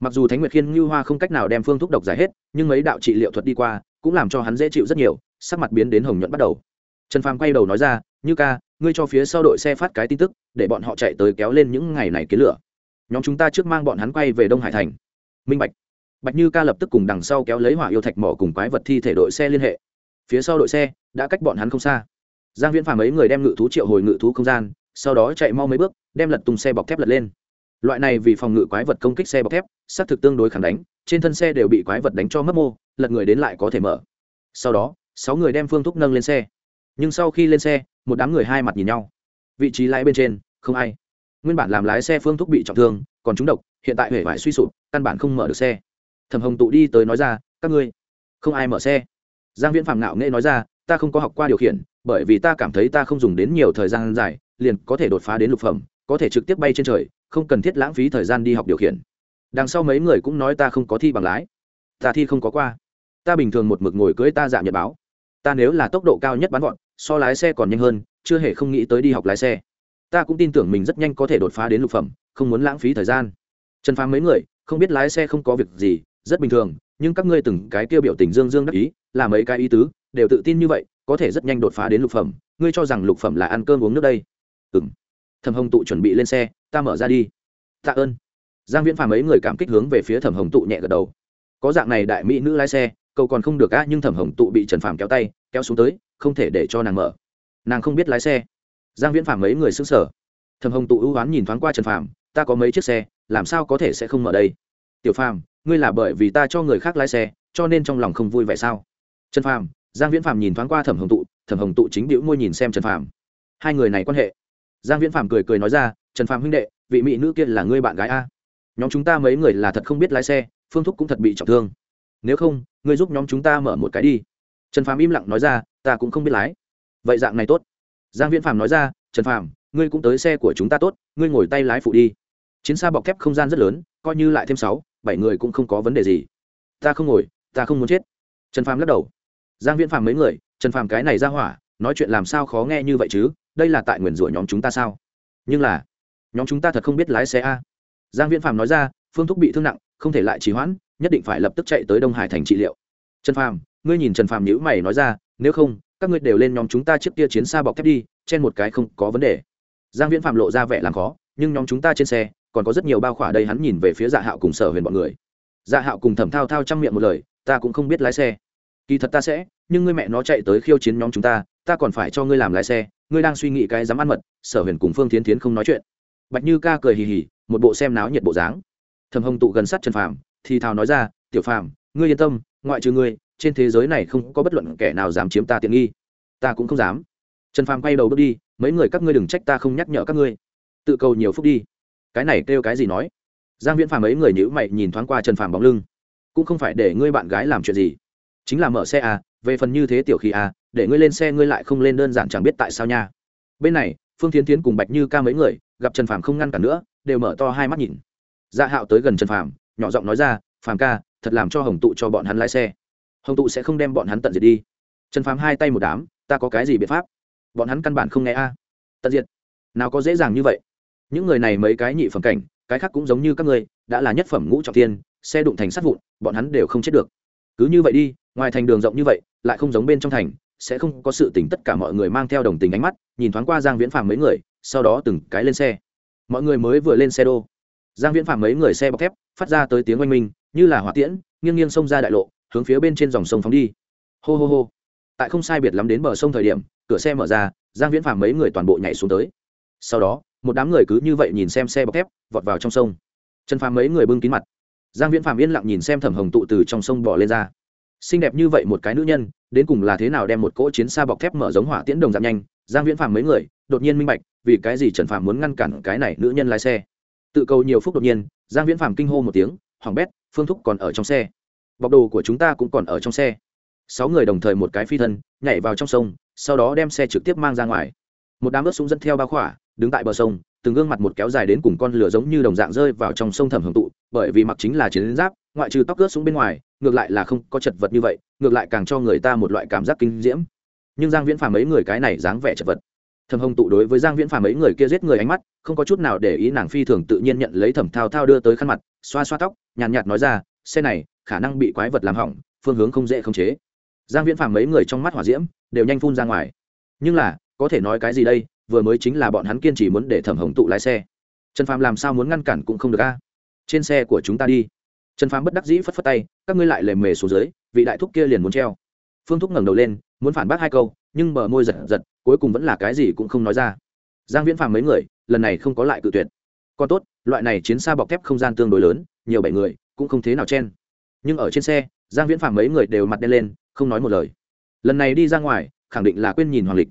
Mặc dù thánh nguyệt khiên như hoa không cách nào đem phương thúc độc giải hết, nhưng mấy đạo trị liệu thuật đi qua, cũng làm cho hắn dễ chịu rất nhiều, sắc mặt biến đến hồng nhuận bắt đầu. Trần phàm quay đầu nói ra, như ca ngươi cho phía sau đội xe phát cái tin tức, để bọn họ chạy tới kéo lên những ngày này kiến lửa. Nhóm chúng ta trước mang bọn hắn quay về đông hải thành. Minh bạch. Bạch như ca lập tức cùng đằng sau kéo lấy hỏa yêu thạch mỏ cùng quái vật thi thể đội xe liên hệ. Phía sau đội xe đã cách bọn hắn không xa. Giang viễn phàm mấy người đem ngự thú triệu hồi ngự thú không gian, sau đó chạy mau mấy bước, đem lật tung xe bọc thép lật lên. Loại này vì phòng ngự quái vật công kích xe bọc thép, xác thực tương đối khẳng đánh, trên thân xe đều bị quái vật đánh cho mất mô, lật người đến lại có thể mở. Sau đó, sáu người đem phương thúc nâng lên xe. Nhưng sau khi lên xe một đám người hai mặt nhìn nhau. Vị trí lái bên trên, không ai. Nguyên bản làm lái xe phương thúc bị trọng thương, còn chúng độc, hiện tại huệ vải suy sụp, căn bản không mở được xe. Thầm hồng tụ đi tới nói ra, các ngươi, không ai mở xe. Giang viễn phạm ngạo nghệ nói ra, ta không có học qua điều khiển, bởi vì ta cảm thấy ta không dùng đến nhiều thời gian dài, liền có thể đột phá đến lục phẩm, có thể trực tiếp bay trên trời, không cần thiết lãng phí thời gian đi học điều khiển. Đằng sau mấy người cũng nói, ta không có thi bằng lái, ta thi không có qua. Ta bình thường một mực ngồi cưới ta dạ nhật báo. Ta nếu là tốc độ cao nhất bắn gọn so lái xe còn nhanh hơn, chưa hề không nghĩ tới đi học lái xe. Ta cũng tin tưởng mình rất nhanh có thể đột phá đến lục phẩm, không muốn lãng phí thời gian. Trần phá mấy người, không biết lái xe không có việc gì, rất bình thường, nhưng các ngươi từng cái kêu biểu tình dương dương đắc ý, là mấy cái ý tứ, đều tự tin như vậy, có thể rất nhanh đột phá đến lục phẩm. Ngươi cho rằng lục phẩm là ăn cơm uống nước đây? Ừng thẩm hồng tụ chuẩn bị lên xe, ta mở ra đi. Tạ ơn. Giang viễn phàm mấy người cảm kích hướng về phía thẩm hồng tụ nhẹ gật đầu. Có dạng này đại mỹ nữ lái xe cầu còn không được á, nhưng thẩm hồng tụ bị trần phàm kéo tay, kéo xuống tới không thể để cho nàng mở. Nàng không biết lái xe. Giang viễn Phạm mấy người xứng sở thẩm hồng tụ ưu oán nhìn thoáng qua trần Phạm. ta có mấy chiếc xe làm sao có thể sẽ không mở đây? Tiểu Phạm, ngươi là bởi vì ta cho người khác lái xe cho nên trong lòng không vui vậy sao? Trần Phạm, giang viễn Phạm nhìn thoáng qua thẩm hồng tụ thẩm hồng tụ chính điệu môi nhìn xem trần Phạm. hai người này quan hệ. Giang viễn Phạm cười cười nói ra trần Phạm huynh đệ vị mỹ nữ kia là ngươi bạn gái a. Nhóm chúng ta mấy người là thật không biết lái xe phương thúc cũng thật bị trọng thương. Nếu không ngươi giúp nhóm chúng ta mở một cái đi. Trần Phạm im lặng nói ra ta cũng không biết lái. Vậy dạng này tốt. Giang viễn phàm nói ra, trần phàm, ngươi cũng tới xe của chúng ta tốt, ngươi ngồi tay lái phụ đi. Chiến xa bọc thép không gian rất lớn, coi như lại thêm sáu, bảy người cũng không có vấn đề gì. Ta không ngồi, ta không muốn chết. Trần phàm lắc đầu. Giang viễn phàm mấy người, trần phàm cái này ra hỏa, nói chuyện làm sao khó nghe như vậy chứ, đây là tại nguyền rủa nhóm chúng ta sao? Nhưng là, nhóm chúng ta thật không biết lái xe a. Giang viễn phàm nói ra, phương thúc bị thương nặng, không thể lại trì hoãn, nhất định phải lập tức chạy tới đông hải thành trị liệu. Trần phàm, ngươi nhìn trần phàm nhữ mày nói ra nếu không, các ngươi đều lên nhóm chúng ta trước kia chiến xa bọc thép đi trên một cái không có vấn đề. Giang viễn phạm lộ ra vẻ làm khó, nhưng nhóm chúng ta trên xe, còn có rất nhiều bao khỏa đây hắn nhìn về phía dạ hạo cùng sở huyền bọn người. Dạ hạo cùng thẩm thao thao chăm miệng một lời, ta cũng không biết lái xe. Kỳ thật ta sẽ, nhưng ngươi mẹ nó chạy tới khiêu chiến nhóm chúng ta ta còn phải cho ngươi làm lái xe, ngươi đang suy nghĩ cái dám ăn mật, sở huyền cùng phương tiến tiến không nói chuyện. Bạch như ca cười hì hì, một bộ xem náo nhiệt bộ dáng. Thầm hồng tụ gần sát trần phàm, thì thào nói ra, tiểu phàm, ngươi yên tâm, ngoại trừ ngươi trên thế giới này không có bất luận kẻ nào dám chiếm ta tiện nghi. Ta cũng không dám. Trần phàm quay đầu bước đi, mấy người các ngươi đừng trách ta không nhắc nhở các ngươi. Tự cầu nhiều phúc đi. Cái này kêu cái gì nói? Giang viễn phàm ấy người nhữ mày nhìn thoáng qua trần phàm bóng lưng. Cũng không phải để ngươi bạn gái làm chuyện gì. Chính là mở xe à về phần như thế tiểu khí à để ngươi lên xe ngươi lại không lên đơn giản chẳng biết tại sao nha. Bên này, phương tiến tiến cùng bạch như ca mấy người, gặp trần phàm không ngăn cản nữa, đều mở to hai mắt nhìn. Dạ hạo tới gần trần phàm, nhỏ giọng nói ra, phàm ca, thật làm cho hồng tụ cho bọn hắn lái xe hồng tụ sẽ không đem bọn hắn tận diệt đi. Trần phàm hai tay một đám, ta có cái gì biện pháp? Bọn hắn căn bản không nghe a. Tận diệt? Nào có dễ dàng như vậy? Những người này mấy cái nhị phẩm cảnh, cái khác cũng giống như các ngươi, đã là nhất phẩm ngũ trọng tiên xe đụng thành sát vụn, bọn hắn đều không chết được. Cứ như vậy đi, ngoài thành đường rộng như vậy, lại không giống bên trong thành, sẽ không có sự tình tất cả mọi người mang theo đồng tình ánh mắt, nhìn thoáng qua giang viễn phàm mấy người, sau đó từng cái lên xe. Mọi người mới vừa lên xe đô. Giang viễn phàm mấy người xe bọc thép, phát ra tới tiếng oanh minh, như là hỏa tiễn, nghiêng nghiêng xông ra đại lộ hướng phía bên trên dòng sông phóng đi. Hô hô hô. Tại không sai biệt lắm đến bờ sông thời điểm, cửa xe mở ra, giang viễn phàm mấy người toàn bộ nhảy xuống tới. Sau đó, một đám người cứ như vậy nhìn xem xe bọc thép, vọt vào trong sông. Trần phàm mấy người bưng kín mặt. Giang viễn phàm yên lặng nhìn xem thẩm hồng tụ từ trong sông bỏ lên ra. Xinh đẹp như vậy một cái nữ nhân, đến cùng là thế nào đem một cỗ chiến xa bọc thép mở giống hỏa tiễn đồng giảm nhanh? Giang viễn phàm mấy người, đột nhiên minh bạch, vì cái gì trần phàm muốn ngăn cản cái này nữ nhân lái xe. Tự cầu nhiều phút đột nhiên, giang viễn phàm kinh hô một tiếng hoàng bét, phương thúc còn ở trong xe bọc đồ của chúng ta cũng còn ở trong xe. Sáu người đồng thời một cái phi thân, nhảy vào trong sông, sau đó đem xe trực tiếp mang ra ngoài. Một đám ướt súng dẫn theo bao khỏa, đứng tại bờ sông, từng gương mặt một kéo dài đến cùng con lửa giống như đồng dạng rơi vào trong sông thẩm hưởng tụ, bởi vì mặc chính là chiến giáp, ngoại trừ tóc ướt súng bên ngoài, ngược lại là không có chật vật như vậy, ngược lại càng cho người ta một loại cảm giác kinh diễm. Nhưng giang viễn phàm mấy người cái này dáng vẻ chật vật. Thẩm hồng tụ đối với giang viễn phàm mấy người kia giết người ánh mắt, không có chút nào để ý nàng phi thường tự nhiên nhận lấy thẩm thao thao đưa tới khăn mặt, xoa xoa tóc, nhàn nhạt nói ra, xe này khả năng bị quái vật làm hỏng, phương hướng không dễ khống chế. Giang viễn phàm mấy người trong mắt hỏa diễm, đều nhanh phun ra ngoài. Nhưng là, có thể nói cái gì đây, vừa mới chính là bọn hắn kiên trì muốn để thẩm hồng tụ lái xe. Trần phàm làm sao muốn ngăn cản cũng không được a. Trên xe của chúng ta đi. Trần phàm bất đắc dĩ phất phất tay, các ngươi lại lề mề xuống dưới, vị đại thúc kia liền muốn treo. Phương thúc ngẩng đầu lên, muốn phản bác hai câu, nhưng bờ môi giật giật, cuối cùng vẫn là cái gì cũng không nói ra. Giang viễn phàm mấy người, lần này không có lại cự tuyệt. Còn tốt, loại này chiến xa bọc thép không gian tương đối lớn, nhiều bảy người, cũng không thế nào chen nhưng ở trên xe, giang viễn phạm mấy người đều mặt đen lên, không nói một lời. Lần này đi ra ngoài, khẳng định là quên nhìn hoàng lịch.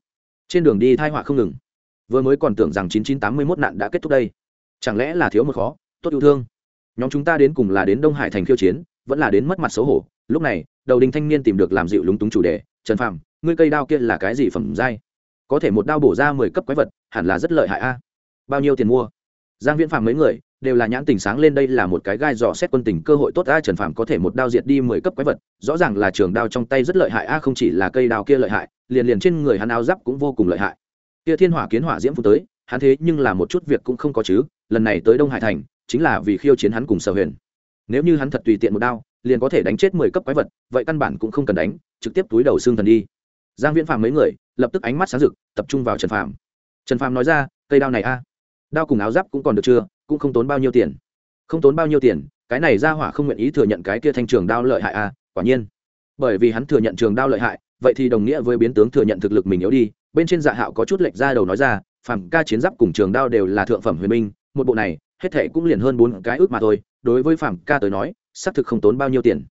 Trên đường đi thai họa không ngừng. Vừa mới còn tưởng rằng chín chín tám mươi mốt nạn đã kết thúc đây. Chẳng lẽ là thiếu một khó, tốt yêu thương? Nhóm chúng ta đến cùng là đến đông hải thành khiêu chiến, vẫn là đến mất mặt xấu hổ. Lúc này, đầu đình thanh niên tìm được làm dịu lúng túng chủ đề, trần phạm ngươi cây đao kia là cái gì phẩm giai? Có thể một đao bổ ra mười cấp quái vật, hẳn là rất lợi hại a. Bao nhiêu tiền mua? Giang viễn phạm mấy người đều là nhãn tình sáng lên đây là một cái gai dò xét quân tình cơ hội tốt. A, trần phàm có thể một đao diệt đi mười cấp quái vật, rõ ràng là trường đao trong tay rất lợi hại. A, không chỉ là cây đao kia lợi hại, liền liền trên người hắn áo giáp cũng vô cùng lợi hại. Kia thiên hỏa kiến hỏa diễm phụ tới, hắn thế nhưng là một chút việc cũng không có chứ. Lần này tới đông hải thành, chính là vì khiêu chiến hắn cùng sở huyền. Nếu như hắn thật tùy tiện một đao, liền có thể đánh chết mười cấp quái vật, vậy căn bản cũng không cần đánh, trực tiếp túi đầu xương thần đi. Giang viễn phàm mấy người, lập tức ánh mắt sáng rực, tập trung vào trần phàm. Trần phàm nói ra, cây đao này a, đao cùng áo giáp cũng còn được chưa? Cũng không tốn bao nhiêu tiền. Không tốn bao nhiêu tiền, cái này ra hỏa không nguyện ý thừa nhận cái kia thanh trường đao lợi hại à? quả nhiên. Bởi vì hắn thừa nhận trường đao lợi hại, vậy thì đồng nghĩa với biến tướng thừa nhận thực lực mình yếu đi, bên trên dạ hạo có chút lệch ra đầu nói ra, phàm ca chiến giáp cùng trường đao đều là thượng phẩm huyền minh một bộ này, hết thệ cũng liền hơn bốn cái ước mà thôi, đối với phàm ca tới nói, xác thực không tốn bao nhiêu tiền.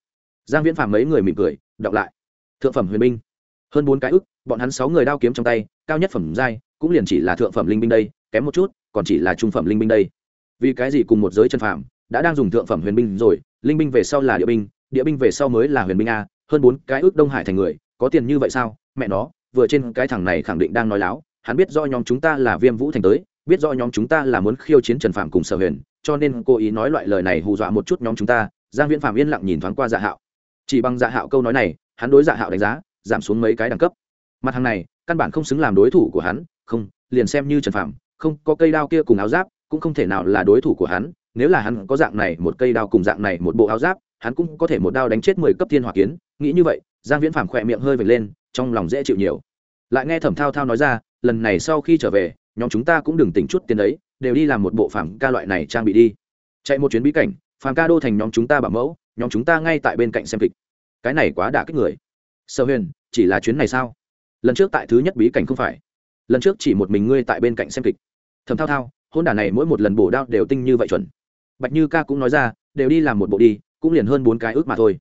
Giang viễn phàm mấy người mỉm cười, đọc lại. Thượng phẩm huyền minh hơn bốn cái ước, bọn hắn sáu người đao kiếm trong tay, cao nhất phẩm giai, cũng liền chỉ là thượng phẩm linh binh đây, kém một chút, còn chỉ là trung phẩm linh binh đây vì cái gì cùng một giới chân phạm đã đang dùng thượng phẩm huyền binh rồi, linh binh về sau là địa binh địa binh về sau mới là huyền binh a, hơn bốn cái ước đông hải thành người, có tiền như vậy sao? Mẹ nó, vừa trên cái thằng này khẳng định đang nói láo, hắn biết do nhóm chúng ta là viêm vũ thành tới, biết do nhóm chúng ta là muốn khiêu chiến trần phạm cùng sở huyền, cho nên cố ý nói loại lời này hù dọa một chút nhóm chúng ta, giang viễn phạm yên lặng nhìn thoáng qua dạ hạo. Chỉ bằng dạ hạo câu nói này, hắn đối dạ hạo đánh giá, giảm xuống mấy cái đẳng cấp. Mặt hàng này, căn bản không xứng làm đối thủ của hắn, không, liền xem như trần phạm không có cây đao kia cùng áo giáp cũng không thể nào là đối thủ của hắn, nếu là hắn có dạng này một cây đao cùng dạng này một bộ áo giáp, hắn cũng có thể một đao đánh chết mười cấp thiên hỏa kiến. Nghĩ như vậy, giang viễn phàm khỏe miệng hơi vệt lên, trong lòng dễ chịu nhiều. Lại nghe thẩm thao thao nói ra, lần này sau khi trở về, nhóm chúng ta cũng đừng tỉnh chút tiền đấy, đều đi làm một bộ phàm ca loại này trang bị đi. Chạy một chuyến bí cảnh, phàm ca đô thành nhóm chúng ta bảo mẫu, nhóm chúng ta ngay tại bên cạnh xem kịch. Cái này quá đả kích người. Sở huyền, chỉ là chuyến này sao? Lần trước tại thứ nhất bí cảnh không phải. Lần trước chỉ một mình ngươi tại bên cạnh xem kịch. Thầm thao thao hôn đả này mỗi một lần bổ đao đều tinh như vậy chuẩn. Bạch như ca cũng nói ra, đều đi làm một bộ đi, cũng liền hơn bốn cái ước mà thôi.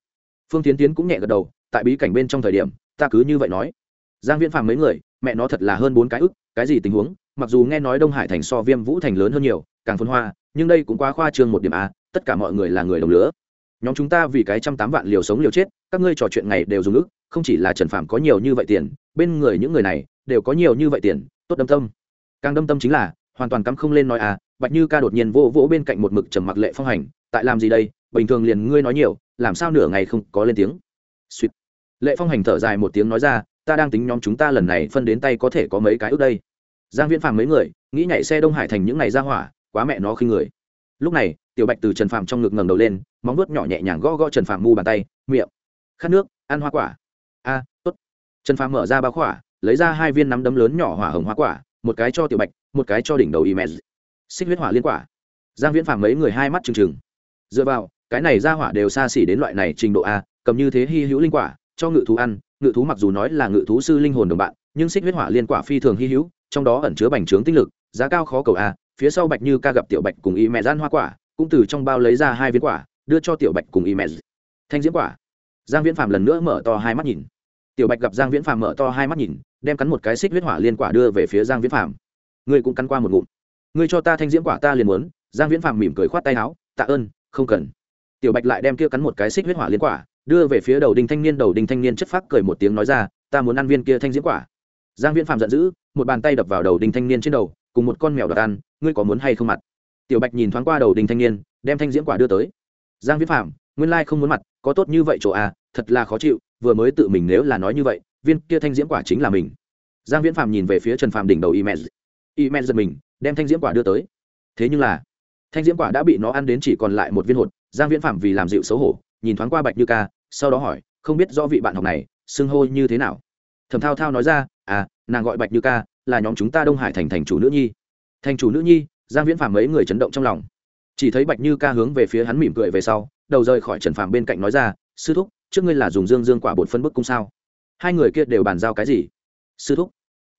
Phương tiến tiến cũng nhẹ gật đầu, tại bí cảnh bên trong thời điểm, ta cứ như vậy nói. Giang viễn phàm mấy người, mẹ nó thật là hơn bốn cái ước, cái gì tình huống? Mặc dù nghe nói đông hải thành so viêm vũ thành lớn hơn nhiều, càng phân hoa, nhưng đây cũng quá khoa trương một điểm a tất cả mọi người là người đồng lứa. Nhóm chúng ta vì cái trăm tám vạn liều sống liều chết, các ngươi trò chuyện ngày đều dùng ức, không chỉ là trần phạm có nhiều như vậy tiền, bên người những người này, đều có nhiều như vậy tiền, tốt đâm tâm. Càng đâm tâm chính là hoàn toàn cắm không lên nói à bạch như ca đột nhiên vỗ vỗ bên cạnh một mực trầm mặc lệ phong hành, tại làm gì đây? Bình thường liền ngươi nói nhiều, làm sao nửa ngày không có lên tiếng? Suýt lệ phong hành thở dài một tiếng nói ra, ta đang tính nhóm chúng ta lần này phân đến tay có thể có mấy cái ước đây. Giang viễn phàm mấy người, nghĩ nhảy xe đông hải thành những ngày ra hỏa, quá mẹ nó khi người. Lúc này, tiểu bạch từ trần phàm trong ngực ngẩng đầu lên, móng vuốt nhỏ nhẹ nhàng gõ gõ trần phàm mu bàn tay, miệng. Khát nước, ăn hoa quả. A, tốt. Trần phàm mở ra bao khỏa, lấy ra hai viên nắm đấm lớn nhỏ hỏa hồng hoa quả, một cái cho tiểu bạch một cái cho đỉnh đầu y xích huyết hỏa liên quả. Giang viễn phàm mấy người hai mắt trừng trừng. Dựa vào, cái này ra hỏa đều xa xỉ đến loại này trình độ a, cầm như thế hy hữu linh quả, cho ngự thú ăn, ngự thú mặc dù nói là ngự thú sư linh hồn đồng bạn, nhưng xích huyết hỏa liên quả phi thường hy hữu, trong đó ẩn chứa bành trướng tinh lực, giá cao khó cầu a, phía sau bạch như ca gặp tiểu bạch cùng y mẹ gian hoa quả, cũng từ trong bao lấy ra hai viên quả, đưa cho tiểu bạch cùng y mẹ thanh diễm quả. Giang viễn phàm lần nữa mở to hai mắt nhìn. Tiểu bạch gặp giang viễn phàm mở to hai mắt nhìn, đem cắn một cái xích huyết hỏa liên quả đưa về phía giang viễn phàm ngươi cũng cắn qua một ngụm. Ngươi cho ta thanh diễm quả ta liền muốn. Giang viễn phàm mỉm cười khoát tay áo, tạ ơn, không cần. Tiểu bạch lại đem kia cắn một cái xích huyết hỏa liên quả, đưa về phía đầu đinh thanh niên, đầu đinh thanh niên chất phác cười một tiếng nói ra, ta muốn ăn viên kia thanh diễm quả. Giang viễn phàm giận dữ, một bàn tay đập vào đầu đinh thanh niên trên đầu, cùng một con mèo đột ăn, ngươi có muốn hay không mặt? Tiểu bạch nhìn thoáng qua đầu đinh thanh niên, đem thanh diễm quả đưa tới. Giang viễn phàm, nguyên lai không muốn mặt, có tốt như vậy chỗ à thật là khó chịu, vừa mới tự mình nếu là nói như vậy, viên kia thanh diễm quả chính là mình. Giang viễn phàm nhìn về phía trần phàm đỉnh đầu y mẹ y men giật mình, đem thanh diễm quả đưa tới. Thế nhưng là, thanh diễm quả đã bị nó ăn đến chỉ còn lại một viên hột, giang viễn Phạm vì làm dịu xấu hổ, nhìn thoáng qua bạch như ca, sau đó hỏi, không biết do vị bạn học này xưng hô như thế nào? Thẩm thao thao nói ra à nàng gọi bạch như ca, là nhóm chúng ta đông hải thành thành chủ nữ nhi. Thành chủ nữ nhi, giang viễn Phạm mấy người chấn động trong lòng. Chỉ thấy bạch như ca hướng về phía hắn mỉm cười về sau, đầu rời khỏi trần Phạm bên cạnh nói ra, sư thúc, trước ngươi là dùng dương dương quả bột phân bức cung sao? Hai người kia đều bàn giao cái gì? Sư thúc.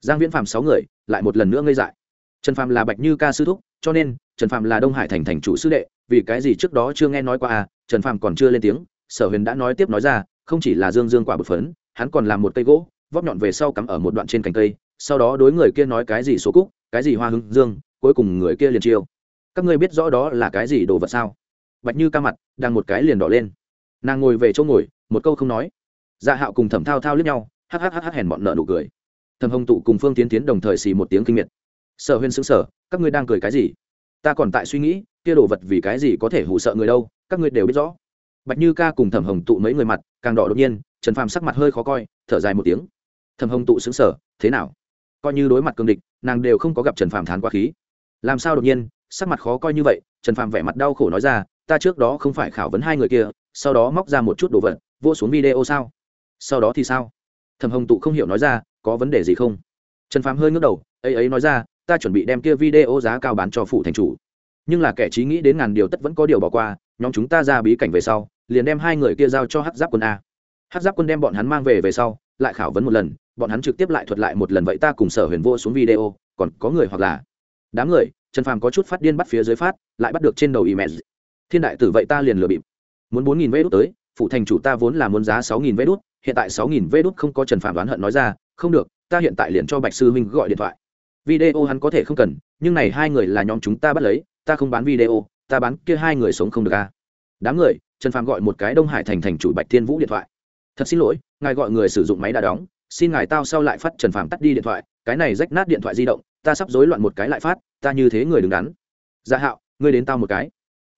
Giang viễn Phạm sáu người lại một lần nữa ngây dại. Trần phàm là bạch như ca sư thúc, cho nên, trần phàm là đông hải thành thành chủ sư đệ, vì cái gì trước đó chưa nghe nói qua à trần phàm còn chưa lên tiếng, sở huyền đã nói tiếp nói ra, không chỉ là dương dương quả bột phấn, hắn còn làm một cây gỗ, vóc nhọn về sau cắm ở một đoạn trên cành cây, sau đó đối người kia nói cái gì số cúc, cái gì hoa hưng dương, cuối cùng người kia liền chiêu. Các ngươi biết rõ đó là cái gì đồ vật sao? Bạch như ca mặt, đang một cái liền đỏ lên. Nàng ngồi về chỗ ngồi, một câu không nói. Dạ hạo cùng thẩm thao thao lướt nhau hhh hèn bọn nợ nụ cười thẩm hồng tụ cùng phương tiến tiến đồng thời xì một tiếng kinh miệt. Sở huyên xứng sở các ngươi đang cười cái gì? Ta còn tại suy nghĩ, kia đồ vật vì cái gì có thể hù sợ người đâu, các ngươi đều biết rõ. Bạch như ca cùng thẩm hồng tụ mấy người mặt, càng đỏ đột nhiên, trần phàm sắc mặt hơi khó coi, thở dài một tiếng. Thẩm hồng tụ xứng sở thế nào? Coi như đối mặt cương địch, nàng đều không có gặp trần phàm thán quá khí. Làm sao đột nhiên, sắc mặt khó coi như vậy, trần phàm vẻ mặt đau khổ nói ra, ta trước đó không phải khảo vấn hai người kia, sau đó móc ra một chút đồ vật, vô xuống video sao? Sau đó thì sao? Thẩm hồng tụ không hiểu nói ra có vấn đề gì không? Trần phàm hơi ngước đầu, ấy ấy nói ra, ta chuẩn bị đem kia video giá cao bán cho phụ thành chủ. Nhưng là kẻ trí nghĩ đến ngàn điều tất vẫn có điều bỏ qua, nhóm chúng ta ra bí cảnh về sau, liền đem hai người kia giao cho hát giáp quân a. Hát giáp quân đem bọn hắn mang về về sau, lại khảo vấn một lần, bọn hắn trực tiếp lại thuật lại một lần vậy ta cùng sở huyền vô xuống video, còn có người hoặc là đám người, trần phàm có chút phát điên bắt phía dưới phát, lại bắt được trên đầu email. Thiên đại tử vậy ta liền lừa bịp. Muốn bốn nghìn vé đút tới, phụ thành chủ ta vốn là muốn giá sáu nghìn vé đút, hiện tại sáu nghìn vé đút không có trần phàm đoán hận nói ra không được, ta hiện tại liền cho bạch sư huynh gọi điện thoại. Video hắn có thể không cần, nhưng này hai người là nhóm chúng ta bắt lấy, ta không bán video, ta bán kia hai người sống không được a đám người, trần phàm gọi một cái đông hải thành thành chủ bạch thiên vũ điện thoại. Thật xin lỗi, ngài gọi người sử dụng máy đã đóng, xin ngài tao sau lại phát trần phàm tắt đi điện thoại, cái này rách nát điện thoại di động, ta sắp rối loạn một cái lại phát, ta như thế người đứng đắn. Dạ hạo, ngươi đến tao một cái.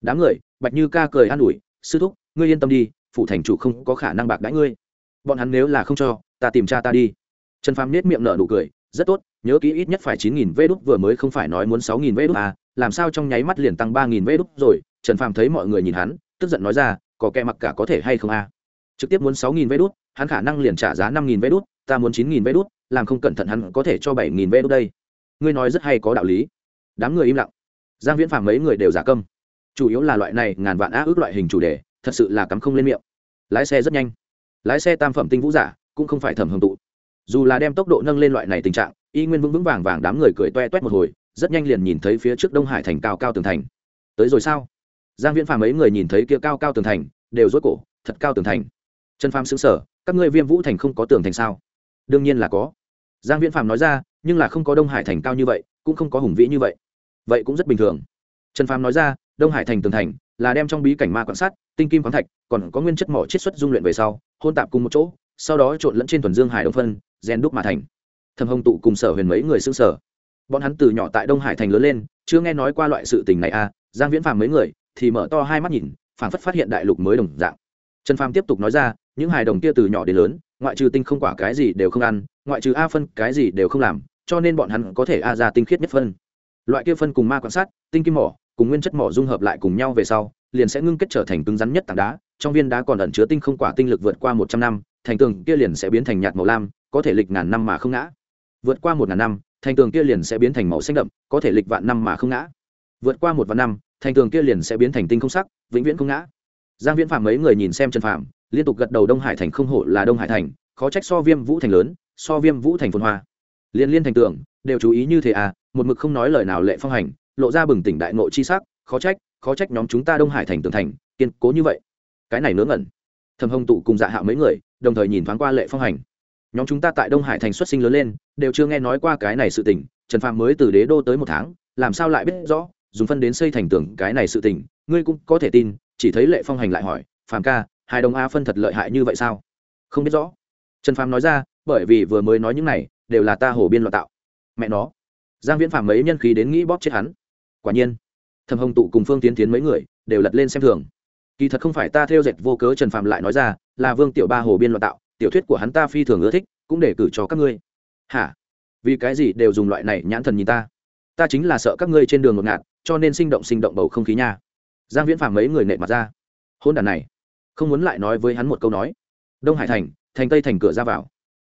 Đám người, bạch như ca cười an ủi, sư thúc, ngươi yên tâm đi, phủ thành chủ không có khả năng bạc đãi ngươi. Bọn hắn nếu là không cho, ta tìm cha ta đi trần phàm nết miệng nở nụ cười, rất tốt, nhớ kỹ ít nhất phải chín nghìn vê đúc vừa mới không phải nói muốn sáu nghìn vê đúc à làm sao trong nháy mắt liền tăng ba nghìn vê đúc rồi? Trần phàm thấy mọi người nhìn hắn, tức giận nói ra, có kẻ mặc cả có thể hay không à? Trực tiếp muốn sáu nghìn vê đúc hắn khả năng liền trả giá năm nghìn vê đúc ta muốn chín nghìn vê đúc làm không cẩn thận hắn có thể cho bảy nghìn vê đúc đây. Ngươi nói rất hay có đạo lý. Đám người im lặng. Giang viễn phàm mấy người đều giả câm. Chủ yếu là loại này ngàn vạn á ước loại hình chủ đề, thật sự là cắm không lên miệng. Lái xe rất nhanh. Lái xe tam phẩm tinh vũ giả, cũng không phải thẩm hồng tụ dù là đem tốc độ nâng lên loại này tình trạng, y nguyên vững vững vàng vàng đám người cười toe toét một hồi, rất nhanh liền nhìn thấy phía trước đông hải thành cao cao tường thành. Tới rồi sao? Giang viễn phàm mấy người nhìn thấy kia cao cao tường thành, đều rối cổ, thật cao tường thành. Trần phàm xứng sở các ngươi viêm vũ thành không có tường thành sao? Đương nhiên là có. Giang viễn phàm nói ra, nhưng là không có đông hải thành cao như vậy, cũng không có hùng vĩ như vậy. Vậy cũng rất bình thường. Trần phàm nói ra, đông hải thành tường thành là đem trong bí cảnh ma quan sát, tinh kim khoáng thạch, còn có nguyên chất mỏ chiết xuất dung luyện về sau, hôn tạp cùng một chỗ, sau đó trộn lẫn trên thuần dương hải đông phân rèn đúc mà thành. Thầm hồng tụ cùng sở huyền mấy người xương sở bọn hắn từ nhỏ tại đông hải thành lớn lên, chưa nghe nói qua loại sự tình này à giang viễn phàm mấy người thì mở to hai mắt nhìn, phảng phất phát hiện đại lục mới đồng dạng. Trần phàm tiếp tục nói ra, những hài đồng kia từ nhỏ đến lớn, ngoại trừ tinh không quả cái gì đều không ăn, ngoại trừ a phân cái gì đều không làm, cho nên bọn hắn có thể a ra tinh khiết nhất phân. Loại kia phân cùng ma quan sát, tinh kim mỏ, cùng nguyên chất mỏ dung hợp lại cùng nhau về sau, liền sẽ ngưng kết trở thành cứng rắn nhất tảng đá, trong viên đá còn ẩn chứa tinh không quả tinh lực vượt qua một trăm năm, thành tường kia liền sẽ biến thành nhạt màu lam có thể lịch ngàn năm mà không ngã. Vượt qua một ngàn năm, thành tường kia liền sẽ biến thành màu xanh đậm, có thể lịch vạn năm mà không ngã. Vượt qua một vạn năm, thành tường kia liền sẽ biến thành tinh không sắc, vĩnh viễn không ngã. Giang viễn phạm mấy người nhìn xem trần phạm liên tục gật đầu đông hải thành không hổ là đông hải thành, khó trách so viêm vũ thành lớn, so viêm vũ thành phồn hoa. Liên liên thành tường, đều chú ý như thế à một mực không nói lời nào lệ phong hành, lộ ra bừng tỉnh đại ngộ chi sắc, khó trách khó trách nhóm chúng ta đông hải thành tường thành, kiên cố như vậy. Cái này nướng ngẩn. Thầm hồng tụ cùng dạ hạo mấy người, đồng thời nhìn thoáng qua lệ phong hành nhóm chúng ta tại đông hải thành xuất sinh lớn lên, đều chưa nghe nói qua cái này sự tình, trần phàm mới từ đế đô tới một tháng, làm sao lại biết rõ, dùng phân đến xây thành tường cái này sự tình, ngươi cũng có thể tin, chỉ thấy lệ phong hành lại hỏi, phàm ca, hai đồng a phân thật lợi hại như vậy sao? Không biết rõ. Trần phàm nói ra, bởi vì vừa mới nói những này, đều là ta hổ biên loạn tạo. Mẹ nó. Giang viễn phàm mấy nhân khí đến nghĩ bóp chết hắn. Quả nhiên thầm hồng tụ cùng phương tiến tiến mấy người, đều lật lên xem thường. Kỳ thật không phải ta theo dệt vô cớ trần phàm lại nói ra, là vương tiểu ba hồ biên loạn tạo tiểu thuyết của hắn ta phi thường ưa thích, cũng để cử cho các ngươi. Hả? Vì cái gì đều dùng loại này nhãn thần nhìn ta? Ta chính là sợ các ngươi trên đường ngột ngạt, cho nên sinh động sinh động bầu không khí nha. Giang viễn phàm mấy người nệ mặt ra. Hôn đàn này, không muốn lại nói với hắn một câu nói. Đông hải thành thành tây thành cửa ra vào.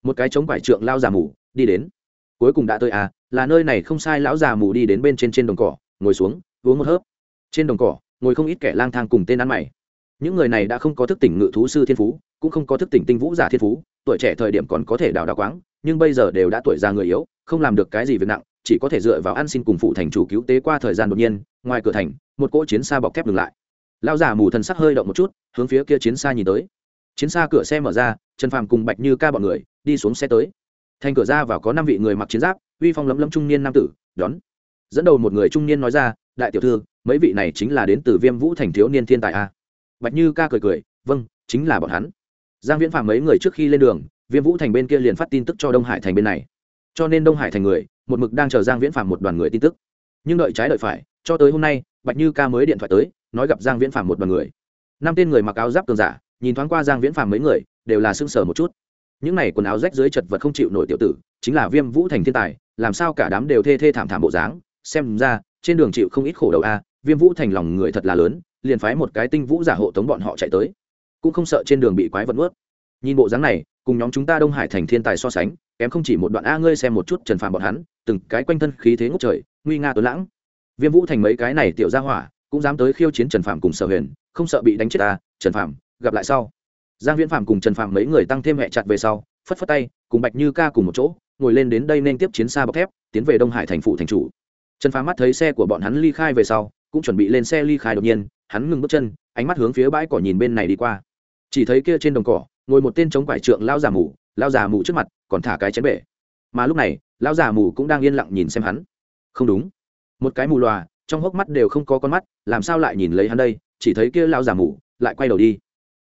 Một cái chống quải trượng lao già mù, đi đến. Cuối cùng đã tới à là nơi này không sai lão già mù đi đến bên trên trên đồng cỏ, ngồi xuống, uống một hớp. Trên đồng cỏ, ngồi không ít kẻ lang thang cùng tên ăn mày những người này đã không có thức tỉnh ngự thú sư thiên phú, cũng không có thức tỉnh tinh vũ giả thiên phú, tuổi trẻ thời điểm còn có thể đào đào quáng, nhưng bây giờ đều đã tuổi già người yếu, không làm được cái gì việc nặng, chỉ có thể dựa vào ăn xin cùng phụ thành chủ cứu tế qua thời gian đột nhiên, ngoài cửa thành, một cỗ chiến xa bọc thép ngừng lại. Lao giả mù thần sắc hơi động một chút, hướng phía kia chiến xa nhìn tới. Chiến xa cửa xe mở ra, trần phàm cùng bạch như ca bọn người đi xuống xe tới. Thành cửa ra vào có năm vị người mặc chiến giáp, uy phong lấm lấm trung niên nam tử, đón. Dẫn đầu một người trung niên nói ra, đại tiểu thư, mấy vị này chính là đến từ viêm vũ thành thiếu niên thiên tài a bạch như ca cười cười vâng chính là bọn hắn. Giang viễn phạm mấy người trước khi lên đường, viêm vũ thành bên kia liền phát tin tức cho đông hải thành bên này. Cho nên đông hải thành người, một mực đang chờ giang viễn phạm một đoàn người tin tức. Nhưng đợi trái đợi phải, cho tới hôm nay, bạch như ca mới điện thoại tới, nói gặp giang viễn phạm một đoàn người. Năm tên người mặc áo giáp cường giả, nhìn thoáng qua giang viễn phạm mấy người, đều là sưng sờ một chút. Những này quần áo rách dưới chật vật không chịu nổi tiểu tử, chính là viêm vũ thành thiên tài, làm sao cả đám đều thê thê thảm thảm bộ dáng. Xem ra, trên đường chịu không ít khổ đầu a, viêm vũ thành lòng người thật là lớn liền phái một cái tinh vũ giả hộ tống bọn họ chạy tới. Cũng không sợ trên đường bị quái vật nuốt. Nhìn bộ dáng này, cùng nhóm chúng ta đông hải thành thiên tài so sánh, kém không chỉ một đoạn a ngươi xem một chút trần phàm bọn hắn, từng cái quanh thân khí thế ngốc trời, nguy nga tuấn lãng. Viêm vũ thành mấy cái này tiểu ra hỏa, cũng dám tới khiêu chiến trần phàm cùng sở huyền, không sợ bị đánh chết ta, trần phàm, gặp lại sau. Giang viễn phàm cùng trần phàm mấy người tăng thêm hẹ chặt về sau, phất phất tay, cùng bạch như ca cùng một chỗ, ngồi lên đến đây nên tiếp chiến xa bọc thép, tiến về đông hải thành phủ thành chủ. Trần phàm mắt thấy xe của bọn hắn ly khai về sau, cũng chuẩn bị lên xe ly khai đột nhiên hắn ngừng bước chân, ánh mắt hướng phía bãi cỏ nhìn bên này đi qua. Chỉ thấy kia trên đồng cỏ, ngồi một tên chống quải trượng lao già mù lao già mù trước mặt, còn thả cái chén bể. Mà lúc này lao già mù cũng đang yên lặng nhìn xem hắn. Không đúng. Một cái mù loà trong hốc mắt đều không có con mắt, làm sao lại nhìn lấy hắn đây? Chỉ thấy kia lao già mù, lại quay đầu đi.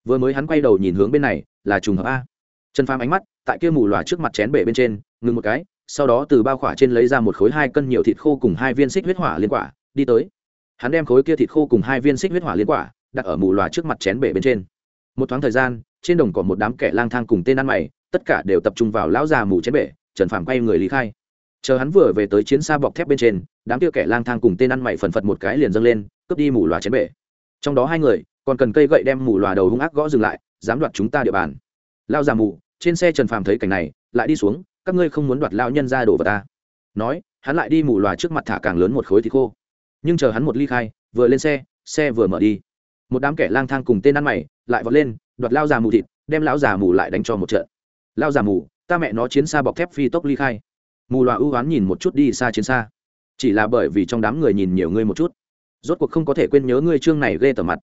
Vừa mới hắn quay đầu nhìn hướng bên này, là trùng hợp a. Trần phàm ánh mắt, tại kia mù loà trước mặt chén bể bên trên, ngừng một cái, sau đó từ bao khỏa trên lấy ra một khối hai cân nhiều thịt khô cùng hai viên xích huyết hỏa liên quả, đi tới hắn đem khối kia thịt khô cùng hai viên xích huyết hỏa liên quả đặt ở mù loà trước mặt chén bể bên trên. Một thoáng thời gian, trên đồng có một đám kẻ lang thang cùng tên ăn mày, tất cả đều tập trung vào lão già mù chén bể, trần phàm quay người lý khai. Chờ hắn vừa về tới chiến xa bọc thép bên trên, đám kia kẻ lang thang cùng tên ăn mày phần phật một cái liền dâng lên, cướp đi mù loà chén bể. Trong đó hai người, còn cần cây gậy đem mù loà đầu hung ác gõ dừng lại, dám đoạt chúng ta địa bàn. Lao già mù, trên xe trần phàm thấy cảnh này, lại đi xuống, các ngươi không muốn đoạt lao nhân ra đổ vào ta. Nói, hắn lại đi mù loà trước mặt thả càng lớn một khối thịt khô nhưng chờ hắn một ly khai, vừa lên xe xe vừa mở đi. Một đám kẻ lang thang cùng tên ăn mày lại vọt lên, đoạt lao già mù thịt, đem lão già mù lại đánh cho một trận. Lao già mù, ta mẹ nó chiến xa bọc thép phi tốc ly khai. Mù loà ưu oán nhìn một chút đi xa chiến xa. Chỉ là bởi vì trong đám người nhìn nhiều ngươi một chút, rốt cuộc không có thể quên nhớ ngươi chương này ghê tởm mặt.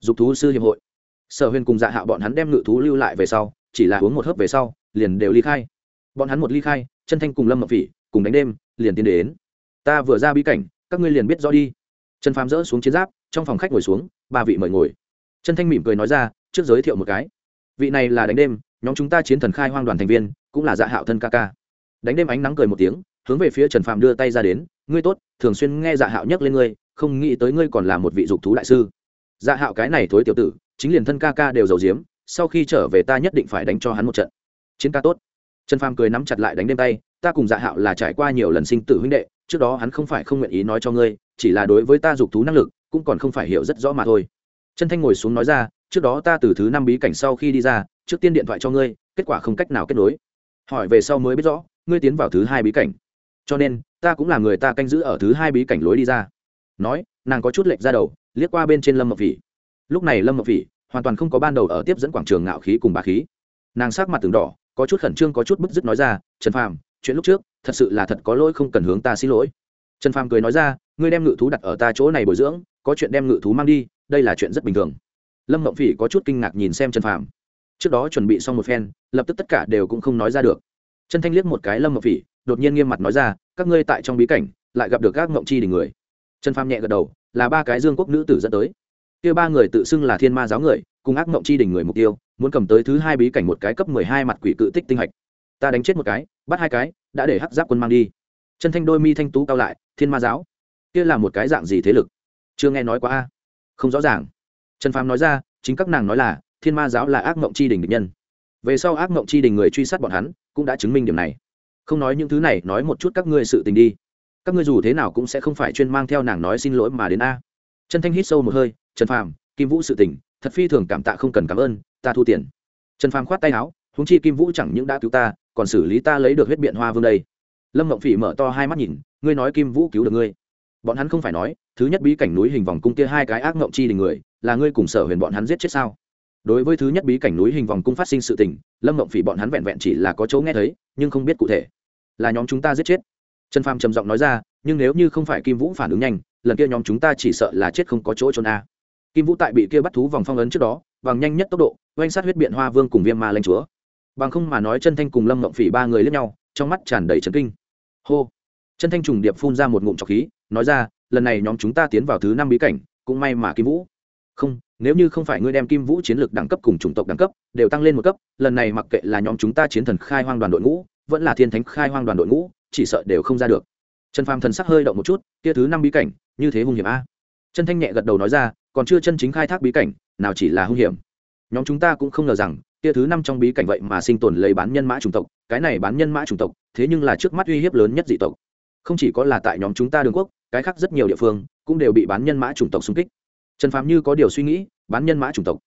Dục thú sư hiệp hội. Sở huyền cùng dạ hạo bọn hắn đem ngự thú lưu lại về sau, chỉ là uống một hớp về sau, liền đều ly khai. Bọn hắn một ly khai, chân thanh cùng lâm mập phỉ cùng đánh đêm, liền tiến đến. Ta vừa ra bí cảnh các ngươi liền biết rõ đi. Trần phàm dỡ xuống chiến giáp, trong phòng khách ngồi xuống, ba vị mời ngồi. Trần thanh mỉm cười nói ra, trước giới thiệu một cái. Vị này là đánh đêm, nhóm chúng ta chiến thần khai hoang đoàn thành viên, cũng là dạ hạo thân ca ca. Đánh đêm ánh nắng cười một tiếng, hướng về phía trần phàm đưa tay ra đến, ngươi tốt, thường xuyên nghe dạ hạo nhắc lên ngươi, không nghĩ tới ngươi còn là một vị dục thú đại sư. Dạ hạo cái này thối tiểu tử, chính liền thân ca ca đều giàu diếm sau khi trở về ta nhất định phải đánh cho hắn một trận. Chiến ca tốt. Trần phàm cười nắm chặt lại đánh đêm tay, ta cùng dạ hạo là trải qua nhiều lần sinh tử huynh đệ trước đó hắn không phải không nguyện ý nói cho ngươi, chỉ là đối với ta dục thú năng lực, cũng còn không phải hiểu rất rõ mà thôi. Chân thanh ngồi xuống nói ra, trước đó ta từ thứ năm bí cảnh sau khi đi ra, trước tiên điện thoại cho ngươi, kết quả không cách nào kết nối. Hỏi về sau mới biết rõ, ngươi tiến vào thứ hai bí cảnh. Cho nên, ta cũng là người ta canh giữ ở thứ hai bí cảnh lối đi ra. Nói, nàng có chút lệch ra đầu, liếc qua bên trên lâm mộc phỉ. Lúc này lâm mộc phỉ hoàn toàn không có ban đầu ở tiếp dẫn quảng trường ngạo khí cùng bà khí. Nàng sát mặt từng đỏ, có chút khẩn trương có chút bức dứt nói ra, trần phàm, chuyện lúc trước thật sự là thật có lỗi không cần hướng ta xin lỗi. Trần phàm cười nói ra, ngươi đem ngự thú đặt ở ta chỗ này bồi dưỡng, có chuyện đem ngự thú mang đi, đây là chuyện rất bình thường. Lâm mộng phỉ có chút kinh ngạc nhìn xem trần phàm. Trước đó chuẩn bị xong một phen, lập tức tất cả đều cũng không nói ra được. Trần thanh liếc một cái lâm mộng phỉ, đột nhiên nghiêm mặt nói ra, các ngươi tại trong bí cảnh, lại gặp được các mộng chi đình người. Trần phàm nhẹ gật đầu, là ba cái dương quốc nữ tử dẫn tới. Kia ba người tự xưng là thiên ma giáo người, cùng ác mộng chi đình người mục tiêu, muốn cầm tới thứ hai bí cảnh một cái cấp mười hai mặt quỷ cự tích tinh hạch ta đánh chết một cái, bắt hai cái, đã để hắc giáp quân mang đi. Chân thanh đôi mi thanh tú cao lại, thiên ma giáo. Kia là một cái dạng gì thế lực? Chưa nghe nói quá a. Không rõ ràng. Trần phàm nói ra, chính các nàng nói là, thiên ma giáo là ác mộng chi đình địch nhân. Về sau ác mộng chi đình người truy sát bọn hắn, cũng đã chứng minh điểm này. Không nói những thứ này, nói một chút các ngươi sự tình đi. Các ngươi dù thế nào cũng sẽ không phải chuyên mang theo nàng nói xin lỗi mà đến a. Chân thanh hít sâu một hơi, trần phàm, kim vũ sự tình, thật phi thường cảm tạ không cần cảm ơn, ta thu tiền. Trần phàm khoát tay áo húng chi kim vũ chẳng những đã cứu ta, còn xử lý ta lấy được huyết biện hoa vương đây. Lâm mộng phỉ mở to hai mắt nhìn, ngươi nói kim vũ cứu được ngươi. Bọn hắn không phải nói, thứ nhất bí cảnh núi hình vòng cung kia hai cái ác mộng chi đình người, là ngươi cùng sở huyền bọn hắn giết chết sao? Đối với thứ nhất bí cảnh núi hình vòng cung phát sinh sự tình, lâm mộng phỉ bọn hắn vẹn vẹn chỉ là có chỗ nghe thấy, nhưng không biết cụ thể. Là nhóm chúng ta giết chết. Trần phàm trầm giọng nói ra, nhưng nếu như không phải kim vũ phản ứng nhanh, lần kia nhóm chúng ta chỉ sợ là chết không có chỗ trốn a. Kim vũ tại bị kia bắt thú vòng phong ấn trước đó, bằng nhanh nhất tốc độ oanh sát huyết biện hoa vương cùng viêm ma lanh chúa bằng không mà nói chân thanh cùng lâm mộng phỉ ba người lướt nhau, trong mắt tràn đầy trấn kinh. Hô. Chân thanh trùng điệp phun ra một ngụm trọc khí, nói ra, lần này nhóm chúng ta tiến vào thứ năm bí cảnh, cũng may mà kim vũ. Không, nếu như không phải ngươi đem kim vũ chiến lược đẳng cấp cùng chủng tộc đẳng cấp đều tăng lên một cấp, lần này mặc kệ là nhóm chúng ta chiến thần khai hoang đoàn đội ngũ, vẫn là thiên thánh khai hoang đoàn đội ngũ, chỉ sợ đều không ra được. Trần phàm thần sắc hơi động một chút, kia thứ năm bí cảnh, như thế hung hiểm a? Chân thanh nhẹ gật đầu nói ra, còn chưa chân chính khai thác bí cảnh, nào chỉ là hung hiểm. Nhóm chúng ta cũng không ngờ rằng kia thứ năm trong bí cảnh vậy mà sinh tồn lấy bán nhân mã chủng tộc, cái này bán nhân mã chủng tộc, thế nhưng là trước mắt uy hiếp lớn nhất dị tộc. Không chỉ có là tại nhóm chúng ta đường quốc, cái khác rất nhiều địa phương cũng đều bị bán nhân mã chủng tộc xung kích. Trần phạm như có điều suy nghĩ, bán nhân mã chủng tộc.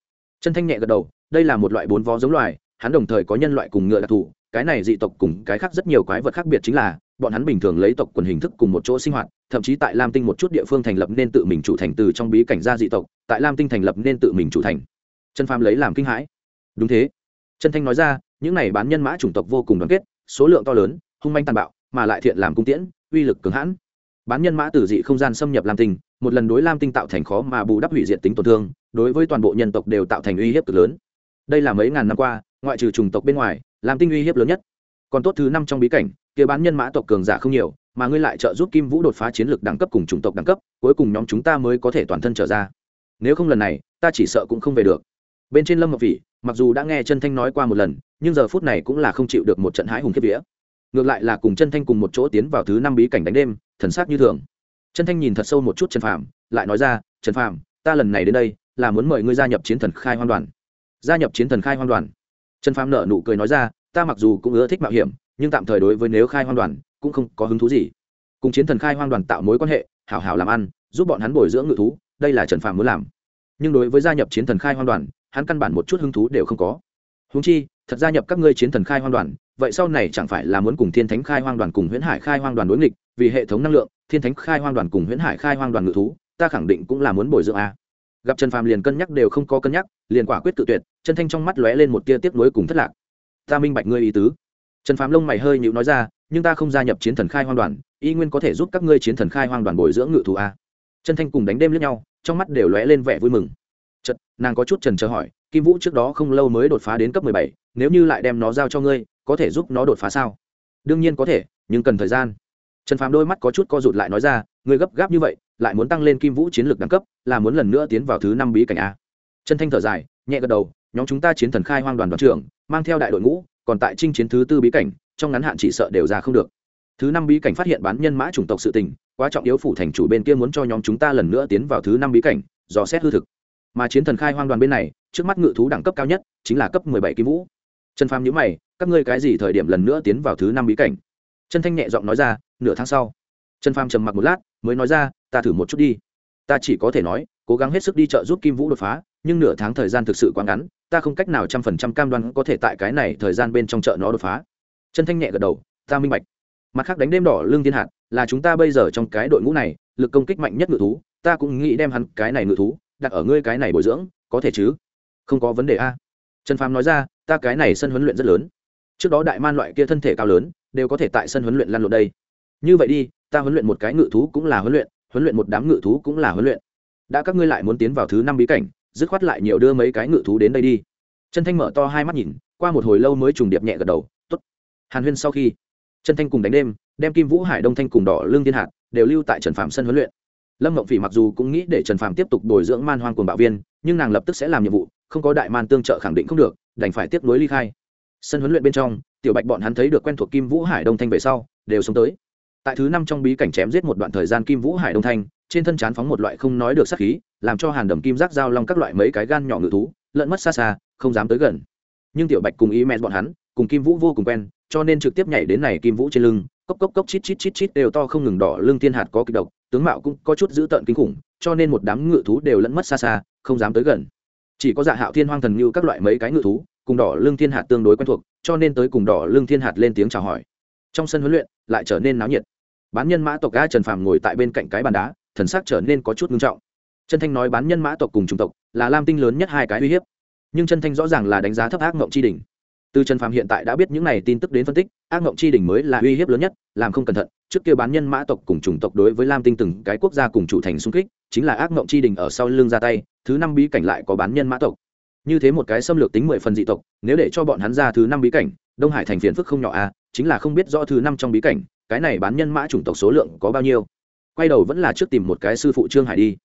Chân thanh nhẹ gật đầu, đây là một loại bốn vó giống loài, hắn đồng thời có nhân loại cùng ngựa đặc thù, cái này dị tộc cùng cái khác rất nhiều quái vật khác biệt chính là, bọn hắn bình thường lấy tộc quần hình thức cùng một chỗ sinh hoạt, thậm chí tại lam tinh một chút địa phương thành lập nên tự mình chủ thành từ trong bí cảnh ra dị tộc, tại lam tinh thành lập nên tự mình chủ thành. Trần phàm lấy làm kinh hãi đúng thế. Trần thanh nói ra, những này bán nhân mã chủng tộc vô cùng đoàn kết, số lượng to lớn, hung manh tàn bạo, mà lại thiện làm cung tiễn, uy lực cường hãn. Bán nhân mã tử dị không gian xâm nhập lam tinh, một lần đối lam tinh tạo thành khó mà bù đắp hủy diệt tính tổn thương, đối với toàn bộ nhân tộc đều tạo thành uy hiếp cực lớn. Đây là mấy ngàn năm qua, ngoại trừ chủng tộc bên ngoài, lam tinh uy hiếp lớn nhất. Còn tốt thứ năm trong bí cảnh, kia bán nhân mã tộc cường giả không nhiều, mà ngươi lại trợ giúp kim vũ đột phá chiến lược đẳng cấp cùng chủng tộc đẳng cấp, cuối cùng nhóm chúng ta mới có thể toàn thân trở ra. Nếu không lần này, ta chỉ sợ cũng không về được bên trên lâm ngọc vĩ, mặc dù đã nghe chân thanh nói qua một lần nhưng giờ phút này cũng là không chịu được một trận hãi hùng kiếp vía. Ngược lại là cùng chân thanh cùng một chỗ tiến vào thứ năm bí cảnh đánh đêm thần sắc như thường. Chân thanh nhìn thật sâu một chút chân phàm lại nói ra trần phàm ta lần này đến đây là muốn mời ngươi gia nhập chiến thần khai hoang đoàn. Gia nhập chiến thần khai hoang đoàn? Trần phàm nợ nụ cười nói ra ta mặc dù cũng ưa thích mạo hiểm nhưng tạm thời đối với nếu khai hoang đoàn cũng không có hứng thú gì. Cùng chiến thần khai hoang đoàn tạo mối quan hệ hảo hảo làm ăn giúp bọn hắn bồi dưỡng ngự thú đây là trần phàm muốn làm. Nhưng đối với gia nhập chiến thần khai hoang đoàn hắn căn bản một chút hứng thú đều không có. Húng chi, thật gia nhập các ngươi chiến thần khai hoang đoàn, vậy sau này chẳng phải là muốn cùng thiên thánh khai hoang đoàn cùng huyễn hải khai hoang đoàn đối nghịch, vì hệ thống năng lượng, thiên thánh khai hoang đoàn cùng huyễn hải khai hoang đoàn ngự thú, ta khẳng định cũng là muốn bồi dưỡng a. Gặp trần phàm liền cân nhắc đều không có cân nhắc, liền quả quyết tự tuyệt, chân thanh trong mắt lóe lên một tia tiếp nối cùng thất lạc. Ta minh bạch ngươi ý tứ. Trần phàm lông mày hơi nhịu nói ra, nhưng ta không gia nhập chiến thần khai hoang đoàn, y nguyên có thể giúp các ngươi chiến thần khai hoang đoàn bồi dưỡng ngự thú a. Chân thanh cùng đánh đêm lẫn nhau, trong mắt đều lóe lên vẻ vui mừng chật nàng có chút trần chờ hỏi, kim vũ trước đó không lâu mới đột phá đến cấp mười bảy, nếu như lại đem nó giao cho ngươi, có thể giúp nó đột phá sao? Đương nhiên có thể, nhưng cần thời gian. Trần phàm đôi mắt có chút co rụt lại nói ra, ngươi gấp gáp như vậy, lại muốn tăng lên kim vũ chiến lược đẳng cấp, là muốn lần nữa tiến vào thứ năm bí cảnh a. Chân thanh thở dài, nhẹ gật đầu, nhóm chúng ta chiến thần khai hoang đoàn đoàn trưởng, mang theo đại đội ngũ, còn tại trinh chiến thứ tư bí cảnh, trong ngắn hạn chỉ sợ đều ra không được. Thứ năm bí cảnh phát hiện bán nhân mã chủng tộc sự tình, quá trọng yếu phủ thành chủ bên kia muốn cho nhóm chúng ta lần nữa tiến vào thứ năm bí cảnh, dò xét hư thực mà chiến thần khai hoang đoàn bên này, trước mắt ngự thú đẳng cấp cao nhất chính là cấp mười bảy kim vũ. Trần phàm nhữ mày, các ngươi cái gì thời điểm lần nữa tiến vào thứ năm bí cảnh? Trần thanh nhẹ giọng nói ra, nửa tháng sau. Trần phàm trầm mặc một lát, mới nói ra, ta thử một chút đi. Ta chỉ có thể nói, cố gắng hết sức đi chợ giúp kim vũ đột phá, nhưng nửa tháng thời gian thực sự quá ngắn, ta không cách nào trăm phần trăm cam đoan có thể tại cái này thời gian bên trong chợ nó đột phá. Trần thanh nhẹ gật đầu, ta minh bạch. Mặt khác đánh đêm đỏ lương thiên hạt, là chúng ta bây giờ trong cái đội ngũ này, lực công kích mạnh nhất ngự thú, ta cũng nghĩ đem hắn cái này ngự thú đặt ở ngươi cái này bồi dưỡng, có thể chứ? Không có vấn đề a. Trần phàm nói ra, ta cái này sân huấn luyện rất lớn. Trước đó đại man loại kia thân thể cao lớn, đều có thể tại sân huấn luyện lăn lộn đây. Như vậy đi, ta huấn luyện một cái ngự thú cũng là huấn luyện huấn luyện một đám ngự thú cũng là huấn luyện. Đã các ngươi lại muốn tiến vào thứ năm bí cảnh, dứt khoát lại nhiều đưa mấy cái ngự thú đến đây đi. Trần thanh mở to hai mắt nhìn, qua một hồi lâu mới trùng điệp nhẹ gật đầu t ố t hàn huyên sau khi, trần thanh cùng đánh đêm, đem kim vũ hải đông thanh cùng đỏ lương thiên hạt đều lưu tại trần phạm sân huấn luyện lâm mộng phỉ mặc dù cũng nghĩ để trần Phàm tiếp tục bồi dưỡng man hoang cùng bạo viên, nhưng nàng lập tức sẽ làm nhiệm vụ, không có đại man tương trợ khẳng định không được, đành phải tiếp nối ly khai. Sân huấn luyện bên trong, tiểu bạch bọn hắn thấy được quen thuộc kim vũ hải đông thanh về sau, đều sống tới. Tại thứ năm trong bí cảnh chém giết một đoạn thời gian kim vũ hải đông thanh, trên thân chán phóng một loại không nói được sắc khí, làm cho hàn đầm kim giác giao long các loại mấy cái gan nhỏ ngự thú lợn mất xa xa, không dám tới gần. Nhưng tiểu bạch cùng ý mẹ bọn hắn, cùng kim vũ vô cùng quen, cho nên trực tiếp nhảy đến này kim vũ trên lưng cốc cốc cốc chít chít chít chít đều to không ngừng đỏ, lưng thiên hạt có kịch độc, tướng mạo cũng có chút dữ tợn kinh khủng, cho nên một đám ngự thú đều lẫn mất xa xa, không dám tới gần. Chỉ có dạ hạo thiên hoang thần như các loại mấy cái ngự thú, cùng đỏ, lưng thiên hạt tương đối quen thuộc, cho nên tới cùng đỏ, lưng thiên hạt lên tiếng chào hỏi. Trong sân huấn luyện, lại trở nên náo nhiệt. Bán nhân mã tộc ga trần phàm ngồi tại bên cạnh cái bàn đá, thần sắc trở nên có chút ngưng trọng. Chân thanh nói bán nhân mã tộc cùng chủng tộc là lam tinh lớn nhất hai cái uy hiếp. Nhưng chân thanh rõ ràng là đánh giá thấp ác mộng tri đình từ trần phàm hiện tại đã biết những này tin tức đến phân tích, ác mộng chi đỉnh mới là uy hiếp lớn nhất, làm không cẩn thận, trước kia bán nhân mã tộc cùng chủng tộc đối với lam tinh từng cái quốc gia cùng chủ thành xung kích, chính là ác mộng chi đỉnh ở sau lưng ra tay, thứ năm bí cảnh lại có bán nhân mã tộc. Như thế một cái xâm lược tính mười phần dị tộc, nếu để cho bọn hắn ra thứ năm bí cảnh, đông hải thành phiền phức không nhỏ à chính là không biết rõ thứ năm trong bí cảnh, cái này bán nhân mã chủng tộc số lượng có bao nhiêu. Quay đầu vẫn là trước tìm một cái sư phụ trương hải đi.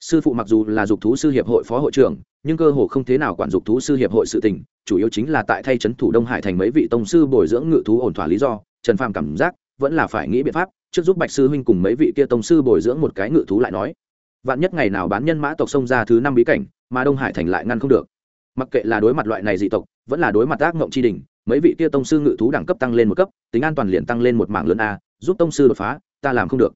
Sư phụ mặc dù là dục thú sư hiệp hội phó hội trưởng, nhưng cơ hồ không thế nào quản dục thú sư hiệp hội sự tình chủ yếu chính là tại thay trấn thủ đông hải thành mấy vị tông sư bồi dưỡng ngự thú ổn thỏa lý do, trần phàm cảm giác vẫn là phải nghĩ biện pháp, trước giúp bạch sư huynh cùng mấy vị kia tông sư bồi dưỡng một cái ngự thú lại nói. Vạn nhất ngày nào bán nhân mã tộc xông ra thứ năm bí cảnh, mà đông hải thành lại ngăn không được. Mặc kệ là đối mặt loại này dị tộc, vẫn là đối mặt ác ngộng tri đình mấy vị kia tông sư ngự thú đẳng cấp tăng lên một cấp, tính an toàn liền tăng lên một mảng lớn a, giúp tông sư đột phá, ta làm không được.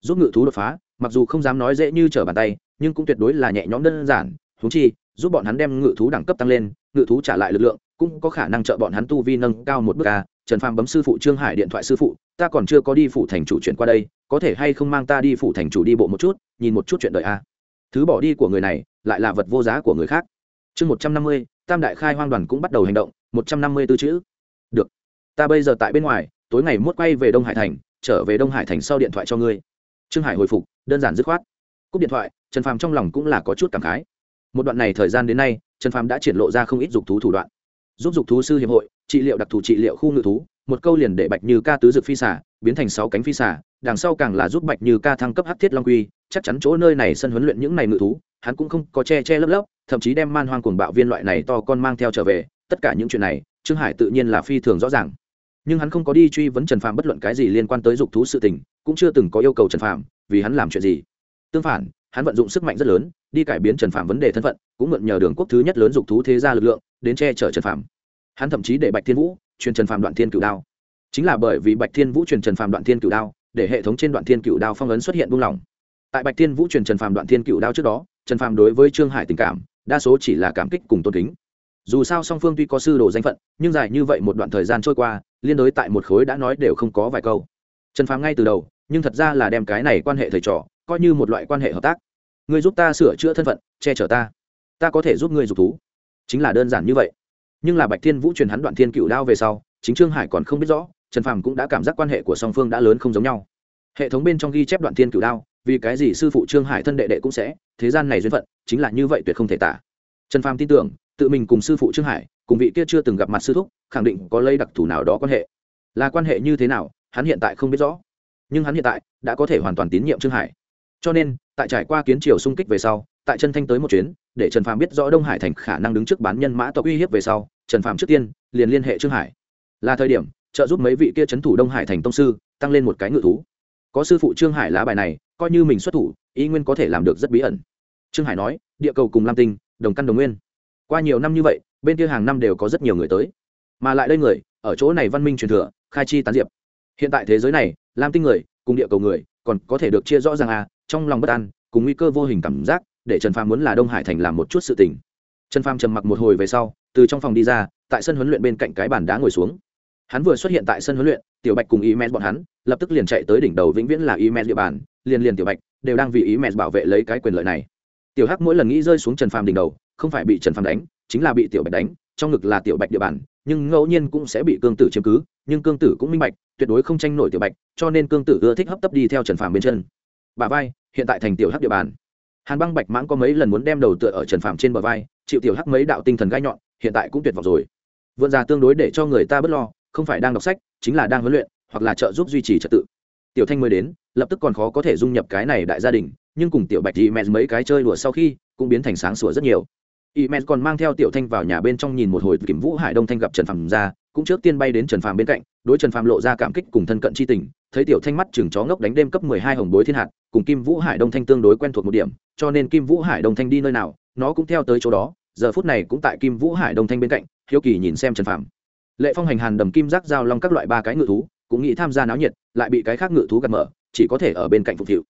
Giúp ngự thú đột phá, mặc dù không dám nói dễ như trở bàn tay, nhưng cũng tuyệt đối là nhẹ nhõm đơn giản thú chi giúp bọn hắn đem ngự thú đẳng cấp tăng lên, ngự thú trả lại lực lượng, cũng có khả năng trợ bọn hắn tu vi nâng cao một bước a. Trần phàm bấm sư phụ trương hải điện thoại sư phụ, ta còn chưa có đi phủ thành chủ chuyển qua đây, có thể hay không mang ta đi phủ thành chủ đi bộ một chút, nhìn một chút chuyện đời a. Thứ bỏ đi của người này, lại là vật vô giá của người khác. Chương một trăm năm mươi, tam đại khai hoang đoàn cũng bắt đầu hành động, một trăm năm mươi b ố chữ. Được. Ta bây giờ tại bên ngoài, tối ngày mốt quay về đông hải thành, trở về đông hải thành sau điện thoại cho ngươi. Trương hải hồi phục, đơn giản dứt khoát. Cúp điện thoại, trần phàm trong lòng cũng là có chút cảm khái một đoạn này thời gian đến nay, trần phàm đã triển lộ ra không ít dục thú thủ đoạn. Giúp dục thú sư hiệp hội, trị liệu đặc thù trị liệu khu ngự thú, một câu liền để bạch như ca tứ dược phi xả biến thành sáu cánh phi xả đằng sau càng là giúp bạch như ca thăng cấp hắc thiết long quy, chắc chắn chỗ nơi này sân huấn luyện những này ngự thú, hắn cũng không có che che lấp lấp, thậm chí đem man hoang cuồng bạo viên loại này to con mang theo trở về, tất cả những chuyện này, trương hải tự nhiên là phi thường rõ ràng. Nhưng hắn không có đi truy vấn trần phàm bất luận cái gì liên quan tới dục thú sự tình, cũng chưa từng có yêu cầu trần phàm vì hắn làm chuyện gì. Tương phản hắn vận dụng sức mạnh rất lớn, đi cải biến trần phạm vấn đề thân phận, cũng mượn nhờ đường quốc thứ nhất lớn dục thú thế gia lực lượng, đến che chở trần phạm hắn thậm chí để bạch thiên vũ truyền trần phạm đoạn thiên cửu đao. Chính là bởi vì bạch thiên vũ truyền trần phạm đoạn thiên cửu đao, để hệ thống trên đoạn thiên cửu đao phong ấn xuất hiện buông lỏng. Tại bạch thiên vũ truyền trần phạm đoạn thiên cửu đao trước đó, trần phạm đối với trương hải tình cảm, đa số chỉ là cảm kích cùng tôn kính. Dù sao song phương tuy có sư đồ danh phận, nhưng dài như vậy một đoạn thời gian trôi qua, liên đối tại một khối đã nói đều không có vài câu. Trần phàm ngay từ đầu, nhưng thật ra là đem cái này quan hệ thầy trò coi như một loại quan hệ hợp tác. Ngươi giúp ta sửa chữa thân phận, che chở ta. Ta có thể giúp ngươi dục thú. Chính là đơn giản như vậy. Nhưng là bạch thiên vũ truyền hắn đoạn thiên cựu đao về sau, chính trương hải còn không biết rõ, trần phàm cũng đã cảm giác quan hệ của song phương đã lớn không giống nhau. Hệ thống bên trong ghi chép đoạn thiên cựu đao, vì cái gì sư phụ trương hải thân đệ đệ cũng sẽ, thế gian này duyên phận, chính là như vậy tuyệt không thể tả. Trần phàm tin tưởng, tự mình cùng sư phụ trương hải, cùng vị kia chưa từng gặp mặt sư thúc, khẳng định có lây đặc thù nào đó quan hệ. Là quan hệ như thế nào, hắn hiện tại không biết rõ. Nhưng hắn hiện tại đã có thể hoàn toàn tín nhiệm trương hải cho nên, tại trải qua kiến triều xung kích về sau, tại chân thanh tới một chuyến, để trần phàm biết rõ đông hải thành khả năng đứng trước bán nhân mã tộc uy hiếp về sau, trần phàm trước tiên liền liên hệ trương hải. Là thời điểm, trợ giúp mấy vị kia c h ấ n thủ đông hải thành tông sư, tăng lên một cái ngự thú. Có sư phụ trương hải lá bài này, coi như mình xuất thủ, ý nguyên có thể làm được rất bí ẩn. Trương hải nói, địa cầu cùng lam tinh, đồng căn đồng nguyên. Qua nhiều năm như vậy, bên kia hàng năm đều có rất nhiều người tới. Mà lại đây người, ở chỗ này văn minh truyền thừa, khai chi tán diệp. Hiện tại thế giới này, lam tinh người, cùng địa cầu người, còn có thể được chia rõ ràng à trong lòng bất an, cùng nguy cơ vô hình cảm giác, để trần phàm muốn là đông hải thành làm một chút sự tình. Trần phàm trầm mặc một hồi về sau, từ trong phòng đi ra, tại sân huấn luyện bên cạnh cái bàn đá ngồi xuống. Hắn vừa xuất hiện tại sân huấn luyện, tiểu bạch cùng ý men bọn hắn, lập tức liền chạy tới đỉnh đầu vĩnh viễn là ý men địa bàn, liền liền tiểu bạch đều đang vì ý men bảo vệ lấy cái quyền lợi này. Tiểu hắc mỗi lần nghĩ rơi xuống trần phàm đỉnh đầu, không phải bị trần phàm đánh, chính là bị tiểu bạch đánh, trong ngực là tiểu bạch địa bàn, nhưng ngẫu nhiên cũng sẽ bị cương tử chiếm cứ, nhưng cương tử cũng minh bạch, tuyệt đối không tranh nổi tiểu bạch, cho nên cương tử ưa thích hấp tấp đi theo trần phàm bên chân. Bà vai hiện tại thành tiểu hắc địa bàn. Hàn băng bạch mãng có mấy lần muốn đem đầu tựa ở trần phàm trên bờ vai, chịu tiểu hắc mấy đạo tinh thần gai nhọn, hiện tại cũng tuyệt vọng rồi. Vượn già tương đối để cho người ta bớt lo, không phải đang đọc sách, chính là đang huấn luyện, hoặc là trợ giúp duy trì trật tự. Tiểu thanh mới đến, lập tức còn khó có thể dung nhập cái này đại gia đình, nhưng cùng tiểu bạch thì mẹ mấy cái chơi đùa sau khi, cũng biến thành sáng sủa rất nhiều. Y men còn mang theo tiểu thanh vào nhà bên trong nhìn một hồi kiểm vũ hải đông thanh gặp trần phàm ra, cũng trước tiên bay đến trần phàm bên cạnh, đối trần phàm lộ ra cảm kích cùng thân cận c h i tình thấy tiểu thanh mắt chừng chó ngốc đánh đêm cấp mười hai hồng bối thiên hạt, cùng kim vũ hải đông thanh tương đối quen thuộc một điểm, cho nên kim vũ hải đông thanh đi nơi nào, nó cũng theo tới chỗ đó, giờ phút này cũng tại kim vũ hải đông thanh bên cạnh, hiếu kỳ nhìn xem trần phàm. Lệ phong hành hàn đầm kim giác giao long các loại ba cái ngự thú, cũng nghĩ tham gia náo nhiệt, lại bị cái khác ngự thú gạt mở, chỉ có thể ở bên cạnh phục vụ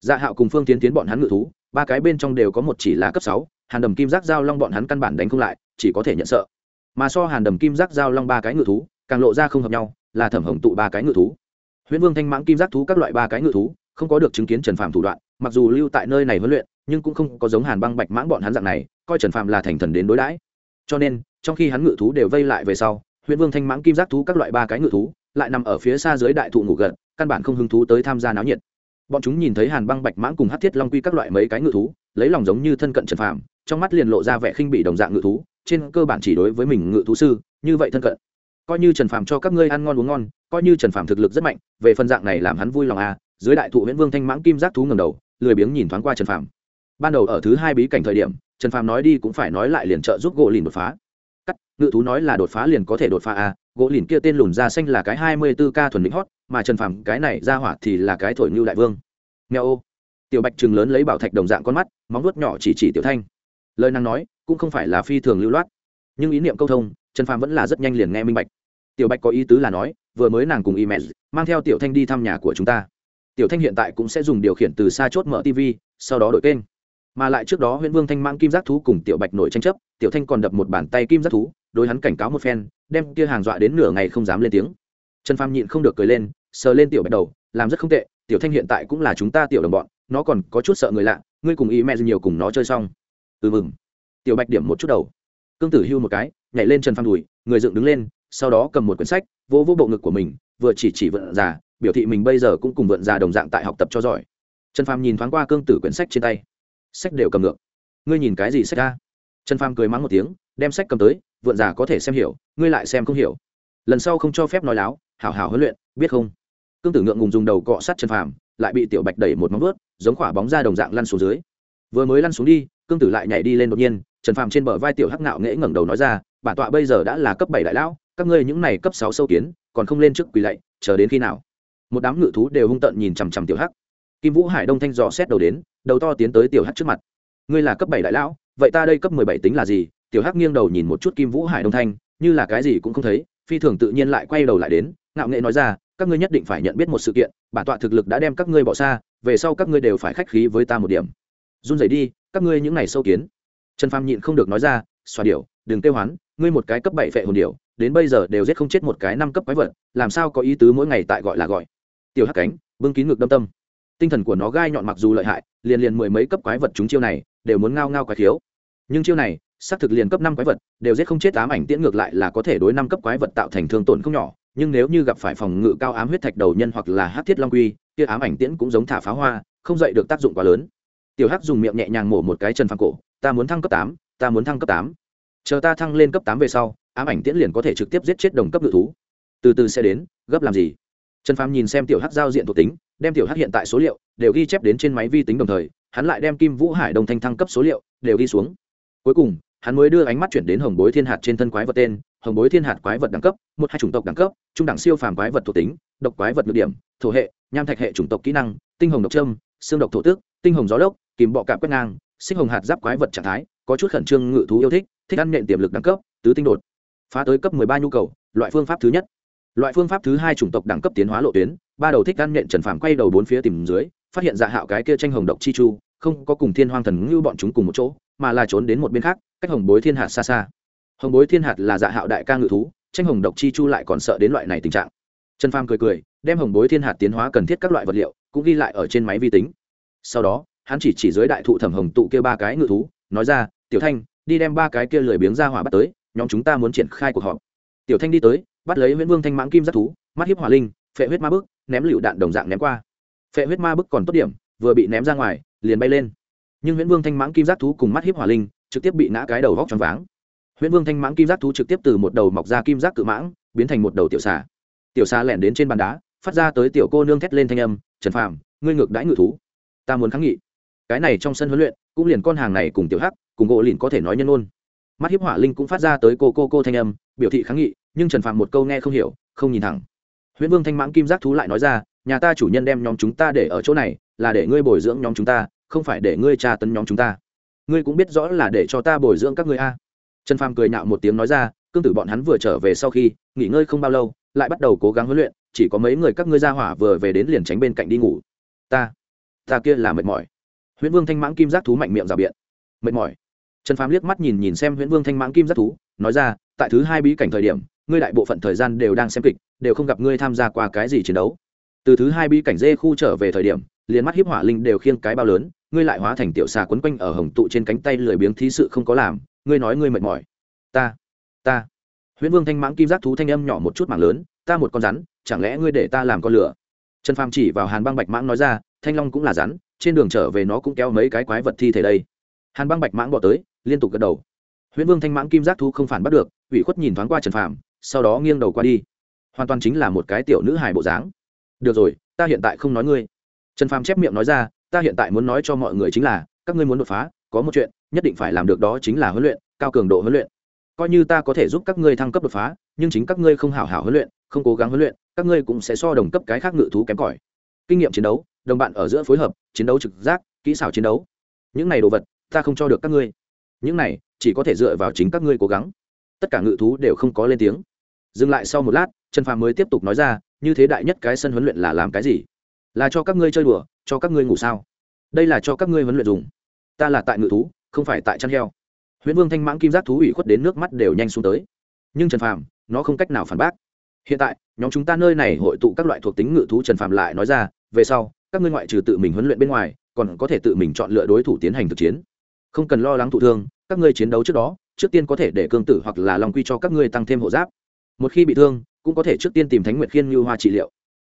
dạ hạo cùng phương tiến tiến bọn hắn ngự thú, ba cái bên trong đều có một chỉ là cấp sáu, hàn đầm kim giác giao long bọn hắn căn bản đánh không lại, chỉ có thể nhận sợ. Mà so hàn đầm kim giác giao long ba cái ngự thú, càng lộ ra không hợp nhau, là thẩm hồng tụ ba cái ngự thú huyễn vương thanh mãng kim giác thú các loại ba cái ngự thú, không có được chứng kiến trần phàm thủ đoạn, mặc dù lưu tại nơi này huấn luyện, nhưng cũng không có giống hàn băng bạch mãng bọn hắn dạng này, coi trần phàm là thành thần đến đối đãi. Cho nên, trong khi hắn ngự thú đều vây lại về sau, huyễn vương thanh mãng kim giác thú các loại ba cái ngự thú lại nằm ở phía xa dưới đại thụ ngủ gật, căn bản không hứng thú tới tham gia náo nhiệt. Bọn chúng nhìn thấy hàn băng bạch mãng cùng hát thiết long quy các loại mấy cái ngự thú, lấy lòng giống như thân cận trần phàm, trong mắt liền lộ ra vẻ khinh bị đồng dạng ngự thú, trên cơ bản chỉ đối với mình ngự thú sư, như vậy thân cận coi như trần phàm cho các ngươi ăn ngon uống ngon, coi như trần phàm thực lực rất mạnh, về phần dạng này làm hắn vui lòng à dưới đại thụ nguyễn vương thanh mãng kim giác thú ngầm đầu, lười biếng nhìn thoáng qua trần phàm. Ban đầu ở thứ hai bí cảnh thời điểm, trần phàm nói đi cũng phải nói lại liền trợ giúp gỗ lìn đột phá. Cắt, ngự thú nói là đột phá liền có thể đột phá à gỗ lìn kia tên lùn da xanh là cái hai mươi b ố ca thuần lĩnh hót, mà trần phàm cái này ra hỏa thì là cái thổi ngưu đại vương. Nghe ô, tiểu bạch chừng lớn lấy bảo thạch đồng dạng con mắt, móng nuốt nhỏ chỉ chỉ tiểu thanh. Lời năng nói, cũng không phải là phi thường lưu loát. Nhưng ý niệm câu thông, trần phàm vẫn là rất nhanh liền nghe minh bạch tiểu bạch có ý tứ là nói, vừa mới nàng cùng email mang theo tiểu thanh đi thăm nhà của chúng ta. Tiểu thanh hiện tại cũng sẽ dùng điều khiển từ xa chốt mở tv sau đó đổi kênh. Mà lại trước đó huyện vương thanh mang kim giác thú cùng tiểu bạch nổi tranh chấp, tiểu thanh còn đập một bàn tay kim giác thú, đối hắn cảnh cáo một phen, đem kia hàng dọa đến nửa ngày không dám lên tiếng. Trần pham nhịn không được cười lên, sờ lên tiểu bạch đầu, làm rất không tệ, tiểu thanh hiện tại cũng là chúng ta tiểu đồng bọn, nó còn có chút sợ người lạ, ngươi cùng Y mẹ nhiều cùng nó chơi xong. Ừ mừng. Tiểu bạch điểm một chút đầu. Cương tử hưu một cái, nhảy lên trần pham đùi, người dựng đứng lên sau đó cầm một quyển sách vỗ vỗ bộ ngực của mình, vừa chỉ chỉ vượn già, biểu thị mình bây giờ cũng cùng vượn già đồng dạng tại học tập cho giỏi. Trần phàm nhìn thoáng qua cương tử quyển sách trên tay. Sách đều cầm ngược. Ngươi nhìn cái gì sách ra trần phàm cười mắng một tiếng, đem sách cầm tới vượn già có thể xem hiểu, ngươi lại xem không hiểu. Lần sau không cho phép nói láo, hảo hảo huấn luyện, biết không? Cương tử ngượng ngùng dùng đầu cọ sát trần phàm, lại bị tiểu bạch đẩy một móng vớt giống quả bóng ra đồng dạng lăn xuống dưới. Vừa mới lăn xuống đi, cương tử lại nhảy đi lên đột nhiên, trần phàm trên bờ vai tiểu hắc ngạo nghễ ngẩng đầu nói ra, bản tọa bây giờ đã là cấp bảy đại lão các ngươi những này cấp sáu sâu kiến, còn không lên trước quỳ lạy, chờ đến khi nào? Một đám ngự thú đều hung tợn nhìn chằm chằm tiểu hắc. Kim vũ hải đông thanh dò xét đầu đến, đầu to tiến tới tiểu hắc trước mặt. Ngươi là cấp bảy đại lão, vậy ta đây cấp mười bảy tính là gì? Tiểu hắc nghiêng đầu nhìn một chút kim vũ hải đông thanh, như là cái gì cũng không thấy, phi thường tự nhiên lại quay đầu lại đến, ngạo nghệ nói ra, các ngươi nhất định phải nhận biết một sự kiện, bản tọa thực lực đã đem các ngươi bỏ xa, về sau các ngươi đều phải khách khí với ta một điểm. Run rẩy đi, các ngươi những này sâu kiến. Trần phàm nhịn không được nói ra, xoa điểu, đừng kêu hoán ngươi một cái cấp bảy phệ hồn điểu đến bây giờ đều giết không chết một cái năm cấp quái vật, làm sao có ý tứ mỗi ngày tại gọi là gọi. Tiểu hắc cánh, bưng kín ngực đâm tâm. Tinh thần của nó gai nhọn mặc dù lợi hại, liền liền mười mấy cấp quái vật chúng chiêu này đều muốn ngao ngao quái thiếu nhưng chiêu này, xác thực liền cấp năm quái vật, đều giết không chết ám ảnh tiễn ngược lại là có thể đối năm cấp quái vật tạo thành thương tổn không nhỏ, nhưng nếu như gặp phải phòng ngự cao ám huyết thạch đầu nhân hoặc là hát thiết long quy, kia ám ảnh tiễn cũng giống thả pháo hoa, không dậy được tác dụng quá lớn. Tiểu hắc dùng miệng nhẹ nhàng mổ một cái chân phăng cổ, ta muốn thăng cấp tám, ta muốn thăng cấp tám chờ ta thăng lên cấp tám về sau, ám ảnh tiễn liền có thể trực tiếp giết chết đồng cấp ngự thú. Từ từ sẽ đến, gấp làm gì? Trần phàm nhìn xem tiểu hắc giao diện thuộc tính, đem tiểu hắc hiện tại số liệu đều ghi chép đến trên máy vi tính đồng thời, hắn lại đem kim vũ hải đồng thanh thăng cấp số liệu đều ghi xuống. Cuối cùng, hắn mới đưa ánh mắt chuyển đến hồng bối thiên hạt trên thân quái vật tên, hồng bối thiên hạt quái vật đẳng cấp, một hai chủng tộc đẳng cấp, trung đẳng siêu phàm quái vật thuộc tính, độc quái vật ngược điểm, thổ hệ, nham thạch hệ chủng tộc kỹ năng, tinh hồng độc trâm xương độc thổ tước tinh hồng gió lốc, kìm bọ cạp quét ngang sinh hồng hạt giáp quái vật trạng thái, có chút khẩn trương ngự thú yêu thích thích ăn nện tiềm lực đẳng cấp, tứ tinh đột. Phá tới cấp ba nhu cầu, loại phương pháp thứ nhất. Loại phương pháp thứ hai chủng tộc đẳng cấp tiến hóa lộ tuyến, ba đầu thích ăn nện trần phàm quay đầu bốn phía tìm dưới, phát hiện dạ hạo cái kia tranh hồng độc chi chu, không có cùng thiên hoang thần ngưu bọn chúng cùng một chỗ, mà là trốn đến một bên khác, cách hồng bối thiên hạt xa xa. Hồng bối thiên hạt là dạ hạo đại ca ngự thú, tranh hồng độc chi chu lại còn sợ đến loại này tình trạng. Trần phàm cười cười, đem hồng bối thiên hạt tiến hóa cần thiết các loại vật liệu, cũng ghi lại ở trên máy vi tính. Sau đó hắn chỉ chỉ dưới đại thụ thẩm hồng tụ kia ba cái ngự thú, nói ra, tiểu thanh, đi đem ba cái kia lười biếng ra hỏa bắt tới, nhóm chúng ta muốn triển khai cuộc họp. Tiểu thanh đi tới, bắt lấy nguyễn vương thanh mãng kim giác thú, mắt hiếp hỏa linh, phệ huyết ma bức, ném lựu đạn đồng dạng ném qua. Phệ huyết ma bức còn tốt điểm, vừa bị ném ra ngoài, liền bay lên. Nhưng nguyễn vương thanh mãng kim giác thú cùng mắt hiếp hỏa linh, trực tiếp bị nã cái đầu vóc choáng váng. Nguyễn vương thanh mãng kim giác thú trực tiếp từ một đầu mọc ra kim giác cự mãng, biến thành một đầu tiểu xà. Tiểu xà lẻn đến trên bàn đá, phát ra tới tiểu cô nương thét lên thanh âm, trần phàm, ngươi ngược đãi ngự thú. Ta muốn kháng nghị cái này trong sân huấn luyện, cũng liền con hàng này cùng tiểu hắc, cùng gỗ lìn có thể nói nhân ôn mắt hiếp hỏa linh cũng phát ra tới cô cô cô thanh âm, biểu thị kháng nghị, nhưng trần phạm một câu nghe không hiểu, không nhìn thẳng. Huyễn vương thanh mãng kim giác thú lại nói ra, nhà ta chủ nhân đem nhóm chúng ta để ở chỗ này, là để ngươi bồi dưỡng nhóm chúng ta, không phải để ngươi tra tấn nhóm chúng ta. Ngươi cũng biết rõ là để cho ta bồi dưỡng các ngươi a. Trần phàm cười nhạo một tiếng nói ra, cương tử bọn hắn vừa trở về sau khi, nghỉ ngơi không bao lâu, lại bắt đầu cố gắng huấn luyện, chỉ có mấy người các ngươi ra hỏa vừa về đến liền tránh bên cạnh đi ngủ. Ta ta kia là mệt mỏi huyễn vương thanh mãng kim giác thú mạnh miệng rào biện. Mệt mỏi. Trần phàm liếc mắt nhìn nhìn xem huyễn vương thanh mãng kim giác thú, nói ra, tại thứ hai bí cảnh thời điểm, ngươi đại bộ phận thời gian đều đang xem kịch, đều không gặp ngươi tham gia qua cái gì chiến đấu. Từ thứ hai bí cảnh dê khu trở về thời điểm, liền mắt hiếp hỏa linh đều khiêng cái bao lớn, ngươi lại hóa thành tiểu xà quấn quanh ở hồng tụ trên cánh tay lười biếng thí sự không có làm, ngươi nói ngươi mệt mỏi. Ta ta. Huyễn vương thanh mãng kim giác thú thanh âm nhỏ một chút mảng lớn, ta một con rắn, chẳng lẽ ngươi để ta làm con lửa? Trần phàm chỉ vào hàn băng bạch mãng nói ra, thanh long cũng là rắn trên đường trở về nó cũng kéo mấy cái quái vật thi thể đây. Hàn băng bạch mãng bỏ tới, liên tục gật đầu. Huyễn vương thanh mãng kim giác thú không phản bắt được, ủy khuất nhìn thoáng qua trần phàm, sau đó nghiêng đầu qua đi. Hoàn toàn chính là một cái tiểu nữ hài bộ dáng. Được rồi, ta hiện tại không nói ngươi. Trần phàm chép miệng nói ra, ta hiện tại muốn nói cho mọi người chính là, các ngươi muốn đột phá, có một chuyện, nhất định phải làm được đó chính là huấn luyện, cao cường độ huấn luyện. Coi như ta có thể giúp các ngươi thăng cấp đột phá, nhưng chính các ngươi không hảo hảo huấn luyện, không cố gắng huấn luyện, các ngươi cũng sẽ so đồng cấp cái khác ngự thú kém cỏi. Kinh nghiệm chiến đấu đồng bạn ở giữa phối hợp, chiến đấu trực giác, kỹ xảo chiến đấu. Những này đồ vật, ta không cho được các ngươi. Những này, chỉ có thể dựa vào chính các ngươi cố gắng. Tất cả ngự thú đều không có lên tiếng. Dừng lại sau một lát, trần phàm mới tiếp tục nói ra, như thế đại nhất cái sân huấn luyện là làm cái gì? Là cho các ngươi chơi đùa, cho các ngươi ngủ sao? Đây là cho các ngươi huấn luyện dùng. Ta là tại ngự thú, không phải tại chăn heo. Huyễn vương thanh mãng kim giác thú ủy khuất đến nước mắt đều nhanh xuống tới. Nhưng trần phàm, nó không cách nào phản bác. Hiện tại, nhóm chúng ta nơi này hội tụ các loại thuộc tính ngự thú trần phàm lại nói ra, về sau các ngươi ngoại trừ tự mình huấn luyện bên ngoài, còn có thể tự mình chọn lựa đối thủ tiến hành thực chiến. Không cần lo lắng thụ thương, các ngươi chiến đấu trước đó, trước tiên có thể để cương tử hoặc là lòng quy cho các ngươi tăng thêm hộ giáp. Một khi bị thương, cũng có thể trước tiên tìm thánh nguyệt khiên như hoa trị liệu.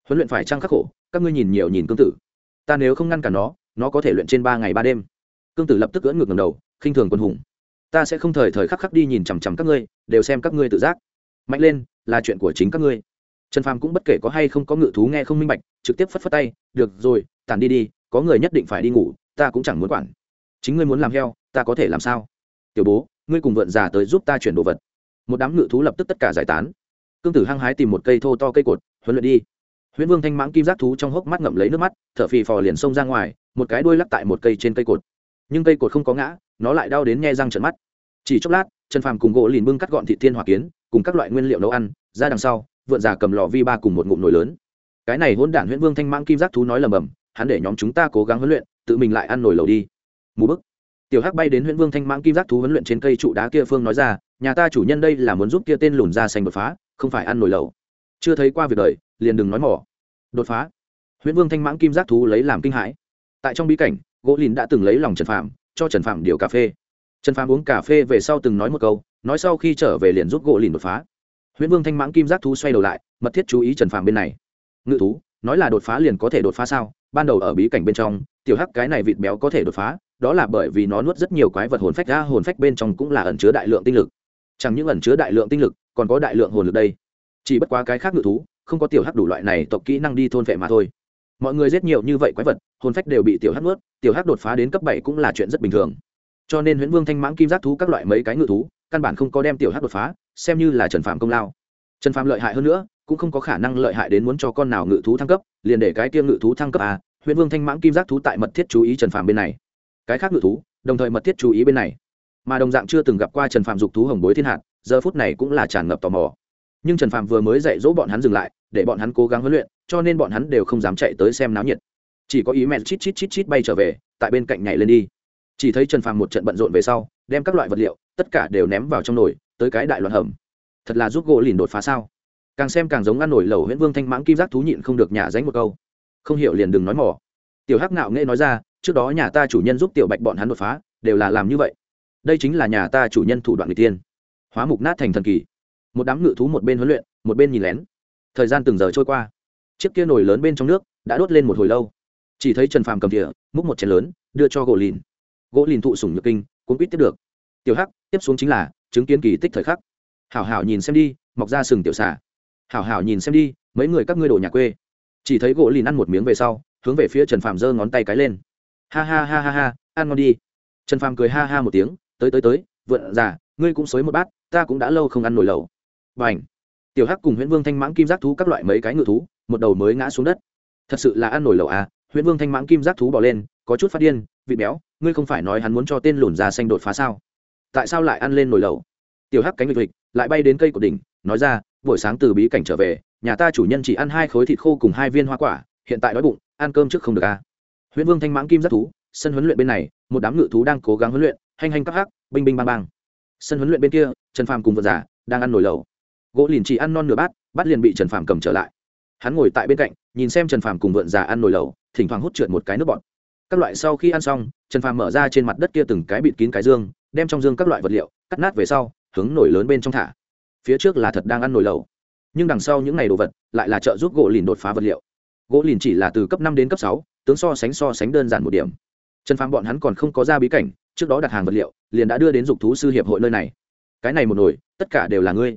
Huấn luyện phải trăng khắc khổ, các ngươi nhìn nhiều nhìn cương tử. Ta nếu không ngăn cản nó nó có thể luyện trên ba ngày ba đêm. Cương tử lập tức cưỡn ngược ngầm đầu, khinh thường quân hùng. Ta sẽ không thời thời khắc khắc đi nhìn chằm chằm các ngươi, đều xem các ngươi tự giác. Mạnh lên, là chuyện của chính các ngươi trần phàm cũng bất kể có hay không có ngự thú nghe không minh bạch, trực tiếp phất phất tay, được rồi tàn đi đi, có người nhất định phải đi ngủ, ta cũng chẳng muốn quản. Chính ngươi muốn làm heo, ta có thể làm sao? Tiểu bố, ngươi cùng vượn già tới giúp ta chuyển đồ vật. Một đám ngự thú lập tức tất cả giải tán. Cương tử hăng hái tìm một cây thô to cây cột, huấn luyện đi. Huyễn vương thanh mãng kim giác thú trong hốc mắt ngậm lấy nước mắt, thở phì phò liền xông ra ngoài, một cái đuôi lắc tại một cây trên cây cột. Nhưng cây cột không có ngã, nó lại đau đến nghe răng trận mắt. Chỉ chốc lát, trần phàm cùng gỗ lìn bưng cắt gọn thị thiên hỏa kiến, cùng các loại nguyên liệu nấu ăn, ra đằng sau vượn già cầm lò vi ba cùng một ngụm nồi lớn. Cái này hôn đản huyễn vương thanh mãng kim giác thú nói lầm bầm, hắn để nhóm chúng ta cố gắng huấn luyện, tự mình lại ăn nồi lầu đi. Mù bức. Tiểu hắc bay đến huyễn vương thanh mãng kim giác thú huấn luyện trên cây trụ đá kia phương nói ra, nhà ta chủ nhân đây là muốn giúp kia tên lùn ra xanh đột phá, không phải ăn nồi lầu chưa thấy qua việc đời, liền đừng nói mỏ. Đột phá. Huyễn vương thanh mãng kim giác thú lấy làm kinh hãi. Tại trong bí cảnh, gỗ lìn đã từng lấy lòng trần phạm cho trần phạm điều cà phê. Trần phạm uống cà phê về sau từng nói một câu, nói sau khi trở về liền giúp gỗ lìn đột phá huyễn vương thanh mãng kim giác thú xoay đầu lại, mật thiết chú ý trần phạm bên này. Ngự thú, nói là đột phá liền có thể đột phá sao? Ban đầu ở bí cảnh bên trong, tiểu hắc cái này vịt béo có thể đột phá, đó là bởi vì nó nuốt rất nhiều quái vật hồn phách ra, hồn phách bên trong cũng là ẩn chứa đại lượng tinh lực. Chẳng những ẩn chứa đại lượng tinh lực, còn có đại lượng hồn lực đây. Chỉ bất quá cái khác ngự thú, không có tiểu hắc đủ loại này tộc kỹ năng đi thôn vệ mà thôi. Mọi người giết nhiều như vậy quái vật, hồn phách đều bị tiểu hắc nuốt, tiểu hắc đột phá đến cấp bảy cũng là chuyện rất bình thường. Cho nên huyễn vương thanh mãng kim giác thú các loại mấy cái ngự thú căn bản không có đem tiểu hát đột phá, xem như là trần phạm công lao. Trần phạm lợi hại hơn nữa, cũng không có khả năng lợi hại đến muốn cho con nào ngự thú thăng cấp, liền để cái kia ngự thú thăng cấp à huyện vương thanh mãng kim giác thú tại mật thiết chú ý trần phạm bên này. Cái khác ngự thú, đồng thời mật thiết chú ý bên này. Mà đồng dạng chưa từng gặp qua trần phạm dục thú hồng bối thiên hạt giờ phút này cũng là tràn ngập tò mò. Nhưng trần phạm vừa mới dạy dỗ bọn hắn dừng lại, để bọn hắn cố gắng huấn luyện, cho nên bọn hắn đều không dám chạy tới xem náo nhiệt. Chỉ có ý mẹ chít chít chít chít bay trở về, tại bên cạnh nhảy lên đi. Chỉ thấy trần phàm một trận bận rộn về sau, đem các loại vật liệu tất cả đều ném vào trong nồi, tới cái đại loạn hầm. Thật là giúp gỗ lìn đột phá sao? Càng xem càng giống ăn nổi lẩu huyễn vương thanh mãng kim giác thú nhịn không được nhả dánh một câu. Không hiểu liền đừng nói mỏ. Tiểu hắc nạo nghệ nói ra, trước đó nhà ta chủ nhân giúp tiểu bạch bọn hắn đột phá, đều là làm như vậy. Đây chính là nhà ta chủ nhân thủ đoạn người tiên hóa mục nát thành thần kỳ. Một đám ngự thú một bên huấn luyện, một bên nhìn lén. Thời gian từng giờ trôi qua. Chiếc kia nồi lớn bên trong nước đã đốt lên một hồi lâu. Chỉ thấy trần phàm cầm thìa, múc một chén lớn, đưa cho gỗ lìn. Gỗ lìn thụ sủng nhược kinh cũng quýt tiếp được. Tiểu hắc tiếp xuống chính là chứng kiến kỳ tích thời khắc. Hảo hảo nhìn xem đi, mọc ra sừng tiểu xà. Hảo hảo nhìn xem đi, mấy người các ngươi đổ nhà quê. Chỉ thấy gỗ lìn ăn một miếng về sau, hướng về phía trần phàm giơ ngón tay cái lên. Ha ha ha ha ha, ăn ngon đi. Trần phàm cười ha ha một tiếng, tới tới tới vượn già, ngươi cũng xối một bát, ta cũng đã lâu không ăn nổi lẩu. B à n h tiểu hắc cùng h u y ễ n vương thanh mãng kim giác thú các loại mấy cái ngự thú, một đầu mới ngã xuống đất. Thật sự là ăn nổi lẩu à h u y ễ n vương thanh mãng kim giác thú bỏ lên, có chút phát điên, vị béo, ngươi không phải nói hắn muốn cho tên lùn già xanh đột phá sao? Tại sao lại ăn lên nồi lẩu? Tiểu hắc cánh vịt vịt, lại bay đến cây của đỉnh, nói ra, buổi sáng từ bí cảnh trở về, nhà ta chủ nhân chỉ ăn hai khối thịt khô cùng hai viên hoa quả, hiện tại đói bụng, ăn cơm trước không được à? Huyễn vương thanh mãng kim giác thú, sân huấn luyện bên này, một đám ngự thú đang cố gắng huấn luyện hành hành các hắc, binh binh bang bang. Sân huấn luyện bên kia, trần phàm cùng vợ già đang ăn nồi lẩu. Gỗ lìn chỉ ăn non nửa bát bát liền bị trần phàm cầm trở lại. Hắn ngồi tại bên cạnh, nhìn xem trần phàm cùng vợn già ăn nồi lẩu, thỉnh thoảng hút trượt một cái nước bọt. Các loại sau khi ăn xong, trần phàm mở ra trên mặt đất kia từng cái bịt kín cái dương đem trong dương các loại vật liệu cắt nát về sau, hướng nổi lớn bên trong thả. Phía trước là thật đang ăn nổi lẩu, nhưng đằng sau những ngày đồ vật lại là trợ giúp gỗ lìn đột phá vật liệu. Gỗ lìn chỉ là từ cấp năm đến cấp sáu, tướng so sánh so sánh đơn giản một điểm. Trần phàm bọn hắn còn không có ra bí cảnh, trước đó đặt hàng vật liệu, liền đã đưa đến dục thú sư hiệp hội nơi này. Cái này một nồi, tất cả đều là ngươi.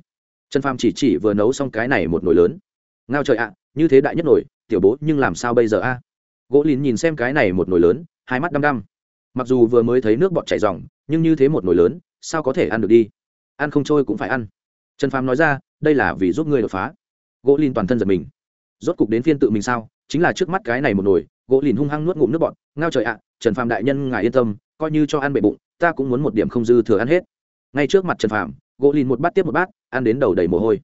Trần phàm chỉ chỉ vừa nấu xong cái này một nồi lớn. Ngao trời ạ, như thế đại nhất nồi, tiểu bố, nhưng làm sao bây giờ a? Gỗ lìn nhìn xem cái này một nồi lớn, hai mắt đăm đăm. Mặc dù vừa mới thấy nước bọt chảy dòng nhưng như thế một nồi lớn, sao có thể ăn được đi? Ăn không trôi cũng phải ăn. Trần phàm nói ra, đây là vì giúp ngươi đột phá. Gỗ lìn toàn thân giật mình. Rốt cục đến phiên tự mình sao? Chính là trước mắt cái này một nồi, gỗ lìn hung hăng nuốt ngụm nước bọt, ngao trời ạ, trần phàm đại nhân ngài yên tâm, coi như cho ăn bệ bụng, ta cũng muốn một điểm không dư thừa ăn hết. Ngay trước mặt trần phàm, gỗ lìn một bát tiếp một bát, ăn đến đầu đầy mồ hôi.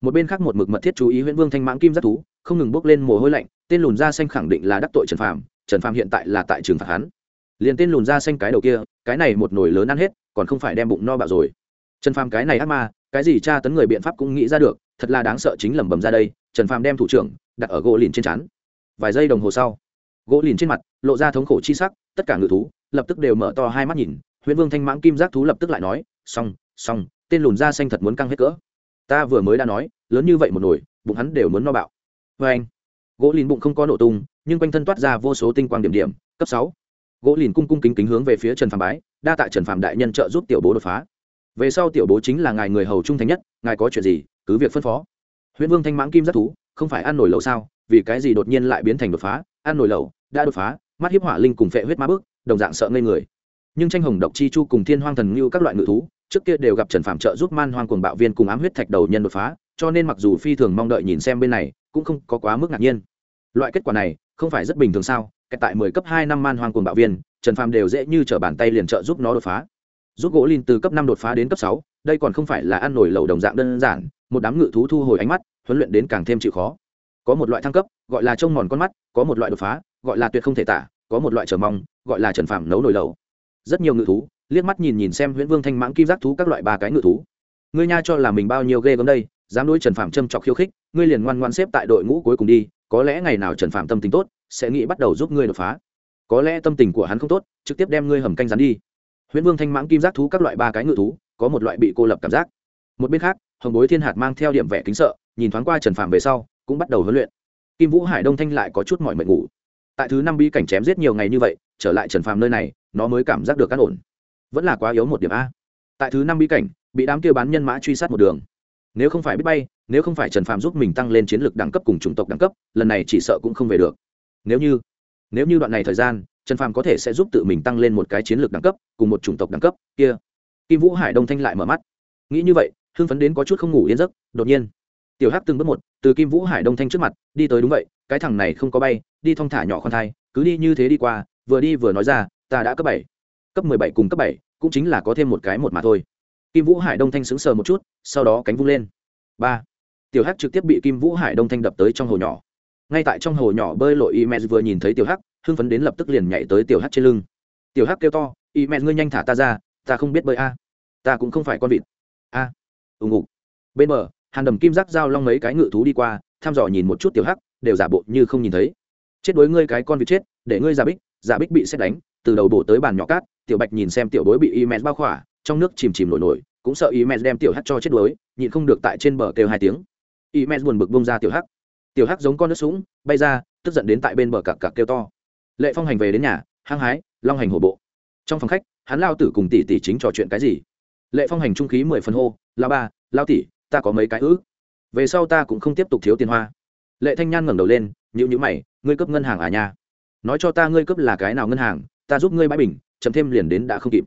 Một bên khác một mực mật thiết chú ý huyễn vương thanh mãng kim giác thú, không ngừng bốc lên mồ hôi lạnh, tên lùn da xanh khẳng định là đắc tội trần phàm trần phàm hiện tại là tại trường phạt hắn. Liền tên lùn da xanh cái đầu kia cái này một nồi lớn ăn hết, còn không phải đem bụng no bạo rồi. Trần phàm cái này ác ma, cái gì tra tấn người biện pháp cũng nghĩ ra được, thật là đáng sợ chính lẩm bẩm ra đây, trần phàm đem thủ trưởng đặt ở gỗ lìn trên chắn vài giây đồng hồ sau, gỗ lìn trên mặt lộ ra thống khổ chi sắc, tất cả ngự thú lập tức đều mở to hai mắt nhìn, huyễn vương thanh mãng kim giác thú lập tức lại nói, xong xong, tên lùn da xanh thật muốn căng hết cỡ. Ta vừa mới đã nói, lớn như vậy một nồi, bụng hắn đều muốn no bạo. Vê anh gỗ lìn bụng không có nổ tung, nhưng quanh thân toát ra vô số tinh quang điểm điểm, cấp sáu gỗ lìn cung cung kính kính hướng về phía trần phàm bái, đa tạ trần phàm đại nhân trợ giúp tiểu bố đột phá. Về sau tiểu bố chính là ngài người hầu trung thành nhất, ngài có chuyện gì, cứ việc phân phó. Huyễn vương thanh mãng kim rất thú, không phải ăn nổi lẩu sao, vì cái gì đột nhiên lại biến thành đột phá, ăn nổi lẩu, đã đột phá, mắt hiếp hỏa linh cùng phệ huyết ma bước đồng dạng sợ ngây người. Nhưng tranh hồng độc chi chu cùng thiên hoang thần như các loại ngự thú, trước kia đều gặp trần phạm trợ giúp man hoang cuồng bạo viên cùng ám huyết thạch đầu nhân đột phá, cho nên mặc dù phi thường mong đợi nhìn xem bên này, cũng không có quá mức ngạc nhiên. Loại kết quả này không phải rất bình thường sao? Kẹt tại mười cấp hai năm man hoang cuồng bạo viên, trần phàm đều dễ như t r ở bàn tay liền trợ giúp nó đột phá. Giúp gỗ linh từ cấp năm đột phá đến cấp sáu, đây còn không phải là ăn nổi lẩu đồng dạng đơn giản, một đám ngự thú thu hồi ánh mắt, huấn luyện đến càng thêm chịu khó. Có một loại thăng cấp, gọi là trông mòn con mắt, có một loại đột phá, gọi là tuyệt không thể tả, có một loại chờ mong, gọi là trần phàm nấu nồi lẩu. Rất nhiều ngự thú, liếc mắt nhìn nhìn xem huyễn vương thanh mãng kim giác thú các loại ba cái ngự thú. Ngươi nha cho là mình bao nhiêu ghê gớm đây, dám đối trần phàm châm chọc khiêu khích, ngươi liền ngoan ngoan xếp tại đội ngũ cuối cùng đi có lẽ ngày nào trần phạm tâm tình tốt, sẽ nghĩ bắt đầu giúp ngươi đột phá. Có lẽ tâm tình của hắn không tốt, trực tiếp đem ngươi hầm canh rắn đi. Huyễn vương thanh mãng kim giác thú các loại ba cái ngự thú, có một loại bị cô lập cảm giác. Một bên khác, hồng bối thiên hạt mang theo điểm vẻ kính sợ, nhìn thoáng qua trần phạm về sau, cũng bắt đầu huấn luyện. Kim vũ hải đông thanh lại có chút mỏi mệt ngủ. Tại thứ năm bi cảnh chém giết nhiều ngày như vậy, trở lại trần phạm nơi này, nó mới cảm giác được cán ổn. Vẫn là quá yếu một điểm a. Tại thứ năm bi cảnh, bị đám kia bán nhân mã truy sát một đường. Nếu không phải biết bay nếu không phải trần Phàm giúp mình tăng lên chiến lược đẳng cấp cùng chủng tộc đẳng cấp, lần này chỉ sợ cũng không về được. Nếu như nếu như đoạn này thời gian, trần Phàm có thể sẽ giúp tự mình tăng lên một cái chiến lược đẳng cấp cùng một chủng tộc đẳng cấp, kia. Kim vũ hải đông thanh lại mở mắt. Nghĩ như vậy, hưng phấn đến có chút không ngủ yên giấc, đột nhiên. Tiểu hắc từng bước một, từ kim vũ hải đông thanh trước mặt, đi tới đúng vậy, cái thằng này không có bay, đi thong thả nhỏ con thai, cứ đi như thế đi qua, vừa đi vừa nói ra, ta đã cấp bảy, cấp mười bảy cùng cấp bảy, cũng chính là có thêm một cái một mà thôi. Kim vũ hải đông thanh sững sờ một chút, sau đó cánh vung lên. Ba tiểu hắc trực tiếp bị kim vũ hải đông thanh đập tới trong hồ nhỏ. Ngay tại trong hồ nhỏ bơi lội imes vừa nhìn thấy tiểu hắc, hưng phấn đến lập tức liền nhảy tới tiểu hắc trên lưng. Tiểu hắc kêu to imes ngươi nhanh thả ta ra, ta không biết bơi a. Ta cũng không phải con vịt. A. À. ùng ục bên bờ, hàn đầm kim giác giao long mấy cái ngự thú đi qua, thăm dò nhìn một chút tiểu hắc, đều giả bộ như không nhìn thấy. Chết đối ngươi cái con vịt chết, để ngươi giả bích giả bích bị xét đánh, từ đầu bổ tới bàn nhỏ cát. Tiểu bạch nhìn xem tiểu bối bị imes bao khỏa, trong nước chìm chìm nổi nổi, cũng sợ imes đem tiểu hắc cho chết đuối, nhịn không được tại trên bờ kêu hai tiếng. Y mẹ buồn bực bông ra tiểu hắc. Tiểu hắc giống con nước sũng, bay ra, tức giận đến tại bên bờ cặc cặc kêu to. Lệ phong hành về đến nhà, hăng hái, long hành hổ bộ. Trong phòng khách, hắn lao tử cùng tỷ tỷ chính trò chuyện cái gì? Lệ phong hành trung khí mười phần hô lao ba lao tỷ, ta có mấy cái ư? Về sau ta cũng không tiếp tục thiếu tiền hoa. Lệ thanh nhan ngẩng đầu lên nhữ nhữ mày, ngươi cấp ngân hàng à nha? Nói cho ta ngươi cấp là cái nào ngân hàng, ta giúp ngươi bãi bình chấm thêm liền đến đã không kịp.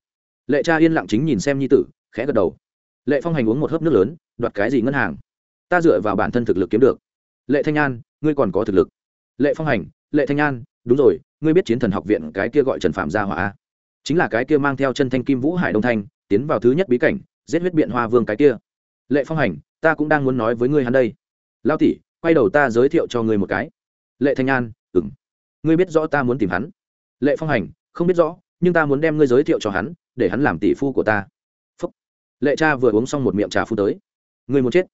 Lệ cha yên lặng chính nhìn xem nhi tử, khẽ gật đầu. Lệ phong hành uống một hớp nước lớn, đoạt cái gì ngân hàng? Ta dựa vào bản thân thực lực kiếm được. Lệ thanh an, ngươi còn có thực lực. Lệ phong hành, lệ thanh an, đúng rồi, ngươi biết chiến thần học viện cái kia gọi trần phạm gia hỏa chính là cái kia mang theo chân thanh kim vũ hải đông thanh, tiến vào thứ nhất bí cảnh, giết huyết biện hoa vương cái kia. Lệ phong hành, ta cũng đang muốn nói với ngươi hắn đây. Lao tỷ, quay đầu ta giới thiệu cho ngươi một cái. Lệ thanh an ừng ngươi biết rõ ta muốn tìm hắn. Lệ phong hành, không biết rõ, nhưng ta muốn đem ngươi giới thiệu cho hắn, để hắn làm tỷ phu của ta. Phúc. lệ cha vừa uống xong một miệng trà phu tới. Ngươi muốn chết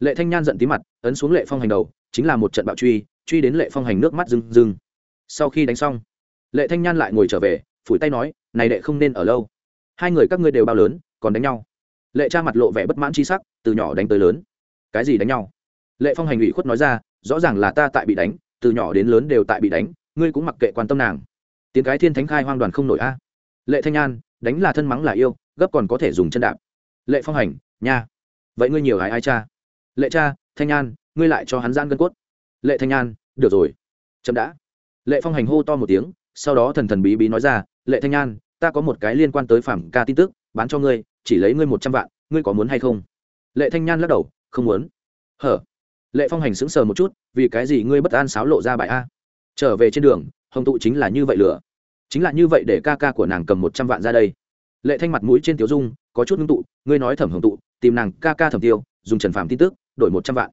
lệ thanh nhan giận tí mặt, ấn xuống lệ phong hành đầu, chính là một trận bạo truy truy đến lệ phong hành nước mắt rưng rưng. Sau khi đánh xong, lệ thanh nhan lại ngồi trở về, phủi tay nói, này đệ không nên ở lâu. Hai người các ngươi đều bao lớn, còn đánh nhau. Lệ cha mặt lộ vẻ bất mãn c h i sắc, từ nhỏ đánh tới lớn. Cái gì đánh nhau? Lệ phong hành ủy khuất nói ra, rõ ràng là ta tại bị đánh, từ nhỏ đến lớn đều tại bị đánh, ngươi cũng mặc kệ quan tâm nàng. Tiếng cái thiên thánh khai hoang đoàn không nổi a. Lệ thanh an đánh là thân mắng là yêu, gấp còn có thể dùng chân đạp. Lệ phong hành, nha. Vậy ngươi nhiều ai ai cha? Lệ cha, thanh an, ngươi lại cho hắn gian gân cốt. Lệ thanh an, được rồi. Chậm đã. Lệ phong hành hô to một tiếng, sau đó thần thần bí bí nói ra, lệ thanh an, ta có một cái liên quan tới phản ca tin tức, bán cho ngươi, chỉ lấy ngươi một trăm vạn, ngươi có muốn hay không? Lệ thanh nhan lắc đầu, không muốn. Hở. Lệ phong hành sững sờ một chút, vì cái gì ngươi bất an sáo lộ ra bài a? Trở về trên đường, hồng tụ chính là như vậy lửa. Chính là như vậy để ca ca của nàng cầm một trăm vạn ra đây. Lệ thanh mặt mũi trên tiểu dung, có chút ngưng tụ, ngươi nói thẩm hồng tụ, tìm nàng ca ca thẩm tiêu, dùng trần phàm tin tức đổi một trăm vạn.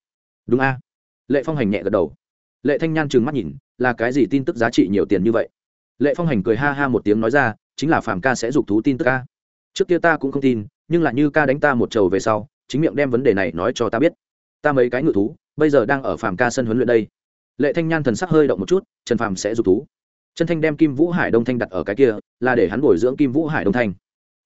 Đúng a. Lệ phong hành nhẹ gật đầu. Lệ thanh nhan trừng mắt nhìn, là cái gì tin tức giá trị nhiều tiền như vậy? Lệ phong hành cười ha ha một tiếng nói ra, chính là phàm ca sẽ dục thú tin tức ca trước kia ta cũng không tin, nhưng là như ca đánh ta một trầu về sau, chính miệng đem vấn đề này nói cho ta biết. Ta mấy cái ngự thú, bây giờ đang ở phàm ca sân huấn luyện đây. Lệ thanh nhan thần sắc hơi động một chút, trần phàm sẽ dục thú. Chân thanh đem kim vũ hải đông thanh đặt ở cái kia, là để hắn bồi dưỡng kim vũ hải đông thanh.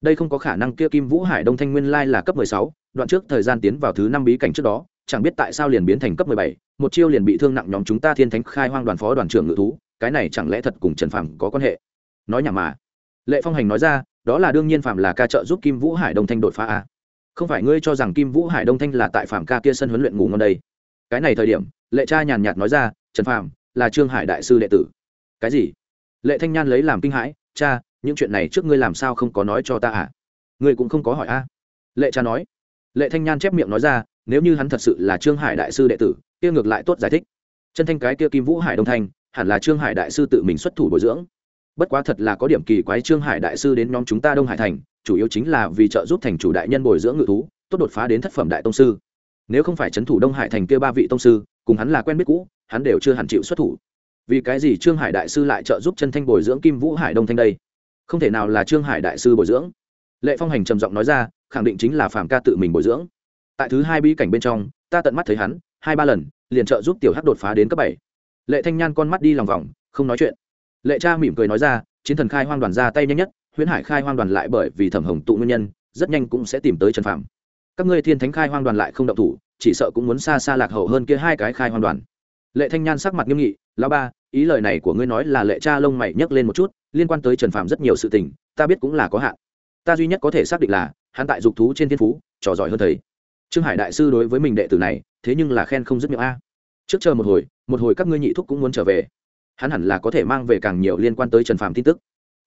Đây không có khả năng kia kim vũ hải đông thanh nguyên lai là cấp mười sáu đoạn trước thời gian tiến vào thứ năm bí cảnh trước đó, chẳng biết tại sao liền biến thành cấp mười bảy, một chiêu liền bị thương nặng nhóm chúng ta thiên thánh khai hoang đoàn phó đoàn trưởng ngự thú, cái này chẳng lẽ thật cùng trần phàm có quan hệ? Nói nhảm mà. Lệ phong hành nói ra, đó là đương nhiên phạm là ca trợ giúp kim vũ hải đông thanh đột phá a không phải ngươi cho rằng kim vũ hải đông thanh là tại phạm ca kia sân huấn luyện ngủ ngon đây? Cái này thời điểm, lệ cha nhàn nhạt nói ra, trần phạm là trương hải đại sư đệ tử. Cái gì? Lệ thanh nhan lấy làm kinh hãi, cha, những chuyện này trước ngươi làm sao không có nói cho ta à? Ngươi cũng không có hỏi a lệ cha nói lệ thanh nhan chép miệng nói ra, nếu như hắn thật sự là trương hải đại sư đệ tử, kia ngược lại tốt giải thích. Chân thanh cái kia kim vũ hải đông thanh, hẳn là trương hải đại sư tự mình xuất thủ bồi dưỡng. Bất quá thật là có điểm kỳ quái trương hải đại sư đến nhóm chúng ta đông hải thành, chủ yếu chính là vì trợ giúp thành chủ đại nhân bồi dưỡng ngự thú, tốt đột phá đến thất phẩm đại tông sư. Nếu không phải c h ấ n thủ đông hải thành kia ba vị tông sư, cùng hắn là quen biết cũ, hắn đều chưa hẳn chịu xuất thủ. Vì cái gì trương hải đại sư lại trợ giúp chân thanh bồi dưỡng kim vũ hải đông thanh đây? Không thể nào là trương hải đại sư bồi dưỡng. Lệ phong hành trầm giọng nói ra khẳng định chính là phạm ca tự mình bồi dưỡng. Tại thứ hai bi cảnh bên trong, ta tận mắt thấy hắn, hai ba lần, liền trợ giúp tiểu hắc đột phá đến cấp bảy. Lệ thanh nhan con mắt đi lòng vòng, không nói chuyện. Lệ cha mỉm cười nói ra, chiến thần khai hoang đoàn ra tay nhanh nhất, huyễn hải khai hoang đoàn lại bởi vì thẩm hồng tụ nguyên nhân, rất nhanh cũng sẽ tìm tới trần phạm các ngươi thiên thánh khai hoang đoàn lại không động thủ, chỉ sợ cũng muốn xa xa lạc hậu hơn kia hai cái khai hoang đoàn. Lệ thanh nhan sắc mặt nghiêm nghị, lão ba, ý lời này của ngươi nói là lệ cha lông mày nhấc lên một chút, liên quan tới trần phạm rất nhiều sự tình, ta biết cũng là có hạn. Ta duy nhất có thể xác định là hắn tại dục thú trên thiên phú, trò giỏi hơn thầy. Trương hải đại sư đối với mình đệ tử này, thế nhưng là khen không dứt miệng a. Trước chờ một hồi một hồi các ngươi nhị thúc cũng muốn trở về. Hắn hẳn là có thể mang về càng nhiều liên quan tới trần phàm tin tức.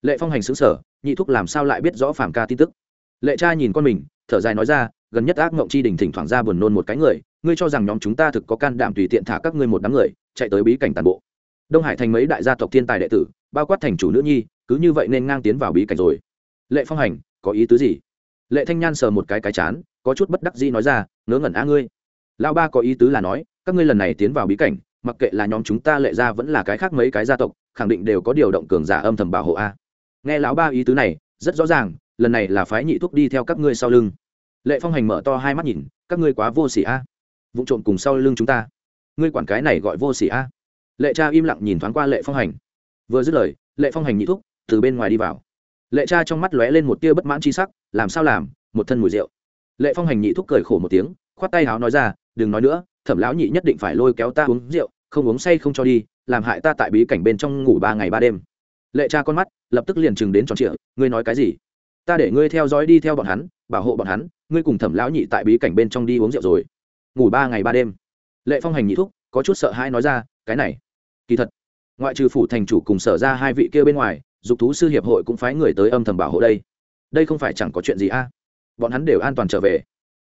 Lệ phong hành xứng sở, nhị thúc làm sao lại biết rõ phàm ca tin tức? Lệ cha nhìn con mình, thở dài nói ra, gần nhất ác mộng chi đình thỉnh thoảng ra buồn nôn một cái người, ngươi cho rằng nhóm chúng ta thực có can đảm tùy tiện thả các ngươi một đám người, chạy tới bí cảnh tàn bộ. Đông hải thành mấy đại gia tộc thiên tài đệ tử, bao quát thành chủ nữ nhi, cứ như vậy nên ngang tiến vào bí cảnh rồi. Lệ phong hành, có ý tứ gì? Lệ thanh nhan sờ một cái cái chán, có chút bất đắc dĩ nói ra, ngớ ngẩn a ngươi. Lão ba có ý tứ là nói, các ngươi lần này tiến vào bí cảnh, mặc kệ là nhóm chúng ta lệ ra vẫn là cái khác mấy cái gia tộc, khẳng định đều có điều động cường giả âm thầm bảo hộ a. Nghe lão ba ý tứ này, rất rõ ràng, lần này là phái nhị thuốc đi theo các ngươi sau lưng. Lệ phong hành mở to hai mắt nhìn, các ngươi quá vô s ỉ a. Vụ trộm cùng sau lưng chúng ta. Ngươi quản cái này gọi vô s ỉ a. Lệ cha im lặng nhìn thoáng qua lệ phong hành. Vừa dứt lời, lệ phong hành nhị thuốc từ bên ngoài đi vào lệ cha trong mắt lóe lên một tia bất mãn c h i sắc, làm sao làm? Một thân mùi rượu. Lệ phong hành nhị thúc cười khổ một tiếng, khoát tay háo nói ra, đừng nói nữa, thẩm lão nhị nhất định phải lôi kéo ta uống rượu, không uống say không cho đi, làm hại ta tại bí cảnh bên trong ngủ ba ngày ba đêm. Lệ cha con mắt lập tức liền chừng đến tròn trịa, ngươi nói cái gì? Ta để ngươi theo dõi đi theo bọn hắn, bảo hộ bọn hắn, ngươi cùng thẩm lão nhị tại bí cảnh bên trong đi uống rượu rồi. Ngủ ba ngày ba đêm. Lệ phong hành nhị thúc có chút sợ hãi nói ra, cái này, kỳ thật, ngoại trừ phủ thành chủ cùng sở ra hai vị kia bên ngoài dục thú sư hiệp hội cũng phái người tới âm thầm bảo hộ đây. Đây không phải chẳng có chuyện gì a? Bọn hắn đều an toàn trở về.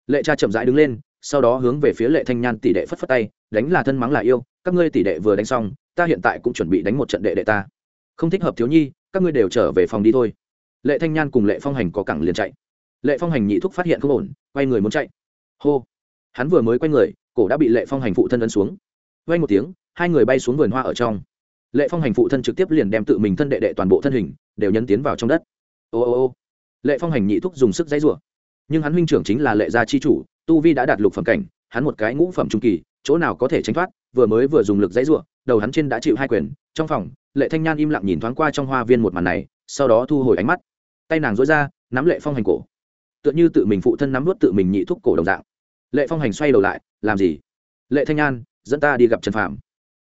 Lệ cha chậm rãi đứng lên, sau đó hướng về phía lệ thanh nhan tỷ đệ phất phất tay, đánh là thân mắng là yêu, các ngươi tỷ đệ vừa đánh xong, ta hiện tại cũng chuẩn bị đánh một trận đệ đệ ta. Không thích hợp thiếu nhi, các ngươi đều trở về phòng đi thôi. Lệ thanh nhan cùng lệ phong hành có cẳng liền chạy. Lệ phong hành nhị thúc phát hiện không ổn, quay người muốn chạy. Hô! Hắn vừa mới quay người, cổ đã bị lệ phong hành phụ thân ấn xuống. Vay một tiếng, hai người bay xuống vườn hoa ở trong lệ phong hành phụ thân trực tiếp liền đem tự mình thân đệ đệ toàn bộ thân hình đều nhấn tiến vào trong đất. Ô ô ô, lệ phong hành nhị thúc dùng sức dãy rủa. Nhưng hắn huynh trưởng chính là lệ gia chi chủ, tu vi đã đạt lục phẩm cảnh, hắn một cái ngũ phẩm trung kỳ, chỗ nào có thể tránh thoát, vừa mới vừa dùng lực dãy rủa, đầu hắn trên đã chịu hai quyền. Trong phòng, lệ thanh nhan im lặng nhìn thoáng qua trong hoa viên một màn này, sau đó thu hồi ánh mắt. Tay nàng dối ra, nắm lệ phong hành cổ. Tựa như tự mình phụ thân nắm vớt tự mình nhị thúc cổ đồng dạng. Lệ phong hành xoay đầu lại, làm gì? Lệ thanh nhan, dẫn ta đi gặp trần phạm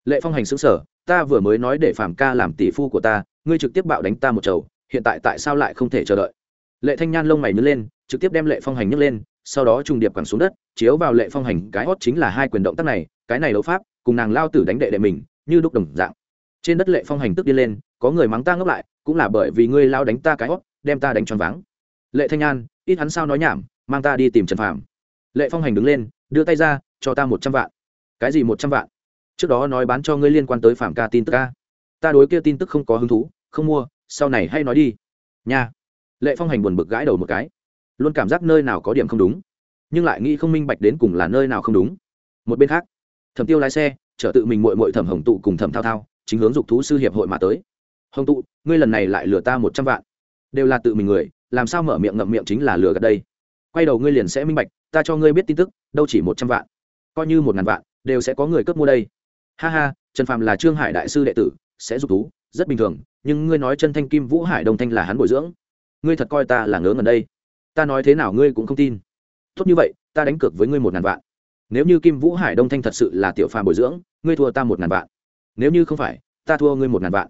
lệ phong hành xứng sở ta vừa mới nói để phạm ca làm tỷ phu của ta, ngươi trực tiếp bạo đánh ta một chầu, hiện tại tại sao lại không thể chờ đợi? Lệ thanh nhan lông mày nhớ lên, trực tiếp đem lệ phong hành nhấc lên, sau đó trùng điệp quẳng xuống đất, chiếu vào lệ phong hành, cái hót chính là hai quyền động tác này, cái này đấu pháp, cùng nàng lao tử đánh đệ đệ mình, như đúc đồng dạng. Trên đất lệ phong hành tức đi lên, có người mắng ta ngốc lại, cũng là bởi vì ngươi lao đánh ta cái hót đem ta đánh tròn váng. Lệ thanh an ít hắn sao nói nhảm, mang ta đi tìm trần phạm lệ phong hành đứng lên, đưa tay ra, cho ta một trăm vạn. Cái gì một trăm vạn? Trước đó nói bán cho ngươi liên quan tới phạm ca tin tức ca ta đối kia tin tức không có hứng thú, không mua, sau này hay nói đi. Nha. Lệ phong hành buồn bực gãi đầu một cái. Luôn cảm giác nơi nào có điểm không đúng, nhưng lại nghĩ không minh bạch đến cùng là nơi nào không đúng. Một bên khác, thẩm tiêu lái xe, chở tự mình mội mội thẩm hồng tụ cùng thẩm thao thao, chính hướng dục thú sư hiệp hội mà tới. Hồng tụ, ngươi lần này lại lừa ta một trăm vạn. Đều là tự mình người, làm sao mở miệng ngậm miệng chính là lừa gạt đây? Quay đầu ngươi liền sẽ minh bạch, ta cho ngươi biết tin tức, đâu chỉ một trăm vạn, coi như một ngàn vạn, đều sẽ có người cướp mua đây ha ha trần phàm là trương hải đại sư đệ tử sẽ dục tú, rất bình thường nhưng ngươi nói chân thanh kim vũ hải đông thanh là hắn bồi dưỡng. Ngươi thật coi ta là ngớ ngẩn đây. Ta nói thế nào ngươi cũng không tin. Tốt như vậy ta đánh cược với ngươi một ngàn vạn. Nếu như kim vũ hải đông thanh thật sự là tiểu phàm bồi dưỡng ngươi thua ta một ngàn vạn. Nếu như không phải ta thua ngươi một ngàn vạn.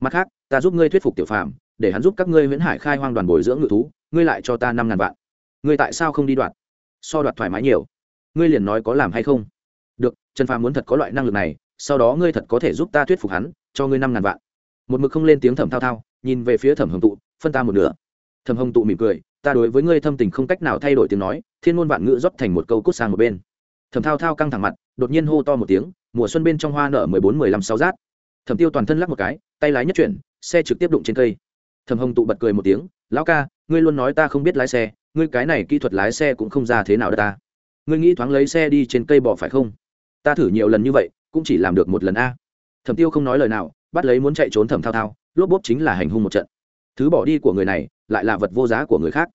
Mặt khác ta giúp ngươi thuyết phục tiểu phàm để hắn giúp các ngươi huyễn hải khai hoang đoàn bồi dưỡng ngự thú ngươi lại cho ta năm ngàn vạn. Ngươi tại sao không đi đoạt? So đoạt thoải mái nhiều. Ngươi liền nói có làm hay không? Được trần phàm muốn thật có loại năng lực này sau đó ngươi thật có thể giúp ta thuyết phục hắn, cho ngươi năm ngàn vạn. Một mực không lên tiếng thẩm thao thao, nhìn về phía thẩm hồng tụ, phân ta một nửa. Thẩm hồng tụ mỉm cười, ta đối với ngươi thâm tình không cách nào thay đổi tiếng nói, thiên ngôn vạn ngữ rót thành một câu cút sang một bên. Thẩm thao thao căng thẳng mặt, đột nhiên hô to một tiếng, mùa xuân bên trong hoa nở mười bốn, mười lăm, sáu rát. Thẩm tiêu toàn thân lắc một cái, tay lái nhất chuyển, xe trực tiếp đụng trên cây. Thẩm hồng tụ bật cười một tiếng, lão ca, ngươi luôn nói ta không biết lái xe, ngươi cái này kỹ thuật lái xe cũng không ra thế nào đất ta. Ngươi nghĩ thoáng lấy xe đi trên cây bỏ phải không? Ta thử nhiều lần như vậy cũng chỉ làm được một lần a. Thẩm tiêu không nói lời nào, bắt lấy muốn chạy trốn thẩm thao thao, lốp bốp chính là hành hung một trận. Thứ bỏ đi của người này, lại là vật vô giá của người khác.